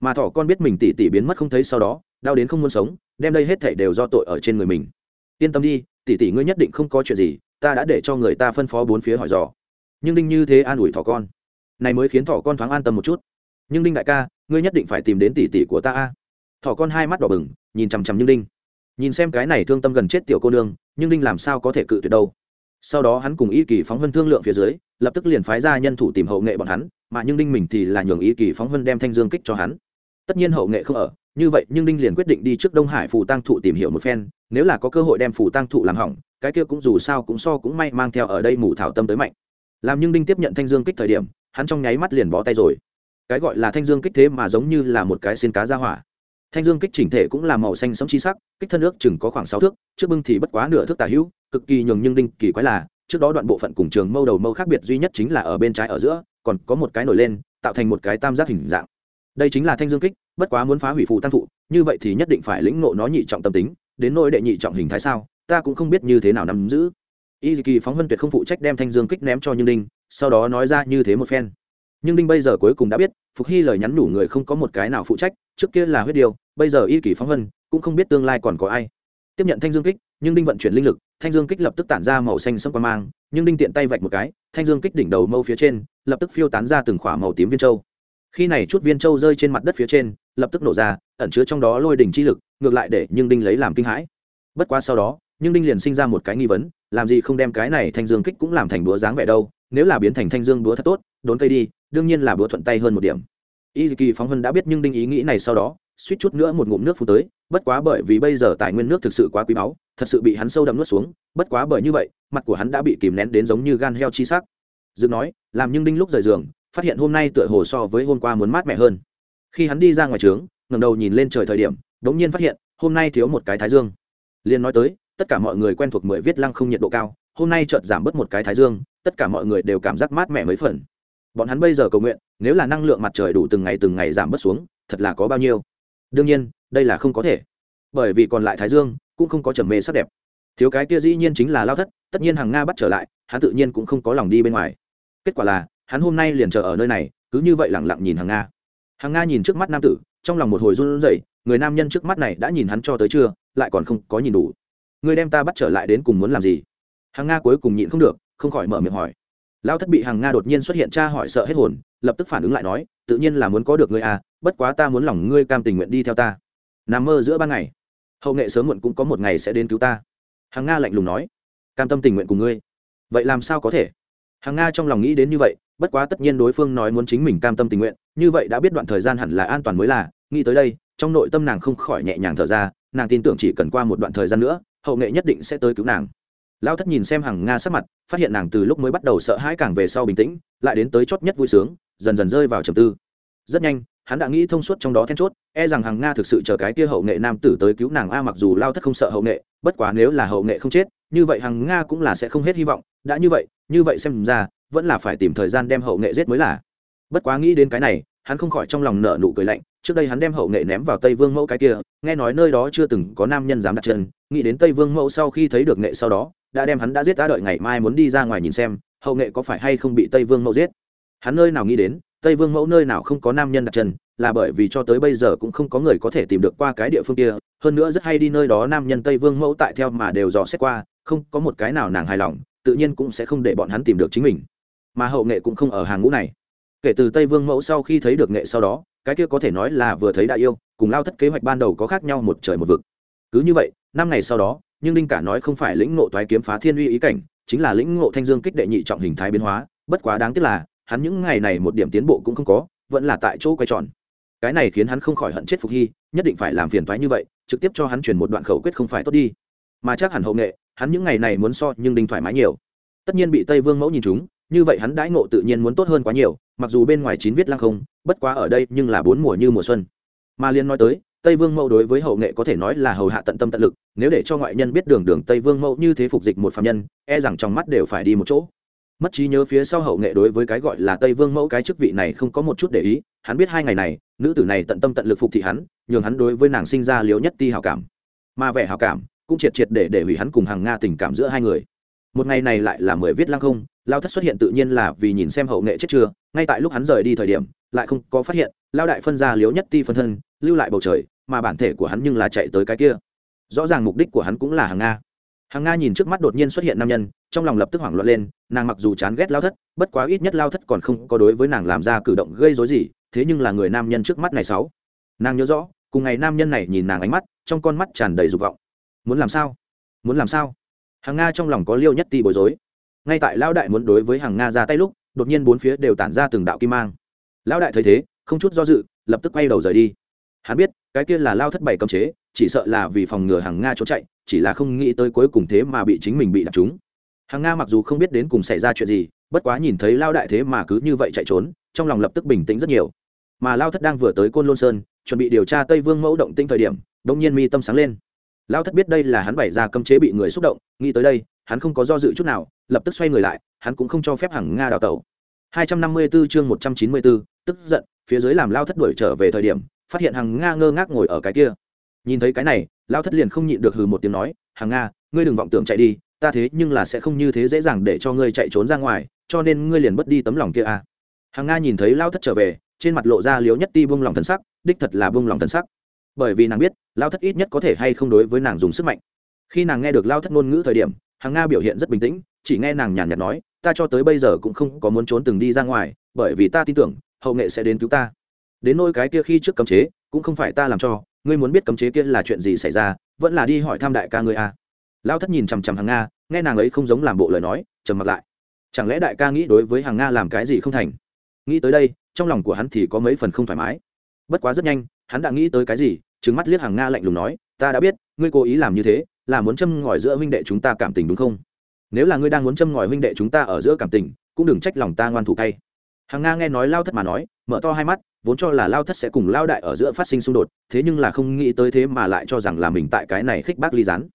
Mà thỏ con biết mình tỉ tỉ biến mất không thấy sau đó, đau đến không muốn sống, đem đây hết thể đều do tội ở trên người mình. Yên tâm đi, tỉ tỉ ngươi nhất định không có chuyện gì, ta đã để cho người ta phân phó bốn phía hỏi dò. Nhưng đinh như thế an ủi thỏ con. Này mới khiến thỏ con thoáng an tâm một chút. Nhưng đinh đại ca, ngươi nhất định phải tìm đến tỉ tỉ của ta a. Thỏ con hai mắt đỏ bừng, nhìn chằm chằm như đinh nhìn xem cái này thương tâm gần chết tiểu cô nương, nhưng đinh làm sao có thể cự tuyệt đâu. Sau đó hắn cùng y kỳ phóng vân thương lượng phía dưới, lập tức liền phái ra nhân thủ tìm hậu nghệ bọn hắn, mà nhưng đinh mình thì là nhường y kỳ phóng vân đem thanh dương kích cho hắn. Tất nhiên hậu nghệ không ở, như vậy nhưng đinh liền quyết định đi trước đông hải phù tăng thụ tìm hiểu một phen, nếu là có cơ hội đem phù tăng thụ làm hỏng, cái kia cũng dù sao cũng so cũng may mang theo ở đây mù thảo tâm tới mạnh. Làm nhưng đinh tiếp nhận thanh dương kích thời điểm, hắn trong nháy mắt liền bó tay rồi. Cái gọi là thanh dương kích thế mà giống như là một cái xin cá ra hỏa thanh dương kích chỉnh thể cũng là màu xanh sống chi sắc, kích thân ước chừng có khoảng sáu thước, trước bưng thì bất quá nửa thước tả hữu, cực kỳ nhường nhưng đinh, kỳ quái là, trước đó đoạn bộ phận cùng trường mâu đầu mâu khác biệt duy nhất chính là ở bên trái ở giữa, còn có một cái nổi lên, tạo thành một cái tam giác hình dạng. Đây chính là thanh dương kích, bất quá muốn phá hủy phụ tăng thụ, như vậy thì nhất định phải lĩnh ngộ nó nhị trọng tâm tính, đến nỗi đệ nhị trọng hình thái sao, ta cũng không biết như thế nào nắm giữ. Y kỳ phóng vân tuyệt không phụ trách đem thanh dương kích ném cho nhưng đinh, sau đó nói ra như thế một phen. Nhưng đinh bây giờ cuối cùng đã biết, phục hy lời nhắn nhủ người không có một cái nào phụ trách, trước kia là huyết điều bây giờ y kỷ phóng vân cũng không biết tương lai còn có ai. Tiếp nhận thanh dương kích, nhưng đinh vận chuyển linh lực, thanh dương kích lập tức tản ra màu xanh sẫm quan mang, nhưng đinh tiện tay vạch một cái, thanh dương kích đỉnh đầu mâu phía trên, lập tức phiêu tán ra từng khỏa màu tím viên châu. Khi này chút viên châu rơi trên mặt đất phía trên, lập tức nổ ra, ẩn chứa trong đó lôi đỉnh chi lực, ngược lại để nhưng đinh lấy làm kinh hãi. Bất quá sau đó, nhưng đinh liền sinh ra một cái nghi vấn, làm gì không đem cái này thanh dương kích cũng làm thành búa dáng vẻ đâu, nếu là biến thành thanh dương búa thật tốt, đốn cây đi, đương nhiên là búa thuận tay hơn một điểm. Y kỳ phóng Hân đã biết nhưng đinh ý nghĩ này sau đó suýt chút nữa một ngụm nước phun tới, bất quá bởi vì bây giờ tài nguyên nước thực sự quá quý báu, thật sự bị hắn sâu đậm nuốt xuống, bất quá bởi như vậy, mặt của hắn đã bị kìm nén đến giống như gan heo chi sắc. Dự nói, làm nhưng đinh lúc rời giường, phát hiện hôm nay tựa hồ so với hôm qua muốn mát mẻ hơn. Khi hắn đi ra ngoài trướng, ngẩng đầu nhìn lên trời thời điểm, đống nhiên phát hiện, hôm nay thiếu một cái thái dương. Liên nói tới, tất cả mọi người quen thuộc mười viết lăng không nhiệt độ cao, hôm nay chợt giảm bớt một cái thái dương, tất cả mọi người đều cảm giác mát mẻ mấy phần. Bọn hắn bây giờ cầu nguyện, nếu là năng lượng mặt trời đủ từng ngày từng ngày giảm bớt xuống, thật là có bao nhiêu đương nhiên, đây là không có thể. Bởi vì còn lại thái dương cũng không có trầm mê sắc đẹp. Thiếu cái kia dĩ nhiên chính là lao thất, tất nhiên hàng nga bắt trở lại, hắn tự nhiên cũng không có lòng đi bên ngoài. Kết quả là, hắn hôm nay liền chờ ở nơi này, cứ như vậy lẳng lặng nhìn hàng nga. Hàng nga nhìn trước mắt nam tử, trong lòng một hồi run rẩy, người nam nhân trước mắt này đã nhìn hắn cho tới chưa lại còn không có nhìn đủ. Người đem ta bắt trở lại đến cùng muốn làm gì? Hàng nga cuối cùng nhịn không được, không khỏi mở miệng hỏi lao thất bị hàng nga đột nhiên xuất hiện tra hỏi sợ hết hồn, lập tức phản ứng lại nói, tự nhiên là muốn có được ngươi à bất quá ta muốn lòng ngươi cam tình nguyện đi theo ta. Nằm mơ giữa ban ngày, hậu nghệ sớm muộn cũng có một ngày sẽ đến cứu ta. Hàng nga lạnh lùng nói, cam tâm tình nguyện cùng ngươi, vậy làm sao có thể? Hàng nga trong lòng nghĩ đến như vậy, bất quá tất nhiên đối phương nói muốn chính mình cam tâm tình nguyện, như vậy đã biết đoạn thời gian hẳn là an toàn mới là, nghĩ tới đây, trong nội tâm nàng không khỏi nhẹ nhàng thở ra, nàng tin tưởng chỉ cần qua một đoạn thời gian nữa, hậu nghệ nhất định sẽ tới cứu nàng lao thất nhìn xem hàng nga sắc mặt, phát hiện nàng từ lúc mới bắt đầu sợ hãi càng về sau bình tĩnh, lại đến tới chót nhất vui sướng, dần dần rơi vào trầm tư. Rất nhanh, hắn đã nghĩ thông suốt trong đó then chốt e rằng hàng nga thực sự chờ cái kia hậu nghệ nam tử tới cứu nàng a, mặc dù lao thất không sợ hậu nghệ, bất quá nếu là hậu nghệ không chết, như vậy hàng nga cũng là sẽ không hết hy vọng, đã như vậy như vậy xem ra, vẫn là phải tìm thời gian đem hậu nghệ giết mới là. Bất quá nghĩ đến cái này, hắn không khỏi trong lòng nở nụ cười lạnh, trước đây hắn đem hậu nghệ ném vào tây vương mẫu cái kia, nghe nói nơi đó chưa từng có nam nhân dám đặt chân, nghĩ đến tây vương mẫu sau khi thấy được nghệ sau đó đã đem hắn đã giết đã đợi ngày mai muốn đi ra ngoài nhìn xem, hậu nghệ có phải hay không bị tây vương mẫu giết? Hắn nơi nào nghĩ đến, tây vương mẫu nơi nào không có nam nhân đặt chân, là bởi vì cho tới bây giờ cũng không có người có thể tìm được qua cái địa phương kia, hơn nữa rất hay đi nơi đó nam nhân tây vương mẫu tại theo mà đều dò xét qua, không có một cái nào nàng hài lòng, tự nhiên cũng sẽ không để bọn hắn tìm được chính mình. Mà hậu nghệ cũng không ở hàng ngũ này. Kể từ tây vương mẫu sau khi thấy được nghệ sau đó, cái kia có thể nói là vừa thấy đại yêu, cùng lao thất kế hoạch ban đầu có khác nhau một trời một vực. Cứ như vậy, năm ngày sau đó nhưng đinh cả nói không phải lĩnh ngộ toái kiếm phá thiên uy ý cảnh, chính là lĩnh ngộ thanh dương kích đệ nhị trọng hình thái biến hóa, bất quá đáng tiếc là, hắn những ngày này một điểm tiến bộ cũng không có, vẫn là tại chỗ quay tròn. Cái này khiến hắn không khỏi hận chết phục hy, nhất định phải làm phiền toái như vậy, trực tiếp cho hắn truyền một đoạn khẩu quyết không phải tốt đi. Mà chắc hẳn hậu nghệ, hắn những ngày này muốn so nhưng đinh thoải mái nhiều. Tất nhiên bị tây vương mẫu nhìn chúng như vậy hắn đãi ngộ tự nhiên muốn tốt hơn quá nhiều, mặc dù bên ngoài chín viết lăng không, bất quá ở đây nhưng là bốn mùa như mùa xuân. Mà liên nói tới tây vương mẫu đối với hậu nghệ có thể nói là hầu hạ tận tâm tận lực, nếu để cho ngoại nhân biết đường đường tây vương mẫu như thế phục dịch một phạm nhân e rằng trong mắt đều phải đi một chỗ. Mất trí nhớ phía sau hậu nghệ đối với cái gọi là tây vương mẫu cái chức vị này không có một chút để ý, hắn biết hai ngày này, nữ tử này tận tâm tận lực phục thị hắn, nhường hắn đối với nàng sinh ra liếu nhất ti hào cảm. Mà vẻ hào cảm cũng triệt triệt để để hủy hắn cùng hàng nga tình cảm giữa hai người. Một ngày này lại là mười viết lăng không, lao thất xuất hiện tự nhiên là vì nhìn xem hậu nghệ chết chưa, ngay tại lúc hắn rời đi thời điểm, lại không có phát hiện, lao đại phân ra liếu nhất ti phân thân, lưu lại bầu trời mà bản thể của hắn nhưng là chạy tới cái kia. Rõ ràng mục đích của hắn cũng là hàng nga. Hàng nga nhìn trước mắt đột nhiên xuất hiện nam nhân, trong lòng lập tức hoảng loạn lên, nàng mặc dù chán ghét lao thất, bất quá ít nhất lao thất còn không có đối với nàng làm ra cử động gây dối gì, thế nhưng là người nam nhân trước mắt này sáu. Nàng nhớ rõ, cùng ngày nam nhân này nhìn nàng ánh mắt, trong con mắt tràn đầy dục vọng. Muốn làm sao? Muốn làm sao? Hàng nga trong lòng có liêu nhất ti bối rối. Ngay tại lão đại muốn đối với hàng nga ra tay lúc, đột nhiên bốn phía đều tản ra từng đạo kim mang. Lão đại thấy thế, không chút do dự, lập tức quay đầu rời đi. Hắn biết cái kia là lao thất bảy cấm chế chỉ sợ là vì phòng ngừa hàng nga trốn chạy chỉ là không nghĩ tới cuối cùng thế mà bị chính mình bị đập trúng. hàng nga mặc dù không biết đến cùng xảy ra chuyện gì bất quá nhìn thấy lao đại thế mà cứ như vậy chạy trốn trong lòng lập tức bình tĩnh rất nhiều. Mà lao thất đang vừa tới côn lôn sơn chuẩn bị điều tra tây vương mẫu động tinh thời điểm đông nhiên mi tâm sáng lên. Lao thất biết đây là hắn bày ra cấm chế bị người xúc động nghĩ tới đây hắn không có do dự chút nào lập tức xoay người lại hắn cũng không cho phép hàng nga đào tẩu. 254 chương 194, tức giận phía dưới làm lao thất đuổi trở về thời điểm phát hiện hàng nga ngơ ngác ngồi ở cái kia. Nhìn thấy cái này, lao thất liền không nhịn được hừ một tiếng nói hàng nga, ngươi đừng vọng tưởng chạy đi, ta thế nhưng là sẽ không như thế dễ dàng để cho ngươi chạy trốn ra ngoài, cho nên ngươi liền mất đi tấm lòng kia à. Hàng nga nhìn thấy lao thất trở về, trên mặt lộ ra liếu nhất ti bông lòng thần sắc, đích thật là bông lòng thần sắc. Bởi vì nàng biết, lao thất ít nhất có thể hay không đối với nàng dùng sức mạnh. Khi nàng nghe được lao thất ngôn ngữ thời điểm hàng nga biểu hiện rất bình tĩnh, chỉ nghe nàng nhàn nhạt nói, ta cho tới bây giờ cũng không có muốn trốn từng đi ra ngoài, bởi vì ta tin tưởng, hậu nghệ sẽ đến cứu ta đến nôi cái kia khi trước cấm chế, cũng không phải ta làm cho, ngươi muốn biết cấm chế kia là chuyện gì xảy ra, vẫn là đi hỏi tham đại ca ngươi à. lao thất nhìn chằm chằm hàng nga, nghe nàng ấy không giống làm bộ lời nói, trầm mặc lại. Chẳng lẽ đại ca nghĩ đối với hàng nga làm cái gì không thành? Nghĩ tới đây, trong lòng của hắn thì có mấy phần không thoải mái. Bất quá rất nhanh, hắn đã nghĩ tới cái gì trứng mắt liếc hàng nga lạnh lùng nói, ta đã biết, ngươi cố ý làm như thế, là muốn châm ngòi giữa huynh đệ chúng ta cảm tình đúng không? Nếu là ngươi đang muốn châm ngòi huynh đệ chúng ta ở giữa cảm tình, cũng đừng trách lòng ta ngoan thủ cay hàng nga nghe nói lao thất mà nói, mở to hai mắt, vốn cho là lao thất sẽ cùng lao đại ở giữa phát sinh xung đột, thế nhưng là không nghĩ tới thế mà lại cho rằng là mình tại cái này khích bác ly gián.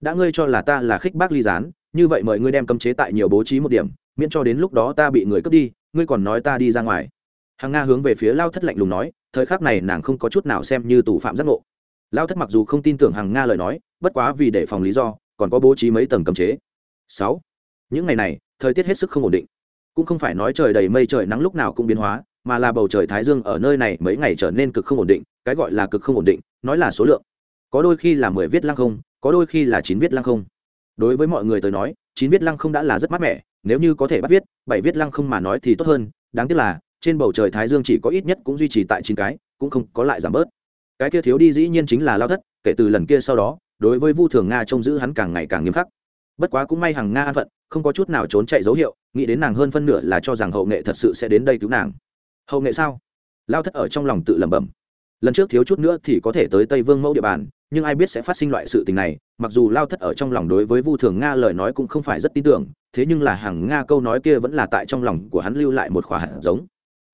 Đã ngươi cho là ta là khích bác ly gián, như vậy mời ngươi đem cấm chế tại nhiều bố trí một điểm, miễn cho đến lúc đó ta bị người cướp đi, ngươi còn nói ta đi ra ngoài. Hàng nga hướng về phía lao thất lạnh lùng nói, thời khắc này nàng không có chút nào xem như tù phạm giác ngộ. Lao thất mặc dù không tin tưởng hàng nga lời nói, bất quá vì để phòng lý do, còn có bố trí mấy tầng cấm chế. Sáu. Những ngày này, thời tiết hết sức không ổn định cũng không phải nói trời đầy mây trời nắng lúc nào cũng biến hóa, mà là bầu trời thái dương ở nơi này mấy ngày trở nên cực không ổn định, cái gọi là cực không ổn định, nói là số lượng. Có đôi khi là mười viết lăng không, có đôi khi là chín viết lăng không. Đối với mọi người tới nói, chín viết lăng không đã là rất mát mẻ, nếu như có thể bắt viết, bảy viết lăng không mà nói thì tốt hơn, đáng tiếc là, trên bầu trời thái dương chỉ có ít nhất cũng duy trì tại chín cái, cũng không có lại giảm bớt. Cái kia thiếu đi dĩ nhiên chính là lao thất, kể từ lần kia sau đó, đối với vu thường nga trông giữ hắn càng ngày càng nghiêm khắc. Bất quá cũng may hàng nga an phận, không có chút nào trốn chạy dấu hiệu nghĩ đến nàng hơn phân nửa là cho rằng hậu nghệ thật sự sẽ đến đây cứu nàng. Hậu nghệ sao? Lao thất ở trong lòng tự lẩm bẩm. Lần trước thiếu chút nữa thì có thể tới tây vương mẫu địa bàn, nhưng ai biết sẽ phát sinh loại sự tình này, mặc dù lao thất ở trong lòng đối với vu thường nga lời nói cũng không phải rất tin tưởng, thế nhưng là hàng nga câu nói kia vẫn là tại trong lòng của hắn lưu lại một khỏa hạt giống.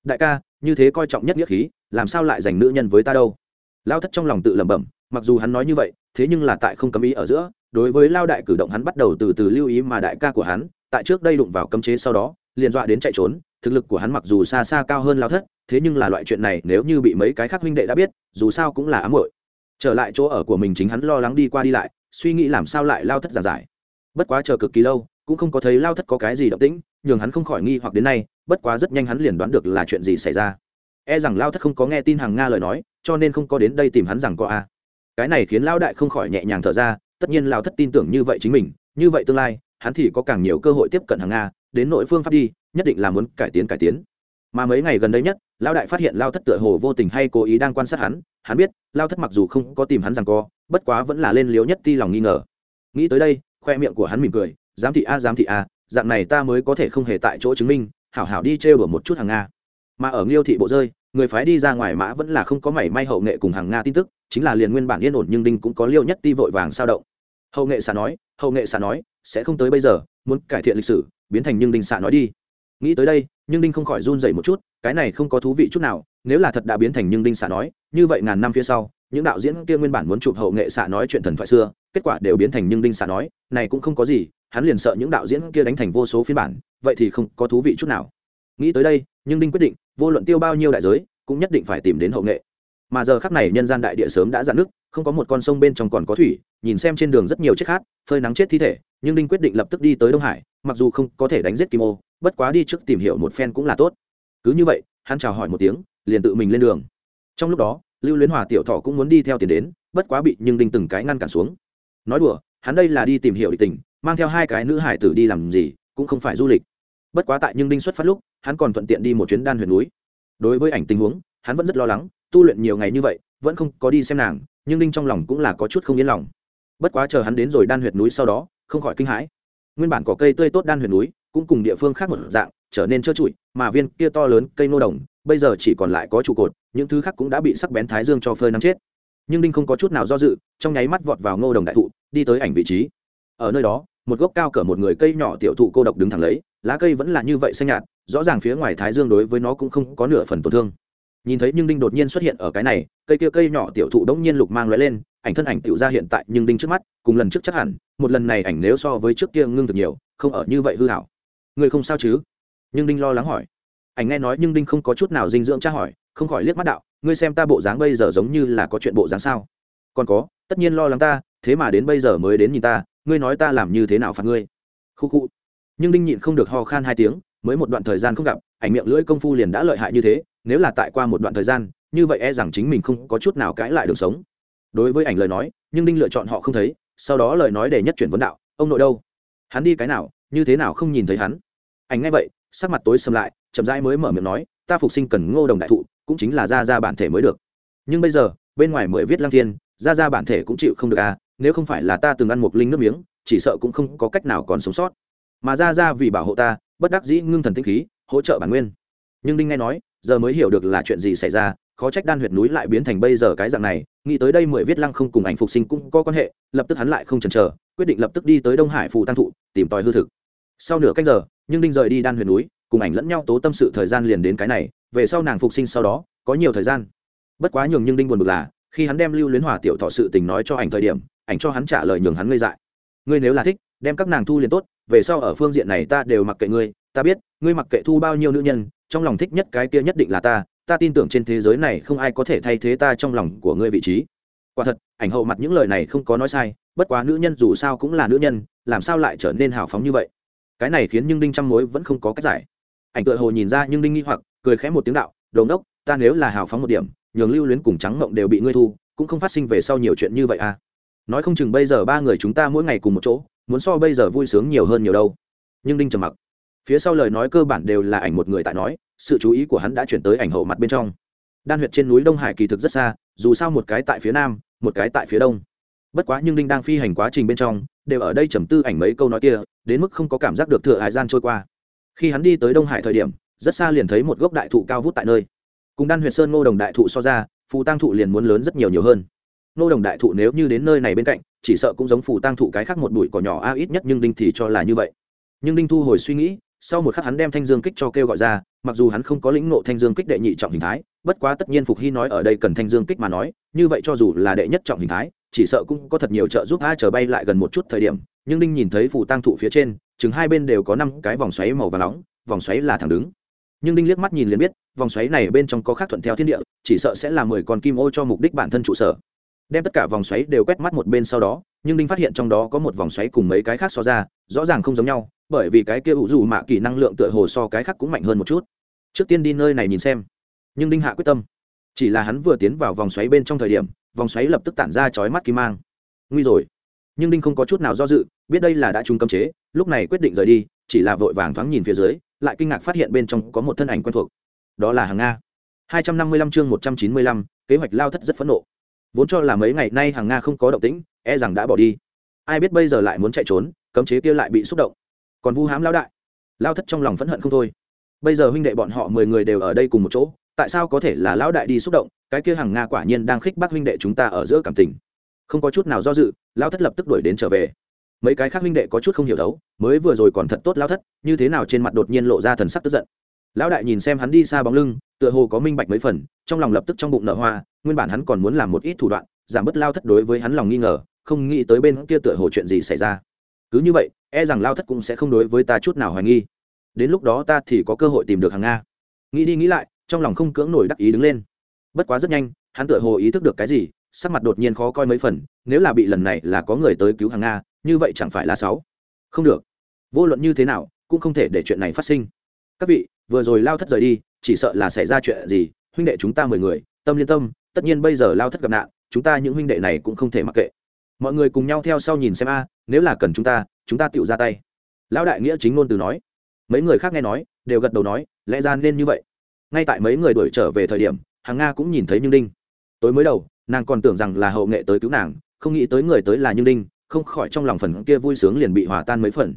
Đại ca, như thế coi trọng nhất nghĩa khí, làm sao lại giành nữ nhân với ta đâu? Lao thất trong lòng tự lẩm bẩm, mặc dù hắn nói như vậy, thế nhưng là tại không cấm ý ở giữa, đối với lao đại cử động hắn bắt đầu từ từ lưu ý mà đại ca của hắn tại trước đây đụng vào cấm chế sau đó, liền dọa đến chạy trốn, thực lực của hắn mặc dù xa xa cao hơn lao thất, thế nhưng là loại chuyện này nếu như bị mấy cái khác huynh đệ đã biết, dù sao cũng là ám hội trở lại chỗ ở của mình chính hắn lo lắng đi qua đi lại, suy nghĩ làm sao lại lao thất giả giải. Bất quá chờ cực kỳ lâu, cũng không có thấy lao thất có cái gì động tĩnh, nhường hắn không khỏi nghi hoặc đến nay, bất quá rất nhanh hắn liền đoán được là chuyện gì xảy ra. E rằng lao thất không có nghe tin hàng nga lời nói, cho nên không có đến đây tìm hắn rằng có a. Cái này khiến lao đại không khỏi nhẹ nhàng thở ra, tất nhiên lao thất tin tưởng như vậy chính mình, như vậy tương lai hắn thì có càng nhiều cơ hội tiếp cận hàng nga, đến nội phương pháp đi, nhất định là muốn cải tiến cải tiến. Mà mấy ngày gần đây nhất, lao đại phát hiện lao thất tựa hồ vô tình hay cố ý đang quan sát hắn hắn biết, lao thất mặc dù không có tìm hắn rằng co, bất quá vẫn là lên liếu nhất ti lòng nghi ngờ. Nghĩ tới đây, khoe miệng của hắn mỉm cười, giám thị a, giám thị a, dạng này ta mới có thể không hề tại chỗ chứng minh, hảo hảo đi trêu ở một chút hàng nga. Mà ở nghiêu thị bộ rơi, người phái đi ra ngoài mã vẫn là không có mảy may hậu nghệ cùng hàng nga tin tức, chính là liền nguyên bản yên ổn nhưng đinh cũng có liêu nhất ti vội vàng sao động. Hậu nghệ xà nói, hậu nghệ xà nói sẽ không tới bây giờ, muốn cải thiện lịch sử, biến thành nhưng đinh xạ nói đi. Nghĩ tới đây, nhưng đinh không khỏi run dậy một chút, cái này không có thú vị chút nào, nếu là thật đã biến thành nhưng đinh xạ nói, như vậy ngàn năm phía sau, những đạo diễn kia nguyên bản muốn chụp hậu nghệ xạ nói chuyện thần thoại xưa, kết quả đều biến thành nhưng đinh xạ nói, này cũng không có gì, hắn liền sợ những đạo diễn kia đánh thành vô số phiên bản, vậy thì không có thú vị chút nào. Nghĩ tới đây, nhưng đinh quyết định, vô luận tiêu bao nhiêu đại giới, cũng nhất định phải tìm đến hậu nghệ mà giờ khắc này nhân gian đại địa sớm đã dạn nước, không có một con sông bên trong còn có thủy, nhìn xem trên đường rất nhiều chiếc khát, phơi nắng chết thi thể, nhưng đinh quyết định lập tức đi tới đông hải, mặc dù không có thể đánh giết kim ô, bất quá đi trước tìm hiểu một phen cũng là tốt. Cứ như vậy, hắn chào hỏi một tiếng, liền tự mình lên đường. Trong lúc đó, lưu luyến hòa tiểu thọ cũng muốn đi theo tiền đến, bất quá bị nhưng đinh từng cái ngăn cản xuống. Nói đùa, hắn đây là đi tìm hiểu địch tình, mang theo hai cái nữ hải tử đi làm gì, cũng không phải du lịch. Bất quá tại nhưng đinh xuất phát lúc, hắn còn thuận tiện đi một chuyến đan Huyền núi. Đối với ảnh tình huống, hắn vẫn rất lo lắng tu luyện nhiều ngày như vậy, vẫn không có đi xem nàng, nhưng đinh trong lòng cũng là có chút không yên lòng. Bất quá chờ hắn đến rồi đan huyệt núi sau đó, không khỏi kinh hãi. Nguyên bản có cây tươi tốt đan huyệt núi, cũng cùng địa phương khác một dạng, trở nên trơ trụi, mà viên kia to lớn cây nô đồng, bây giờ chỉ còn lại có trụ cột, những thứ khác cũng đã bị sắc bén thái dương cho phơi nắng chết. Nhưng đinh không có chút nào do dự, trong nháy mắt vọt vào ngô đồng đại thụ, đi tới ảnh vị trí. Ở nơi đó, một gốc cao cỡ một người cây nhỏ tiểu thụ cô độc đứng thẳng lấy, lá cây vẫn là như vậy xanh nhạt, rõ ràng phía ngoài thái dương đối với nó cũng không có nửa phần tổn thương nhìn thấy nhưng đinh đột nhiên xuất hiện ở cái này, cây kia cây nhỏ tiểu thụ đống nhiên lục mang lóe lên, ảnh thân ảnh tiểu ra hiện tại nhưng đinh trước mắt, cùng lần trước chắc hẳn, một lần này ảnh nếu so với trước kia ngưng thực nhiều, không ở như vậy hư hảo. Người không sao chứ? Nhưng đinh lo lắng hỏi. Ảnh nghe nói nhưng đinh không có chút nào dinh dưỡng tra hỏi, không khỏi liếc mắt đạo, ngươi xem ta bộ dáng bây giờ giống như là có chuyện bộ dáng sao? Còn có, tất nhiên lo lắng ta, thế mà đến bây giờ mới đến nhìn ta, ngươi nói ta làm như thế nào phạt ngươi? Khu khu. Nhưng đinh nhịn không được ho khan hai tiếng, mới một đoạn thời gian không gặp, ảnh miệng lưỡi công phu liền đã lợi hại như thế nếu là tại qua một đoạn thời gian, như vậy e rằng chính mình không có chút nào cãi lại được sống. Đối với ảnh lời nói, nhưng đinh lựa chọn họ không thấy, sau đó lời nói để nhất chuyển vấn đạo, ông nội đâu? Hắn đi cái nào? Như thế nào không nhìn thấy hắn? Ảnh nghe vậy, sắc mặt tối sầm lại, chậm rãi mới mở miệng nói, ta phục sinh cần ngô đồng đại thụ, cũng chính là ra ra bản thể mới được. Nhưng bây giờ, bên ngoài mười viết lang thiên ra ra bản thể cũng chịu không được à nếu không phải là ta từng ăn một linh nước miếng, chỉ sợ cũng không có cách nào còn sống sót. Mà ra ra vì bảo hộ ta, bất đắc dĩ ngưng thần tinh khí, hỗ trợ bản nguyên nhưng đinh nghe nói, giờ mới hiểu được là chuyện gì xảy ra, khó trách đan huyệt núi lại biến thành bây giờ cái dạng này, nghĩ tới đây mười viết lăng không cùng ảnh phục sinh cũng có quan hệ, lập tức hắn lại không chần chờ, quyết định lập tức đi tới đông hải phù tăng thụ, tìm tòi hư thực. Sau nửa cách giờ, nhưng đinh rời đi đan huyệt núi, cùng ảnh lẫn nhau tố tâm sự thời gian liền đến cái này, về sau nàng phục sinh sau đó, có nhiều thời gian. Bất quá nhường nhưng đinh buồn bực là, khi hắn đem lưu luyến hòa tiểu thọ sự tình nói cho ảnh thời điểm, ảnh cho hắn trả lời nhường hắn ngây dại. Ngươi nếu là thích, đem các nàng thu liền tốt, về sau ở phương diện này ta đều mặc kệ ngươi, ta biết, ngươi mặc kệ thu bao nhiêu nữ nhân trong lòng thích nhất cái kia nhất định là ta ta tin tưởng trên thế giới này không ai có thể thay thế ta trong lòng của ngươi vị trí. Quả thật, ảnh hậu mặt những lời này không có nói sai, bất quá nữ nhân dù sao cũng là nữ nhân, làm sao lại trở nên hào phóng như vậy? Cái này khiến nhưng đinh trăm mối vẫn không có cách giải. Ảnh tựa hồ nhìn ra nhưng đinh nghi hoặc, cười khẽ một tiếng đạo đồn đốc ta nếu là hào phóng một điểm, nhường lưu luyến cùng trắng mộng đều bị ngươi thu, cũng không phát sinh về sau nhiều chuyện như vậy à. Nói không chừng bây giờ ba người chúng ta mỗi ngày cùng một chỗ, muốn so bây giờ vui sướng nhiều hơn nhiều đâu. Nhưng đinh trầm mặc phía sau lời nói cơ bản đều là ảnh một người tại nói, sự chú ý của hắn đã chuyển tới ảnh hậu mặt bên trong. Đan huyệt trên núi đông hải kỳ thực rất xa, dù sao một cái tại phía nam, một cái tại phía đông. Bất quá nhưng đinh đang phi hành quá trình bên trong, đều ở đây trầm tư ảnh mấy câu nói kia, đến mức không có cảm giác được thừa hải gian trôi qua. Khi hắn đi tới đông hải thời điểm, rất xa liền thấy một gốc đại thụ cao vút tại nơi. Cùng đan huyệt sơn ngô đồng đại thụ so ra, phù tăng thụ liền muốn lớn rất nhiều nhiều hơn. Ngô đồng đại thụ nếu như đến nơi này bên cạnh, chỉ sợ cũng giống phù tăng thụ cái khác một bụi cỏ nhỏ, a, ít nhất nhưng đinh thì cho là như vậy. Nhưng đinh thu hồi suy nghĩ sau một khắc hắn đem thanh dương kích cho kêu gọi ra, mặc dù hắn không có lĩnh ngộ thanh dương kích đệ nhị trọng hình thái, bất quá tất nhiên phục hy nói ở đây cần thanh dương kích mà nói, như vậy cho dù là đệ nhất trọng hình thái, chỉ sợ cũng có thật nhiều trợ giúp, a, chờ bay lại gần một chút thời điểm, nhưng đinh nhìn thấy phù tăng thụ phía trên, chừng hai bên đều có năm cái vòng xoáy màu và nóng, vòng xoáy là thẳng đứng. Nhưng đinh liếc mắt nhìn liền biết, vòng xoáy này bên trong có khác thuận theo thiên địa, chỉ sợ sẽ là mười con kim ô cho mục đích bản thân trụ sở. Đem tất cả vòng xoáy đều quét mắt một bên sau đó, nhưng đinh phát hiện trong đó có một vòng xoáy cùng mấy cái khác so ra, rõ ràng không giống nhau bởi vì cái kia ủ dù mạ kỳ năng lượng tựa hồ so cái khác cũng mạnh hơn một chút. Trước tiên đi nơi này nhìn xem. Nhưng đinh hạ quyết tâm. Chỉ là hắn vừa tiến vào vòng xoáy bên trong thời điểm vòng xoáy lập tức tản ra chói mắt kim mang. Nguy rồi. Nhưng đinh không có chút nào do dự biết đây là đã trung cấm chế lúc này quyết định rời đi chỉ là vội vàng thoáng nhìn phía dưới lại kinh ngạc phát hiện bên trong có một thân ảnh quen thuộc. Đó là hàng nga. 255 chương 195, kế hoạch lao thất rất phẫn nộ. Vốn cho là mấy ngày nay hàng nga không có động tĩnh e rằng đã bỏ đi. Ai biết bây giờ lại muốn chạy trốn cấm chế kia lại bị xúc động còn vu hám lao đại. Lao thất trong lòng phẫn hận không thôi. Bây giờ huynh đệ bọn họ mười người đều ở đây cùng một chỗ, tại sao có thể là lão đại đi xúc động? Cái kia hàng nga quả nhiên đang khích bác huynh đệ chúng ta ở giữa cảm tình. Không có chút nào do dự lao thất lập tức đuổi đến trở về. Mấy cái khác huynh đệ có chút không hiểu đấu, mới vừa rồi còn thật tốt lao thất, như thế nào trên mặt đột nhiên lộ ra thần sắc tức giận. Lão đại nhìn xem hắn đi xa bóng lưng, tựa hồ có minh bạch mấy phần, trong lòng lập tức trong bụng nở hoa, nguyên bản hắn còn muốn làm một ít thủ đoạn, giảm bớt lao thất đối với hắn lòng nghi ngờ, không nghĩ tới bên kia tựa hồ chuyện gì xảy ra. Cứ như vậy e rằng lao thất cũng sẽ không đối với ta chút nào hoài nghi. Đến lúc đó ta thì có cơ hội tìm được hàng nga. Nghĩ đi nghĩ lại, trong lòng không cưỡng nổi đắc ý đứng lên. Bất quá rất nhanh, hắn tựa hồ ý thức được cái gì, sắc mặt đột nhiên khó coi mấy phần, nếu là bị lần này là có người tới cứu hàng nga, như vậy chẳng phải là sáu không được. Vô luận như thế nào, cũng không thể để chuyện này phát sinh. Các vị, vừa rồi lao thất rời đi, chỉ sợ là xảy ra chuyện gì, huynh đệ chúng ta mười người, tâm liên tâm, tất nhiên bây giờ lao thất gặp nạn, chúng ta những huynh đệ này cũng không thể mặc kệ mọi người cùng nhau theo sau nhìn xem a, nếu là cần chúng ta chúng ta tự ra tay. Lão đại nghĩa chính ngôn từ nói. Mấy người khác nghe nói, đều gật đầu nói, lẽ ra nên như vậy. Ngay tại mấy người đuổi trở về thời điểm, hàng nga cũng nhìn thấy như đinh. Tối mới đầu, nàng còn tưởng rằng là hậu nghệ tới cứu nàng, không nghĩ tới người tới là như đinh, không khỏi trong lòng phần kia vui sướng liền bị hòa tan mấy phần.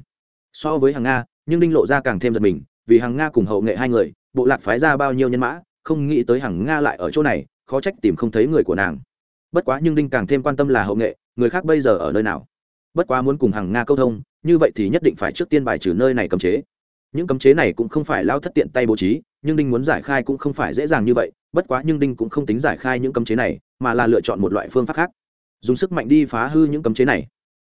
So với hàng nga nhưng đinh lộ ra càng thêm giật mình, vì hàng nga cùng hậu nghệ hai người, bộ lạc phái ra bao nhiêu nhân mã, không nghĩ tới hàng nga lại ở chỗ này, khó trách tìm không thấy người của nàng. Bất quá nhưng đinh càng thêm quan tâm là hậu nghệ người khác bây giờ ở nơi nào? Bất quá muốn cùng hàng nga câu thông, như vậy thì nhất định phải trước tiên bài trừ nơi này cấm chế. Những cấm chế này cũng không phải lao thất tiện tay bố trí, nhưng đinh muốn giải khai cũng không phải dễ dàng như vậy, bất quá nhưng đinh cũng không tính giải khai những cấm chế này, mà là lựa chọn một loại phương pháp khác. Dùng sức mạnh đi phá hư những cấm chế này.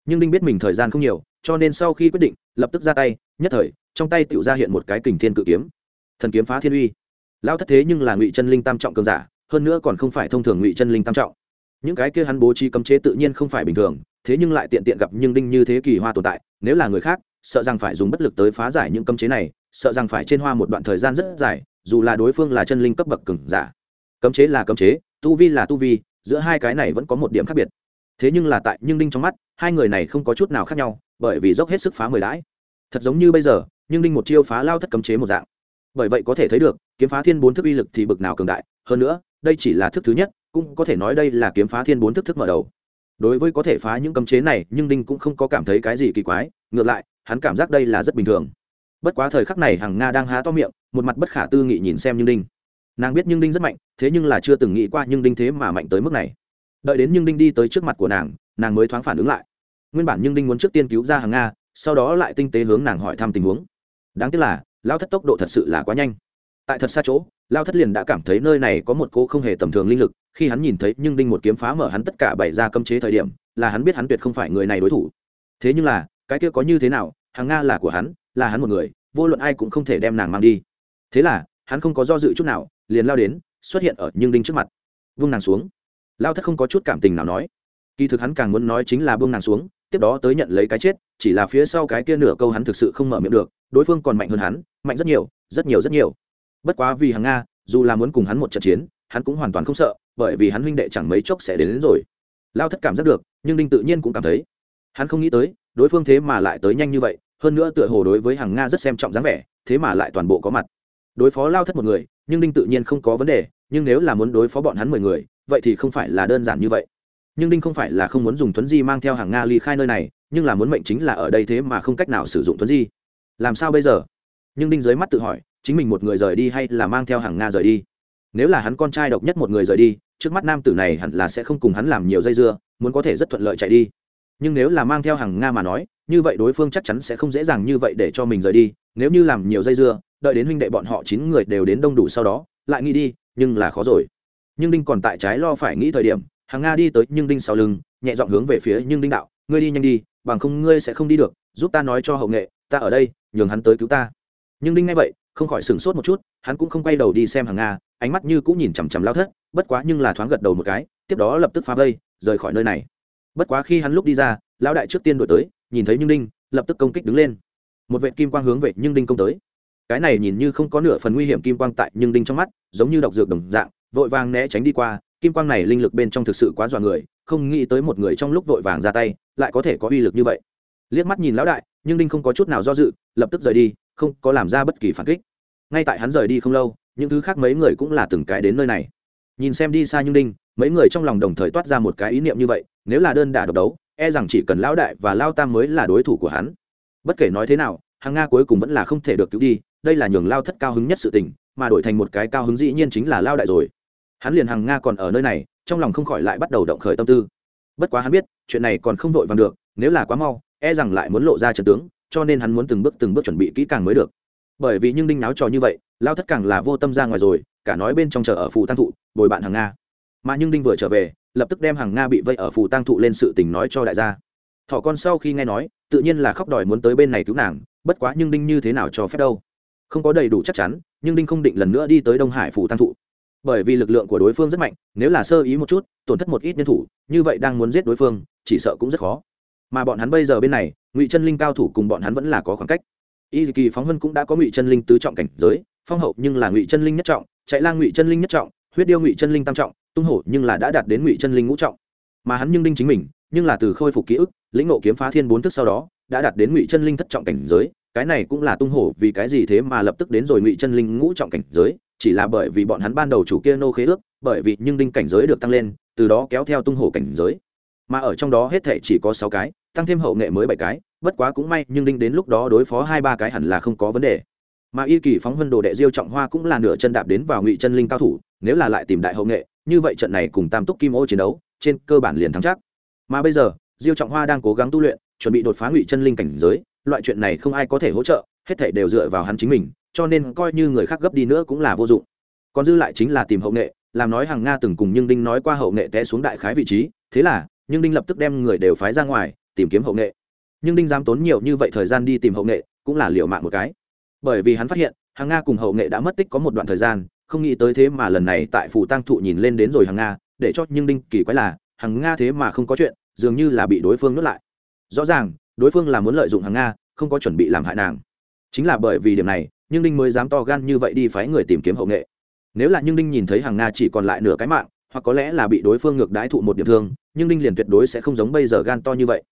Nhưng đinh biết mình thời gian không nhiều, cho nên sau khi quyết định, lập tức ra tay, nhất thời, trong tay tự ra hiện một cái kình thiên cự kiếm. Thần kiếm phá thiên uy. Lao thất thế nhưng là ngụy chân linh tam trọng cường giả, hơn nữa còn không phải thông thường ngụy chân linh tam trọng những cái kia hắn bố trí cấm chế tự nhiên không phải bình thường, thế nhưng lại tiện tiện gặp nhưng đinh như thế kỳ hoa tồn tại, nếu là người khác, sợ rằng phải dùng bất lực tới phá giải những cấm chế này, sợ rằng phải trên hoa một đoạn thời gian rất dài, dù là đối phương là chân linh cấp bậc cứng giả. Cấm chế là cấm chế, tu vi là tu vi, giữa hai cái này vẫn có một điểm khác biệt. Thế nhưng là tại nhưng đinh trong mắt, hai người này không có chút nào khác nhau, bởi vì dốc hết sức phá mười đãi. Thật giống như bây giờ, nhưng đinh một chiêu phá lao thất cấm chế một dạng. Bởi vậy có thể thấy được, kiếm phá thiên bốn thức uy lực thì bực nào cường đại, hơn nữa đây chỉ là thức thứ nhất, cũng có thể nói đây là kiếm phá thiên bốn thức thức mở đầu. Đối với có thể phá những cấm chế này, nhưng đinh cũng không có cảm thấy cái gì kỳ quái, ngược lại, hắn cảm giác đây là rất bình thường. Bất quá thời khắc này hằng nga đang há to miệng, một mặt bất khả tư nghị nhìn xem nhưng đinh. Nàng biết nhưng đinh rất mạnh, thế nhưng là chưa từng nghĩ qua nhưng đinh thế mà mạnh tới mức này. Đợi đến nhưng đinh đi tới trước mặt của nàng nàng mới thoáng phản ứng lại. Nguyên bản nhưng đinh muốn trước tiên cứu ra hàng nga, sau đó lại tinh tế hướng nàng hỏi thăm tình huống. Đáng tiếc là, lao thất tốc độ thật sự là quá nhanh. Tại thật xa chỗ lao thất liền đã cảm thấy nơi này có một cô không hề tầm thường linh lực, khi hắn nhìn thấy nhưng đinh một kiếm phá mở hắn tất cả bảy ra cấm chế thời điểm, là hắn biết hắn tuyệt không phải người này đối thủ. Thế nhưng là, cái kia có như thế nào, hàng nga là của hắn, là hắn một người, vô luận ai cũng không thể đem nàng mang đi. Thế là, hắn không có do dự chút nào, liền lao đến, xuất hiện ở nhưng đinh trước mặt. Vung nàng xuống. Lao thất không có chút cảm tình nào nói. Kỳ thực hắn càng muốn nói chính là buông nàng xuống, tiếp đó tới nhận lấy cái chết, chỉ là phía sau cái kia nửa câu hắn thực sự không mở miệng được, đối phương còn mạnh hơn hắn, mạnh rất nhiều rất nhiều rất nhiều bất quá vì hàng nga dù là muốn cùng hắn một trận chiến hắn cũng hoàn toàn không sợ bởi vì hắn huynh đệ chẳng mấy chốc sẽ đến, đến rồi. Lao thất cảm giác được nhưng đinh tự nhiên cũng cảm thấy. Hắn không nghĩ tới đối phương thế mà lại tới nhanh như vậy hơn nữa tựa hồ đối với hàng nga rất xem trọng dáng vẻ thế mà lại toàn bộ có mặt. Đối phó lao thất một người nhưng đinh tự nhiên không có vấn đề nhưng nếu là muốn đối phó bọn hắn mười người vậy thì không phải là đơn giản như vậy. Nhưng đinh không phải là không muốn dùng thuấn di mang theo hàng nga ly khai nơi này nhưng là muốn mệnh chính là ở đây thế mà không cách nào sử dụng thuấn di. Làm sao bây giờ? Nhưng đinh dưới mắt tự hỏi chính mình một người rời đi hay là mang theo hàng nga rời đi? Nếu là hắn con trai độc nhất một người rời đi, trước mắt nam tử này hẳn là sẽ không cùng hắn làm nhiều dây dưa, muốn có thể rất thuận lợi chạy đi. Nhưng nếu là mang theo hàng nga mà nói, như vậy đối phương chắc chắn sẽ không dễ dàng như vậy để cho mình rời đi. Nếu như làm nhiều dây dưa, đợi đến huynh đệ bọn họ chín người đều đến đông đủ sau đó, lại nghĩ đi, nhưng là khó rồi. Nhưng đinh còn tại trái lo phải nghĩ thời điểm, hàng nga đi tới nhưng đinh sau lưng, nhẹ dọn hướng về phía nhưng đinh đạo, ngươi đi nhanh đi, bằng không ngươi sẽ không đi được, giúp ta nói cho hậu nghệ, ta ở đây, nhường hắn tới cứu ta. Nhưng đinh nghe vậy không khỏi sửng sốt một chút, hắn cũng không quay đầu đi xem hàng nga, ánh mắt như cũng nhìn chằm chằm lao thất, bất quá nhưng là thoáng gật đầu một cái, tiếp đó lập tức phá vây, rời khỏi nơi này. Bất quá khi hắn lúc đi ra, lão đại trước tiên đổi tới, nhìn thấy nhưng đinh, lập tức công kích đứng lên. Một vệ kim quang hướng về nhưng đinh công tới. Cái này nhìn như không có nửa phần nguy hiểm kim quang tại nhưng đinh trong mắt, giống như độc dược đồng dạng, vội vàng né tránh đi qua, kim quang này linh lực bên trong thực sự quá dọa người, không nghĩ tới một người trong lúc vội vàng ra tay, lại có thể có uy lực như vậy. Liếc mắt nhìn lão đại nhưng đinh không có chút nào do dự, lập tức rời đi không có làm ra bất kỳ phản kích. Ngay tại hắn rời đi không lâu, những thứ khác mấy người cũng là từng cái đến nơi này. Nhìn xem đi xa nhưng đinh, mấy người trong lòng đồng thời toát ra một cái ý niệm như vậy, nếu là đơn đả độc đấu e rằng chỉ cần lão đại và lao tam mới là đối thủ của hắn. Bất kể nói thế nào hàng nga cuối cùng vẫn là không thể được cứu đi, đây là nhường lao thất cao hứng nhất sự tình, mà đổi thành một cái cao hứng dĩ nhiên chính là lao đại rồi. Hắn liền hàng nga còn ở nơi này, trong lòng không khỏi lại bắt đầu động khởi tâm tư. Bất quá hắn biết, chuyện này còn không vội vàng được, nếu là quá mau e rằng lại muốn lộ ra trận tướng cho nên hắn muốn từng bước từng bước chuẩn bị kỹ càng mới được. Bởi vì nhưng đinh náo trò như vậy, lao thất càng là vô tâm ra ngoài rồi, cả nói bên trong chợ ở phù tăng thụ, bồi bạn hàng nga. Mà nhưng đinh vừa trở về, lập tức đem hàng nga bị vây ở phù tăng thụ lên sự tình nói cho đại gia. Thỏ con sau khi nghe nói, tự nhiên là khóc đòi muốn tới bên này cứu nàng, bất quá nhưng đinh như thế nào cho phép đâu. Không có đầy đủ chắc chắn, nhưng đinh không định lần nữa đi tới đông hải phủ tăng thụ. Bởi vì lực lượng của đối phương rất mạnh, nếu là sơ ý một chút, tổn thất một ít nhân thủ, như vậy đang muốn giết đối phương, chỉ sợ cũng rất khó mà bọn hắn bây giờ bên này, ngụy chân linh cao thủ cùng bọn hắn vẫn là có khoảng cách. Y kỳ phóng vân cũng đã có ngụy chân linh tứ trọng cảnh giới, phong hậu nhưng là ngụy chân linh nhất trọng, chạy lang ngụy chân linh nhất trọng, huyết điêu ngụy chân linh tam trọng, tung hổ nhưng là đã đạt đến ngụy chân linh ngũ trọng. Mà hắn nhưng đinh chính mình, nhưng là từ khôi phục ký ức, lĩnh ngộ kiếm phá thiên bốn thức sau đó, đã đạt đến ngụy chân linh thất trọng cảnh giới. Cái này cũng là tung hổ vì cái gì thế mà lập tức đến rồi ngụy chân linh ngũ trọng cảnh giới, chỉ là bởi vì bọn hắn ban đầu chủ kia nô khế ước, bởi vì nhưng đinh cảnh giới được tăng lên, từ đó kéo theo tung hổ cảnh giới mà ở trong đó hết thảy chỉ có sáu cái, tăng thêm hậu nghệ mới bảy cái, bất quá cũng may, nhưng đinh đến lúc đó đối phó hai ba cái hẳn là không có vấn đề. Mà y kỳ phóng vân đồ đệ diêu trọng hoa cũng là nửa chân đạp đến vào ngụy chân linh cao thủ, nếu là lại tìm đại hậu nghệ, như vậy trận này cùng tam túc kim ô chiến đấu, trên cơ bản liền thắng chắc. Mà bây giờ, diêu trọng hoa đang cố gắng tu luyện, chuẩn bị đột phá ngụy chân linh cảnh giới, loại chuyện này không ai có thể hỗ trợ, hết thảy đều dựa vào hắn chính mình, cho nên coi như người khác gấp đi nữa cũng là vô dụng. Còn dư lại chính là tìm hậu nghệ, làm nói hàng nga từng cùng nhưng đinh nói qua hậu nghệ té xuống đại khái vị trí, thế là nhưng đinh lập tức đem người đều phái ra ngoài, tìm kiếm hậu nghệ. Nhưng đinh dám tốn nhiều như vậy thời gian đi tìm hậu nghệ, cũng là liệu mạng một cái. Bởi vì hắn phát hiện hàng nga cùng hậu nghệ đã mất tích có một đoạn thời gian, không nghĩ tới thế mà lần này tại phủ tăng thụ nhìn lên đến rồi hàng nga, để cho nhưng đinh kỳ quái là hàng nga thế mà không có chuyện, dường như là bị đối phương nuốt lại. Rõ ràng, đối phương là muốn lợi dụng hàng nga, không có chuẩn bị làm hại nàng. Chính là bởi vì điểm này, nhưng đinh mới dám to gan như vậy đi phái người tìm kiếm hậu nghệ. Nếu là nhưng đinh nhìn thấy hàng nga chỉ còn lại nửa cái mạng hoặc có lẽ là bị đối phương ngược đãi thụ một điểm thương, nhưng đinh liền tuyệt đối sẽ không giống bây giờ gan to như vậy.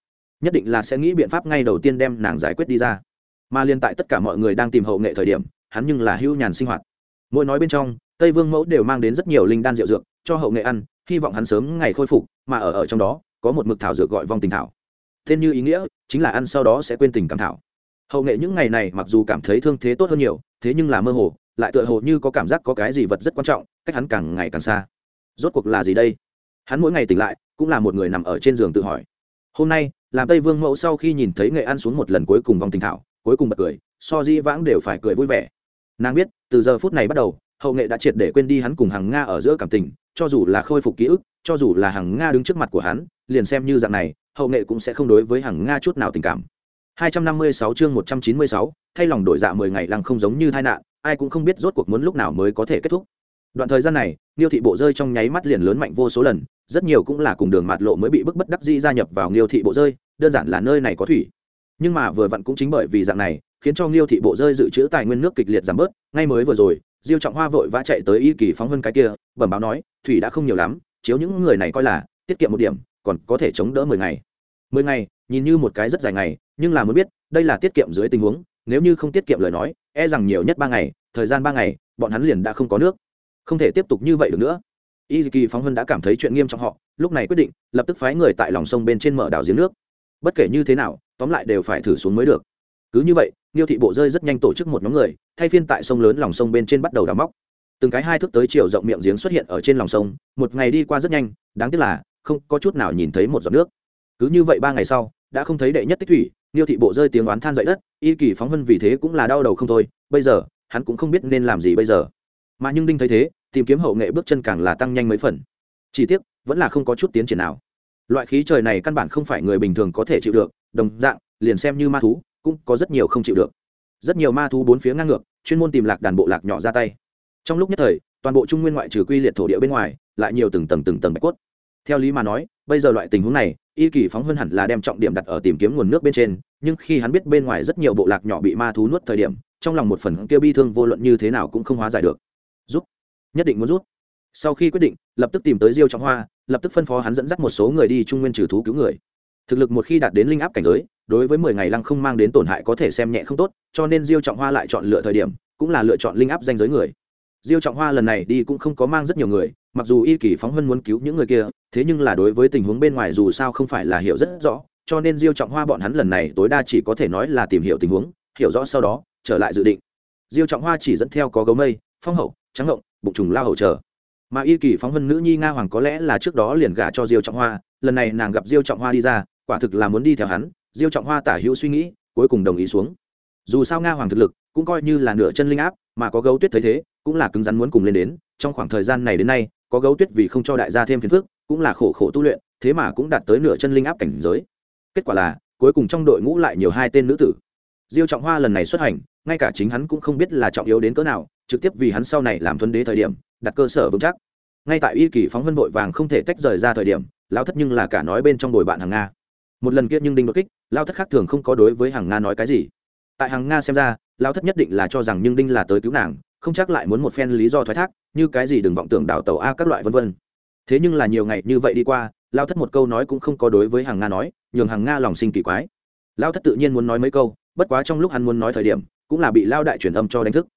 Nhất định là sẽ nghĩ biện pháp ngay đầu tiên đem nàng giải quyết đi ra. Mà liên tại tất cả mọi người đang tìm hậu nghệ thời điểm, hắn nhưng là hưu nhàn sinh hoạt. Mỗi nói bên trong, tây vương mẫu đều mang đến rất nhiều linh đan rượu dược, cho hậu nghệ ăn, hy vọng hắn sớm ngày khôi phục, mà ở ở trong đó, có một mực thảo dược gọi vong tình thảo. Tên như ý nghĩa, chính là ăn sau đó sẽ quên tình cảm thảo. Hậu nghệ những ngày này mặc dù cảm thấy thương thế tốt hơn nhiều, thế nhưng là mơ hồ, lại tựa hồ như có cảm giác có cái gì vật rất quan trọng, cách hắn càng ngày càng xa rốt cuộc là gì đây? Hắn mỗi ngày tỉnh lại cũng là một người nằm ở trên giường tự hỏi. Hôm nay làm tây vương mẫu sau khi nhìn thấy nghệ ăn xuống một lần cuối cùng vòng tình thảo cuối cùng bật cười so di vãng đều phải cười vui vẻ. Nàng biết từ giờ phút này bắt đầu hậu nghệ đã triệt để quên đi hắn cùng hàng nga ở giữa cảm tình cho dù là khôi phục ký ức cho dù là hàng nga đứng trước mặt của hắn liền xem như dạng này hậu nghệ cũng sẽ không đối với hàng nga chút nào tình cảm. 256 chương 196, thay lòng đổi dạ 10 ngày lăng không giống như tai nạn ai cũng không biết rốt cuộc muốn lúc nào mới có thể kết thúc đoạn thời gian này niêu thị bộ rơi trong nháy mắt liền lớn mạnh vô số lần, rất nhiều cũng là cùng đường mạt lộ mới bị bức bất đắc dĩ gia nhập vào niêu thị bộ rơi, đơn giản là nơi này có thủy. Nhưng mà vừa vặn cũng chính bởi vì dạng này, khiến cho niêu thị bộ rơi dự trữ tài nguyên nước kịch liệt giảm bớt, ngay mới vừa rồi, diêu trọng hoa vội vã chạy tới y kỳ phóng hơn cái kia, bẩm báo nói, thủy đã không nhiều lắm, chiếu những người này coi là, tiết kiệm một điểm, còn có thể chống đỡ mười ngày. Mười ngày, nhìn như một cái rất dài ngày, nhưng là muốn biết, đây là tiết kiệm dưới tình huống, nếu như không tiết kiệm lời nói e rằng nhiều nhất ba ngày, thời gian ba ngày, bọn hắn liền đã không có nước không thể tiếp tục như vậy được nữa. Y kỳ phóng hân đã cảm thấy chuyện nghiêm trọng họ, lúc này quyết định lập tức phái người tại lòng sông bên trên mở đảo giếng nước. Bất kể như thế nào, tóm lại đều phải thử xuống mới được. Cứ như vậy niêu thị bộ rơi rất nhanh tổ chức một nhóm người, thay phiên tại sông lớn lòng sông bên trên bắt đầu đào móc. Từng cái hai thước tới chiều rộng miệng giếng xuất hiện ở trên lòng sông, một ngày đi qua rất nhanh, đáng tiếc là không có chút nào nhìn thấy một giọt nước. Cứ như vậy ba ngày sau, đã không thấy đệ nhất tích thủy niêu thị bộ rơi tiếng oán than dậy đất y kỳ phóng Hân vì thế cũng là đau đầu không thôi, bây giờ, hắn cũng không biết nên làm gì bây giờ mà nhưng đinh thấy thế, tìm kiếm hậu nghệ bước chân càng là tăng nhanh mấy phần. Chỉ tiếc, vẫn là không có chút tiến triển nào. Loại khí trời này căn bản không phải người bình thường có thể chịu được, đồng dạng, liền xem như ma thú, cũng có rất nhiều không chịu được. Rất nhiều ma thú bốn phía ngang ngược, chuyên môn tìm lạc đàn bộ lạc nhỏ ra tay. Trong lúc nhất thời, toàn bộ trung nguyên ngoại trừ quy liệt thổ địa bên ngoài, lại nhiều từng tầng từng tầng bạch quất. theo lý mà nói, bây giờ loại tình huống này, y kỳ phóng hơn hẳn là đem trọng điểm đặt ở tìm kiếm nguồn nước bên trên, nhưng khi hắn biết bên ngoài rất nhiều bộ lạc nhỏ bị ma thú nuốt thời điểm, trong lòng một phần kia bi thương vô luận như thế nào cũng không hóa giải được nhất định muốn rút. Sau khi quyết định, lập tức tìm tới diêu trọng hoa, lập tức phân phó hắn dẫn dắt một số người đi trung nguyên trừ thú cứu người. Thực lực một khi đạt đến linh áp cảnh giới, đối với mười ngày lăng không mang đến tổn hại có thể xem nhẹ không tốt, cho nên diêu trọng hoa lại chọn lựa thời điểm, cũng là lựa chọn linh áp danh giới người. Diêu trọng hoa lần này đi cũng không có mang rất nhiều người, mặc dù y kỳ phóng Hân muốn cứu những người kia, thế nhưng là đối với tình huống bên ngoài dù sao không phải là hiểu rất rõ, cho nên diêu trọng hoa bọn hắn lần này tối đa chỉ có thể nói là tìm hiểu tình huống, hiểu rõ sau đó, trở lại dự định. Diêu trọng hoa chỉ dẫn theo có gấu mây, phong hậu, trắng ngộng bụng trùng lao hậu chờ. Mà y kỳ phóng vân nữ nhi nga hoàng có lẽ là trước đó liền gả cho diêu trọng hoa, lần này nàng gặp diêu trọng hoa đi ra, quả thực là muốn đi theo hắn. Diêu trọng hoa tả hữu suy nghĩ, cuối cùng đồng ý xuống. Dù sao nga hoàng thực lực cũng coi như là nửa chân linh áp, mà có gấu tuyết thấy thế, cũng là cứng rắn muốn cùng lên đến. Trong khoảng thời gian này đến nay, có gấu tuyết vì không cho đại gia thêm phiền phức, cũng là khổ khổ tu luyện, thế mà cũng đạt tới nửa chân linh áp cảnh giới. Kết quả là, cuối cùng trong đội ngũ lại nhiều hai tên nữ tử. Diêu trọng hoa lần này xuất hành ngay cả chính hắn cũng không biết là trọng yếu đến cỡ nào, trực tiếp vì hắn sau này làm thuấn đế thời điểm, đặt cơ sở vững chắc. Ngay tại y kỳ phóng vân vội vàng không thể tách rời ra thời điểm lao thất nhưng là cả nói bên trong đồi bạn hàng nga. Một lần kia nhưng đinh đột kích lao thất khác thường không có đối với hàng nga nói cái gì. Tại hàng nga xem ra lao thất nhất định là cho rằng nhưng đinh là tới cứu nàng, không chắc lại muốn một phen lý do thoái thác, như cái gì đừng vọng tưởng đào tàu a các loại vân vân. Thế nhưng là nhiều ngày như vậy đi qua lao thất một câu nói cũng không có đối với hàng nga nói, nhường hàng nga lòng sinh kỳ quái. Lao thất tự nhiên muốn nói mấy câu, bất quá trong lúc hắn muốn nói thời điểm cũng là bị lao đại truyền âm cho đánh thức.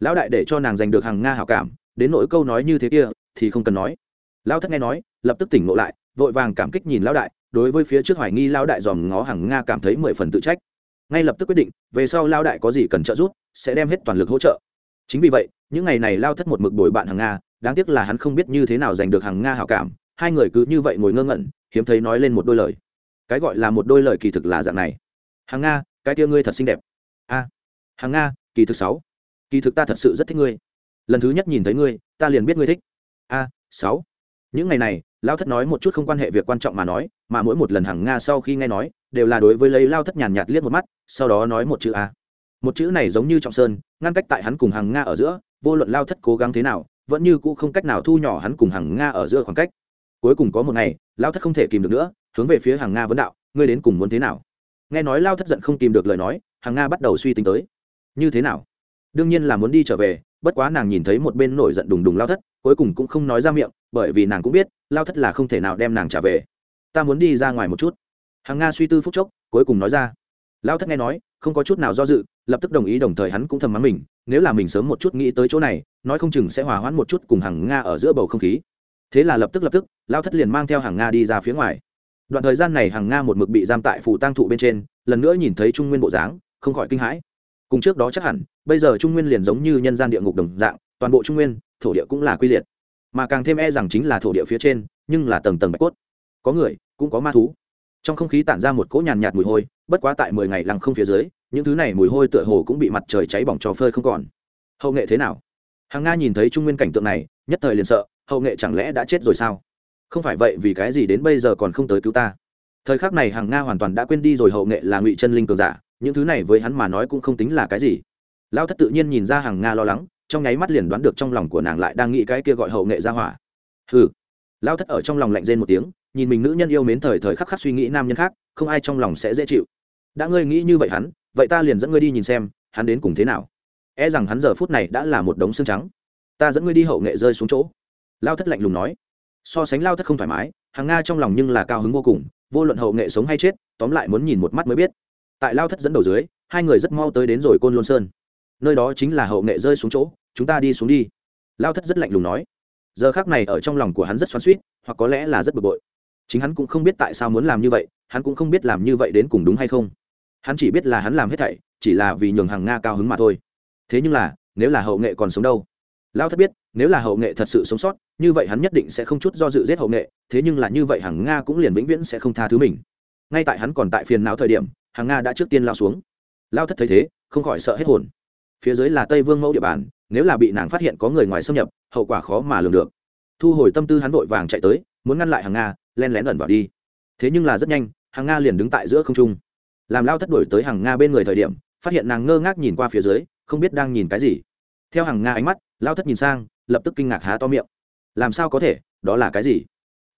Lão đại để cho nàng giành được hàng nga hảo cảm, đến nỗi câu nói như thế kia, thì không cần nói. Lao thất nghe nói, lập tức tỉnh ngộ lại, vội vàng cảm kích nhìn lão đại, đối với phía trước hoài nghi lão đại dòm ngó hàng nga cảm thấy mười phần tự trách. Ngay lập tức quyết định, về sau lao đại có gì cần trợ giúp, sẽ đem hết toàn lực hỗ trợ. Chính vì vậy, những ngày này lao thất một mực đổi bạn hàng nga, đáng tiếc là hắn không biết như thế nào giành được hàng nga hảo cảm, hai người cứ như vậy ngồi ngơ ngẩn, hiếm thấy nói lên một đôi lời. Cái gọi là một đôi lời kỳ thực là dạng này. Hàng nga, cái tia ngươi thật xinh đẹp. A hàng nga, kỳ thực sáu. Kỳ thực ta thật sự rất thích ngươi. Lần thứ nhất nhìn thấy ngươi, ta liền biết ngươi thích. A, sáu. Những ngày này, lao thất nói một chút không quan hệ việc quan trọng mà nói, mà mỗi một lần hàng nga sau khi nghe nói, đều là đối với lấy lao thất nhàn nhạt liếc một mắt, sau đó nói một chữ a. Một chữ này giống như trọng sơn, ngăn cách tại hắn cùng hàng nga ở giữa, vô luận lao thất cố gắng thế nào, vẫn như cũ không cách nào thu nhỏ hắn cùng hàng nga ở giữa khoảng cách. Cuối cùng có một ngày, lao thất không thể kìm được nữa, hướng về phía hàng nga vấn đạo, ngươi đến cùng muốn thế nào? Nghe nói lao thất giận không kìm được lời nói, hàng nga bắt đầu suy tính tới như thế nào? Đương nhiên là muốn đi trở về, bất quá nàng nhìn thấy một bên nổi giận đùng đùng lao thất, cuối cùng cũng không nói ra miệng, bởi vì nàng cũng biết, lao thất là không thể nào đem nàng trả về. Ta muốn đi ra ngoài một chút. Hàng nga suy tư phúc chốc, cuối cùng nói ra. Lao thất nghe nói, không có chút nào do dự, lập tức đồng ý đồng thời hắn cũng thầm mắng mình, nếu là mình sớm một chút nghĩ tới chỗ này, nói không chừng sẽ hòa hoãn một chút cùng hàng nga ở giữa bầu không khí. Thế là lập tức lập tức, lao thất liền mang theo hàng nga đi ra phía ngoài. Đoạn thời gian này hàng nga một mực bị giam tại phủ tăng thụ bên trên, lần nữa nhìn thấy trung nguyên bộ dáng, không khỏi kinh hãi cùng trước đó chắc hẳn, bây giờ trung nguyên liền giống như nhân gian địa ngục đồng dạng, toàn bộ trung nguyên, thổ địa cũng là quy liệt. Mà càng thêm e rằng chính là thổ địa phía trên, nhưng là tầng tầng bạch cốt. Có người, cũng có ma thú. Trong không khí tản ra một cỗ nhàn nhạt mùi hôi, bất quá tại mười ngày lăng không phía dưới, những thứ này mùi hôi tựa hồ cũng bị mặt trời cháy bỏng trò phơi không còn. Hậu nghệ thế nào? Hàng nga nhìn thấy trung nguyên cảnh tượng này, nhất thời liền sợ, hậu nghệ chẳng lẽ đã chết rồi sao? Không phải vậy vì cái gì đến bây giờ còn không tới cứu ta? Thời khắc này hàng nga hoàn toàn đã quên đi rồi hậu nghệ là ngụy chân linh cường giả những thứ này với hắn mà nói cũng không tính là cái gì. Lao thất tự nhiên nhìn ra hàng nga lo lắng, trong nháy mắt liền đoán được trong lòng của nàng lại đang nghĩ cái kia gọi hậu nghệ ra hỏa. Hừ. Lao thất ở trong lòng lạnh rên một tiếng, nhìn mình nữ nhân yêu mến thời thời khắc khắc suy nghĩ nam nhân khác, không ai trong lòng sẽ dễ chịu. Đã ngươi nghĩ như vậy hắn, vậy ta liền dẫn ngươi đi nhìn xem, hắn đến cùng thế nào? E rằng hắn giờ phút này đã là một đống xương trắng. Ta dẫn ngươi đi hậu nghệ rơi xuống chỗ. Lao thất lạnh lùng nói. So sánh lao thất không thoải mái hàng nga trong lòng nhưng là cao hứng vô cùng, vô luận hậu nghệ sống hay chết, tóm lại muốn nhìn một mắt mới biết tại lao thất dẫn đầu dưới, hai người rất mau tới đến rồi côn lôn sơn. Nơi đó chính là hậu nghệ rơi xuống chỗ, chúng ta đi xuống đi. Lao thất rất lạnh lùng nói. Giờ khác này ở trong lòng của hắn rất xoắn suýt hoặc có lẽ là rất bực bội. Chính hắn cũng không biết tại sao muốn làm như vậy, hắn cũng không biết làm như vậy đến cùng đúng hay không. Hắn chỉ biết là hắn làm hết thảy, chỉ là vì nhường hàng nga cao hứng mà thôi. Thế nhưng là, nếu là hậu nghệ còn sống đâu? Lao thất biết, nếu là hậu nghệ thật sự sống sót, như vậy hắn nhất định sẽ không chút do dự giết hậu nghệ, thế nhưng là như vậy hàng nga cũng liền vĩnh viễn sẽ không tha thứ mình. Ngay tại hắn còn tại phiền não thời điểm hàng nga đã trước tiên lao xuống lao thất thấy thế không khỏi sợ hết hồn phía dưới là tây vương mẫu địa bàn nếu là bị nàng phát hiện có người ngoài xâm nhập hậu quả khó mà lường được thu hồi tâm tư hắn vội vàng chạy tới muốn ngăn lại hàng nga len lén ẩn vào đi thế nhưng là rất nhanh hàng nga liền đứng tại giữa không trung làm lao thất đổi tới hàng nga bên người thời điểm phát hiện nàng ngơ ngác nhìn qua phía dưới không biết đang nhìn cái gì theo hàng nga ánh mắt lao thất nhìn sang lập tức kinh ngạc há to miệng làm sao có thể đó là cái gì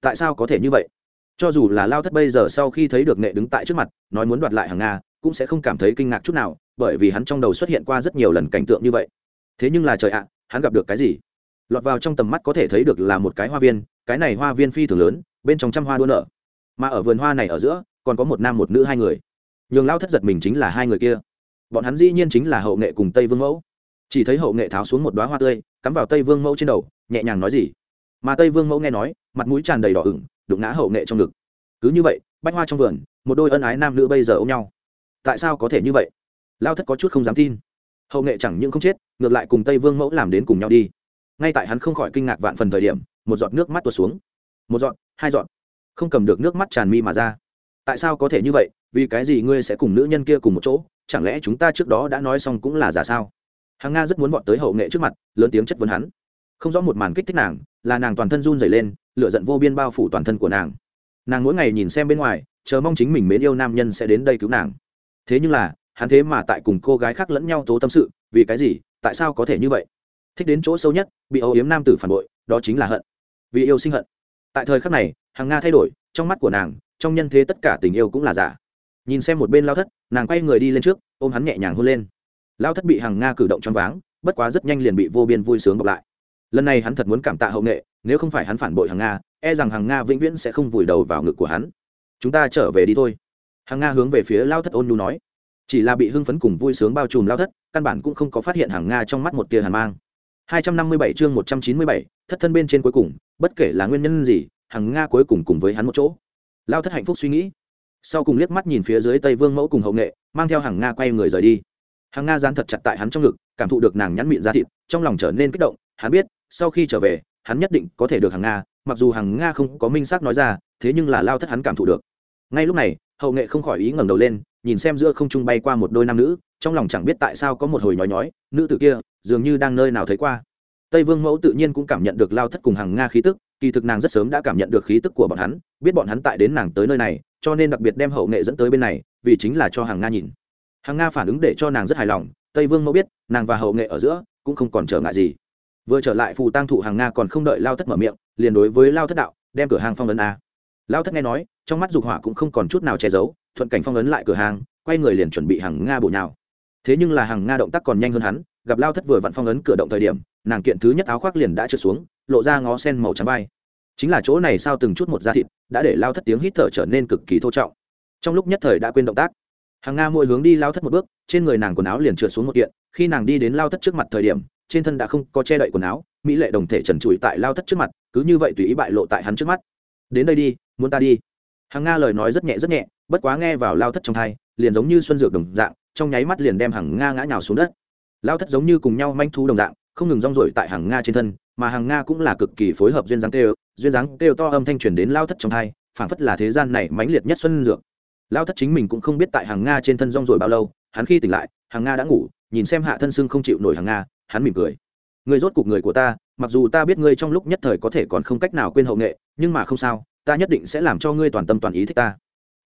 tại sao có thể như vậy cho dù là lao thất bây giờ sau khi thấy được nghệ đứng tại trước mặt, nói muốn đoạt lại hàng nga, cũng sẽ không cảm thấy kinh ngạc chút nào, bởi vì hắn trong đầu xuất hiện qua rất nhiều lần cảnh tượng như vậy. Thế nhưng là trời ạ, hắn gặp được cái gì? Lọt vào trong tầm mắt có thể thấy được là một cái hoa viên, cái này hoa viên phi thường lớn, bên trong trăm hoa đua nở. Mà ở vườn hoa này ở giữa, còn có một nam một nữ hai người. Nhường lao thất giật mình chính là hai người kia. Bọn hắn dĩ nhiên chính là hậu nghệ cùng tây vương mẫu. Chỉ thấy hậu nghệ tháo xuống một đoá hoa tươi, cắm vào tây vương mẫu trên đầu, nhẹ nhàng nói gì. Mà tây vương mẫu nghe nói, mặt mũi tràn đầy đỏ ửng đụng ngã hậu nghệ trong ngực. Cứ như vậy, bách hoa trong vườn, một đôi ân ái nam nữ bây giờ ôm nhau. Tại sao có thể như vậy? Lao thất có chút không dám tin. Hậu nghệ chẳng những không chết, ngược lại cùng tây vương mẫu làm đến cùng nhau đi. Ngay tại hắn không khỏi kinh ngạc vạn phần thời điểm, một giọt nước mắt tuột xuống. Một giọt, hai giọt. Không cầm được nước mắt tràn mi mà ra. Tại sao có thể như vậy? Vì cái gì ngươi sẽ cùng nữ nhân kia cùng một chỗ? Chẳng lẽ chúng ta trước đó đã nói xong cũng là giả sao? Hằng nga rất muốn vọt tới hậu nghệ trước mặt, lớn tiếng chất vấn hắn. Không rõ một màn kích thích nàng là nàng toàn thân run dày lên lựa giận vô biên bao phủ toàn thân của nàng. Nàng mỗi ngày nhìn xem bên ngoài, chờ mong chính mình mến yêu nam nhân sẽ đến đây cứu nàng. Thế nhưng là, hắn thế mà tại cùng cô gái khác lẫn nhau tố tâm sự, vì cái gì, tại sao có thể như vậy? Thích đến chỗ sâu nhất, bị âu yếm nam tử phản bội, đó chính là hận. Vì yêu sinh hận. Tại thời khắc này hàng nga thay đổi, trong mắt của nàng, trong nhân thế tất cả tình yêu cũng là giả. Nhìn xem một bên lao thất, nàng quay người đi lên trước, ôm hắn nhẹ nhàng hôn lên. Lao thất bị hàng nga cử động choáng váng, bất quá rất nhanh liền bị vô biên vui sướng bọc lại lần này hắn thật muốn cảm tạ hậu nghệ nếu không phải hắn phản bội hàng nga e rằng hàng nga vĩnh viễn sẽ không vùi đầu vào ngực của hắn. Chúng ta trở về đi thôi. Hàng nga hướng về phía lao thất ôn nhu nói. Chỉ là bị hưng phấn cùng vui sướng bao trùm lao thất căn bản cũng không có phát hiện hàng nga trong mắt một tia hàn mang. 257 chương 197, thất thân bên trên cuối cùng bất kể là nguyên nhân gì hàng nga cuối cùng cùng với hắn một chỗ. Lao thất hạnh phúc suy nghĩ. Sau cùng liếc mắt nhìn phía dưới tây vương mẫu cùng hậu nghệ mang theo hàng nga quay người rời đi. Hàng nga dán thật chặt tại hắn trong ngực cảm thụ được nàng nhắn miệng ra thịt trong lòng trở nên kích động. Hắn biết sau khi trở về, hắn nhất định có thể được hàng nga, mặc dù hàng nga không có minh xác nói ra, thế nhưng là lao thất hắn cảm thụ được. Ngay lúc này, hậu nghệ không khỏi ý ngẩng đầu lên, nhìn xem giữa không trung bay qua một đôi nam nữ, trong lòng chẳng biết tại sao có một hồi nhói nhói, nữ tử kia, dường như đang nơi nào thấy qua. Tây vương mẫu tự nhiên cũng cảm nhận được lao thất cùng hàng nga khí tức, kỳ thực nàng rất sớm đã cảm nhận được khí tức của bọn hắn, biết bọn hắn tại đến nàng tới nơi này, cho nên đặc biệt đem hậu nghệ dẫn tới bên này, vì chính là cho hàng nga nhìn. Hàng nga phản ứng để cho nàng rất hài lòng, tây vương mẫu biết, nàng và hậu nghệ ở giữa, cũng không còn trở ngại gì vừa trở lại phù tăng thụ hàng nga còn không đợi lao thất mở miệng, liền đối với lao thất đạo, đem cửa hàng phong ấn a. Lao thất nghe nói, trong mắt dục hỏa cũng không còn chút nào che giấu, thuận cảnh phong ấn lại cửa hàng, quay người liền chuẩn bị hàng nga bổ nhào. Thế nhưng là hàng nga động tác còn nhanh hơn hắn, gặp lao thất vừa vặn phong ấn cửa động thời điểm, nàng kiện thứ nhất áo khoác liền đã trượt xuống, lộ ra ngó sen màu trắng vai. Chính là chỗ này sao từng chút một da thịt, đã để lao thất tiếng hít thở trở nên cực kỳ thô trọng. Trong lúc nhất thời đã quên động tác, hàng nga mỗi hướng đi lao thất một bước, trên người nàng quần áo liền trượt xuống một kiện, khi nàng đi đến lao thất trước mặt thời điểm trên thân đã không có che đậy quần áo, mỹ lệ đồng thể trần trụi tại lao thất trước mặt, cứ như vậy tùy ý bại lộ tại hắn trước mắt. Đến đây đi, muốn ta đi? Hàng nga lời nói rất nhẹ rất nhẹ, bất quá nghe vào lao thất trong thai, liền giống như xuân dược đồng dạng, trong nháy mắt liền đem hàng nga ngã nhào xuống đất. Lao thất giống như cùng nhau manh thu đồng dạng, không ngừng rong rổi tại hàng nga trên thân, mà hàng nga cũng là cực kỳ phối hợp duyên dáng kêu, duyên dáng kêu to âm thanh truyền đến lao thất trong thai, phảng phất là thế gian này mãnh liệt nhất xuân dược. Lao thất chính mình cũng không biết tại hàng nga trên thân rong rổi bao lâu, hắn khi tỉnh lại, hàng nga đã ngủ, nhìn xem hạ thân sưng không chịu nổi hàng nga hắn mỉm cười. Người rốt cục người của ta, mặc dù ta biết ngươi trong lúc nhất thời có thể còn không cách nào quên hậu nghệ, nhưng mà không sao, ta nhất định sẽ làm cho ngươi toàn tâm toàn ý thích ta.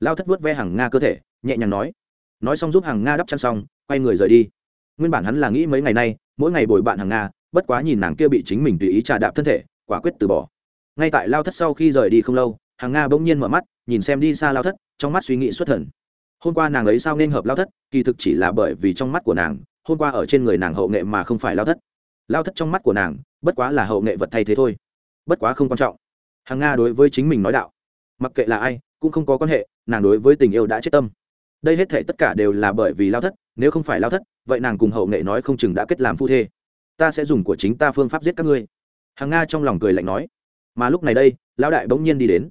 Lao thất vớt ve hàng nga cơ thể, nhẹ nhàng nói. Nói xong giúp hàng nga đắp chăn xong, quay người rời đi. Nguyên bản hắn là nghĩ mấy ngày nay, mỗi ngày bồi bạn hàng nga, bất quá nhìn nàng kia bị chính mình tùy ý trà đạp thân thể, quả quyết từ bỏ. Ngay tại lao thất sau khi rời đi không lâu, hàng nga bỗng nhiên mở mắt, nhìn xem đi xa lao thất, trong mắt suy nghĩ xuất thần. Hôm qua nàng ấy sao nên hợp lao thất, kỳ thực chỉ là bởi vì trong mắt của nàng hôm qua ở trên người nàng hậu nghệ mà không phải lao thất. Lao thất trong mắt của nàng, bất quá là hậu nghệ vật thay thế thôi. Bất quá không quan trọng. Hàng nga đối với chính mình nói đạo, mặc kệ là ai, cũng không có quan hệ, nàng đối với tình yêu đã chết tâm. Đây hết thể tất cả đều là bởi vì lao thất, nếu không phải lao thất, vậy nàng cùng hậu nghệ nói không chừng đã kết làm phu thê. Ta sẽ dùng của chính ta phương pháp giết các ngươi. Hàng nga trong lòng cười lạnh nói. Mà lúc này đây, lão đại bỗng nhiên đi đến.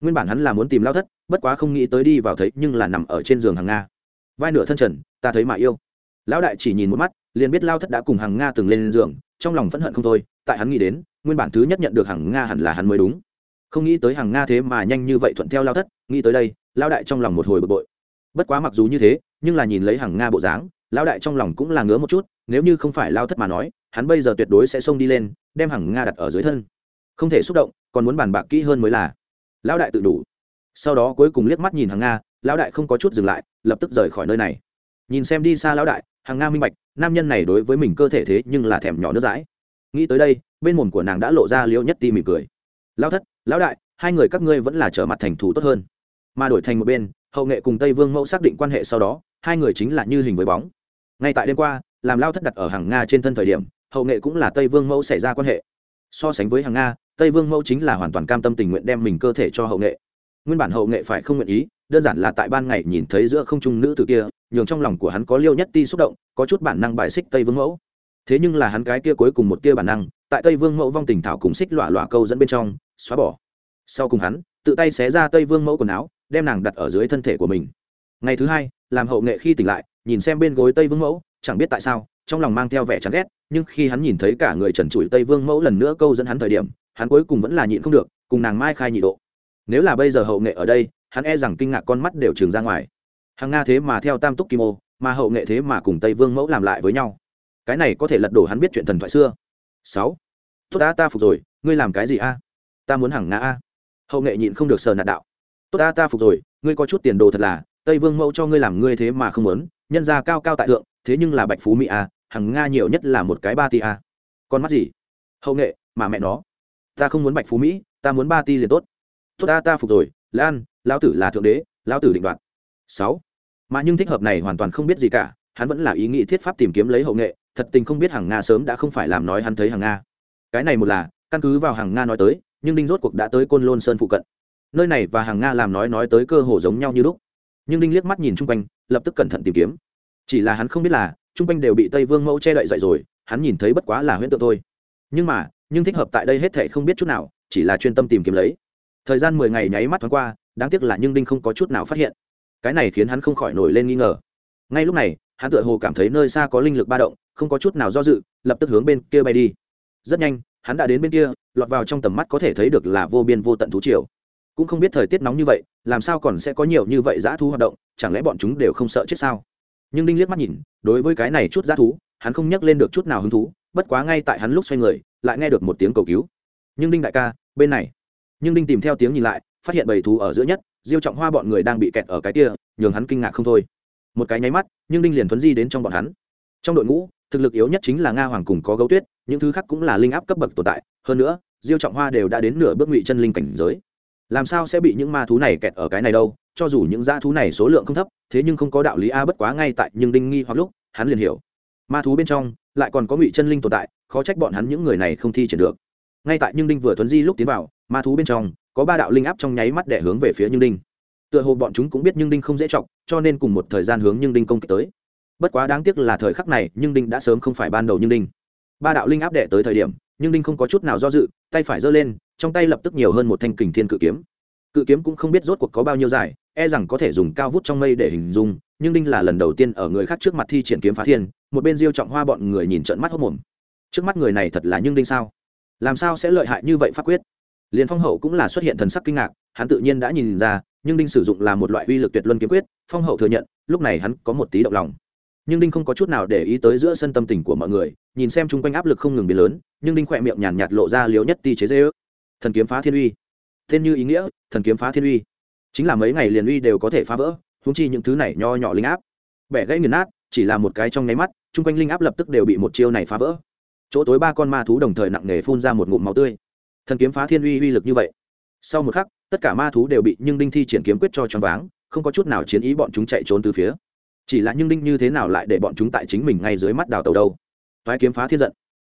Nguyên bản hắn là muốn tìm lao thất, bất quá không nghĩ tới đi vào thấy, nhưng là nằm ở trên giường hàng nga. Vai nửa thân trần, ta thấy mà yêu lão đại chỉ nhìn một mắt, liền biết lao thất đã cùng hàng nga từng lên giường, trong lòng phẫn hận không thôi, tại hắn nghĩ đến, nguyên bản thứ nhất nhận được hàng nga hẳn là hắn mới đúng. Không nghĩ tới hàng nga thế mà nhanh như vậy thuận theo lao thất, nghĩ tới đây lao đại trong lòng một hồi bực bội. Bất quá mặc dù như thế, nhưng là nhìn lấy hàng nga bộ dáng lao đại trong lòng cũng là ngứa một chút, nếu như không phải lao thất mà nói, hắn bây giờ tuyệt đối sẽ xông đi lên, đem hàng nga đặt ở dưới thân. Không thể xúc động, còn muốn bàn bạc kỹ hơn mới là. Lão đại tự đủ. Sau đó cuối cùng liếc mắt nhìn hàng nga, lão đại không có chút dừng lại, lập tức rời khỏi nơi này. Nhìn xem đi xa lão đại hàng nga minh bạch, nam nhân này đối với mình cơ thể thế nhưng là thèm nhỏ nước dãi. Nghĩ tới đây, bên mồm của nàng đã lộ ra liễu nhất ti mỉm cười. Lao thất, lão đại, hai người các ngươi vẫn là trở mặt thành thù tốt hơn. Mà đổi thành một bên, hậu nghệ cùng tây vương mẫu xác định quan hệ sau đó, hai người chính là như hình với bóng. Ngay tại đêm qua, làm lao thất đặt ở hàng nga trên thân thời điểm, hậu nghệ cũng là tây vương mẫu xảy ra quan hệ. So sánh với hàng nga, tây vương mẫu chính là hoàn toàn cam tâm tình nguyện đem mình cơ thể cho hậu nghệ. Nguyên bản hậu nghệ phải không nguyện ý, đơn giản là tại ban ngày nhìn thấy giữa không trung nữ từ kia nhường trong lòng của hắn có liêu nhất ti xúc động, có chút bản năng bài xích tây vương mẫu. Thế nhưng là hắn cái kia cuối cùng một tia bản năng, tại tây vương mẫu vong tình thảo cùng xích lọa lọa câu dẫn bên trong, xóa bỏ. Sau cùng hắn, tự tay xé ra tây vương mẫu quần áo, đem nàng đặt ở dưới thân thể của mình. Ngày thứ hai, làm hậu nghệ khi tỉnh lại, nhìn xem bên gối tây vương mẫu, chẳng biết tại sao, trong lòng mang theo vẻ chán ghét, nhưng khi hắn nhìn thấy cả người trần trụi tây vương mẫu lần nữa câu dẫn hắn thời điểm, hắn cuối cùng vẫn là nhịn không được, cùng nàng mai khai nhị độ. Nếu là bây giờ hậu nghệ ở đây, hắn e rằng kinh ngạc con mắt đều trường ra ngoài hàng nga thế mà theo tam túc kim ô, mà hậu nghệ thế mà cùng tây vương mẫu làm lại với nhau. Cái này có thể lật đổ hắn biết chuyện thần thoại xưa. Sáu. Tốt đã, ta phục rồi, ngươi làm cái gì a? Ta muốn hàng nga a. Hậu nghệ nhịn không được sờ nạt đạo. Tốt đã, ta phục rồi, ngươi có chút tiền đồ thật là, tây vương mẫu cho ngươi làm ngươi thế mà không muốn, nhân gia cao cao tại thượng, thế nhưng là bạch phú mỹ a, hàng nga nhiều nhất là một cái ba ti a. Con mắt gì? Hậu nghệ, mà mẹ nó. Ta không muốn bạch phú mỹ, ta muốn ba ti liền tốt. Tốt ta ta phục rồi, lan, lão tử là thượng đế, lão tử định đoạt sáu. Mà nhưng thích hợp này hoàn toàn không biết gì cả, hắn vẫn là ý nghĩ thiết pháp tìm kiếm lấy hậu nghệ, thật tình không biết hàng nga sớm đã không phải làm nói hắn thấy hàng nga. Cái này một là, căn cứ vào hàng nga nói tới, nhưng đinh rốt cuộc đã tới côn lôn sơn phụ cận. Nơi này và hàng nga làm nói nói tới cơ hồ giống nhau như lúc. Nhưng đinh liếc mắt nhìn chung quanh, lập tức cẩn thận tìm kiếm. Chỉ là hắn không biết là chung quanh đều bị tây vương mẫu che đậy dậy rồi, hắn nhìn thấy bất quá là huyễn tượng thôi. Nhưng mà, nhưng thích hợp tại đây hết thệ không biết chút nào, chỉ là chuyên tâm tìm kiếm lấy. Thời gian mười ngày nháy mắt thoáng qua, đáng tiếc là nhưng đinh không có chút nào phát hiện cái này khiến hắn không khỏi nổi lên nghi ngờ. Ngay lúc này, hắn tựa hồ cảm thấy nơi xa có linh lực ba động, không có chút nào do dự, lập tức hướng bên kia bay đi. Rất nhanh, hắn đã đến bên kia, lọt vào trong tầm mắt có thể thấy được là vô biên vô tận thú triều. Cũng không biết thời tiết nóng như vậy, làm sao còn sẽ có nhiều như vậy dã thú hoạt động, chẳng lẽ bọn chúng đều không sợ chết sao? Nhưng đinh liếc mắt nhìn, đối với cái này chút dã thú, hắn không nhắc lên được chút nào hứng thú, bất quá ngay tại hắn lúc xoay người, lại nghe được một tiếng cầu cứu. Nhưng đinh đại ca, bên này. Nhưng đinh tìm theo tiếng nhìn lại, phát hiện bầy thú ở giữa nhất diêu trọng hoa bọn người đang bị kẹt ở cái kia, nhường hắn kinh ngạc không thôi. Một cái nháy mắt, nhưng đinh liền thuấn di đến trong bọn hắn. Trong đội ngũ, thực lực yếu nhất chính là nga hoàng cùng có gấu tuyết, những thứ khác cũng là linh áp cấp bậc tồn tại. Hơn nữa, diêu trọng hoa đều đã đến nửa bước ngụy chân linh cảnh giới. Làm sao sẽ bị những ma thú này kẹt ở cái này đâu? Cho dù những dã thú này số lượng không thấp, thế nhưng không có đạo lý a bất quá ngay tại, nhưng đinh nghi hoặc lúc, hắn liền hiểu. Ma thú bên trong, lại còn có ngụy chân linh tồn tại, khó trách bọn hắn những người này không thi triển được. Ngay tại, nhưng đinh vừa thuấn di lúc tiến vào, ma thú bên trong có ba đạo linh áp trong nháy mắt đẻ hướng về phía nhưng đinh. Tựa hồ bọn chúng cũng biết nhưng đinh không dễ chọc, cho nên cùng một thời gian hướng nhưng đinh công kích tới. Bất quá đáng tiếc là thời khắc này nhưng đinh đã sớm không phải ban đầu nhưng đinh. Ba đạo linh áp đệ tới thời điểm nhưng đinh không có chút nào do dự, tay phải giơ lên, trong tay lập tức nhiều hơn một thanh kình thiên cự kiếm. Cự kiếm cũng không biết rốt cuộc có bao nhiêu dài e rằng có thể dùng cao vút trong mây để hình dung nhưng đinh là lần đầu tiên ở người khác trước mặt thi triển kiếm phá thiên, một bên diêu trọng hoa bọn người nhìn trận mắt hốc mồm. Trước mắt người này thật là nhưng đinh sao? Làm sao sẽ lợi hại như vậy pháp quyết? Liền phong hậu cũng là xuất hiện thần sắc kinh ngạc, hắn tự nhiên đã nhìn ra, nhưng đinh sử dụng là một loại uy lực tuyệt luân kiếm quyết, phong hậu thừa nhận, lúc này hắn có một tí động lòng. Nhưng đinh không có chút nào để ý tới giữa sân tâm tình của mọi người, nhìn xem chung quanh áp lực không ngừng biến lớn, nhưng đinh khỏe miệng nhàn nhạt lộ ra liều nhất ti chế dễ ước. Thần kiếm phá thiên uy. Tên như ý nghĩa, thần kiếm phá thiên uy. Chính là mấy ngày liền uy đều có thể phá vỡ húng chi những thứ này nho nhỏ linh áp. Bẻ gãy nghiền nát, chỉ là một cái trong nháy mắt, chung quanh linh áp lập tức đều bị một chiêu này phá vỡ. Chỗ tối ba con ma thú đồng thời nặng nề phun ra một ngụm máu tươi thần kiếm phá thiên uy uy lực như vậy. Sau một khắc, tất cả ma thú đều bị nhưng đinh thi triển kiếm quyết cho choáng váng, không có chút nào chiến ý bọn chúng chạy trốn từ phía. Chỉ là nhưng đinh như thế nào lại để bọn chúng tại chính mình ngay dưới mắt đào tàu đâu? Thoái kiếm phá thiên giận.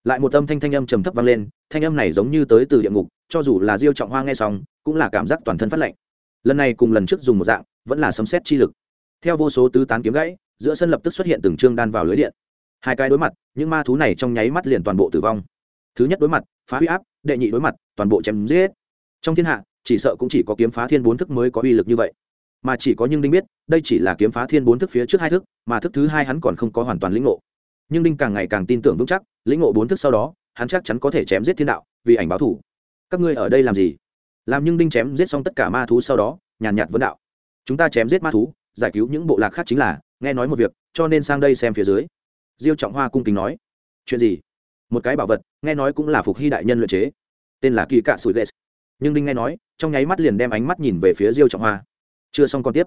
Lại một âm thanh thanh âm trầm thấp vang lên, thanh âm này giống như tới từ địa ngục, cho dù là diêu trọng hoa nghe xong, cũng là cảm giác toàn thân phát lạnh. Lần này cùng lần trước dùng một dạng, vẫn là sấm xét chi lực. Theo vô số tứ tán kiếm gãy, giữa sân lập tức xuất hiện từng trương đan vào lưới điện. Hai cái đối mặt, những ma thú này trong nháy mắt liền toàn bộ tử vong. Thứ nhất đối mặt, phá huy áp đệ nhị đối mặt, toàn bộ chém giết. Trong thiên hạ, chỉ sợ cũng chỉ có kiếm phá thiên bốn thức mới có uy lực như vậy. Mà chỉ có nhưng đinh biết, đây chỉ là kiếm phá thiên bốn thức phía trước hai thức, mà thức thứ hai hắn còn không có hoàn toàn lĩnh ngộ. Nhưng đinh càng ngày càng tin tưởng vững chắc, lĩnh ngộ bốn thức sau đó, hắn chắc chắn có thể chém giết thiên đạo, vì ảnh báo thủ. Các ngươi ở đây làm gì? Làm nhưng đinh chém giết xong tất cả ma thú sau đó, nhàn nhạt vấn đạo. Chúng ta chém giết ma thú, giải cứu những bộ lạc khác chính là, nghe nói một việc, cho nên sang đây xem phía dưới. Diêu trọng hoa cung kính nói. Chuyện gì? Một cái bảo vật, nghe nói cũng là phục hy đại nhân luyện chế. Tên là kỳ cạ sủi lệ. Nhưng đinh nghe nói, trong nháy mắt liền đem ánh mắt nhìn về phía diêu trọng hoa. Chưa xong còn tiếp.